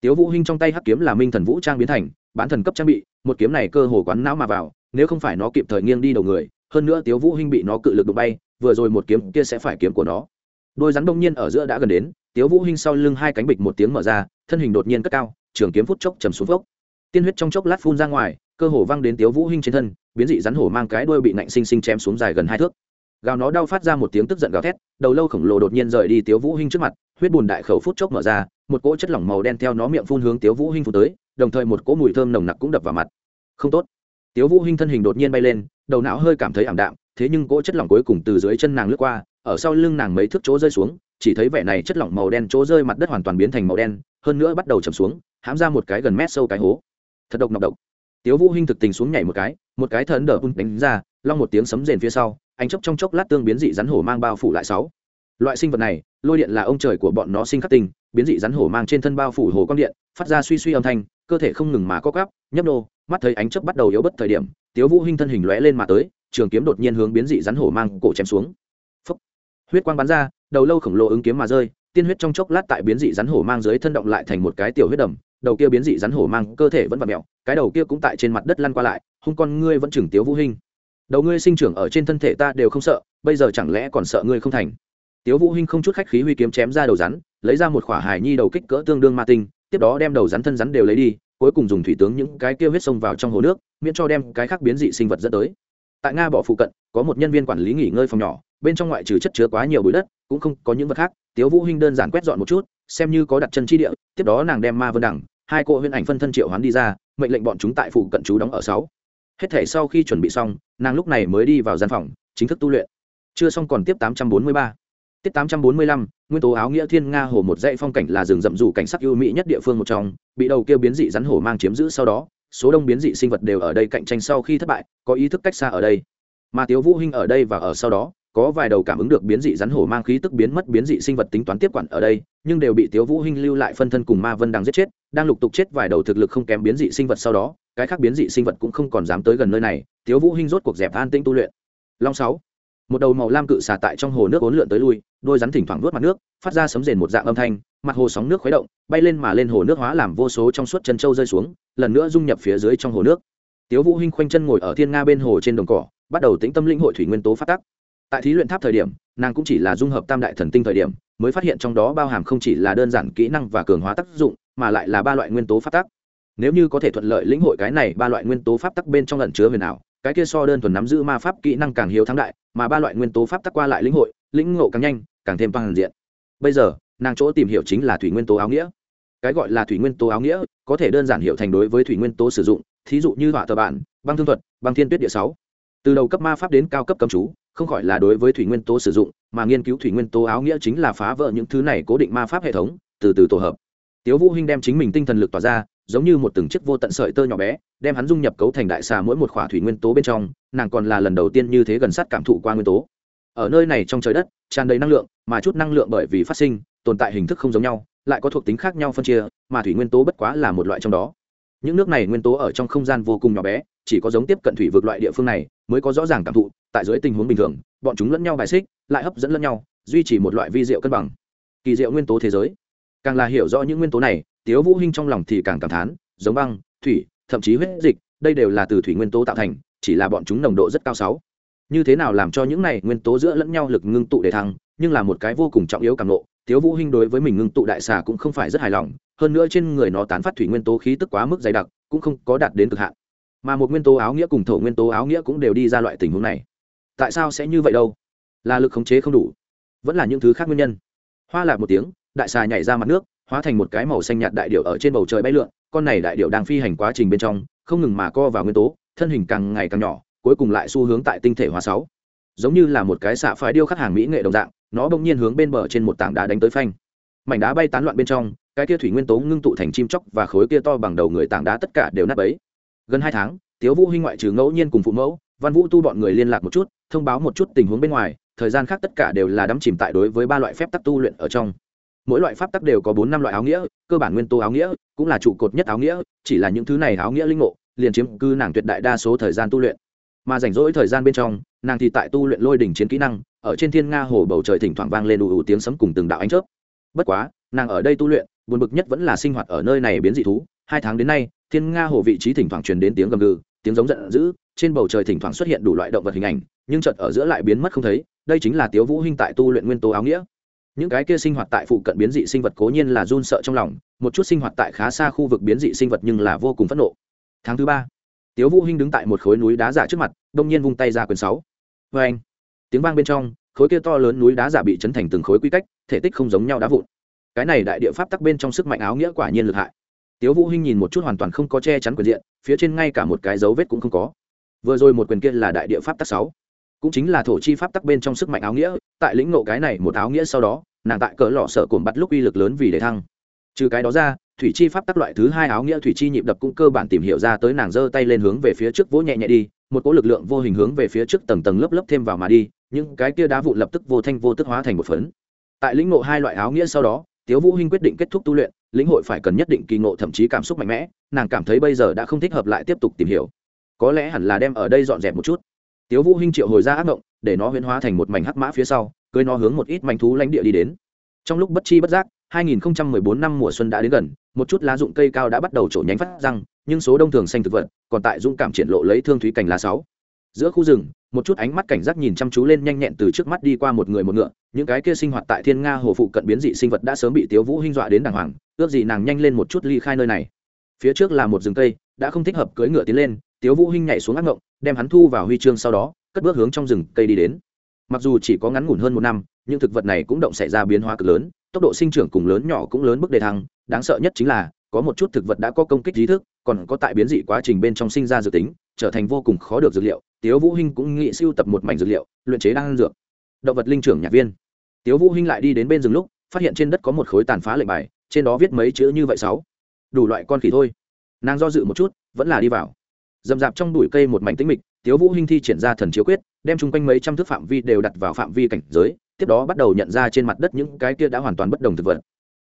Speaker 1: Tiếu vũ hinh trong tay hắc kiếm là minh thần vũ trang biến thành, bán thần cấp trang bị, một kiếm này cơ hồ quán não mà vào, nếu không phải nó kịp thời nghiêng đi đầu người, hơn nữa tiếu vũ hinh bị nó cự lực đụng bay, vừa rồi một kiếm kia sẽ phải kiếm của nó. Đôi rắn đông nhiên ở giữa đã gần đến, tiếu vũ hinh sau lưng hai cánh bịch một tiếng mở ra, thân hình đột nhiên cất cao, trường kiếm phút chốc trầm xuống vốc tiên huyết trong chốc lát phun ra ngoài cơ hồ văng đến tiếu vũ hinh trên thân, biến dị rắn hổ mang cái đuôi bị nạnh sinh sinh chém xuống dài gần hai thước. Gào nó đau phát ra một tiếng tức giận gào thét, đầu lâu khổng lồ đột nhiên rời đi tiếu vũ hinh trước mặt, huyết bùn đại khẩu phút chốc mở ra, một cỗ chất lỏng màu đen theo nó miệng phun hướng tiếu vũ hinh phun tới, đồng thời một cỗ mùi thơm nồng nặc cũng đập vào mặt. Không tốt. Tiếu vũ hinh thân hình đột nhiên bay lên, đầu não hơi cảm thấy ảm đạm, thế nhưng cỗ chất lỏng cuối cùng từ dưới chân nàng lướt qua, ở sau lưng nàng mấy thước chỗ rơi xuống, chỉ thấy vẻ này chất lỏng màu đen chỗ rơi mặt đất hoàn toàn biến thành màu đen, hơn nữa bắt đầu chầm xuống, hãm ra một cái gần mét sâu cái hố. Thật độc nọc độc tiếu vũ hinh thực tình xuống nhảy một cái một cái thần đờ bun đánh ra, long một tiếng sấm rền phía sau anh chốc trong chốc lát tương biến dị rắn hổ mang bao phủ lại sáu loại sinh vật này, lôi điện là ông trời của bọn nó sinh khắc tình biến dị rắn hổ mang trên thân bao phủ hồ quang điện, phát ra suy suy âm thanh, cơ thể không ngừng mà co cắp nhấp nô, mắt thấy ánh chớp bắt đầu yếu bất thời điểm, tiếu vũ hinh thân hình lóe lên mà tới, trường kiếm đột nhiên hướng biến dị rắn hổ mang cổ chém xuống Phúc. huyết quang bắn ra, đầu lâu khổng lồ ứng kiếm mà rơi, tiên huyết trong chốc lát tại biến dị rắn hổ mang dưới thân động lại thành một cái tiểu huyết đầm đầu kia biến dị rắn hổ mang cơ thể vẫn vặn mèo, cái đầu kia cũng tại trên mặt đất lăn qua lại, hung con ngươi vẫn chừng tiếu vũ hinh. Đầu ngươi sinh trưởng ở trên thân thể ta đều không sợ, bây giờ chẳng lẽ còn sợ ngươi không thành? Tiếu vũ hinh không chút khách khí huy kiếm chém ra đầu rắn, lấy ra một khỏa hài nhi đầu kích cỡ tương đương ma tinh, tiếp đó đem đầu rắn thân rắn đều lấy đi, cuối cùng dùng thủy tướng những cái kia huyết sông vào trong hồ nước, miễn cho đem cái khác biến dị sinh vật dẫn tới. Tại nga bỏ phụ cận, có một nhân viên quản lý nghỉ ngơi phòng nhỏ, bên trong ngoại trừ chất chứa quá nhiều bụi đất, cũng không có những vật khác. Tiếu vũ hinh đơn giản quét dọn một chút xem như có đặt chân chi địa tiếp đó nàng đem ma vân đẳng hai cô huyễn ảnh phân thân triệu hoán đi ra mệnh lệnh bọn chúng tại phụ cận chú đóng ở sáu. Hết thể sau khi chuẩn bị xong nàng lúc này mới đi vào gian phòng chính thức tu luyện. Chưa xong còn tiếp 843. tiết 845, nguyên tố áo nghĩa thiên nga hồ một dãy phong cảnh là rừng rậm rủ cảnh sắc ưu mỹ nhất địa phương một trong bị đầu kia biến dị rắn hổ mang chiếm giữ sau đó số đông biến dị sinh vật đều ở đây cạnh tranh sau khi thất bại có ý thức cách xa ở đây. Mà tiếu vũ hinh ở đây và ở sau đó có vài đầu cảm ứng được biến dị rắn hổ mang khí tức biến mất biến dị sinh vật tính toán tiếp quản ở đây, nhưng đều bị tiếu vũ hinh lưu lại phân thân cùng ma vân đang giết chết, đang lục tục chết vài đầu thực lực không kém biến dị sinh vật sau đó, cái khác biến dị sinh vật cũng không còn dám tới gần nơi này, tiếu vũ hinh rốt cuộc dẹp an tĩnh tu luyện long sáu, một đầu màu lam cự xà tại trong hồ nước uốn lượn tới lui, đôi rắn thỉnh thoảng vuốt mặt nước, phát ra sấm rền một dạng âm thanh, mặt hồ sóng nước khuấy động, bay lên mà lên hồ nước hóa làm vô số trong suốt chân châu rơi xuống, lần nữa dung nhập phía dưới trong hồ nước tiếu vũ hinh khoanh chân ngồi ở thiên nga bên hồ trên đồng cỏ, bắt đầu tĩnh tâm linh hội thủy nguyên tố phát tác tại thí luyện tháp thời điểm, nàng cũng chỉ là dung hợp tam đại thần tinh thời điểm, mới phát hiện trong đó bao hàm không chỉ là đơn giản kỹ năng và cường hóa tác dụng, mà lại là ba loại nguyên tố phát tắc. Nếu như có thể thuận lợi lĩnh hội cái này ba loại nguyên tố pháp tắc bên trong lần chứa huyền ảo, cái kia so đơn thuần nắm giữ ma pháp kỹ năng càng hiếu thắng đại, mà ba loại nguyên tố pháp tắc qua lại lĩnh hội, lĩnh ngộ càng nhanh, càng thêm toàn diện. Bây giờ, nàng chỗ tìm hiểu chính là thủy nguyên tố áo nghĩa. Cái gọi là thủy nguyên tố áo nghĩa, có thể đơn giản hiểu thành đối với thủy nguyên tố sử dụng, thí dụ như họa tờ bản, băng thương thuật, băng thiên tuyết địa sáu. Từ đầu cấp ma pháp đến cao cấp cấm chú không khỏi là đối với thủy nguyên tố sử dụng, mà nghiên cứu thủy nguyên tố áo nghĩa chính là phá vỡ những thứ này cố định ma pháp hệ thống, từ từ tổ hợp. Tiếu vũ hinh đem chính mình tinh thần lực tỏa ra, giống như một từng chiếc vô tận sợi tơ nhỏ bé, đem hắn dung nhập cấu thành đại xà mỗi một khỏa thủy nguyên tố bên trong, nàng còn là lần đầu tiên như thế gần sát cảm thụ qua nguyên tố. Ở nơi này trong trời đất, tràn đầy năng lượng, mà chút năng lượng bởi vì phát sinh, tồn tại hình thức không giống nhau, lại có thuộc tính khác nhau phân chia, mà thủy nguyên tố bất quá là một loại trong đó. Những nước này nguyên tố ở trong không gian vô cùng nhỏ bé, chỉ có giống tiếp cận thủy vực loại địa phương này, mới có rõ ràng cảm thụ tại dưới tình huống bình thường, bọn chúng lẫn nhau bài xích, lại hấp dẫn lẫn nhau, duy trì một loại vi diệu cân bằng. Kỳ diệu nguyên tố thế giới. Càng là hiểu rõ những nguyên tố này, tiếu vũ hinh trong lòng thì càng cảm thán, giống băng, thủy, thậm chí huyết dịch, đây đều là từ thủy nguyên tố tạo thành, chỉ là bọn chúng nồng độ rất cao sáu. Như thế nào làm cho những này nguyên tố giữa lẫn nhau lực ngưng tụ để thăng, nhưng là một cái vô cùng trọng yếu càng lộ tiếu vũ hinh đối với mình ngưng tụ đại xà cũng không phải rất hài lòng, hơn nữa trên người nó tán phát thủy nguyên tố khí tức quá mức dày đặc, cũng không có đạt đến cực hạn. Mà một nguyên tố áo nghĩa cùng thổ nguyên tố áo nghĩa cũng đều đi ra loại tình huống này tại sao sẽ như vậy đâu? Là lực khống chế không đủ. Vẫn là những thứ khác nguyên nhân. Hoa lạc một tiếng, đại xà nhảy ra mặt nước, hóa thành một cái màu xanh nhạt đại điệu ở trên bầu trời bay lượn, con này đại điệu đang phi hành quá trình bên trong, không ngừng mà co vào nguyên tố, thân hình càng ngày càng nhỏ, cuối cùng lại xu hướng tại tinh thể hóa sáu. Giống như là một cái xạ phái điêu khắc hàng mỹ nghệ đồng dạng, nó bỗng nhiên hướng bên bờ trên một tảng đá đánh tới phanh. Mảnh đá bay tán loạn bên trong, cái kia thủy nguyên tố ngưng tụ thành chim chóc và khối kia to bằng đầu người tảng đá tất cả đều nát bấy. Gần hai tháng, tiếu vũ hinh ngoại trừ ngẫu nhiên cùng phụ mẫu văn vũ tu bọn người liên lạc một chút thông báo một chút tình huống bên ngoài thời gian khác tất cả đều là đắm chìm tại đối với ba loại phép tắc tu luyện ở trong. Mỗi loại pháp tắc đều có bốn năm loại áo nghĩa cơ bản nguyên tố áo nghĩa cũng là trụ cột nhất áo nghĩa chỉ là những thứ này áo nghĩa linh ngộ liền chiếm cư nàng tuyệt đại đa số thời gian tu luyện. Mà rảnh rỗi thời gian bên trong nàng thì tại tu luyện lôi đỉnh chiến kỹ năng ở trên thiên nga hồ bầu trời thỉnh thoảng vang lên đủ, đủ tiếng sấm cùng từng đạo ánh chớp. Bất quá nàng ở đây tu luyện buồn bực nhất vẫn là sinh hoạt ở nơi này biến dị thú. Hai tháng đến nay thiên nga hồ vị trí thỉnh thoảng truyền đến tiếng gầm gừ tiếng giống giận dữ trên bầu trời thỉnh thoảng xuất hiện đủ loại động vật hình ảnh, nhưng chợt ở giữa lại biến mất không thấy, đây chính là tiếu vũ hinh tại tu luyện nguyên tố áo nghĩa. Những cái kia sinh hoạt tại phụ cận biến dị sinh vật cố nhiên là run sợ trong lòng, một chút sinh hoạt tại khá xa khu vực biến dị sinh vật nhưng là vô cùng phẫn nộ. Tháng thứ ba, tiếu vũ hinh đứng tại một khối núi đá giả trước mặt, đông nhiên vung tay ra quyền sáu. Với anh, tiếng vang bên trong, khối kia to lớn núi đá giả bị chấn thành từng khối quy cách, thể tích không giống nhau đá vụn. Cái này đại địa pháp tắc bên trong sức mạnh áo nghĩa quả nhiên lực hại. Tiếu vũ hinh nhìn một chút hoàn toàn không có che chắn quyền diện, phía trên ngay cả một cái dấu vết cũng không có vừa rồi một quyền kia là đại địa pháp tắc sáu, cũng chính là thổ chi pháp tắc bên trong sức mạnh áo nghĩa, tại lĩnh ngộ cái này một áo nghĩa sau đó, nàng tại cỡ lọ sợ cồn bắt lúc uy lực lớn vì để thăng. Trừ cái đó ra, thủy chi pháp tắc loại thứ hai áo nghĩa thủy chi nhịp đập cũng cơ bản tìm hiểu ra tới nàng giơ tay lên hướng về phía trước vỗ nhẹ nhẹ đi, một cỗ lực lượng vô hình hướng về phía trước tầng tầng lớp lớp thêm vào mà đi, những cái kia đá vụn lập tức vô thanh vô tức hóa thành một phấn. Tại lĩnh ngộ hai loại áo nghĩa sau đó, tiếu vũ hinh quyết định kết thúc tu luyện, lĩnh hội phải cần nhất định kỳ ngộ thậm chí cảm xúc mạnh mẽ, nàng cảm thấy bây giờ đã không thích hợp lại tiếp tục tìm hiểu có lẽ hẳn là đem ở đây dọn dẹp một chút. Tiếu vũ hinh triệu hồi ra ác mộng để nó huyễn hóa thành một mảnh hắc mã phía sau, cưới nó hướng một ít mảnh thú lãnh địa đi đến. Trong lúc bất chi bất giác 2014 năm mùa xuân đã đến gần, một chút lá dụng cây cao đã bắt đầu trổ nhánh phát răng, nhưng số đông thường xanh thực vật còn tại dũng cảm triển lộ lấy thương thúy cảnh lá sáu. Giữa khu rừng, một chút ánh mắt cảnh giác nhìn chăm chú lên nhanh nhẹn từ trước mắt đi qua một người một ngựa, những cái kia sinh hoạt tại thiên nga hồ phụ cận biến dị sinh vật đã sớm bị tiếu vũ hinh dọa đến đàng hoàng, ước gì nàng nhanh lên một chút ly khai nơi này. Phía trước là một rừng cây, đã không thích hợp cưỡi ngựa tiến lên tiếu vũ hinh nhảy xuống ác ngộng, đem hắn thu vào huy chương sau đó, cất bước hướng trong rừng cây đi đến. Mặc dù chỉ có ngắn ngủn hơn một năm, nhưng thực vật này cũng động xảy ra biến hóa cực lớn, tốc độ sinh trưởng cùng lớn nhỏ cũng lớn mức đề thăng. Đáng sợ nhất chính là, có một chút thực vật đã có công kích trí thức, còn có tại biến dị quá trình bên trong sinh ra dược tính, trở thành vô cùng khó được dược liệu. Tiếu vũ hinh cũng nghĩ siêu tập một mảnh dược liệu, luyện chế đan dược. Động vật linh trưởng nhạc viên. Tiếu vũ hinh lại đi đến bên rừng lúc, phát hiện trên đất có một khối tàn phá lệnh bài, trên đó viết mấy chữ như vậy sáu. Đủ loại con khỉ thôi. Nàng do dự một chút, vẫn là đi vào dầm dạp trong bụi cây một mảnh tĩnh mịch, tiếu vũ hinh thi triển ra thần chiếu quyết, đem chung quanh mấy trăm thước phạm vi đều đặt vào phạm vi cảnh giới, tiếp đó bắt đầu nhận ra trên mặt đất những cái kia đã hoàn toàn bất đồng thực vật.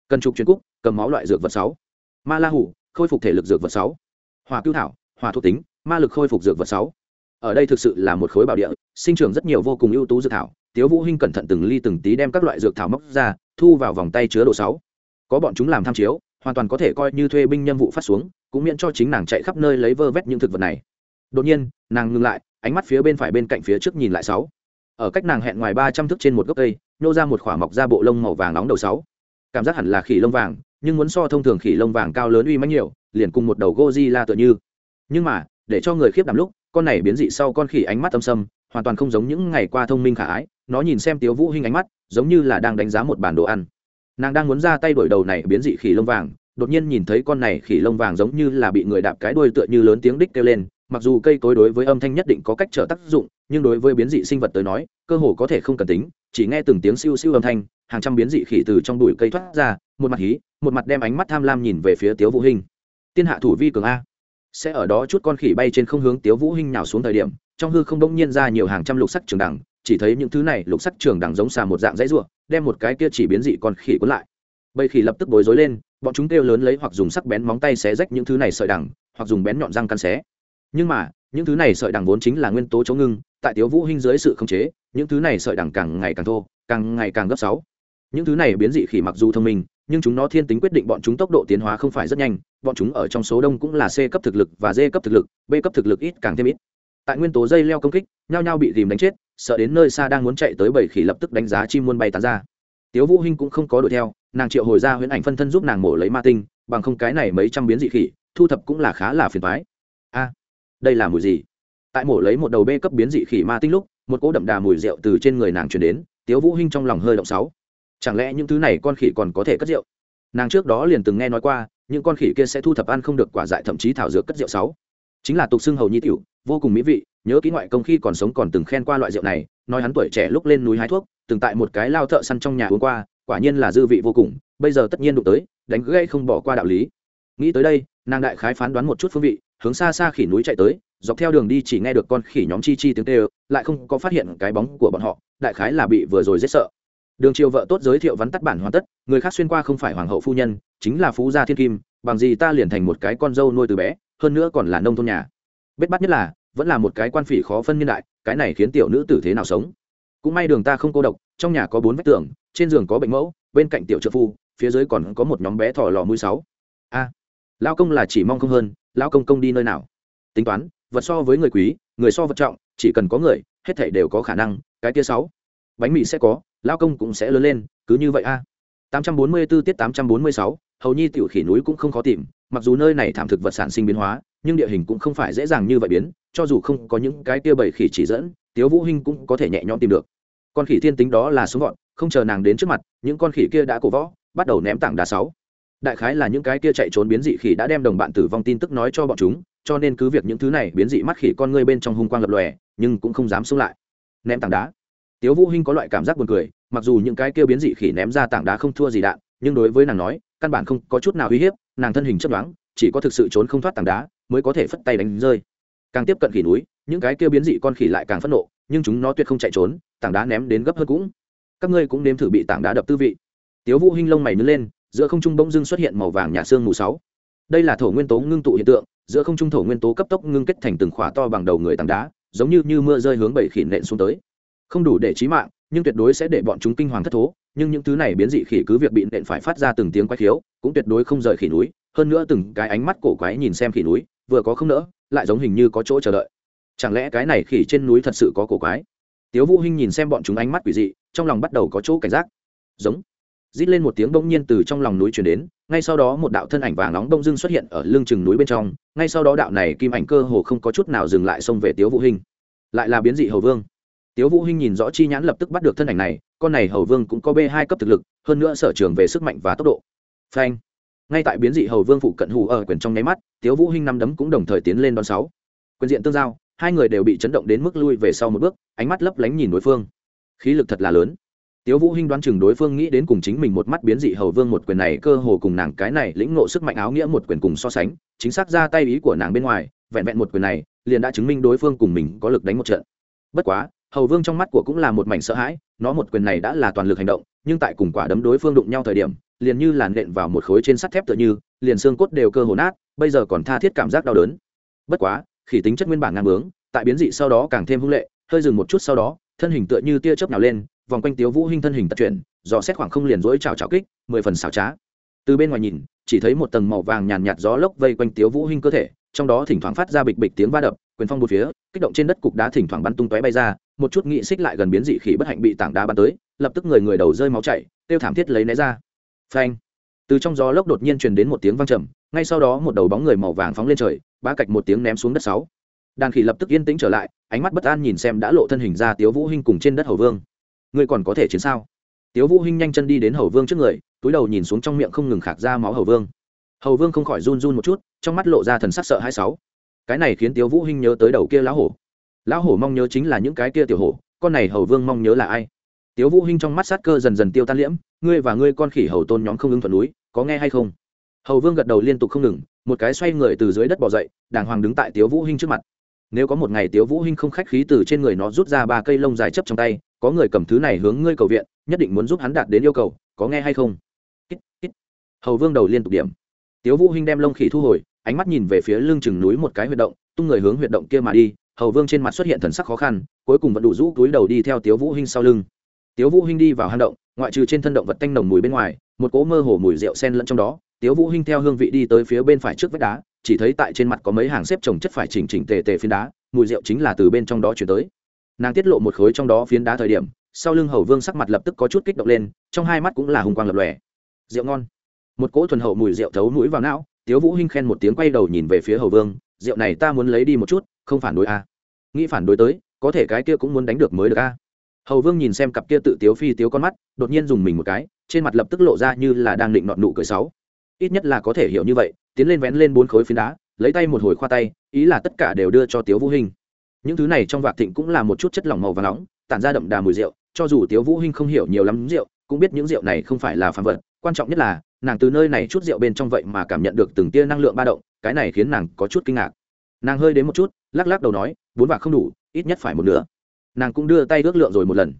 Speaker 1: Cần trục truyền cúc, cầm máu loại dược vật sáu. Ma la hủ, khôi phục thể lực dược vật sáu. Hỏa cứu thảo, hỏa thuộc tính, ma lực khôi phục dược vật sáu. Ở đây thực sự là một khối bảo địa, sinh trưởng rất nhiều vô cùng ưu tú dược thảo. Tiếu vũ hinh cẩn thận từng ly từng tí đem các loại dược thảo móc ra, thu vào vòng tay chứa đồ sáu. Có bọn chúng làm tham chiếu, hoàn toàn có thể coi như thuê binh nhân vụ phát xuống cũng miễn cho chính nàng chạy khắp nơi lấy vơ vét những thực vật này. Đột nhiên, nàng ngừng lại, ánh mắt phía bên phải bên cạnh phía trước nhìn lại sáu. Ở cách nàng hẹn ngoài ba trăm thước trên một gốc cây nhô ra một khỏa mọc ra bộ lông màu vàng nóng đầu sáu. Cảm giác hẳn là khỉ lông vàng, nhưng muốn so thông thường khỉ lông vàng cao lớn uy mãnh nhiều, liền cùng một đầu Godzilla tựa như. Nhưng mà, để cho người khiếp đảm lúc, con này biến dị sau con khỉ ánh mắt âm sâm, hoàn toàn không giống những ngày qua thông minh khả ái, nó nhìn xem tiếu vũ hinh ánh mắt, giống như là đang đánh giá một bản đồ ăn. Nàng đang muốn ra tay đổi đầu này biến dị khỉ lông vàng đột nhiên nhìn thấy con này khỉ lông vàng giống như là bị người đạp cái đuôi tựa như lớn tiếng đích kêu lên, mặc dù cây cối đối với âm thanh nhất định có cách trở tác dụng, nhưng đối với biến dị sinh vật tới nói, cơ hồ có thể không cần tính, chỉ nghe từng tiếng siêu siêu âm thanh, hàng trăm biến dị khỉ từ trong bụi cây thoát ra, một mặt hí, một mặt đem ánh mắt tham lam nhìn về phía tiếu vũ Hình tiên hạ thủ vi cường a. Sẽ ở đó chút con khỉ bay trên không hướng tiếu vũ Hình nhào xuống thời điểm, trong hư không đông nhiên ra nhiều hàng trăm lục sắc trường đẳng chỉ thấy những thứ này lục sắc trường đẳng giống xà một dạng dãy ruộng đem một cái kia chỉ biến dị con khỉ cuốn lại. Bầy khỉ lập tức bối rối lên bọn chúng kêu lớn lấy hoặc dùng sắc bén móng tay xé rách những thứ này sợi đằng, hoặc dùng bén nhọn răng căn xé. Nhưng mà, những thứ này sợi đằng vốn chính là nguyên tố chống ngưng, tại tiếu vũ hinh dưới sự khống chế, những thứ này sợi đằng càng ngày càng thô, càng ngày càng gấp sáu. Những thứ này biến dị khỉ mặc dù thông minh, nhưng chúng nó thiên tính quyết định bọn chúng tốc độ tiến hóa không phải rất nhanh, bọn chúng ở trong số đông cũng là c cấp thực lực và d cấp thực lực, b cấp thực lực ít càng thêm ít. Tại nguyên tố dây leo công kích, nhao nhao bị dìm đánh chết, sợ đến nơi xa đang muốn chạy tới bảy khỉ lập tức đánh giá chim muôn bay tán ra. Tiếu vũ hinh cũng không có đuổi theo nàng triệu hồi ra huyễn ảnh phân thân giúp nàng mổ lấy ma tinh, bằng không cái này mấy trăm biến dị khỉ, thu thập cũng là khá là phiền thoái a, đây là mùi gì? Tại mổ lấy một đầu bê cấp biến dị khỉ ma tinh lúc, một cỗ đậm đà mùi rượu từ trên người nàng truyền đến, tiếu vũ hinh trong lòng hơi động sáu. Chẳng lẽ những thứ này con khỉ còn có thể cất rượu? Nàng trước đó liền từng nghe nói qua, những con khỉ kia sẽ thu thập ăn không được quả dại thậm chí thảo dược cất rượu sáu. Chính là tục xưng hầu nhi tiểu, vô cùng mỹ vị, nhớ kỹ ngoại công khi còn sống còn từng khen qua loại rượu này, nói hắn tuổi trẻ lúc lên núi hái thuốc, từng tại một cái lao thợ săn trong nhà uống qua quả nhiên là dư vị vô cùng, bây giờ tất nhiên đụng tới, đánh gây không bỏ qua đạo lý. Nghĩ tới đây, nàng đại khái phán đoán một chút phương vị, hướng xa xa khỉ núi chạy tới, dọc theo đường đi chỉ nghe được con khỉ nhóm chi chi tiếng tê lại không có phát hiện cái bóng của bọn họ, đại khái là bị vừa rồi rất sợ. Đường triều vợ tốt giới thiệu vắn tắt bản hoàn tất, người khác xuyên qua không phải hoàng hậu phu nhân, chính là phú gia thiên kim, bằng gì ta liền thành một cái con dâu nuôi từ bé, hơn nữa còn là nông thôn nhà. Bết bắt nhất là, vẫn là một cái quan phỉ khó phân niên đại, cái này khiến tiểu nữ tử thế nào sống? Cũng may đường ta không cô độc, trong nhà có bốn vách tường trên giường có bệnh mẫu bên cạnh tiểu trợ phu phía dưới còn có một nhóm bé thỏ lò mũi sáu. A lao công là chỉ mong không hơn lao công công đi nơi nào? Tính toán vật so với người quý người so vật trọng chỉ cần có người hết thảy đều có khả năng cái kia sáu. Bánh mì sẽ có lao công cũng sẽ lớn lên cứ như vậy a. À. 844 tiết 846, hầu nhi tiểu khỉ núi cũng không khó tìm mặc dù nơi này thảm thực vật sản sinh biến hóa nhưng địa hình cũng không phải dễ dàng như vậy biến cho dù không có những cái kia bảy khỉ chỉ dẫn tiếu vũ hinh cũng có thể nhẹ nhõm tìm được. Con khỉ thiên tính đó là xuống gọn không chờ nàng đến trước mặt, những con khỉ kia đã cổ võ, bắt đầu ném tảng đá sáu. Đại khái là những cái kia chạy trốn biến dị khỉ đã đem đồng bạn tử vong tin tức nói cho bọn chúng, cho nên cứ việc những thứ này biến dị mắt khỉ con ngươi bên trong hung quang lập lòe, nhưng cũng không dám xuống lại. Ném tảng đá. Tiếu vũ hinh có loại cảm giác buồn cười, mặc dù những cái kia biến dị khỉ ném ra tảng đá không thua gì đạn, nhưng đối với nàng nói, căn bản không có chút nào uy hiếp, nàng thân hình chấp đoán chỉ có thực sự trốn không thoát tảng đá, mới có thể phất tay đánh rơi. Càng tiếp cận khỉ núi, những cái kia biến dị con khỉ lại càng phẫn nộ, nhưng chúng nó tuyệt không chạy trốn, tảng đá ném đến gấp hơn cũng các ngươi cũng nếm thử bị tảng đá đập tư vị. Tiếu vũ hinh lông mày nứt lên, giữa không trung bỗng dưng xuất hiện màu vàng nhà xương mù sáu. Đây là thổ nguyên tố ngưng tụ hiện tượng, giữa không trung thổ nguyên tố cấp tốc ngưng kết thành từng khỏa to bằng đầu người tảng đá, giống như như mưa rơi hướng bảy khỉ nện xuống tới. Không đủ để chí mạng, nhưng tuyệt đối sẽ để bọn chúng kinh hoàng thất thố, nhưng những thứ này biến dị khỉ cứ việc bị nện phải phát ra từng tiếng quái khiếu, cũng tuyệt đối không rời khỉ núi, hơn nữa từng cái ánh mắt cổ quái nhìn xem khỉ núi, vừa có không nỡ, lại giống hình như có chỗ chờ đợi. Chẳng lẽ cái này khỉ trên núi thật sự có cổ quái? Tiếu vũ hinh nhìn xem bọn chúng ánh mắt quỷ dị trong lòng bắt đầu có chỗ cảnh giác. Giống. Rít lên một tiếng bỗng nhiên từ trong lòng núi truyền đến, ngay sau đó một đạo thân ảnh vàng nóng đông dưng xuất hiện ở lưng chừng núi bên trong, ngay sau đó đạo này kim ảnh cơ hồ không có chút nào dừng lại xông về tiếu vũ hinh. Lại là biến dị hầu vương. Tiếu vũ hinh nhìn rõ chi nhãn lập tức bắt được thân ảnh này, con này hầu vương cũng có b hai cấp thực lực, hơn nữa sở trường về sức mạnh và tốc độ. Phanh. Ngay tại biến dị hầu vương phụ cận hù ở quyền trong nháy mắt, tiếu vũ hinh năm đấm cũng đồng thời tiến lên đón sáu. Quyền diện tương giao, hai người đều bị chấn động đến mức lui về sau một bước, ánh mắt lấp lánh nhìn đối phương khí lực thật là lớn. Tiếu vũ hinh đoán chừng đối phương nghĩ đến cùng chính mình một mắt biến dị hầu vương một quyền này, cơ hồ cùng nàng cái này lĩnh ngộ sức mạnh áo nghĩa một quyền cùng so sánh, chính xác ra tay ý của nàng bên ngoài, vẹn vẹn một quyền này, liền đã chứng minh đối phương cùng mình có lực đánh một trận. Bất quá, hầu vương trong mắt của cũng là một mảnh sợ hãi, nó một quyền này đã là toàn lực hành động, nhưng tại cùng quả đấm đối phương đụng nhau thời điểm, liền như làn đện vào một khối trên sắt thép tựa như, liền xương cốt đều cơ hồ nát, bây giờ còn tha thiết cảm giác đau đớn. Bất quá, khỉ tính chất nguyên bản ngang bướng, tại biến dị sau đó càng thêm hung lệ, hơi dừng một chút sau đó thân hình tựa như tia chớp nào lên, vòng quanh tiếu vũ hinh thân hình tật chuyển, dò xét khoảng không liền dỗi chảo chảo kích, mười phần xảo trá. Từ bên ngoài nhìn, chỉ thấy một tầng màu vàng nhàn nhạt gió lốc vây quanh tiếu vũ hinh cơ thể, trong đó thỉnh thoảng phát ra bịch bịch tiếng va đập, quyền phong một phía, kích động trên đất cục đá thỉnh thoảng bắn tung tóe bay ra, một chút nghị xích lại gần biến dị khỉ bất hạnh bị tảng đá bắn tới, lập tức người người đầu rơi máu chảy, tiêu thảm thiết lấy né ra. Phanh! Từ trong gió lốc đột nhiên truyền đến một tiếng vang trầm, ngay sau đó một đầu bóng người màu vàng phóng lên trời, bá cạch một tiếng ném xuống đất sáu đàn khỉ lập tức yên tĩnh trở lại, ánh mắt bất an nhìn xem đã lộ thân hình ra tiếu vũ hinh cùng trên đất hầu vương. Ngươi còn có thể chiến sao? Tiếu vũ hinh nhanh chân đi đến hầu vương trước người, túi đầu nhìn xuống trong miệng không ngừng khạc ra máu hầu vương. Hầu vương không khỏi run run một chút, trong mắt lộ ra thần sắc sợ hai sáu. Cái này khiến tiếu vũ hinh nhớ tới đầu kia lão hổ. Lão hổ mong nhớ chính là những cái kia tiểu hổ, con này hầu vương mong nhớ là ai? Tiếu vũ hinh trong mắt sát cơ dần dần tiêu tan liễm, ngươi và ngươi con khỉ hầu tôn nhóm không ứng thuận núi, có nghe hay không? Hầu vương gật đầu liên tục không ngừng, một cái xoay người từ dưới đất bò dậy, đàng hoàng đứng tại tiếu vũ hinh trước mặt nếu có một ngày tiếu vũ hinh không khách khí từ trên người nó rút ra ba cây lông dài chấp trong tay có người cầm thứ này hướng ngươi cầu viện nhất định muốn giúp hắn đạt đến yêu cầu có nghe hay không? Ít, ít. hầu vương đầu liên tục điểm. Tiếu vũ hinh đem lông khỉ thu hồi ánh mắt nhìn về phía lưng chừng núi một cái huyệt động tung người hướng huyệt động kia mà đi hầu vương trên mặt xuất hiện thần sắc khó khăn cuối cùng vẫn đủ rũ túi đầu đi theo tiếu vũ hinh sau lưng. Tiếu vũ hinh đi vào hang động ngoại trừ trên thân động vật tanh nồng mùi bên ngoài một cỗ mơ hồ mùi rượu sen lẫn trong đó tiếu vũ hinh theo hương vị đi tới phía bên phải trước vách đá chỉ thấy tại trên mặt có mấy hàng xếp trồng chất phải chỉnh chỉnh tề tề phiến đá, mùi rượu chính là từ bên trong đó chuyển tới nàng tiết lộ một khối trong đó phiến đá thời điểm, sau lưng hầu vương sắc mặt lập tức có chút kích động lên, trong hai mắt cũng là hùng quang lập lòe rượu ngon một cỗ thuần hậu mùi rượu thấu mũi vào não, tiếu vũ hinh khen một tiếng quay đầu nhìn về phía hầu vương, rượu này ta muốn lấy đi một chút, không phản đối a à. nghĩ phản đối tới, có thể cái kia cũng muốn đánh được mới được a à. hầu vương nhìn xem cặp kia tự tiếu phi tiếu con mắt, đột nhiên dùng mình một cái, trên mặt lập tức lộ ra như là đang định nọt nụ cười sáu ít nhất là có thể hiểu như vậy tiến lên vén lên bốn khối phiến đá, lấy tay một hồi khoa tay, ý là tất cả đều đưa cho tiếu vũ hinh. Những thứ này trong vạc thịnh cũng là một chút chất lỏng màu và nóng, tản ra đậm đà mùi rượu, cho dù tiếu vũ hinh không hiểu nhiều lắm rượu, cũng biết những rượu này không phải là phàm vật. Quan trọng nhất là, nàng từ nơi này chút rượu bên trong vậy mà cảm nhận được từng tia năng lượng ba động, cái này khiến nàng có chút kinh ngạc. Nàng hơi đến một chút, lắc lắc đầu nói, bốn vạc không đủ, ít nhất phải một nửa. Nàng cũng đưa tay ước lượng rồi một lần.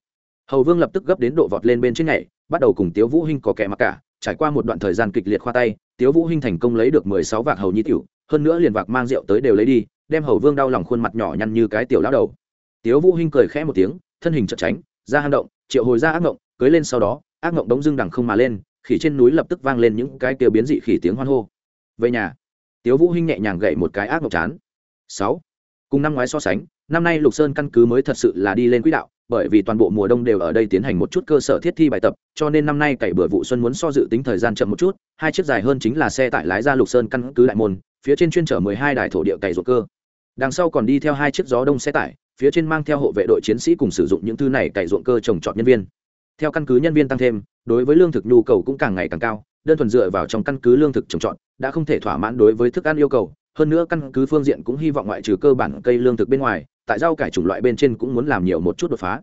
Speaker 1: Hầu vương lập tức gấp đến độ vọt lên bên trên nhảy, bắt đầu cùng tiếu vũ hinh có kẻ mặc cả trải qua một đoạn thời gian kịch liệt khoa tay, tiếu vũ hinh thành công lấy được mười sáu vạc hầu nhi tiểu, hơn nữa liền vạc mang rượu tới đều lấy đi, đem hầu vương đau lòng khuôn mặt nhỏ nhăn như cái tiểu lão đầu. Tiếu vũ hinh cười khẽ một tiếng, thân hình chợt tránh, ra hang động, triệu hồi ra ác ngộng, cưới lên sau đó, ác ngộng đống dưng đằng không mà lên, khỉ trên núi lập tức vang lên những cái kêu biến dị khỉ tiếng hoan hô. Về nhà, tiếu vũ hinh nhẹ nhàng gậy một cái ác ngộng chán. Sáu, cùng năm ngoái so sánh, năm nay lục sơn căn cứ mới thật sự là đi lên quỹ đạo bởi vì toàn bộ mùa đông đều ở đây tiến hành một chút cơ sở thiết thi bài tập, cho nên năm nay cày bừa vụ xuân muốn so dự tính thời gian chậm một chút, hai chiếc dài hơn chính là xe tải lái ra lục sơn căn cứ đại môn, phía trên chuyên chở mười hai đài thổ địa cày ruộng cơ. Đằng sau còn đi theo hai chiếc gió đông xe tải, phía trên mang theo hộ vệ đội chiến sĩ cùng sử dụng những thứ này cày ruộng cơ trồng trọt nhân viên. Theo căn cứ nhân viên tăng thêm, đối với lương thực nhu cầu cũng càng ngày càng cao, đơn thuần dựa vào trong căn cứ lương thực trồng trọt, đã không thể thỏa mãn đối với thức ăn yêu cầu, hơn nữa căn cứ phương diện cũng hy vọng ngoại trừ cơ bản cây lương thực bên ngoài tại rau cải chủng loại bên trên cũng muốn làm nhiều một chút đột phá.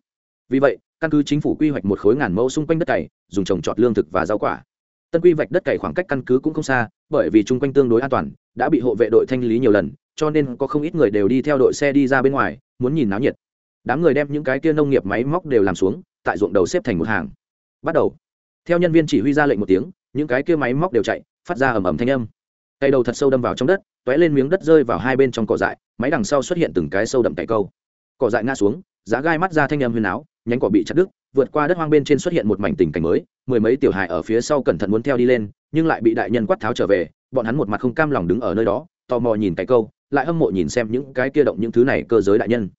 Speaker 1: Vì vậy, căn cứ chính phủ quy hoạch một khối ngàn mẫu xung quanh đất cày, dùng trồng trọt lương thực và rau quả. Tân quy vạch đất cày khoảng cách căn cứ cũng không xa, bởi vì chung quanh tương đối an toàn, đã bị hộ vệ đội thanh lý nhiều lần, cho nên có không ít người đều đi theo đội xe đi ra bên ngoài, muốn nhìn náo nhiệt. Đám người đem những cái kia nông nghiệp máy móc đều làm xuống, tại ruộng đầu xếp thành một hàng. Bắt đầu. Theo nhân viên chỉ huy ra lệnh một tiếng, những cái kia máy móc đều chạy, phát ra ầm ầm thanh âm. Cây đầu thật sâu đâm vào trong đất tóe lên miếng đất rơi vào hai bên trong cỏ dại, máy đằng sau xuất hiện từng cái sâu đậm cày câu. Cỏ dại ngã xuống, giá gai mắt ra thanh âm huyền áo, nhánh cỏ bị chặt đứt, vượt qua đất hoang bên trên xuất hiện một mảnh tình cảnh mới, mười mấy tiểu hài ở phía sau cẩn thận muốn theo đi lên, nhưng lại bị đại nhân quát tháo trở về, bọn hắn một mặt không cam lòng đứng ở nơi đó, tò mò nhìn cái câu, lại hâm mộ nhìn xem những cái kia động những thứ này cơ giới đại nhân.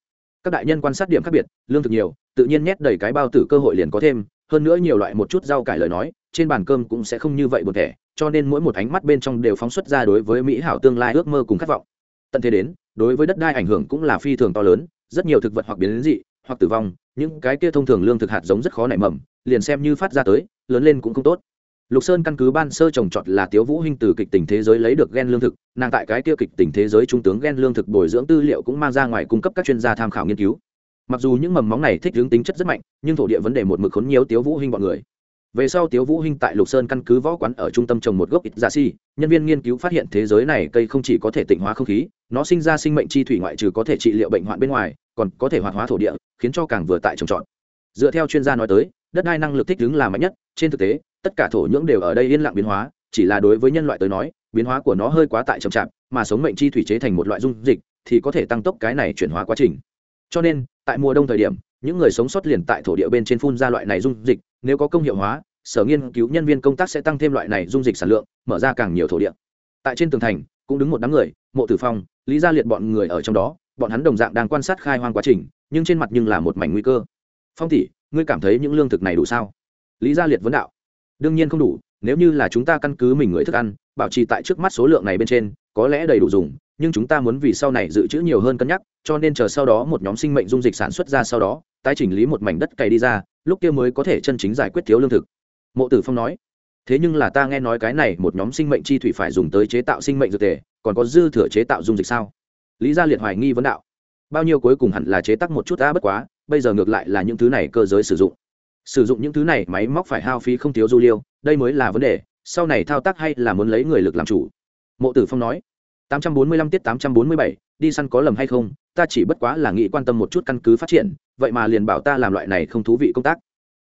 Speaker 1: Các đại nhân quan sát điểm khác biệt, lương thực nhiều, tự nhiên nhét đầy cái bao tử cơ hội liền có thêm, hơn nữa nhiều loại một chút rau cải lời nói, trên bàn cơm cũng sẽ không như vậy buồn thể cho nên mỗi một ánh mắt bên trong đều phóng xuất ra đối với mỹ hảo tương lai ước mơ cùng khát vọng. Tận thế đến, đối với đất đai ảnh hưởng cũng là phi thường to lớn, rất nhiều thực vật hoặc biến đến dị, hoặc tử vong, những cái kia thông thường lương thực hạt giống rất khó nảy mầm, liền xem như phát ra tới, lớn lên cũng không tốt. Lục sơn căn cứ ban sơ trồng trọt là tiếu vũ hinh từ kịch tình thế giới lấy được gen lương thực, nàng tại cái kia kịch tình thế giới trung tướng gen lương thực bồi dưỡng tư liệu cũng mang ra ngoài cung cấp các chuyên gia tham khảo nghiên cứu. Mặc dù những mầm móng này thích hướng tính chất rất mạnh, nhưng thổ địa vấn đề một mực khốn nhiều tiếu vũ hinh bọn người về sau tiếu vũ hinh tại lục sơn căn cứ võ quán ở trung tâm trồng một gốc ít giả si, nhân viên nghiên cứu phát hiện thế giới này cây không chỉ có thể tịnh hóa không khí, nó sinh ra sinh mệnh chi thủy ngoại trừ có thể trị liệu bệnh hoạn bên ngoài, còn có thể hoạt hóa thổ địa, khiến cho càng vừa tại trồng trọt. Dựa theo chuyên gia nói tới, đất đai năng lực thích ứng là mạnh nhất, trên thực tế, tất cả thổ nhưỡng đều ở đây yên lặng biến hóa, chỉ là đối với nhân loại tới nói, biến hóa của nó hơi quá tại trầm chạp, mà sống mệnh chi thủy chế thành một loại dung dịch, thì có thể tăng tốc cái này chuyển hóa quá trình. Cho nên, tại mùa đông thời điểm những người sống sót liền tại thổ địa bên trên phun ra loại này dung dịch, nếu có công hiệu hóa, sở nghiên cứu nhân viên công tác sẽ tăng thêm loại này dung dịch sản lượng, mở ra càng nhiều thổ địa. Tại trên tường thành, cũng đứng một đám người, mộ tử phong, lý gia liệt bọn người ở trong đó, bọn hắn đồng dạng đang quan sát khai hoang quá trình, nhưng trên mặt nhưng là một mảnh nguy cơ. Phong tỷ, ngươi cảm thấy những lương thực này đủ sao? Lý gia liệt vấn đạo. Đương nhiên không đủ, nếu như là chúng ta căn cứ mình người thức ăn, bảo trì tại trước mắt số lượng này bên trên, có lẽ đầy đủ dùng, nhưng chúng ta muốn vì sau này dự trữ nhiều hơn cân nhắc, cho nên chờ sau đó một nhóm sinh mệnh dung dịch sản xuất ra sau đó tái chỉnh lý một mảnh đất cày đi ra lúc kia mới có thể chân chính giải quyết thiếu lương thực. Mộ tử phong nói thế nhưng là ta nghe nói cái này một nhóm sinh mệnh chi thủy phải dùng tới chế tạo sinh mệnh dược tề còn có dư thừa chế tạo dung dịch sao? Lý gia liệt hoài nghi vấn đạo bao nhiêu cuối cùng hẳn là chế tác một chút đã bất quá bây giờ ngược lại là những thứ này cơ giới sử dụng. Sử dụng những thứ này máy móc phải hao phí không thiếu du liêu đây mới là vấn đề sau này thao tác hay là muốn lấy người lực làm chủ? Mộ tử phong nói 845 tiết 847, đi săn có lầm hay không ta chỉ bất quá là nghĩ quan tâm một chút căn cứ phát triển vậy mà liền bảo ta làm loại này không thú vị công tác.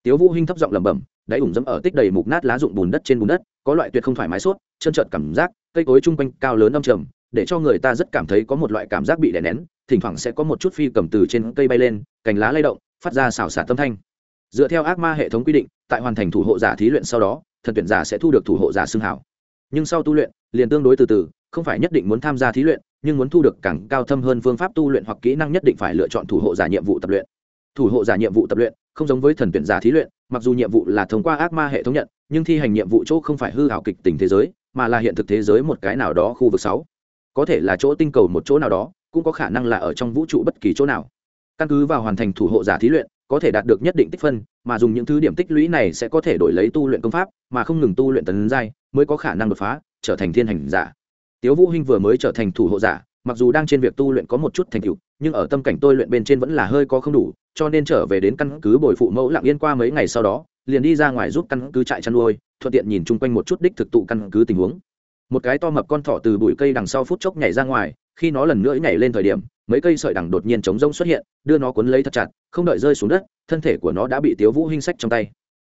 Speaker 1: Tiếu vũ hinh thấp giọng lẩm bẩm, đáy ủng dẫm ở tích đầy mục nát lá rụng bùn đất trên bùn đất, có loại tuyệt không thoải mái suốt chân trợn cảm giác, cây cối trung quanh cao lớn âm trầm, để cho người ta rất cảm thấy có một loại cảm giác bị đè nén, thỉnh thoảng sẽ có một chút phi cầm từ trên cây bay lên, cành lá lay động, phát ra xào xả tâm thanh. Dựa theo ác ma hệ thống quy định, tại hoàn thành thủ hộ giả thí luyện sau đó, thần tuyển giả sẽ thu được thủ hộ giả xưng hảo. Nhưng sau tu luyện, liền tương đối từ từ, không phải nhất định muốn tham gia thí luyện, nhưng muốn thu được càng cao thâm hơn phương pháp tu luyện hoặc kỹ năng nhất định phải lựa chọn thủ hộ giả nhiệm vụ tập luyện thủ hộ giả nhiệm vụ tập luyện, không giống với thần tuyển giả thí luyện, mặc dù nhiệm vụ là thông qua ác ma hệ thống nhận, nhưng thi hành nhiệm vụ chỗ không phải hư hảo kịch tình thế giới, mà là hiện thực thế giới một cái nào đó khu vực sáu. Có thể là chỗ tinh cầu một chỗ nào đó, cũng có khả năng là ở trong vũ trụ bất kỳ chỗ nào. Căn cứ vào hoàn thành thủ hộ giả thí luyện, có thể đạt được nhất định tích phân, mà dùng những thứ điểm tích lũy này sẽ có thể đổi lấy tu luyện công pháp, mà không ngừng tu luyện tấn giai, mới có khả năng đột phá, trở thành thiên hành giả. Tiếu vũ hinh vừa mới trở thành thủ hộ giả, mặc dù đang trên việc tu luyện có một chút thành tựu nhưng ở tâm cảnh tôi luyện bên trên vẫn là hơi có không đủ, cho nên trở về đến căn cứ bồi phụ mẫu lặng yên qua mấy ngày sau đó, liền đi ra ngoài giúp căn cứ trại chăn nuôi, thuận tiện nhìn chung quanh một chút đích thực tụ căn cứ tình huống. Một cái to mập con thỏ từ bụi cây đằng sau phút chốc nhảy ra ngoài, khi nó lần nữa nhảy lên thời điểm, mấy cây sợi đằng đột nhiên chống rông xuất hiện, đưa nó cuốn lấy thật chặt, không đợi rơi xuống đất, thân thể của nó đã bị tiếu vũ hinh sách trong tay.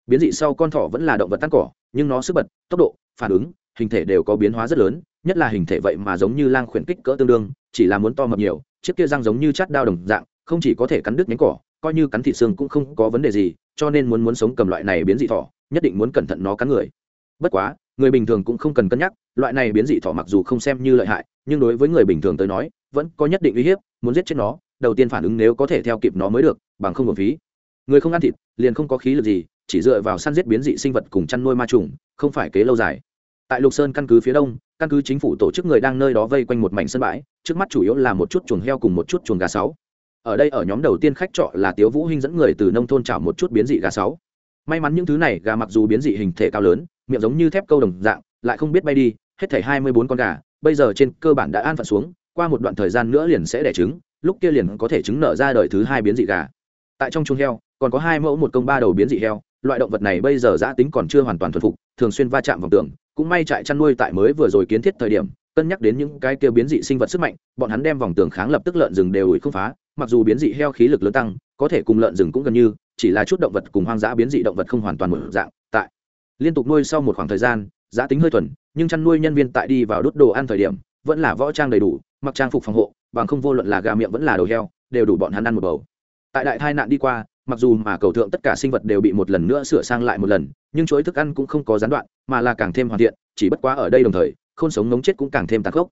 Speaker 1: Biến dị sau con thỏ vẫn là động vật tăng cỏ, nhưng nó sức bật, tốc độ, phản ứng, hình thể đều có biến hóa rất lớn, nhất là hình thể vậy mà giống như lang khuyển kích cỡ tương đương, chỉ là muốn to mập nhiều chiếc kia răng giống như chát đao đồng dạng, không chỉ có thể cắn đứt nhánh cỏ, coi như cắn thịt xương cũng không có vấn đề gì, cho nên muốn muốn sống cầm loại này biến dị thỏ, nhất định muốn cẩn thận nó cắn người. Bất quá, người bình thường cũng không cần cân nhắc, loại này biến dị thỏ mặc dù không xem như lợi hại, nhưng đối với người bình thường tới nói, vẫn có nhất định uy hiếp, muốn giết chết nó, đầu tiên phản ứng nếu có thể theo kịp nó mới được, bằng không hợp phí. Người không ăn thịt, liền không có khí lực gì, chỉ dựa vào săn giết biến dị sinh vật cùng chăn nuôi ma trùng, không phải kế lâu dài. Tại lục sơn căn cứ phía đông căn cứ chính phủ tổ chức người đang nơi đó vây quanh một mảnh sân bãi, trước mắt chủ yếu là một chút chuồng heo cùng một chút chuồng gà sáu. Ở đây ở nhóm đầu tiên khách trọ là tiếu vũ hinh dẫn người từ nông thôn chảo một chút biến dị gà sáu. May mắn những thứ này, gà mặc dù biến dị hình thể cao lớn, miệng giống như thép câu đồng dạng, lại không biết bay đi, hết thảy hai mươi bốn con gà, bây giờ trên cơ bản đã an phận xuống, qua một đoạn thời gian nữa liền sẽ đẻ trứng, lúc kia liền có thể trứng nở ra đời thứ hai biến dị gà. Tại trong chuồng heo, còn có hai mẫu, một công ba đầu biến dị heo, loại động vật này bây giờ giã tính còn chưa hoàn toàn thuần phục, thường xuyên va chạm vòng tường cũng may trại chăn nuôi tại mới vừa rồi kiến thiết thời điểm, cân nhắc đến những cái kia biến dị sinh vật sức mạnh, bọn hắn đem vòng tường kháng lập tức lợn rừng đều ủi không phá, mặc dù biến dị heo khí lực lớn tăng, có thể cùng lợn rừng cũng gần như, chỉ là chút động vật cùng hoang dã biến dị động vật không hoàn toàn một dạng, tại liên tục nuôi sau một khoảng thời gian, giá tính hơi thuần, nhưng chăn nuôi nhân viên tại đi vào đốt đồ ăn thời điểm, vẫn là võ trang đầy đủ, mặc trang phục phòng hộ, bằng không vô luận là gà miệng vẫn là đầu heo, đều đủ bọn hắn ăn một bầu. Tại đại tai nạn đi qua mặc dù mà cầu thượng tất cả sinh vật đều bị một lần nữa sửa sang lại một lần, nhưng chuỗi thức ăn cũng không có gián đoạn, mà là càng thêm hoàn thiện, chỉ bất quá ở đây đồng thời, khôn sống ngống chết cũng càng thêm tàn khốc.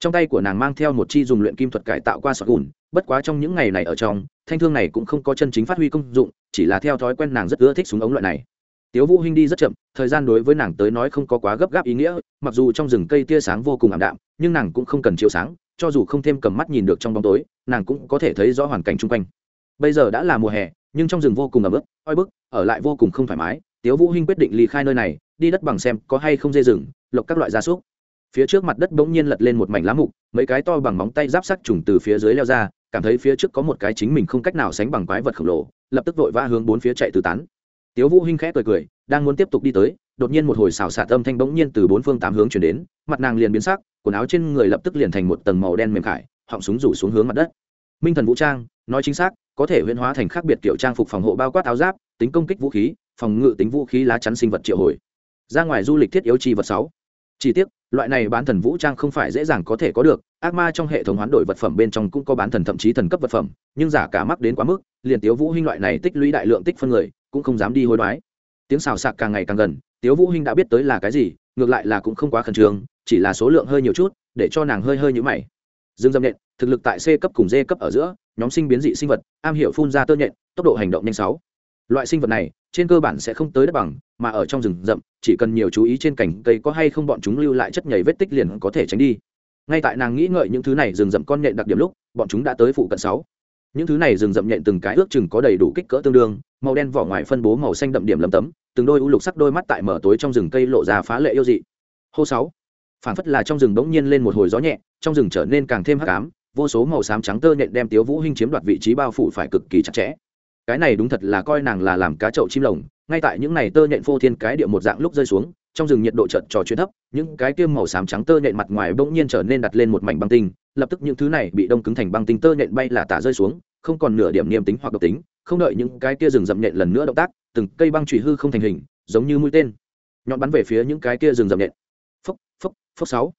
Speaker 1: Trong tay của nàng mang theo một chi dùng luyện kim thuật cải tạo qua sọt gùn, bất quá trong những ngày này ở trong, thanh thương này cũng không có chân chính phát huy công dụng, chỉ là theo thói quen nàng rất ưa thích súng ống loại này. Tiếu vũ hinh đi rất chậm, thời gian đối với nàng tới nói không có quá gấp gáp ý nghĩa, mặc dù trong rừng cây tia sáng vô cùng ảm đạm, nhưng nàng cũng không cần chiếu sáng, cho dù không thêm cầm mắt nhìn được trong bóng tối, nàng cũng có thể thấy rõ hoàn cảnh chung quanh. Bây giờ đã là mùa hè nhưng trong rừng vô cùng ẩm ướt, oi bức, ở lại vô cùng không thoải mái. Tiếu vũ hinh quyết định ly khai nơi này, đi đất bằng xem có hay không dê rừng, lộc các loại gia súc. Phía trước mặt đất bỗng nhiên lật lên một mảnh lá mục, mấy cái to bằng móng tay giáp sắc trùng từ phía dưới leo ra, cảm thấy phía trước có một cái chính mình không cách nào sánh bằng quái vật khổng lồ, lập tức vội vã hướng bốn phía chạy tứ tán. Tiếu vũ hinh khẽ cười cười, đang muốn tiếp tục đi tới, đột nhiên một hồi xào xạc âm thanh bỗng nhiên từ bốn phương tám hướng truyền đến, mặt nàng liền biến sắc, quần áo trên người lập tức liền thành một tầng màu đen mềm khải, họng súng rủ xuống hướng mặt đất minh thần vũ trang, nói chính xác, có thể huyễn hóa thành khác biệt kiểu trang phục phòng hộ bao quát áo giáp, tính công kích vũ khí, phòng ngự tính vũ khí lá chắn sinh vật triệu hồi. Ra ngoài du lịch thiết yếu chi vật sáu. Chi tiết loại này bán thần vũ trang không phải dễ dàng có thể có được, ác ma trong hệ thống hoán đổi vật phẩm bên trong cũng có bán thần thậm chí thần cấp vật phẩm, nhưng giả cả mắc đến quá mức, liền tiếu vũ hinh loại này tích lũy đại lượng tích phân người, cũng không dám đi hối đoái. Tiếng xào xạc càng ngày càng gần, tiếu vũ hinh đã biết tới là cái gì, ngược lại là cũng không quá khẩn trương, chỉ là số lượng hơi nhiều chút, để cho nàng hơi hơi nhũ mày. Dương dâm nện thực lực tại c cấp cùng d cấp ở giữa, nhóm sinh biến dị sinh vật, am hiểu phun ra tơ nhện, tốc độ hành động nhanh sáu. Loại sinh vật này, trên cơ bản sẽ không tới đất bằng, mà ở trong rừng rậm, chỉ cần nhiều chú ý trên cành cây có hay không bọn chúng lưu lại chất nhầy vết tích liền có thể tránh đi. Ngay tại nàng nghĩ ngợi những thứ này rừng rậm con nhện đặc điểm lúc, bọn chúng đã tới phụ cận sáu. Những thứ này rừng rậm nhện từng cái ước chừng có đầy đủ kích cỡ tương đương, màu đen vỏ ngoài phân bố màu xanh đậm điểm lấm tấm, từng đôi u lục sắc đôi mắt tại mở tối trong rừng cây lộ ra phá lệ yêu dị. Hô sáu. Phản phất là trong rừng bỗng nhiên lên một hồi gió nhẹ, trong rừng trở nên càng thêm hắc ám vô số màu xám trắng tơ nện đem tiếu vũ hinh chiếm đoạt vị trí bao phủ phải cực kỳ chặt chẽ cái này đúng thật là coi nàng là làm cá chậu chim lồng, ngay tại những này tơ nện phô thiên cái địa một dạng lúc rơi xuống, trong rừng nhiệt độ chợt trò chuyện thấp, những cái tiêm màu xám trắng tơ nện mặt ngoài bỗng nhiên trở nên đặt lên một mảnh băng tinh, lập tức những thứ này bị đông cứng thành băng tinh tơ nện bay là tả rơi xuống, không còn nửa điểm niêm tính hoặc độc tính, không đợi những cái kia rừng rậm nện lần nữa động tác, từng cây băng trụy hư không thành hình, giống như mũi tên, nhọn bắn về phía những cái kia rừng rậm nện. phốc phốc phốc sáu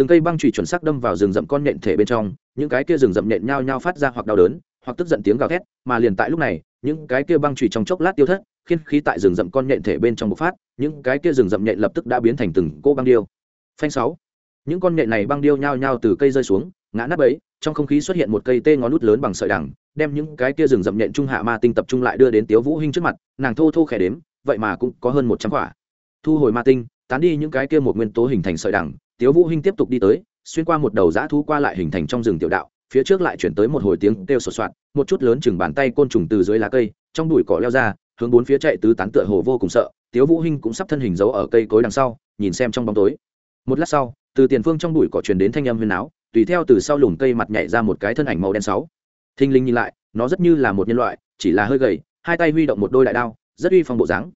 Speaker 1: từng cây băng trụy chuẩn xác đâm vào rừng rậm con nhện thể bên trong, những cái kia rừng rậm nhện nhao nhao phát ra hoặc đau đớn, hoặc tức giận tiếng gào thét, mà liền tại lúc này, những cái kia băng trụy trong chốc lát tiêu thất khiến khí tại rừng rậm con nhện thể bên trong bộc phát, những cái kia rừng rậm nhện lập tức đã biến thành từng cô băng điêu. Phanh sáu. Những con nhện này băng điêu nhao nhao từ cây rơi xuống, ngã nắp ấy trong không khí xuất hiện một cây tê ngón nút lớn bằng sợi đằng, đem những cái kia rừng rậm nhện trung hạ ma tinh tập trung lại đưa đến tiếu vũ hinh trước mặt, nàng thô thô khẽ đếm, vậy mà cũng có hơn một trăm quả. Thu hồi ma tinh, tán đi những cái kia một nguyên tố hình thành sợi đằng tiếu vũ hinh tiếp tục đi tới, xuyên qua một đầu dã thú qua lại hình thành trong rừng tiểu đạo, phía trước lại chuyển tới một hồi tiếng kêu sột soạt, một chút lớn chừng bàn tay côn trùng từ dưới lá cây, trong bụi cỏ leo ra, hướng bốn phía chạy tứ tán tựa hồ vô cùng sợ. Tiếu vũ hinh cũng sắp thân hình giấu ở cây cối đằng sau, nhìn xem trong bóng tối. Một lát sau, từ tiền phương trong bụi cỏ truyền đến thanh âm huyền áo, tùy theo từ sau lùm cây mặt nhảy ra một cái thân ảnh màu đen sáu. Thinh linh nhìn lại, nó rất như là một nhân loại, chỉ là hơi gầy, hai tay huy động một đôi đại đao, rất uy phong bộ dáng.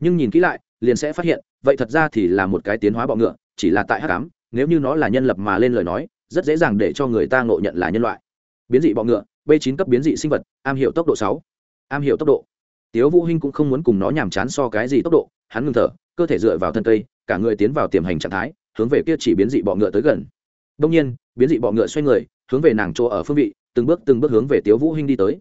Speaker 1: Nhưng nhìn kỹ lại, liền sẽ phát hiện, vậy thật ra thì là một cái tiến hóa bọ ngựa chỉ là tại hắc ám, nếu như nó là nhân lập mà lên lời nói, rất dễ dàng để cho người ta ngộ nhận là nhân loại. Biến dị bọ ngựa, b 9 cấp biến dị sinh vật, am hiểu tốc độ sáu. Am hiểu tốc độ. Tiếu vũ hinh cũng không muốn cùng nó nhàm chán so cái gì tốc độ, hắn ngừng thở, cơ thể dựa vào thân cây, cả người tiến vào tiềm hành trạng thái, hướng về kia chỉ biến dị bọ ngựa tới gần. Đông nhiên, biến dị bọ ngựa xoay người, hướng về nàng chỗ ở phương vị, từng bước từng bước hướng về tiếu vũ hinh đi tới.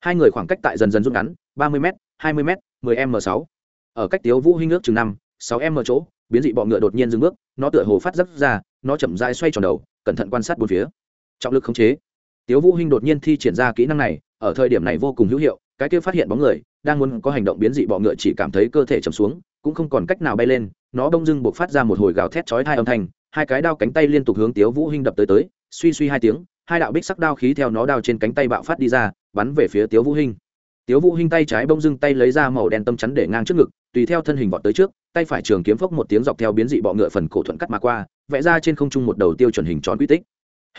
Speaker 1: Hai người khoảng cách tại dần dần rút ngắn, ba mươi m hai mươi m mười m sáu. Ở cách tiếu vũ hinh ước chừng năm, sáu m chỗ biến dị bọ ngựa đột nhiên dừng bước, nó tựa hồ phát dấp ra, nó chậm rãi xoay tròn đầu, cẩn thận quan sát bốn phía. Trọng lực khống chế. Tiếu vũ hinh đột nhiên thi triển ra kỹ năng này, ở thời điểm này vô cùng hữu hiệu, cái kia phát hiện bóng người, đang muốn có hành động biến dị bọ ngựa chỉ cảm thấy cơ thể trầm xuống, cũng không còn cách nào bay lên, nó đông dưng buộc phát ra một hồi gào thét chói tai âm thanh, hai cái đao cánh tay liên tục hướng tiếu vũ hinh đập tới tới, suy suy hai tiếng, hai đạo bích sắc đao khí theo nó đao trên cánh tay bạo phát đi ra, bắn về phía tiếu vũ hinh. Tiếu vũ hinh tay trái bông dưng tay lấy ra màu đen tâm chắn để ngang trước ngực tùy theo thân hình vọt tới trước tay phải trường kiếm phốc một tiếng dọc theo biến dị bọ ngựa phần cổ thuận cắt mà qua vẽ ra trên không trung một đầu tiêu chuẩn hình tròn quy tích.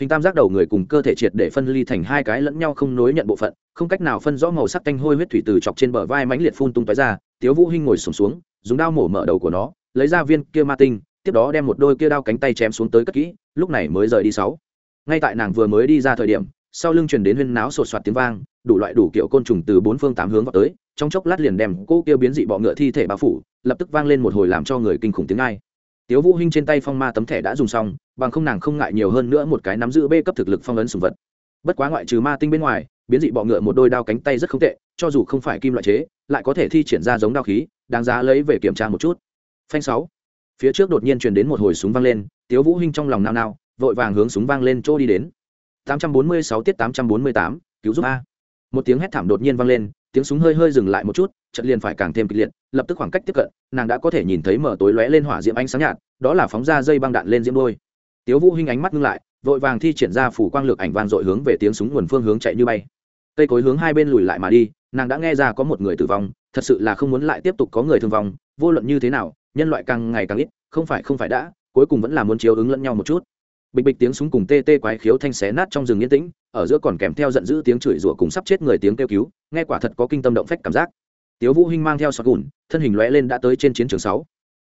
Speaker 1: Hình tam giác đầu người cùng cơ thể triệt để phân ly thành hai cái lẫn nhau không nối nhận bộ phận không cách nào phân rõ màu sắc tanh hôi huyết thủy từ chọc trên bờ vai mãnh liệt phun tung tóe ra tiếu vũ hinh ngồi sụp xuống, xuống dùng đao mổ mở đầu của nó lấy ra viên kia ma tinh tiếp đó đem một đôi kia đao cánh tay chém xuống tới cất kỹ lúc này mới rời đi sáu. Ngay tại nàng vừa mới đi ra thời điểm sau lưng truyền đến huyên náo sột soạt tiếng vang đủ loại đủ kiểu côn trùng từ bốn phương tám hướng vào tới trong chốc lát liền đem cô kia biến dị bọ ngựa thi thể bao phủ lập tức vang lên một hồi làm cho người kinh khủng tiếng ai. Tiếu vũ hinh trên tay phong ma tấm thẻ đã dùng xong bằng không nàng không ngại nhiều hơn nữa một cái nắm giữ b cấp thực lực phong ấn sùng vật. Bất quá ngoại trừ ma tinh bên ngoài biến dị bọ ngựa một đôi đao cánh tay rất không tệ cho dù không phải kim loại chế lại có thể thi triển ra giống đao khí đáng giá lấy về kiểm tra một chút. Phanh sáu. Phía trước đột nhiên truyền đến một hồi súng vang lên tiếu vũ hinh trong lòng nao nao vội vàng hướng súng vang lên chỗ đi đến. 846 tiết 848, cứu giúp a. Một tiếng hét thảm đột nhiên vang lên tiếng súng hơi hơi dừng lại một chút trận liền phải càng thêm kịch liệt, lập tức khoảng cách tiếp cận, nàng đã có thể nhìn thấy mở tối lóe lên hỏa diễm ánh sáng nhạt, đó là phóng ra dây băng đạn lên diễm đôi. Tiếu vũ hinh ánh mắt ngưng lại, vội vàng thi triển ra phủ quang lược ảnh vang dội hướng về tiếng súng nguồn phương hướng chạy như bay. Cây cối hướng hai bên lùi lại mà đi, nàng đã nghe ra có một người tử vong, thật sự là không muốn lại tiếp tục có người thương vong, vô luận như thế nào, nhân loại càng ngày càng ít, không phải không phải đã, cuối cùng vẫn là muốn chiếu ứng lẫn nhau một chút bịch bịch tiếng súng cùng tê tê quái khiếu thanh xé nát trong rừng yên tĩnh, ở giữa còn kèm theo giận dữ tiếng chửi rủa cùng sắp chết người tiếng kêu cứu, nghe quả thật có kinh tâm động phách cảm giác. Tiếu vũ hinh mang theo sọt gùn, thân hình lóe lên đã tới trên chiến trường sáu.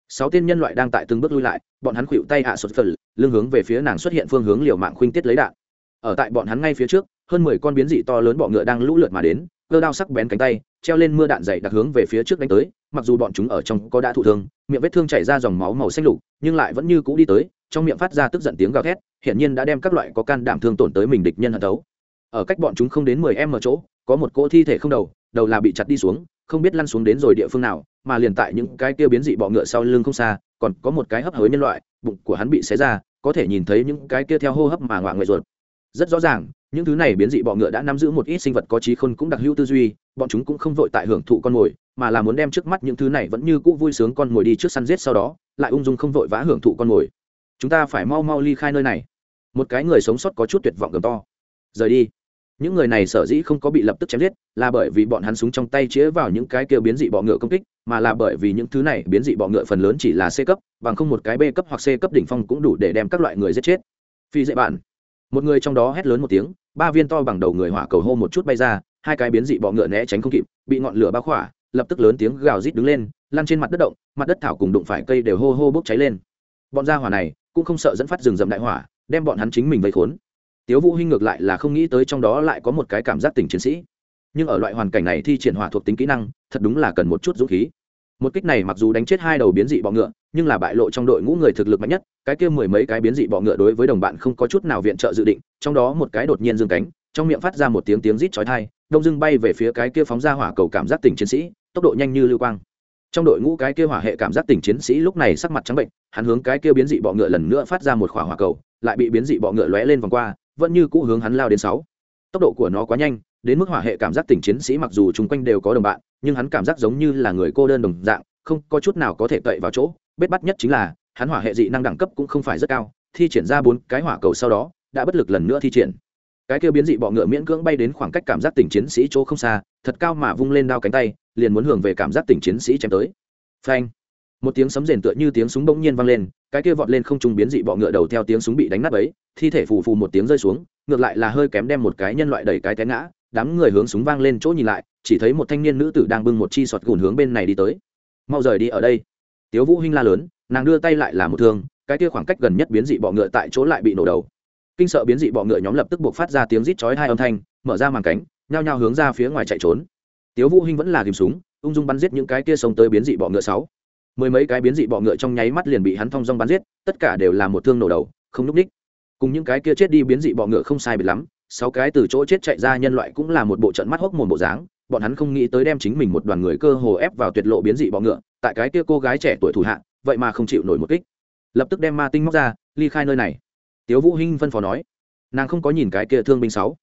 Speaker 1: Sáu tên nhân loại đang tại từng bước lui lại, bọn hắn khuỵu tay hạ sọt phật lưng hướng về phía nàng xuất hiện phương hướng liều mạng khuynh tiết lấy đạn. Ở tại bọn hắn ngay phía trước, hơn mười con biến dị to lớn bọ ngựa đang lũ lượt mà đến, cơ đao sắc bén cánh tay, treo lên mưa đạn dày đặc hướng về phía trước đánh tới, mặc dù bọn chúng ở trong có đã thụ thương, miệng vết thương chảy ra dòng máu màu xanh lục, nhưng lại vẫn như cũ đi tới trong miệng phát ra tức giận tiếng gào thét hiện nhiên đã đem các loại có can đảm thương tổn tới mình địch nhân hận thấu. Ở cách bọn chúng không đến mười em ở chỗ, có một cỗ thi thể không đầu đầu là bị chặt đi xuống, không biết lăn xuống đến rồi địa phương nào, mà liền tại những cái kia biến dị bọ ngựa sau lưng không xa, còn có một cái hấp hối nhân loại, bụng của hắn bị xé ra, có thể nhìn thấy những cái kia theo hô hấp mà ngoại người ruột. Rất rõ ràng, những thứ này biến dị bọ ngựa đã nắm giữ một ít sinh vật có trí khôn cũng đặc hữu tư duy, bọn chúng cũng không vội tại hưởng thụ con mồi, mà là muốn đem trước mắt những thứ này vẫn như cũ vui sướng con mồi đi trước săn giết sau đó, lại ung dung không vội vã hưởng thụ con mồi chúng ta phải mau mau ly khai nơi này. Một cái người sống sót có chút tuyệt vọng gầm to. Rời đi. Những người này sở dĩ không có bị lập tức chém giết, là bởi vì bọn hắn súng trong tay chĩa vào những cái kia biến dị bọ ngựa công kích, mà là bởi vì những thứ này biến dị bọ ngựa phần lớn chỉ là c cấp, bằng không một cái b cấp hoặc c cấp đỉnh phong cũng đủ để đem các loại người giết chết. Phi dễ bạn. Một người trong đó hét lớn một tiếng, ba viên to bằng đầu người hỏa cầu hô một chút bay ra, hai cái biến dị bọ ngựa né tránh không kịp, bị ngọn lửa bao khỏa, lập tức lớn tiếng gào rít đứng lên, lăn trên mặt đất động, mặt đất thảo cùng đụng phải cây đều hô hô bốc cháy lên. Bọn gia hỏa này cũng không sợ dẫn phát rừng rậm đại hỏa, đem bọn hắn chính mình vây khốn. Tiếu vũ hinh ngược lại là không nghĩ tới trong đó lại có một cái cảm giác tình chiến sĩ. Nhưng ở loại hoàn cảnh này thi triển hỏa thuộc tính kỹ năng, thật đúng là cần một chút dũng khí. Một kích này mặc dù đánh chết hai đầu biến dị bọ ngựa, nhưng là bại lộ trong đội ngũ người thực lực mạnh nhất, cái kia mười mấy cái biến dị bọ ngựa đối với đồng bạn không có chút nào viện trợ dự định, trong đó một cái đột nhiên dương cánh, trong miệng phát ra một tiếng tiếng rít chói tai, đông dưng bay về phía cái kia phóng ra hỏa cầu cảm giác tình chiến sĩ, tốc độ nhanh như lưu quang trong đội ngũ cái kia hỏa hệ cảm giác tỉnh chiến sĩ lúc này sắc mặt trắng bệnh, hắn hướng cái kia biến dị bọ ngựa lần nữa phát ra một khỏa hỏa cầu, lại bị biến dị bọ ngựa lóe lên vòng qua, vẫn như cũ hướng hắn lao đến sáu. Tốc độ của nó quá nhanh, đến mức hỏa hệ cảm giác tỉnh chiến sĩ mặc dù chung quanh đều có đồng bạn, nhưng hắn cảm giác giống như là người cô đơn đồng dạng, không có chút nào có thể cậy vào chỗ. Bết bắt nhất chính là, hắn hỏa hệ dị năng đẳng cấp cũng không phải rất cao, thi triển ra bốn cái hỏa cầu sau đó, đã bất lực lần nữa thi triển cái kia biến dị bọ ngựa miễn cưỡng bay đến khoảng cách cảm giác tỉnh chiến sĩ chỗ không xa, thật cao mà vung lên đao cánh tay, liền muốn hưởng về cảm giác tỉnh chiến sĩ chém tới. Phanh! Một tiếng sấm rền tựa như tiếng súng bỗng nhiên vang lên, cái kia vọt lên không trung biến dị bọ ngựa đầu theo tiếng súng bị đánh nát ấy thi thể phù phù một tiếng rơi xuống, ngược lại là hơi kém đem một cái nhân loại đẩy cái té ngã, đám người hướng súng vang lên chỗ nhìn lại, chỉ thấy một thanh niên nữ tử đang bưng một chi sọt gùn hướng bên này đi tới. Mau rời đi ở đây. Tiếu vũ hinh la lớn, nàng đưa tay lại là một thương, cái kia khoảng cách gần nhất biến dị bọ ngựa tại chỗ lại bị nổ đầu kinh sợ biến dị bọ ngựa nhóm lập tức buộc phát ra tiếng rít chói hai âm thanh, mở ra màn cánh, nhao nhao hướng ra phía ngoài chạy trốn. Tiếu vũ hinh vẫn là ghim súng, ung dung bắn giết những cái kia sống tới biến dị bọ ngựa sáu. Mười mấy cái biến dị bọ ngựa trong nháy mắt liền bị hắn thong dong bắn giết, tất cả đều là một thương nổ đầu, không núp đích cùng những cái kia chết đi biến dị bọ ngựa không sai biệt lắm, sáu cái từ chỗ chết chạy ra nhân loại cũng là một bộ trận mắt hốc mồm bộ dáng, bọn hắn không nghĩ tới đem chính mình một đoàn người cơ hồ ép vào tuyệt lộ biến dị bọ ngựa, tại cái kia cô gái trẻ tuổi thủ hạ, vậy mà không chịu nổi một kích. Lập tức đem ma tinh móc ra, ly khai nơi này tiếu vũ hinh phân phó nói, nàng không có nhìn cái kia thương binh sáu.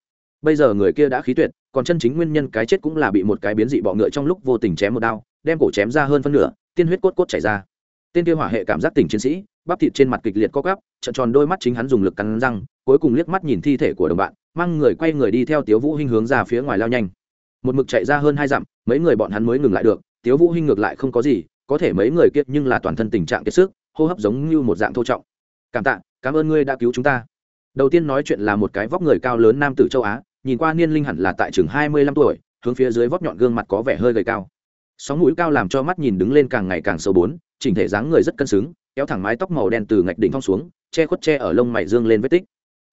Speaker 1: Bây giờ người kia đã khí tuyệt, còn chân chính nguyên nhân cái chết cũng là bị một cái biến dị bọ ngựa trong lúc vô tình chém một đao, đem cổ chém ra hơn phân nửa, tiên huyết cốt cốt chảy ra. Tên kia hỏa hệ cảm giác tỉnh chiến sĩ, bắp thịt trên mặt kịch liệt co gắp trận tròn đôi mắt chính hắn dùng lực cắn răng, cuối cùng liếc mắt nhìn thi thể của đồng bạn, mang người quay người đi theo tiếu vũ hinh hướng ra phía ngoài lao nhanh. Một mực chạy ra hơn hai dặm, mấy người bọn hắn mới ngừng lại được, tiếu vũ hinh ngược lại không có gì, có thể mấy người kiệt nhưng là toàn thân tình trạng kiệt sức, hô hấp giống như một dạng thô trọng. Cảm tạ cảm ơn ngươi đã cứu chúng ta. Đầu tiên nói chuyện là một cái vóc người cao lớn nam tử châu á, nhìn qua niên linh hẳn là tại chừng hai mươi lăm tuổi, hướng phía dưới vóc nhọn gương mặt có vẻ hơi gầy cao. Sóng mũi cao làm cho mắt nhìn đứng lên càng ngày càng sâu bốn, chỉnh thể dáng người rất cân xứng, kéo thẳng mái tóc màu đen từ ngạch đỉnh thong xuống, che khuất che ở lông mày dương lên vết tích.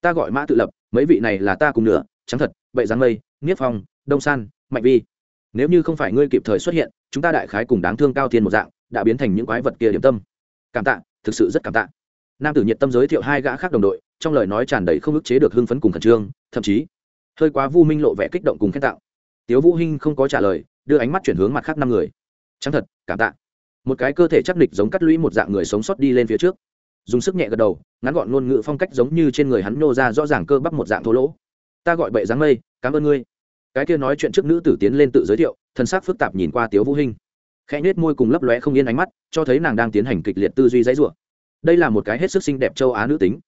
Speaker 1: Ta gọi mã tự lập, mấy vị này là ta cùng nửa, trắng thật bậy dáng mây niết phong, đông san, mạnh vi. Nếu như không phải ngươi kịp thời xuất hiện, chúng ta đại khái cùng đáng thương cao thiên một dạng, đã biến thành những quái vật kia điểm tâm. Cảm tạ, thực sự rất cảm tạ nam tử nhiệt tâm giới thiệu hai gã khác đồng đội, trong lời nói tràn đầy không ức chế được hưng phấn cùng khẩn trương, thậm chí, hơi quá vu minh lộ vẻ kích động cùng khen tạo. Tiếu vũ hinh không có trả lời, đưa ánh mắt chuyển hướng mặt khác năm người. Chẳng thật, cảm tạ. Một cái cơ thể chắc địch giống cắt lũy một dạng người sống sót đi lên phía trước. Dùng sức nhẹ gật đầu, ngắn gọn ngôn ngữ phong cách giống như trên người hắn nô ra rõ ràng cơ bắp một dạng thô lỗ. Ta gọi bậy dáng mây, cảm ơn ngươi. Cái kia nói chuyện trước nữ tử tiến lên tự giới thiệu, thân xác phức tạp nhìn qua tiếu vũ hinh. Khẽ nhếch môi cùng lấp lóe không yên ánh mắt, cho thấy nàng đang tiến hành kịch liệt tư duy dãy rủa đây là một cái hết sức xinh đẹp châu á nữ tính.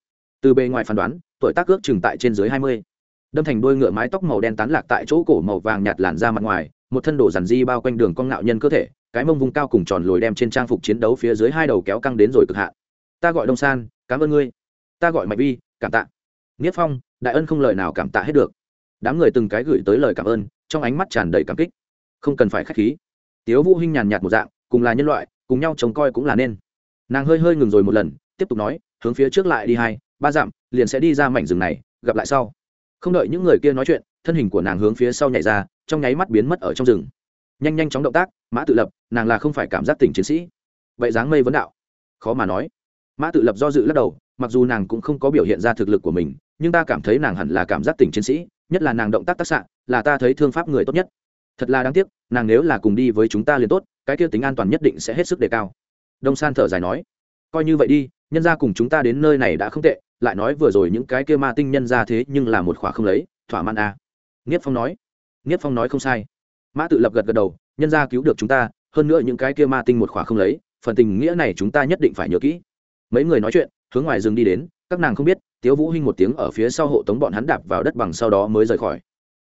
Speaker 1: Từ bề ngoài phán đoán, tuổi tác ước chừng tại trên dưới hai mươi. Đâm thành đôi ngựa mái tóc màu đen tán lạc tại chỗ cổ màu vàng nhạt làn ra mặt ngoài, một thân đồ dàn di bao quanh đường con ngạo nhân cơ thể, cái mông vùng cao cùng tròn lồi đem trên trang phục chiến đấu phía dưới hai đầu kéo căng đến rồi cực hạn. Ta gọi đông san, cảm ơn ngươi. Ta gọi mạch vi, cảm tạ. Nghĩa phong, đại ân không lời nào cảm tạ hết được. Đám người từng cái gửi tới lời cảm ơn, trong ánh mắt tràn đầy cảm kích. Không cần phải k h á c h khí. Tiếu vũ hinh nhàn nhạt một dạng, cùng là nhân loại, cùng nhau trông coi cũng là nên nàng hơi hơi ngừng rồi một lần, tiếp tục nói, hướng phía trước lại đi hai, ba dặm, liền sẽ đi ra mảnh rừng này, gặp lại sau. Không đợi những người kia nói chuyện, thân hình của nàng hướng phía sau nhảy ra, trong nháy mắt biến mất ở trong rừng. Nhanh nhanh chóng động tác, mã tự lập, nàng là không phải cảm giác tỉnh chiến sĩ. Vậy dáng mây vấn đạo. Khó mà nói. Mã tự lập do dự lắc đầu, mặc dù nàng cũng không có biểu hiện ra thực lực của mình, nhưng ta cảm thấy nàng hẳn là cảm giác tỉnh chiến sĩ, nhất là nàng động tác tác xạ, là ta thấy thương pháp người tốt nhất. Thật là đáng tiếc, nàng nếu là cùng đi với chúng ta liền tốt, cái kia tính an toàn nhất định sẽ hết sức đề cao đông san thở dài nói, coi như vậy đi, nhân ra cùng chúng ta đến nơi này đã không tệ, lại nói vừa rồi những cái kia ma tinh nhân ra thế nhưng là một khỏa không lấy, thỏa mãn a à. nghiết phong nói Niết phong nói không sai. Mã tự lập gật gật đầu, nhân ra cứu được chúng ta, hơn nữa những cái kia ma tinh một khỏa không lấy, phần tình nghĩa này chúng ta nhất định phải nhớ kỹ. Mấy người nói chuyện, hướng ngoài rừng đi đến, các nàng không biết, tiếu vũ hinh một tiếng ở phía sau hộ tống bọn hắn đạp vào đất bằng sau đó mới rời khỏi.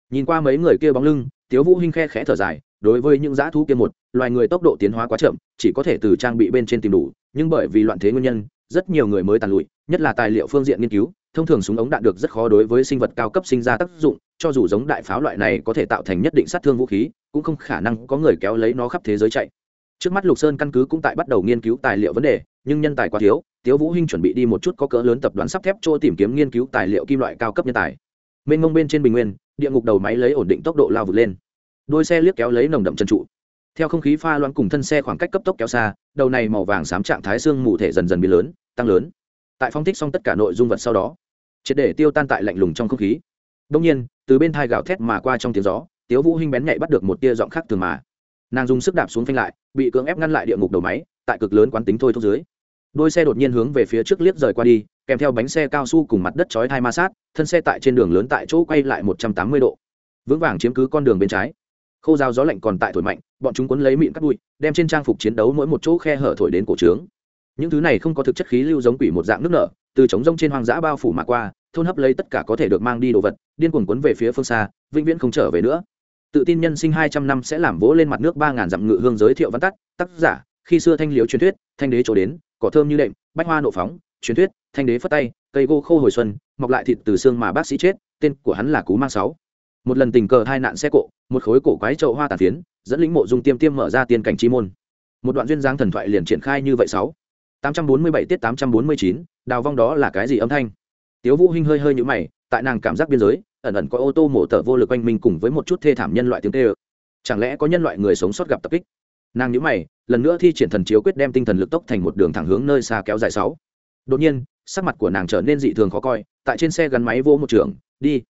Speaker 1: Nhìn qua mấy người kia bóng lưng, tiếu vũ hinh khe khẽ thở dài đối với những dã thú kia một, loài người tốc độ tiến hóa quá chậm, chỉ có thể từ trang bị bên trên tìm đủ, nhưng bởi vì loạn thế nguyên nhân, rất nhiều người mới tàn lụi, nhất là tài liệu phương diện nghiên cứu, thông thường súng ống đạn được rất khó đối với sinh vật cao cấp sinh ra tác dụng, cho dù giống đại pháo loại này có thể tạo thành nhất định sát thương vũ khí, cũng không khả năng có người kéo lấy nó khắp thế giới chạy. Trước mắt lục sơn căn cứ cũng tại bắt đầu nghiên cứu tài liệu vấn đề, nhưng nhân tài quá thiếu, tiếu vũ hinh chuẩn bị đi một chút có cỡ lớn tập đoàn sắp thép chỗ tìm kiếm nghiên cứu tài liệu kim loại cao cấp nhân tài. Bên ngông bên trên bình nguyên, địa ngục đầu máy lấy ổn định tốc độ lao vượt lên đôi xe liếc kéo lấy nồng đậm chân trụ. Theo không khí pha loãng cùng thân xe khoảng cách cấp tốc kéo xa, đầu này màu vàng xám trạng thái xương mù thể dần dần biến lớn, tăng lớn. Tại phong thích xong tất cả nội dung vật sau đó, triệt để tiêu tan tại lạnh lùng trong không khí. Đông nhiên, từ bên thai gạo thét mà qua trong tiếng gió, tiếu vũ hinh bén nhạy bắt được một tia giọng khác thường mà. Nàng dùng sức đạp xuống phanh lại, bị cưỡng ép ngăn lại địa ngục đầu máy, tại cực lớn quán tính thôi thúc dưới. Đôi xe đột nhiên hướng về phía trước liếc rời qua đi, kèm theo bánh xe cao su cùng mặt đất chói thai ma sát, thân xe tại trên đường lớn tại chỗ quay lại một trăm tám mươi độ. Vững vàng chiếm cứ con đường bên trái khô dao gió lạnh còn tại thổi mạnh, bọn chúng cuốn lấy mịn cắt bụi, đem trên trang phục chiến đấu mỗi một chỗ khe hở thổi đến cổ trướng. Những thứ này không có thực chất khí lưu giống quỷ một dạng nước nở, từ trống rông trên hoang dã bao phủ mà qua, thôn hấp lấy tất cả có thể được mang đi đồ vật, điên cuồng cuốn về phía phương xa, vĩnh viễn không trở về nữa. Tự tin nhân sinh hai trăm năm sẽ làm vỗ lên mặt nước ba ngàn dặm ngự hương giới thiệu văn tắt, tác giả, khi xưa thanh liếu truyền thuyết, thanh đế chỗ đến, cỏ thơm như đệm, bách hoa nộ phóng, truyền thuyết, thanh đế phất tay, cây gỗ khô hồi xuân, mọc lại thịt từ xương mà bác sĩ chết, tên của hắn là cú mang sáu một lần tình cờ hai nạn xe cộ, một khối cổ quái trậu hoa tàn phiến, dẫn lĩnh mộ dung tiêm tiêm mở ra tiên cảnh chi môn. Một đoạn duyên dáng thần thoại liền triển khai như vậy sáu. Tám trăm bốn mươi bảy tiết tám trăm bốn mươi chín, đào vong đó là cái gì âm thanh? Tiếu vũ hinh hơi hơi nhũ mày, tại nàng cảm giác biên giới, ẩn ẩn có ô tô mổ tở vô lực quanh mình cùng với một chút thê thảm nhân loại tiếng tê ơ chẳng lẽ có nhân loại người sống sót gặp tập kích? Nàng nhũ mày, lần nữa thi triển thần chiếu quyết đem tinh thần lực tốc thành một đường thẳng hướng nơi xa kéo dài sáu. Đột nhiên, sắc mặt của nàng trở nên dị thường khó coi, tại trên xe gắn máy vô một trường, đi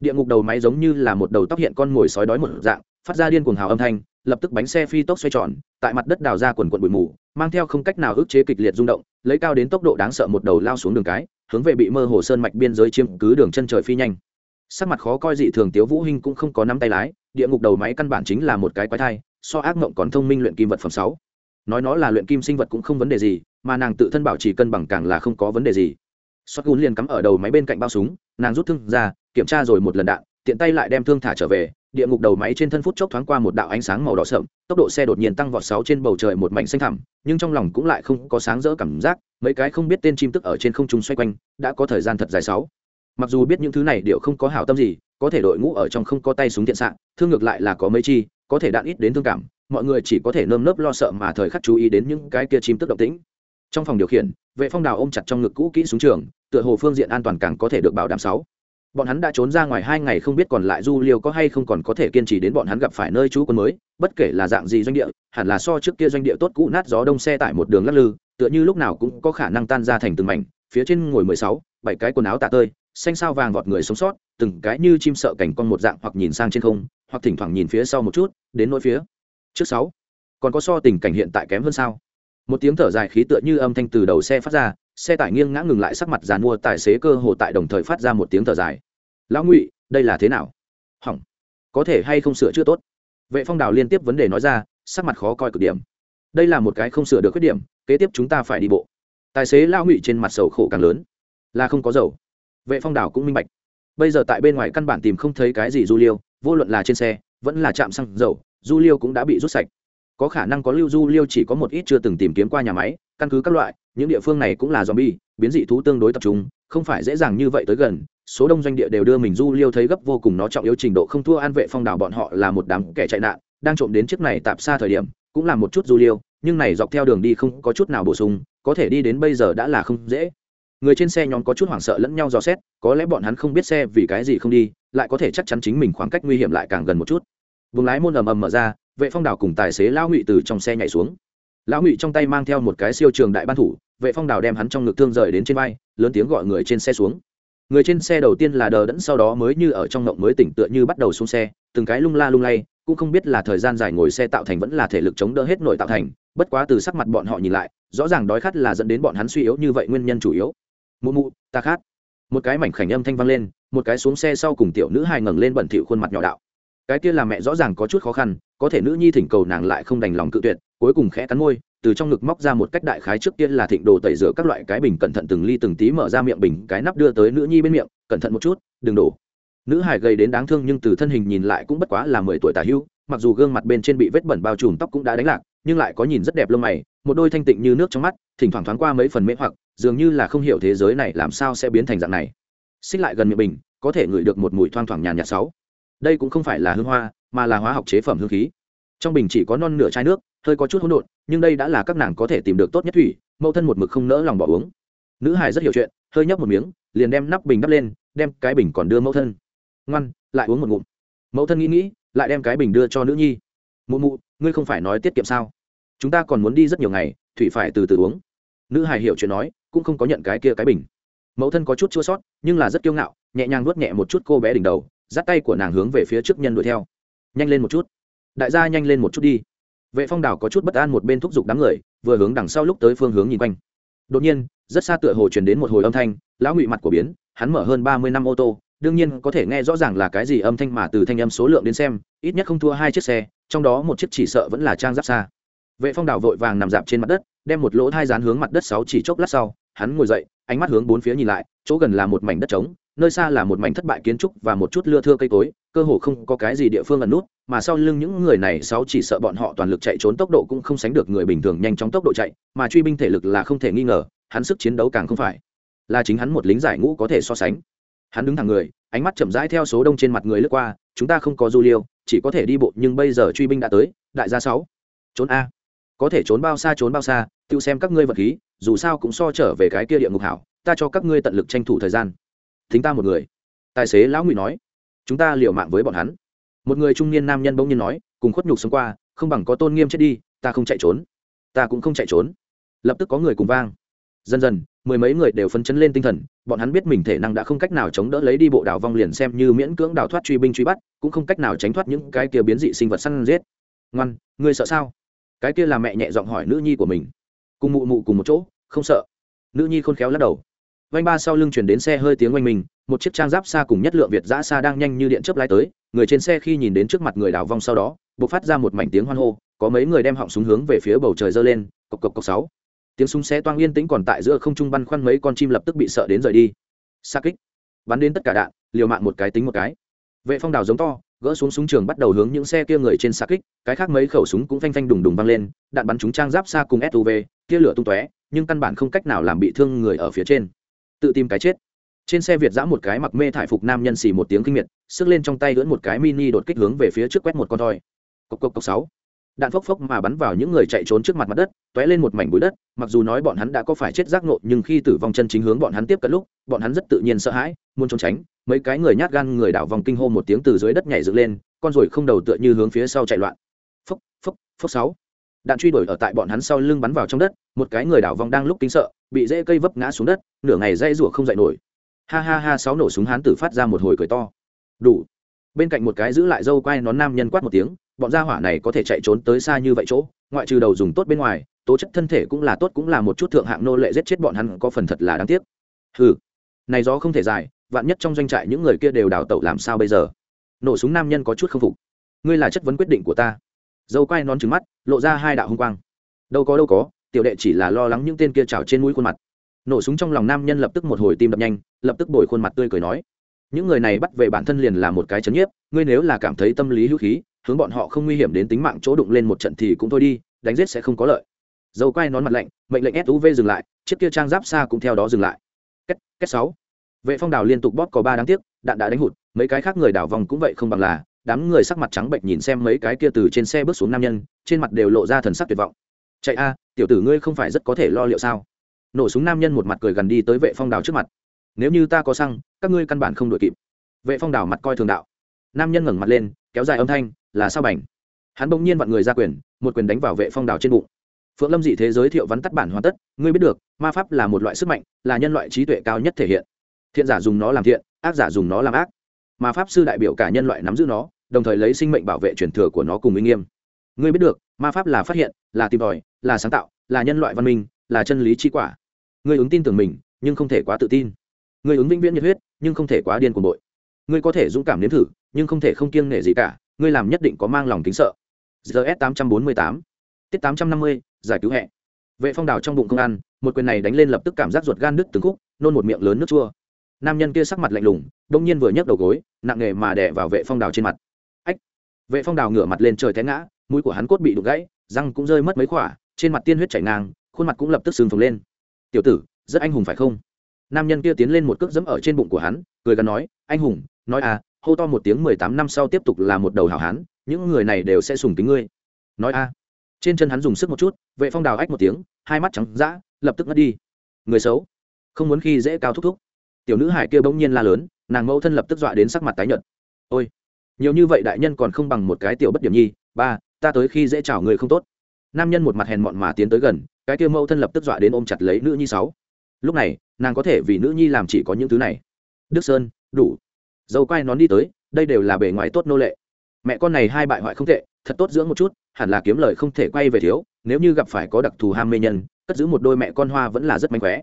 Speaker 1: địa ngục đầu máy giống như là một đầu tóc hiện con mồi sói đói một dạng, phát ra điên cuồng hào âm thanh, lập tức bánh xe phi tốc xoay tròn, tại mặt đất đào ra quần quần bụi mù, mang theo không cách nào ức chế kịch liệt rung động, lấy cao đến tốc độ đáng sợ một đầu lao xuống đường cái, hướng về bị mơ hồ sơn mạch biên giới chiếm cứ đường chân trời phi nhanh. Sắc mặt khó coi dị thường tiếu vũ hinh cũng không có nắm tay lái, địa ngục đầu máy căn bản chính là một cái quái thai, so ác mộng còn thông minh luyện kim vật phẩm sáu. Nói nó là luyện kim sinh vật cũng không vấn đề gì, mà nàng tự thân bảo trì cân bằng càng là không có vấn đề gì. Sót gún liền cắm ở đầu máy bên cạnh bao súng, nàng rút thương ra kiểm tra rồi một lần đạn, tiện tay lại đem thương thả trở về, địa ngục đầu máy trên thân phút chốc thoáng qua một đạo ánh sáng màu đỏ sậm, tốc độ xe đột nhiên tăng vọt sáu trên bầu trời một mảnh xanh thẳm, nhưng trong lòng cũng lại không có sáng rỡ cảm giác, mấy cái không biết tên chim tức ở trên không trung xoay quanh, đã có thời gian thật dài sáu. Mặc dù biết những thứ này đều không có hảo tâm gì, có thể đội ngũ ở trong không có tay súng tiện sạn thương ngược lại là có mấy chi, có thể đạn ít đến thương cảm, mọi người chỉ có thể nơm nớp lo sợ mà thời khắc chú ý đến những cái kia chim tức động tĩnh. Trong phòng điều khiển, vệ phong đào ôm chặt trong ngực cũ kỹ súng trường, tựa hồ phương diện an toàn càng có thể được bảo đảm sáu bọn hắn đã trốn ra ngoài hai ngày không biết còn lại du liêu có hay không còn có thể kiên trì đến bọn hắn gặp phải nơi trú quân mới, bất kể là dạng gì doanh địa, hẳn là so trước kia doanh địa tốt cũ nát gió đông xe tại một đường lắc lư, tựa như lúc nào cũng có khả năng tan ra thành từng mảnh, phía trên ngồi mười sáu, bảy cái quần áo tạ tơi, xanh sao vàng vọt người sống sót, từng cái như chim sợ cảnh con một dạng hoặc nhìn sang trên không, hoặc thỉnh thoảng nhìn phía sau một chút, đến nỗi phía trước sáu. Còn có so tình cảnh hiện tại kém hơn sao? Một tiếng thở dài khí tựa như âm thanh từ đầu xe phát ra, xe tải nghiêng ngã ngừng lại sắc mặt dàn mua tài xế cơ hồ tại đồng thời phát ra một tiếng thở dài lão ngụy, đây là thế nào? Hỏng. Có thể hay không sửa chữa tốt? Vệ phong đào liên tiếp vấn đề nói ra, sắc mặt khó coi cực điểm. Đây là một cái không sửa được khuyết điểm, kế tiếp chúng ta phải đi bộ. Tài xế lão ngụy trên mặt sầu khổ càng lớn. Là không có dầu. Vệ phong đào cũng minh bạch. Bây giờ tại bên ngoài căn bản tìm không thấy cái gì du liêu, vô luận là trên xe, vẫn là trạm xăng dầu, du liêu cũng đã bị rút sạch. Có khả năng có lưu du liêu chỉ có một ít chưa từng tìm kiếm qua nhà máy, căn cứ các loại, những địa phương này cũng là zombie, biến dị thú tương đối tập trung, không phải dễ dàng như vậy tới gần số đông doanh địa đều đưa mình du liêu thấy gấp vô cùng, nó trọng yếu trình độ không thua an vệ phong đảo bọn họ là một đám kẻ chạy nạn, đang trộm đến chiếc này tạp xa thời điểm, cũng là một chút du liêu, nhưng này dọc theo đường đi không có chút nào bổ sung, có thể đi đến bây giờ đã là không dễ. Người trên xe nhóm có chút hoảng sợ lẫn nhau dò xét, có lẽ bọn hắn không biết xe vì cái gì không đi, lại có thể chắc chắn chính mình khoảng cách nguy hiểm lại càng gần một chút. Vùng lái môn ầm ầm mở ra, vệ phong đảo cùng tài xế lão ngụy từ trong xe nhảy xuống. Lão ngụy trong tay mang theo một cái siêu trường đại ban thủ, vệ phong đảo đem hắn trong ngực thương rời đến trên vai, lớn tiếng gọi người trên xe xuống người trên xe đầu tiên là đờ đẫn sau đó mới như ở trong ngộng mới tỉnh tựa như bắt đầu xuống xe, từng cái lung la lung lay, cũng không biết là thời gian dài ngồi xe tạo thành vẫn là thể lực chống đỡ hết nội tạo thành, bất quá từ sắc mặt bọn họ nhìn lại, rõ ràng đói khát là dẫn đến bọn hắn suy yếu như vậy nguyên nhân chủ yếu. Mụ mụ, ta khát. Một cái mảnh khảnh âm thanh vang lên, một cái xuống xe sau cùng tiểu nữ hài ngẩng lên bẩn thỉu khuôn mặt nhỏ đạo cái kia là mẹ rõ ràng có chút khó khăn, có thể nữ nhi thỉnh cầu nàng lại không đành lòng cự tuyệt, cuối cùng khẽ cắn môi, từ trong ngực móc ra một cách đại khái trước kia là thịnh đồ tẩy rửa các loại cái bình cẩn thận từng ly từng tí mở ra miệng bình, cái nắp đưa tới nữ nhi bên miệng, cẩn thận một chút, đừng đổ. Nữ hải gầy đến đáng thương nhưng từ thân hình nhìn lại cũng bất quá là mười tuổi tả hưu, mặc dù gương mặt bên trên bị vết bẩn bao trùm tóc cũng đã đánh lạc, nhưng lại có nhìn rất đẹp lông mày, một đôi thanh tịnh như nước trong mắt, thỉnh thoảng thoáng qua mấy phần mễ hoặc, dường như là không hiểu thế giới này làm sao sẽ biến thành dạng này. Xích lại gần miệng bình, có thể ngửi được một mùi thoang thoảng nhàn nhạt sáu đây cũng không phải là hương hoa, mà là hóa học chế phẩm hương khí. Trong bình chỉ có non nửa chai nước, hơi có chút hỗn độn, nhưng đây đã là các nàng có thể tìm được tốt nhất thủy, mẫu thân một mực không nỡ lòng bỏ uống. Nữ hài rất hiểu chuyện, hơi nhấp một miếng, liền đem nắp bình đắp lên, đem cái bình còn đưa mẫu thân. Ngoan, lại uống một ngụm. Mẫu thân nghĩ nghĩ, lại đem cái bình đưa cho nữ nhi. Mụ mụ, ngươi không phải nói tiết kiệm sao? Chúng ta còn muốn đi rất nhiều ngày, thủy phải từ từ uống. Nữ hài hiểu chuyện nói, cũng không có nhận cái kia cái bình. Mẫu thân có chút chua sót, nhưng là rất kiêu ngạo, nhẹ nhàng nuốt nhẹ một chút cô bé đỉnh đầu dắt tay của nàng hướng về phía trước nhân đuổi theo. Nhanh lên một chút. Đại gia nhanh lên một chút đi. Vệ phong đảo có chút bất an một bên thúc giục đám người, vừa hướng đằng sau lúc tới phương hướng nhìn quanh. Đột nhiên, rất xa tựa hồ chuyển đến một hồi âm thanh, lão ngụy mặt của biến, hắn mở hơn ba mươi năm ô tô, đương nhiên có thể nghe rõ ràng là cái gì âm thanh mà từ thanh âm số lượng đến xem, ít nhất không thua hai chiếc xe, trong đó một chiếc chỉ sợ vẫn là trang giáp xa. Vệ phong đảo vội vàng nằm dạp trên mặt đất, đem một lỗ thai dán hướng mặt đất sáu chỉ chốc lát sau, hắn ngồi dậy, ánh mắt hướng bốn phía nhìn lại, chỗ gần là một mảnh đất trống nơi xa là một mảnh thất bại kiến trúc và một chút lưa thưa cây cối, cơ hồ không có cái gì địa phương ẩn nút, mà sau lưng những người này sáu chỉ sợ bọn họ toàn lực chạy trốn tốc độ cũng không sánh được người bình thường nhanh chóng tốc độ chạy, mà truy binh thể lực là không thể nghi ngờ, hắn sức chiến đấu càng không phải. Là chính hắn một lính giải ngũ có thể so sánh. Hắn đứng thẳng người, ánh mắt chậm rãi theo số đông trên mặt người lướt qua, chúng ta không có du liêu, chỉ có thể đi bộ, nhưng bây giờ truy binh đã tới, đại gia sáu, trốn a. Có thể trốn bao xa trốn bao xa tự xem các ngươi vật khí, dù sao cũng so trở về cái kia địa ngục hảo, ta cho các ngươi tận lực tranh thủ thời gian thính ta một người. Tài xế lão ngụy nói, chúng ta liều mạng với bọn hắn. Một người trung niên nam nhân bỗng nhiên nói, cùng khuất nhục xông qua, không bằng có tôn nghiêm chết đi, ta không chạy trốn. Ta cũng không chạy trốn. Lập tức có người cùng vang. Dần dần, mười mấy người đều phấn chấn lên tinh thần, bọn hắn biết mình thể năng đã không cách nào chống đỡ lấy đi bộ đảo vong liền xem như miễn cưỡng đào thoát truy binh truy bắt, cũng không cách nào tránh thoát những cái kia biến dị sinh vật săn giết. Ngoan, ngươi sợ sao? Cái kia là mẹ nhẹ giọng hỏi nữ nhi của mình. Cùng mụ mụ cùng một chỗ, không sợ. Nữ nhi khôn khéo lắc đầu vanh ba sau lưng chuyển đến xe hơi tiếng oanh mình, một chiếc trang giáp xa cùng nhất lượng việt giã xa đang nhanh như điện chớp lái tới, người trên xe khi nhìn đến trước mặt người đào vong sau đó buộc phát ra một mảnh tiếng hoan hô, có mấy người đem họng súng hướng về phía bầu trời dơ lên, cộc cộc cộc sáu. Tiếng súng xe toang yên tĩnh còn tại giữa không trung băn khoăn mấy con chim lập tức bị sợ đến rời đi. Xa kích. Bắn đến tất cả đạn, liều mạng một cái tính một cái. Vệ phong đào giống to, gỡ xuống súng trường bắt đầu hướng những xe kia người trên xa kích, cái khác mấy khẩu súng cũng phanh phanh đùng đùng văng lên, đạn bắn chúng trang giáp xa cùng suv tia lửa tung tóe, nhưng căn bản không cách nào làm bị thương người ở phía trên tự tìm cái chết. Trên xe việt giã một cái mặc mê thải phục nam nhân xì một tiếng kinh miệt sức lên trong tay lưỡn một cái mini đột kích hướng về phía trước quét một con thoi. Cộc cộc cộc sáu. Đạn phốc phốc mà bắn vào những người chạy trốn trước mặt mặt đất t ó é lên một mảnh bụi đất, mặc dù nói bọn hắn đã có phải chết giác nộ nhưng khi tử vong chân chính hướng bọn hắn tiếp cận lúc, bọn hắn rất tự nhiên sợ hãi, muốn trốn tránh. Mấy cái người nhát gan người đảo vòng kinh hô một tiếng từ dưới đất nhảy dựng lên, con ruồi không đầu tựa như hướng phía sau chạy loạn. Phốc phốc phốc sáu đạn truy đuổi ở tại bọn hắn sau lưng bắn vào trong đất, một cái người đảo vòng đang lúc kinh sợ, bị dễ cây vấp ngã xuống đất, nửa ngày dây rủa không dậy nổi. Ha ha ha, sáu nổ súng hán tử phát ra một hồi cười to. Đủ. Bên cạnh một cái giữ lại dâu quai nón nam nhân quát một tiếng, bọn gia hỏa này có thể chạy trốn tới xa như vậy chỗ, ngoại trừ đầu dùng tốt bên ngoài, tố chất thân thể cũng là tốt cũng là một chút thượng hạng nô lệ giết chết bọn hắn có phần thật là đáng tiếc. Ừ này gió không thể dài, vạn nhất trong doanh trại những người kia đều đào tẩu làm sao bây giờ? Nổ súng nam nhân có chút không phục. Ngươi là chất vấn quyết định của ta dâu quai nón trứng mắt, lộ ra hai đạo hung quang. Đâu có đâu có, tiểu đệ chỉ là lo lắng những tên kia trào trên mũi khuôn mặt. Nổ súng trong lòng nam nhân lập tức một hồi tim đập nhanh, lập tức bồi khuôn mặt tươi cười nói, những người này bắt về bản thân liền là một cái chấn nhiếp, ngươi nếu là cảm thấy tâm lý hữu khí, hướng bọn họ không nguy hiểm đến tính mạng chỗ đụng lên một trận thì cũng thôi đi, đánh giết sẽ không có lợi. Dầu quay nón mặt lạnh, mệnh lệnh suv dừng lại, chiếc kia trang giáp xa cũng theo đó dừng lại. Kết kết sáu. Vệ phong đào liên tục bóp có ba đáng tiếc, đạn đã đánh hụt, mấy cái khác người đảo vòng cũng vậy không bằng là đám người sắc mặt trắng bệnh nhìn xem mấy cái kia từ trên xe bước xuống nam nhân, trên mặt đều lộ ra thần sắc tuyệt vọng. Chạy a, tiểu tử ngươi không phải rất có thể lo liệu sao? Nổ súng nam nhân một mặt cười gần đi tới vệ phong đào trước mặt. Nếu như ta có xăng, các ngươi căn bản không đuổi kịp. Vệ phong đào mặt coi thường đạo. Nam nhân ngẩng mặt lên, kéo dài âm thanh, là sao bảnh hắn bỗng nhiên vặn người ra quyền, một quyền đánh vào vệ phong đào trên bụng. Phượng lâm dị thế giới thiệu vắn tắt bản hoàn tất, ngươi biết được, ma pháp là một loại sức mạnh, là nhân loại trí tuệ cao nhất thể hiện. Thiện giả dùng nó làm thiện, ác giả dùng nó làm ác. Ma pháp sư đại biểu cả nhân loại nắm giữ nó đồng thời lấy sinh mệnh bảo vệ truyền thừa của nó cùng uy nghiêm. Ngươi biết được, ma pháp là phát hiện, là tìm tòi, là sáng tạo, là nhân loại văn minh, là chân lý chi quả. Ngươi ứng tin tưởng mình, nhưng không thể quá tự tin. Ngươi ứng vĩnh viễn nhiệt huyết, nhưng không thể quá điên cuồng bội. Ngươi có thể dũng cảm nếm thử, nhưng không thể không kiêng nể gì cả. Ngươi làm nhất định có mang lòng kính sợ. Gs tám trăm bốn mươi tám. Tiết tám trăm năm mươi, giải cứu hẹ. Vệ phong đào trong bụng công ăn, một quyền này đánh lên lập tức cảm giác ruột gan đứt từng khúc, nôn một miệng lớn nước chua. Nam nhân kia sắc mặt lạnh lùng, đông nhiên vừa nhấc đầu gối, nặng nề mà đè vào vệ phong đào trên mặt vệ phong đào ngửa mặt lên trời té ngã, mũi của hắn cốt bị đục gãy, răng cũng rơi mất mấy khỏa, trên mặt tiên huyết chảy ngang, khuôn mặt cũng lập tức sưng phồng lên. Tiểu tử, rất anh hùng phải không? Nam nhân kia tiến lên một cước dẫm ở trên bụng của hắn, cười gắn nói, anh hùng, nói à hô to một tiếng mười tám năm sau tiếp tục là một đầu hảo hán, những người này đều sẽ sùng kính ngươi. Nói a. Trên chân hắn dùng sức một chút, vệ phong đào ách một tiếng, hai mắt trắng d lập tức ngất đi. Người xấu, không muốn khi dễ cao thúc thúc. Tiểu nữ hải kia bỗng nhiên la lớn, nàng mẫu thân lập tức dọa đến sắc mặt tái nhợt. Ôi nhiều như vậy đại nhân còn không bằng một cái tiểu bất điểm nhi, ba, ta tới khi dễ chào người không tốt. Nam nhân một mặt hèn mọn mà tiến tới gần, cái kia mẫu thân lập tức dọa đến ôm chặt lấy nữ nhi sáu. Lúc này, nàng có thể vì nữ nhi làm chỉ có những thứ này. Đức sơn, đủ. Dầu quai nón đi tới, đây đều là bề ngoài tốt nô lệ. Mẹ con này hai bại hoại không tệ, thật tốt dưỡng một chút, hẳn là kiếm lời không thể quay về thiếu, nếu như gặp phải có đặc thù ham mê nhân, cất giữ một đôi mẹ con hoa vẫn là rất mánh khóe.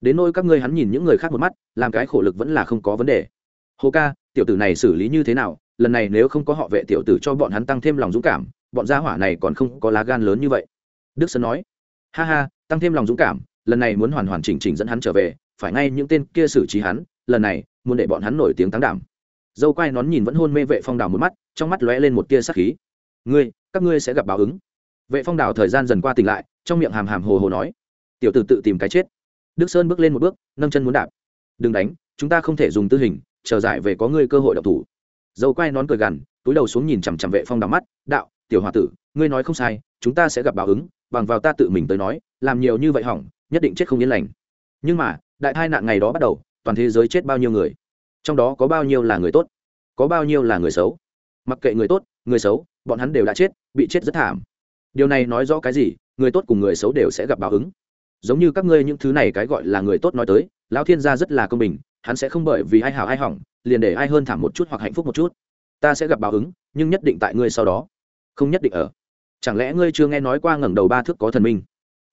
Speaker 1: Đến nôi các ngươi hắn nhìn những người khác một mắt, làm cái khổ lực vẫn là không có vấn đề. Hồ ca, tiểu tử này xử lý như thế nào lần này nếu không có họ vệ tiểu tử cho bọn hắn tăng thêm lòng dũng cảm, bọn gia hỏa này còn không có lá gan lớn như vậy. Đức sơn nói. Ha ha, tăng thêm lòng dũng cảm, lần này muốn hoàn hoàn chỉnh chỉnh dẫn hắn trở về, phải ngay những tên kia xử trí hắn, lần này, muốn để bọn hắn nổi tiếng táng đảm. Dâu quai nón nhìn vẫn hôn mê vệ phong đào một mắt, trong mắt lóe lên một tia sắc khí. Ngươi, các ngươi sẽ gặp báo ứng. Vệ phong đào thời gian dần qua tỉnh lại, trong miệng hàm hàm hồ hồ nói. Tiểu tử tự tìm cái chết. Đức sơn bước lên một bước, nâng chân muốn đạp. Đừng đánh, chúng ta không thể dùng tư hình, chờ giải về có ngươi cơ hội độc thủ dâu quay nón cười gằn, túi đầu xuống nhìn chằm chằm vệ phong đắm mắt, đạo, tiểu hòa tử, ngươi nói không sai, chúng ta sẽ gặp báo ứng, bằng vào ta tự mình tới nói, làm nhiều như vậy hỏng, nhất định chết không yên lành. Nhưng mà, đại tai nạn ngày đó bắt đầu, toàn thế giới chết bao nhiêu người? Trong đó có bao nhiêu là người tốt? Có bao nhiêu là người xấu? Mặc kệ người tốt, người xấu, bọn hắn đều đã chết, bị chết rất thảm. Điều này nói rõ cái gì? Người tốt cùng người xấu đều sẽ gặp báo ứng. Giống như các ngươi những thứ này cái gọi là người tốt nói tới, lão thiên gia rất là công bình, hắn sẽ không bởi vì ai hảo ai hỏng liền để ai hơn thảm một chút hoặc hạnh phúc một chút. Ta sẽ gặp báo ứng, nhưng nhất định tại ngươi sau đó. Không nhất định ở. Chẳng lẽ ngươi chưa nghe nói qua ngẩng đầu ba thước có thần minh?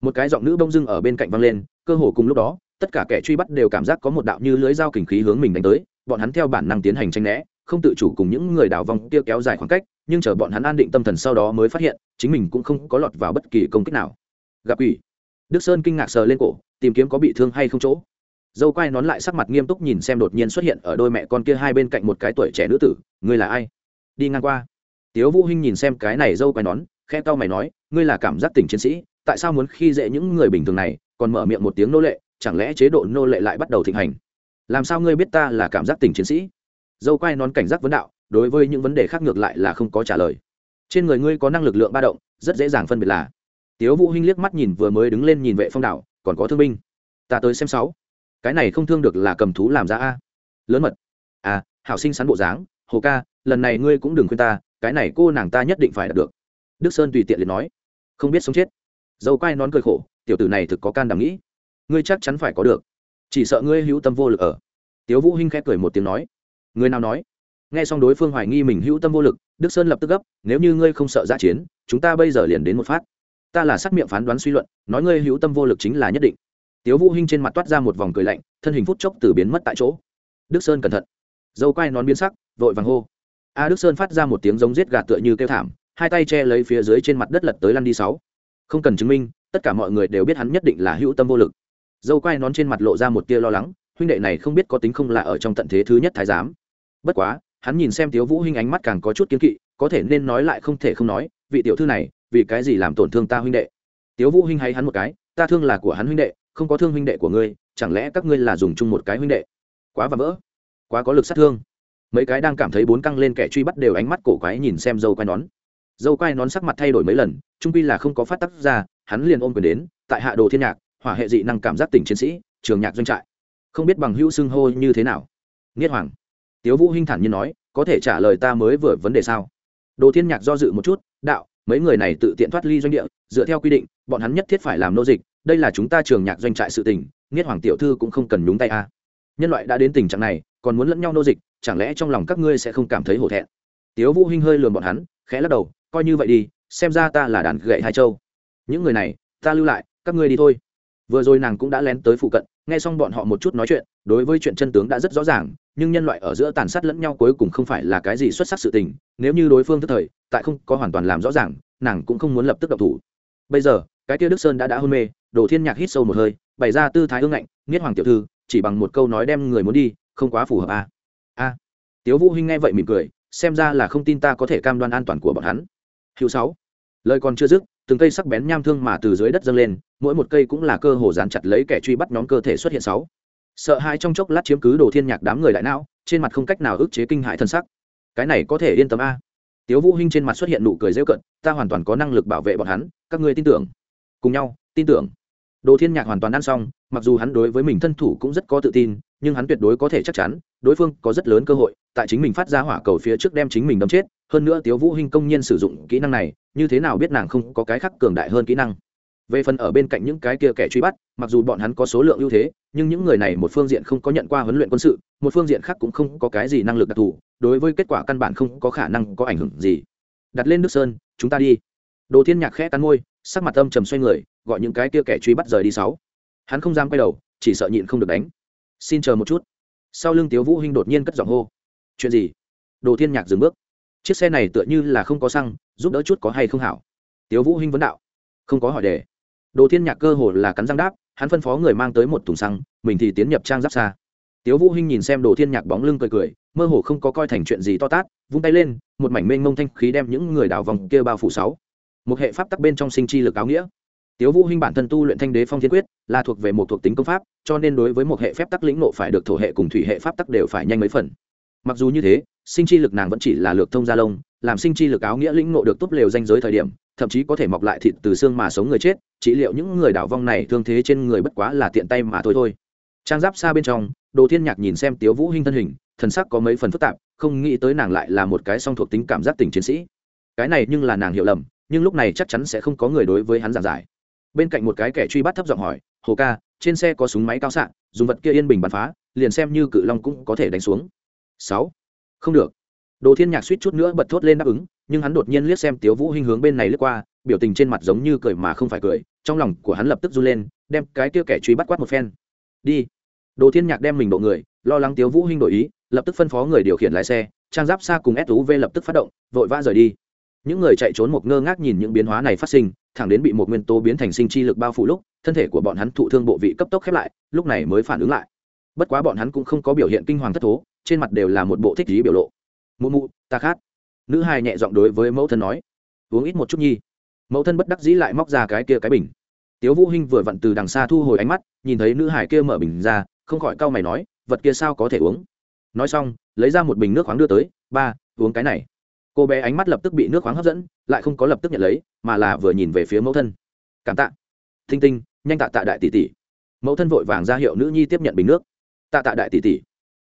Speaker 1: Một cái giọng nữ bông dưng ở bên cạnh vang lên, cơ hồ cùng lúc đó, tất cả kẻ truy bắt đều cảm giác có một đạo như lưới dao kình khí hướng mình đánh tới, bọn hắn theo bản năng tiến hành tranh né, không tự chủ cùng những người đào vong kia kéo dài khoảng cách, nhưng chờ bọn hắn an định tâm thần sau đó mới phát hiện, chính mình cũng không có lọt vào bất kỳ công kích nào. Gặp ủy đức sơn kinh ngạc sờ lên cổ, tìm kiếm có bị thương hay không chỗ dâu quai nón lại sắc mặt nghiêm túc nhìn xem đột nhiên xuất hiện ở đôi mẹ con kia hai bên cạnh một cái tuổi trẻ nữ tử, ngươi là ai? Đi ngang qua. Tiếu vũ hinh nhìn xem cái này dâu quai nón, khẽ cau mày nói, ngươi là cảm giác tình chiến sĩ, tại sao muốn khi dễ những người bình thường này, còn mở miệng một tiếng nô lệ, chẳng lẽ chế độ nô lệ lại bắt đầu thịnh hành? Làm sao ngươi biết ta là cảm giác tình chiến sĩ? Dâu quai nón cảnh giác vấn đạo, đối với những vấn đề khác ngược lại là không có trả lời. Trên người ngươi có năng lực lượng ba động, rất dễ dàng phân biệt là. Tiếu vũ hinh liếc mắt nhìn vừa mới đứng lên nhìn vệ phong đảo còn có thương binh, ta tới xem sáu cái này không thương được là cầm thú làm ra a. Lớn mật. À hảo sinh sắn bộ dáng, hồ ca, lần này ngươi cũng đừng khuyên ta, cái này cô nàng ta nhất định phải đạt được. Đức sơn tùy tiện liền nói. Không biết sống chết. Dâu quai nón cười khổ, tiểu tử này thực có can đảm nghĩ. Ngươi chắc chắn phải có được. Chỉ sợ ngươi hữu tâm vô lực ở. Tiếu vũ hinh khẽ cười một tiếng nói. Người nào nói? Nghe xong đối phương hoài nghi mình hữu tâm vô lực, đức sơn lập tức gấp, nếu như ngươi không sợ giã chiến, chúng ta bây giờ liền đến một phát. Ta là sắc miệng phán đoán suy luận, nói ngươi hữu tâm vô lực chính là nhất định tiếu vũ hinh trên mặt toát ra một vòng cười lạnh, thân hình phút chốc từ biến mất tại chỗ. Đức sơn cẩn thận. Dâu quai nón biến sắc, vội vàng hô. A đức sơn phát ra một tiếng giống giết gà tựa như kêu thảm, hai tay che lấy phía dưới trên mặt đất lật tới lăn đi sáu. Không cần chứng minh, tất cả mọi người đều biết hắn nhất định là hữu tâm vô lực. Dâu quai nón trên mặt lộ ra một tia lo lắng, huynh đệ này không biết có tính không là ở trong tận thế thứ nhất thái giám. Bất quá, hắn nhìn xem tiếu vũ hinh ánh mắt càng có chút kiên kỵ, có thể nên nói lại không thể không nói, vị tiểu thư này, vì cái gì làm tổn thương ta huynh đệ? Tiếu vũ hinh hay hắn một cái, ta thương là của hắn huynh đệ không có thương huynh đệ của ngươi, chẳng lẽ các ngươi là dùng chung một cái huynh đệ? Quá và vỡ, quá có lực sát thương. Mấy cái đang cảm thấy bốn căng lên kẻ truy bắt đều ánh mắt cổ quái nhìn xem dâu quai nón. Dâu quai nón sắc mặt thay đổi mấy lần, trung quy là không có phát tắc ra, hắn liền ôm quyền đến, tại hạ đồ thiên nhạc, hỏa hệ dị năng cảm giác tỉnh chiến sĩ, trường nhạc doanh trại. Không biết bằng hữu xưng hô như thế nào. Nghiết hoàng. Tiếu vũ hinh thản nhiên nói, có thể trả lời ta mới vừa vấn đề sao? Đồ thiên nhạc do dự một chút, đạo, mấy người này tự tiện thoát ly doanh địa, dựa theo quy định, bọn hắn nhất thiết phải làm nô dịch đây là chúng ta trường nhạc doanh trại sự tình nghiết hoàng tiểu thư cũng không cần nhúng tay a. Nhân loại đã đến tình trạng này, còn muốn lẫn nhau nô dịch, chẳng lẽ trong lòng các ngươi sẽ không cảm thấy hổ thẹn? Tiếu vũ hinh hơi lườm bọn hắn, khẽ lắc đầu, coi như vậy đi, xem ra ta là đàn gậy hai châu. Những người này, ta lưu lại, các ngươi đi thôi. Vừa rồi nàng cũng đã lén tới phụ cận, nghe xong bọn họ một chút nói chuyện, đối với chuyện chân tướng đã rất rõ ràng, nhưng nhân loại ở giữa tàn sát lẫn nhau cuối cùng không phải là cái gì xuất sắc sự tình, nếu như đối phương tức thời, tại không có hoàn toàn làm rõ ràng, nàng cũng không muốn lập tức độc thủ. Bây giờ cái kia đức sơn đã đã hôn mê, đồ thiên nhạc hít sâu một hơi, bày ra tư thái ương ngạnh nghiết hoàng tiểu thư, chỉ bằng một câu nói đem người muốn đi, không quá phù hợp a à? a à. tiếu vũ hinh nghe vậy mỉm cười, xem ra là không tin ta có thể cam đoan an toàn của bọn hắn hữu sáu, lời còn chưa dứt, từng cây sắc bén nham thương mà từ dưới đất dâng lên, mỗi một cây cũng là cơ hồ dán chặt lấy kẻ truy bắt nhóm cơ thể xuất hiện sáu sợ hãi trong chốc lát chiếm cứ đồ thiên nhạc đám người đại não, trên mặt không cách nào ức chế kinh hại thân sắc cái này có thể yên tâm a tiếu vũ hinh trên mặt xuất hiện nụ cười rêu cận, ta hoàn toàn có năng lực bảo vệ bọn hắn, các ngươi tin tưởng cùng nhau, tin tưởng. Đồ thiên nhạc hoàn toàn ăn xong, mặc dù hắn đối với mình thân thủ cũng rất có tự tin, nhưng hắn tuyệt đối có thể chắc chắn, đối phương có rất lớn cơ hội, tại chính mình phát ra hỏa cầu phía trước đem chính mình đâm chết, hơn nữa tiếu vũ hinh công nhiên sử dụng kỹ năng này, như thế nào biết nàng không có cái khác cường đại hơn kỹ năng. Về phần ở bên cạnh những cái kia kẻ truy bắt, mặc dù bọn hắn có số lượng ưu thế, nhưng những người này một phương diện không có nhận qua huấn luyện quân sự, một phương diện khác cũng không có cái gì năng lực đặc thù, đối với kết quả căn bản không có khả năng có ảnh hưởng gì. Đặt lên nước sơn, chúng ta đi đồ thiên nhạc khẽ cắn môi, sắc mặt âm trầm xoay người, gọi những cái kia kẻ truy bắt rời đi sáu. Hắn không dám quay đầu, chỉ sợ nhịn không được đánh. Xin chờ một chút. Sau lưng tiếu vũ hinh đột nhiên cất giọng hô. Chuyện gì? Đồ thiên nhạc dừng bước. Chiếc xe này tựa như là không có xăng, giúp đỡ chút có hay không hảo? Tiếu vũ hinh vấn đạo. Không có hỏi đề. Đồ thiên nhạc cơ hồ là cắn răng đáp, hắn phân phó người mang tới một thùng xăng, mình thì tiến nhập trang giáp xa. Tiếu vũ hinh nhìn xem đồ thiên nhạc bóng lưng cười cười, mơ hồ không có coi thành chuyện gì to tát, vung tay lên, một mảnh mênh mông thanh khí đem những người đào vòng kia bao phủ sáu một hệ pháp tắc bên trong sinh chi lực áo nghĩa. Tiếu vũ hinh bản thân tu luyện thanh đế phong thiên quyết, là thuộc về một thuộc tính công pháp, cho nên đối với một hệ phép tắc lĩnh nộ phải được thổ hệ cùng thủy hệ pháp tắc đều phải nhanh mấy phần. Mặc dù như thế, sinh chi lực nàng vẫn chỉ là lược thông gia lông, làm sinh chi lực áo nghĩa lĩnh nộ được tốt lều danh giới thời điểm, thậm chí có thể mọc lại thịt từ xương mà sống người chết, chỉ liệu những người đảo vong này thương thế trên người bất quá là tiện tay mà thôi thôi. Trang giáp xa bên trong, đồ thiên nhạc nhìn xem tiếu vũ hinh thân hình, thần sắc có mấy phần phức tạp, không nghĩ tới nàng lại là một cái song thuộc tính cảm giác tình chiến sĩ. Cái này nhưng là nàng hiểu lầm nhưng lúc này chắc chắn sẽ không có người đối với hắn giảng giải. Bên cạnh một cái kẻ truy bắt thấp giọng hỏi, hồ ca, trên xe có súng máy cao xạ, dùng vật kia yên bình bắn phá, liền xem như cự long cũng có thể đánh xuống. Sáu. Không được. Đồ thiên nhạc suýt chút nữa bật thốt lên đáp ứng, nhưng hắn đột nhiên liếc xem tiếu vũ hinh hướng bên này lướt qua, biểu tình trên mặt giống như cười mà không phải cười, trong lòng của hắn lập tức run lên, đem cái kia kẻ truy bắt quát một phen. Đi. Đồ thiên nhạc đem mình độ người, lo lắng tiếu vũ hinh đổi ý, lập tức phân phó người điều khiển lái xe, trang giáp xa cùng suv lập tức phát động, vội vã rời đi những người chạy trốn một ngơ ngác nhìn những biến hóa này phát sinh, thẳng đến bị một nguyên tố biến thành sinh chi lực bao phủ lúc, thân thể của bọn hắn thụ thương bộ vị cấp tốc khép lại, lúc này mới phản ứng lại. Bất quá bọn hắn cũng không có biểu hiện kinh hoàng thất thố, trên mặt đều là một bộ thích lý biểu lộ. Mụ mụ, ta khát. Nữ hài nhẹ giọng đối với mẫu thân nói. Uống ít một chút nhi. Mẫu thân bất đắc dĩ lại móc ra cái kia cái bình. Tiếu vũ hinh vừa vặn từ đằng xa thu hồi ánh mắt, nhìn thấy nữ hải kia mở bình ra, không khỏi cau mày nói, vật kia sao có thể uống? Nói xong, lấy ra một bình nước khoáng đưa tới, ba, uống cái này cô bé ánh mắt lập tức bị nước khoáng hấp dẫn, lại không có lập tức nhận lấy, mà là vừa nhìn về phía mẫu thân. Cảm tạ. Thinh tinh, nhanh tạ tạ đại tỷ tỷ. Mẫu thân vội vàng ra hiệu nữ nhi tiếp nhận bình nước. Tạ tạ đại tỷ tỷ.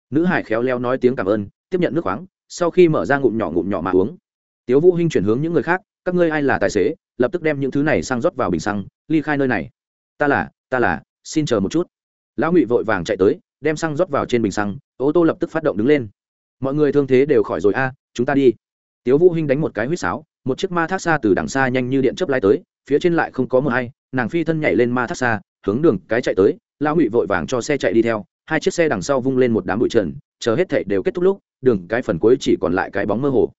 Speaker 1: Nữ hải khéo leo nói tiếng cảm ơn, tiếp nhận nước khoáng, sau khi mở ra ngụm nhỏ ngụm nhỏ mà uống. Tiếu vũ hinh chuyển hướng những người khác, các ngươi ai là tài xế, lập tức đem những thứ này sang rót vào bình xăng, ly khai nơi này. Ta là ta là, xin chờ một chút. Lão ngụy vội vàng chạy tới, đem xăng rót vào trên bình xăng, ô tô lập tức phát động đứng lên. Mọi người thương thế đều khỏi rồi a, chúng ta đi tiếu vũ hinh đánh một cái huýt sáo, một chiếc ma thác xa từ đằng xa nhanh như điện chớp lái tới, phía trên lại không có mưa hay nàng phi thân nhảy lên ma thác xa, hướng đường cái chạy tới, lão ngụy vội vàng cho xe chạy đi theo, hai chiếc xe đằng sau vung lên một đám bụi trần, chờ hết thảy đều kết thúc lúc, đường cái phần cuối chỉ còn lại cái bóng mơ hồ.